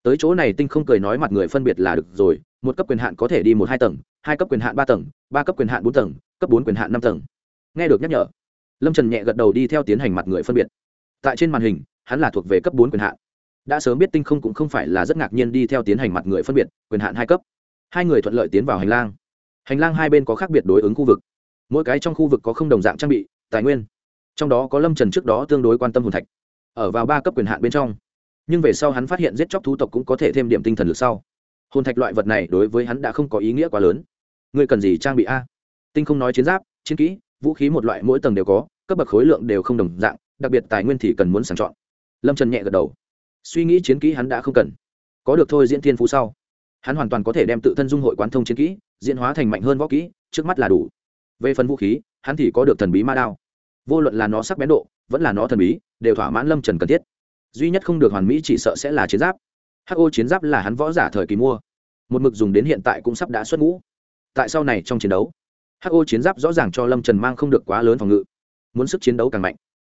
Tới chỗ này tinh không cười nói mặt người phân biệt là được rồi, một cấp quyền hạn có thể đi một hai tầng, hai cấp quyền hạn ba tầng, ba cấp quyền hạn bốn tầng, cấp bốn quyền hạn năm tầng. Nghe được nhắc nhở, lâm trần nhẹ gật đầu đi theo tiến hành mặt người phân biệt. Tại trên màn hình, hắn là thuộc về cấp bốn quyền hạn. Đã sớm biết tinh không cũng không phải là rất ngạc nhiên đi theo tiến hành mặt người phân biệt, quyền hạn hai cấp. Hai người thuận lợi tiến vào hành lang. Hành lang hai bên có khác biệt đối ứng khu vực. Mỗi cái trong khu vực có không đồng dạng trang bị, tài nguyên trong đó có lâm trần trước đó tương đối quan tâm hồn thạch, ở vào ba cấp quyền hạn bên trong. Nhưng về sau hắn phát hiện giết chóc thú tộc cũng có thể thêm điểm tinh thần lực sau. Hồn thạch loại vật này đối với hắn đã không có ý nghĩa quá lớn. Ngươi cần gì trang bị a? Tinh không nói chiến giáp, chiến kỹ, vũ khí một loại mỗi tầng đều có, cấp bậc khối lượng đều không đồng dạng, đặc biệt tài nguyên thì cần muốn sàng chọn. Lâm trần nhẹ gật đầu. Suy nghĩ chiến kỹ hắn đã không cần. Có được thôi diễn thiên phú sau, hắn hoàn toàn có thể đem tự thân dung hội quán thông chiến kỹ, diễn hóa thành mạnh hơn võ kỹ, trước mắt là đủ. Về phần vũ khí, hắn thì có được thần bí ma đao vô luận là nó sắc bén độ, vẫn là nó thần bí, đều thỏa mãn lâm trần cần thiết. Duy nhất không được hoàn mỹ chỉ sợ sẽ là chiến giáp. Ho chiến giáp là hắn võ giả thời kỳ mua. Một mực dùng đến hiện tại cũng sắp đã xuất ngũ. Tại sau này trong chiến đấu ho chiến giáp rõ ràng cho lâm trần mang không được quá lớn phòng ngự. Muốn sức chiến đấu càng mạnh,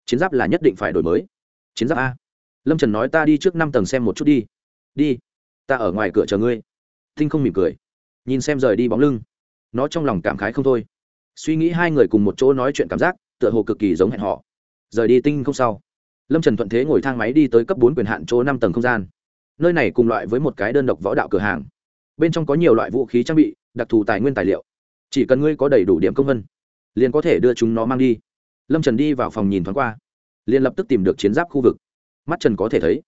chiến giáp là nhất định phải đổi mới. Chiến giáp a. Lâm trần nói ta đi trước năm tầng xem một chút đi. Đi, ta ở ngoài cửa chờ ngươi. Tinh không mỉm cười, nhìn xem rời đi bóng lưng. Nó trong lòng cảm khái không thôi. Suy nghĩ hai người cùng một chỗ nói chuyện cảm giác tựa hồ cực kỳ giống hẹn họ. Rời đi tinh không sau, lâm trần thuận thế ngồi thang máy đi tới cấp bốn quyền hạn chỗ năm tầng không gian. Nơi này cùng loại với một cái đơn độc võ đạo cửa hàng. Bên trong có nhiều loại vũ khí trang bị, đặc thù tài nguyên tài liệu. Chỉ cần ngươi có đầy đủ điểm công vân, liền có thể đưa chúng nó mang đi. Lâm trần đi vào phòng nhìn thoáng qua, liền lập tức tìm được chiến giáp khu vực. Mắt trần có thể thấy,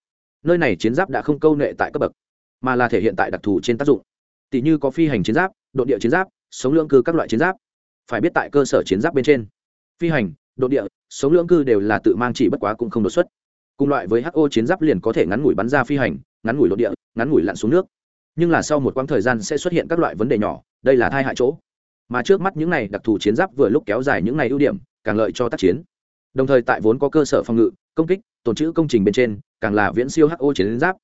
nơi này chiến giáp đã không câu nệ tại cấp bậc, mà là thể hiện tại đặc thù trên tác dụng. Tỷ như có phi hành chiến giáp, độ địa chiến giáp, sống lượng cư các loại chiến giáp, phải biết tại cơ sở chiến giáp bên trên phi hành, độ địa, sống lưỡng cư đều là tự mang chỉ bất quá cũng không đột xuất. Cùng loại với ho chiến giáp liền có thể ngắn ngủi bắn ra phi hành, ngắn ngủi độ địa, ngắn ngủi lặn xuống nước. Nhưng là sau một quãng thời gian sẽ xuất hiện các loại vấn đề nhỏ, đây là thai hại chỗ. Mà trước mắt những này đặc thù chiến giáp vừa lúc kéo dài những này ưu điểm, càng lợi cho tác chiến. Đồng thời tại vốn có cơ sở phòng ngự, công kích, tồn trữ công trình bên trên, càng là viễn siêu ho chiến giáp.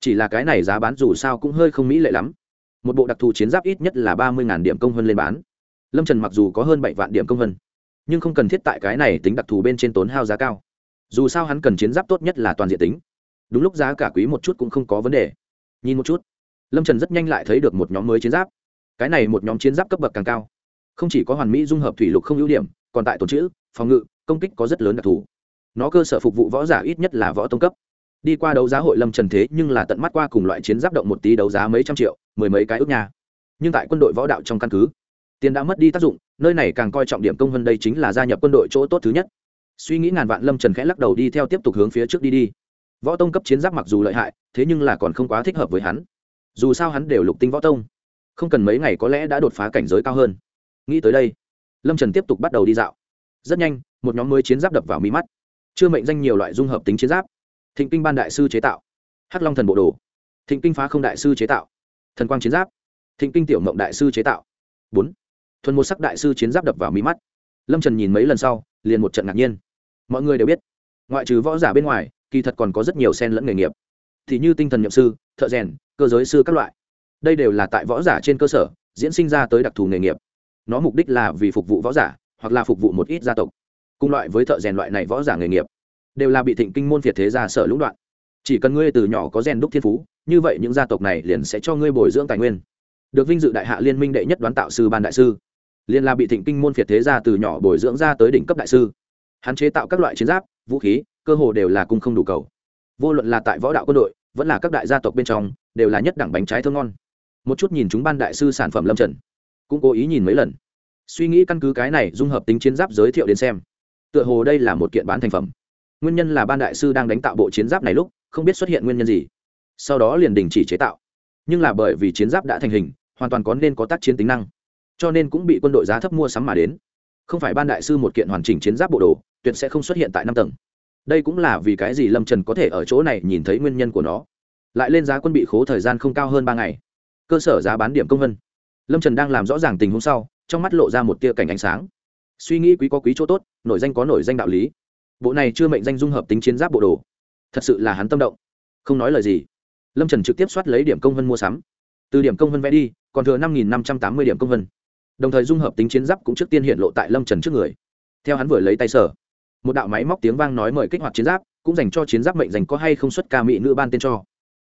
Chỉ là cái này giá bán dù sao cũng hơi không mỹ lệ lắm. Một bộ đặc thù chiến giáp ít nhất là ba mươi điểm công hơn lên bán. Lâm trần mặc dù có hơn bảy vạn điểm công hơn nhưng không cần thiết tại cái này tính đặc thù bên trên tốn hao giá cao. Dù sao hắn cần chiến giáp tốt nhất là toàn diện tính. Đúng lúc giá cả quý một chút cũng không có vấn đề. Nhìn một chút. Lâm trần rất nhanh lại thấy được một nhóm mới chiến giáp. Cái này một nhóm chiến giáp cấp bậc càng cao. Không chỉ có hoàn mỹ dung hợp thủy lục không ưu điểm, còn tại tồn chữ, phòng ngự, công kích có rất lớn đặc thù. Nó cơ sở phục vụ võ giả ít nhất là võ tông cấp. Đi qua đấu giá hội lâm trần thế nhưng là tận mắt qua cùng loại chiến giáp động một tí đấu giá mấy trăm triệu, mười mấy cái ước nhà. Nhưng tại quân đội võ đạo trong căn cứ tiền đã mất đi tác dụng, nơi này càng coi trọng điểm công hơn đây chính là gia nhập quân đội chỗ tốt thứ nhất. Suy nghĩ ngàn vạn, lâm trần khẽ lắc đầu đi theo tiếp tục hướng phía trước đi đi. Võ tông cấp chiến giáp mặc dù lợi hại, thế nhưng là còn không quá thích hợp với hắn. Dù sao hắn đều lục tinh võ tông, không cần mấy ngày có lẽ đã đột phá cảnh giới cao hơn. Nghĩ tới đây, lâm trần tiếp tục bắt đầu đi dạo. Rất nhanh, một nhóm mới chiến giáp đập vào mi mắt. Chưa mệnh danh nhiều loại dung hợp tính chiến giáp. Thịnh kinh ban đại sư chế tạo. Hắc long thần bộ đồ. Thịnh kinh phá không đại sư chế tạo. Thần quang chiến giáp. Thịnh kinh tiểu mộng đại sư chế tạo. Bốn thuần một sắc đại sư chiến giáp đập vào mí mắt. Lâm trần nhìn mấy lần sau, liền một trận ngạc nhiên. Mọi người đều biết, ngoại trừ võ giả bên ngoài, kỳ thật còn có rất nhiều sen lẫn nghề nghiệp. Thì như tinh thần nhậm sư, thợ rèn, cơ giới sư các loại. Đây đều là tại võ giả trên cơ sở, diễn sinh ra tới đặc thù nghề nghiệp. Nó mục đích là vì phục vụ võ giả, hoặc là phục vụ một ít gia tộc. Cùng loại với thợ rèn loại này võ giả nghề nghiệp, đều là bị thịnh kinh môn việt thế gia sở lũng đoạn. Chỉ cần ngươi từ nhỏ có rèn đúc thiên phú, như vậy những gia tộc này liền sẽ cho ngươi bồi dưỡng tài nguyên. Được vinh dự đại hạ liên minh đệ nhất đoán tạo sư ban đại sư liền là bị thịnh kinh môn việt thế gia từ nhỏ bồi dưỡng ra tới đỉnh cấp đại sư. Hắn chế tạo các loại chiến giáp, vũ khí, cơ hồ đều là cung không đủ cầu. Vô luận là tại võ đạo quân đội, vẫn là các đại gia tộc bên trong, đều là nhất đẳng bánh trái thơm ngon. Một chút nhìn chúng ban đại sư sản phẩm lâm trần, cũng cố ý nhìn mấy lần. Suy nghĩ căn cứ cái này dung hợp tính chiến giáp giới thiệu đến xem. Tựa hồ đây là một kiện bán thành phẩm. Nguyên nhân là ban đại sư đang đánh tạo bộ chiến giáp này lúc, không biết xuất hiện nguyên nhân gì. Sau đó liền đình chỉ chế tạo. Nhưng là bởi vì chiến giáp đã thành hình, hoàn toàn có nên có tác chiến tính năng cho nên cũng bị quân đội giá thấp mua sắm mà đến. Không phải ban đại sư một kiện hoàn chỉnh chiến giáp bộ đồ, tuyệt sẽ không xuất hiện tại năm tầng. Đây cũng là vì cái gì lâm trần có thể ở chỗ này nhìn thấy nguyên nhân của nó. Lại lên giá quân bị khố thời gian không cao hơn ba ngày. Cơ sở giá bán điểm công vân. Lâm trần đang làm rõ ràng tình huống sau, trong mắt lộ ra một tia cảnh ánh sáng. Suy nghĩ quý có quý chỗ tốt, nổi danh có nổi danh đạo lý. Bộ này chưa mệnh danh dung hợp tính chiến giáp bộ đồ. Thật sự là hắn tâm động. Không nói lời gì. Lâm trần trực tiếp soát lấy điểm công vân mua sắm. Từ điểm công vân vẽ đi, còn thừa năm năm trăm tám mươi điểm công vân đồng thời dung hợp tính chiến giáp cũng trước tiên hiện lộ tại lâm trần trước người theo hắn vừa lấy tay sở một đạo máy móc tiếng vang nói mời kích hoạt chiến giáp cũng dành cho chiến giáp mệnh dành có hay không xuất ca mỹ nữ ban tên cho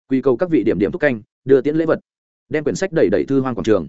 quy cầu các vị điểm điểm thúc canh đưa tiễn lễ vật đem quyển sách đẩy đẩy thư hoang quảng trường